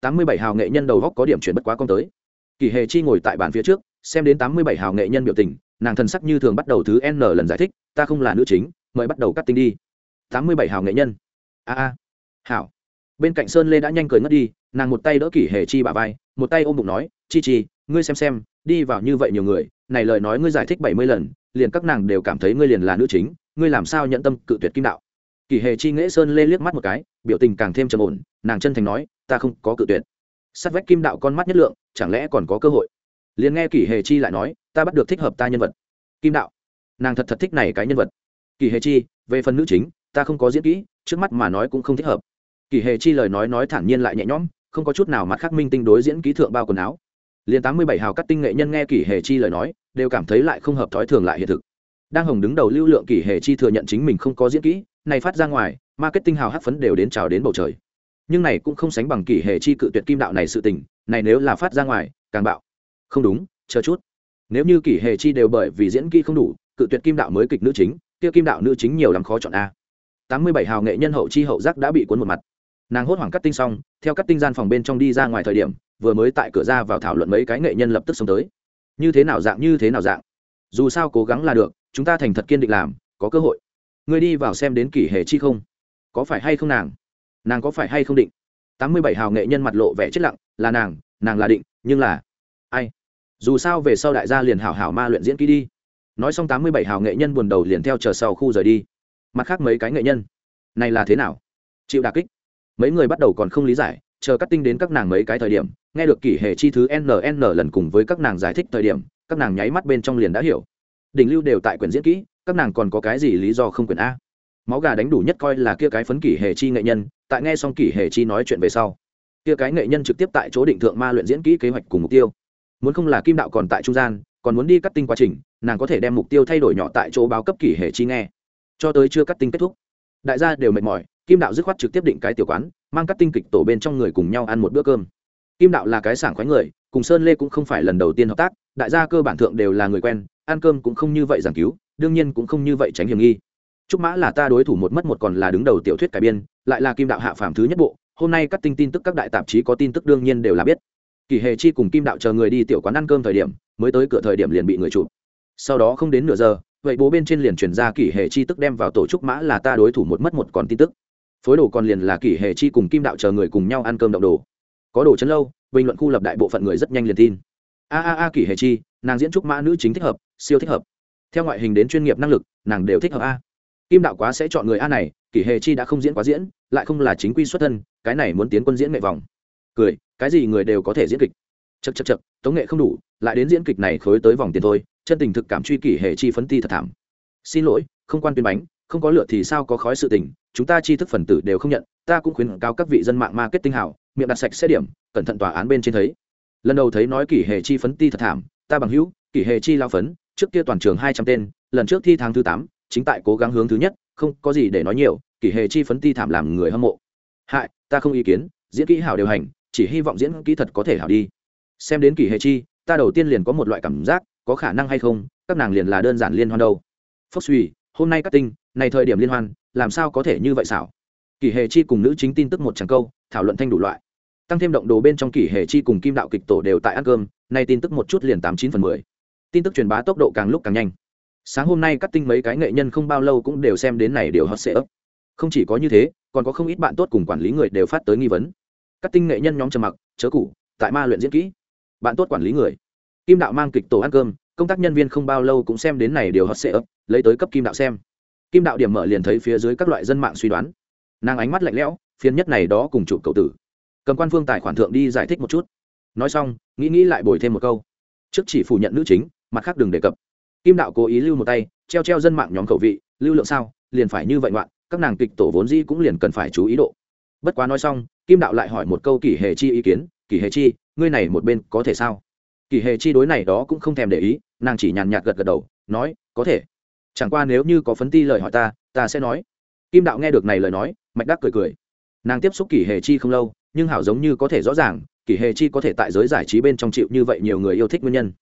Tám mươi bảy hào nghệ nhân đầu góc có điểm chuyển bất quá công tới. Kỳ hề chi ngồi tại bàn phía trước, xem đến tám mươi bảy hào nghệ nhân biểu tình, nàng thần sắc như thường bắt đầu thứ n lần giải thích, ta không là nữ chính, mời bắt đầu cắt tinh đi. Tám mươi bảy hào nghệ nhân. A a. Hảo. Bên cạnh sơn lê đã nhanh cười ngất đi, nàng một tay đỡ kỷ hề chi bà vai, một tay ôm bụng nói, chi chi, ngươi xem xem đi vào như vậy nhiều người, này lời nói ngươi giải thích bảy mươi lần, liền các nàng đều cảm thấy ngươi liền là nữ chính, ngươi làm sao nhận tâm cự tuyệt kim đạo? Kỳ hề chi nghễ sơn lê liếc mắt một cái, biểu tình càng thêm trầm ổn, nàng chân thành nói, ta không có cự tuyệt. Sát vách kim đạo con mắt nhất lượng, chẳng lẽ còn có cơ hội? Liền nghe kỳ hề chi lại nói, ta bắt được thích hợp ta nhân vật. Kim đạo. Nàng thật thật thích này cái nhân vật. Kỳ hề chi, về phần nữ chính, ta không có diễn kỹ, trước mắt mà nói cũng không thích hợp. Kỳ hề chi lời nói nói thản nhiên lại nhẹ nhõm, không có chút nào mặt khác minh tinh đối diễn kỹ thượng bao quần áo liền tám mươi bảy hào cắt tinh nghệ nhân nghe kỷ hề chi lời nói, đều cảm thấy lại không hợp thói thường lại hiện thực. Đang hồng đứng đầu lưu lượng kỷ hề chi thừa nhận chính mình không có diễn kỹ, này phát ra ngoài, marketing hào hát phấn đều đến chào đến bầu trời. Nhưng này cũng không sánh bằng kỷ hề chi cự tuyệt kim đạo này sự tình, này nếu là phát ra ngoài, càng bạo. Không đúng, chờ chút. Nếu như kỷ hề chi đều bởi vì diễn kỹ không đủ, cự tuyệt kim đạo mới kịch nữ chính, kia kim đạo nữ chính nhiều lắm khó chọn a. Tám mươi bảy hào nghệ nhân hậu chi hậu giác đã bị cuốn một mặt. Nàng hốt hoảng cắt tinh xong, theo cắt tinh gian phòng bên trong đi ra ngoài thời điểm vừa mới tại cửa ra vào thảo luận mấy cái nghệ nhân lập tức xông tới. Như thế nào dạng, như thế nào dạng? Dù sao cố gắng là được, chúng ta thành thật kiên định làm, có cơ hội. Ngươi đi vào xem đến kỷ hệ chi không? Có phải hay không nàng? Nàng có phải hay không định? Tám mươi bảy hào nghệ nhân mặt lộ vẻ chết lặng, là nàng nàng là định, nhưng là ai? Dù sao về sau đại gia liền hảo hảo ma luyện diễn kỹ đi. Nói xong tám mươi bảy hào nghệ nhân buồn đầu liền theo chờ sau khu rời đi. Mặt khác mấy cái nghệ nhân, này là thế nào? Chịu đà kích. Mấy người bắt đầu còn không lý giải chờ cắt tinh đến các nàng mấy cái thời điểm, nghe được kỷ hệ chi thứ nn lần cùng với các nàng giải thích thời điểm, các nàng nháy mắt bên trong liền đã hiểu. Đỉnh lưu đều tại quyển diễn kỹ, các nàng còn có cái gì lý do không quyển a? Máu gà đánh đủ nhất coi là kia cái phấn kỷ hệ chi nghệ nhân, tại nghe xong kỷ hệ chi nói chuyện về sau, kia cái nghệ nhân trực tiếp tại chỗ định thượng ma luyện diễn kỹ kế hoạch cùng mục tiêu. Muốn không là kim đạo còn tại trung gian, còn muốn đi cắt tinh quá trình, nàng có thể đem mục tiêu thay đổi nhỏ tại chỗ báo cấp kỷ hệ chi nghe. Cho tới chưa cắt tinh kết thúc, đại gia đều mệt mỏi kim đạo dứt khoát trực tiếp định cái tiểu quán, mang các tinh kịch tổ bên trong người cùng nhau ăn một bữa cơm. Kim đạo là cái sảng khoái người, cùng sơn lê cũng không phải lần đầu tiên hợp tác, đại gia cơ bản thượng đều là người quen, ăn cơm cũng không như vậy giảng cứu, đương nhiên cũng không như vậy tránh hiểm nghi. Trúc mã là ta đối thủ một mất một còn là đứng đầu tiểu thuyết cải biên, lại là kim đạo hạ phàm thứ nhất bộ, hôm nay các tinh tin tức các đại tạp chí có tin tức đương nhiên đều là biết. Kỳ hề chi cùng kim đạo chờ người đi tiểu quán ăn cơm thời điểm, mới tới cửa thời điểm liền bị người chụp. Sau đó không đến nửa giờ, vậy bố bên trên liền chuyển ra kỷ hệ chi tức đem vào tổ trúc mã là ta đối thủ một mất một còn tin tức phối đồ còn liền là kỷ hệ chi cùng kim đạo chờ người cùng nhau ăn cơm đậu đồ. Có đồ chân lâu, bình luận khu lập đại bộ phận người rất nhanh liền tin. A a a, kỷ hề chi, nàng diễn trúc mã nữ chính thích hợp, siêu thích hợp. Theo ngoại hình đến chuyên nghiệp năng lực, nàng đều thích hợp a. Kim đạo quá sẽ chọn người a này, kỷ hề chi đã không diễn quá diễn, lại không là chính quy xuất thân, cái này muốn tiến quân diễn nghệ vòng. Cười, cái gì người đều có thể diễn kịch. Chật chật chật tống nghệ không đủ, lại đến diễn kịch này khối tới vòng tiền thôi, chân tình thực cảm truy kỷ hệ chi phấn ti thật thảm. Xin lỗi, không quan tuyên bánh, không có lửa thì sao có khói sự tình chúng ta chi thức phần tử đều không nhận, ta cũng khuyến cáo các vị dân mạng marketing hảo, miệng đặt sạch xét điểm, cẩn thận tòa án bên trên thấy. Lần đầu thấy nói kỷ hệ chi phấn ti thật thảm, ta bằng hữu, kỷ hệ chi lao phấn, trước kia toàn trường hai trăm tên, lần trước thi tháng thứ tám, chính tại cố gắng hướng thứ nhất, không có gì để nói nhiều, kỷ hệ chi phấn ti thảm làm người hâm mộ. Hại, ta không ý kiến, diễn kỹ hảo điều hành, chỉ hy vọng diễn kỹ thật có thể hảo đi. Xem đến kỷ hệ chi, ta đầu tiên liền có một loại cảm giác, có khả năng hay không, các nàng liền là đơn giản liên hoan đâu. Phốc suy hôm nay các tinh, này thời điểm liên hoan, làm sao có thể như vậy xảo? Kỷ hệ chi cùng nữ chính tin tức một tràng câu, thảo luận thanh đủ loại. Tăng thêm động đồ bên trong kỷ hệ chi cùng kim đạo kịch tổ đều tại ăn cơm, nay tin tức một chút liền tám chín phần mười. Tin tức truyền bá tốc độ càng lúc càng nhanh. Sáng hôm nay các tinh mấy cái nghệ nhân không bao lâu cũng đều xem đến này điều hot sẽ ấp không chỉ có như thế, còn có không ít bạn tốt cùng quản lý người đều phát tới nghi vấn. Các tinh nghệ nhân nhóm trầm mặc, chớ cụ tại ma luyện diễn kỹ. Bạn tốt quản lý người. Kim đạo mang kịch tổ ăn cơm công tác nhân viên không bao lâu cũng xem đến này điều hot sẽ ấp lấy tới cấp kim đạo xem. Kim đạo điểm mở liền thấy phía dưới các loại dân mạng suy đoán. Nàng ánh mắt lạnh lẽo phiên nhất này đó cùng chụp cậu tử. Cầm quan phương tài khoản thượng đi giải thích một chút. Nói xong, nghĩ nghĩ lại bồi thêm một câu. Trước chỉ phủ nhận nữ chính, mặt khác đừng đề cập. Kim đạo cố ý lưu một tay, treo treo dân mạng nhóm khẩu vị, lưu lượng sao, liền phải như vậy ngoạn, các nàng kịch tổ vốn dĩ cũng liền cần phải chú ý độ. Bất quá nói xong, kim đạo lại hỏi một câu kỷ hề chi ý kiến, kỷ hề chi, ngươi này một bên có thể sao? Kỷ hề chi đối này đó cũng không thèm để ý nàng chỉ nhàn nhạt gật gật đầu nói có thể chẳng qua nếu như có phấn ti lời hỏi ta ta sẽ nói kim đạo nghe được này lời nói mạch đắc cười cười nàng tiếp xúc kỷ hề chi không lâu nhưng hảo giống như có thể rõ ràng kỷ hề chi có thể tại giới giải trí bên trong chịu như vậy nhiều người yêu thích nguyên nhân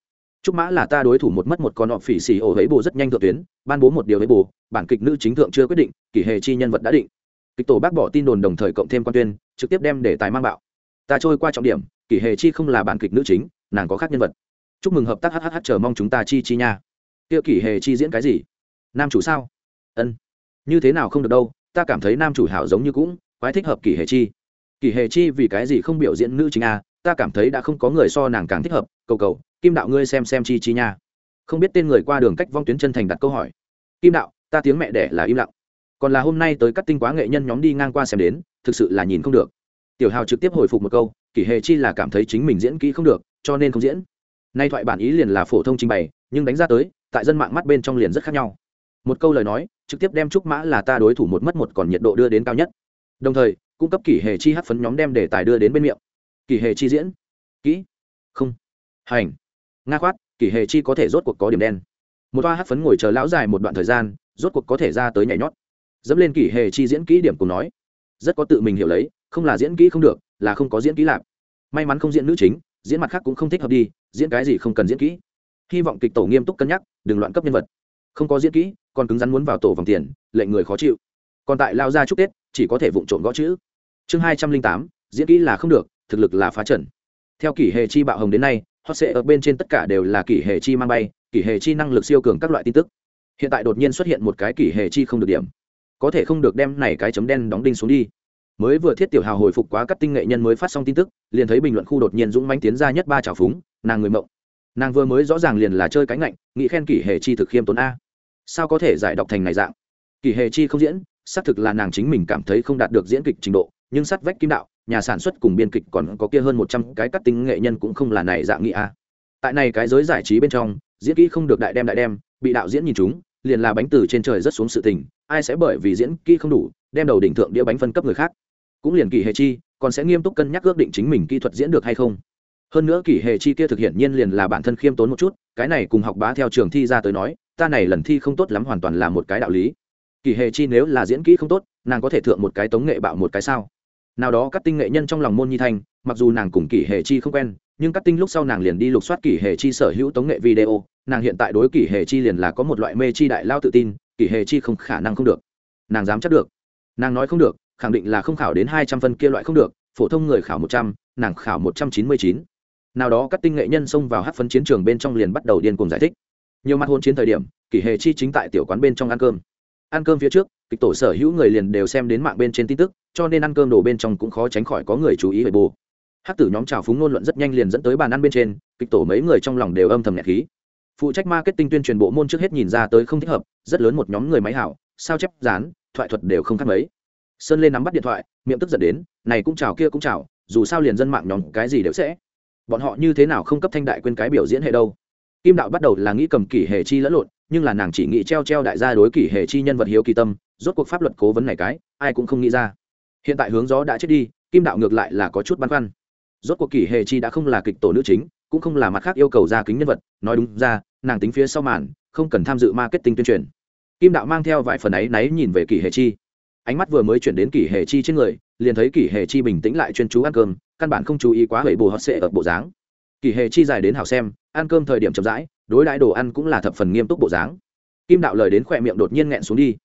Trúc Mã là ta đối thủ một mất một con họ phỉ xì ổ ấy bù rất nhanh thượng tuyến, ban bố một điều ấy bù, bản kịch nữ chính thượng chưa quyết định, kỷ hề chi nhân vật đã định. Kịch tổ bác bỏ tin đồn đồng thời cộng thêm quan tuyên, trực tiếp đem để tài mang bạo. Ta trôi qua trọng điểm, kỷ hề chi không là bản kịch nữ chính, nàng có khác nhân vật. Chúc mừng hợp tác hhh chờ mong chúng ta chi chi nha. Tiêu kỷ hề chi diễn cái gì? Nam chủ sao? Ân. Như thế nào không được đâu, ta cảm thấy nam chủ hảo giống như cũng quái thích hợp kỷ hề chi. Kỷ hề chi vì cái gì không biểu diễn nữ chính a, ta cảm thấy đã không có người so nàng càng thích hợp, cầu cầu, kim đạo ngươi xem xem chi chi nha không biết tên người qua đường cách vong tuyến chân thành đặt câu hỏi kim đạo ta tiếng mẹ đẻ là im lặng còn là hôm nay tới cắt tinh quá nghệ nhân nhóm đi ngang qua xem đến thực sự là nhìn không được tiểu hào trực tiếp hồi phục một câu kỷ hề chi là cảm thấy chính mình diễn kỹ không được cho nên không diễn nay thoại bản ý liền là phổ thông trình bày, nhưng đánh ra tới, tại dân mạng mắt bên trong liền rất khác nhau. Một câu lời nói, trực tiếp đem trúc mã là ta đối thủ một mất một còn nhiệt độ đưa đến cao nhất. Đồng thời, cung cấp kỷ hệ chi hát phấn nhóm đem đề tài đưa đến bên miệng. Kỷ hệ chi diễn. Kỹ. Không. Hành. Nga khoát, kỷ hệ chi có thể rốt cuộc có điểm đen. Một toa hát phấn ngồi chờ lão dài một đoạn thời gian, rốt cuộc có thể ra tới nhảy nhót. Dẫm lên kỷ hệ chi diễn kỹ điểm cùng nói. Rất có tự mình hiểu lấy, không là diễn kỹ không được, là không có diễn kỹ lạp may mắn không diễn nữ chính diễn mặt khác cũng không thích hợp đi, diễn cái gì không cần diễn kỹ. Hy vọng kịch tổ nghiêm túc cân nhắc, đừng loạn cấp nhân vật. Không có diễn kỹ, còn cứng rắn muốn vào tổ vòng tiền, lệnh người khó chịu. Còn tại lao ra chúc tết, chỉ có thể vụng trộm gõ chữ. Chương hai trăm linh tám, diễn kỹ là không được, thực lực là phá trần. Theo kỷ hệ chi bạo hồng đến nay, hot sệ ở bên trên tất cả đều là kỷ hệ chi mang bay, kỷ hệ chi năng lực siêu cường các loại tin tức. Hiện tại đột nhiên xuất hiện một cái kỷ hệ chi không được điểm. Có thể không được đem này cái chấm đen đóng đinh xuống đi mới vừa thiết tiểu hào hồi phục quá các tinh nghệ nhân mới phát xong tin tức, liền thấy bình luận khu đột nhiên dũng mánh tiến ra nhất ba trào phúng, nàng người mộng. Nàng vừa mới rõ ràng liền là chơi cánh lạnh nghĩ khen kỷ hệ chi thực khiêm tốn a. Sao có thể giải đọc thành này dạng? Kỷ hệ chi không diễn, xác thực là nàng chính mình cảm thấy không đạt được diễn kịch trình độ, nhưng sắt vách kim đạo, nhà sản xuất cùng biên kịch còn có kia hơn một trăm cái cắt tinh nghệ nhân cũng không là này dạng nghĩ a. Tại này cái giới giải trí bên trong, diễn kỹ không được đại đem đại đem, bị đạo diễn nhìn chúng, liền là bánh từ trên trời rất xuống sự tình, ai sẽ bởi vì diễn kỹ không đủ, đem đầu đỉnh thượng đĩa bánh phân cấp người khác cũng liền kỳ hề chi, còn sẽ nghiêm túc cân nhắc ước định chính mình kỹ thuật diễn được hay không. Hơn nữa kỳ hề chi kia thực hiện nhiên liền là bản thân khiêm tốn một chút, cái này cùng học bá theo trường thi ra tới nói, ta này lần thi không tốt lắm hoàn toàn là một cái đạo lý. Kỳ hề chi nếu là diễn kỹ không tốt, nàng có thể thượng một cái tống nghệ bạo một cái sao? Nào đó các tinh nghệ nhân trong lòng môn nhi thanh, mặc dù nàng cùng kỳ hệ chi không quen, nhưng các tinh lúc sau nàng liền đi lục soát kỳ hệ chi sở hữu tống nghệ video, nàng hiện tại đối kỳ hệ chi liền là có một loại mê chi đại lao tự tin kỳ hệ chi không khả năng không được. Nàng dám chắc được. Nàng nói không được khẳng định là không khảo đến hai trăm phân kia loại không được, phổ thông người khảo một trăm, nàng khảo một trăm chín mươi chín. Nào đó các tinh nghệ nhân xông vào hát phấn chiến trường bên trong liền bắt đầu điên cuồng giải thích. Nhiều mặt hôn chiến thời điểm, kỷ hệ chi chính tại tiểu quán bên trong ăn cơm. Ăn cơm phía trước, kịch tổ sở hữu người liền đều xem đến mạng bên trên tin tức, cho nên ăn cơm đồ bên trong cũng khó tránh khỏi có người chú ý về bù. Hát tử nhóm trào phúng ngôn luận rất nhanh liền dẫn tới bàn ăn bên trên, kịch tổ mấy người trong lòng đều âm thầm nhạc khí. Phụ trách marketing tuyên truyền bộ môn trước hết nhìn ra tới không thích hợp, rất lớn một nhóm người máy hảo, sao chép dán, thoại thuật đều không khác mấy sơn lên nắm bắt điện thoại, miệng tức giận đến, này cũng chào kia cũng chào, dù sao liền dân mạng nhóm cái gì đều sẽ. Bọn họ như thế nào không cấp thanh đại quên cái biểu diễn hệ đâu? Kim đạo bắt đầu là nghĩ cầm kỷ hệ chi lẫn lộn, nhưng là nàng chỉ nghĩ treo treo đại gia đối kỷ hệ chi nhân vật hiếu kỳ tâm, rốt cuộc pháp luật cố vấn này cái, ai cũng không nghĩ ra. Hiện tại hướng gió đã chết đi, kim đạo ngược lại là có chút băn khoăn. Rốt cuộc kỷ hệ chi đã không là kịch tổ nữ chính, cũng không là mặt khác yêu cầu ra kính nhân vật, nói đúng ra, nàng tính phía sau màn, không cần tham dự marketing tuyên truyền. Kim đạo mang theo vài phần ấy náy nhìn về kỷ hệ chi ánh mắt vừa mới chuyển đến kỷ hệ chi trên người, liền thấy kỷ hệ chi bình tĩnh lại chuyên chú ăn cơm, căn bản không chú ý quá hầy bù hót sệ ở bộ dáng. Kỷ hệ chi dài đến hảo xem, ăn cơm thời điểm chậm rãi, đối đãi đồ ăn cũng là thập phần nghiêm túc bộ dáng. Kim đạo lời đến khỏe miệng đột nhiên nghẹn xuống đi.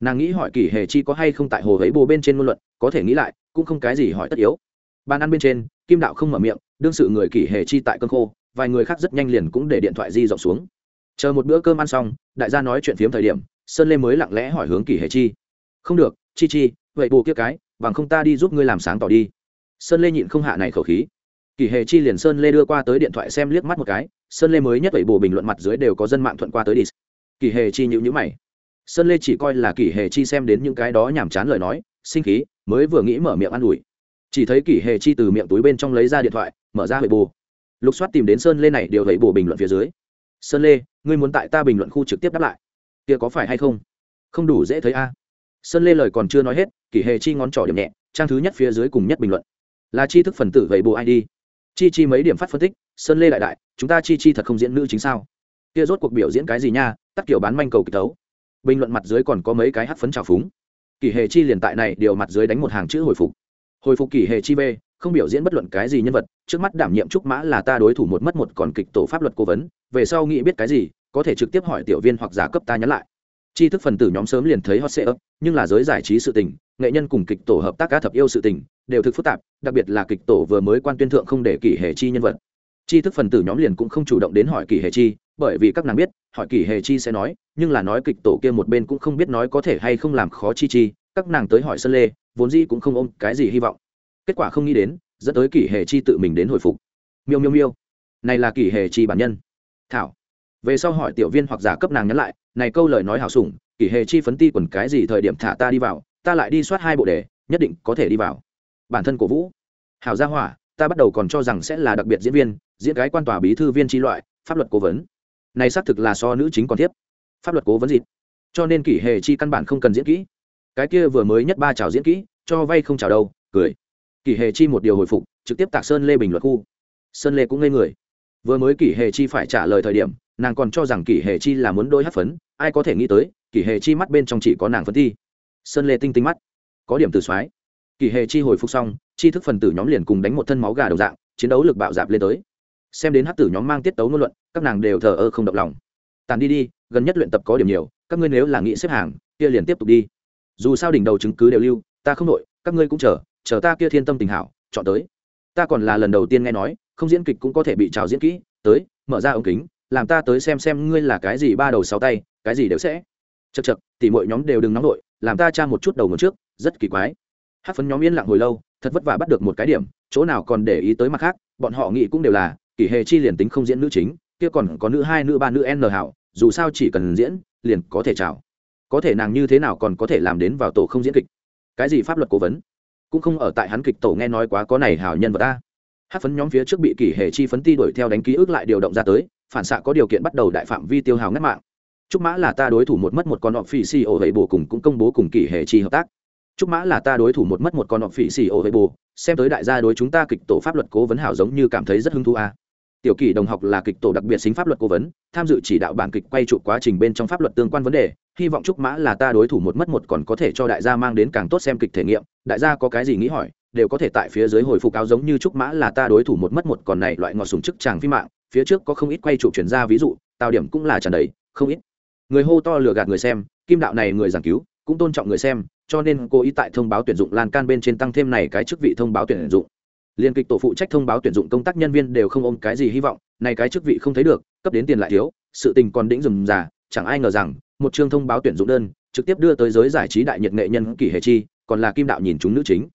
Nàng nghĩ hỏi kỷ hệ chi có hay không tại hồ ấy bồ bên trên ngôn luận, có thể nghĩ lại, cũng không cái gì hỏi tất yếu. Bàn ăn bên trên, kim đạo không mở miệng, đương sự người kỷ hệ chi tại cơn khô, vài người khác rất nhanh liền cũng để điện thoại di rộng xuống. Chờ một bữa cơm ăn xong, đại gia nói chuyện phiếm thời điểm, sơn lê mới lặng lẽ hỏi hướng kỷ hệ chi. Không được chi chi, vậy bù kia cái, bằng không ta đi giúp ngươi làm sáng tỏ đi. Sơn lê nhịn không hạ này khẩu khí. Kỳ hệ chi liền sơn lê đưa qua tới điện thoại xem liếc mắt một cái, sơn lê mới nhất vậy bù bình luận mặt dưới đều có dân mạng thuận qua tới đi. Kỳ hệ chi nhịu nhữ mày. Sơn lê chỉ coi là Kỳ hệ chi xem đến những cái đó nhàm chán lời nói, sinh khí, mới vừa nghĩ mở miệng an ủi. Chỉ thấy Kỳ hệ chi từ miệng túi bên trong lấy ra điện thoại, mở ra huệ bù. Lục soát tìm đến sơn lê này đều thấy bù bình luận phía dưới. Sơn lê, ngươi muốn tại ta bình luận khu trực tiếp đáp lại. Kia có phải hay không? Không đủ dễ thấy a sơn lê lời còn chưa nói hết, kỷ hệ chi ngón trỏ điểm nhẹ, trang thứ nhất phía dưới cùng nhất bình luận. Là chi thức phần tử vậy bộ id chi chi mấy điểm phát phân tích, sơn lê đại đại, chúng ta chi chi thật không diễn nữ chính sao? Kia rốt cuộc biểu diễn cái gì nha, tắt kiểu bán manh cầu kịch tấu. Bình luận mặt dưới còn có mấy cái hát phấn trào phúng. Kỷ hệ chi liền tại này, điều mặt dưới đánh một hàng chữ hồi phục. Hồi phục kỷ hệ chi b không biểu diễn bất luận cái gì nhân vật, trước mắt đảm nhiệm trúc mã là ta đối thủ một mất một còn kịch tổ pháp luật cố vấn, về sau nghĩ biết cái gì, có thể trực tiếp hỏi tiểu viên hoặc giả cấp ta nhắn lại tri thức phần tử nhóm sớm liền thấy hot sale nhưng là giới giải trí sự tình, nghệ nhân cùng kịch tổ hợp tác cá thập yêu sự tình, đều thực phức tạp, đặc biệt là kịch tổ vừa mới quan tuyên thượng không để kỷ hệ chi nhân vật. Tri thức phần tử nhóm liền cũng không chủ động đến hỏi kỷ hệ chi, bởi vì các nàng biết, hỏi kỷ hệ chi sẽ nói, nhưng là nói kịch tổ kia một bên cũng không biết nói có thể hay không làm khó chi chi các nàng tới hỏi sân lê, vốn dĩ cũng không ôm cái gì hy vọng. Kết quả không nghĩ đến, dẫn tới kỷ hệ chi tự mình đến hồi phục. Miêu miêu miêu. Này là kỷ hệ chi bản nhân. Thảo. Về sau hỏi tiểu viên hoặc giả cấp nàng nhắn lại này câu lời nói hào sủng, kỷ hệ chi phấn ti quần cái gì thời điểm thả ta đi vào, ta lại đi soát hai bộ đề, nhất định có thể đi vào. Bản thân cổ vũ. Hào gia hỏa, ta bắt đầu còn cho rằng sẽ là đặc biệt diễn viên, diễn cái quan tòa bí thư viên tri loại, pháp luật cố vấn. Này xác thực là so nữ chính còn thiếp pháp luật cố vấn gì? cho nên kỷ hệ chi căn bản không cần diễn kỹ. Cái kia vừa mới nhất ba chào diễn kỹ, cho vay không chào đâu, cười. Kỷ hệ chi một điều hồi phục, trực tiếp tạc sơn lê bình luận khu. Sơn lê cũng ngây người vừa mới kỷ hệ chi phải trả lời thời điểm, nàng còn cho rằng kỷ hệ chi là muốn đôi hát phấn, ai có thể nghĩ tới, kỷ hệ chi mắt bên trong chỉ có nàng phấn thi. Sơn lê tinh tinh mắt. Có điểm từ soái. Kỷ hệ chi hồi phục xong chi thức phần tử nhóm liền cùng đánh một thân máu gà đầu dạng, chiến đấu lực bạo dạp lên tới. Xem đến hát tử nhóm mang tiết tấu ngôn luận, các nàng đều thờ ơ không động lòng. Tàn đi đi, gần nhất luyện tập có điểm nhiều, các ngươi nếu là nghĩ xếp hàng, kia liền tiếp tục đi. Dù sao đỉnh đầu chứng cứ đều lưu, ta không nội các ngươi cũng chờ chờ ta kia thiên tâm tình hảo, chọn tới. Ta còn là lần đầu tiên nghe nói không diễn kịch cũng có thể bị trào diễn kỹ, tới, mở ra ống kính, làm ta tới xem xem ngươi là cái gì ba đầu sáu tay, cái gì đều sẽ. Chật chật thì mọi nhóm đều đừng nóng nổi làm ta tra một chút đầu một trước, rất kỳ quái. Hát phấn nhóm yên lặng hồi lâu, thật vất vả bắt được một cái điểm, chỗ nào còn để ý tới mặt khác, bọn họ nghĩ cũng đều là, kỷ hệ chi liền tính không diễn nữ chính, kia còn có nữ hai, nữ ba, nữ n hảo, dù sao chỉ cần diễn, liền có thể chào có thể nàng như thế nào còn có thể làm đến vào tổ không diễn kịch? Cái gì pháp luật cố vấn? Cũng không ở tại hắn kịch tổ nghe nói quá có này hảo nhân vật ta hát phấn nhóm phía trước bị kỷ hệ chi phấn ti đuổi theo đánh ký ức lại điều động ra tới, phản xạ có điều kiện bắt đầu đại phạm vi tiêu hào ngắt mạng. Trúc mã là ta đối thủ một mất một con họ phỉ xì ổ hệ bồ cùng cũng công bố cùng kỷ hệ chi hợp tác. Trúc mã là ta đối thủ một mất một con họ phỉ xì ổ hệ bồ xem tới đại gia đối chúng ta kịch tổ pháp luật cố vấn hảo giống như cảm thấy rất hứng thú a. Tiểu kỷ đồng học là kịch tổ đặc biệt xính pháp luật cố vấn, tham dự chỉ đạo bản kịch quay trụ quá trình bên trong pháp luật tương quan vấn đề, hy vọng trúc mã là ta đối thủ một mất một còn có thể cho đại gia mang đến càng tốt xem kịch thể nghiệm. Đại gia có cái gì nghĩ hỏi? Đều có thể tại phía dưới hồi phục áo giống như trúc mã là ta đối thủ một mất một, còn này loại ngọt sùng chức chàng phi mạng, phía trước có không ít quay trụ chuyển ra ví dụ tao điểm cũng là tràn đầy, không ít. Người hô to lừa gạt người xem, kim đạo này người giảng cứu, cũng tôn trọng người xem, cho nên cô ý tại thông báo tuyển dụng lan can bên trên tăng thêm này cái chức vị thông báo tuyển dụng. Liên kịch tổ phụ trách thông báo tuyển dụng công tác nhân viên đều không ôm cái gì hy vọng, này cái chức vị không thấy được, cấp đến tiền lại thiếu, sự tình còn đĩnh dùm già, chẳng ai ngờ rằng, một chương thông báo tuyển dụng đơn, trực tiếp đưa tới giới giải trí đại nhiệt nghệ nhân kỷ hệ chi, còn là kim đạo nhìn chúng nữ chính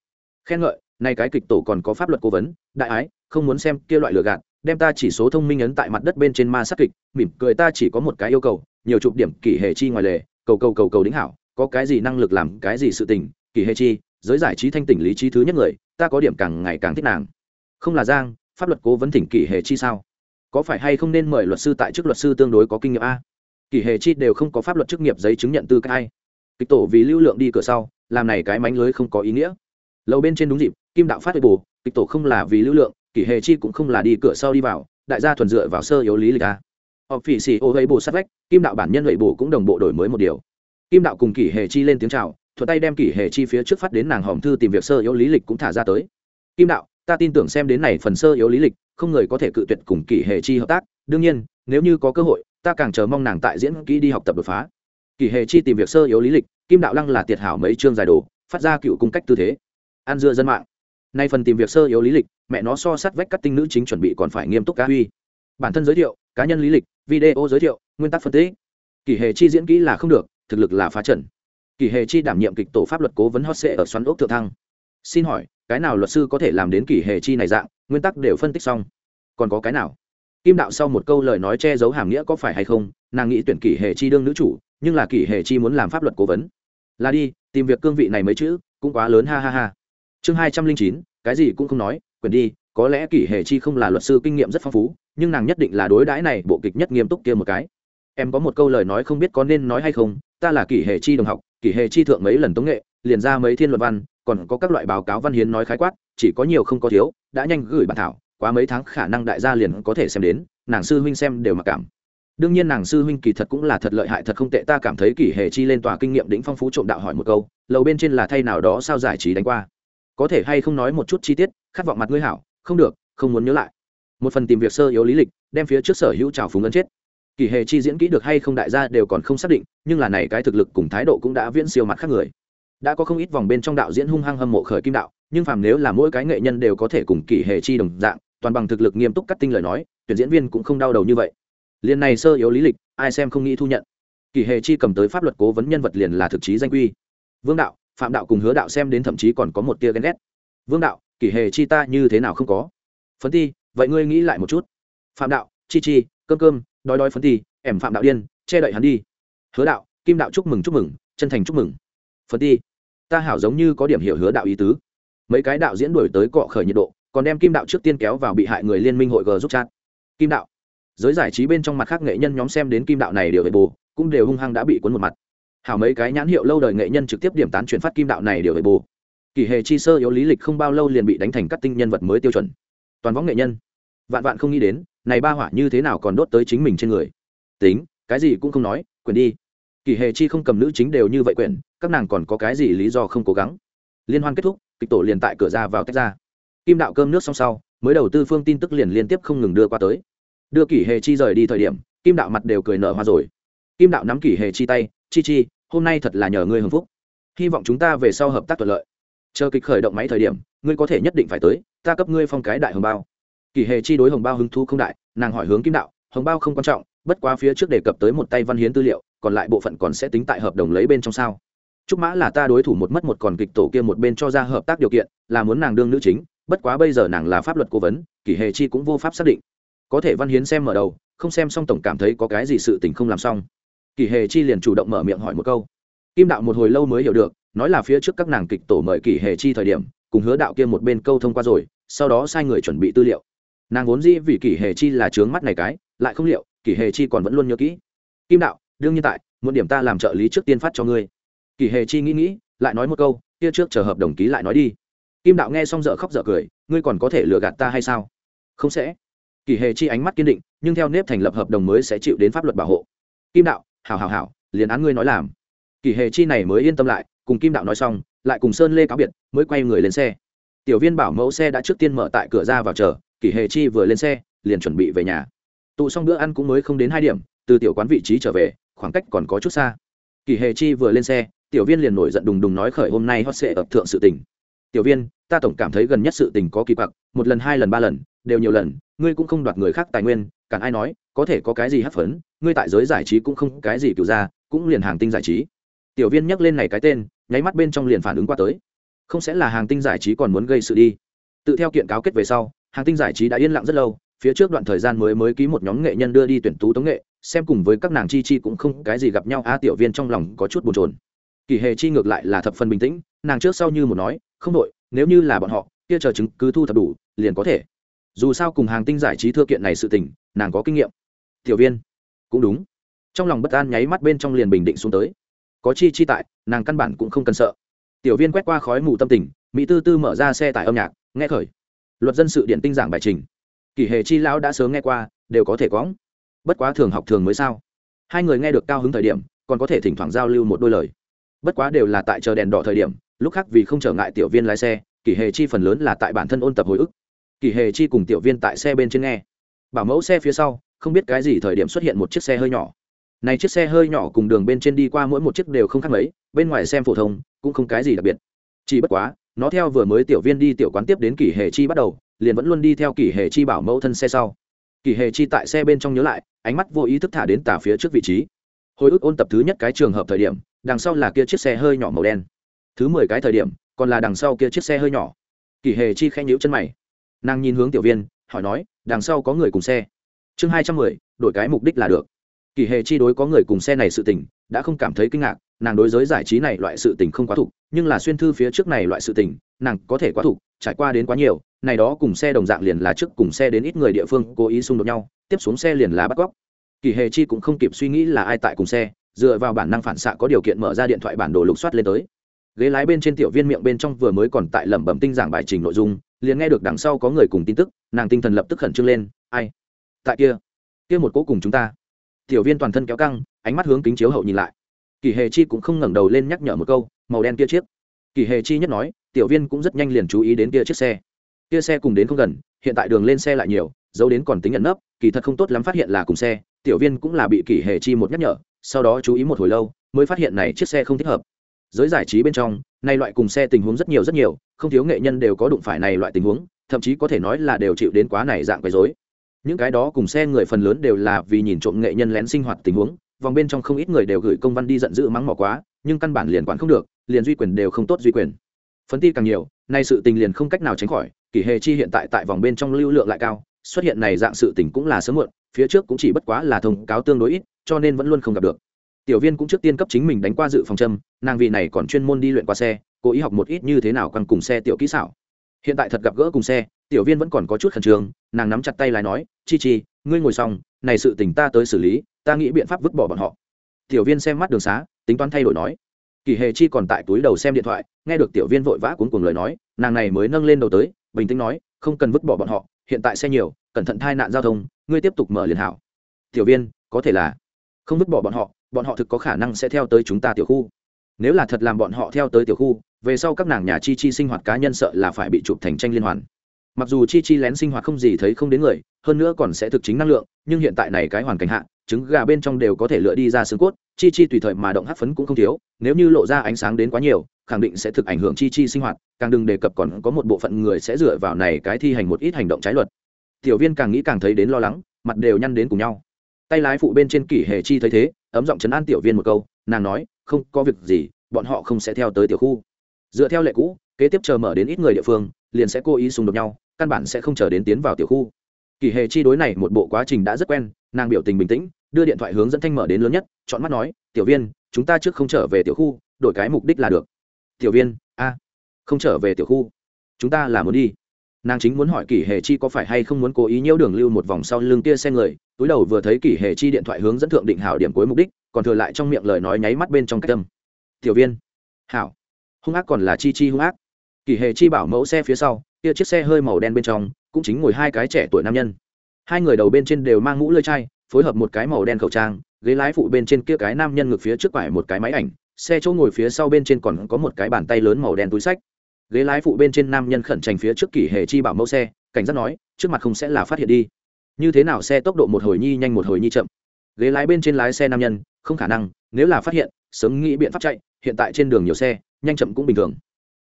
khen ngợi, nay cái kịch tổ còn có pháp luật cố vấn, đại ái, không muốn xem kia loại lừa gạt, đem ta chỉ số thông minh ấn tại mặt đất bên trên ma sát kịch, mỉm cười ta chỉ có một cái yêu cầu, nhiều chụp điểm kỷ hệ chi ngoài lề, cầu cầu cầu cầu đính hảo, có cái gì năng lực làm cái gì sự tình, kỷ hệ chi, giới giải trí thanh tỉnh lý trí thứ nhất người, ta có điểm càng ngày càng thích nàng. Không là giang, pháp luật cố vấn thỉnh kỷ hệ chi sao? Có phải hay không nên mời luật sư tại chức luật sư tương đối có kinh nghiệm a? Kỷ hệ chi đều không có pháp luật chức nghiệp giấy chứng nhận tư cách ai kịch tổ vì lưu lượng đi cửa sau, làm này cái mánh lưới không có ý nghĩa lầu bên trên đúng dịp, kim đạo phát bù kịch tổ không là vì lưu lượng, kỷ Hề chi cũng không là đi cửa sau đi vào, đại gia thuần dựa vào sơ yếu lý lịch a. Họ phỉ xì ô gây bù sát vách, kim đạo bản nhân lệ bù cũng đồng bộ đổi mới một điều. Kim đạo cùng kỷ Hề chi lên tiếng chào thuật tay đem kỷ Hề chi phía trước phát đến nàng hòm thư tìm việc sơ yếu lý lịch cũng thả ra tới. Kim đạo, ta tin tưởng xem đến này phần sơ yếu lý lịch, không người có thể cự tuyệt cùng kỷ Hề chi hợp tác. Đương nhiên, nếu như có cơ hội, ta càng chờ mong nàng tại diễn kỹ đi học tập đột phá. Kỷ Hề chi tìm việc sơ yếu lý lịch, kim đạo lăng là tiệt hảo mấy chương giải đồ, phát ra cựu cung cách tư thế an dưa dân mạng. Nay phần tìm việc sơ yếu lý lịch, mẹ nó so sát vách các tinh nữ chính chuẩn bị còn phải nghiêm túc cá huy. Bản thân giới thiệu, cá nhân lý lịch, video giới thiệu, nguyên tắc phân tích. Kỷ hệ chi diễn kỹ là không được, thực lực là phá trần kỷ hệ chi đảm nhiệm kịch tổ pháp luật cố vấn hot sệ ở xoắn ốc thượng thăng. Xin hỏi, cái nào luật sư có thể làm đến kỷ hệ chi này dạng, nguyên tắc đều phân tích xong. Còn có cái nào? Kim đạo sau một câu lời nói che giấu hàm nghĩa có phải hay không, nàng nghĩ tuyển kỷ hệ chi đương nữ chủ, nhưng là kỷ hệ chi muốn làm pháp luật cố vấn. Là đi, tìm việc cương vị này mấy chữ, cũng quá lớn, ha ha ha chương hai trăm linh chín, cái gì cũng không nói, quyền đi, có lẽ kỷ hệ chi không là luật sư kinh nghiệm rất phong phú, nhưng nàng nhất định là đối đãi này bộ kịch nhất nghiêm túc kia một cái. Em có một câu lời nói không biết có nên nói hay không, ta là kỷ hệ chi đồng học, kỷ hệ chi thượng mấy lần tống nghệ, liền ra mấy thiên luật văn, còn có các loại báo cáo văn hiến nói khái quát, chỉ có nhiều không có thiếu, đã nhanh gửi bản thảo, quá mấy tháng khả năng đại gia liền có thể xem đến, nàng sư huynh xem đều mặc cảm. Đương nhiên nàng sư huynh kỳ thật cũng là thật lợi hại thật không tệ, ta cảm thấy kỷ hệ chi lên tòa kinh nghiệm đỉnh phong phú trộm đạo hỏi một câu, lầu bên trên là thay nào đó sao giải trí đánh qua có thể hay không nói một chút chi tiết, khát vọng mặt ngươi hảo, không được, không muốn nhớ lại. Một phần tìm việc sơ yếu lý lịch, đem phía trước sở hữu trào phúng ấn chết. Kỳ hề chi diễn kỹ được hay không đại gia đều còn không xác định, nhưng là này cái thực lực cùng thái độ cũng đã viễn siêu mặt khác người. Đã có không ít vòng bên trong đạo diễn hung hăng hâm mộ khởi kim đạo, nhưng phàm nếu là mỗi cái nghệ nhân đều có thể cùng kỳ hề chi đồng dạng, toàn bằng thực lực nghiêm túc cắt tinh lời nói, tuyển diễn viên cũng không đau đầu như vậy. Liền này sơ yếu lý lịch, ai xem không nghĩ thu nhận. Kỳ hề chi cầm tới pháp luật cố vấn nhân vật liền là thực chí danh quy. Vương đạo phạm đạo cùng hứa đạo xem đến thậm chí còn có một tia ghen ghét. Vương đạo kỳ hề chi ta như thế nào không có? Phấn ti, vậy ngươi nghĩ lại một chút. Phạm đạo, chi chi, cơm cơm, đói đói phấn ti, ẻm phạm đạo điên, che đậy hắn đi. Hứa đạo, kim đạo chúc mừng chúc mừng, chân thành chúc mừng. Phấn ti, ta hảo giống như có điểm hiểu hứa đạo ý tứ. Mấy cái đạo diễn đổi tới cọ khởi nhiệt độ, còn đem kim đạo trước tiên kéo vào bị hại người liên minh hội g giúp chat. Kim đạo, giới giải trí bên trong mặt khác nghệ nhân nhóm xem đến kim đạo này đều về bù, cũng đều hung hăng đã bị cuốn một mặt hảo mấy cái nhãn hiệu lâu đời nghệ nhân trực tiếp điểm tán chuyển phát kim đạo này đều về bù. Kỳ hề chi sơ yếu lý lịch không bao lâu liền bị đánh thành các tinh nhân vật mới tiêu chuẩn. Toàn võng nghệ nhân. Vạn vạn không nghĩ đến, này ba hỏa như thế nào còn đốt tới chính mình trên người. Tính, cái gì cũng không nói quyền đi. Kỳ hề chi không cầm nữ chính đều như vậy quyền các nàng còn có cái gì lý do không cố gắng. Liên hoan kết thúc, kịch tổ liền tại cửa ra vào tách ra. Kim đạo cơm nước xong sau, mới đầu tư phương tin tức liền liên tiếp không ngừng đưa qua tới. Đưa kỷ hề chi rời đi thời điểm, kim đạo mặt đều cười nở hoa rồi. Kim đạo nắm kỷ hề chi tay, chi chi hôm nay thật là nhờ ngươi hưng phúc. Hy vọng chúng ta về sau hợp tác thuận lợi. Chờ kịch khởi động máy thời điểm, ngươi có thể nhất định phải tới, ta cấp ngươi phong cái đại hồng bao. Kỳ hề chi đối hồng bao hứng thu không đại, nàng hỏi hướng kim đạo, hồng bao không quan trọng, bất quá phía trước đề cập tới một tay văn hiến tư liệu, còn lại bộ phận còn sẽ tính tại hợp đồng lấy bên trong sao. Trúc mã là ta đối thủ một mất một còn kịch tổ kia một bên cho ra hợp tác điều kiện, là muốn nàng đương nữ chính, bất quá bây giờ nàng là pháp luật cố vấn, kỳ hề chi cũng vô pháp xác định. Có thể văn hiến xem mở đầu, không xem xong tổng cảm thấy có cái gì sự tình không làm xong kỷ hề chi liền chủ động mở miệng hỏi một câu. Kim đạo một hồi lâu mới hiểu được, nói là phía trước các nàng kịch tổ mời kỷ hề chi thời điểm, cùng hứa đạo kia một bên câu thông qua rồi, sau đó sai người chuẩn bị tư liệu. Nàng vốn dĩ vì kỷ hề chi là trướng mắt này cái, lại không liệu kỷ hề chi còn vẫn luôn nhớ kỹ. Kim đạo, đương nhiên tại một điểm ta làm trợ lý trước tiên phát cho ngươi. Kỷ hề chi nghĩ nghĩ, lại nói một câu, kia trước chờ hợp đồng ký lại nói đi. Kim đạo nghe xong dở khóc dở cười, ngươi còn có thể lừa gạt ta hay sao? Không sẽ. Kỷ hề chi ánh mắt kiên định, nhưng theo nếp thành lập hợp đồng mới sẽ chịu đến pháp luật bảo hộ. Kim đạo hảo hảo hảo, liền án ngươi nói làm. Kỳ hề chi này mới yên tâm lại, cùng kim đạo nói xong, lại cùng sơn lê cáo biệt, mới quay người lên xe. Tiểu viên bảo mẫu xe đã trước tiên mở tại cửa ra vào chờ, kỳ hề chi vừa lên xe, liền chuẩn bị về nhà. Tụ xong bữa ăn cũng mới không đến hai điểm, từ tiểu quán vị trí trở về, khoảng cách còn có chút xa. Kỳ hề chi vừa lên xe, tiểu viên liền nổi giận đùng đùng nói khởi hôm nay hot sệ ập thượng sự tình. Tiểu viên ta tổng cảm thấy gần nhất sự tình có kỳ quặc, một lần, hai lần, ba lần, đều nhiều lần, ngươi cũng không đoạt người khác tài nguyên, cản ai nói, có thể có cái gì hấp phấn, ngươi tại giới giải trí cũng không cái gì kiểu ra, cũng liền hàng tinh giải trí. Tiểu viên nhắc lên này cái tên, nháy mắt bên trong liền phản ứng qua tới. Không sẽ là hàng tinh giải trí còn muốn gây sự đi. Tự theo kiện cáo kết về sau, hàng tinh giải trí đã yên lặng rất lâu, phía trước đoạn thời gian mới mới ký một nhóm nghệ nhân đưa đi tuyển tú tống nghệ, xem cùng với các nàng chi chi cũng không cái gì gặp nhau, a, tiểu viên trong lòng có chút bồn chồn. Kỳ hề chi ngược lại là thập phần bình tĩnh, nàng trước sau như một nói không đội, nếu như là bọn họ, kia chờ chứng cứ thu thập đủ, liền có thể. Dù sao cùng hàng tinh giải trí thư kiện này sự tình, nàng có kinh nghiệm. Tiểu viên. Cũng đúng. Trong lòng bất an nháy mắt bên trong liền bình định xuống tới. Có chi chi tại, nàng căn bản cũng không cần sợ. Tiểu viên quét qua khói mù tâm tình, mỹ tư tư mở ra xe tải âm nhạc, nghe khởi. Luật dân sự điện tinh giảng bài trình. Kỷ hệ chi lão đã sớm nghe qua, đều có thể có bất quá thường học thường mới sao? Hai người nghe được cao hứng thời điểm, còn có thể thỉnh thoảng giao lưu một đôi lời. Bất quá đều là tại chờ đèn đỏ thời điểm lúc khác vì không trở ngại tiểu viên lái xe, kỷ hệ chi phần lớn là tại bản thân ôn tập hồi ức. Kỷ hệ chi cùng tiểu viên tại xe bên trên nghe. Bảo mẫu xe phía sau, không biết cái gì thời điểm xuất hiện một chiếc xe hơi nhỏ. Này chiếc xe hơi nhỏ cùng đường bên trên đi qua mỗi một chiếc đều không khác mấy, bên ngoài xem phổ thông, cũng không cái gì đặc biệt. Chỉ bất quá, nó theo vừa mới tiểu viên đi tiểu quán tiếp đến kỷ hệ chi bắt đầu, liền vẫn luôn đi theo kỷ hệ chi bảo mẫu thân xe sau. Kỷ hệ chi tại xe bên trong nhớ lại, ánh mắt vô ý thức thả đến tả phía trước vị trí. Hồi ức ôn tập thứ nhất cái trường hợp thời điểm, đằng sau là kia chiếc xe hơi nhỏ màu đen thứ mười cái thời điểm, còn là đằng sau kia chiếc xe hơi nhỏ. Kỷ hề chi khẽ nhíu chân mày. Nàng nhìn hướng tiểu viên, hỏi nói, đằng sau có người cùng xe? Chương hai trăm mười, đổi cái mục đích là được. Kỳ hề chi đối có người cùng xe này sự tình, đã không cảm thấy kinh ngạc, nàng đối giới giải trí này loại sự tình không quá thục nhưng là xuyên thư phía trước này loại sự tình, nàng có thể quá thục trải qua đến quá nhiều, này đó cùng xe đồng dạng liền là trước cùng xe đến ít người địa phương cố ý xung đột nhau, tiếp xuống xe liền là bắt cóc. Kỳ hề chi cũng không kịp suy nghĩ là ai tại cùng xe, dựa vào bản năng phản xạ có điều kiện mở ra điện thoại bản đồ lục soát lên tới ghế lái bên trên tiểu viên miệng bên trong vừa mới còn tại lẩm bẩm tinh giảng bài trình nội dung, liền nghe được đằng sau có người cùng tin tức, nàng tinh thần lập tức khẩn trương lên, ai? Tại kia kia một cố cùng chúng ta. Tiểu viên toàn thân kéo căng, ánh mắt hướng kính chiếu hậu nhìn lại. Kỳ hề chi cũng không ngẩng đầu lên nhắc nhở một câu, màu đen kia chiếc. Kỳ hề chi nhất nói, tiểu viên cũng rất nhanh liền chú ý đến kia chiếc xe. Kia xe cùng đến không gần, hiện tại đường lên xe lại nhiều dấu đến còn tính nhận nấp, kỳ thật không tốt lắm phát hiện là cùng xe, tiểu viên cũng là bị kỳ hề chi một nhắc nhở, sau đó chú ý một hồi lâu, mới phát hiện này chiếc xe không thích hợp giới giải trí bên trong, nay loại cùng xe tình huống rất nhiều rất nhiều, không thiếu nghệ nhân đều có đụng phải này loại tình huống, thậm chí có thể nói là đều chịu đến quá này dạng quấy rối. Những cái đó cùng xe người phần lớn đều là vì nhìn trộm nghệ nhân lén sinh hoạt tình huống, vòng bên trong không ít người đều gửi công văn đi giận dữ mắng mỏ quá, nhưng căn bản liền quản không được, liền duy quyền đều không tốt duy quyền. Phấn ti càng nhiều, nay sự tình liền không cách nào tránh khỏi, kỷ hề chi hiện tại tại vòng bên trong lưu lượng lại cao, xuất hiện này dạng sự tình cũng là sớm muộn, phía trước cũng chỉ bất quá là thông cáo tương đối ít, cho nên vẫn luôn không gặp được tiểu viên cũng trước tiên cấp chính mình đánh qua dự phòng châm, nàng vị này còn chuyên môn đi luyện qua xe, cố ý học một ít như thế nào quăng cùng xe tiểu kỹ xảo. Hiện tại thật gặp gỡ cùng xe, tiểu viên vẫn còn có chút khẩn trương, nàng nắm chặt tay lái nói, chi chi, ngươi ngồi xong, này sự tình ta tới xử lý, ta nghĩ biện pháp vứt bỏ bọn họ. Tiểu viên xem mắt đường xá, tính toán thay đổi nói, kỳ hề chi còn tại túi đầu xem điện thoại, nghe được tiểu viên vội vã cuốn cùng lời nói, nàng này mới nâng lên đầu tới, bình tĩnh nói, không cần vứt bỏ bọn họ, hiện tại xe nhiều, cẩn thận tai nạn giao thông, ngươi tiếp tục mở liền hảo. Tiểu viên, có thể là không vứt bỏ bọn họ bọn họ thực có khả năng sẽ theo tới chúng ta tiểu khu. Nếu là thật làm bọn họ theo tới tiểu khu, về sau các nàng nhà chi chi sinh hoạt cá nhân sợ là phải bị chụp thành tranh liên hoàn. Mặc dù chi chi lén sinh hoạt không gì thấy không đến người, hơn nữa còn sẽ thực chính năng lượng, nhưng hiện tại này cái hoàn cảnh hạ, trứng gà bên trong đều có thể lựa đi ra xương cốt, chi chi tùy thời mà động hắc phấn cũng không thiếu, nếu như lộ ra ánh sáng đến quá nhiều, khẳng định sẽ thực ảnh hưởng chi chi sinh hoạt, càng đừng đề cập còn có một bộ phận người sẽ dựa vào này cái thi hành một ít hành động trái luật. Tiểu viên càng nghĩ càng thấy đến lo lắng, mặt đều nhăn đến cùng nhau tay lái phụ bên trên kỷ hề chi thấy thế, ấm giọng chấn an tiểu viên một câu, nàng nói, không, có việc gì, bọn họ không sẽ theo tới tiểu khu. Dựa theo lệ cũ, kế tiếp chờ mở đến ít người địa phương, liền sẽ cố ý xung đột nhau, căn bản sẽ không chờ đến tiến vào tiểu khu. Kỳ hề chi đối này một bộ quá trình đã rất quen, nàng biểu tình bình tĩnh, đưa điện thoại hướng dẫn thanh mở đến lớn nhất, chọn mắt nói, tiểu viên, chúng ta trước không trở về tiểu khu, đổi cái mục đích là được. Tiểu viên, a, không trở về tiểu khu, chúng ta là muốn đi. Nàng chính muốn hỏi kỷ hề chi có phải hay không muốn cố ý nhiễu đường lưu một vòng sau lưng kia xe người túi đầu vừa thấy kỷ hề chi điện thoại hướng dẫn thượng định hảo điểm cuối mục đích, còn thừa lại trong miệng lời nói nháy mắt bên trong cách tâm tiểu viên. Hảo. Hung ác còn là chi chi hung ác. Kỷ hề chi bảo mẫu xe phía sau, kia chiếc xe hơi màu đen bên trong, cũng chính ngồi hai cái trẻ tuổi nam nhân. Hai người đầu bên trên đều mang mũ lơi chai, phối hợp một cái màu đen khẩu trang, ghế lái phụ bên trên kia cái nam nhân ngược phía trước quải một cái máy ảnh, xe chỗ ngồi phía sau bên trên còn có một cái bàn tay lớn màu đen túi sách. Ghế lái phụ bên trên nam nhân khẩn trành phía trước kỷ hề chi bảo mẫu xe, cảnh giác nói, trước mặt không sẽ là phát hiện đi như thế nào xe tốc độ một hồi nhi nhanh một hồi nhi chậm. Ghế lái bên trên lái xe nam nhân, không khả năng, nếu là phát hiện, sớm nghĩ biện pháp chạy, hiện tại trên đường nhiều xe, nhanh chậm cũng bình thường.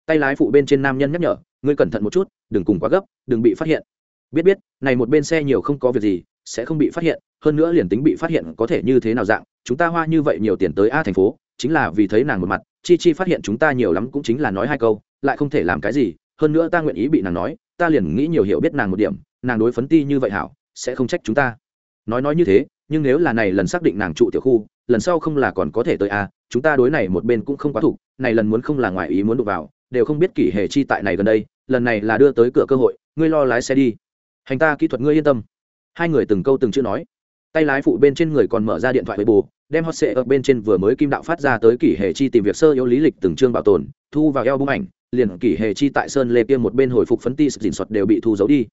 Tay lái phụ bên trên nam nhân nhắc nhở, ngươi cẩn thận một chút, đừng cùng quá gấp, đừng bị phát hiện. Biết biết, này một bên xe nhiều không có việc gì, sẽ không bị phát hiện, hơn nữa liền tính bị phát hiện có thể như thế nào dạng, chúng ta hoa như vậy nhiều tiền tới a thành phố, chính là vì thấy nàng một mặt, chi chi phát hiện chúng ta nhiều lắm cũng chính là nói hai câu, lại không thể làm cái gì, hơn nữa ta nguyện ý bị nàng nói, ta liền nghĩ nhiều hiểu biết nàng một điểm, nàng đối phấn ti như vậy hảo sẽ không trách chúng ta. Nói nói như thế, nhưng nếu là này lần xác định nàng trụ tiểu khu, lần sau không là còn có thể tới à chúng ta đối này một bên cũng không quá thủ, này lần muốn không là ngoài ý muốn đụng vào, đều không biết kỷ hệ chi tại này gần đây, lần này là đưa tới cửa cơ hội, ngươi lo lái xe đi. Hành ta kỹ thuật ngươi yên tâm. Hai người từng câu từng chữ nói. Tay lái phụ bên trên người còn mở ra điện thoại với bù đem hot sệ ở bên trên vừa mới kim đạo phát ra tới kỷ hệ chi tìm việc sơ yếu lý lịch từng chương bảo tồn, thu vào eo bung ảnh, liền kỷ hệ chi tại sơn lê kia một bên hồi phục phấn ti dình soạt đều bị thu giấu đi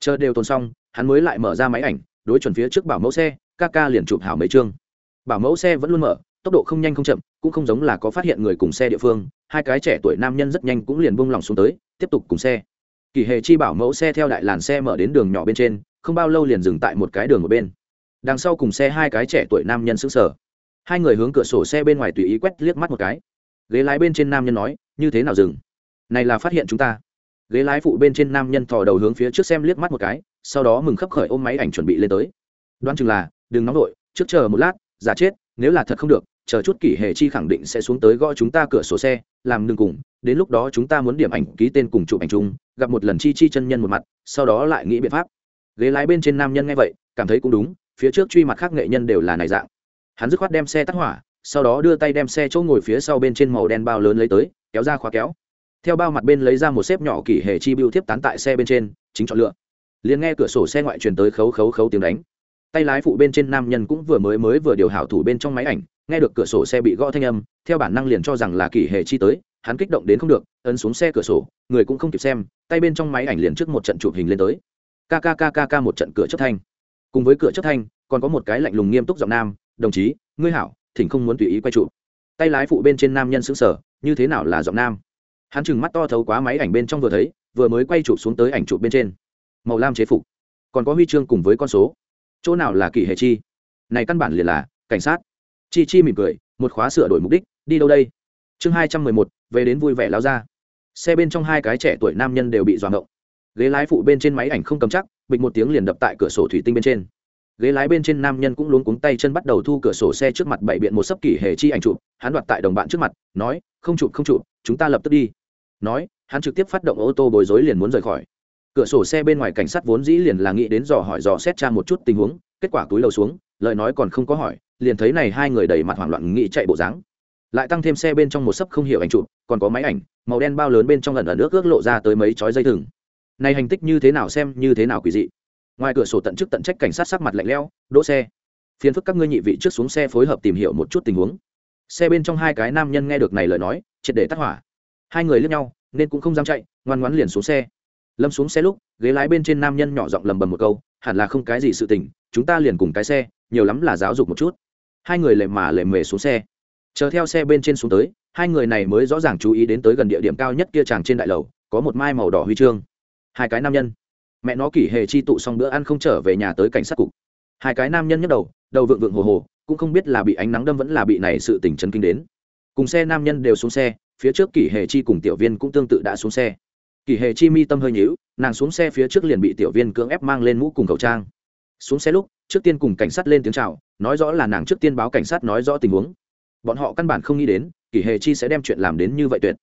chờ đều tồn xong, hắn mới lại mở ra máy ảnh, đối chuẩn phía trước bảo mẫu xe, ca ca liền chụp hảo mấy chương. Bảo mẫu xe vẫn luôn mở, tốc độ không nhanh không chậm, cũng không giống là có phát hiện người cùng xe địa phương, hai cái trẻ tuổi nam nhân rất nhanh cũng liền buông lỏng xuống tới, tiếp tục cùng xe. Kỳ hề chi bảo mẫu xe theo đại làn xe mở đến đường nhỏ bên trên, không bao lâu liền dừng tại một cái đường một bên. Đằng sau cùng xe hai cái trẻ tuổi nam nhân sững sờ. Hai người hướng cửa sổ xe bên ngoài tùy ý quét liếc mắt một cái. Ghế lái bên trên nam nhân nói, như thế nào dừng? Này là phát hiện chúng ta ghế lái phụ bên trên nam nhân thò đầu hướng phía trước xem liếc mắt một cái, sau đó mừng khấp khởi ôm máy ảnh chuẩn bị lên tới. Đoán chừng là, đừng nóng vội, trước chờ một lát, giả chết, nếu là thật không được, chờ chút kỷ hệ chi khẳng định sẽ xuống tới gõ chúng ta cửa sổ xe, làm đường cùng, đến lúc đó chúng ta muốn điểm ảnh ký tên cùng chụp ảnh chung, gặp một lần chi chi chân nhân một mặt, sau đó lại nghĩ biện pháp. Ghế lái bên trên nam nhân nghe vậy, cảm thấy cũng đúng, phía trước truy mặt khác nghệ nhân đều là này dạng. Hắn dứt khoát đem xe tắt hỏa, sau đó đưa tay đem xe chỗ ngồi phía sau bên trên màu đen bao lớn lấy tới, kéo ra khóa kéo theo bao mặt bên lấy ra một xếp nhỏ kỷ hệ chi bưu tiếp tán tại xe bên trên, chính chọn lựa. Liền nghe cửa sổ xe ngoại truyền tới khấu khấu khấu tiếng đánh. Tay lái phụ bên trên nam nhân cũng vừa mới mới vừa điều hảo thủ bên trong máy ảnh, nghe được cửa sổ xe bị gõ thanh âm, theo bản năng liền cho rằng là kỷ hệ chi tới, hắn kích động đến không được, ấn xuống xe cửa sổ, người cũng không kịp xem, tay bên trong máy ảnh liền trước một trận chụp hình lên tới. Kkkk một trận cửa chấp thanh. Cùng với cửa chấp thanh, còn có một cái lạnh lùng nghiêm túc giọng nam, đồng chí, ngươi hảo, thỉnh không muốn tùy ý quay trụ tay lái phụ bên trên nam nhân xứng sở như thế nào là giọng nam? Hắn chừng mắt to thấu quá máy ảnh bên trong vừa thấy, vừa mới quay chụp xuống tới ảnh chụp bên trên. Màu lam chế phục. Còn có huy chương cùng với con số. Chỗ nào là kỷ hệ chi? Này căn bản liền là cảnh sát. Chi chi mỉm cười, một khóa sửa đổi mục đích, đi đâu đây? Chương hai trăm mười một, về đến vui vẻ lao ra. Xe bên trong hai cái trẻ tuổi nam nhân đều bị doạng động ghế lái phụ bên trên máy ảnh không cầm chắc, bịch một tiếng liền đập tại cửa sổ thủy tinh bên trên ghế lái bên trên nam nhân cũng luống cuống tay chân bắt đầu thu cửa sổ xe trước mặt bảy biện một sấp kỷ hệ chi ảnh chụp, hắn đoạt tại đồng bạn trước mặt, nói, không chụp không chụp, chúng ta lập tức đi. Nói, hắn trực tiếp phát động ô tô bối rối liền muốn rời khỏi. Cửa sổ xe bên ngoài cảnh sát vốn dĩ liền là nghĩ đến dò hỏi dò xét tra một chút tình huống, kết quả túi lầu xuống, lời nói còn không có hỏi, liền thấy này hai người đầy mặt hoảng loạn nghĩ chạy bộ dáng. Lại tăng thêm xe bên trong một sấp không hiểu ảnh chụp, còn có máy ảnh, màu đen bao lớn bên trong lần ở nước ước lộ ra tới mấy chói dây thừng. Này hành tích như thế nào xem, như thế nào quỷ dị ngoài cửa sổ tận chức tận trách cảnh sát sắc mặt lạnh lẽo, đỗ xe. Phiền phức các ngươi nhị vị trước xuống xe phối hợp tìm hiểu một chút tình huống. Xe bên trong hai cái nam nhân nghe được này lời nói, triệt để tắt hỏa. Hai người lướt nhau, nên cũng không dám chạy, ngoan ngoãn liền xuống xe. Lâm xuống xe lúc, ghế lái bên trên nam nhân nhỏ giọng lầm bầm một câu, hẳn là không cái gì sự tình, chúng ta liền cùng cái xe, nhiều lắm là giáo dục một chút. Hai người lề mà lề mề xuống xe. Chờ theo xe bên trên xuống tới, hai người này mới rõ ràng chú ý đến tới gần địa điểm cao nhất kia tràng trên đại lầu, có một mai màu đỏ huy chương. Hai cái nam nhân mẹ nó kỷ hề chi tụ xong bữa ăn không trở về nhà tới cảnh sát cục. Hai cái nam nhân nhấc đầu đầu vượng vượng hồ hồ, cũng không biết là bị ánh nắng đâm vẫn là bị này sự tình chấn kinh đến. Cùng xe nam nhân đều xuống xe, phía trước kỷ hề chi cùng tiểu viên cũng tương tự đã xuống xe. Kỷ hề chi mi tâm hơi nhíu, nàng xuống xe phía trước liền bị tiểu viên cưỡng ép mang lên mũ cùng khẩu trang. Xuống xe lúc, trước tiên cùng cảnh sát lên tiếng chào, nói rõ là nàng trước tiên báo cảnh sát nói rõ tình huống. Bọn họ căn bản không nghĩ đến, kỷ hề chi sẽ đem chuyện làm đến như vậy tuyệt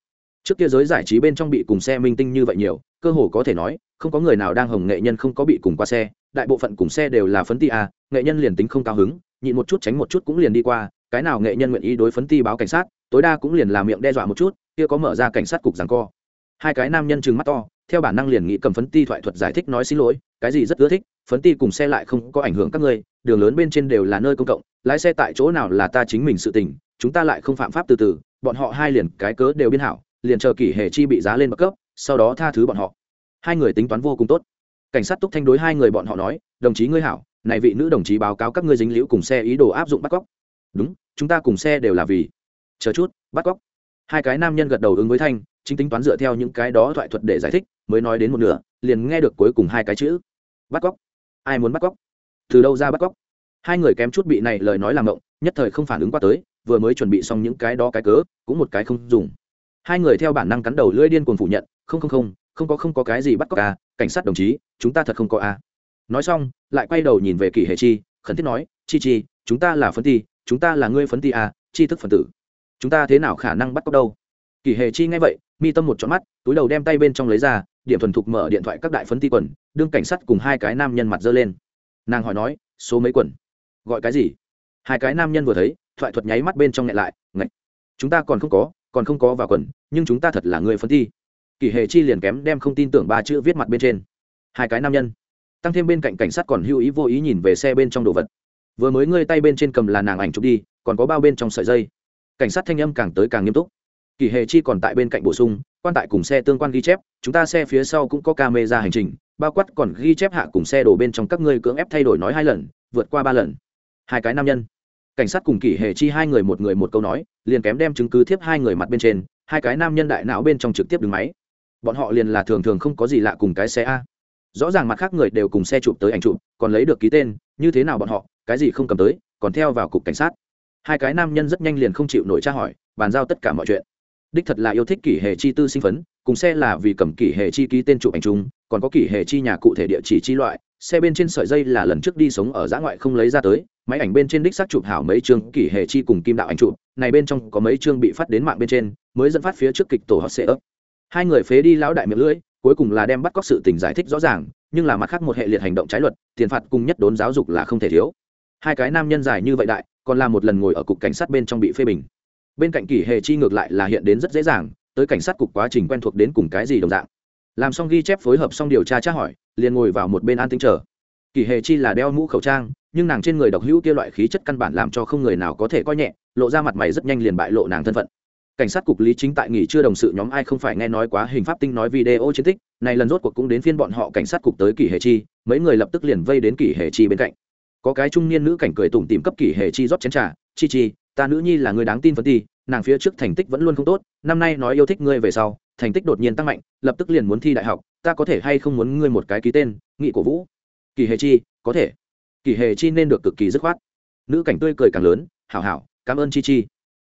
trước kia giới giải trí bên trong bị cùng xe minh tinh như vậy nhiều, cơ hồ có thể nói, không có người nào đang hồng nghệ nhân không có bị cùng qua xe, đại bộ phận cùng xe đều là phấn ti a nghệ nhân liền tính không cao hứng, nhịn một chút tránh một chút cũng liền đi qua, cái nào nghệ nhân nguyện ý đối phấn ti báo cảnh sát, tối đa cũng liền làm miệng đe dọa một chút, kia có mở ra cảnh sát cục rằng co. Hai cái nam nhân trừng mắt to, theo bản năng liền nghĩ cầm phấn ti thoại thuật giải thích nói xin lỗi, cái gì rất ưa thích, phấn ti cùng xe lại không có ảnh hưởng các ngươi, đường lớn bên trên đều là nơi công cộng, lái xe tại chỗ nào là ta chính mình sự tình, chúng ta lại không phạm pháp từ từ, bọn họ hai liền cái cớ đều biên hảo liền chờ kỷ hệ chi bị giá lên bậc cấp, sau đó tha thứ bọn họ. Hai người tính toán vô cùng tốt. Cảnh sát túc thanh đối hai người bọn họ nói, đồng chí ngươi hảo, này vị nữ đồng chí báo cáo các ngươi dính liễu cùng xe ý đồ áp dụng bắt cóc. Đúng, chúng ta cùng xe đều là vì. Chờ chút, bắt cóc. Hai cái nam nhân gật đầu ứng với thanh, chính tính toán dựa theo những cái đó thoại thuật để giải thích, mới nói đến một nửa, liền nghe được cuối cùng hai cái chữ, bắt cóc. Ai muốn bắt cóc? Từ đâu ra bắt cóc? Hai người kém chút bị này lời nói làm ngộng, nhất thời không phản ứng qua tới, vừa mới chuẩn bị xong những cái đó cái cớ, cũng một cái không dùng hai người theo bản năng cắn đầu lưỡi điên cuồng phủ nhận, không không không không có không có cái gì bắt cóc à cảnh sát đồng chí, chúng ta thật không có à nói xong, lại quay đầu nhìn về kỳ hệ chi, khẩn thiết nói, chi chi, chúng ta là phấn ti, chúng ta là ngươi phấn ti à chi thức phần tử. Chúng ta thế nào khả năng bắt cóc đâu? Kỳ hệ chi nghe vậy, mi tâm một chọn mắt, túi đầu đem tay bên trong lấy ra, điểm thuần thục mở điện thoại các đại phấn ti quần, đương cảnh sát cùng hai cái nam nhân mặt dơ lên. Nàng hỏi nói, số mấy quần? Gọi cái gì? Hai cái nam nhân vừa thấy, thoại thuật nháy mắt bên trong nghẹn lại, ngạch, chúng ta còn không có còn không có vào quần, nhưng chúng ta thật là người phân thi. Kỷ hệ chi liền kém đem không tin tưởng ba chữ viết mặt bên trên. Hai cái nam nhân. Tăng thêm bên cạnh cảnh sát còn hưu ý vô ý nhìn về xe bên trong đồ vật. Vừa mới ngươi tay bên trên cầm là nàng ảnh chụp đi, còn có bao bên trong sợi dây. Cảnh sát thanh âm càng tới càng nghiêm túc. Kỷ hệ chi còn tại bên cạnh bổ sung, quan tại cùng xe tương quan ghi chép, chúng ta xe phía sau cũng có camera hành trình, bao quát còn ghi chép hạ cùng xe đổ bên trong các ngươi cưỡng ép thay đổi nói hai lần, vượt qua ba lần. Hai cái nam nhân. Cảnh sát cùng kỷ hệ chi hai người một người một câu nói liền kém đem chứng cứ thiếp hai người mặt bên trên, hai cái nam nhân đại não bên trong trực tiếp đứng máy. Bọn họ liền là thường thường không có gì lạ cùng cái xe a. Rõ ràng mặt khác người đều cùng xe chụp tới ảnh chụp, còn lấy được ký tên, như thế nào bọn họ, cái gì không cầm tới, còn theo vào cục cảnh sát. Hai cái nam nhân rất nhanh liền không chịu nổi tra hỏi, bàn giao tất cả mọi chuyện. Đích thật là yêu thích kỷ hệ chi tư sinh phấn, cùng xe là vì cầm kỷ hệ chi ký tên chụp ảnh chung, còn có kỷ hệ chi nhà cụ thể địa chỉ chi loại xe bên trên sợi dây là lần trước đi sống ở giã ngoại không lấy ra tới, máy ảnh bên trên đích xác chụp hảo mấy chương kỷ hệ chi cùng kim đạo ảnh chụp, này bên trong có mấy chương bị phát đến mạng bên trên, mới dẫn phát phía trước kịch tổ hot sệ ấp hai người phế đi lão đại miệng lưỡi, cuối cùng là đem bắt cóc sự tình giải thích rõ ràng, nhưng là mặt khác một hệ liệt hành động trái luật, tiền phạt cùng nhất đốn giáo dục là không thể thiếu. Hai cái nam nhân dài như vậy đại, còn là một lần ngồi ở cục cảnh sát bên trong bị phê bình. Bên cạnh kỷ hệ chi ngược lại là hiện đến rất dễ dàng, tới cảnh sát cục quá trình quen thuộc đến cùng cái gì đồng dạng. Làm xong ghi chép phối hợp xong điều tra tra hỏi liền ngồi vào một bên an tinh chờ. Kỷ Hề chi là đeo mũ khẩu trang, nhưng nàng trên người độc hữu kia loại khí chất căn bản làm cho không người nào có thể coi nhẹ, lộ ra mặt mày rất nhanh liền bại lộ nàng thân phận. Cảnh sát cục lý chính tại nghỉ chưa đồng sự nhóm ai không phải nghe nói quá hình pháp tinh nói video chiến tích, này lần rốt cuộc cũng đến phiên bọn họ cảnh sát cục tới kỷ Hề chi, mấy người lập tức liền vây đến kỷ Hề chi bên cạnh. Có cái trung niên nữ cảnh cười tủm tìm cấp kỷ Hề chi rót chén trà, chi chi, ta nữ nhi là người đáng tin phân ti, nàng phía trước thành tích vẫn luôn không tốt, năm nay nói yêu thích ngươi về sau, thành tích đột nhiên tăng mạnh, lập tức liền muốn thi đại học ta có thể hay không muốn ngươi một cái ký tên, nghị cổ vũ? Kỳ hề chi, có thể. Kỳ hề chi nên được cực kỳ dứt khoát. Nữ cảnh tươi cười càng lớn, hảo hảo, cảm ơn chi chi.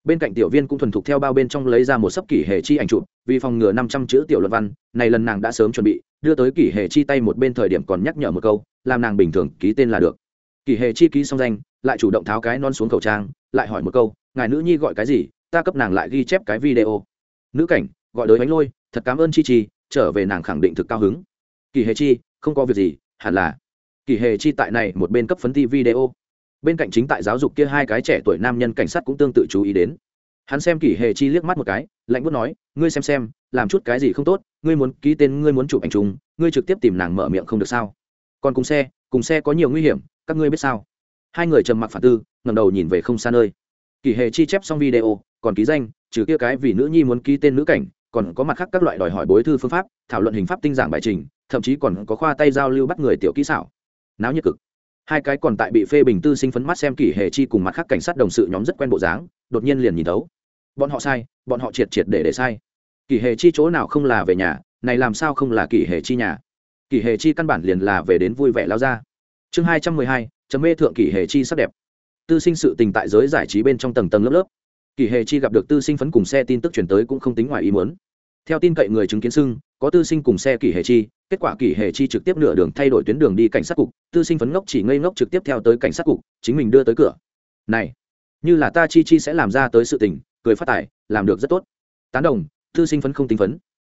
Bên cạnh tiểu viên cũng thuần thục theo bao bên trong lấy ra một sấp kỷ hệ chi ảnh chụp, vì phòng ngừa năm trăm chữ tiểu luận văn, này lần nàng đã sớm chuẩn bị, đưa tới kỷ hệ chi tay một bên thời điểm còn nhắc nhở một câu, làm nàng bình thường ký tên là được. Kỷ hệ chi ký xong danh, lại chủ động tháo cái non xuống khẩu trang, lại hỏi một câu, ngài nữ nhi gọi cái gì? Ta cấp nàng lại ghi chép cái video. Nữ cảnh, gọi đới bánh lôi, thật cảm ơn chi chi trở về nàng khẳng định thực cao hứng. Kỳ hề chi, không có việc gì, hẳn là. Kỳ hề chi tại này một bên cấp phấn ti video. Bên cạnh chính tại giáo dục kia hai cái trẻ tuổi nam nhân cảnh sát cũng tương tự chú ý đến. Hắn xem kỳ hề chi liếc mắt một cái, lạnh bút nói, ngươi xem xem, làm chút cái gì không tốt, ngươi muốn ký tên, ngươi muốn chụp ảnh chung, ngươi trực tiếp tìm nàng mở miệng không được sao? Còn cùng xe cùng xe có nhiều nguy hiểm, các ngươi biết sao? Hai người trầm mặc phản tư ngầm đầu nhìn về không xa nơi. Kỳ hề chi chép xong video, còn ký danh, trừ kia cái vì nữ nhi muốn ký tên nữ cảnh còn có mặt khác các loại đòi hỏi bối thư phương pháp, thảo luận hình pháp tinh giảng bài trình, thậm chí còn có khoa tay giao lưu bắt người tiểu kỹ xảo. Náo nhiệt cực. Hai cái còn tại bị phê bình tư sinh phấn mắt xem kỷ hệ chi cùng mặt khác cảnh sát đồng sự nhóm rất quen bộ dáng, đột nhiên liền nhìn thấu. Bọn họ sai, bọn họ triệt triệt để để sai. Kỷ hệ chi chỗ nào không là về nhà, này làm sao không là kỷ hệ chi nhà? Kỷ hệ chi căn bản liền là về đến vui vẻ lao ra. Chương hai trăm mười hai, chấm mê thượng kỷ hệ chi sắc đẹp. Tư sinh sự tình tại giới giải trí bên trong tầng tầng lớp lớp. Kỳ hệ chi gặp được tư sinh phấn cùng xe tin tức chuyển tới cũng không tính ngoài ý muốn. Theo tin cậy người chứng kiến xưng, có tư sinh cùng xe Kỳ hệ chi, kết quả Kỳ hệ chi trực tiếp nửa đường thay đổi tuyến đường đi cảnh sát cục, tư sinh phấn ngốc chỉ ngây ngốc trực tiếp theo tới cảnh sát cục, chính mình đưa tới cửa. Này, như là ta chi chi sẽ làm ra tới sự tình, cười phát tài, làm được rất tốt. Tán đồng, tư sinh phấn không tính phấn.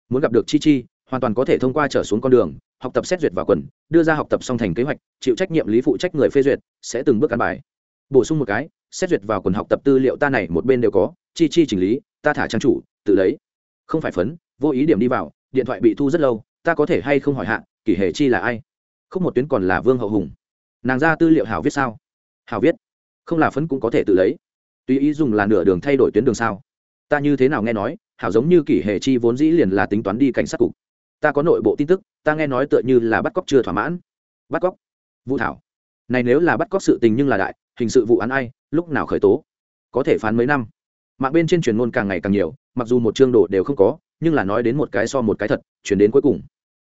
Muốn gặp được chi chi, hoàn toàn có thể thông qua trở xuống con đường, học tập xét duyệt vào quần, đưa ra học tập song thành kế hoạch, chịu trách nhiệm lý phụ trách người phê duyệt, sẽ từng bước căn bài. Bổ sung một cái xét duyệt vào quần học tập tư liệu ta này một bên đều có, chi chi chỉnh lý, ta thả trang chủ, tự lấy. Không phải phấn, vô ý điểm đi vào, điện thoại bị thu rất lâu, ta có thể hay không hỏi hạ, kỷ hệ chi là ai? Không một tuyến còn là vương hậu hùng. Nàng ra tư liệu hảo viết sao? Hảo viết. Không là phấn cũng có thể tự lấy. Tùy ý dùng là nửa đường thay đổi tuyến đường sao? Ta như thế nào nghe nói, hảo giống như kỷ hệ chi vốn dĩ liền là tính toán đi cảnh sát cục. Ta có nội bộ tin tức, ta nghe nói tựa như là bắt cóc chưa thỏa mãn. Bắt cóc. Vũ thảo này nếu là bắt cóc sự tình nhưng là đại, hình sự vụ án ai, lúc nào khởi tố? Có thể phán mấy năm. Mạng bên trên truyền ngôn càng ngày càng nhiều, mặc dù một chương đồ đều không có, nhưng là nói đến một cái so một cái thật, chuyển đến cuối cùng.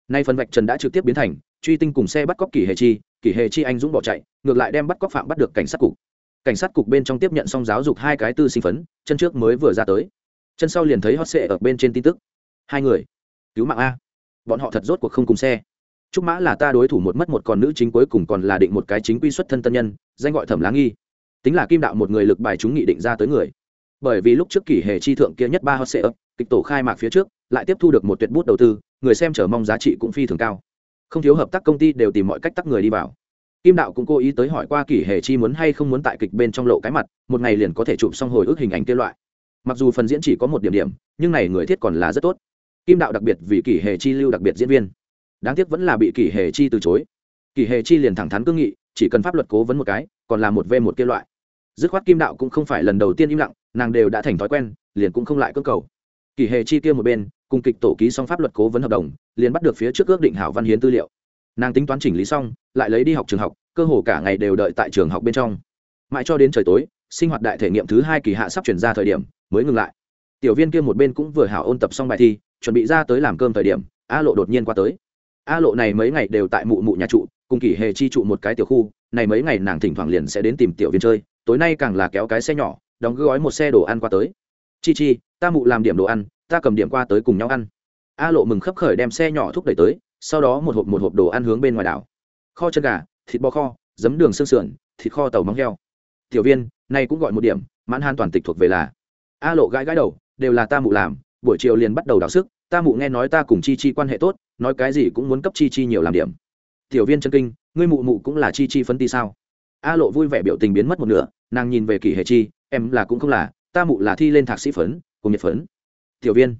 Nay phần vạch trần đã trực tiếp biến thành, truy tinh cùng xe bắt cóc kỷ hệ chi, kỷ hệ chi anh dũng bỏ chạy, ngược lại đem bắt cóc phạm bắt được cảnh sát cục. Cảnh sát cục bên trong tiếp nhận xong giáo dục hai cái tư sinh phấn, chân trước mới vừa ra tới. Chân sau liền thấy hot sệ ở bên trên tin tức. Hai người. Cứu mạng a. Bọn họ thật rốt cuộc không cùng xe trúc mã là ta đối thủ một mất một còn nữ chính cuối cùng còn là định một cái chính quy xuất thân tân nhân, danh gọi thẩm lá nghi. Tính là kim đạo một người lực bài chúng nghị định ra tới người. Bởi vì lúc trước kỷ hệ chi thượng kia nhất ba hot sệ ấp kịch tổ khai mạc phía trước, lại tiếp thu được một tuyệt bút đầu tư, người xem chờ mong giá trị cũng phi thường cao. Không thiếu hợp tác công ty đều tìm mọi cách tắc người đi vào. Kim đạo cũng cố ý tới hỏi qua kỷ hề chi muốn hay không muốn tại kịch bên trong lộ cái mặt, một ngày liền có thể chụp xong hồi ức hình ảnh kia loại. Mặc dù phần diễn chỉ có một điểm điểm, nhưng này người thiết còn là rất tốt. Kim đạo đặc biệt vì kỷ hề chi lưu đặc biệt diễn viên đáng tiếc vẫn là bị kỷ hề chi từ chối. Kỷ hề chi liền thẳng thắn cương nghị, chỉ cần pháp luật cố vấn một cái, còn là một v một kia loại. Dứt khoát kim đạo cũng không phải lần đầu tiên im lặng, nàng đều đã thành thói quen, liền cũng không lại cơ cầu. Kỷ hề chi kia một bên, cùng kịch tổ ký xong pháp luật cố vấn hợp đồng, liền bắt được phía trước ước định hảo văn hiến tư liệu. Nàng tính toán chỉnh lý xong, lại lấy đi học trường học, cơ hồ cả ngày đều đợi tại trường học bên trong. Mãi cho đến trời tối, sinh hoạt đại thể nghiệm thứ hai kỳ hạ sắp chuyển ra thời điểm, mới ngừng lại. Tiểu viên kia một bên cũng vừa hảo ôn tập xong bài thi, chuẩn bị ra tới làm cơm thời điểm, a lộ đột nhiên qua tới a lộ này mấy ngày đều tại mụ mụ nhà trụ, cùng kỳ hề chi trụ một cái tiểu khu, này mấy ngày nàng thỉnh thoảng liền sẽ đến tìm tiểu viên chơi, tối nay càng là kéo cái xe nhỏ, đóng gói một xe đồ ăn qua tới. Chi chi, ta mụ làm điểm đồ ăn, ta cầm điểm qua tới cùng nhau ăn. A lộ mừng khấp khởi đem xe nhỏ thúc đẩy tới, sau đó một hộp một hộp đồ ăn hướng bên ngoài đảo. Kho chân gà, thịt bò kho, giấm đường xương sườn, thịt kho tàu móng heo. Tiểu viên nay cũng gọi một điểm, mãn han toàn tịch thuộc về là. A lộ gãi gãi đầu, đều là ta mụ làm, buổi chiều liền bắt đầu đào sức, ta mụ nghe nói ta cùng chi chi quan hệ tốt nói cái gì cũng muốn cấp chi chi nhiều làm điểm. Tiểu viên chân kinh, ngươi mụ mụ cũng là chi chi phấn ti sao? A lộ vui vẻ biểu tình biến mất một nửa, nàng nhìn về kỷ hệ chi, em là cũng không là, ta mụ là thi lên thạc sĩ phấn, cùng nhiệt phấn. Tiểu viên,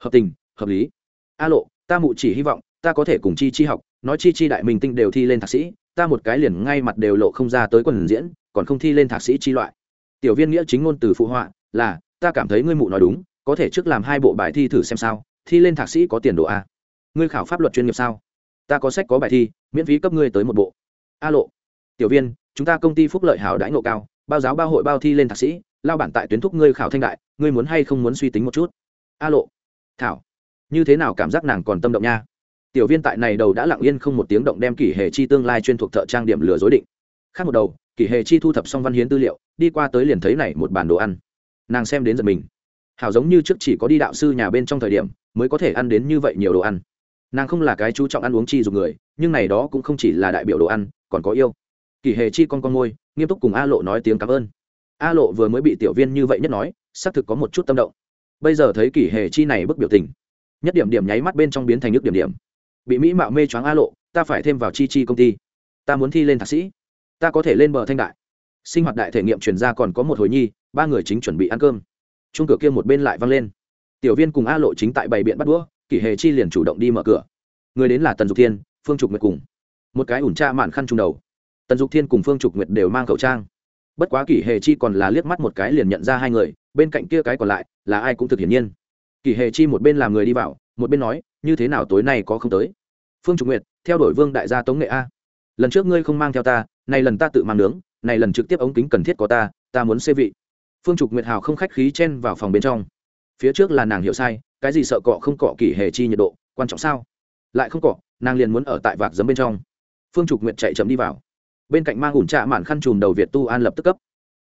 hợp tình, hợp lý. A lộ, ta mụ chỉ hy vọng, ta có thể cùng chi chi học, nói chi chi đại minh tinh đều thi lên thạc sĩ, ta một cái liền ngay mặt đều lộ không ra tới quần diễn, còn không thi lên thạc sĩ chi loại. Tiểu viên nghĩa chính ngôn từ phụ họa là, ta cảm thấy ngươi mụ nói đúng, có thể trước làm hai bộ bài thi thử xem sao, thi lên thạc sĩ có tiền đồ a ngươi khảo pháp luật chuyên nghiệp sao? Ta có sách có bài thi, miễn phí cấp ngươi tới một bộ. A lộ, tiểu viên, chúng ta công ty phúc lợi hảo đãi ngộ cao, bao giáo bao hội bao thi lên thạc sĩ, lao bản tại tuyến thúc ngươi khảo thanh đại, ngươi muốn hay không muốn suy tính một chút? A lộ, thảo, như thế nào cảm giác nàng còn tâm động nha? Tiểu viên tại này đầu đã lặng yên không một tiếng động đem kỷ hệ chi tương lai chuyên thuộc thợ trang điểm lừa dối định. Khác một đầu, kỷ hệ chi thu thập xong văn hiến tư liệu, đi qua tới liền thấy này một bản đồ ăn. Nàng xem đến giật mình. Hảo giống như trước chỉ có đi đạo sư nhà bên trong thời điểm, mới có thể ăn đến như vậy nhiều đồ ăn nàng không là cái chú trọng ăn uống chi dục người, nhưng này đó cũng không chỉ là đại biểu đồ ăn, còn có yêu. Kỳ hệ chi con con môi, nghiêm túc cùng a lộ nói tiếng cảm ơn. A lộ vừa mới bị tiểu viên như vậy nhất nói, xác thực có một chút tâm động. Bây giờ thấy kỳ hệ chi này bức biểu tình, nhất điểm điểm nháy mắt bên trong biến thành nước điểm điểm. Bị mỹ mạo mê choáng a lộ, ta phải thêm vào chi chi công ty. Ta muốn thi lên thạc sĩ. Ta có thể lên bờ thanh đại. Sinh hoạt đại thể nghiệm chuyển ra còn có một hồi nhi, ba người chính chuẩn bị ăn cơm. Chung cửa kia một bên lại văng lên. Tiểu viên cùng a lộ chính tại bày biện bắt đũa kỷ hề chi liền chủ động đi mở cửa. Người đến là tần dục thiên, phương trục nguyệt cùng. Một cái ủn tra mạn khăn trùng đầu. Tần dục thiên cùng phương trục nguyệt đều mang khẩu trang. Bất quá kỷ hề chi còn là liếc mắt một cái liền nhận ra hai người, bên cạnh kia cái còn lại, là ai cũng thực hiển nhiên. Kỷ hề chi một bên làm người đi vào, một bên nói, như thế nào tối nay có không tới? Phương trục nguyệt, theo đuổi vương đại gia tống nghệ a. Lần trước ngươi không mang theo ta này lần ta tự mang nướng này lần trực tiếp ống kính cần thiết có ta ta muốn xê vị. Phương trục nguyệt hào không khách khí chen vào phòng bên trong. Phía trước là nàng hiểu sai cái gì sợ cọ không cọ kỳ hề chi nhiệt độ, quan trọng sao? Lại không cọ, nàng liền muốn ở tại vạc giấm bên trong. Phương trục nguyệt chạy chậm đi vào. Bên cạnh mang ủn trạ mạn khăn chùm đầu việt tu an lập tức cấp.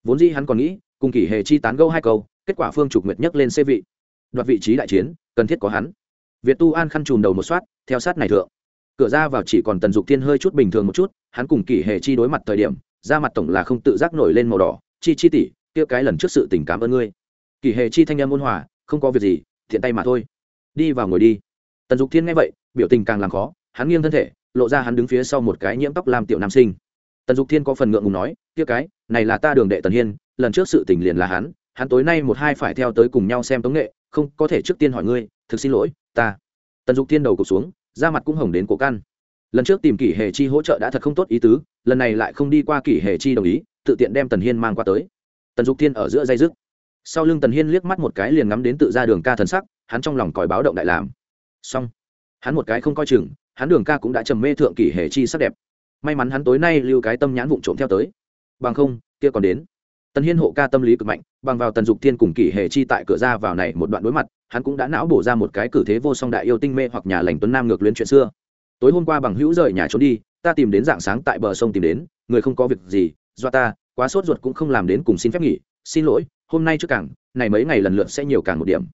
Vốn di hắn còn nghĩ, cùng kỳ hề chi tán gâu hai câu, kết quả phương trục nguyệt nhấc lên xê vị. Đoạt vị trí đại chiến, cần thiết có hắn. Việt tu an khăn chùm đầu một soát, theo sát này thượng. Cửa ra vào chỉ còn tần dục thiên hơi chút bình thường một chút, hắn cùng kỳ hề chi đối mặt thời điểm, da mặt tổng là không tự giác nổi lên màu đỏ. Chi chi tỉ kia cái lần trước sự tình cảm ơn ngươi. Kỳ hề chi thanh âm ôn hòa, không có việc gì thiện tay mà thôi. Đi vào ngồi đi. Tần dục thiên nghe vậy, biểu tình càng làm khó, hắn nghiêng thân thể, lộ ra hắn đứng phía sau một cái nhiễm tóc làm tiểu nam sinh. Tần dục thiên có phần ngượng ngùng nói, kia cái, này là ta đường đệ tần hiên, lần trước sự tình liền là hắn hắn tối nay một hai phải theo tới cùng nhau xem tống nghệ, không, có thể trước tiên hỏi ngươi, thực xin lỗi, ta. Tần dục thiên đầu cục xuống, da mặt cũng hồng đến cổ căn. Lần trước tìm kỷ hề chi hỗ trợ đã thật không tốt ý tứ, lần này lại không đi qua kỷ hề chi đồng ý, tự tiện đem tần hiên mang qua tới. Tần dục thiên ở giữa dây dứt sau lưng tần hiên liếc mắt một cái liền ngắm đến tự ra đường ca thần sắc, hắn trong lòng còi báo động đại làm. Xong, hắn một cái không coi chừng, hắn đường ca cũng đã trầm mê thượng kỷ hề chi sắc đẹp. May mắn hắn tối nay lưu cái tâm nhãn vụng trộm theo tới. Bằng không, kia còn đến. Tần hiên hộ ca tâm lý cực mạnh, bằng vào tần dục thiên cùng kỷ hề chi tại cửa ra vào này một đoạn đối mặt, hắn cũng đã não bổ ra một cái cử thế vô song đại yêu tinh mê hoặc nhà lành tuấn nam ngược luyến chuyện xưa. Tối hôm qua bằng hữu rời nhà trốn đi, ta tìm đến dạng sáng tại bờ sông tìm đến, người không có việc gì, do ta, quá sốt ruột cũng không làm đến cùng xin phép nghỉ, xin lỗi hôm nay trước càng này mấy ngày lần lượt sẽ nhiều càng một điểm.